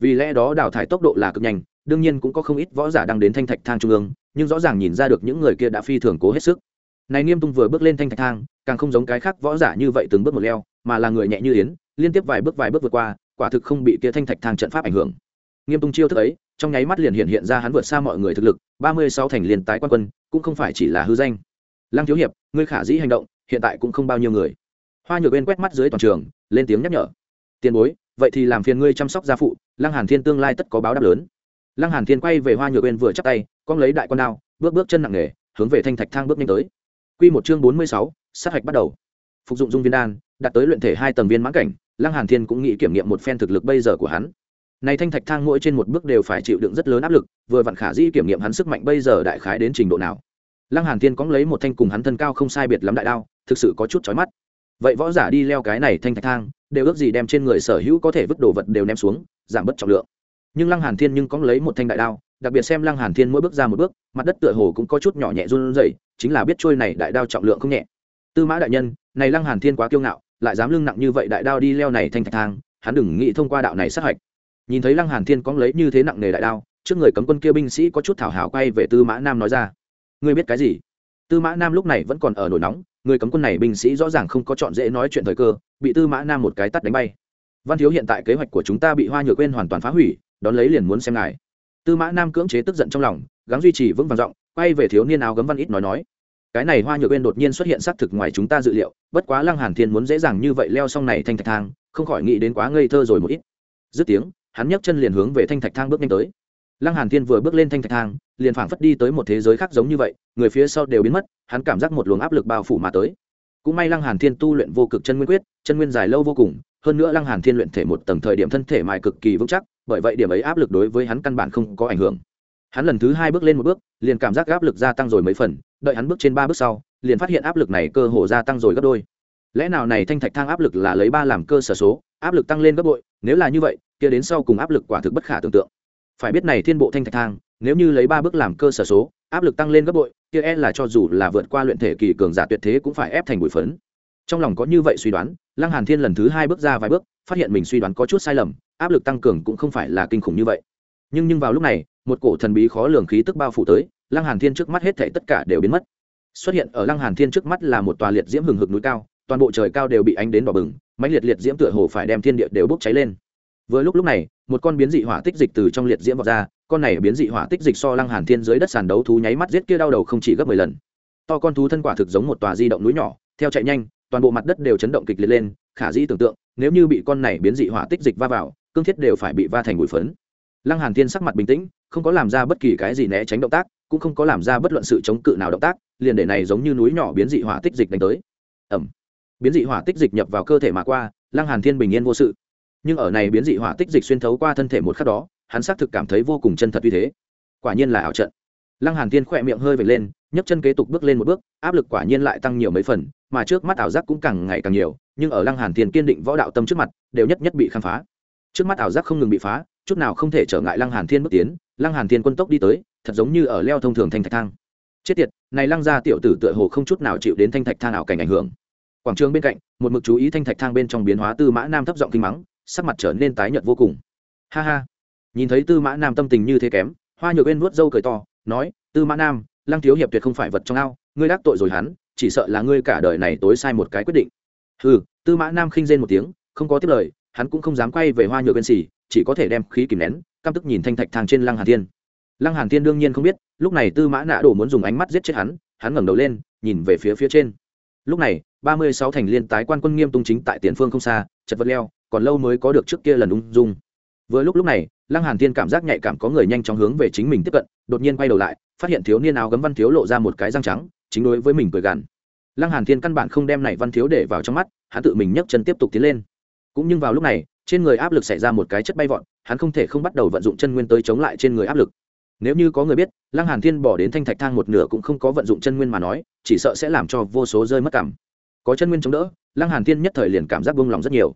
Vì lẽ đó đào thải tốc độ là cực nhanh, đương nhiên cũng có không ít võ giả đang đến thanh thạch thang trung ương, nhưng rõ ràng nhìn ra được những người kia đã phi thường cố hết sức. Này nghiêm tung vừa bước lên thanh thạch thang, càng không giống cái khác võ giả như vậy từng bước một leo, mà là người nhẹ như yến, liên tiếp vài bước vài bước vượt qua, quả thực không bị kia thanh thạch thang trận pháp ảnh hưởng. Nghiêm tung chiêu thức ấy, trong nháy mắt liền hiện hiện ra hắn vượt xa mọi người thực lực, ba mươi sáu thành liền tái quan quân, cũng không phải chỉ là hư danh lăng thiếu hiệp ngươi khả dĩ hành động hiện tại cũng không bao nhiêu người. Hoa nhược bên quét mắt dưới toàn trường lên tiếng nhắc nhở. Tiền bối vậy thì làm phiền ngươi chăm sóc gia phụ lăng hàn thiên tương lai tất có báo đáp lớn. Lăng hàn thiên quay về hoa nhược bên vừa chắp tay con lấy đại con đao bước bước chân nặng nề hướng về thanh thạch thang bước nhanh tới. Quy một chương bốn mươi sáu, sát hạch bắt đầu. Phục dụng dung viên đan đạt tới luyện thể hai tầng viên mãn cảnh lăng hàn thiên cũng nghĩ kiểm nghiệm một phen thực lực bây giờ của hắn. Này thanh thạch thang mỗi trên một bước đều phải chịu đựng rất lớn áp lực vừa vặn khả dĩ kiểm nghiệm hắn sức mạnh bây giờ đại khái đến trình độ nào lăng hàn thiên cóng lấy một thanh cùng hắn thân cao không sai biệt lắm đại đao, thực sự có chút chói mắt. Vậy võ giả đi leo cái này thanh thạch thang, đều ước gì đem trên người sở hữu có thể vứt đồ vật đều ném xuống, giảm bớt trọng lượng. Nhưng lăng hàn thiên nhưng cóng lấy một thanh đại đao, đặc biệt xem lăng hàn thiên mỗi bước ra một bước, mặt đất tựa hồ cũng có chút nhỏ nhẹ run rẩy, chính là biết trôi này đại đao trọng lượng không nhẹ. Tư mã đại nhân, này lăng hàn thiên quá kiêu ngạo, lại dám lưng nặng như vậy đại đao đi leo này thanh thạch thang, hắn đừng nghĩ thông qua đạo này sát hạch. Nhìn thấy lăng hàn thiên cóng lấy như thế nặng nề đại đao, trước người cấm quân kia binh sĩ có chút thảo hảo quay về tư mã nam nói ra ngươi biết cái gì? Tư mã nam lúc này vẫn còn ở nổi nóng, người cấm quân này binh sĩ rõ ràng không có chọn dễ nói chuyện thời cơ, bị tư mã nam một cái tắt đánh bay. Văn thiếu hiện tại kế hoạch của chúng ta bị hoa nhược quên hoàn toàn phá hủy, đón lấy liền muốn xem ngài. Tư mã nam cưỡng chế tức giận trong lòng, gắng duy trì vững vàng giọng, quay về thiếu niên áo gấm văn ít nói nói, cái này hoa nhược quên đột nhiên xuất hiện xác thực ngoài chúng ta dự liệu, bất quá lăng hàn thiên muốn dễ dàng như vậy leo xong này thanh thạch thang, không khỏi nghĩ đến quá ngây thơ rồi một ít. Dứt tiếng, hắn nhấc chân liền hướng về thanh thạch thang bước nhanh tới lăng hàn thiên vừa bước lên thanh thạch thang, liền phảng phất đi tới một thế giới khác giống như vậy, người phía sau đều biến mất, hắn cảm giác một luồng áp lực bao phủ mà tới. Cũng may lăng hàn thiên tu luyện vô cực chân nguyên quyết, chân nguyên dài lâu vô cùng, hơn nữa lăng hàn thiên luyện thể một tầng thời điểm thân thể mài cực kỳ vững chắc, bởi vậy điểm ấy áp lực đối với hắn căn bản không có ảnh hưởng. Hắn lần thứ hai bước lên một bước, liền cảm giác áp lực gia tăng rồi mấy phần, đợi hắn bước trên ba bước sau, liền phát hiện áp lực này cơ hồ gia tăng rồi gấp đôi. Lẽ nào này thanh thạch thang áp lực là lấy ba làm cơ sở số, áp lực tăng lên gấp bội, nếu là như vậy, kia đến sau cùng áp lực quả thực bất khả tưởng tượng phải biết này thiên bộ thanh thạch thang, nếu như lấy ba bước làm cơ sở số, áp lực tăng lên gấp bội, kia e là cho dù là vượt qua luyện thể kỳ cường giả tuyệt thế cũng phải ép thành bụi phấn. Trong lòng có như vậy suy đoán, lăng hàn thiên lần thứ hai bước ra vài bước, phát hiện mình suy đoán có chút sai lầm, áp lực tăng cường cũng không phải là kinh khủng như vậy. Nhưng nhưng vào lúc này, một cổ thần bí khó lường khí tức bao phủ tới, lăng hàn thiên trước mắt hết thảy tất cả đều biến mất. Xuất hiện ở lăng hàn thiên trước mắt là một tòa liệt diễm hừng hực núi cao, toàn bộ trời cao đều bị ánh đến đỏ bừng, mãnh liệt liệt diễm tựa hồ phải đem thiên địa đều bốc cháy lên vừa lúc lúc này, một con biến dị hỏa tích dịch từ trong liệt diễm vọt ra, con này biến dị hỏa tích dịch so lăng hàn thiên dưới đất sàn đấu thú nháy mắt giết kia đau đầu không chỉ gấp mười lần. To con thú thân quả thực giống một tòa di động núi nhỏ, theo chạy nhanh, toàn bộ mặt đất đều chấn động kịch liệt lên, khả dĩ tưởng tượng, nếu như bị con này biến dị hỏa tích dịch va vào, cương thiết đều phải bị va thành bụi phấn. Lăng hàn thiên sắc mặt bình tĩnh, không có làm ra bất kỳ cái gì né tránh động tác, cũng không có làm ra bất luận sự chống cự nào động tác, liền để này giống như núi nhỏ biến dị hỏa tích dịch đánh tới. Ẩm biến dị hỏa tích dịch nhập vào cơ thể mà qua, lăng hàn thiên bình yên vô sự nhưng ở này biến dị hỏa tích dịch xuyên thấu qua thân thể một khắc đó, hắn xác thực cảm thấy vô cùng chân thật uy thế. Quả nhiên là ảo trận. Lăng hàn thiên khỏe miệng hơi vệt lên, nhấc chân kế tục bước lên một bước, áp lực quả nhiên lại tăng nhiều mấy phần, mà trước mắt ảo giác cũng càng ngày càng nhiều, nhưng ở lăng hàn thiên kiên định võ đạo tâm trước mặt, đều nhất nhất bị khám phá. Trước mắt ảo giác không ngừng bị phá, chút nào không thể trở ngại lăng hàn thiên bước tiến, lăng hàn thiên quân tốc đi tới, thật giống như ở leo thông thường thanh thạch thang. Chết tiệt, này lăng gia tiểu tử tựa hồ không chút nào chịu đến thanh thạch thang ảo cảnh ảnh hưởng. Quảng trường bên cạnh, một mực chú ý thanh thạch thang bên trong biến hóa tư mã nam thấp giọng kinh mắng sắc mặt trở nên tái nhợt vô cùng. Ha ha. Nhìn thấy tư mã nam tâm tình như thế kém, hoa nhược bên vuốt râu cười to, nói, tư mã nam, lăng thiếu hiệp tuyệt không phải vật trong ao, ngươi đắc tội rồi hắn, chỉ sợ là ngươi cả đời này tối sai một cái quyết định. Ừ tư mã nam khinh rên một tiếng, không có tiếp lời, hắn cũng không dám quay về hoa nhược bên xỉ chỉ có thể đem khí kìm nén, căm tức nhìn thanh thạch thang trên lăng hàn thiên. Lăng hàn thiên đương nhiên không biết, lúc này tư mã nạ đổ muốn dùng ánh mắt giết chết hắn hắn ngẩng đầu lên, nhìn về phía phía trên. Lúc này, ba mươi sáu thành liên tái quan quân nghiêm tung chính tại tiền phương không xa, chật vật leo còn lâu mới có được trước kia lần ung dung. Vừa lúc lúc này, lăng hàn thiên cảm giác nhạy cảm có người nhanh chóng hướng về chính mình tiếp cận, đột nhiên quay đầu lại, phát hiện thiếu niên áo gấm văn thiếu lộ ra một cái răng trắng, chính đối với mình cười gằn. Lăng hàn thiên căn bản không đem này văn thiếu để vào trong mắt, hắn tự mình nhấc chân tiếp tục tiến lên. Cũng nhưng vào lúc này, trên người áp lực xảy ra một cái chất bay vọt, hắn không thể không bắt đầu vận dụng chân nguyên tới chống lại trên người áp lực. Nếu như có người biết, lăng hàn thiên bỏ đến thanh thạch thang một nửa cũng không có vận dụng chân nguyên mà nói, chỉ sợ sẽ làm cho vô số rơi mất cảm. Có chân nguyên chống đỡ, lăng hàn thiên nhất thời liền cảm giác buông lòng rất nhiều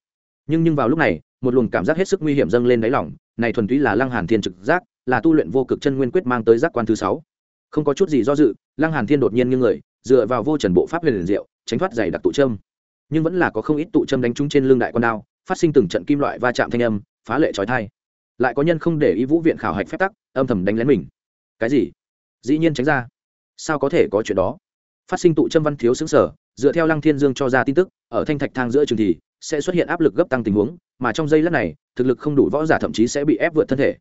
nhưng nhưng vào lúc này, một luồng cảm giác hết sức nguy hiểm dâng lên đáy lòng, này thuần túy là lăng hàn thiên trực giác, là tu luyện vô cực chân nguyên quyết mang tới giác quan thứ sáu. Không có chút gì do dự, lăng hàn thiên đột nhiên nghiêng người, dựa vào vô trần bộ pháp huyền liền diệu, tránh thoát giày đặc tụ châm. Nhưng vẫn là có không ít tụ châm đánh trúng trên lưng đại quan đao, phát sinh từng trận kim loại va chạm thanh âm, phá lệ trói thai lại có nhân không để ý vũ viện khảo hạch phép tắc, âm thầm đánh lén mình. Cái gì? Dĩ nhiên tránh ra. Sao có thể có chuyện đó? Phát sinh tụ châm văn thiếu xứng sở dựa theo lăng thiên dương cho ra tin tức, ở thanh thạch thang giữa trường thì sẽ xuất hiện áp lực gấp tăng tình huống, mà trong giây lát này, thực lực không đủ võ giả thậm chí sẽ bị ép vượt thân thể.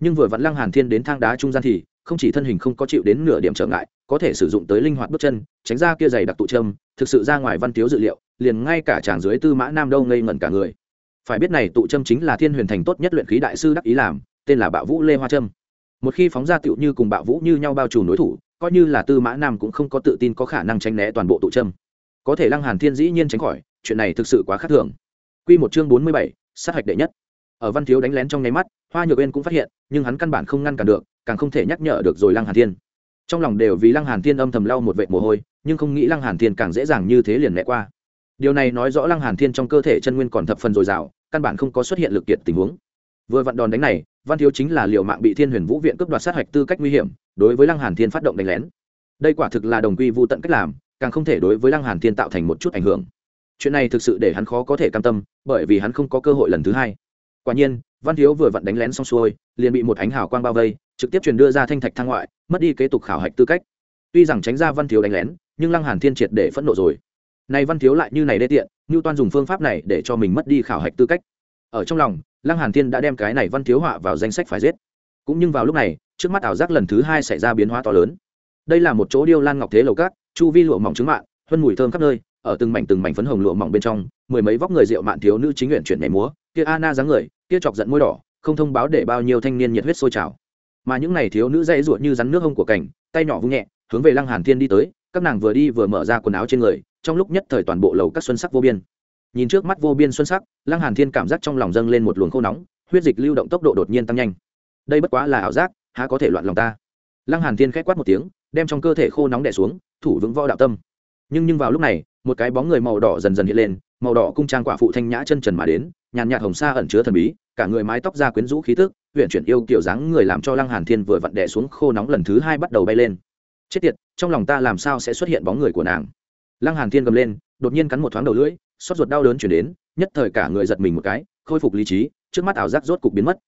Nhưng vừa vặn lăng hàn thiên đến thang đá trung gian thì, không chỉ thân hình không có chịu đến nửa điểm trở ngại, có thể sử dụng tới linh hoạt bước chân, tránh ra kia giày đặc tụ châm, thực sự ra ngoài văn thiếu dự liệu, liền ngay cả chàng dưới tư mã nam đâu ngây ngẩn cả người. Phải biết này tụ châm chính là thiên huyền thành tốt nhất luyện khí đại sư đắc ý làm, tên là bạo vũ lê hoa trâm một khi phóng ra tựu như cùng bạo vũ như nhau bao trùm đối thủ, coi như là tư mã nam cũng không có tự tin có khả năng tránh né toàn bộ tụ châm. Có thể lăng hàn thiên dĩ nhiên tránh khỏi chuyện này thực sự quá khác thường. Quy một chương bốn mươi bảy, sát hạch đệ nhất. Ở văn thiếu đánh lén trong nháy mắt hoa nhược bên cũng phát hiện nhưng hắn căn bản không ngăn cản được càng không thể nhắc nhở được rồi lăng hàn thiên. Trong lòng đều vì lăng hàn thiên âm thầm lau một vệt mồ hôi nhưng không nghĩ lăng hàn thiên càng dễ dàng như thế liền lẹ qua. Điều này nói rõ lăng hàn thiên trong cơ thể chân nguyên còn thập phần dồi dào căn bản không có xuất hiện lực kiệt tình huống. Vừa vặn đòn đánh này văn thiếu chính là liều mạng bị thiên huyền vũ viện cướp đoạt sát hạch tư cách nguy hiểm đối với lăng hàn thiên phát động đánh lén. Đây quả thực là đồng quy vu tận cách làm càng không thể đối với lăng hàn thiên tạo thành một chút ảnh hưởng chuyện này thực sự để hắn khó có thể cam tâm, bởi vì hắn không có cơ hội lần thứ hai. Quả nhiên, văn thiếu vừa vặn đánh lén xong xuôi, liền bị một ánh hào quang bao vây, trực tiếp truyền đưa ra thanh thạch thang ngoại, mất đi kế tục khảo hạch tư cách. Tuy rằng tránh ra văn thiếu đánh lén, nhưng lăng hàn thiên triệt để phẫn nộ rồi. Này văn thiếu lại như này đê tiện như toan dùng phương pháp này để cho mình mất đi khảo hạch tư cách. Ở trong lòng, lăng hàn thiên đã đem cái này văn thiếu họa vào danh sách phải giết. Cũng nhưng vào lúc này, trước mắt ảo giác lần thứ hai xảy ra biến hóa to lớn. Đây là một chỗ điêu lan ngọc thế lầu cát, chu vi lụa mỏng trứng mạng huân mùi thơm khắp nơi ở từng mảnh từng mảnh phấn hồng lụa mỏng bên trong, mười mấy vóc người rượu mạn thiếu nữ chính nguyện chuyển nhảy múa, kia ana dáng người, kia chọc giận môi đỏ, không thông báo để bao nhiêu thanh niên nhiệt huyết sôi trào. Mà những này thiếu nữ dây ruột như rắn nước hông của cảnh, tay nhỏ vung nhẹ, hướng về lăng hàn thiên đi tới, các nàng vừa đi vừa mở ra quần áo trên người, trong lúc nhất thời toàn bộ lầu các xuân sắc vô biên. Nhìn trước mắt vô biên xuân sắc, lăng hàn thiên cảm giác trong lòng dâng lên một luồng khô nóng, huyết dịch lưu động tốc độ đột nhiên tăng nhanh. Đây bất quá là ảo giác, há có thể loạn lòng ta? Lăng hàn thiên khẽ quát một tiếng, đem trong cơ thể khô nóng đè xuống, thủ vững võ đạo tâm. Nhưng nhưng vào lúc này một cái bóng người màu đỏ dần dần hiện lên, màu đỏ cung trang quả phụ thanh nhã chân trần mà đến, nhàn nhạt hồng sa ẩn chứa thần bí, cả người mái tóc ra quyến rũ khí tức huyện chuyển yêu kiểu dáng người làm cho lăng hàn thiên vừa vặn đè xuống khô nóng lần thứ hai bắt đầu bay lên. Chết tiệt, trong lòng ta làm sao sẽ xuất hiện bóng người của nàng? Lăng hàn thiên gầm lên, đột nhiên cắn một thoáng đầu lưỡi xót ruột đau đớn chuyển đến, nhất thời cả người giật mình một cái, khôi phục lý trí, trước mắt ảo giác rốt cục biến mất.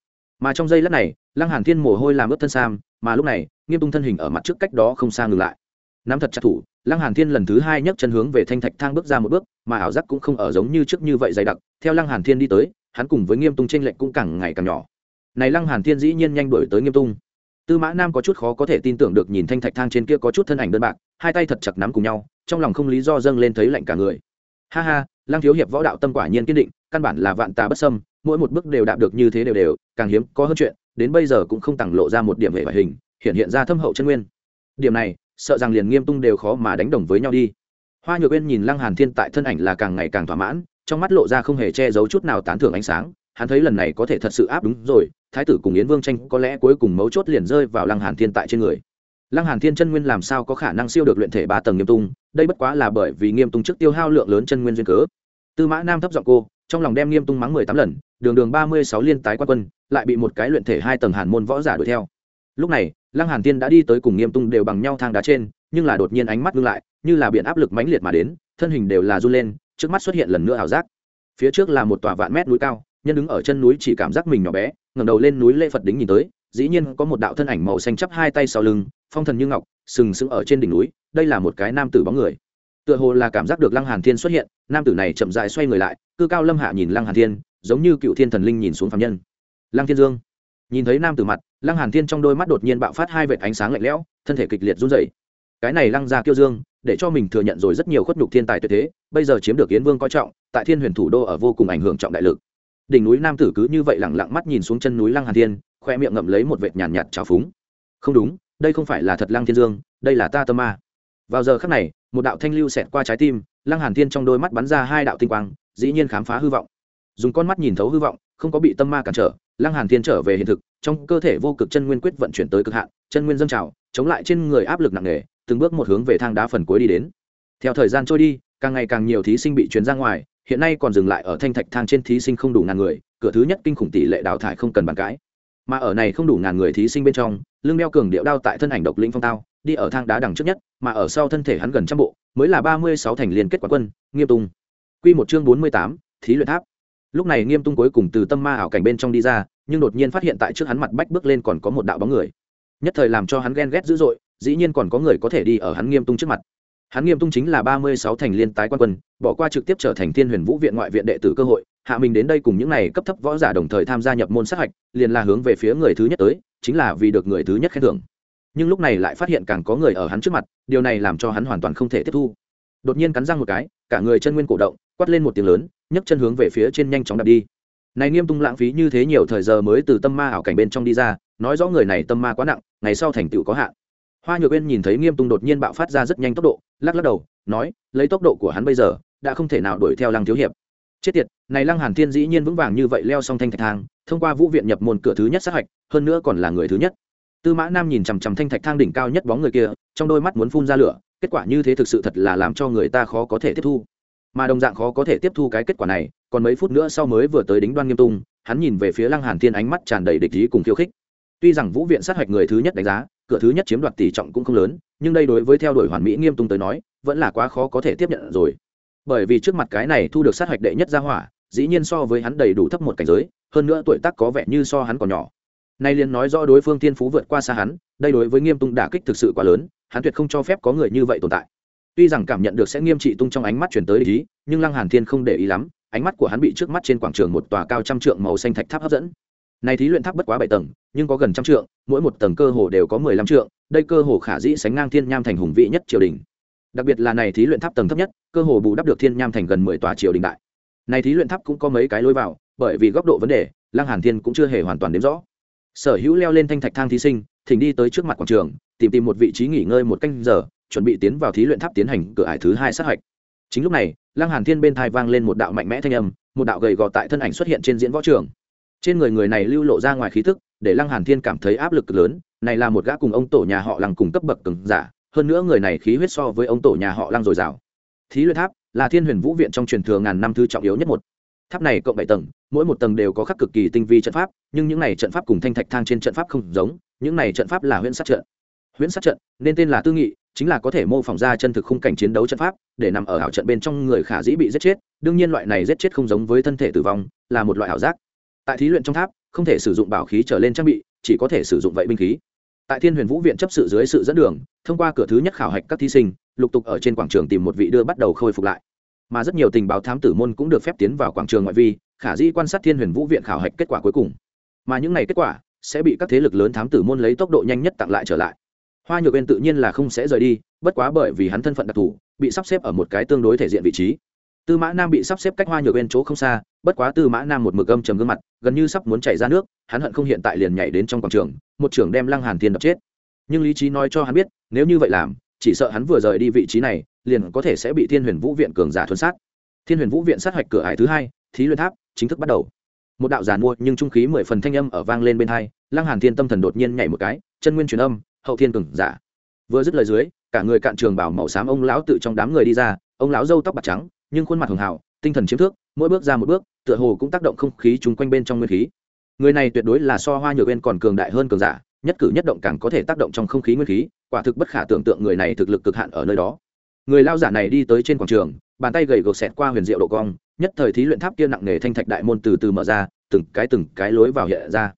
Mà trong giây lát này, lăng hàn thiên mồ hôi làm ướt thân sam, mà lúc này, nghiêm tung thân hình ở mặt trước cách đó không xa ngừng lại nắm thật chặt thủ, lăng hàn thiên lần thứ hai nhấc chân hướng về thanh thạch thang bước ra một bước, mà ảo giác cũng không ở giống như trước như vậy dày đặc, theo lăng hàn thiên đi tới, hắn cùng với nghiêm tung tranh lệnh cũng càng ngày càng nhỏ. Này lăng hàn thiên dĩ nhiên nhanh đuổi tới nghiêm tung. Tư mã nam có chút khó có thể tin tưởng được nhìn thanh thạch thang trên kia có chút thân ảnh đơn bạc, hai tay thật chặt nắm cùng nhau, trong lòng không lý do dâng lên thấy lạnh cả người. Ha ha, lăng thiếu hiệp võ đạo tâm quả nhiên kiên định, căn bản là vạn tà bất sâm mỗi một bước đều đạt được như thế đều đều, càng hiếm có hơn chuyện, đến bây giờ cũng không tàng lộ ra một điểm hệ vải hình, hiện hiện ra thâm hậu chân nguyên. Điểm này sợ rằng liền nghiêm tung đều khó mà đánh đồng với nhau đi. Hoa nhược bên nhìn lăng hàn thiên tại thân ảnh là càng ngày càng thỏa mãn, trong mắt lộ ra không hề che giấu chút nào tán thưởng ánh sáng, hắn thấy lần này có thể thật sự áp đúng rồi, thái tử cùng yến vương tranh có lẽ cuối cùng mấu chốt liền rơi vào lăng hàn thiên tại trên người. Lăng hàn thiên chân nguyên làm sao có khả năng siêu được luyện thể ba tầng nghiêm tung, đây bất quá là bởi vì nghiêm tung trước tiêu hao lượng lớn chân nguyên duyên cớ. Tư mã nam thấp giọng cô, trong lòng đem nghiêm tung mắng mười tám lần, đường đường ba mươi sáu liên tái quan quân, lại bị một cái luyện thể hai tầng hàn môn võ giả đuổi theo. Lúc này lăng hàn thiên đã đi tới cùng nghiêm tung đều bằng nhau thang đá trên, nhưng là đột nhiên ánh mắt ngưng lại, như là biển áp lực mãnh liệt mà đến, thân hình đều là run lên, trước mắt xuất hiện lần nữa ảo giác. Phía trước là một tòa vạn mét núi cao, nhân đứng ở chân núi chỉ cảm giác mình nhỏ bé, ngẩng đầu lên núi lễ phật đính nhìn tới, dĩ nhiên có một đạo thân ảnh màu xanh chắp hai tay sau lưng, phong thần như ngọc, sừng sững ở trên đỉnh núi, đây là một cái nam tử bóng người. Tựa hồ là cảm giác được lăng hàn thiên xuất hiện, nam tử này chậm rãi xoay người lại, cư cao lâm hạ nhìn lăng hàn thiên, giống như cựu thiên thần linh nhìn xuống phàm nhân. Lăng thiên dương nhìn thấy nam tử mặt, lăng hàn thiên trong đôi mắt đột nhiên bạo phát hai vệt ánh sáng lạnh lẽo, thân thể kịch liệt run rẩy. Cái này lăng ra kiêu dương, để cho mình thừa nhận rồi rất nhiều khuất nhục thiên tài tuyệt thế, bây giờ chiếm được yến vương coi trọng, tại thiên huyền thủ đô ở vô cùng ảnh hưởng trọng đại lực. Đỉnh núi nam tử cứ như vậy lẳng lặng mắt nhìn xuống chân núi lăng hàn thiên, khoe miệng ngậm lấy một vệt nhàn nhạt trào phúng. Không đúng, đây không phải là thật lăng thiên dương, đây là ta tâm ma. Vào giờ khắc này, một đạo thanh lưu xẹt qua trái tim, lăng hàn thiên trong đôi mắt bắn ra hai đạo tinh quang, dĩ nhiên khám phá hư vọng. Dùng con mắt nhìn thấu hư vọng, không có bị tâm ma cản trở lăng hàn thiên trở về hiện thực, trong cơ thể vô cực chân nguyên quyết vận chuyển tới cực hạn, chân nguyên dâng trào, chống lại trên người áp lực nặng nề, từng bước một hướng về thang đá phần cuối đi đến. Theo thời gian trôi đi, càng ngày càng nhiều thí sinh bị chuyển ra ngoài, hiện nay còn dừng lại ở thanh thạch thang trên thí sinh không đủ ngàn người, cửa thứ nhất kinh khủng tỷ lệ đào thải không cần bàn cãi. Mà ở này không đủ ngàn người thí sinh bên trong, lưng đeo cường điệu đao tại thân ảnh độc lĩnh phong tao, đi ở thang đá đằng trước nhất, mà ở sau thân thể hắn gần trăm bộ, mới là ba mươi sáu thành liên kết quán quân, nghiêm tung quy một chương bốn mươi tám, thí luyện tháp lúc này nghiêm tung cuối cùng từ tâm ma ảo cảnh bên trong đi ra, nhưng đột nhiên phát hiện tại trước hắn mặt bách bước lên còn có một đạo bóng người. Nhất thời làm cho hắn ghen ghét dữ dội, dĩ nhiên còn có người có thể đi ở hắn nghiêm tung trước mặt. Hắn nghiêm tung chính là ba mươi sáu thành liên tái quan quân, bỏ qua trực tiếp trở thành thiên huyền vũ viện ngoại viện đệ tử cơ hội, hạ mình đến đây cùng những này cấp thấp võ giả đồng thời tham gia nhập môn sát hạch, liền là hướng về phía người thứ nhất tới, chính là vì được người thứ nhất khen thưởng. Nhưng lúc này lại phát hiện càng có người ở hắn trước mặt, điều này làm cho hắn hoàn toàn không thể tiếp thu đột nhiên cắn răng một cái, cả người chân nguyên cổ động, quát lên một tiếng lớn, nhấc chân hướng về phía trên nhanh chóng đạp đi. Này nghiêm tung lãng phí như thế nhiều thời giờ mới từ tâm ma ảo cảnh bên trong đi ra, nói rõ người này tâm ma quá nặng, ngày sau thành tựu có hạn. Hoa nhược bên nhìn thấy nghiêm tung đột nhiên bạo phát ra rất nhanh tốc độ, lắc lắc đầu, nói, lấy tốc độ của hắn bây giờ, đã không thể nào đuổi theo lăng thiếu hiệp. Chết tiệt, này lăng hàn thiên dĩ nhiên vững vàng như vậy leo xong thanh thạch thang, thông qua vũ viện nhập môn cửa thứ nhất sát hạch, hơn nữa còn là người thứ nhất. Tư mã nam nhìn chằm chằm thanh thạch thang đỉnh cao nhất bóng người kia, trong đôi mắt muốn phun ra lửa kết quả như thế thực sự thật là làm cho người ta khó có thể tiếp thu. Mà đồng dạng khó có thể tiếp thu cái kết quả này, còn mấy phút nữa sau mới vừa tới đính đoan nghiêm tung, hắn nhìn về phía lăng hàn thiên ánh mắt tràn đầy địch ý cùng khiêu khích. Tuy rằng vũ viện sát hạch người thứ nhất đánh giá, cửa thứ nhất chiếm đoạt tỷ trọng cũng không lớn, nhưng đây đối với theo đuổi hoàn mỹ nghiêm tung tới nói, vẫn là quá khó có thể tiếp nhận rồi. Bởi vì trước mặt cái này thu được sát hạch đệ nhất gia hỏa, dĩ nhiên so với hắn đầy đủ thấp một cảnh giới, hơn nữa tuổi tác có vẻ như so hắn còn nhỏ. Nay liền nói rõ đối phương thiên phú vượt qua xa hắn, đây đối với nghiêm tung đả kích thực sự quá lớn hắn tuyệt không cho phép có người như vậy tồn tại. Tuy rằng cảm nhận được sẽ nghiêm trị tung trong ánh mắt chuyển tới ý, nhưng lăng hàn thiên không để ý lắm, ánh mắt của hắn bị trước mắt trên quảng trường một tòa cao trăm trượng màu xanh thạch tháp hấp dẫn. Này thí luyện tháp bất quá bảy tầng, nhưng có gần trăm trượng, mỗi một tầng cơ hồ đều có mười lăm trượng, đây cơ hồ khả dĩ sánh ngang thiên nham thành hùng vị nhất triều đình. Đặc biệt là này thí luyện tháp tầng thấp nhất, cơ hồ bù đắp được thiên nham thành gần mười tòa triều đình đại. Này thí luyện tháp cũng có mấy cái lối vào, bởi vì góc độ vấn đề, lăng hàn thiên cũng chưa hề hoàn toàn đếm rõ. Sở hữu leo lên thanh thạch thang thí sinh, thỉnh đi tới trước mặt quảng trường tìm tìm một vị trí nghỉ ngơi một canh giờ, chuẩn bị tiến vào thí luyện tháp tiến hành cửa ải thứ hai sát hạch. Chính lúc này, lăng hàn thiên bên thai vang lên một đạo mạnh mẽ thanh âm, một đạo gầy gò tại thân ảnh xuất hiện trên diễn võ trường. Trên người người này lưu lộ ra ngoài khí thức, để lăng hàn thiên cảm thấy áp lực lớn, này là một gã cùng ông tổ nhà họ lăng cùng cấp bậc cường giả, hơn nữa người này khí huyết so với ông tổ nhà họ lăng dồi dào. Thí luyện tháp là thiên huyền vũ viện trong truyền thừa ngàn năm thứ trọng yếu nhất một. Tháp này cộng bảy tầng, mỗi một tầng đều có khắc cực kỳ tinh vi trận pháp, nhưng những này trận pháp cùng thanh thạch thang trên trận pháp không giống, những này trận pháp là huyễn sát trận huyễn sát trận, nên tên là tư nghị, chính là có thể mô phỏng ra chân thực khung cảnh chiến đấu trận pháp, để nằm ở ảo trận bên trong người khả dĩ bị giết chết, đương nhiên loại này giết chết không giống với thân thể tử vong, là một loại ảo giác. Tại thí luyện trong tháp, không thể sử dụng bảo khí trở lên trang bị, chỉ có thể sử dụng vậy binh khí. Tại thiên huyền vũ viện chấp sự dưới sự dẫn đường, thông qua cửa thứ nhất khảo hạch các thí sinh, lục tục ở trên quảng trường tìm một vị đưa bắt đầu khôi phục lại. Mà rất nhiều tình báo thám tử môn cũng được phép tiến vào quảng trường ngoại vi, khả dĩ quan sát thiên huyền vũ viện khảo hạch kết quả cuối cùng. Mà những ngày kết quả sẽ bị các thế lực lớn thám tử môn lấy tốc độ nhanh nhất tặng lại trở lại hoa nhược bên tự nhiên là không sẽ rời đi, bất quá bởi vì hắn thân phận đặc thù, bị sắp xếp ở một cái tương đối thể diện vị trí. Tư mã nam bị sắp xếp cách hoa nhược bên chỗ không xa, bất quá tư mã nam một mực âm trầm gương mặt, gần như sắp muốn chảy ra nước, hắn hận không hiện tại liền nhảy đến trong quảng trường, một trưởng đem lăng hàn thiên đập chết. Nhưng lý trí nói cho hắn biết, nếu như vậy làm, chỉ sợ hắn vừa rời đi vị trí này, liền có thể sẽ bị thiên huyền vũ viện cường giả thuần sát. Thiên huyền vũ viện sát hạch cửa hải thứ hai, thí luyện tháp, chính thức bắt đầu. Một đạo giàn mua, nhưng trung khí mười phần thanh âm ở vang lên bên hai, lăng hàn thiên tâm thần đột nhiên nhảy một cái, chân nguyên truyền âm hậu thiên cường giả. Vừa dứt lời dưới, cả người cạn trường bảo màu xám ông lão tự trong đám người đi ra, ông lão râu tóc bạc trắng, nhưng khuôn mặt hường hào, tinh thần chiếm thước, mỗi bước ra một bước, tựa hồ cũng tác động không khí chung quanh bên trong nguyên khí. Người này tuyệt đối là so hoa nhược bên còn cường đại hơn cường giả, nhất cử nhất động càng có thể tác động trong không khí nguyên khí, quả thực bất khả tưởng tượng người này thực lực cực hạn ở nơi đó. Người lao giả này đi tới trên quảng trường, bàn tay gầy gộc xẹt qua huyền diệu độ cong, nhất thời thí luyện tháp kia nặng nề thanh thạch đại môn từ từ mở ra, từng cái từng cái lối vào hiện ra.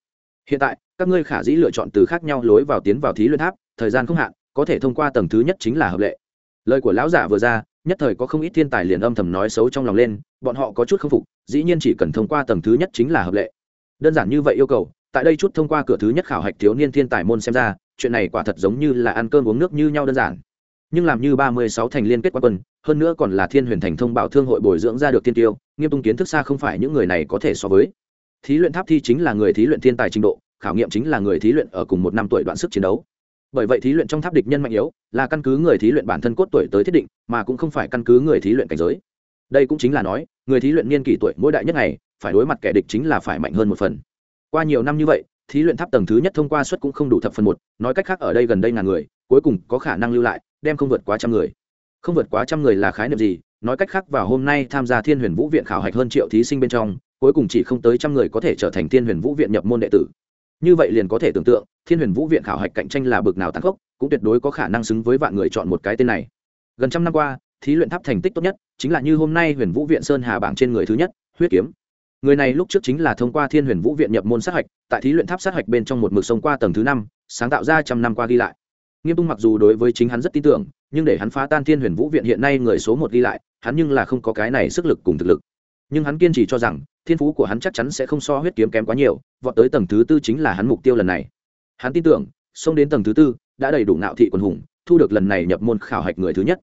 Hiện tại các ngươi khả dĩ lựa chọn từ khác nhau lối vào tiến vào thí luyện tháp, thời gian không hạn, có thể thông qua tầng thứ nhất chính là hợp lệ. Lời của lão giả vừa ra, nhất thời có không ít thiên tài liền âm thầm nói xấu trong lòng lên, bọn họ có chút k phục, dĩ nhiên chỉ cần thông qua tầng thứ nhất chính là hợp lệ. Đơn giản như vậy yêu cầu, tại đây chút thông qua cửa thứ nhất khảo hạch thiếu niên thiên tài môn xem ra, chuyện này quả thật giống như là ăn cơm uống nước như nhau đơn giản. Nhưng làm như ba mươi sáu thành liên kết quan quân, hơn nữa còn là thiên huyền thành thông bảo thương hội bồi dưỡng ra được tiên tiêu, nghiêm tung kiến thức xa không phải những người này có thể so với. Thí luyện tháp thi chính là người thí luyện thiên tài trình độ khảo nghiệm chính là người thí luyện ở cùng một năm tuổi đoạn sức chiến đấu. Bởi vậy thí luyện trong tháp địch nhân mạnh yếu, là căn cứ người thí luyện bản thân cốt tuổi tới thiết định, mà cũng không phải căn cứ người thí luyện cảnh giới. Đây cũng chính là nói, người thí luyện niên kỷ tuổi mỗi đại nhất này phải đối mặt kẻ địch chính là phải mạnh hơn một phần. Qua nhiều năm như vậy, thí luyện tháp tầng thứ nhất thông qua suất cũng không đủ thập phần một, nói cách khác ở đây gần đây ngàn người, cuối cùng có khả năng lưu lại, đem không vượt quá trăm người. Không vượt quá trăm người là khái niệm gì? Nói cách khác vào hôm nay tham gia thiên huyền vũ viện khảo hạch hơn triệu thí sinh bên trong, cuối cùng chỉ không tới trăm người có thể trở thành thiên huyền vũ viện nhập môn đệ tử như vậy liền có thể tưởng tượng, thiên huyền vũ viện khảo hạch cạnh tranh là bực nào tăng khốc, cũng tuyệt đối có khả năng xứng với vạn người chọn một cái tên này. Gần trăm năm qua, thí luyện tháp thành tích tốt nhất chính là như hôm nay huyền vũ viện sơn hà bảng trên người thứ nhất, huyết kiếm. Người này lúc trước chính là thông qua thiên huyền vũ viện nhập môn sát hạch, tại thí luyện tháp sát hạch bên trong một mực sông qua tầng thứ năm, sáng tạo ra trăm năm qua ghi lại. Nghiêm tung mặc dù đối với chính hắn rất tin tưởng, nhưng để hắn phá tan thiên huyền vũ viện hiện nay người số một ghi lại, hắn nhưng là không có cái này sức lực cùng thực lực. Nhưng hắn kiên trì cho rằng thiên phú của hắn chắc chắn sẽ không so huyết kiếm kém quá nhiều, vọt tới tầng thứ tư chính là hắn mục tiêu lần này. Hắn tin tưởng, xông đến tầng thứ tư đã đầy đủ nạo thị quần hùng, thu được lần này nhập môn khảo hạch người thứ nhất.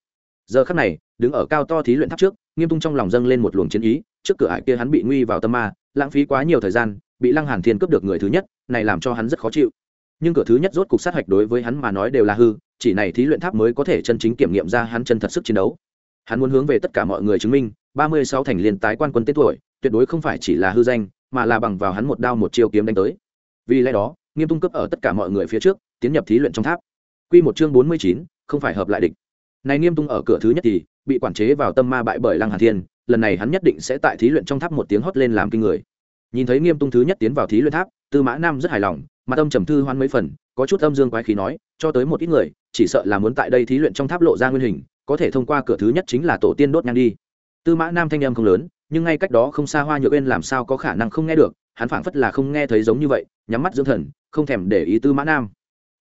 Giờ khắc này, đứng ở cao to thí luyện tháp trước, nghiêm tung trong lòng dâng lên một luồng chiến ý, trước cửa ải kia hắn bị nguy vào tâm ma, lãng phí quá nhiều thời gian, bị lăng hàn thiên cướp được người thứ nhất, này làm cho hắn rất khó chịu. Nhưng cửa thứ nhất rốt cục sát hạch đối với hắn mà nói đều là hư, chỉ này thí luyện tháp mới có thể chân chính kiểm nghiệm ra hắn chân thật sức chiến đấu. Hắn muốn hướng về tất cả mọi người chứng minh ba mươi sáu thành liên tái quan quân tên tuổi, tuyệt đối không phải chỉ là hư danh, mà là bằng vào hắn một đao một chiêu kiếm đánh tới. Vì lẽ đó, nghiêm tung cấp ở tất cả mọi người phía trước, tiến nhập thí luyện trong tháp. Quy một chương bốn mươi chín, không phải hợp lại địch. Này nghiêm tung ở cửa thứ nhất thì, bị quản chế vào tâm ma bại bởi lăng hà thiên, lần này hắn nhất định sẽ tại thí luyện trong tháp một tiếng hót lên làm kinh người. Nhìn thấy nghiêm tung thứ nhất tiến vào thí luyện tháp, tư mã nam rất hài lòng mà tâm trầm thư hoan mấy phần, có chút âm dương quái khí nói, cho tới một ít người, chỉ sợ là muốn tại đây thí luyện trong tháp lộ ra nguyên hình, có thể thông qua cửa thứ nhất chính là tổ tiên đốt nhang đi tư mã nam thanh âm không lớn, nhưng ngay cách đó không xa hoa nhược bên làm sao có khả năng không nghe được, hắn phảng phất là không nghe thấy giống như vậy, nhắm mắt dưỡng thần, không thèm để ý tư mã nam.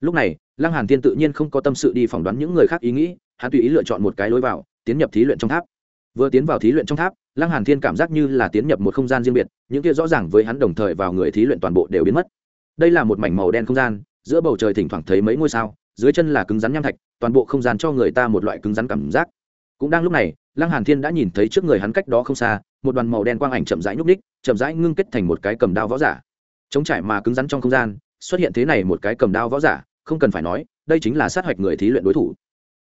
Lúc này, lăng hàn thiên tự nhiên không có tâm sự đi phỏng đoán những người khác ý nghĩ, hắn tùy ý lựa chọn một cái lối vào, tiến nhập thí luyện trong tháp. Vừa tiến vào thí luyện trong tháp, lăng hàn thiên cảm giác như là tiến nhập một không gian riêng biệt, những kia rõ ràng với hắn đồng thời vào người thí luyện toàn bộ đều biến mất. Đây là một mảnh màu đen không gian, giữa bầu trời thỉnh thoảng thấy mấy ngôi sao, dưới chân là cứng rắn nham thạch, toàn bộ không gian cho người ta một loại cứng rắn cảm giác cũng đang lúc này, lăng hàn thiên đã nhìn thấy trước người hắn cách đó không xa, một đoàn màu đen quang ảnh chậm rãi nhúc ních chậm rãi ngưng kết thành một cái cầm đao võ giả. Chống trải mà cứng rắn trong không gian, xuất hiện thế này một cái cầm đao võ giả, không cần phải nói, đây chính là sát hoạch người thí luyện đối thủ.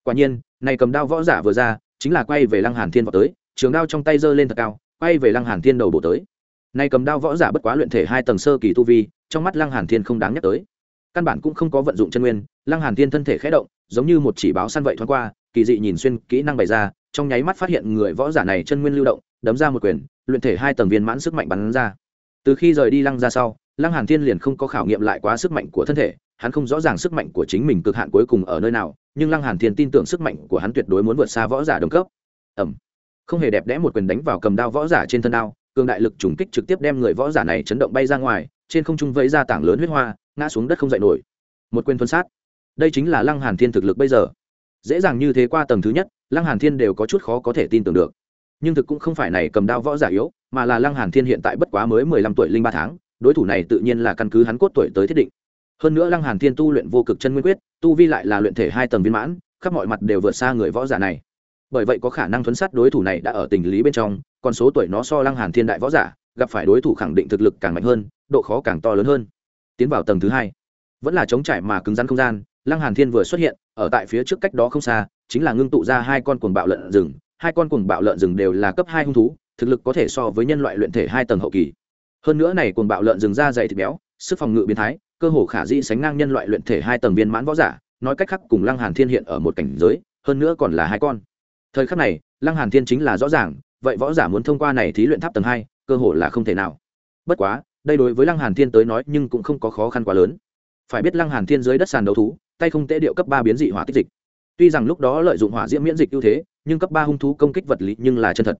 Quả nhiên, này cầm đao võ giả vừa ra, chính là quay về lăng hàn thiên vào tới, trường đao trong tay giơ lên thật cao, quay về lăng hàn thiên đầu bổ tới. Này cầm đao võ giả bất quá luyện thể hai tầng sơ kỳ tu vi, trong mắt lăng hàn thiên không đáng nhắc tới. Căn bản cũng không có vận dụng chân nguyên, lăng hàn thiên thân thể khẽ động, giống như một chỉ báo săn vậy thoáng qua kỳ dị nhìn xuyên kỹ năng bày ra, trong nháy mắt phát hiện người võ giả này chân nguyên lưu động, đấm ra một quyền, luyện thể hai tầng viên mãn sức mạnh bắn ra. Từ khi rời đi lăng ra sau, lăng hàn thiên liền không có khảo nghiệm lại quá sức mạnh của thân thể, hắn không rõ ràng sức mạnh của chính mình cực hạn cuối cùng ở nơi nào, nhưng lăng hàn thiên tin tưởng sức mạnh của hắn tuyệt đối muốn vượt xa võ giả đồng cấp. Ẩm không hề đẹp đẽ một quyền đánh vào cầm đao võ giả trên thân đao, cường đại lực trùng kích trực tiếp đem người võ giả này chấn động bay ra ngoài, trên không trung vẫy ra tảng lớn huyết hoa, ngã xuống đất không dậy nổi. Một quyền phân sát. Đây chính là lăng hàn thiên thực lực bây giờ dễ dàng như thế qua tầng thứ nhất, lăng hàn thiên đều có chút khó có thể tin tưởng được. Nhưng thực cũng không phải này cầm đao võ giả yếu, mà là lăng hàn thiên hiện tại bất quá mới mười lăm tuổi linh ba tháng, đối thủ này tự nhiên là căn cứ hắn cốt tuổi tới thiết định. Hơn nữa lăng hàn thiên tu luyện vô cực chân nguyên quyết, tu vi lại là luyện thể hai tầng viên mãn, khắp mọi mặt đều vượt xa người võ giả này. Bởi vậy có khả năng thuấn sát đối thủ này đã ở tình lý bên trong, còn số tuổi nó so lăng hàn thiên đại võ giả, gặp phải đối thủ khẳng định thực lực càng mạnh hơn, độ khó càng to lớn hơn. Tiến vào tầng thứ hai, vẫn là chống trải mà cứng rắn không gian lăng hàn thiên vừa xuất hiện, ở tại phía trước cách đó không xa, chính là ngưng tụ ra hai con cuồng bạo lợn rừng. Hai con cuồng bạo lợn rừng đều là cấp hai hung thú, thực lực có thể so với nhân loại luyện thể hai tầng hậu kỳ. Hơn nữa này cuồng bạo lợn rừng da dày thịt béo, sức phòng ngự biến thái, cơ hồ khả dĩ sánh ngang nhân loại luyện thể hai tầng viên mãn võ giả, nói cách khác cùng lăng hàn thiên hiện ở một cảnh giới, hơn nữa còn là hai con. Thời khắc này, lăng hàn thiên chính là rõ ràng, vậy võ giả muốn thông qua này thí luyện tháp tầng hai, cơ hồ là không thể nào. Bất quá, đây đối với lăng hàn thiên tới nói nhưng cũng không có khó khăn quá lớn. Phải biết lăng hàn thiên dưới đất sàn đấu thú tay không tệ điệu cấp ba biến dị hỏa tích dịch. Tuy rằng lúc đó lợi dụng hỏa diễm miễn dịch ưu thế, nhưng cấp ba hung thú công kích vật lý nhưng là chân thật.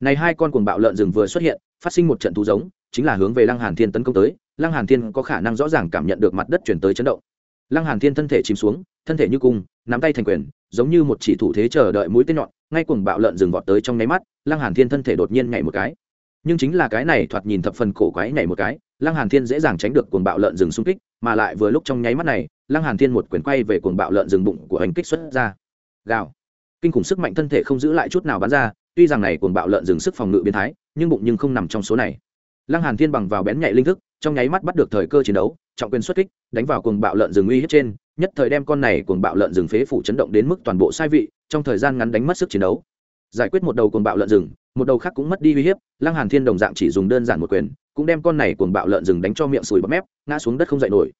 Này hai con cuồng bạo lợn rừng vừa xuất hiện, phát sinh một trận thú giống, chính là hướng về lăng hàn thiên tấn công tới. Lăng hàn thiên có khả năng rõ ràng cảm nhận được mặt đất chuyển tới chấn động. Lăng hàn thiên thân thể chìm xuống, thân thể như cung, nắm tay thành quyền, giống như một chỉ thủ thế chờ đợi mũi tên nhọn, ngay cuồng bạo lợn rừng vọt tới trong nháy mắt, lăng hàn thiên thân thể đột nhiên nhảy một cái. Nhưng chính là cái này thoạt nhìn thập phần cổ quái nhảy một cái lăng hàn thiên dễ dàng tránh được cuồng bạo lợn rừng xung kích, mà lại vừa lúc trong nháy mắt này, lăng hàn thiên một quyền quay về cuồng bạo lợn rừng bụng của hành kích xuất ra. Gào. Kinh khủng sức mạnh thân thể không giữ lại chút nào bắn ra, tuy rằng này cuồng bạo lợn rừng sức phòng ngự biến thái, nhưng bụng nhưng không nằm trong số này. Lăng hàn thiên bằng vào bén nhạy linh thức, trong nháy mắt bắt được thời cơ chiến đấu, trọng quyền xuất kích, đánh vào cuồng bạo lợn rừng uy hiếp trên, nhất thời đem con này cuồng bạo lợn rừng phế phủ chấn động đến mức toàn bộ sai vị, trong thời gian ngắn đánh mất sức chiến đấu. Giải quyết một đầu cuồng bạo lợn rừng, một đầu khác cũng mất đi uy hiếp, lăng hàn thiên đồng dạng chỉ dùng đơn giản một quyền cũng đem con này cuồng bạo lợn rừng đánh cho miệng sùi bọt mép, ngã xuống đất không dậy nổi.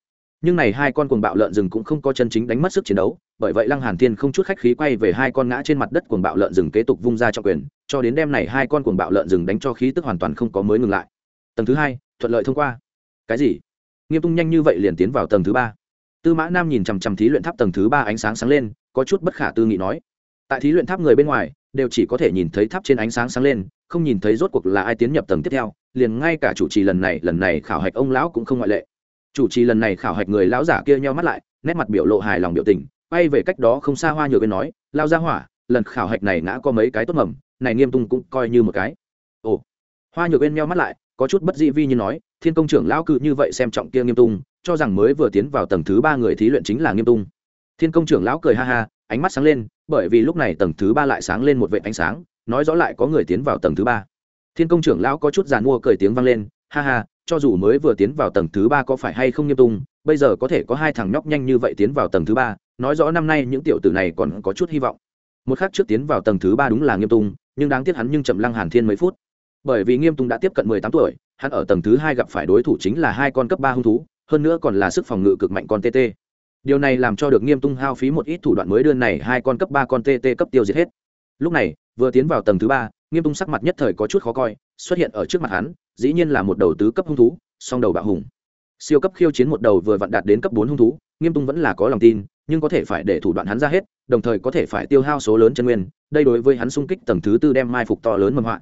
Nhưng này hai con cuồng bạo lợn rừng cũng không có chân chính đánh mất sức chiến đấu, bởi vậy lăng hàn thiên không chút khách khí quay về hai con ngã trên mặt đất cuồng bạo lợn rừng kế tục vung ra trọng quyền, cho đến đêm này hai con cuồng bạo lợn rừng đánh cho khí tức hoàn toàn không có mới ngừng lại. Tầng thứ hai, thuận lợi thông qua. Cái gì? Nghiêm tung nhanh như vậy liền tiến vào tầng thứ ba. Tư mã nam nhìn chằm chằm thí luyện tháp tầng thứ ba ánh sáng sáng lên, có chút bất khả tư nghị nói. Tại thí luyện tháp người bên ngoài, đều chỉ có thể nhìn thấy tháp trên ánh sáng sáng lên không nhìn thấy rốt cuộc là ai tiến nhập tầng tiếp theo, liền ngay cả chủ trì lần này lần này khảo hạch ông lão cũng không ngoại lệ. Chủ trì lần này khảo hạch người lão giả kia nheo mắt lại, nét mặt biểu lộ hài lòng biểu tình, quay về cách đó không xa hoa nhược bên nói lao ra hỏa, lần khảo hạch này ngã có mấy cái tốt mầm, này nghiêm tung cũng coi như một cái. Ồ. Hoa nhược bên nheo mắt lại, có chút bất dĩ vi như nói, thiên công trưởng lão cự như vậy xem trọng kia nghiêm tung cho rằng mới vừa tiến vào tầng thứ ba người thí luyện chính là nghiêm tung thiên công trưởng lão cười ha ha, ánh mắt sáng lên, bởi vì lúc này tầng thứ ba lại sáng lên một vệ ánh sáng nói rõ lại có người tiến vào tầng thứ ba. Thiên công trưởng lão có chút giàn mua cười tiếng vang lên, ha ha, cho dù mới vừa tiến vào tầng thứ ba có phải hay không nghiêm tung bây giờ có thể có hai thằng nhóc nhanh như vậy tiến vào tầng thứ ba, nói rõ năm nay những tiểu tử này còn có chút hy vọng. Một khác trước tiến vào tầng thứ ba đúng là nghiêm tung nhưng đáng tiếc hắn nhưng chậm lăng hàn thiên mấy phút. Bởi vì nghiêm tung đã tiếp cận mười tám tuổi, hắn ở tầng thứ hai gặp phải đối thủ chính là hai con cấp ba hung thú, hơn nữa còn là sức phòng ngự cực mạnh con tt điều này làm cho được nghiêm tung hao phí một ít thủ đoạn mới đưa này hai con cấp ba con tt cấp tiêu diệt hết. Lúc này vừa tiến vào tầng thứ ba, nghiêm tung sắc mặt nhất thời có chút khó coi, xuất hiện ở trước mặt hắn, dĩ nhiên là một đầu tứ cấp hung thú, song đầu bạo hùng. Siêu cấp khiêu chiến một đầu vừa vặn đạt đến cấp bốn hung thú, nghiêm tung vẫn là có lòng tin, nhưng có thể phải để thủ đoạn hắn ra hết, đồng thời có thể phải tiêu hao số lớn chân nguyên, đây đối với hắn xung kích tầng thứ tư đem mai phục to lớn mầm họa.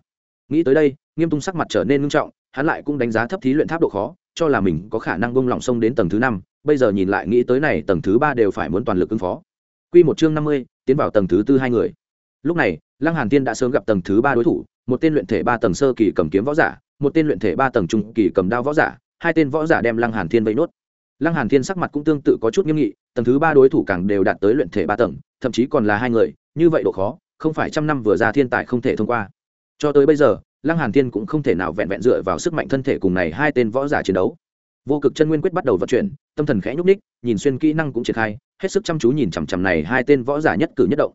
Nghĩ tới đây, nghiêm tung sắc mặt trở nên nghiêm trọng, hắn lại cũng đánh giá thấp thí luyện tháp độ khó, cho là mình có khả năng bông lỏng sông đến tầng thứ năm, bây giờ nhìn lại nghĩ tới này tầng thứ ba đều phải muốn toàn lực ứng phó. Q một chương năm mươi, tiến vào tầng thứ tư hai người lúc này, lăng hàn tiên đã sớm gặp tầng thứ ba đối thủ, một tên luyện thể ba tầng sơ kỳ cầm kiếm võ giả, một tên luyện thể ba tầng trung kỳ cầm đao võ giả, hai tên võ giả đem lăng hàn thiên vây nốt. Lăng hàn thiên sắc mặt cũng tương tự có chút nghiêm nghị, tầng thứ ba đối thủ càng đều đạt tới luyện thể ba tầng, thậm chí còn là hai người, như vậy độ khó, không phải trăm năm vừa ra thiên tài không thể thông qua. Cho tới bây giờ, lăng hàn thiên cũng không thể nào vẹn vẹn dựa vào sức mạnh thân thể cùng này hai tên võ giả chiến đấu. Vô cực chân nguyên quyết bắt đầu vận chuyển, tâm thần khẽ nhúc ních nhìn xuyên kỹ năng cũng triển khai, hết sức chăm chú nhìn chằm chằm này hai tên võ giả nhất cử nhất động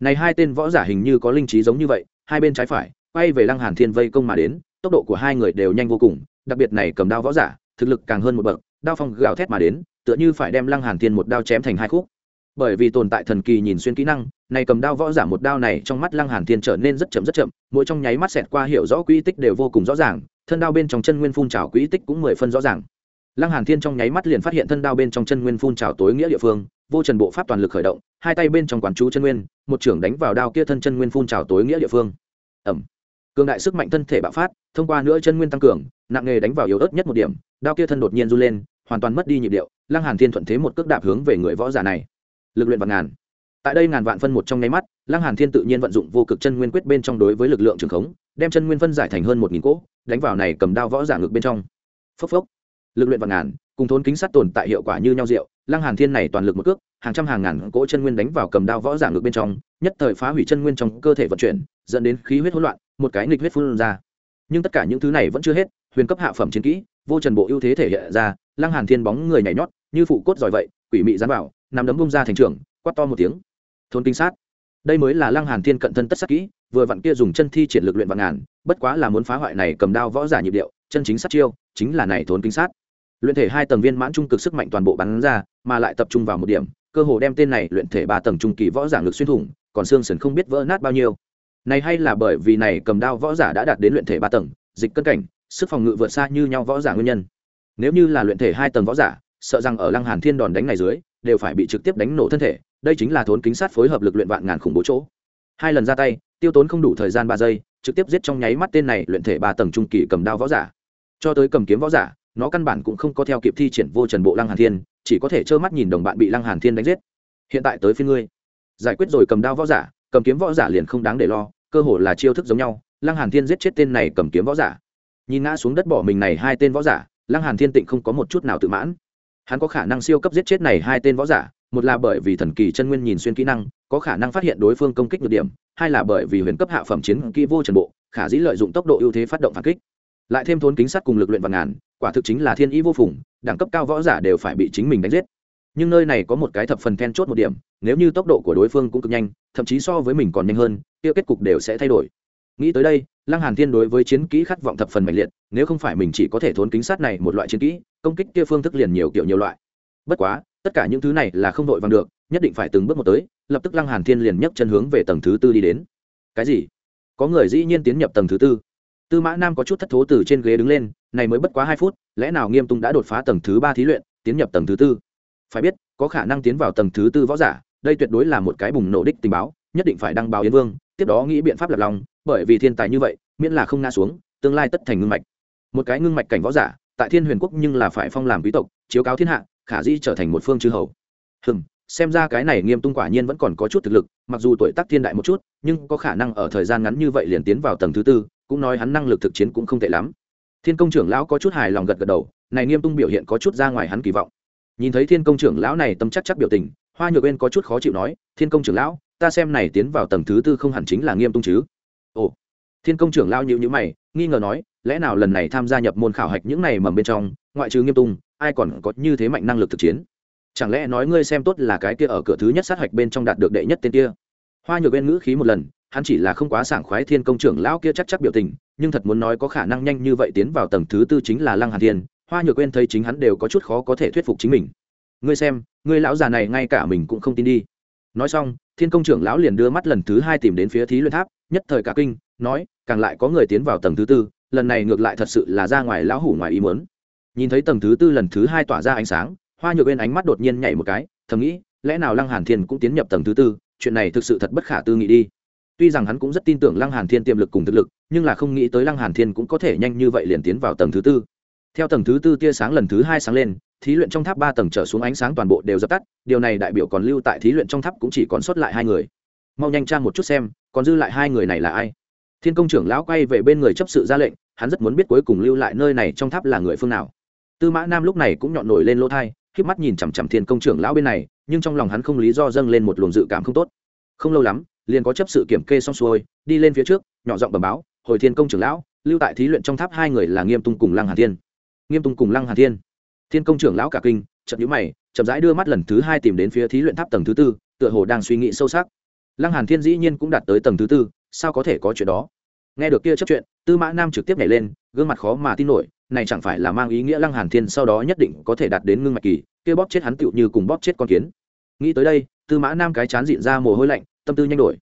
này hai tên võ giả hình như có linh trí giống như vậy, hai bên trái phải, quay về lăng hàn thiên vây công mà đến, tốc độ của hai người đều nhanh vô cùng, đặc biệt này cầm đao võ giả, thực lực càng hơn một bậc, đao phong gào thét mà đến, tựa như phải đem lăng hàn thiên một đao chém thành hai khúc. Bởi vì tồn tại thần kỳ nhìn xuyên kỹ năng, này cầm đao võ giả một đao này trong mắt lăng hàn thiên trở nên rất chậm rất chậm, mỗi trong nháy mắt xẹt qua hiểu rõ quỹ tích đều vô cùng rõ ràng, thân đao bên trong chân nguyên phun trào quỹ tích cũng mười phân rõ ràng. Lăng hàn thiên trong nháy mắt liền phát hiện thân đao bên trong chân nguyên phun trào tối nghĩa địa phương vô trần bộ pháp toàn lực khởi động, hai tay bên trong quán chú chân nguyên, một trưởng đánh vào đao kia thân chân nguyên phun trào tối nghĩa địa phương. Ẩm. Cường đại sức mạnh thân thể bạo phát, thông qua nữa chân nguyên tăng cường, nặng nghề đánh vào yếu ớt nhất một điểm, đao kia thân đột nhiên run lên, hoàn toàn mất đi nhịp điệu, lăng hàn thiên thuận thế một cước đạp hướng về người võ giả này. Lực luyện vạn ngàn. Tại đây ngàn vạn phân một trong nháy mắt, lăng hàn thiên tự nhiên vận dụng vô cực chân nguyên quyết bên trong đối với lực lượng trường khống, đem chân nguyên phân giải thành hơn một nghìn cỗ, đánh vào này cầm đao võ giả ngực bên trong. Phốc phốc lực luyện vạn ngàn, cùng thôn kính sắt tồn tại hiệu quả như nhau diệu lăng hàn thiên này toàn lực một cước, hàng trăm hàng ngàn cỗ chân nguyên đánh vào cầm đao võ giả ngược bên trong, nhất thời phá hủy chân nguyên trong cơ thể vận chuyển, dẫn đến khí huyết hỗn loạn, một cái nghịch huyết phun ra. Nhưng tất cả những thứ này vẫn chưa hết, huyền cấp hạ phẩm chiến kỹ, vô trần bộ ưu thế thể hiện ra, lăng hàn thiên bóng người nhảy nhót, như phụ cốt giỏi vậy, quỷ mị dán vào nằm đấm bung ra thành trưởng quát to một tiếng. Thôn kinh sát đây mới là lăng hàn thiên cận thân tất sát kỹ, vừa vặn kia dùng chân thi triển lực luyện vạn ngàn, bất quá là muốn phá hoại này cầm đao võ giả nhịp điệu, chân chính sát chiêu, chính là này thốn kinh sát luyện thể hai tầng viên mãn trung cực sức mạnh toàn bộ bắn ra, mà lại tập trung vào một điểm, cơ hồ đem tên này luyện thể ba tầng trung kỳ võ giả ngực xuyên thủng, còn xương sườn không biết vỡ nát bao nhiêu. Này hay là bởi vì này cầm đao võ giả đã đạt đến luyện thể ba tầng, dịch cân cảnh, sức phòng ngự vượt xa như nhau võ giả nguyên nhân. Nếu như là luyện thể hai tầng võ giả, sợ rằng ở lăng hàn thiên đòn đánh này dưới, đều phải bị trực tiếp đánh nổ thân thể, đây chính là thốn kính sát phối hợp lực luyện vạn ngàn khủng bố chỗ. Hai lần ra tay, tiêu tốn không đủ thời gian ba giây, trực tiếp giết trong nháy mắt tên này luyện thể ba tầng trung kỳ cầm đao võ giả. Cho tới cầm kiếm võ giả nó căn bản cũng không có theo kịp thi triển vô trần bộ lăng hàn thiên, chỉ có thể trơ mắt nhìn đồng bạn bị lăng hàn thiên đánh giết. Hiện tại tới phía ngươi. Giải quyết rồi cầm đao võ giả, cầm kiếm võ giả liền không đáng để lo, cơ hồ là chiêu thức giống nhau, lăng hàn thiên giết chết tên này cầm kiếm võ giả. Nhìn ngã xuống đất bỏ mình này hai tên võ giả, lăng hàn thiên tịnh không có một chút nào tự mãn. Hắn có khả năng siêu cấp giết chết này hai tên võ giả, một là bởi vì thần kỳ chân nguyên nhìn xuyên kỹ năng, có khả năng phát hiện đối phương công kích nhược điểm, hai là bởi vì huyền cấp hạ phẩm chiến kỹ vô trần bộ, khả dĩ lợi dụng tốc độ ưu thế phát động phản kích lại thêm thốn kính sắt cùng lực luyện vạn ngàn, quả thực chính là thiên ý vô phùng, đẳng cấp cao võ giả đều phải bị chính mình đánh giết. Nhưng nơi này có một cái thập phần then chốt một điểm, nếu như tốc độ của đối phương cũng cực nhanh, thậm chí so với mình còn nhanh hơn, kia kết cục đều sẽ thay đổi. Nghĩ tới đây, lăng hàn thiên đối với chiến kỹ khát vọng thập phần mạnh liệt, nếu không phải mình chỉ có thể thốn kính sát này một loại chiến kỹ, công kích kia phương thức liền nhiều kiểu nhiều loại. Bất quá, tất cả những thứ này là không đội vàng được, nhất định phải từng bước một tới, lập tức lăng hàn thiên liền nhấc chân hướng về tầng thứ tư đi đến. Cái gì? Có người dĩ nhiên tiến nhập tầng thứ tư tư mã nam có chút thất thố từ trên ghế đứng lên, này mới bất quá hai phút, lẽ nào nghiêm tung đã đột phá tầng thứ ba thí luyện, tiến nhập tầng thứ tư? Phải biết, có khả năng tiến vào tầng thứ tư võ giả, đây tuyệt đối là một cái bùng nổ đích tình báo, nhất định phải đăng báo yến vương, tiếp đó nghĩ biện pháp lập lòng, bởi vì thiên tài như vậy, miễn là không ngã xuống, tương lai tất thành ngưng mạch. Một cái ngưng mạch cảnh võ giả, tại thiên huyền quốc nhưng là phải phong làm quý tộc, chiếu cáo thiên hạ, khả dĩ trở thành một phương chư hầu. Hừm, xem ra cái này nghiêm tung quả nhiên vẫn còn có chút thực lực, mặc dù tuổi tác thiên đại một chút, nhưng có khả năng ở thời gian ngắn như vậy liền tiến vào tầng thứ tư cũng nói hắn năng lực thực chiến cũng không tệ lắm. Thiên công trưởng lão có chút hài lòng gật gật đầu, này nghiêm tung biểu hiện có chút ra ngoài hắn kỳ vọng. Nhìn thấy thiên công trưởng lão này tâm chắc chắc biểu tình, hoa nhược bên có chút khó chịu nói, thiên công trưởng lão, ta xem này tiến vào tầng thứ tư không hẳn chính là nghiêm tung chứ? Ồ. Thiên công trưởng lão nhịu nhữ mày, nghi ngờ nói, lẽ nào lần này tham gia nhập môn khảo hạch những này mầm bên trong, ngoại trừ nghiêm tung, ai còn có như thế mạnh năng lực thực chiến? Chẳng lẽ nói ngươi xem tốt là cái kia ở cửa thứ nhất sát hạch bên trong đạt được đệ nhất tên kia? Hoa nhược bên ngữ khí một lần hắn chỉ là không quá sảng khoái thiên công trưởng lão kia chắc chắc biểu tình, nhưng thật muốn nói có khả năng nhanh như vậy tiến vào tầng thứ tư chính là lăng hàn thiên, hoa nhược quên thấy chính hắn đều có chút khó có thể thuyết phục chính mình. Ngươi xem, ngươi lão già này ngay cả mình cũng không tin đi. Nói xong, thiên công trưởng lão liền đưa mắt lần thứ hai tìm đến phía thí luyện tháp, nhất thời cả kinh, nói, càng lại có người tiến vào tầng thứ tư, lần này ngược lại thật sự là ra ngoài lão hủ ngoài ý muốn. Nhìn thấy tầng thứ tư lần thứ hai tỏa ra ánh sáng, hoa nhược bên ánh mắt đột nhiên nhảy một cái, thầm nghĩ, lẽ nào lăng hàn thiên cũng tiến nhập tầng thứ tư, chuyện này thực sự thật bất khả tư nghị đi tuy rằng hắn cũng rất tin tưởng lăng hàn thiên tiềm lực cùng thực lực, nhưng là không nghĩ tới lăng hàn thiên cũng có thể nhanh như vậy liền tiến vào tầng thứ tư. Theo tầng thứ tư tia sáng lần thứ hai sáng lên, thí luyện trong tháp ba tầng trở xuống ánh sáng toàn bộ đều dập tắt, điều này đại biểu còn lưu tại thí luyện trong tháp cũng chỉ còn sót lại hai người. Mau nhanh tra một chút xem, còn dư lại hai người này là ai? Thiên công trưởng lão quay về bên người chấp sự ra lệnh, hắn rất muốn biết cuối cùng lưu lại nơi này trong tháp là người phương nào. Tư mã nam lúc này cũng nhọn nổi lên lỗ thai k mắt nhìn chằm chằm thiên công trưởng lão bên này, nhưng trong lòng hắn không lý do dâng lên một luồng dự cảm không tốt. Không lâu lắm liền có chấp sự kiểm kê xong xuôi, đi lên phía trước, nhỏ giọng bẩm báo, hồi thiên công trưởng lão, lưu tại thí luyện trong tháp hai người là nghiêm tung cùng lăng hà thiên. Nghiêm tung cùng lăng hà thiên. Thiên công trưởng lão cả kinh chậm nhũ mày, chậm rãi đưa mắt lần thứ hai tìm đến phía thí luyện tháp tầng thứ tư, tựa hồ đang suy nghĩ sâu sắc. Lăng hàn thiên dĩ nhiên cũng đạt tới tầng thứ tư, sao có thể có chuyện đó? Nghe được kia chấp chuyện, tư mã nam trực tiếp nhảy lên, gương mặt khó mà tin nổi, này chẳng phải là mang ý nghĩa lăng hàn thiên sau đó nhất định có thể đạt đến ngưng mạch kỳ, kia bóp chết hắn tựu như cùng bóp chết con kiến. Nghĩ tới đây tư mã nam cái chán dịn ra mồ hôi lạnh, tâm tư nhanh đổi.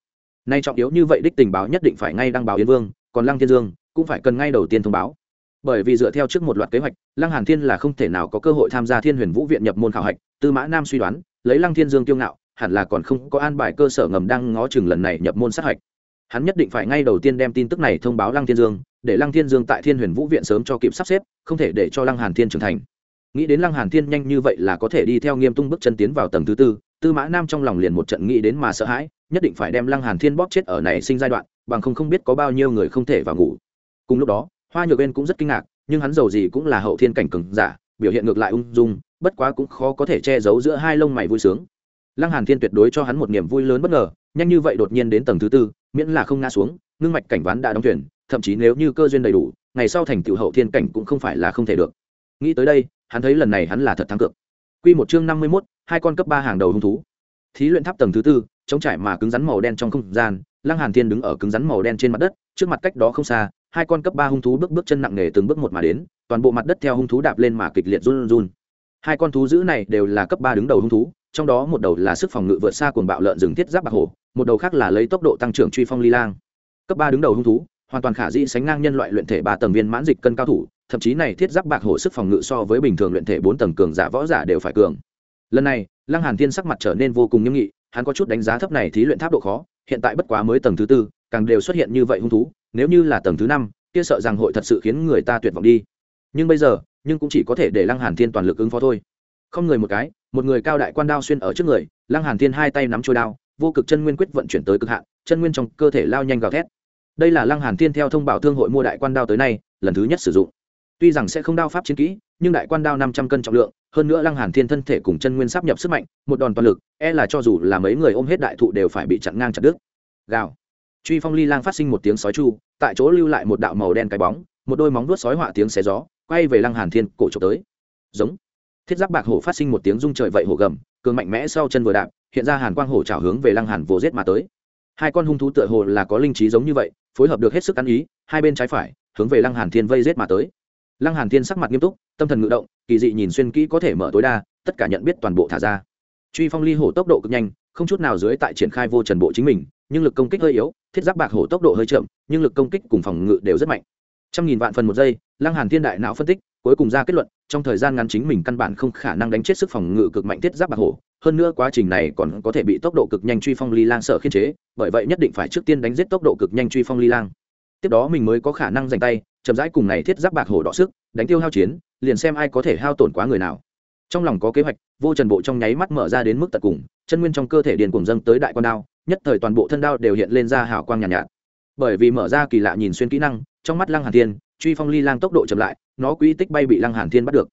Nay trọng yếu như vậy đích tình báo nhất định phải ngay đăng báo yến vương, còn lăng thiên dương cũng phải cần ngay đầu tiên thông báo. Bởi vì dựa theo trước một loạt kế hoạch, lăng hàn thiên là không thể nào có cơ hội tham gia thiên huyền vũ viện nhập môn khảo hạch, tư mã nam suy đoán, lấy lăng thiên dương tiêu ngạo, hẳn là còn không có an bài cơ sở ngầm đang ngó chừng lần này nhập môn sát hạch. Hắn nhất định phải ngay đầu tiên đem tin tức này thông báo lăng thiên dương, để lăng thiên dương tại thiên huyền vũ viện sớm cho kịp sắp xếp, không thể để cho lăng hàn thiên trưởng thành. Nghĩ đến lăng hàn thiên nhanh như vậy là có thể đi theo nghiêm tung bước chân tiến vào tầng thứ tư tư mã nam trong lòng liền một trận nghĩ đến mà sợ hãi, nhất định phải đem lăng hàn thiên bóp chết ở này sinh giai đoạn, bằng không không biết có bao nhiêu người không thể vào ngủ. Cùng lúc đó, hoa nhược bên cũng rất kinh ngạc, nhưng hắn giàu gì cũng là hậu thiên cảnh cường giả, biểu hiện ngược lại ung dung, bất quá cũng khó có thể che giấu giữa hai lông mày vui sướng. Lăng hàn thiên tuyệt đối cho hắn một niềm vui lớn bất ngờ, nhanh như vậy đột nhiên đến tầng thứ tư, miễn là không ngã xuống, ngưng mạch cảnh ván đã đóng thuyền, thậm chí nếu như cơ duyên đầy đủ, ngày sau thành tựu hậu thiên cảnh cũng không phải là không thể được. Nghĩ tới đây, hắn thấy lần này hắn là thật thắng cược quy một chương năm mươi 51, hai con cấp ba hàng đầu hung thú. Thí luyện tháp tầng thứ tư chống trải mà cứng rắn màu đen trong không gian lăng hàn thiên đứng ở cứng rắn màu đen trên mặt đất trước mặt cách đó không xa hai con cấp ba hung thú bước bước chân nặng nề từng bước một mà đến toàn bộ mặt đất theo hung thú đạp lên mà kịch liệt run run. Hai con thú dữ này đều là cấp ba đứng đầu hung thú trong đó một đầu là sức phòng ngự vượt xa cuồng bạo lợn rừng thiết giáp bạc hổ một đầu khác là lấy tốc độ tăng trưởng truy phong ly lang. Cấp ba đứng đầu hung thú hoàn toàn khả dĩ sánh ngang nhân loại luyện thể 3 tầng viên mãn dịch cân cao thủ thậm chí này thiết giáp bạc hổ sức phòng ngự so với bình thường luyện thể bốn tầng cường giả võ giả đều phải cường. Lần này, lăng hàn thiên sắc mặt trở nên vô cùng nghiêm nghị, hắn có chút đánh giá thấp này thí luyện tháp độ khó, hiện tại bất quá mới tầng thứ tư, càng đều xuất hiện như vậy hung thú, nếu như là tầng thứ năm, kia sợ rằng hội thật sự khiến người ta tuyệt vọng đi. Nhưng bây giờ, nhưng cũng chỉ có thể để lăng hàn thiên toàn lực ứng phó thôi. Không người một cái, một người cao đại quan đao xuyên ở trước người, lăng hàn thiên hai tay nắm trôi đao, vô cực chân nguyên quyết vận chuyển tới cực hạn, chân nguyên trong cơ thể lao nhanh gào thét. Đây là lăng hàn thiên theo thông báo thương hội mua đại quan đao tới nay, lần thứ nhất sử dụng tuy rằng sẽ không đao pháp chiến kỹ, nhưng đại quan đao năm trăm cân trọng lượng, hơn nữa lăng hàn thiên thân thể cùng chân nguyên sắp nhập sức mạnh, một đòn toàn lực e là cho dù là mấy người ôm hết đại thụ đều phải bị chặn ngang chặt đứt. Gào. Truy phong ly lang phát sinh một tiếng sói chu, tại chỗ lưu lại một đạo màu đen cái bóng, một đôi móng vuốt sói họa tiếng xé gió, quay về lăng hàn thiên cổ trộm tới. Giống. Thiết giáp bạc hổ phát sinh một tiếng rung trời vậy hổ gầm, cường mạnh mẽ sau chân vừa đạp, hiện ra hàn quang hổ trào hướng về lăng hàn vồ giết mà tới. Hai con hung thú tựa hồ là có linh trí giống như vậy, phối hợp được hết sức ăn ý, hai bên trái phải, hướng về lăng hàn thiên vây giết mà tới lăng hàn thiên sắc mặt nghiêm túc, tâm thần ngự động, kỳ dị nhìn xuyên kỹ có thể mở tối đa, tất cả nhận biết toàn bộ thả ra. Truy phong ly hổ tốc độ cực nhanh, không chút nào dưới tại triển khai vô trần bộ chính mình, nhưng lực công kích hơi yếu, thiết giáp bạc hổ tốc độ hơi chậm, nhưng lực công kích cùng phòng ngự đều rất mạnh. Trăm nghìn vạn phần một giây, lăng hàn thiên đại não phân tích, cuối cùng ra kết luận, trong thời gian ngắn chính mình căn bản không khả năng đánh chết sức phòng ngự cực mạnh thiết giáp bạc hổ, hơn nữa quá trình này còn có thể bị tốc độ cực nhanh truy phong ly lang sợ khiên chế, bởi vậy nhất định phải trước tiên đánh giết tốc độ cực nhanh truy phong ly lang. Tiếp đó mình mới có khả năng giành tay chậm rãi cùng này thiết giáp bạc hổ đỏ sức đánh tiêu hao chiến liền xem ai có thể hao tổn quá người nào. Trong lòng có kế hoạch vô trần bộ trong nháy mắt mở ra đến mức tận cùng chân nguyên trong cơ thể điền cùng dâng tới đại con đao nhất thời toàn bộ thân đao đều hiện lên ra hào quang nhàn nhạt, nhạt. Bởi vì mở ra kỳ lạ nhìn xuyên kỹ năng trong mắt lăng hàn thiên truy phong ly lang tốc độ chậm lại nó quỹ tích bay bị lăng hàn thiên bắt được.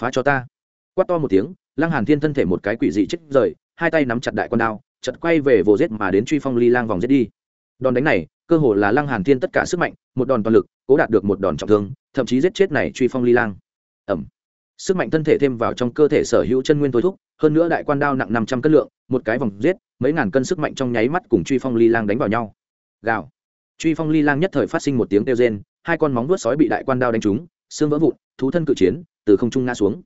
Phá cho ta. Quát to một tiếng lăng hàn thiên thân thể một cái quỷ dị chết rời hai tay nắm chặt đại con đao chật quay về vồ giết mà đến truy phong ly lang vòng giết đi. Đòn đánh này cơ hồ là lăng hàn thiên tất cả sức mạnh, một đòn toàn lực, cố đạt được một đòn trọng thương, thậm chí giết chết này truy phong ly lang. Ẩm. Sức mạnh thân thể thêm vào trong cơ thể sở hữu chân nguyên thôi thúc, hơn nữa đại quan đao nặng năm trăm cân lượng, một cái vòng giết, mấy ngàn cân sức mạnh trong nháy mắt cùng truy phong ly lang đánh vào nhau. Gào. Truy phong ly lang nhất thời phát sinh một tiếng kêu rên, hai con móng vuốt sói bị đại quan đao đánh trúng, xương vỡ vụn, thú thân cự chiến, từ không trung ngã xuống.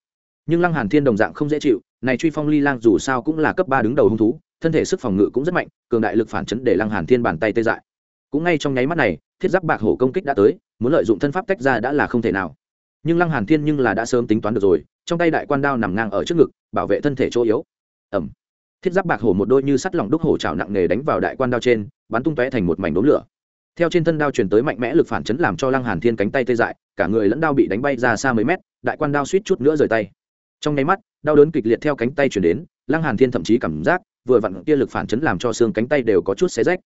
Nhưng lăng hàn thiên đồng dạng không dễ chịu, này truy phong ly lang dù sao cũng là cấp ba đứng đầu hung thú, thân thể sức phòng ngự cũng rất mạnh, cường đại lực phản chấn để lăng hàn thiên bàn tay tê dại cũng ngay trong nháy mắt này, thiết giáp bạc hổ công kích đã tới, muốn lợi dụng thân pháp tách ra đã là không thể nào. Nhưng lăng hàn thiên nhưng là đã sớm tính toán được rồi, trong tay đại quan đao nằm ngang ở trước ngực, bảo vệ thân thể chỗ yếu. Ẩm thiết giáp bạc hổ một đôi như sắt lòng đúc hổ chảo nặng nghề đánh vào đại quan đao trên, bắn tung tóe thành một mảnh đốm lửa. Theo trên thân đao truyền tới mạnh mẽ lực phản chấn làm cho lăng hàn thiên cánh tay tê dại, cả người lẫn đao bị đánh bay ra xa mấy mét, đại quan đao suýt chút nữa rời tay. Trong nháy mắt, đau đớn kịch liệt theo cánh tay truyền đến, lăng hàn thiên thậm chí cảm giác, vừa vặn kia lực phản chấn làm cho xương cánh tay đều có chút xé rách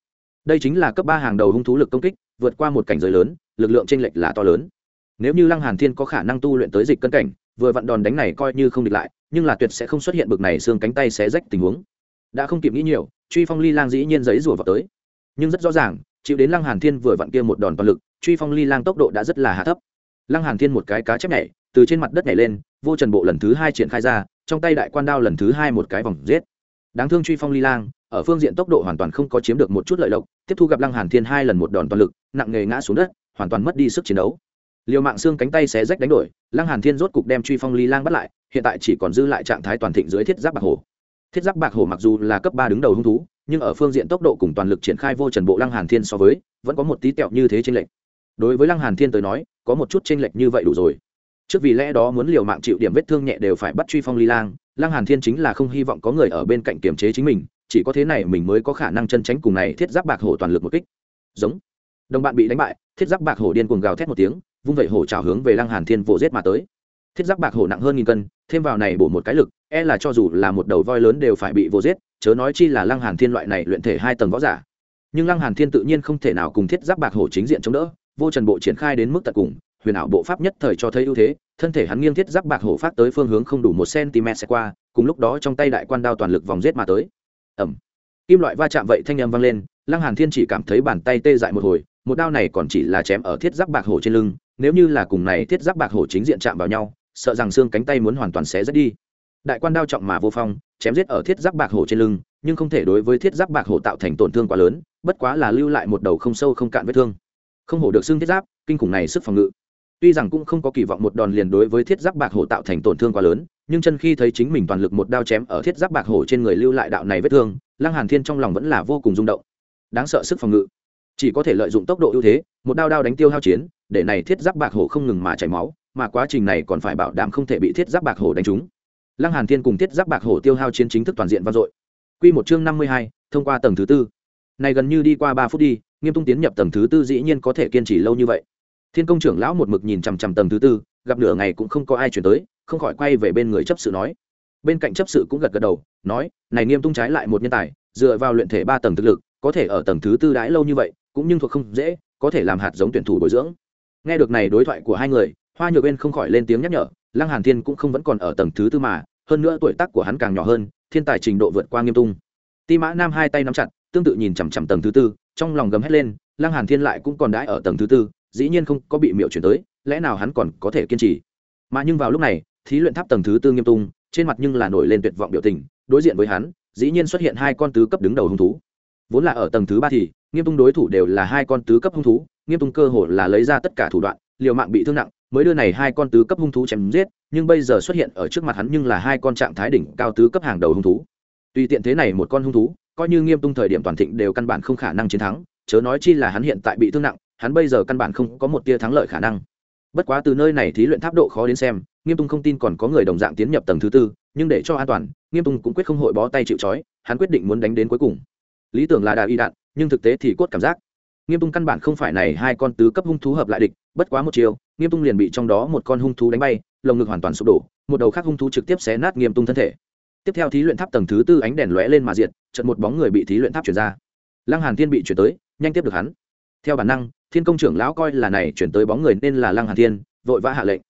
đây chính là cấp ba hàng đầu hung thú lực công kích, vượt qua một cảnh giới lớn, lực lượng chênh lệch là to lớn. Nếu như lăng hàn thiên có khả năng tu luyện tới dịch cân cảnh, vừa vặn đòn đánh này coi như không địch lại, nhưng là tuyệt sẽ không xuất hiện bực này xương cánh tay xé rách tình huống. Đã không kịp nghĩ nhiều, truy phong ly lang dĩ nhiên giấy rùa vào tới. Nhưng rất rõ ràng, chịu đến lăng hàn thiên vừa vặn kia một đòn toàn lực, truy phong ly lang tốc độ đã rất là hạ thấp. Lăng hàn thiên một cái cá chép nhảy, từ trên mặt đất nhảy lên, vô trần bộ lần thứ hai triển khai ra, trong tay đại quan đao lần thứ hai một cái vòng giết đáng thương truy phong ly lang, ở phương diện tốc độ hoàn toàn không có chiếm được một chút lợi lộc, tiếp thu gặp lăng hàn thiên hai lần một đòn toàn lực, nặng nghề ngã xuống đất, hoàn toàn mất đi sức chiến đấu. Liều mạng xương cánh tay xé rách đánh đổi, lăng hàn thiên rốt cục đem truy phong ly lang bắt lại, hiện tại chỉ còn dư lại trạng thái toàn thịnh dưới thiết giáp bạc hổ. Thiết giáp bạc hổ mặc dù là cấp ba đứng đầu hung thú, nhưng ở phương diện tốc độ cùng toàn lực triển khai vô trần bộ lăng hàn thiên so với, vẫn có một tí tẹo như thế trên lệnh đối với lăng hàn thiên tới nói, có một chút trên lệch như vậy đủ rồi. Trước vì lẽ đó muốn liều mạng chịu điểm vết thương nhẹ đều phải bắt truy phong ly lang lăng hàn thiên chính là không hy vọng có người ở bên cạnh kiềm chế chính mình, chỉ có thế này mình mới có khả năng chân tránh cùng này thiết giáp bạc hổ toàn lực một kích. Giống. Đồng bạn bị đánh bại, thiết giáp bạc hổ điên cuồng gào thét một tiếng, vung vẩy hổ trào hướng về lăng hàn thiên vồ giết mà tới. Thiết giáp bạc hổ nặng hơn nghìn cân, thêm vào này bổ một cái lực e là cho dù là một đầu voi lớn đều phải bị vồ giết, chớ nói chi là lăng hàn thiên loại này luyện thể hai tầng võ giả. Nhưng lăng hàn thiên tự nhiên không thể nào cùng thiết giáp bạc hổ chính diện chống đỡ, vô trần bộ triển khai đến mức tận cùng huyền ảo bộ pháp nhất thời cho thấy ưu thế, thân thể hắn nghiêng thiết giáp bạc hổ phát tới phương hướng không đủ một cm sẽ qua, cùng lúc đó trong tay đại quan đao toàn lực vòng giết mà tới. Ẩm kim loại va chạm vậy thanh âm vang lên, lăng hàn thiên chỉ cảm thấy bàn tay tê dại một hồi, một đao này còn chỉ là chém ở thiết giáp bạc hổ trên lưng, nếu như là cùng này thiết giáp bạc hổ chính diện chạm vào nhau, sợ rằng xương cánh tay muốn hoàn toàn xé rách đi. Đại quan đao trọng mà vô phong, chém giết ở thiết giáp bạc hổ trên lưng, nhưng không thể đối với thiết giáp bạc hổ tạo thành tổn thương quá lớn, bất quá là lưu lại một đầu không sâu không cạn vết thương. Không hổ được xương thiết giáp, kinh khủng này sức phòng ngự tuy rằng cũng không có kỳ vọng một đòn liền đối với thiết giáp bạc hổ tạo thành tổn thương quá lớn nhưng chân khi thấy chính mình toàn lực một đao chém ở thiết giáp bạc hổ trên người lưu lại đạo này vết thương lăng hàn thiên trong lòng vẫn là vô cùng rung động. Đáng sợ sức phòng ngự. Chỉ có thể lợi dụng tốc độ ưu thế một đao đao đánh tiêu hao chiến để này thiết giáp bạc hổ không ngừng mà chảy máu mà quá trình này còn phải bảo đảm không thể bị thiết giáp bạc hổ đánh trúng. Lăng hàn thiên cùng thiết giáp bạc hổ tiêu hao chiến chính thức toàn diện vang dội. Quy một chương năm mươi hai, thông qua tầng thứ tư. Này gần như đi qua ba phút đi nghiêm tung tiến nhập tầng thứ tư dĩ nhiên có thể kiên trì lâu như vậy thiên công trưởng lão một mực nhìn chằm chằm tầng thứ tư, gặp nửa ngày cũng không có ai chuyển tới, không khỏi quay về bên người chấp sự nói. Bên cạnh chấp sự cũng gật gật đầu, nói, này nghiêm tung trái lại một nhân tài, dựa vào luyện thể ba tầng thực lực, có thể ở tầng thứ tư đãi lâu như vậy, cũng nhưng thuộc không dễ, có thể làm hạt giống tuyển thủ bồi dưỡng. Nghe được này đối thoại của hai người, hoa nhược bên không khỏi lên tiếng nhắc nhở, lăng hàn thiên cũng không vẫn còn ở tầng thứ tư mà, hơn nữa tuổi tác của hắn càng nhỏ hơn, thiên tài trình độ vượt qua nghiêm tung. Ti mã nam hai tay nắm chặt, tương tự nhìn chằm chằm tầng thứ tư, trong lòng gầm hét lên, lăng hàn thiên lại cũng còn đãi ở tầng thứ tư dĩ nhiên không có bị miệu chuyển tới, lẽ nào hắn còn có thể kiên trì? Mà nhưng vào lúc này, thí luyện tháp tầng thứ tư nghiêm tung, trên mặt nhưng là nổi lên tuyệt vọng biểu tình, đối diện với hắn, dĩ nhiên xuất hiện hai con tứ cấp đứng đầu hung thú. Vốn là ở tầng thứ ba thì, nghiêm tung đối thủ đều là hai con tứ cấp hung thú, nghiêm tung cơ hồ là lấy ra tất cả thủ đoạn, liều mạng bị thương nặng, mới đưa này hai con tứ cấp hung thú chém giết, nhưng bây giờ xuất hiện ở trước mặt hắn nhưng là hai con trạng thái đỉnh cao tứ cấp hàng đầu hung thú. Tùy tiện thế này một con hung thú, coi như nghiêm tung thời điểm toàn thịnh đều căn bản không khả năng chiến thắng, chớ nói chi là hắn hiện tại bị thương nặng hắn bây giờ căn bản không có một tia thắng lợi khả năng. Bất quá từ nơi này thí luyện tháp độ khó đến xem, nghiêm tung không tin còn có người đồng dạng tiến nhập tầng thứ tư, nhưng để cho an toàn, nghiêm tung cũng quyết không hội bó tay chịu trói, hắn quyết định muốn đánh đến cuối cùng. Lý tưởng là đà y đạn, nhưng thực tế thì cốt cảm giác. Nghiêm tung căn bản không phải này hai con tứ cấp hung thú hợp lại địch, bất quá một chiều, nghiêm tung liền bị trong đó một con hung thú đánh bay, lồng ngực hoàn toàn sụp đổ, một đầu khác hung thú trực tiếp xé nát nghiêm tung thân thể. Tiếp theo thí luyện tháp tầng thứ tư ánh đèn lóe lên mà diệt chật một bóng người bị thí luyện tháp chuyển ra. Lăng hàn thiên bị chuyển tới, nhanh tiếp được hắn theo bản năng, thiên công trưởng lão coi là này chuyển tới bóng người nên là lăng hàn thiên, vội vã hạ lệnh.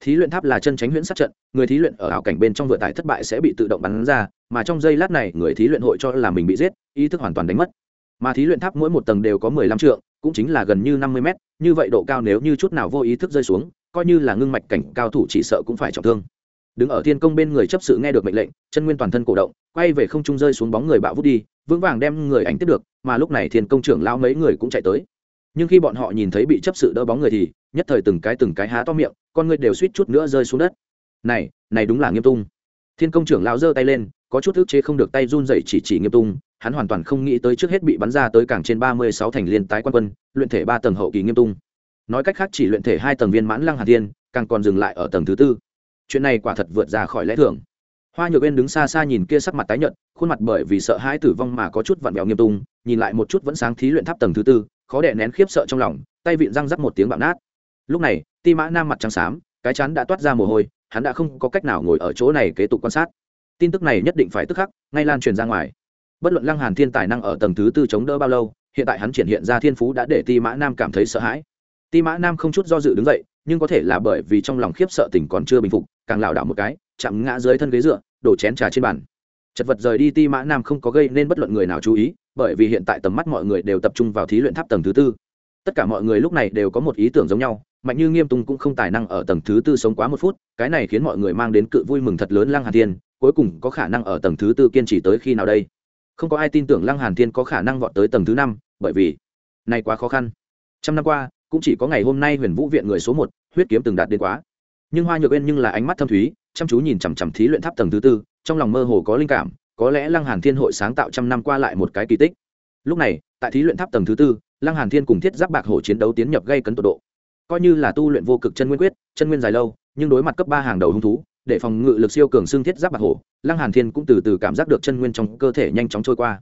Thí luyện tháp là chân tránh huyễn sát trận, người thí luyện ở ảo cảnh bên trong vừa tải thất bại sẽ bị tự động bắn ra, mà trong giây lát này, người thí luyện hội cho là mình bị giết, ý thức hoàn toàn đánh mất. Mà thí luyện tháp mỗi một tầng đều có mười lăm trượng, cũng chính là gần như năm mươi mét, như vậy độ cao nếu như chút nào vô ý thức rơi xuống, coi như là ngưng mạch cảnh cao thủ chỉ sợ cũng phải trọng thương. Đứng ở thiên công bên người chấp sự nghe được mệnh lệnh, chân nguyên toàn thân cổ động, quay về không trung rơi xuống bóng người bạo vút đi, vững vàng đem người ảnh tiếp được, mà lúc này thiên công trưởng lao mấy người cũng chạy tới nhưng khi bọn họ nhìn thấy bị chấp sự đỡ bóng người thì nhất thời từng cái từng cái há to miệng, con người đều suýt chút nữa rơi xuống đất. Này này đúng là nghiêm tung. Thiên công trưởng lão giơ tay lên, có chút ức chế không được tay run dậy chỉ chỉ nghiêm tung, hắn hoàn toàn không nghĩ tới trước hết bị bắn ra tới cảng trên ba mươi sáu thành liên tái quan quân, luyện thể ba tầng hậu kỳ nghiêm tung. Nói cách khác chỉ luyện thể hai tầng viên mãn lăng hà thiên, càng còn dừng lại ở tầng thứ tư. Chuyện này quả thật vượt ra khỏi lẽ thường. Hoa nhược bên đứng xa xa nhìn kia sắc mặt tái nhợt, khuôn mặt bởi vì sợ hãi tử vong mà có chút vặn vẹo nghiêm tung, nhìn lại một chút vẫn sáng thí luyện tháp tầng thứ tư khó đè nén khiếp sợ trong lòng, tay vịn răng rắc một tiếng bạo nát. Lúc này, ti mã nam mặt trắng xám, cái chán đã toát ra mồ hôi, hắn đã không có cách nào ngồi ở chỗ này kế tục quan sát. Tin tức này nhất định phải tức khắc, ngay lan truyền ra ngoài. Bất luận lăng hàn thiên tài năng ở tầng thứ tư chống đỡ bao lâu, hiện tại hắn triển hiện ra thiên phú đã để ti mã nam cảm thấy sợ hãi. Ti mã nam không chút do dự đứng dậy, nhưng có thể là bởi vì trong lòng khiếp sợ tình còn chưa bình phục, càng lảo đảo một cái, chạm ngã dưới thân ghế dựa, đổ chén trà trên bàn chật vật rời đi ti mã nam không có gây nên bất luận người nào chú ý, bởi vì hiện tại tầm mắt mọi người đều tập trung vào thí luyện tháp tầng thứ tư. Tất cả mọi người lúc này đều có một ý tưởng giống nhau, mạnh như nghiêm tung cũng không tài năng ở tầng thứ tư sống quá một phút, cái này khiến mọi người mang đến cự vui mừng thật lớn lăng hàn thiên, cuối cùng có khả năng ở tầng thứ tư kiên trì tới khi nào đây? Không có ai tin tưởng lăng hàn thiên có khả năng vọt tới tầng thứ năm, bởi vì này quá khó khăn. Trăm năm qua, cũng chỉ có ngày hôm nay huyền vũ viện người số một, huyết kiếm từng đạt đến quá. Nhưng hoa nhược bên nhưng là ánh mắt thâm thúy, chăm chú nhìn chằm chằm thí luyện tháp tầng thứ tư trong lòng mơ hồ có linh cảm, có lẽ lăng hàn thiên hội sáng tạo trăm năm qua lại một cái kỳ tích. Lúc này, tại thí luyện tháp tầng thứ tư, lăng hàn thiên cùng thiết giáp bạc hổ chiến đấu tiến nhập gây cấn tột độ. Coi như là tu luyện vô cực chân nguyên quyết, chân nguyên dài lâu, nhưng đối mặt cấp ba hàng đầu hung thú, để phòng ngự lực siêu cường xương thiết giáp bạc hổ, lăng hàn thiên cũng từ từ cảm giác được chân nguyên trong cơ thể nhanh chóng trôi qua.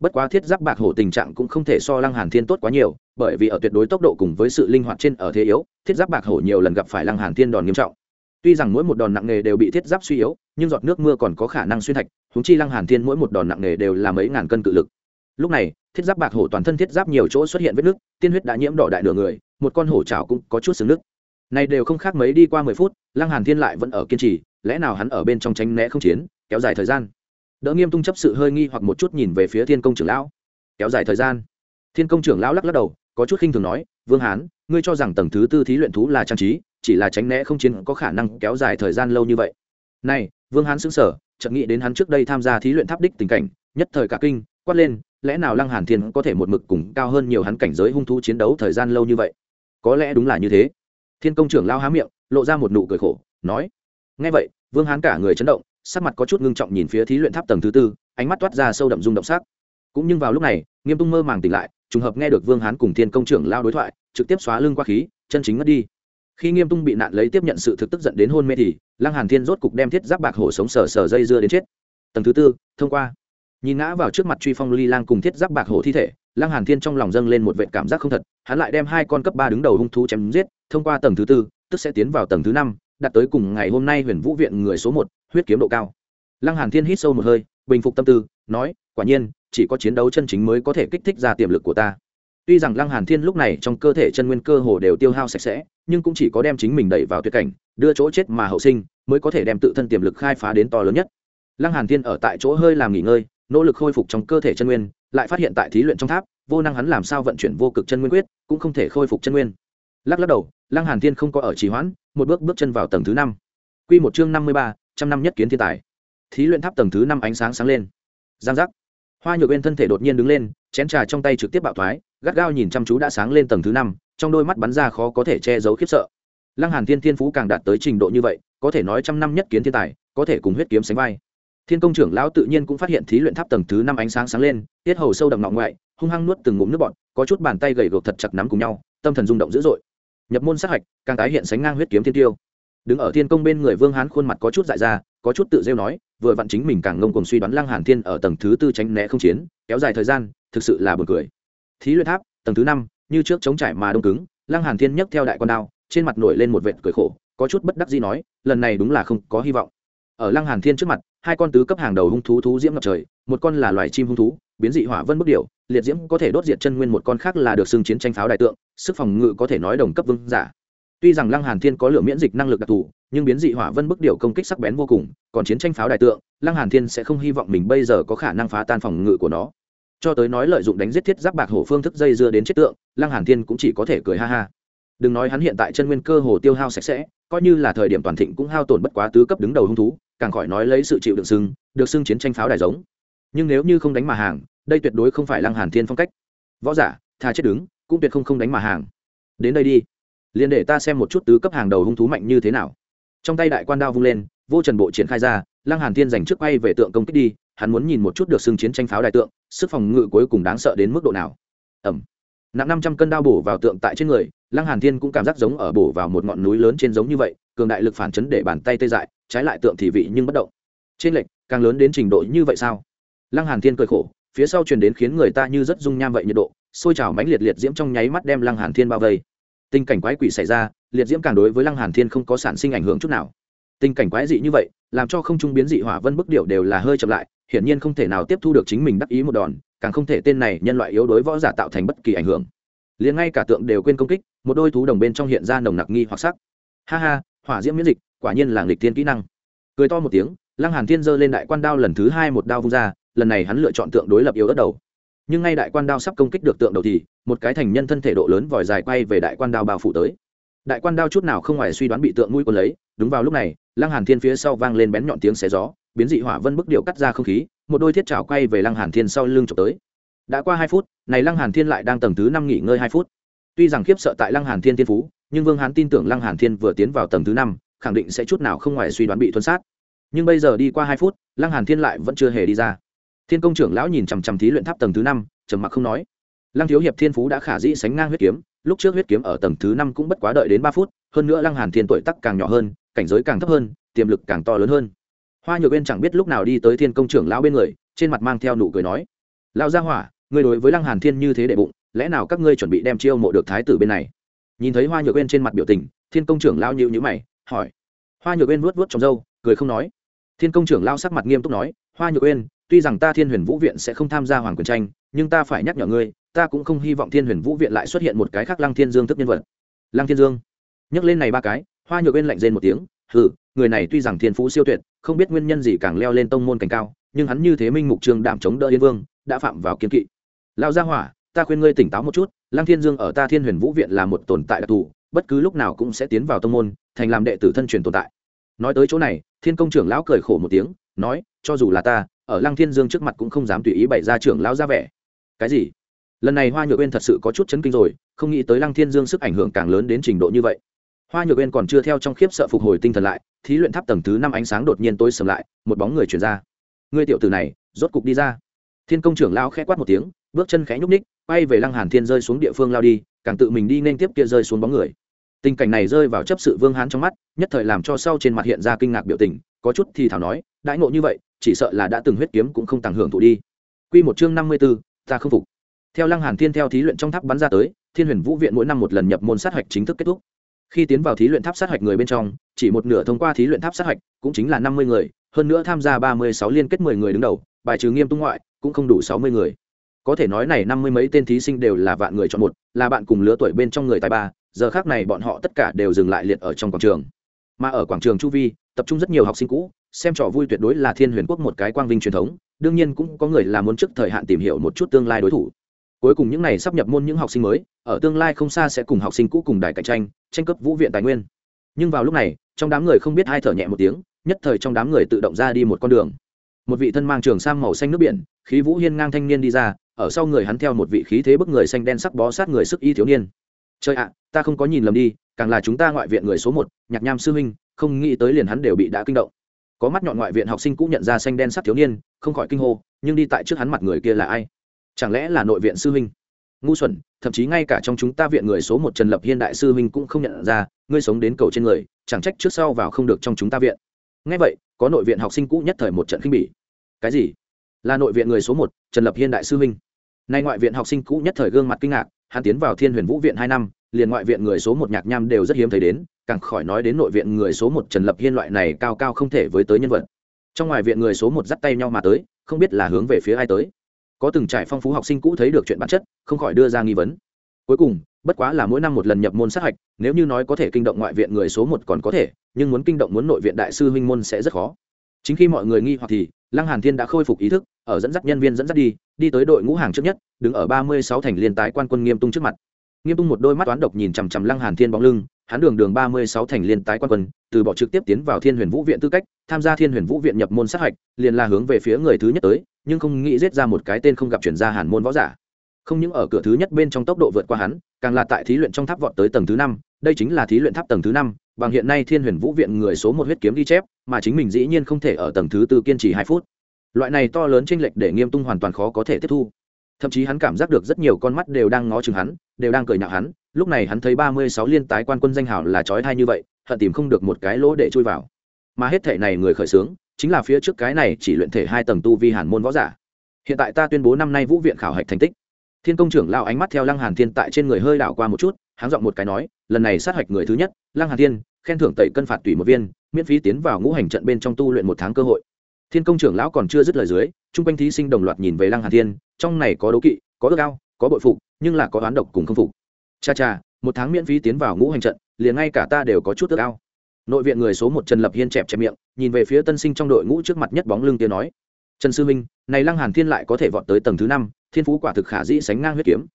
Bất quá thiết giáp bạc hổ tình trạng cũng không thể so lăng hàn thiên tốt quá nhiều, bởi vì ở tuyệt đối tốc độ cùng với sự linh hoạt trên ở thế yếu, thiết giáp bạc hổ nhiều lần gặp phải lăng hàn thiên đòn nghiêm trọng tuy rằng mỗi một đòn nặng nghề đều bị thiết giáp suy yếu, nhưng giọt nước mưa còn có khả năng xuyên thạch húng chi lăng hàn thiên mỗi một đòn nặng nghề đều là mấy ngàn cân cự lực. Lúc này, thiết giáp bạc hổ toàn thân thiết giáp nhiều chỗ xuất hiện vết nước tiên huyết đã nhiễm đỏ đại nửa người, một con hổ trào cũng có chút xứng nước này đều không khác mấy đi qua mười phút, lăng hàn thiên lại vẫn ở kiên trì, lẽ nào hắn ở bên trong tránh né không chiến, kéo dài thời gian? Đỡ nghiêm tung chấp sự hơi nghi hoặc một chút nhìn về phía thiên công trưởng lão. Kéo dài thời gian. Thiên công trưởng lão lắc lắc đầu, có chút khinh thường nói, vương hán, ngươi cho rằng tầng thứ tư thí luyện thú là trang trí chỉ là tránh né không chiến có khả năng kéo dài thời gian lâu như vậy. Này, vương hán xứng sở chợt nghĩ đến hắn trước đây tham gia thí luyện tháp đích tình cảnh, nhất thời cả kinh, quát lên, lẽ nào lăng hàn thiên có thể một mực cùng cao hơn nhiều hắn cảnh giới hung thú chiến đấu thời gian lâu như vậy? Có lẽ đúng là như thế. Thiên công trưởng lao há miệng, lộ ra một nụ cười khổ, nói. Nghe vậy, vương hán cả người chấn động, sắc mặt có chút ngưng trọng nhìn phía thí luyện tháp tầng thứ tư, ánh mắt toát ra sâu đậm rung động sắc. Cũng nhưng vào lúc này, nghiêm tung mơ màng tỉnh lại, trùng hợp nghe được vương hán cùng thiên công trưởng lao đối thoại, trực tiếp xóa lưng qua khí, chân chính mất đi khi nghiêm tung bị nạn lấy tiếp nhận sự thực tức giận đến hôn mê thì, lăng hàn thiên rốt cục đem thiết giáp bạc hổ sống sờ sờ dây dưa đến chết. Tầng thứ tư, thông qua. Nhìn ngã vào trước mặt truy phong ly lang cùng thiết giáp bạc hổ thi thể, lăng hàn thiên trong lòng dâng lên một vệ cảm giác không thật, hắn lại đem hai con cấp ba đứng đầu hung thú chém giết, thông qua tầng thứ tư, tức sẽ tiến vào tầng thứ năm đạt tới cùng ngày hôm nay huyền vũ viện người số một, huyết kiếm độ cao. Lăng hàn thiên hít sâu một hơi, bình phục tâm tư, nói, quả nhiên, chỉ có chiến đấu chân chính mới có thể kích thích ra tiềm lực của ta tuy rằng lăng hàn thiên lúc này trong cơ thể chân nguyên cơ hồ đều tiêu hao sạch sẽ, nhưng cũng chỉ có đem chính mình đẩy vào tuyệt cảnh, đưa chỗ chết mà hậu sinh, mới có thể đem tự thân tiềm lực khai phá đến to lớn nhất. Lăng hàn thiên ở tại chỗ hơi làm nghỉ ngơi, nỗ lực khôi phục trong cơ thể chân nguyên, lại phát hiện tại thí luyện trong tháp, vô năng hắn làm sao vận chuyển vô cực chân nguyên quyết, cũng không thể khôi phục chân nguyên. Lắc lắc đầu, lăng hàn thiên không có ở trì hoãn, một bước bước chân vào tầng thứ năm. Quy một chương năm mươi ba, trăm năm nhất kiến thiên tài. Thí luyện tháp tầng thứ năm ánh sáng sáng lên. Giang giác hoa nhược bên thân thể đột nhiên đứng lên, chén trà trong tay trực tiếp bạo thoái, gắt gao nhìn chăm chú đã sáng lên tầng thứ năm, trong đôi mắt bắn ra khó có thể che giấu khiếp sợ. Lăng hàn thiên thiên phú càng đạt tới trình độ như vậy, có thể nói trăm năm nhất kiến thiên tài, có thể cùng huyết kiếm sánh vai. Thiên công trưởng lão tự nhiên cũng phát hiện thí luyện tháp tầng thứ năm ánh sáng sáng lên, tiết hầu sâu đậm ngọng ngoại, hung hăng nuốt từng ngụm nước bọt, có chút bàn tay gầy gộc thật chặt nắm cùng nhau, tâm thần rung động dữ dội. Nhập môn sát hạch, càng tái hiện sánh ngang huyết kiếm thiên tiêu. Đứng ở thiên công bên người vương hán khuôn mặt có chút dại ra có chút tự rêu nói, vừa vặn chính mình càng ngông cùng suy đoán lăng hàn thiên ở tầng thứ tư tránh né không chiến, kéo dài thời gian, thực sự là buồn cười. Thí luyện tháp, tầng thứ năm, như trước chống trải mà đông cứng, lăng hàn thiên nhấc theo đại con đao, trên mặt nổi lên một vệt cười khổ, có chút bất đắc dĩ nói, lần này đúng là không có hy vọng. Ở lăng hàn thiên trước mặt, hai con tứ cấp hàng đầu hung thú thú diễm ngập trời, một con là loài chim hung thú, biến dị hỏa vân bức điểu, liệt diễm có thể đốt diệt chân nguyên, một con khác là được xưng chiến tranh pháo đại tượng, sức phòng ngự có thể nói đồng cấp vương giả tuy rằng lăng hàn thiên có lửa miễn dịch năng lực đặc thù, nhưng biến dị hỏa vân bức điểu công kích sắc bén vô cùng, còn chiến tranh pháo đại tượng, lăng hàn thiên sẽ không hy vọng mình bây giờ có khả năng phá tan phòng ngự của nó. Cho tới nói lợi dụng đánh giết thiết giáp bạc hổ phương thức dây dưa đến chết tượng, lăng hàn thiên cũng chỉ có thể cười ha ha. Đừng nói hắn hiện tại chân nguyên cơ hồ tiêu hao sạch sẽ, coi như là thời điểm toàn thịnh cũng hao tổn bất quá tứ cấp đứng đầu hung thú, càng khỏi nói lấy sự chịu đựng sưng, được sưng chiến tranh pháo đài giống. Nhưng nếu như không đánh mà hàng, đây tuyệt đối không phải lăng hàn thiên phong cách. Võ giả, thà chết đứng, cũng tuyệt không không đánh mà hàng. Đến đây đi liền để ta xem một chút tứ cấp hàng đầu hung thú mạnh như thế nào. Trong tay đại quan đao vung lên, vô trần bộ triển khai ra, lăng hàn thiên giành trước quay về tượng công kích đi, hắn muốn nhìn một chút được xưng chiến tranh pháo đại tượng, sức phòng ngự cuối cùng đáng sợ đến mức độ nào. Ẩm nặng năm trăm cân đao bổ vào tượng tại trên người, lăng hàn thiên cũng cảm giác giống ở bổ vào một ngọn núi lớn trên giống như vậy, cường đại lực phản chấn để bàn tay tê dại, trái lại tượng thì vị nhưng bất động. Trên lệch, càng lớn đến trình độ như vậy sao? Lăng hàn thiên cười khổ, phía sau truyền đến khiến người ta như rất dung nham vậy nhiệt độ, sôi trào mãnh liệt liệt diễm trong nháy mắt đem lăng hàn thiên bao vây tình cảnh quái quỷ xảy ra, liệt diễm càng đối với lăng hàn thiên không có sản sinh ảnh hưởng chút nào. Tình cảnh quái dị như vậy, làm cho không trung biến dị hỏa vân bức điệu đều là hơi chậm lại, hiển nhiên không thể nào tiếp thu được chính mình đắc ý một đòn, càng không thể tên này nhân loại yếu đối võ giả tạo thành bất kỳ ảnh hưởng. Liền ngay cả tượng đều quên công kích, một đôi thú đồng bên trong hiện ra nồng nặc nghi hoặc sắc. Ha ha, hỏa diễm miễn dịch, quả nhiên là nghịch thiên kỹ năng. Cười to một tiếng, lăng hàn thiên giơ lên đại quan đao lần thứ hai một đao vung ra, lần này hắn lựa chọn tượng đối lập yếu đất đầu nhưng ngay đại quan đao sắp công kích được tượng đầu thì, một cái thành nhân thân thể độ lớn vòi dài quay về đại quan đao bao phủ tới. Đại quan đao chút nào không ngoài suy đoán bị tượng mũi quân lấy, đúng vào lúc này, lăng hàn thiên phía sau vang lên bén nhọn tiếng xé gió, biến dị hỏa vân bức điệu cắt ra không khí, một đôi thiết chảo quay về lăng hàn thiên sau lưng chụp tới. Đã qua hai phút, này lăng hàn thiên lại đang tầng thứ năm nghỉ ngơi hai phút. Tuy rằng khiếp sợ tại lăng hàn thiên thiên phú, nhưng vương hán tin tưởng lăng hàn thiên vừa tiến vào tầng thứ năm, khẳng định sẽ chút nào không ngoài suy đoán bị thuần sát. Nhưng bây giờ đi qua hai phút, lăng hàn thiên lại vẫn chưa hề đi ra thiên công trưởng lão nhìn chằm chằm thí luyện tháp tầng thứ năm, trầm mặc không nói. Lăng thiếu hiệp thiên phú đã khả dĩ sánh ngang huyết kiếm, lúc trước huyết kiếm ở tầng thứ năm cũng bất quá đợi đến ba phút, hơn nữa lăng hàn thiên tuổi tác càng nhỏ hơn, cảnh giới càng thấp hơn, tiềm lực càng to lớn hơn. Hoa nhược bên chẳng biết lúc nào đi tới thiên công trưởng lão bên người, trên mặt mang theo nụ cười nói, lão gia hỏa, ngươi đối với lăng hàn thiên như thế đệ bụng, lẽ nào các ngươi chuẩn bị đem chiêu mộ được thái tử bên này? Nhìn thấy hoa nhược bên trên mặt biểu tình, thiên công trưởng lão nhíu nhíu mày, hỏi. Hoa nhược bên vuốt vuốt trong râu, cười không nói. Thiên công trưởng lão sắc mặt nghiêm túc nói, hoa nhược bên tuy rằng ta thiên huyền vũ viện sẽ không tham gia hoàng quyền tranh, nhưng ta phải nhắc nhở ngươi, ta cũng không hy vọng thiên huyền vũ viện lại xuất hiện một cái khác lăng thiên dương thức nhân vật. Lăng thiên dương? Nhắc lên này ba cái, hoa nhược bên lạnh rên một tiếng, hừ, người này tuy rằng thiên phú siêu tuyệt, không biết nguyên nhân gì càng leo lên tông môn cảnh cao, nhưng hắn như thế minh mục trường đảm chống đỡ yên vương, đã phạm vào kiên kỵ. Lao gia hỏa, ta khuyên ngươi tỉnh táo một chút, lăng thiên dương ở ta thiên huyền vũ viện là một tồn tại đặc thù, bất cứ lúc nào cũng sẽ tiến vào tông môn, thành làm đệ tử thân truyền tồn tại. Nói tới chỗ này, thiên công trưởng lão cười khổ một tiếng, nói, cho dù là ta ở lăng thiên dương trước mặt cũng không dám tùy ý bày ra trưởng lão ra vẻ. Cái gì? Lần này hoa nhược Uyên thật sự có chút chấn kinh rồi, không nghĩ tới lăng thiên dương sức ảnh hưởng càng lớn đến trình độ như vậy. Hoa nhược Uyên còn chưa theo trong khiếp sợ phục hồi tinh thần lại, thí luyện tháp tầng thứ năm ánh sáng đột nhiên tối sầm lại, một bóng người chuyển ra. Ngươi tiểu tử này, rốt cục đi ra. Thiên công trưởng lão khẽ quát một tiếng, bước chân khẽ nhúc ních bay về lăng hàn thiên rơi xuống địa phương lao đi, càng tự mình đi nên tiếp kia rơi xuống bóng người. Tình cảnh này rơi vào chấp sự vương hán trong mắt, nhất thời làm cho sau trên mặt hiện ra kinh ngạc biểu tình, có chút thì thảo nói, đãi ngộ như vậy chỉ sợ là đã từng huyết kiếm cũng không tàng hưởng thụ đi. Quy một chương năm mươi 54, ta không phục. Theo lăng hàn thiên theo thí luyện trong tháp bắn ra tới thiên huyền vũ viện mỗi năm một lần nhập môn sát hạch chính thức kết thúc. Khi tiến vào thí luyện tháp sát hạch người bên trong chỉ một nửa thông qua thí luyện tháp sát hạch cũng chính là năm mươi người hơn nữa tham gia ba mươi sáu liên kết mười người đứng đầu bài trừ nghiêm tung ngoại cũng không đủ sáu mươi người. Có thể nói này năm mươi mấy tên thí sinh đều là vạn người chọn một là bạn cùng lứa tuổi bên trong người tài ba giờ khác này bọn họ tất cả đều dừng lại liệt ở trong quảng trường mà ở quảng trường chu vi, tập trung rất nhiều học sinh cũ, xem trò vui tuyệt đối là thiên huyền quốc một cái quang vinh truyền thống, đương nhiên cũng có người là muốn trước thời hạn tìm hiểu một chút tương lai đối thủ. Cuối cùng những này sắp nhập môn những học sinh mới, ở tương lai không xa sẽ cùng học sinh cũ cùng đài cạnh tranh tranh cấp vũ viện tài nguyên. Nhưng vào lúc này, trong đám người không biết hai thở nhẹ một tiếng, nhất thời trong đám người tự động ra đi một con đường. Một vị thân mang trường sang màu xanh nước biển, khí vũ hiên ngang thanh niên đi ra, ở sau người hắn theo một vị khí thế bức người xanh đen sắc bó sát người sức y thiếu niên. Chơi ạ, ta không có nhìn lầm đi càng là chúng ta ngoại viện người số một, nhạc nham sư huynh, không nghĩ tới liền hắn đều bị đã kinh động. Có mắt nhọn ngoại viện học sinh cũng nhận ra xanh đen sắc thiếu niên, không khỏi kinh hô, nhưng đi tại trước hắn mặt người kia là ai? Chẳng lẽ là nội viện sư huynh? Ngu xuẩn, thậm chí ngay cả trong chúng ta viện người số một trần lập hiên đại sư huynh cũng không nhận ra, ngươi sống đến cầu trên người, chẳng trách trước sau vào không được trong chúng ta viện. Ngay vậy, có nội viện học sinh cũ nhất thời một trận khinh bỉ. Cái gì? Là nội viện người số một, trần lập hiên đại sư huynh. Nay ngoại viện học sinh cũ nhất thời gương mặt kinh ngạc, hắn tiến vào thiên huyền vũ viện hai năm liền ngoại viện người số một nhạc nham đều rất hiếm thấy đến, càng khỏi nói đến nội viện người số một trần lập hiên loại này cao cao không thể với tới nhân vật. Trong ngoài viện người số một dắt tay nhau mà tới, không biết là hướng về phía ai tới. Có từng trải phong phú học sinh cũ thấy được chuyện bản chất, không khỏi đưa ra nghi vấn. Cuối cùng, bất quá là mỗi năm một lần nhập môn sát hạch, nếu như nói có thể kinh động ngoại viện người số một còn có thể, nhưng muốn kinh động muốn nội viện đại sư huynh môn sẽ rất khó. Chính khi mọi người nghi hoặc thì, lăng hàn thiên đã khôi phục ý thức, ở dẫn dắt nhân viên dẫn dắt đi đi tới đội ngũ hàng trước nhất, đứng ở ba mươi sáu thành liên tái quan quân nghiêm tung trước mặt nghiêm tung một đôi mắt toán độc nhìn chằm chằm lăng hàn thiên bóng lưng, hắn đường đường ba mươi sáu thành liên tái quan quân, từ bỏ trực tiếp tiến vào thiên huyền vũ viện tư cách, tham gia thiên huyền vũ viện nhập môn sát hạch, liền là hướng về phía người thứ nhất tới, nhưng không nghĩ giết ra một cái tên không gặp chuyển ra hàn môn võ giả. Không những ở cửa thứ nhất bên trong tốc độ vượt qua hắn, càng là tại thí luyện trong tháp vọt tới tầng thứ năm, đây chính là thí luyện tháp tầng thứ năm, bằng hiện nay thiên huyền vũ viện người số một huyết kiếm ghi chép, mà chính mình dĩ nhiên không thể ở tầng thứ tư kiên trì hai phút. Loại này to lớn chênh lệch để nghiêm tung hoàn toàn khó có thể tiếp thu thậm chí hắn cảm giác được rất nhiều con mắt đều đang ngó chừng hắn, đều đang cười nhạo hắn. Lúc này hắn thấy ba mươi sáu liên tái quan quân danh hào là trói thai như vậy, hận tìm không được một cái lỗ để chui vào. Mà hết thể này người khởi xướng, chính là phía trước cái này chỉ luyện thể hai tầng tu vi hàn môn võ giả. Hiện tại ta tuyên bố năm nay vũ viện khảo hạch thành tích. Thiên công trưởng lao ánh mắt theo lăng hàn thiên tại trên người hơi đảo qua một chút háng giọng một cái nói, lần này sát hạch người thứ nhất, lăng hàn thiên, khen thưởng tẩy cân phạt tùy một viên, miễn phí tiến vào ngũ hành trận bên trong tu luyện một tháng cơ hội. Thiên công trưởng lão còn chưa dứt lời dưới chung quanh thí sinh đồng loạt nhìn về lăng Hà thiên, trong này có đấu kỵ, có ước ao, có bội phục, nhưng là có oán độc cùng không phục. Cha cha, một tháng miễn phí tiến vào ngũ hành trận, liền ngay cả ta đều có chút ước ao. Nội viện người số một trần lập hiên chẹp chẹp miệng, nhìn về phía tân sinh trong đội ngũ trước mặt nhất bóng lưng kia nói, trần sư minh này lăng hàn thiên lại có thể vọt tới tầng thứ năm, thiên phú quả thực khả dĩ sánh ngang huyết kiếm.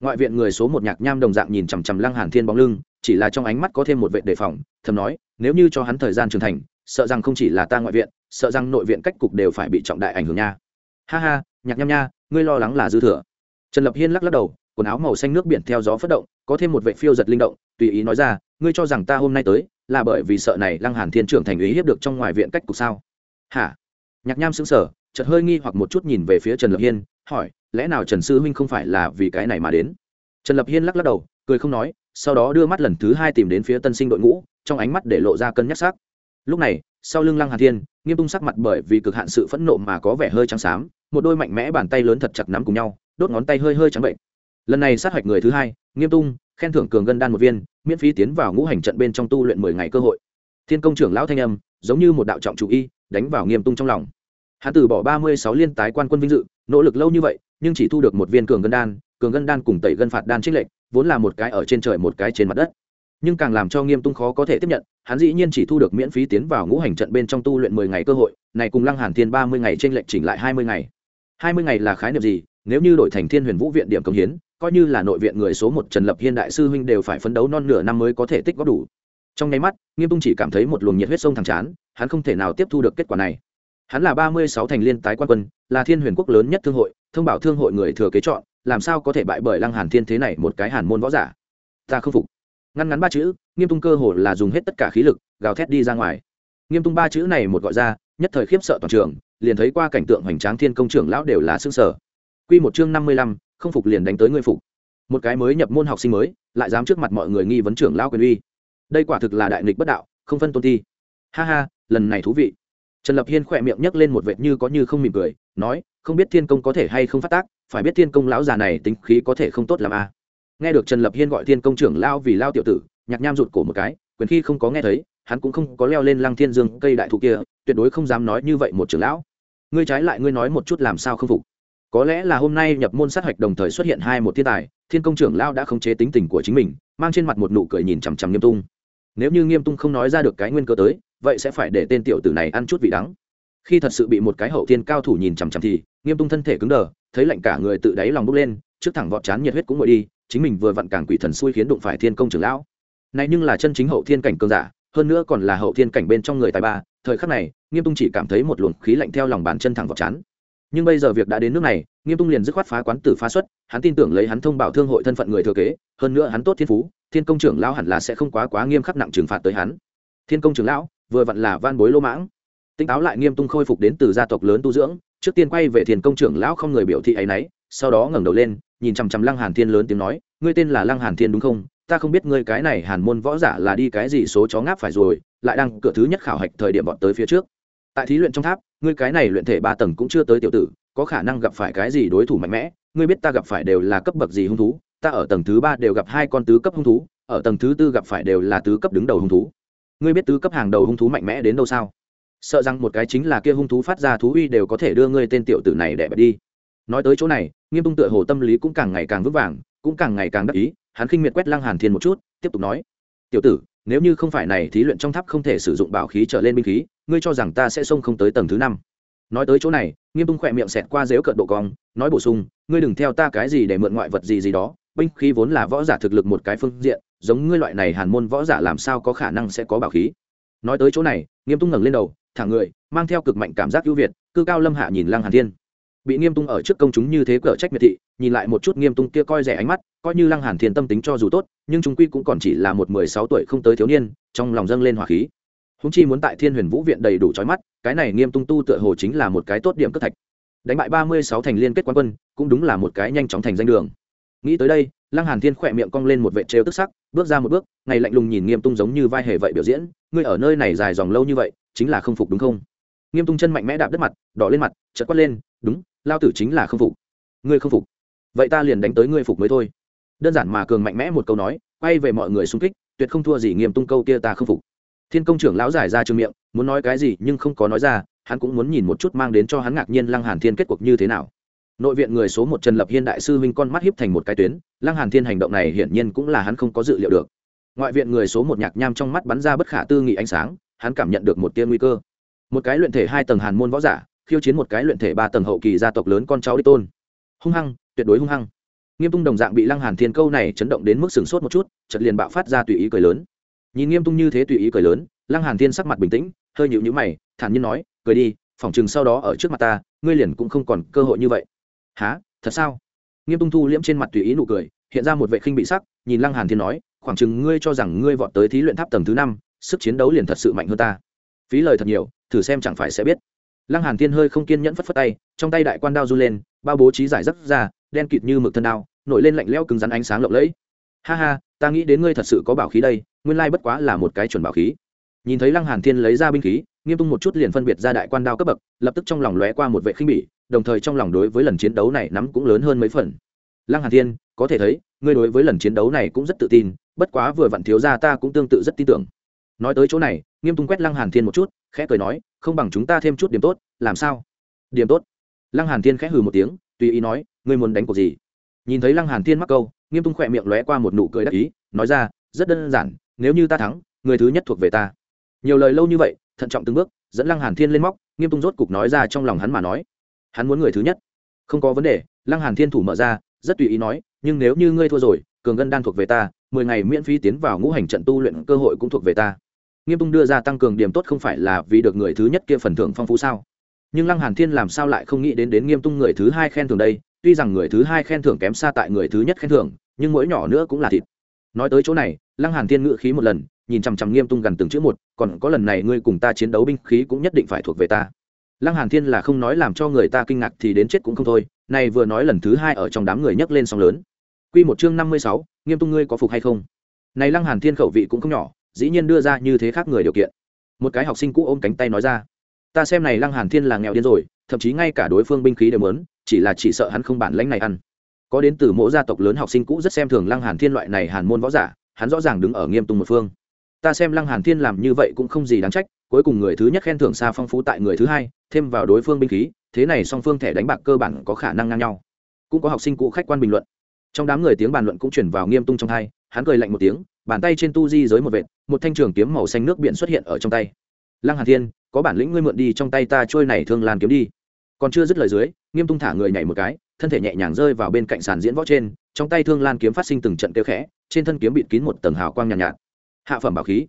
Ngoại viện người số một nhạc nham đồng dạng nhìn chằm chằm lăng hàn thiên bóng lưng, chỉ là trong ánh mắt có thêm một vệ đề phòng, thầm nói, nếu như cho hắn thời gian trưởng thành, sợ rằng không chỉ là ta ngoại viện, sợ rằng nội viện cách cục đều phải bị trọng đại ảnh hưởng nha ha ha nhạc nham nha ngươi lo lắng là dư thừa. Trần lập hiên lắc lắc đầu quần áo màu xanh nước biển theo gió phất động có thêm một vệ phiêu giật linh động tùy ý nói ra ngươi cho rằng ta hôm nay tới là bởi vì sợ này lăng hàn thiên trưởng thành ý hiếp được trong ngoài viện cách cục sao? Hả? Nhạc nham sững sờ, chợt hơi nghi hoặc một chút nhìn về phía trần lập hiên hỏi lẽ nào trần sư huynh không phải là vì cái này mà đến? Trần lập hiên lắc lắc đầu cười không nói sau đó đưa mắt lần thứ hai tìm đến phía tân sinh đội ngũ trong ánh mắt để lộ ra cân nhắc sắc. Lúc này sau lưng lăng hàn thiên nghiêm tung sắc mặt bởi vì cực hạn sự phẫn nộ mà có vẻ hơi trắng xám một đôi mạnh mẽ bàn tay lớn thật chặt nắm cùng nhau, đốt ngón tay hơi hơi trắng bệnh. Lần này sát hạch người thứ hai, nghiêm tung, khen thưởng cường gân đan một viên, miễn phí tiến vào ngũ hành trận bên trong tu luyện mười ngày cơ hội. Thiên công trưởng lão thanh âm, giống như một đạo trọng chủ y, đánh vào nghiêm tung trong lòng. Hắn từ bỏ ba mươi sáu liên tái quan quân vinh dự, nỗ lực lâu như vậy, nhưng chỉ thu được một viên cường gân đan, cường gân đan cùng tẩy gân phạt đan trích lệnh vốn là một cái ở trên trời một cái trên mặt đất. Nhưng càng làm cho nghiêm tung khó có thể tiếp nhận, hắn dĩ nhiên chỉ thu được miễn phí tiến vào ngũ hành trận bên trong tu luyện mười ngày cơ hội, này cùng lăng hàn thiên ba mươi ngày trên lệnh chỉnh lại hai mươi ngày hai mươi ngày là khái niệm gì? Nếu như đổi thành thiên huyền vũ viện điểm công hiến, coi như là nội viện người số một trần lập hiên đại sư huynh đều phải phấn đấu non nửa năm mới có thể tích góp đủ. Trong nháy mắt, nghiêm tung chỉ cảm thấy một luồng nhiệt huyết sông thẳng chán, hắn không thể nào tiếp thu được kết quả này. Hắn là ba mươi sáu thành liên tái quan quân, là thiên huyền quốc lớn nhất thương hội, thông bảo thương hội người thừa kế chọn, làm sao có thể bại bởi lăng hàn thiên thế này một cái hàn môn võ giả? Ta không phục. Ngăn ngắn ba chữ, nghiêm tung cơ hồ là dùng hết tất cả khí lực, gào thét đi ra ngoài. Nghiêm tung ba chữ này một gọi ra nhất thời khiếp sợ toàn trường, liền thấy qua cảnh tượng hoành tráng thiên công trưởng lão đều là xương sở quy một chương năm mươi lăm, không phục liền đánh tới ngươi phục. Một cái mới nhập môn học sinh mới, lại dám trước mặt mọi người nghi vấn trưởng lão quyền uy. Đây quả thực là đại nghịch bất đạo, không phân tôn thi ha ha, lần này thú vị. Trần lập hiên khỏe miệng nhấc lên một vệt như có như không mỉm cười, nói, không biết thiên công có thể hay không phát tác, phải biết thiên công lão già này tính khí có thể không tốt làm a. À. nghe được trần lập hiên gọi thiên công trưởng lao vì lao tiểu tử, nhạc nham rụt cổ một cái quyền khi không có nghe thấy, hắn cũng không có leo lên lăng thiên dương cây đại thụ kia, tuyệt đối không dám nói như vậy một trưởng lão. Ngươi trái lại ngươi nói một chút làm sao không phục. Có lẽ là hôm nay nhập môn sát hạch đồng thời xuất hiện hai một thiên tài, thiên công trưởng lao đã khống chế tính tình của chính mình, mang trên mặt một nụ cười nhìn chằm chằm nghiêm tung. Nếu như nghiêm tung không nói ra được cái nguyên cơ tới, vậy sẽ phải để tên tiểu tử này ăn chút vị đắng. Khi thật sự bị một cái hậu thiên cao thủ nhìn chằm chằm thì, nghiêm tung thân thể cứng đờ, thấy lạnh cả người tự đáy lòng bốc lên, trước thẳng vọt chán nhiệt huyết cũng ngồi đi, chính mình vừa vặn càng quỷ thần xui khiến đụng phải thiên công trưởng lão này nhưng là chân chính hậu thiên cảnh cường giả, hơn nữa còn là hậu thiên cảnh bên trong người tài ba, thời khắc này, nghiêm tung chỉ cảm thấy một luồng khí lạnh theo lòng bàn chân thẳng vào chán. Nhưng bây giờ việc đã đến nước này, nghiêm tung liền dứt khoát phá quán tử phá xuất, hắn tin tưởng lấy hắn thông báo thương hội thân phận người thừa kế, hơn nữa hắn tốt thiên phú, thiên công trưởng lão hẳn là sẽ không quá quá nghiêm khắc nặng trừng phạt tới hắn. Thiên công trưởng lão, vừa vặn là van bối lô mãng. Tinh táo lại nghiêm tung khôi phục đến từ gia tộc lớn tu dưỡng, trước tiên quay về thiên công trưởng lão không người biểu thị ấy nấy, sau đó ngẩng đầu lên, nhìn chằm chằm lăng hàn thiên lớn tiếng nói, ngươi tên là lăng hàn thiên đúng không? Ta không biết ngươi cái này hàn môn võ giả là đi cái gì số chó ngáp phải rồi, lại đang cửa thứ nhất khảo hạch thời điểm bọn tới phía trước. Tại thí luyện trong tháp, ngươi cái này luyện thể ba tầng cũng chưa tới tiểu tử, có khả năng gặp phải cái gì đối thủ mạnh mẽ, ngươi biết ta gặp phải đều là cấp bậc gì hung thú, ta ở tầng thứ ba đều gặp hai con tứ cấp hung thú, ở tầng thứ tư gặp phải đều là tứ cấp đứng đầu hung thú. Ngươi biết tứ cấp hàng đầu hung thú mạnh mẽ đến đâu sao? Sợ rằng một cái chính là kia hung thú phát ra thú uy đều có thể đưa ngươi tên tiểu tử này để bẹp đi. Nói tới chỗ này, nghiêm tung tựa hồ tâm lý cũng càng ngày càng vững vàng, cũng càng ngày càng đắc ý hắn khinh miệt quét lăng hàn thiên một chút, tiếp tục nói, tiểu tử, nếu như không phải này thí luyện trong tháp không thể sử dụng bảo khí trở lên binh khí, ngươi cho rằng ta sẽ xông không tới tầng thứ năm? Nói tới chỗ này, nghiêm tung khỏe miệng xẹt qua dếu cận độ cong, nói bổ sung, ngươi đừng theo ta cái gì để mượn ngoại vật gì gì đó, binh khí vốn là võ giả thực lực một cái phương diện, giống ngươi loại này hàn môn võ giả làm sao có khả năng sẽ có bảo khí? Nói tới chỗ này, nghiêm tung ngẩng lên đầu thẳng người, mang theo cực mạnh cảm giác ưu việt, cư cao lâm hạ nhìn lăng hàn thiên bị nghiêm tung ở trước công chúng như thế cỡ trách miệt thị, nhìn lại một chút nghiêm tung kia coi rẻ ánh mắt, coi như lăng hàn thiên tâm tính cho dù tốt, nhưng chúng quy cũng còn chỉ là một mười sáu tuổi không tới thiếu niên, trong lòng dâng lên hỏa khí. Húng chi muốn tại thiên huyền vũ viện đầy đủ trói mắt, cái này nghiêm tung tu tựa hồ chính là một cái tốt điểm cất thạch. Đánh bại ba mươi sáu thành liên kết quán quân, cũng đúng là một cái nhanh chóng thành danh đường. Nghĩ tới đây, lăng hàn thiên khỏe miệng cong lên một vệ trêu tức sắc, bước ra một bước, ngày lạnh lùng nhìn nghiêm tung giống như vai hề vậy biểu diễn, ngươi ở nơi này dài dòng lâu như vậy, chính là không phục đúng không? Nghiêm tung chân mạnh mẽ đạp đất mặt, đỏ lên mặt, chợt quát lên, đúng lao tử chính là không phục. Ngươi không phục? Vậy ta liền đánh tới ngươi phục mới thôi. Đơn giản mà cường mạnh mẽ một câu nói, quay về mọi người xung kích, tuyệt không thua gì nghiêm tung câu kia ta không phục. Thiên công trưởng lão giải ra trương miệng, muốn nói cái gì nhưng không có nói ra, hắn cũng muốn nhìn một chút mang đến cho hắn ngạc nhiên lăng hàn thiên kết cuộc như thế nào. Nội viện người số một trần lập hiên đại sư huynh con mắt hiếp thành một cái tuyến, lăng hàn thiên hành động này hiển nhiên cũng là hắn không có dự liệu được. Ngoại viện người số một nhạc nham trong mắt bắn ra bất khả tư nghị ánh sáng, hắn cảm nhận được một tia nguy cơ. Một cái luyện thể hai tầng hàn môn võ giả khiêu chiến một cái luyện thể ba tầng hậu kỳ gia tộc lớn con cháu đi tôn. Hung hăng, tuyệt đối hung hăng. Nghiêm tung đồng dạng bị lăng hàn thiên câu này chấn động đến mức sừng sốt một chút, chợt liền bạo phát ra tùy ý cười lớn. Nhìn nghiêm tung như thế tùy ý cười lớn, lăng hàn thiên sắc mặt bình tĩnh, hơi nhịu nhữ mày, thản nhiên nói, cười đi phỏng chừng sau đó ở trước mặt ta, ngươi liền cũng không còn cơ hội như vậy. Há thật sao? Nghiêm tung thu liễm trên mặt tùy ý nụ cười, hiện ra một vệ khinh bị sắc, nhìn lăng hàn thiên nói, khoảng chừng ngươi cho rằng ngươi vọt tới thí luyện tháp tầng thứ năm, sức chiến đấu liền thật sự mạnh hơn ta. Phí lời thật nhiều, thử xem chẳng phải sẽ biết lăng hàn thiên hơi không kiên nhẫn phất phất tay, trong tay đại quan đao du lên, bao bố trí giải rất ra, đen kịt như mực thân đao, nổi lên lạnh lẽo cứng rắn ánh sáng lộng lẫy. Ha ha, ta nghĩ đến ngươi thật sự có bảo khí đây, nguyên lai bất quá là một cái chuẩn bảo khí. Nhìn thấy lăng hàn thiên lấy ra binh khí, nghiêm tung một chút liền phân biệt ra đại quan đao cấp bậc, lập tức trong lòng lóe qua một vệ khinh bỉ, đồng thời trong lòng đối với lần chiến đấu này nắm cũng lớn hơn mấy phần. Lăng hàn thiên, có thể thấy, ngươi đối với lần chiến đấu này cũng rất tự tin, bất quá vừa vặn thiếu ra ta cũng tương tự rất tin tưởng. Nói tới chỗ này, nghiêm tung quét lăng hàn thiên một chút, khẽ cười nói không bằng chúng ta thêm chút điểm tốt, làm sao? Điểm tốt. Lăng hàn thiên khẽ hừ một tiếng, tùy ý nói, ngươi muốn đánh cuộc gì? Nhìn thấy lăng hàn thiên mắc câu, nghiêm tung khỏe miệng lóe qua một nụ cười đắc ý, nói ra, rất đơn giản, nếu như ta thắng, người thứ nhất thuộc về ta. Nhiều lời lâu như vậy, thận trọng từng bước, dẫn lăng hàn thiên lên móc, nghiêm tung rốt cục nói ra trong lòng hắn mà nói. Hắn muốn người thứ nhất. Không có vấn đề, lăng hàn thiên thủ mở ra, rất tùy ý nói, nhưng nếu như ngươi thua rồi, cường ngân đan thuộc về ta, mười ngày miễn phí tiến vào ngũ hành trận tu luyện cơ hội cũng thuộc về ta nghiêm tung đưa ra tăng cường điểm tốt không phải là vì được người thứ nhất kia phần thưởng phong phú sao? Nhưng lăng hàn thiên làm sao lại không nghĩ đến đến nghiêm tung người thứ hai khen thưởng đây? Tuy rằng người thứ hai khen thưởng kém xa tại người thứ nhất khen thưởng nhưng mỗi nhỏ nữa cũng là thịt. Nói tới chỗ này lăng hàn thiên ngự khí một lần nhìn chằm chằm nghiêm tung gần từng chữ một còn có lần này ngươi cùng ta chiến đấu binh khí cũng nhất định phải thuộc về ta. Lăng hàn thiên là không nói làm cho người ta kinh ngạc thì đến chết cũng không thôi này vừa nói lần thứ hai ở trong đám người nhấc lên sóng lớn. Quy một chương năm mươi sáu, nghiêm tung ngươi có phục hay không? Này lăng hàn thiên khẩu vị cũng không nhỏ dĩ nhiên đưa ra như thế khác người điều kiện. Một cái học sinh cũ ôm cánh tay nói ra, ta xem này lăng hàn thiên là nghèo điên rồi, thậm chí ngay cả đối phương binh khí đều muốn, chỉ là chỉ sợ hắn không bản lãnh này ăn. Có đến từ mỗi gia tộc lớn học sinh cũ rất xem thường lăng hàn thiên loại này hàn môn võ giả, hắn rõ ràng đứng ở nghiêm tung một phương. Ta xem lăng hàn thiên làm như vậy cũng không gì đáng trách, cuối cùng người thứ nhất khen thưởng xa phong phú tại người thứ hai, thêm vào đối phương binh khí, thế này song phương thẻ đánh bạc cơ bản có khả năng ngang nhau. Cũng có học sinh cũ khách quan bình luận. Trong đám người tiếng bàn luận cũng chuyển vào nghiêm tung trong hai hắn cười lạnh một tiếng bàn tay trên tu di giới một vệt một thanh trường kiếm màu xanh nước biển xuất hiện ở trong tay. Lăng hàn thiên có bản lĩnh ngươi mượn đi trong tay ta trôi này thương lan kiếm đi. Còn chưa dứt lời dưới nghiêm tung thả người nhảy một cái thân thể nhẹ nhàng rơi vào bên cạnh sàn diễn võ trên trong tay thương lan kiếm phát sinh từng trận kêu khẽ trên thân kiếm bịt kín một tầng hào quang nhàn nhạt, nhạt. Hạ phẩm bảo khí.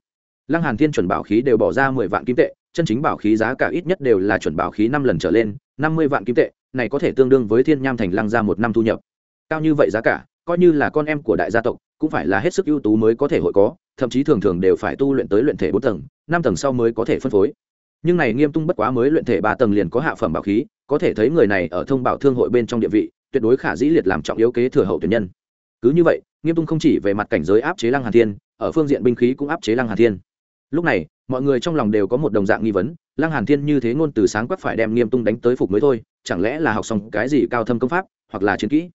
Lăng hàn thiên chuẩn bảo khí đều bỏ ra mười vạn kim tệ chân chính bảo khí giá cả ít nhất đều là chuẩn bảo khí năm lần trở lên năm mươi vạn kim tệ này có thể tương đương với thiên nham thành lăng ra một năm thu nhập. Cao như vậy giá cả coi như là con em của đại gia tộc cũng phải là hết sức ưu tú mới có thể hội có, thậm chí thường thường đều phải tu luyện tới luyện thể bốn tầng, năm tầng sau mới có thể phân phối. Nhưng này nghiêm tung bất quá mới luyện thể ba tầng liền có hạ phẩm bảo khí, có thể thấy người này ở thông bảo thương hội bên trong địa vị, tuyệt đối khả dĩ liệt làm trọng yếu kế thừa hậu tuyển nhân. Cứ như vậy, nghiêm tung không chỉ về mặt cảnh giới áp chế lăng hàn thiên, ở phương diện binh khí cũng áp chế lăng hàn thiên. Lúc này, mọi người trong lòng đều có một đồng dạng nghi vấn, lăng hàn thiên như thế ngôn từ sáng quắc phải đem nghiêm tung đánh tới phục mới thôi, chẳng lẽ là học xong cái gì cao thâm công pháp, hoặc là chiến kỹ?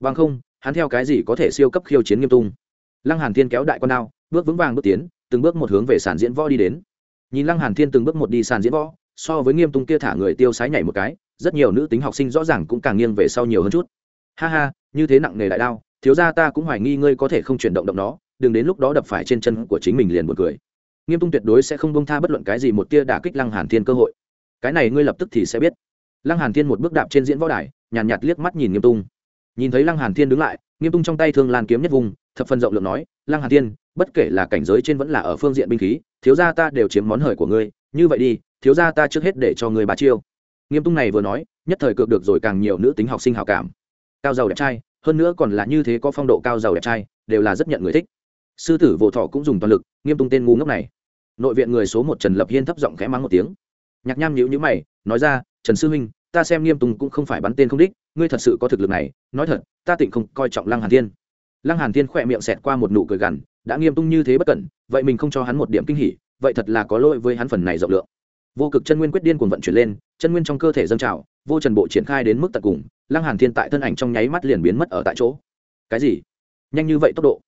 Bằng không hắn theo cái gì có thể siêu cấp khiêu chiến nghiêm tung? Lăng hàn thiên kéo đại con đao bước vững vàng bước tiến từng bước một hướng về sàn diễn võ đi đến. Nhìn lăng hàn thiên từng bước một đi sàn diễn võ so với nghiêm tung kia thả người tiêu sái nhảy một cái rất nhiều nữ tính học sinh rõ ràng cũng càng nghiêng về sau nhiều hơn chút. Ha ha như thế nặng nề đại đao thiếu gia ta cũng hoài nghi ngươi có thể không chuyển động động nó đừng đến lúc đó đập phải trên chân của chính mình liền một cười. Nghiêm tung tuyệt đối sẽ không bông tha bất luận cái gì một tia đả kích lăng hàn thiên cơ hội. Cái này ngươi lập tức thì sẽ biết. Lăng hàn thiên một bước đạp trên diễn võ đài nhàn nhạt, nhạt liếc mắt nhìn nghiêm tung nhìn thấy lăng hàn thiên đứng lại, nghiêm tung trong tay thương lan kiếm nhất vùng, thập phần rộng lượng nói, lăng hàn thiên, bất kể là cảnh giới trên vẫn là ở phương diện binh khí, thiếu gia ta đều chiếm món hời của ngươi, như vậy đi, thiếu gia ta trước hết để cho người bà chiêu. Nghiêm tung này vừa nói, nhất thời cược được rồi càng nhiều nữ tính học sinh hào cảm. Cao giàu đẹp trai, hơn nữa còn là như thế có phong độ cao giàu đẹp trai, đều là rất nhận người thích. Sư tử vô thọ cũng dùng toàn lực, nghiêm tung tên ngu ngốc này. Nội viện người số một trần lập hiên thấp giọng khẽ mắng một tiếng. Nhạc nham nhữ nhữ mày, nói ra, trần sư huynh, ta xem nghiêm tung cũng không phải bắn tên không đích ngươi thật sự có thực lực này, nói thật, ta tịnh không coi trọng lăng hàn thiên. Lăng hàn thiên khỏe miệng xẹt qua một nụ cười gằn, đã nghiêm tung như thế bất cẩn, vậy mình không cho hắn một điểm kinh hỉ, vậy thật là có lỗi với hắn phần này rộng lượng. Vô cực chân nguyên quyết điên cuồng vận chuyển lên, chân nguyên trong cơ thể dâng trào, vô trần bộ triển khai đến mức tận cùng, lăng hàn thiên tại thân ảnh trong nháy mắt liền biến mất ở tại chỗ. Cái gì? Nhanh như vậy tốc độ?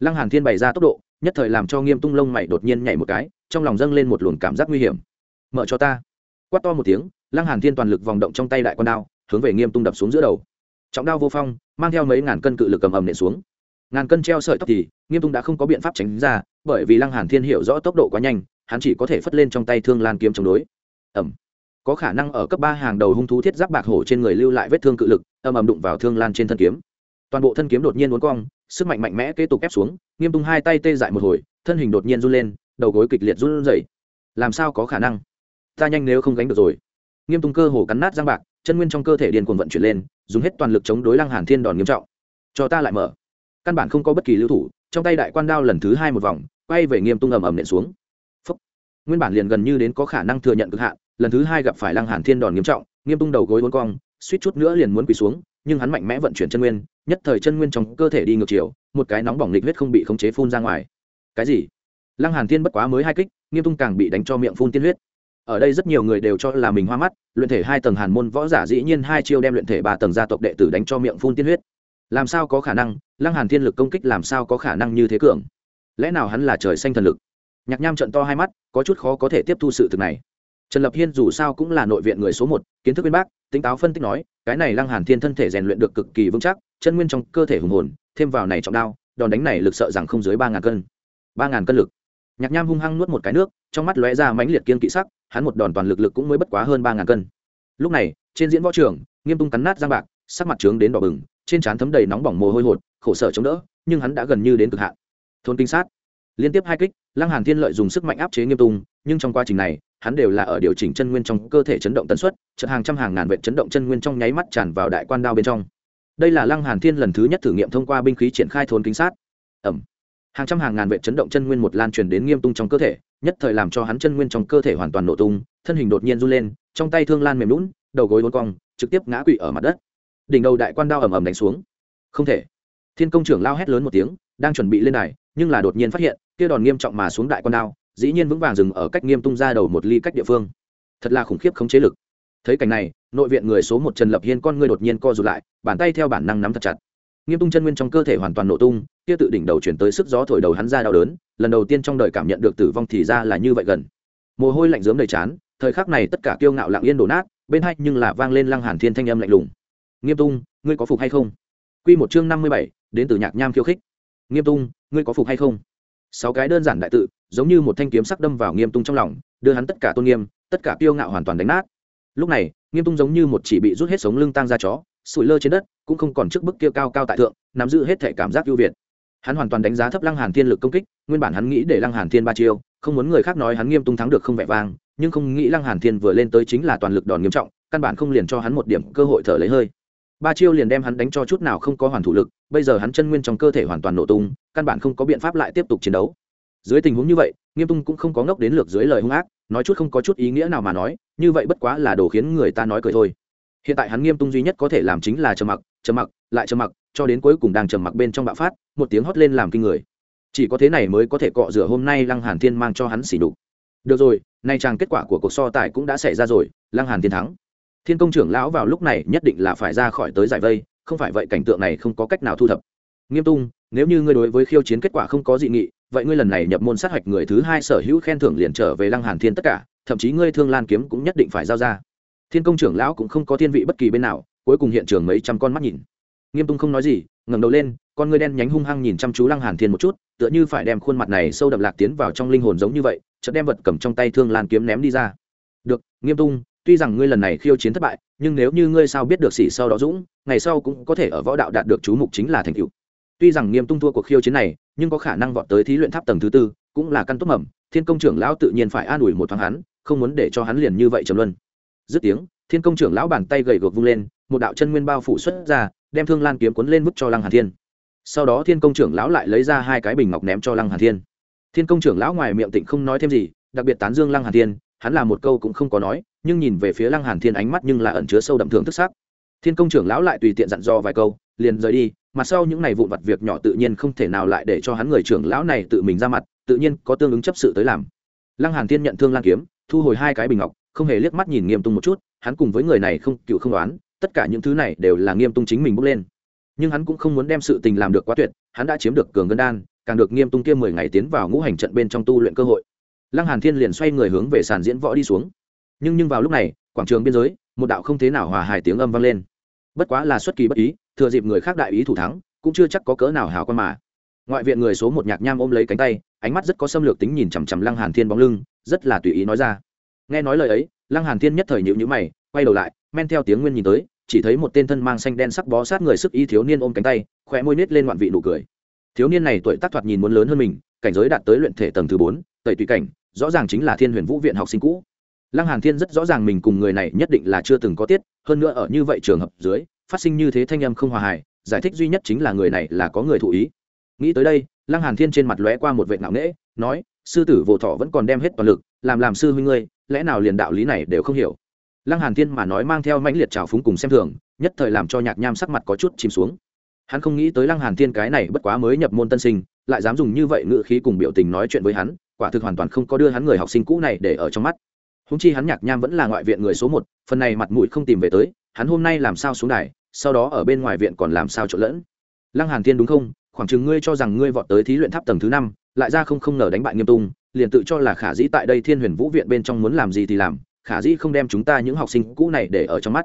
Lăng hàn thiên bày ra tốc độ, nhất thời làm cho nghiêm tung lông mày đột nhiên nhảy một cái, trong lòng dâng lên một luồng cảm giác nguy hiểm. Mở cho ta. Quát to một tiếng, lăng hàn thiên toàn lực vòng động trong tay đại con đao hướng về nghiêm tung đập xuống giữa đầu. Trọng đao vô phong, mang theo mấy ngàn cân cự lực cầm ầm nện xuống. Ngàn cân treo sợi tóc thì, nghiêm tung đã không có biện pháp tránh ra, bởi vì lăng hàn thiên hiểu rõ tốc độ quá nhanh, hắn chỉ có thể phất lên trong tay thương lan kiếm chống đối. Ầm. Có khả năng ở cấp ba hàng đầu hung thú thiết giáp bạc hổ trên người lưu lại vết thương cự lực, ầm ầm đụng vào thương lan trên thân kiếm. Toàn bộ thân kiếm đột nhiên uốn cong, sức mạnh mạnh mẽ kế tục ép xuống, nghiêm tung hai tay tê dại một hồi, thân hình đột nhiên run lên, đầu gối kịch liệt run rẩy. Làm sao có khả năng? Ta nhanh nếu không gánh được rồi. Nghiêm tung cơ hồ cắn nát răng bạc chân nguyên trong cơ thể điên cuồng vận chuyển lên, dùng hết toàn lực chống đối lăng hàn thiên đòn nghiêm trọng. Cho ta lại mở. Căn bản không có bất kỳ lưu thủ, trong tay đại quan đao lần thứ hai một vòng, quay về nghiêm tung ầm ầm nện xuống. Phúc. nguyên bản liền gần như đến có khả năng thừa nhận cực hạn, lần thứ hai gặp phải lăng hàn thiên đòn nghiêm trọng, nghiêm tung đầu gối uốn cong, suýt chút nữa liền muốn quỳ xuống, nhưng hắn mạnh mẽ vận chuyển chân nguyên, nhất thời chân nguyên trong cơ thể đi ngược chiều, một cái nóng bỏng lịch huyết không bị khống chế phun ra ngoài. Cái gì? Lăng hàn thiên bất quá mới hai kích, nghiêm tung càng bị đánh cho miệng phun tiên huyết ở đây rất nhiều người đều cho là mình hoa mắt, luyện thể hai tầng hàn môn võ giả dĩ nhiên hai chiêu đem luyện thể ba tầng gia tộc đệ tử đánh cho miệng phun tiên huyết. Làm sao có khả năng? Lăng hàn thiên lực công kích làm sao có khả năng như thế cường? Lẽ nào hắn là trời xanh thần lực? Nhạc nham trận to hai mắt, có chút khó có thể tiếp thu sự thực này. Trần lập hiên dù sao cũng là nội viện người số một, kiến thức bên bác tính táo phân tích nói, cái này lăng hàn thiên thân thể rèn luyện được cực kỳ vững chắc, chân nguyên trong cơ thể hùng hồn, thêm vào này trọng đao, đòn đánh này lực sợ rằng không dưới ba ngàn cân. Ba ngàn cân lực. Nhạc nham hung hăng nuốt một cái nước, trong mắt lóe ra mãnh liệt kiên kỵ sắc hắn một đòn toàn lực lực cũng mới bất quá hơn ba ngàn cân. Lúc này, trên diễn võ trường, nghiêm tung cắn nát giang bạc, sắc mặt trướng đến đỏ bừng, trên trán thấm đầy nóng bỏng mồ hôi hột, khổ sở chống đỡ, nhưng hắn đã gần như đến cực hạn. Thôn kinh sát. Liên tiếp hai kích, lăng hàn thiên lợi dùng sức mạnh áp chế nghiêm tung, nhưng trong quá trình này, hắn đều là ở điều chỉnh chân nguyên trong cơ thể chấn động tần suất, chợt hàng trăm hàng ngàn vệ chấn động chân nguyên trong nháy mắt tràn vào đại quan đao bên trong. Đây là lăng hàn thiên lần thứ nhất thử nghiệm thông qua binh khí triển khai thôn kinh sát. Ẩm. Hàng trăm hàng ngàn vệ chấn động chân nguyên một lan truyền đến nghiêm tung trong cơ thể nhất thời làm cho hắn chân nguyên trong cơ thể hoàn toàn nổ tung, thân hình đột nhiên run lên, trong tay thương lan mềm lún đầu gối uốn cong, trực tiếp ngã quỵ ở mặt đất. Đỉnh đầu đại quan đao ầm ầm đánh xuống. Không thể. Thiên công trưởng lao hét lớn một tiếng, đang chuẩn bị lên đài, nhưng là đột nhiên phát hiện, kia đòn nghiêm trọng mà xuống đại quan đao, dĩ nhiên vững vàng dừng ở cách nghiêm tung ra đầu một ly cách địa phương. Thật là khủng khiếp khống chế lực. Thấy cảnh này, nội viện người số một trần lập hiên con ngươi đột nhiên co rụt lại, bàn tay theo bản năng nắm thật chặt. Nghiêm tung chân nguyên trong cơ thể hoàn toàn nổ tung kia tự đỉnh đầu chuyển tới sức gió thổi đầu hắn ra đau đớn lần đầu tiên trong đời cảm nhận được tử vong thì ra là như vậy gần. Mồ hôi lạnh dớm đầy chán thời khắc này tất cả kiêu ngạo lặng yên đổ nát bên hai nhưng là vang lên lăng hàn thiên thanh âm lạnh lùng. Nghiêm tung ngươi có phục hay không? Quy một chương năm mươi bảy, đến từ nhạc nham khiêu khích. Nghiêm tung ngươi có phục hay không? Sáu cái đơn giản đại tự giống như một thanh kiếm sắc đâm vào nghiêm tung trong lòng đưa hắn tất cả tôn nghiêm tất cả kiêu ngạo hoàn toàn đánh nát. Lúc này nghiêm tung giống như một chỉ bị rút hết sống lưng tang ra chó sủi lơ trên đất cũng không còn trước bức kia cao cao tại thượng nắm giữ hết thể cảm giác ưu việt hắn hoàn toàn đánh giá thấp lăng hàn thiên lực công kích, nguyên bản hắn nghĩ để lăng hàn thiên ba chiêu, không muốn người khác nói hắn nghiêm tung thắng được không vẻ vang, nhưng không nghĩ lăng hàn thiên vừa lên tới chính là toàn lực đòn nghiêm trọng, căn bản không liền cho hắn một điểm cơ hội thở lấy hơi. Ba chiêu liền đem hắn đánh cho chút nào không có hoàn thủ lực, bây giờ hắn chân nguyên trong cơ thể hoàn toàn nổ tung, căn bản không có biện pháp lại tiếp tục chiến đấu. Dưới tình huống như vậy, nghiêm tung cũng không có ngốc đến lược dưới lời hung ác, nói chút không có chút ý nghĩa nào mà nói, như vậy bất quá là đồ khiến người ta nói cười thôi. Hiện tại hắn nghiêm tung duy nhất có thể làm chính là trầm mặc trầm mặc, lại trầm mặc cho đến cuối cùng đang trầm mặc bên trong bạo phát, một tiếng hót lên làm kinh người. Chỉ có thế này mới có thể cọ rửa hôm nay lăng hàn thiên mang cho hắn xỉ đục được rồi, nay chàng kết quả của cuộc so tài cũng đã xảy ra rồi, lăng hàn thiên thắng. Thiên công trưởng lão vào lúc này nhất định là phải ra khỏi tới giải vây, không phải vậy cảnh tượng này không có cách nào thu thập. Nghiêm tung, nếu như ngươi đối với khiêu chiến kết quả không có dị nghị, vậy ngươi lần này nhập môn sát hạch người thứ hai sở hữu khen thưởng liền trở về lăng hàn thiên tất cả, thậm chí ngươi thương lan kiếm cũng nhất định phải giao ra. Thiên công trưởng lão cũng không có thiên vị bất kỳ bên nào, cuối cùng hiện trường mấy trăm con mắt nhìn nghiêm tung không nói gì, ngẩng đầu lên, con ngươi đen nhánh hung hăng nhìn chăm chú lăng hàn thiên một chút, tựa như phải đem khuôn mặt này sâu đậm lạc tiến vào trong linh hồn giống như vậy, chợt đem vật cầm trong tay thương lan kiếm ném đi ra. Được, nghiêm tung, tuy rằng ngươi lần này khiêu chiến thất bại, nhưng nếu như ngươi sao biết được sĩ sau đó dũng, ngày sau cũng có thể ở võ đạo đạt được chú mục chính là thành tựu. Tuy rằng nghiêm tung thua cuộc khiêu chiến này, nhưng có khả năng vọt tới thí luyện tháp tầng thứ tư, cũng là căn tốt mầm, thiên công trưởng lão tự nhiên phải an ủi một thoáng hắn, không muốn để cho hắn liền như vậy trầm luân. Dứt tiếng, thiên công trưởng lão bàn tay gầy gộc vung lên, một đạo chân nguyên bao phủ xuất ra đem thương lan kiếm cuốn lên vứt cho lăng hàn thiên. Sau đó thiên công trưởng lão lại lấy ra hai cái bình ngọc ném cho lăng hàn thiên. Thiên công trưởng lão ngoài miệng tịnh không nói thêm gì, đặc biệt tán dương lăng hàn thiên, hắn là một câu cũng không có nói, nhưng nhìn về phía lăng hàn thiên ánh mắt nhưng là ẩn chứa sâu đậm thưởng thức sắc. Thiên công trưởng lão lại tùy tiện dặn dò vài câu, liền rời đi mặt sau những này vụn vặt việc nhỏ tự nhiên không thể nào lại để cho hắn người trưởng lão này tự mình ra mặt, tự nhiên có tương ứng chấp sự tới làm. Lăng hàn thiên nhận thương lan kiếm, thu hồi hai cái bình ngọc, không hề liếc mắt nhìn nghiêm tung một chút, hắn cùng với người này không, cựu không đoán tất cả những thứ này đều là nghiêm tung chính mình bốc lên. Nhưng hắn cũng không muốn đem sự tình làm được quá tuyệt, hắn đã chiếm được cường ngân đan, càng được nghiêm tung kia mười ngày tiến vào ngũ hành trận bên trong tu luyện cơ hội. Lăng hàn thiên liền xoay người hướng về sàn diễn võ đi xuống. Nhưng nhưng vào lúc này, quảng trường biên giới, một đạo không thế nào hòa hài tiếng âm vang lên. Bất quá là xuất kỳ bất ý, thừa dịp người khác đại ý thủ thắng, cũng chưa chắc có cỡ nào hào quan mà. Ngoại viện người số một nhạc nham ôm lấy cánh tay, ánh mắt rất có xâm lược tính nhìn chằm chằm lăng hàn thiên bóng lưng, rất là tùy ý nói ra. Nghe nói lời ấy, lăng hàn thiên nhất thời nhịu nhữ mày, quay đầu lại men theo tiếng nguyên nhìn tới, chỉ thấy một tên thân mang xanh đen sắc bó sát người sức y thiếu niên ôm cánh tay khỏe môi nết lên ngoạn vị nụ cười. Thiếu niên này tuổi tác thoạt nhìn muốn lớn hơn mình, cảnh giới đạt tới luyện thể tầng thứ bốn, tẩy tùy cảnh, rõ ràng chính là thiên huyền vũ viện học sinh cũ. Lăng hàn thiên rất rõ ràng mình cùng người này nhất định là chưa từng có tiết, hơn nữa ở như vậy trường hợp dưới, phát sinh như thế thanh âm không hòa hài, giải thích duy nhất chính là người này là có người thụ ý. Nghĩ tới đây, lăng hàn thiên trên mặt lóe qua một vệ ngạo nghễ, nói, sư tử vô thọ vẫn còn đem hết toàn lực, làm làm sư huynh ngươi, lẽ nào liền đạo lý này đều không hiểu? Lăng hàn thiên mà nói mang theo mãnh liệt trào phúng cùng xem thường, nhất thời làm cho nhạc nham sắc mặt có chút chìm xuống. Hắn không nghĩ tới lăng hàn thiên cái này bất quá mới nhập môn tân sinh, lại dám dùng như vậy ngữ khí cùng biểu tình nói chuyện với hắn, quả thực hoàn toàn không có đưa hắn người học sinh cũ này để ở trong mắt. Húng chi hắn nhạc nham vẫn là ngoại viện người số một, phần này mặt mũi không tìm về tới, hắn hôm nay làm sao xuống đài, sau đó ở bên ngoài viện còn làm sao trộn lẫn. Lăng hàn thiên đúng không? Khoảng chừng ngươi cho rằng ngươi vọt tới thí luyện tháp tầng thứ năm, lại ra không không ngờ đánh bại nghiêm tung liền tự cho là khả dĩ tại đây thiên huyền vũ viện bên trong muốn làm gì thì làm khả dĩ không đem chúng ta những học sinh cũ này để ở trong mắt.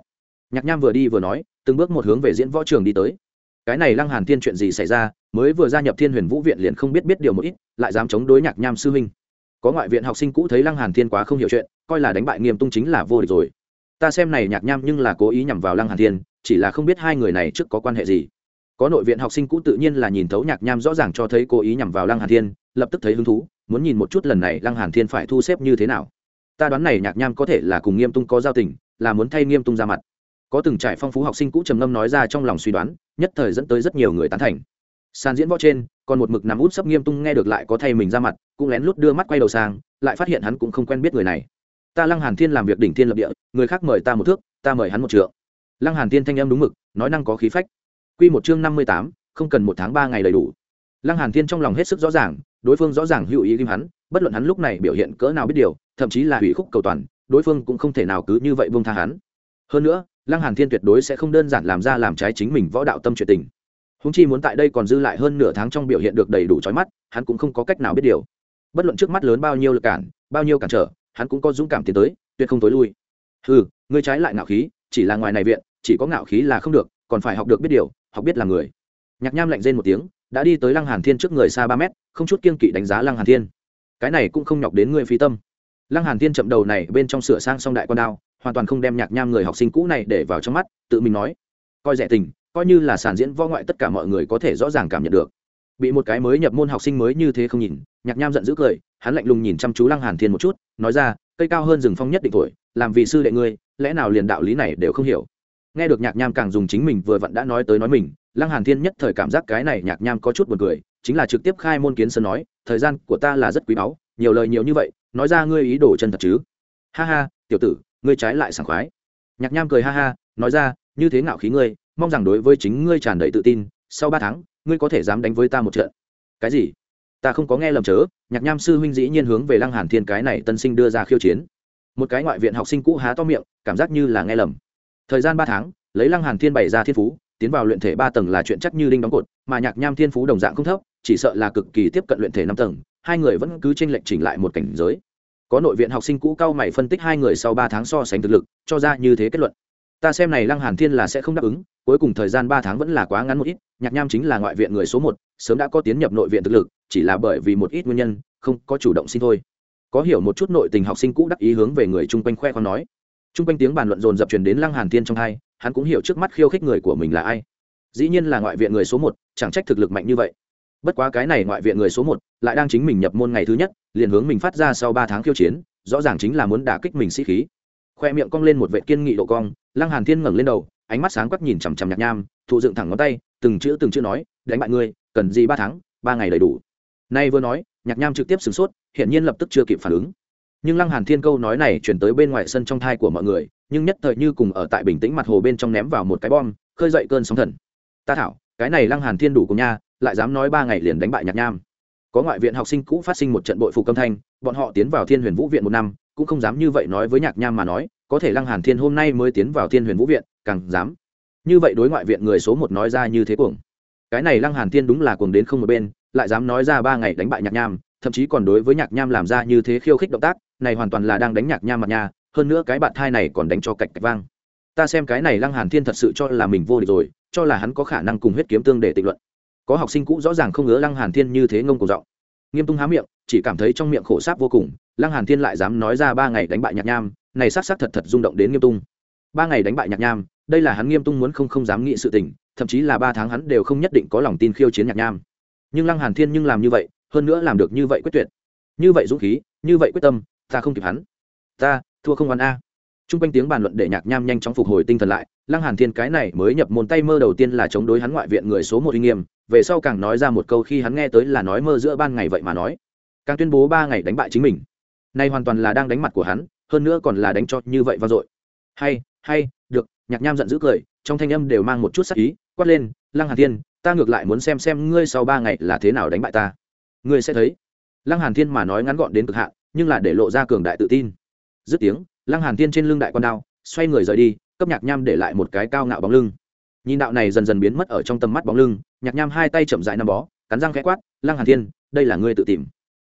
Nhạc nham vừa đi vừa nói, từng bước một hướng về diễn võ trường đi tới. Cái này lăng hàn thiên chuyện gì xảy ra, mới vừa gia nhập thiên huyền vũ viện liền không biết biết điều một ít, lại dám chống đối nhạc nham sư huynh. Có ngoại viện học sinh cũ thấy lăng hàn thiên quá không hiểu chuyện, coi là đánh bại nghiêm tung chính là vô địch rồi. Ta xem này nhạc nham nhưng là cố ý nhằm vào lăng hàn thiên, chỉ là không biết hai người này trước có quan hệ gì. Có nội viện học sinh cũ tự nhiên là nhìn thấu nhạc nham rõ ràng cho thấy cố ý nhằm vào lăng hàn thiên, lập tức thấy hứng thú, muốn nhìn một chút lần này lăng hàn thiên phải thu xếp như thế nào ta đoán này nhạc nham có thể là cùng nghiêm tung có giao tình là muốn thay nghiêm tung ra mặt. Có từng trải phong phú học sinh cũ trầm ngâm nói ra trong lòng suy đoán nhất thời dẫn tới rất nhiều người tán thành. Sàn diễn võ trên còn một mực nằm út sấp nghiêm tung nghe được lại có thay mình ra mặt cũng lén lút đưa mắt quay đầu sang lại phát hiện hắn cũng không quen biết người này. Ta lăng hàn thiên làm việc đỉnh thiên lập địa người khác mời ta một thước ta mời hắn một trượng. Lăng hàn thiên thanh âm đúng mực nói năng có khí phách. Quy một chương năm mươi tám, không cần một tháng ba ngày đầy đủ. Lăng hàn thiên trong lòng hết sức rõ ràng đối phương rõ ràng hữu ý ghim hắn bất luận hắn lúc này biểu hiện cỡ nào biết điều thậm chí là hủy khúc cầu toàn, đối phương cũng không thể nào cứ như vậy buông tha hắn. Hơn nữa, lăng hàn thiên tuyệt đối sẽ không đơn giản làm ra làm trái chính mình võ đạo tâm chuyện tình. Húng chi muốn tại đây còn dư lại hơn nửa tháng trong biểu hiện được đầy đủ trói mắt, hắn cũng không có cách nào biết điều. Bất luận trước mắt lớn bao nhiêu lực cản, bao nhiêu cản trở, hắn cũng có dũng cảm tiến tới, tuyệt không tối lui. Ừ ngươi trái lại ngạo khí, chỉ là ngoài này viện, chỉ có ngạo khí là không được, còn phải học được biết điều, học biết là người. Nhạc nham lạnh rên một tiếng, đã đi tới lăng hàn thiên trước người xa ba mét, không chút kiên kỵ đánh giá lăng hàn thiên. Cái này cũng không nhọc đến ngươi phi tâm lăng hàn thiên chậm đầu này bên trong sửa sang xong đại con đao, hoàn toàn không đem nhạc nham người học sinh cũ này để vào trong mắt, tự mình nói, coi rẻ tình, coi như là sàn diễn võ ngoại tất cả mọi người có thể rõ ràng cảm nhận được. Bị một cái mới nhập môn học sinh mới như thế không nhìn, nhạc nham giận dữ cười, hắn lạnh lùng nhìn chăm chú lăng hàn thiên một chút, nói ra, cây cao hơn rừng phong nhất định tuổi, làm vì sư đệ ngươi, lẽ nào liền đạo lý này đều không hiểu? Nghe được nhạc nham càng dùng chính mình vừa vặn đã nói tới nói mình, lăng hàn thiên nhất thời cảm giác cái này nhạc nham có chút buồn cười, chính là trực tiếp khai môn kiến sơn nói, thời gian của ta là rất quý báu, nhiều lời nhiều như vậy nói ra ngươi ý đồ chân thật chứ? Ha ha, tiểu tử, ngươi trái lại sảng khoái. Nhạc nham cười ha ha, nói ra, như thế ngạo khí ngươi, mong rằng đối với chính ngươi tràn đầy tự tin, sau ba tháng, ngươi có thể dám đánh với ta một trận. Cái gì? Ta không có nghe lầm chớ, nhạc nham sư huynh dĩ nhiên hướng về lăng hàn thiên cái này tân sinh đưa ra khiêu chiến. Một cái ngoại viện học sinh cũ há to miệng, cảm giác như là nghe lầm. Thời gian ba tháng, lấy lăng hàn thiên bày ra thiên phú, tiến vào luyện thể ba tầng là chuyện chắc như đinh đóng cột, mà nhạc nham thiên phú đồng dạng không thấp, chỉ sợ là cực kỳ tiếp cận luyện thể năm tầng hai người vẫn cứ trên lệch chỉnh lại một cảnh giới. Có nội viện học sinh cũ cao mày phân tích hai người sau ba tháng so sánh thực lực, cho ra như thế kết luận. Ta xem này lăng hàn thiên là sẽ không đáp ứng, cuối cùng thời gian ba tháng vẫn là quá ngắn một ít, nhạc nham chính là ngoại viện người số một, sớm đã có tiến nhập nội viện thực lực, chỉ là bởi vì một ít nguyên nhân, không có chủ động xin thôi. Có hiểu một chút nội tình học sinh cũ đắc ý hướng về người chung quanh khoe con nói. Chung quanh tiếng bàn luận dồn dập truyền đến lăng hàn thiên trong hai, hắn cũng hiểu trước mắt khiêu khích người của mình là ai. Dĩ nhiên là ngoại viện người số một, chẳng trách thực lực mạnh như vậy bất quá cái này ngoại viện người số một lại đang chính mình nhập môn ngày thứ nhất, liền hướng mình phát ra sau ba tháng khiêu chiến, rõ ràng chính là muốn đả kích mình sĩ khí. Khoe miệng cong lên một vệ kiên nghị độ cong, lăng hàn thiên ngẩng lên đầu, ánh mắt sáng quắc nhìn chằm chằm nhạc nham, thụ dựng thẳng ngón tay, từng chữ từng chữ nói, đánh bại ngươi, cần gì ba tháng, ba ngày đầy đủ. Nay vừa nói, nhạc nham trực tiếp sửng sốt hiện nhiên lập tức chưa kịp phản ứng. Nhưng lăng hàn thiên câu nói này chuyển tới bên ngoài sân trong thai của mọi người, nhưng nhất thời như cùng ở tại bình tĩnh mặt hồ bên trong ném vào một cái bom, khơi dậy cơn sóng thần. Ta thảo, cái này lăng hàn thiên đủ cùng nha lại dám nói ba ngày liền đánh bại nhạc nham. Có ngoại viện học sinh cũ phát sinh một trận bội phục âm thanh, bọn họ tiến vào thiên huyền vũ viện một năm, cũng không dám như vậy nói với nhạc nham mà nói, có thể lăng hàn thiên hôm nay mới tiến vào thiên huyền vũ viện, càng dám. Như vậy đối ngoại viện người số một nói ra như thế cuồng. Cái này lăng hàn thiên đúng là cuồng đến không một bên, lại dám nói ra ba ngày đánh bại nhạc nham, thậm chí còn đối với nhạc nham làm ra như thế khiêu khích động tác, này hoàn toàn là đang đánh nhạc nham mặt nha hơn nữa cái bạn thai này còn đánh cho cạch cạch vang. Ta xem cái này lăng hàn thiên thật sự cho là mình vô địch rồi, cho là hắn có khả năng cùng huyết kiếm tương để tịnh luận có học sinh cũ rõ ràng không ngớ lăng hàn thiên như thế ngông cổ giọng. Nghiêm tung há miệng, chỉ cảm thấy trong miệng khổ sáp vô cùng, lăng hàn thiên lại dám nói ra ba ngày đánh bại nhạc nham, này sát sát thật thật rung động đến nghiêm tung. Ba ngày đánh bại nhạc nham, đây là hắn nghiêm tung muốn không không dám nghĩ sự tình, thậm chí là ba tháng hắn đều không nhất định có lòng tin khiêu chiến nhạc nham. Nhưng lăng hàn thiên nhưng làm như vậy, hơn nữa làm được như vậy quyết tuyệt. Như vậy dũng khí, như vậy quyết tâm, ta không kịp hắn. Ta, thua không oan a chung quanh tiếng bàn luận để Nhạc Nham nhanh chóng phục hồi tinh thần lại, Lăng Hàn Thiên cái này mới nhập môn tay mơ đầu tiên là chống đối hắn ngoại viện người số một uy nghiêm, về sau càng nói ra một câu khi hắn nghe tới là nói mơ giữa ban ngày vậy mà nói, càng tuyên bố ba ngày đánh bại chính mình. Nay hoàn toàn là đang đánh mặt của hắn, hơn nữa còn là đánh cho như vậy vang dội. Hay hay được nhạc nham giận dữ cười trong thanh âm đều mang một chút sắc ý quát lên lăng hàn thiên ta ngược lại muốn xem xem ngươi sau ba ngày là thế nào đánh bại ta. Ngươi sẽ thấy. Lăng hàn thiên mà nói ngắn gọn đến cực hạn nhưng là để lộ ra cường đại tự tin. Dứt tiếng lăng hàn thiên trên lưng đại quan đao, xoay người rời đi, cấp nhạc nham để lại một cái cao ngạo bóng lưng. Nhìn đạo này dần dần biến mất ở trong tầm mắt bóng lưng, nhạc nham hai tay chậm rãi nằm bó, cắn răng khẽ quát, lăng hàn thiên, đây là ngươi tự tìm.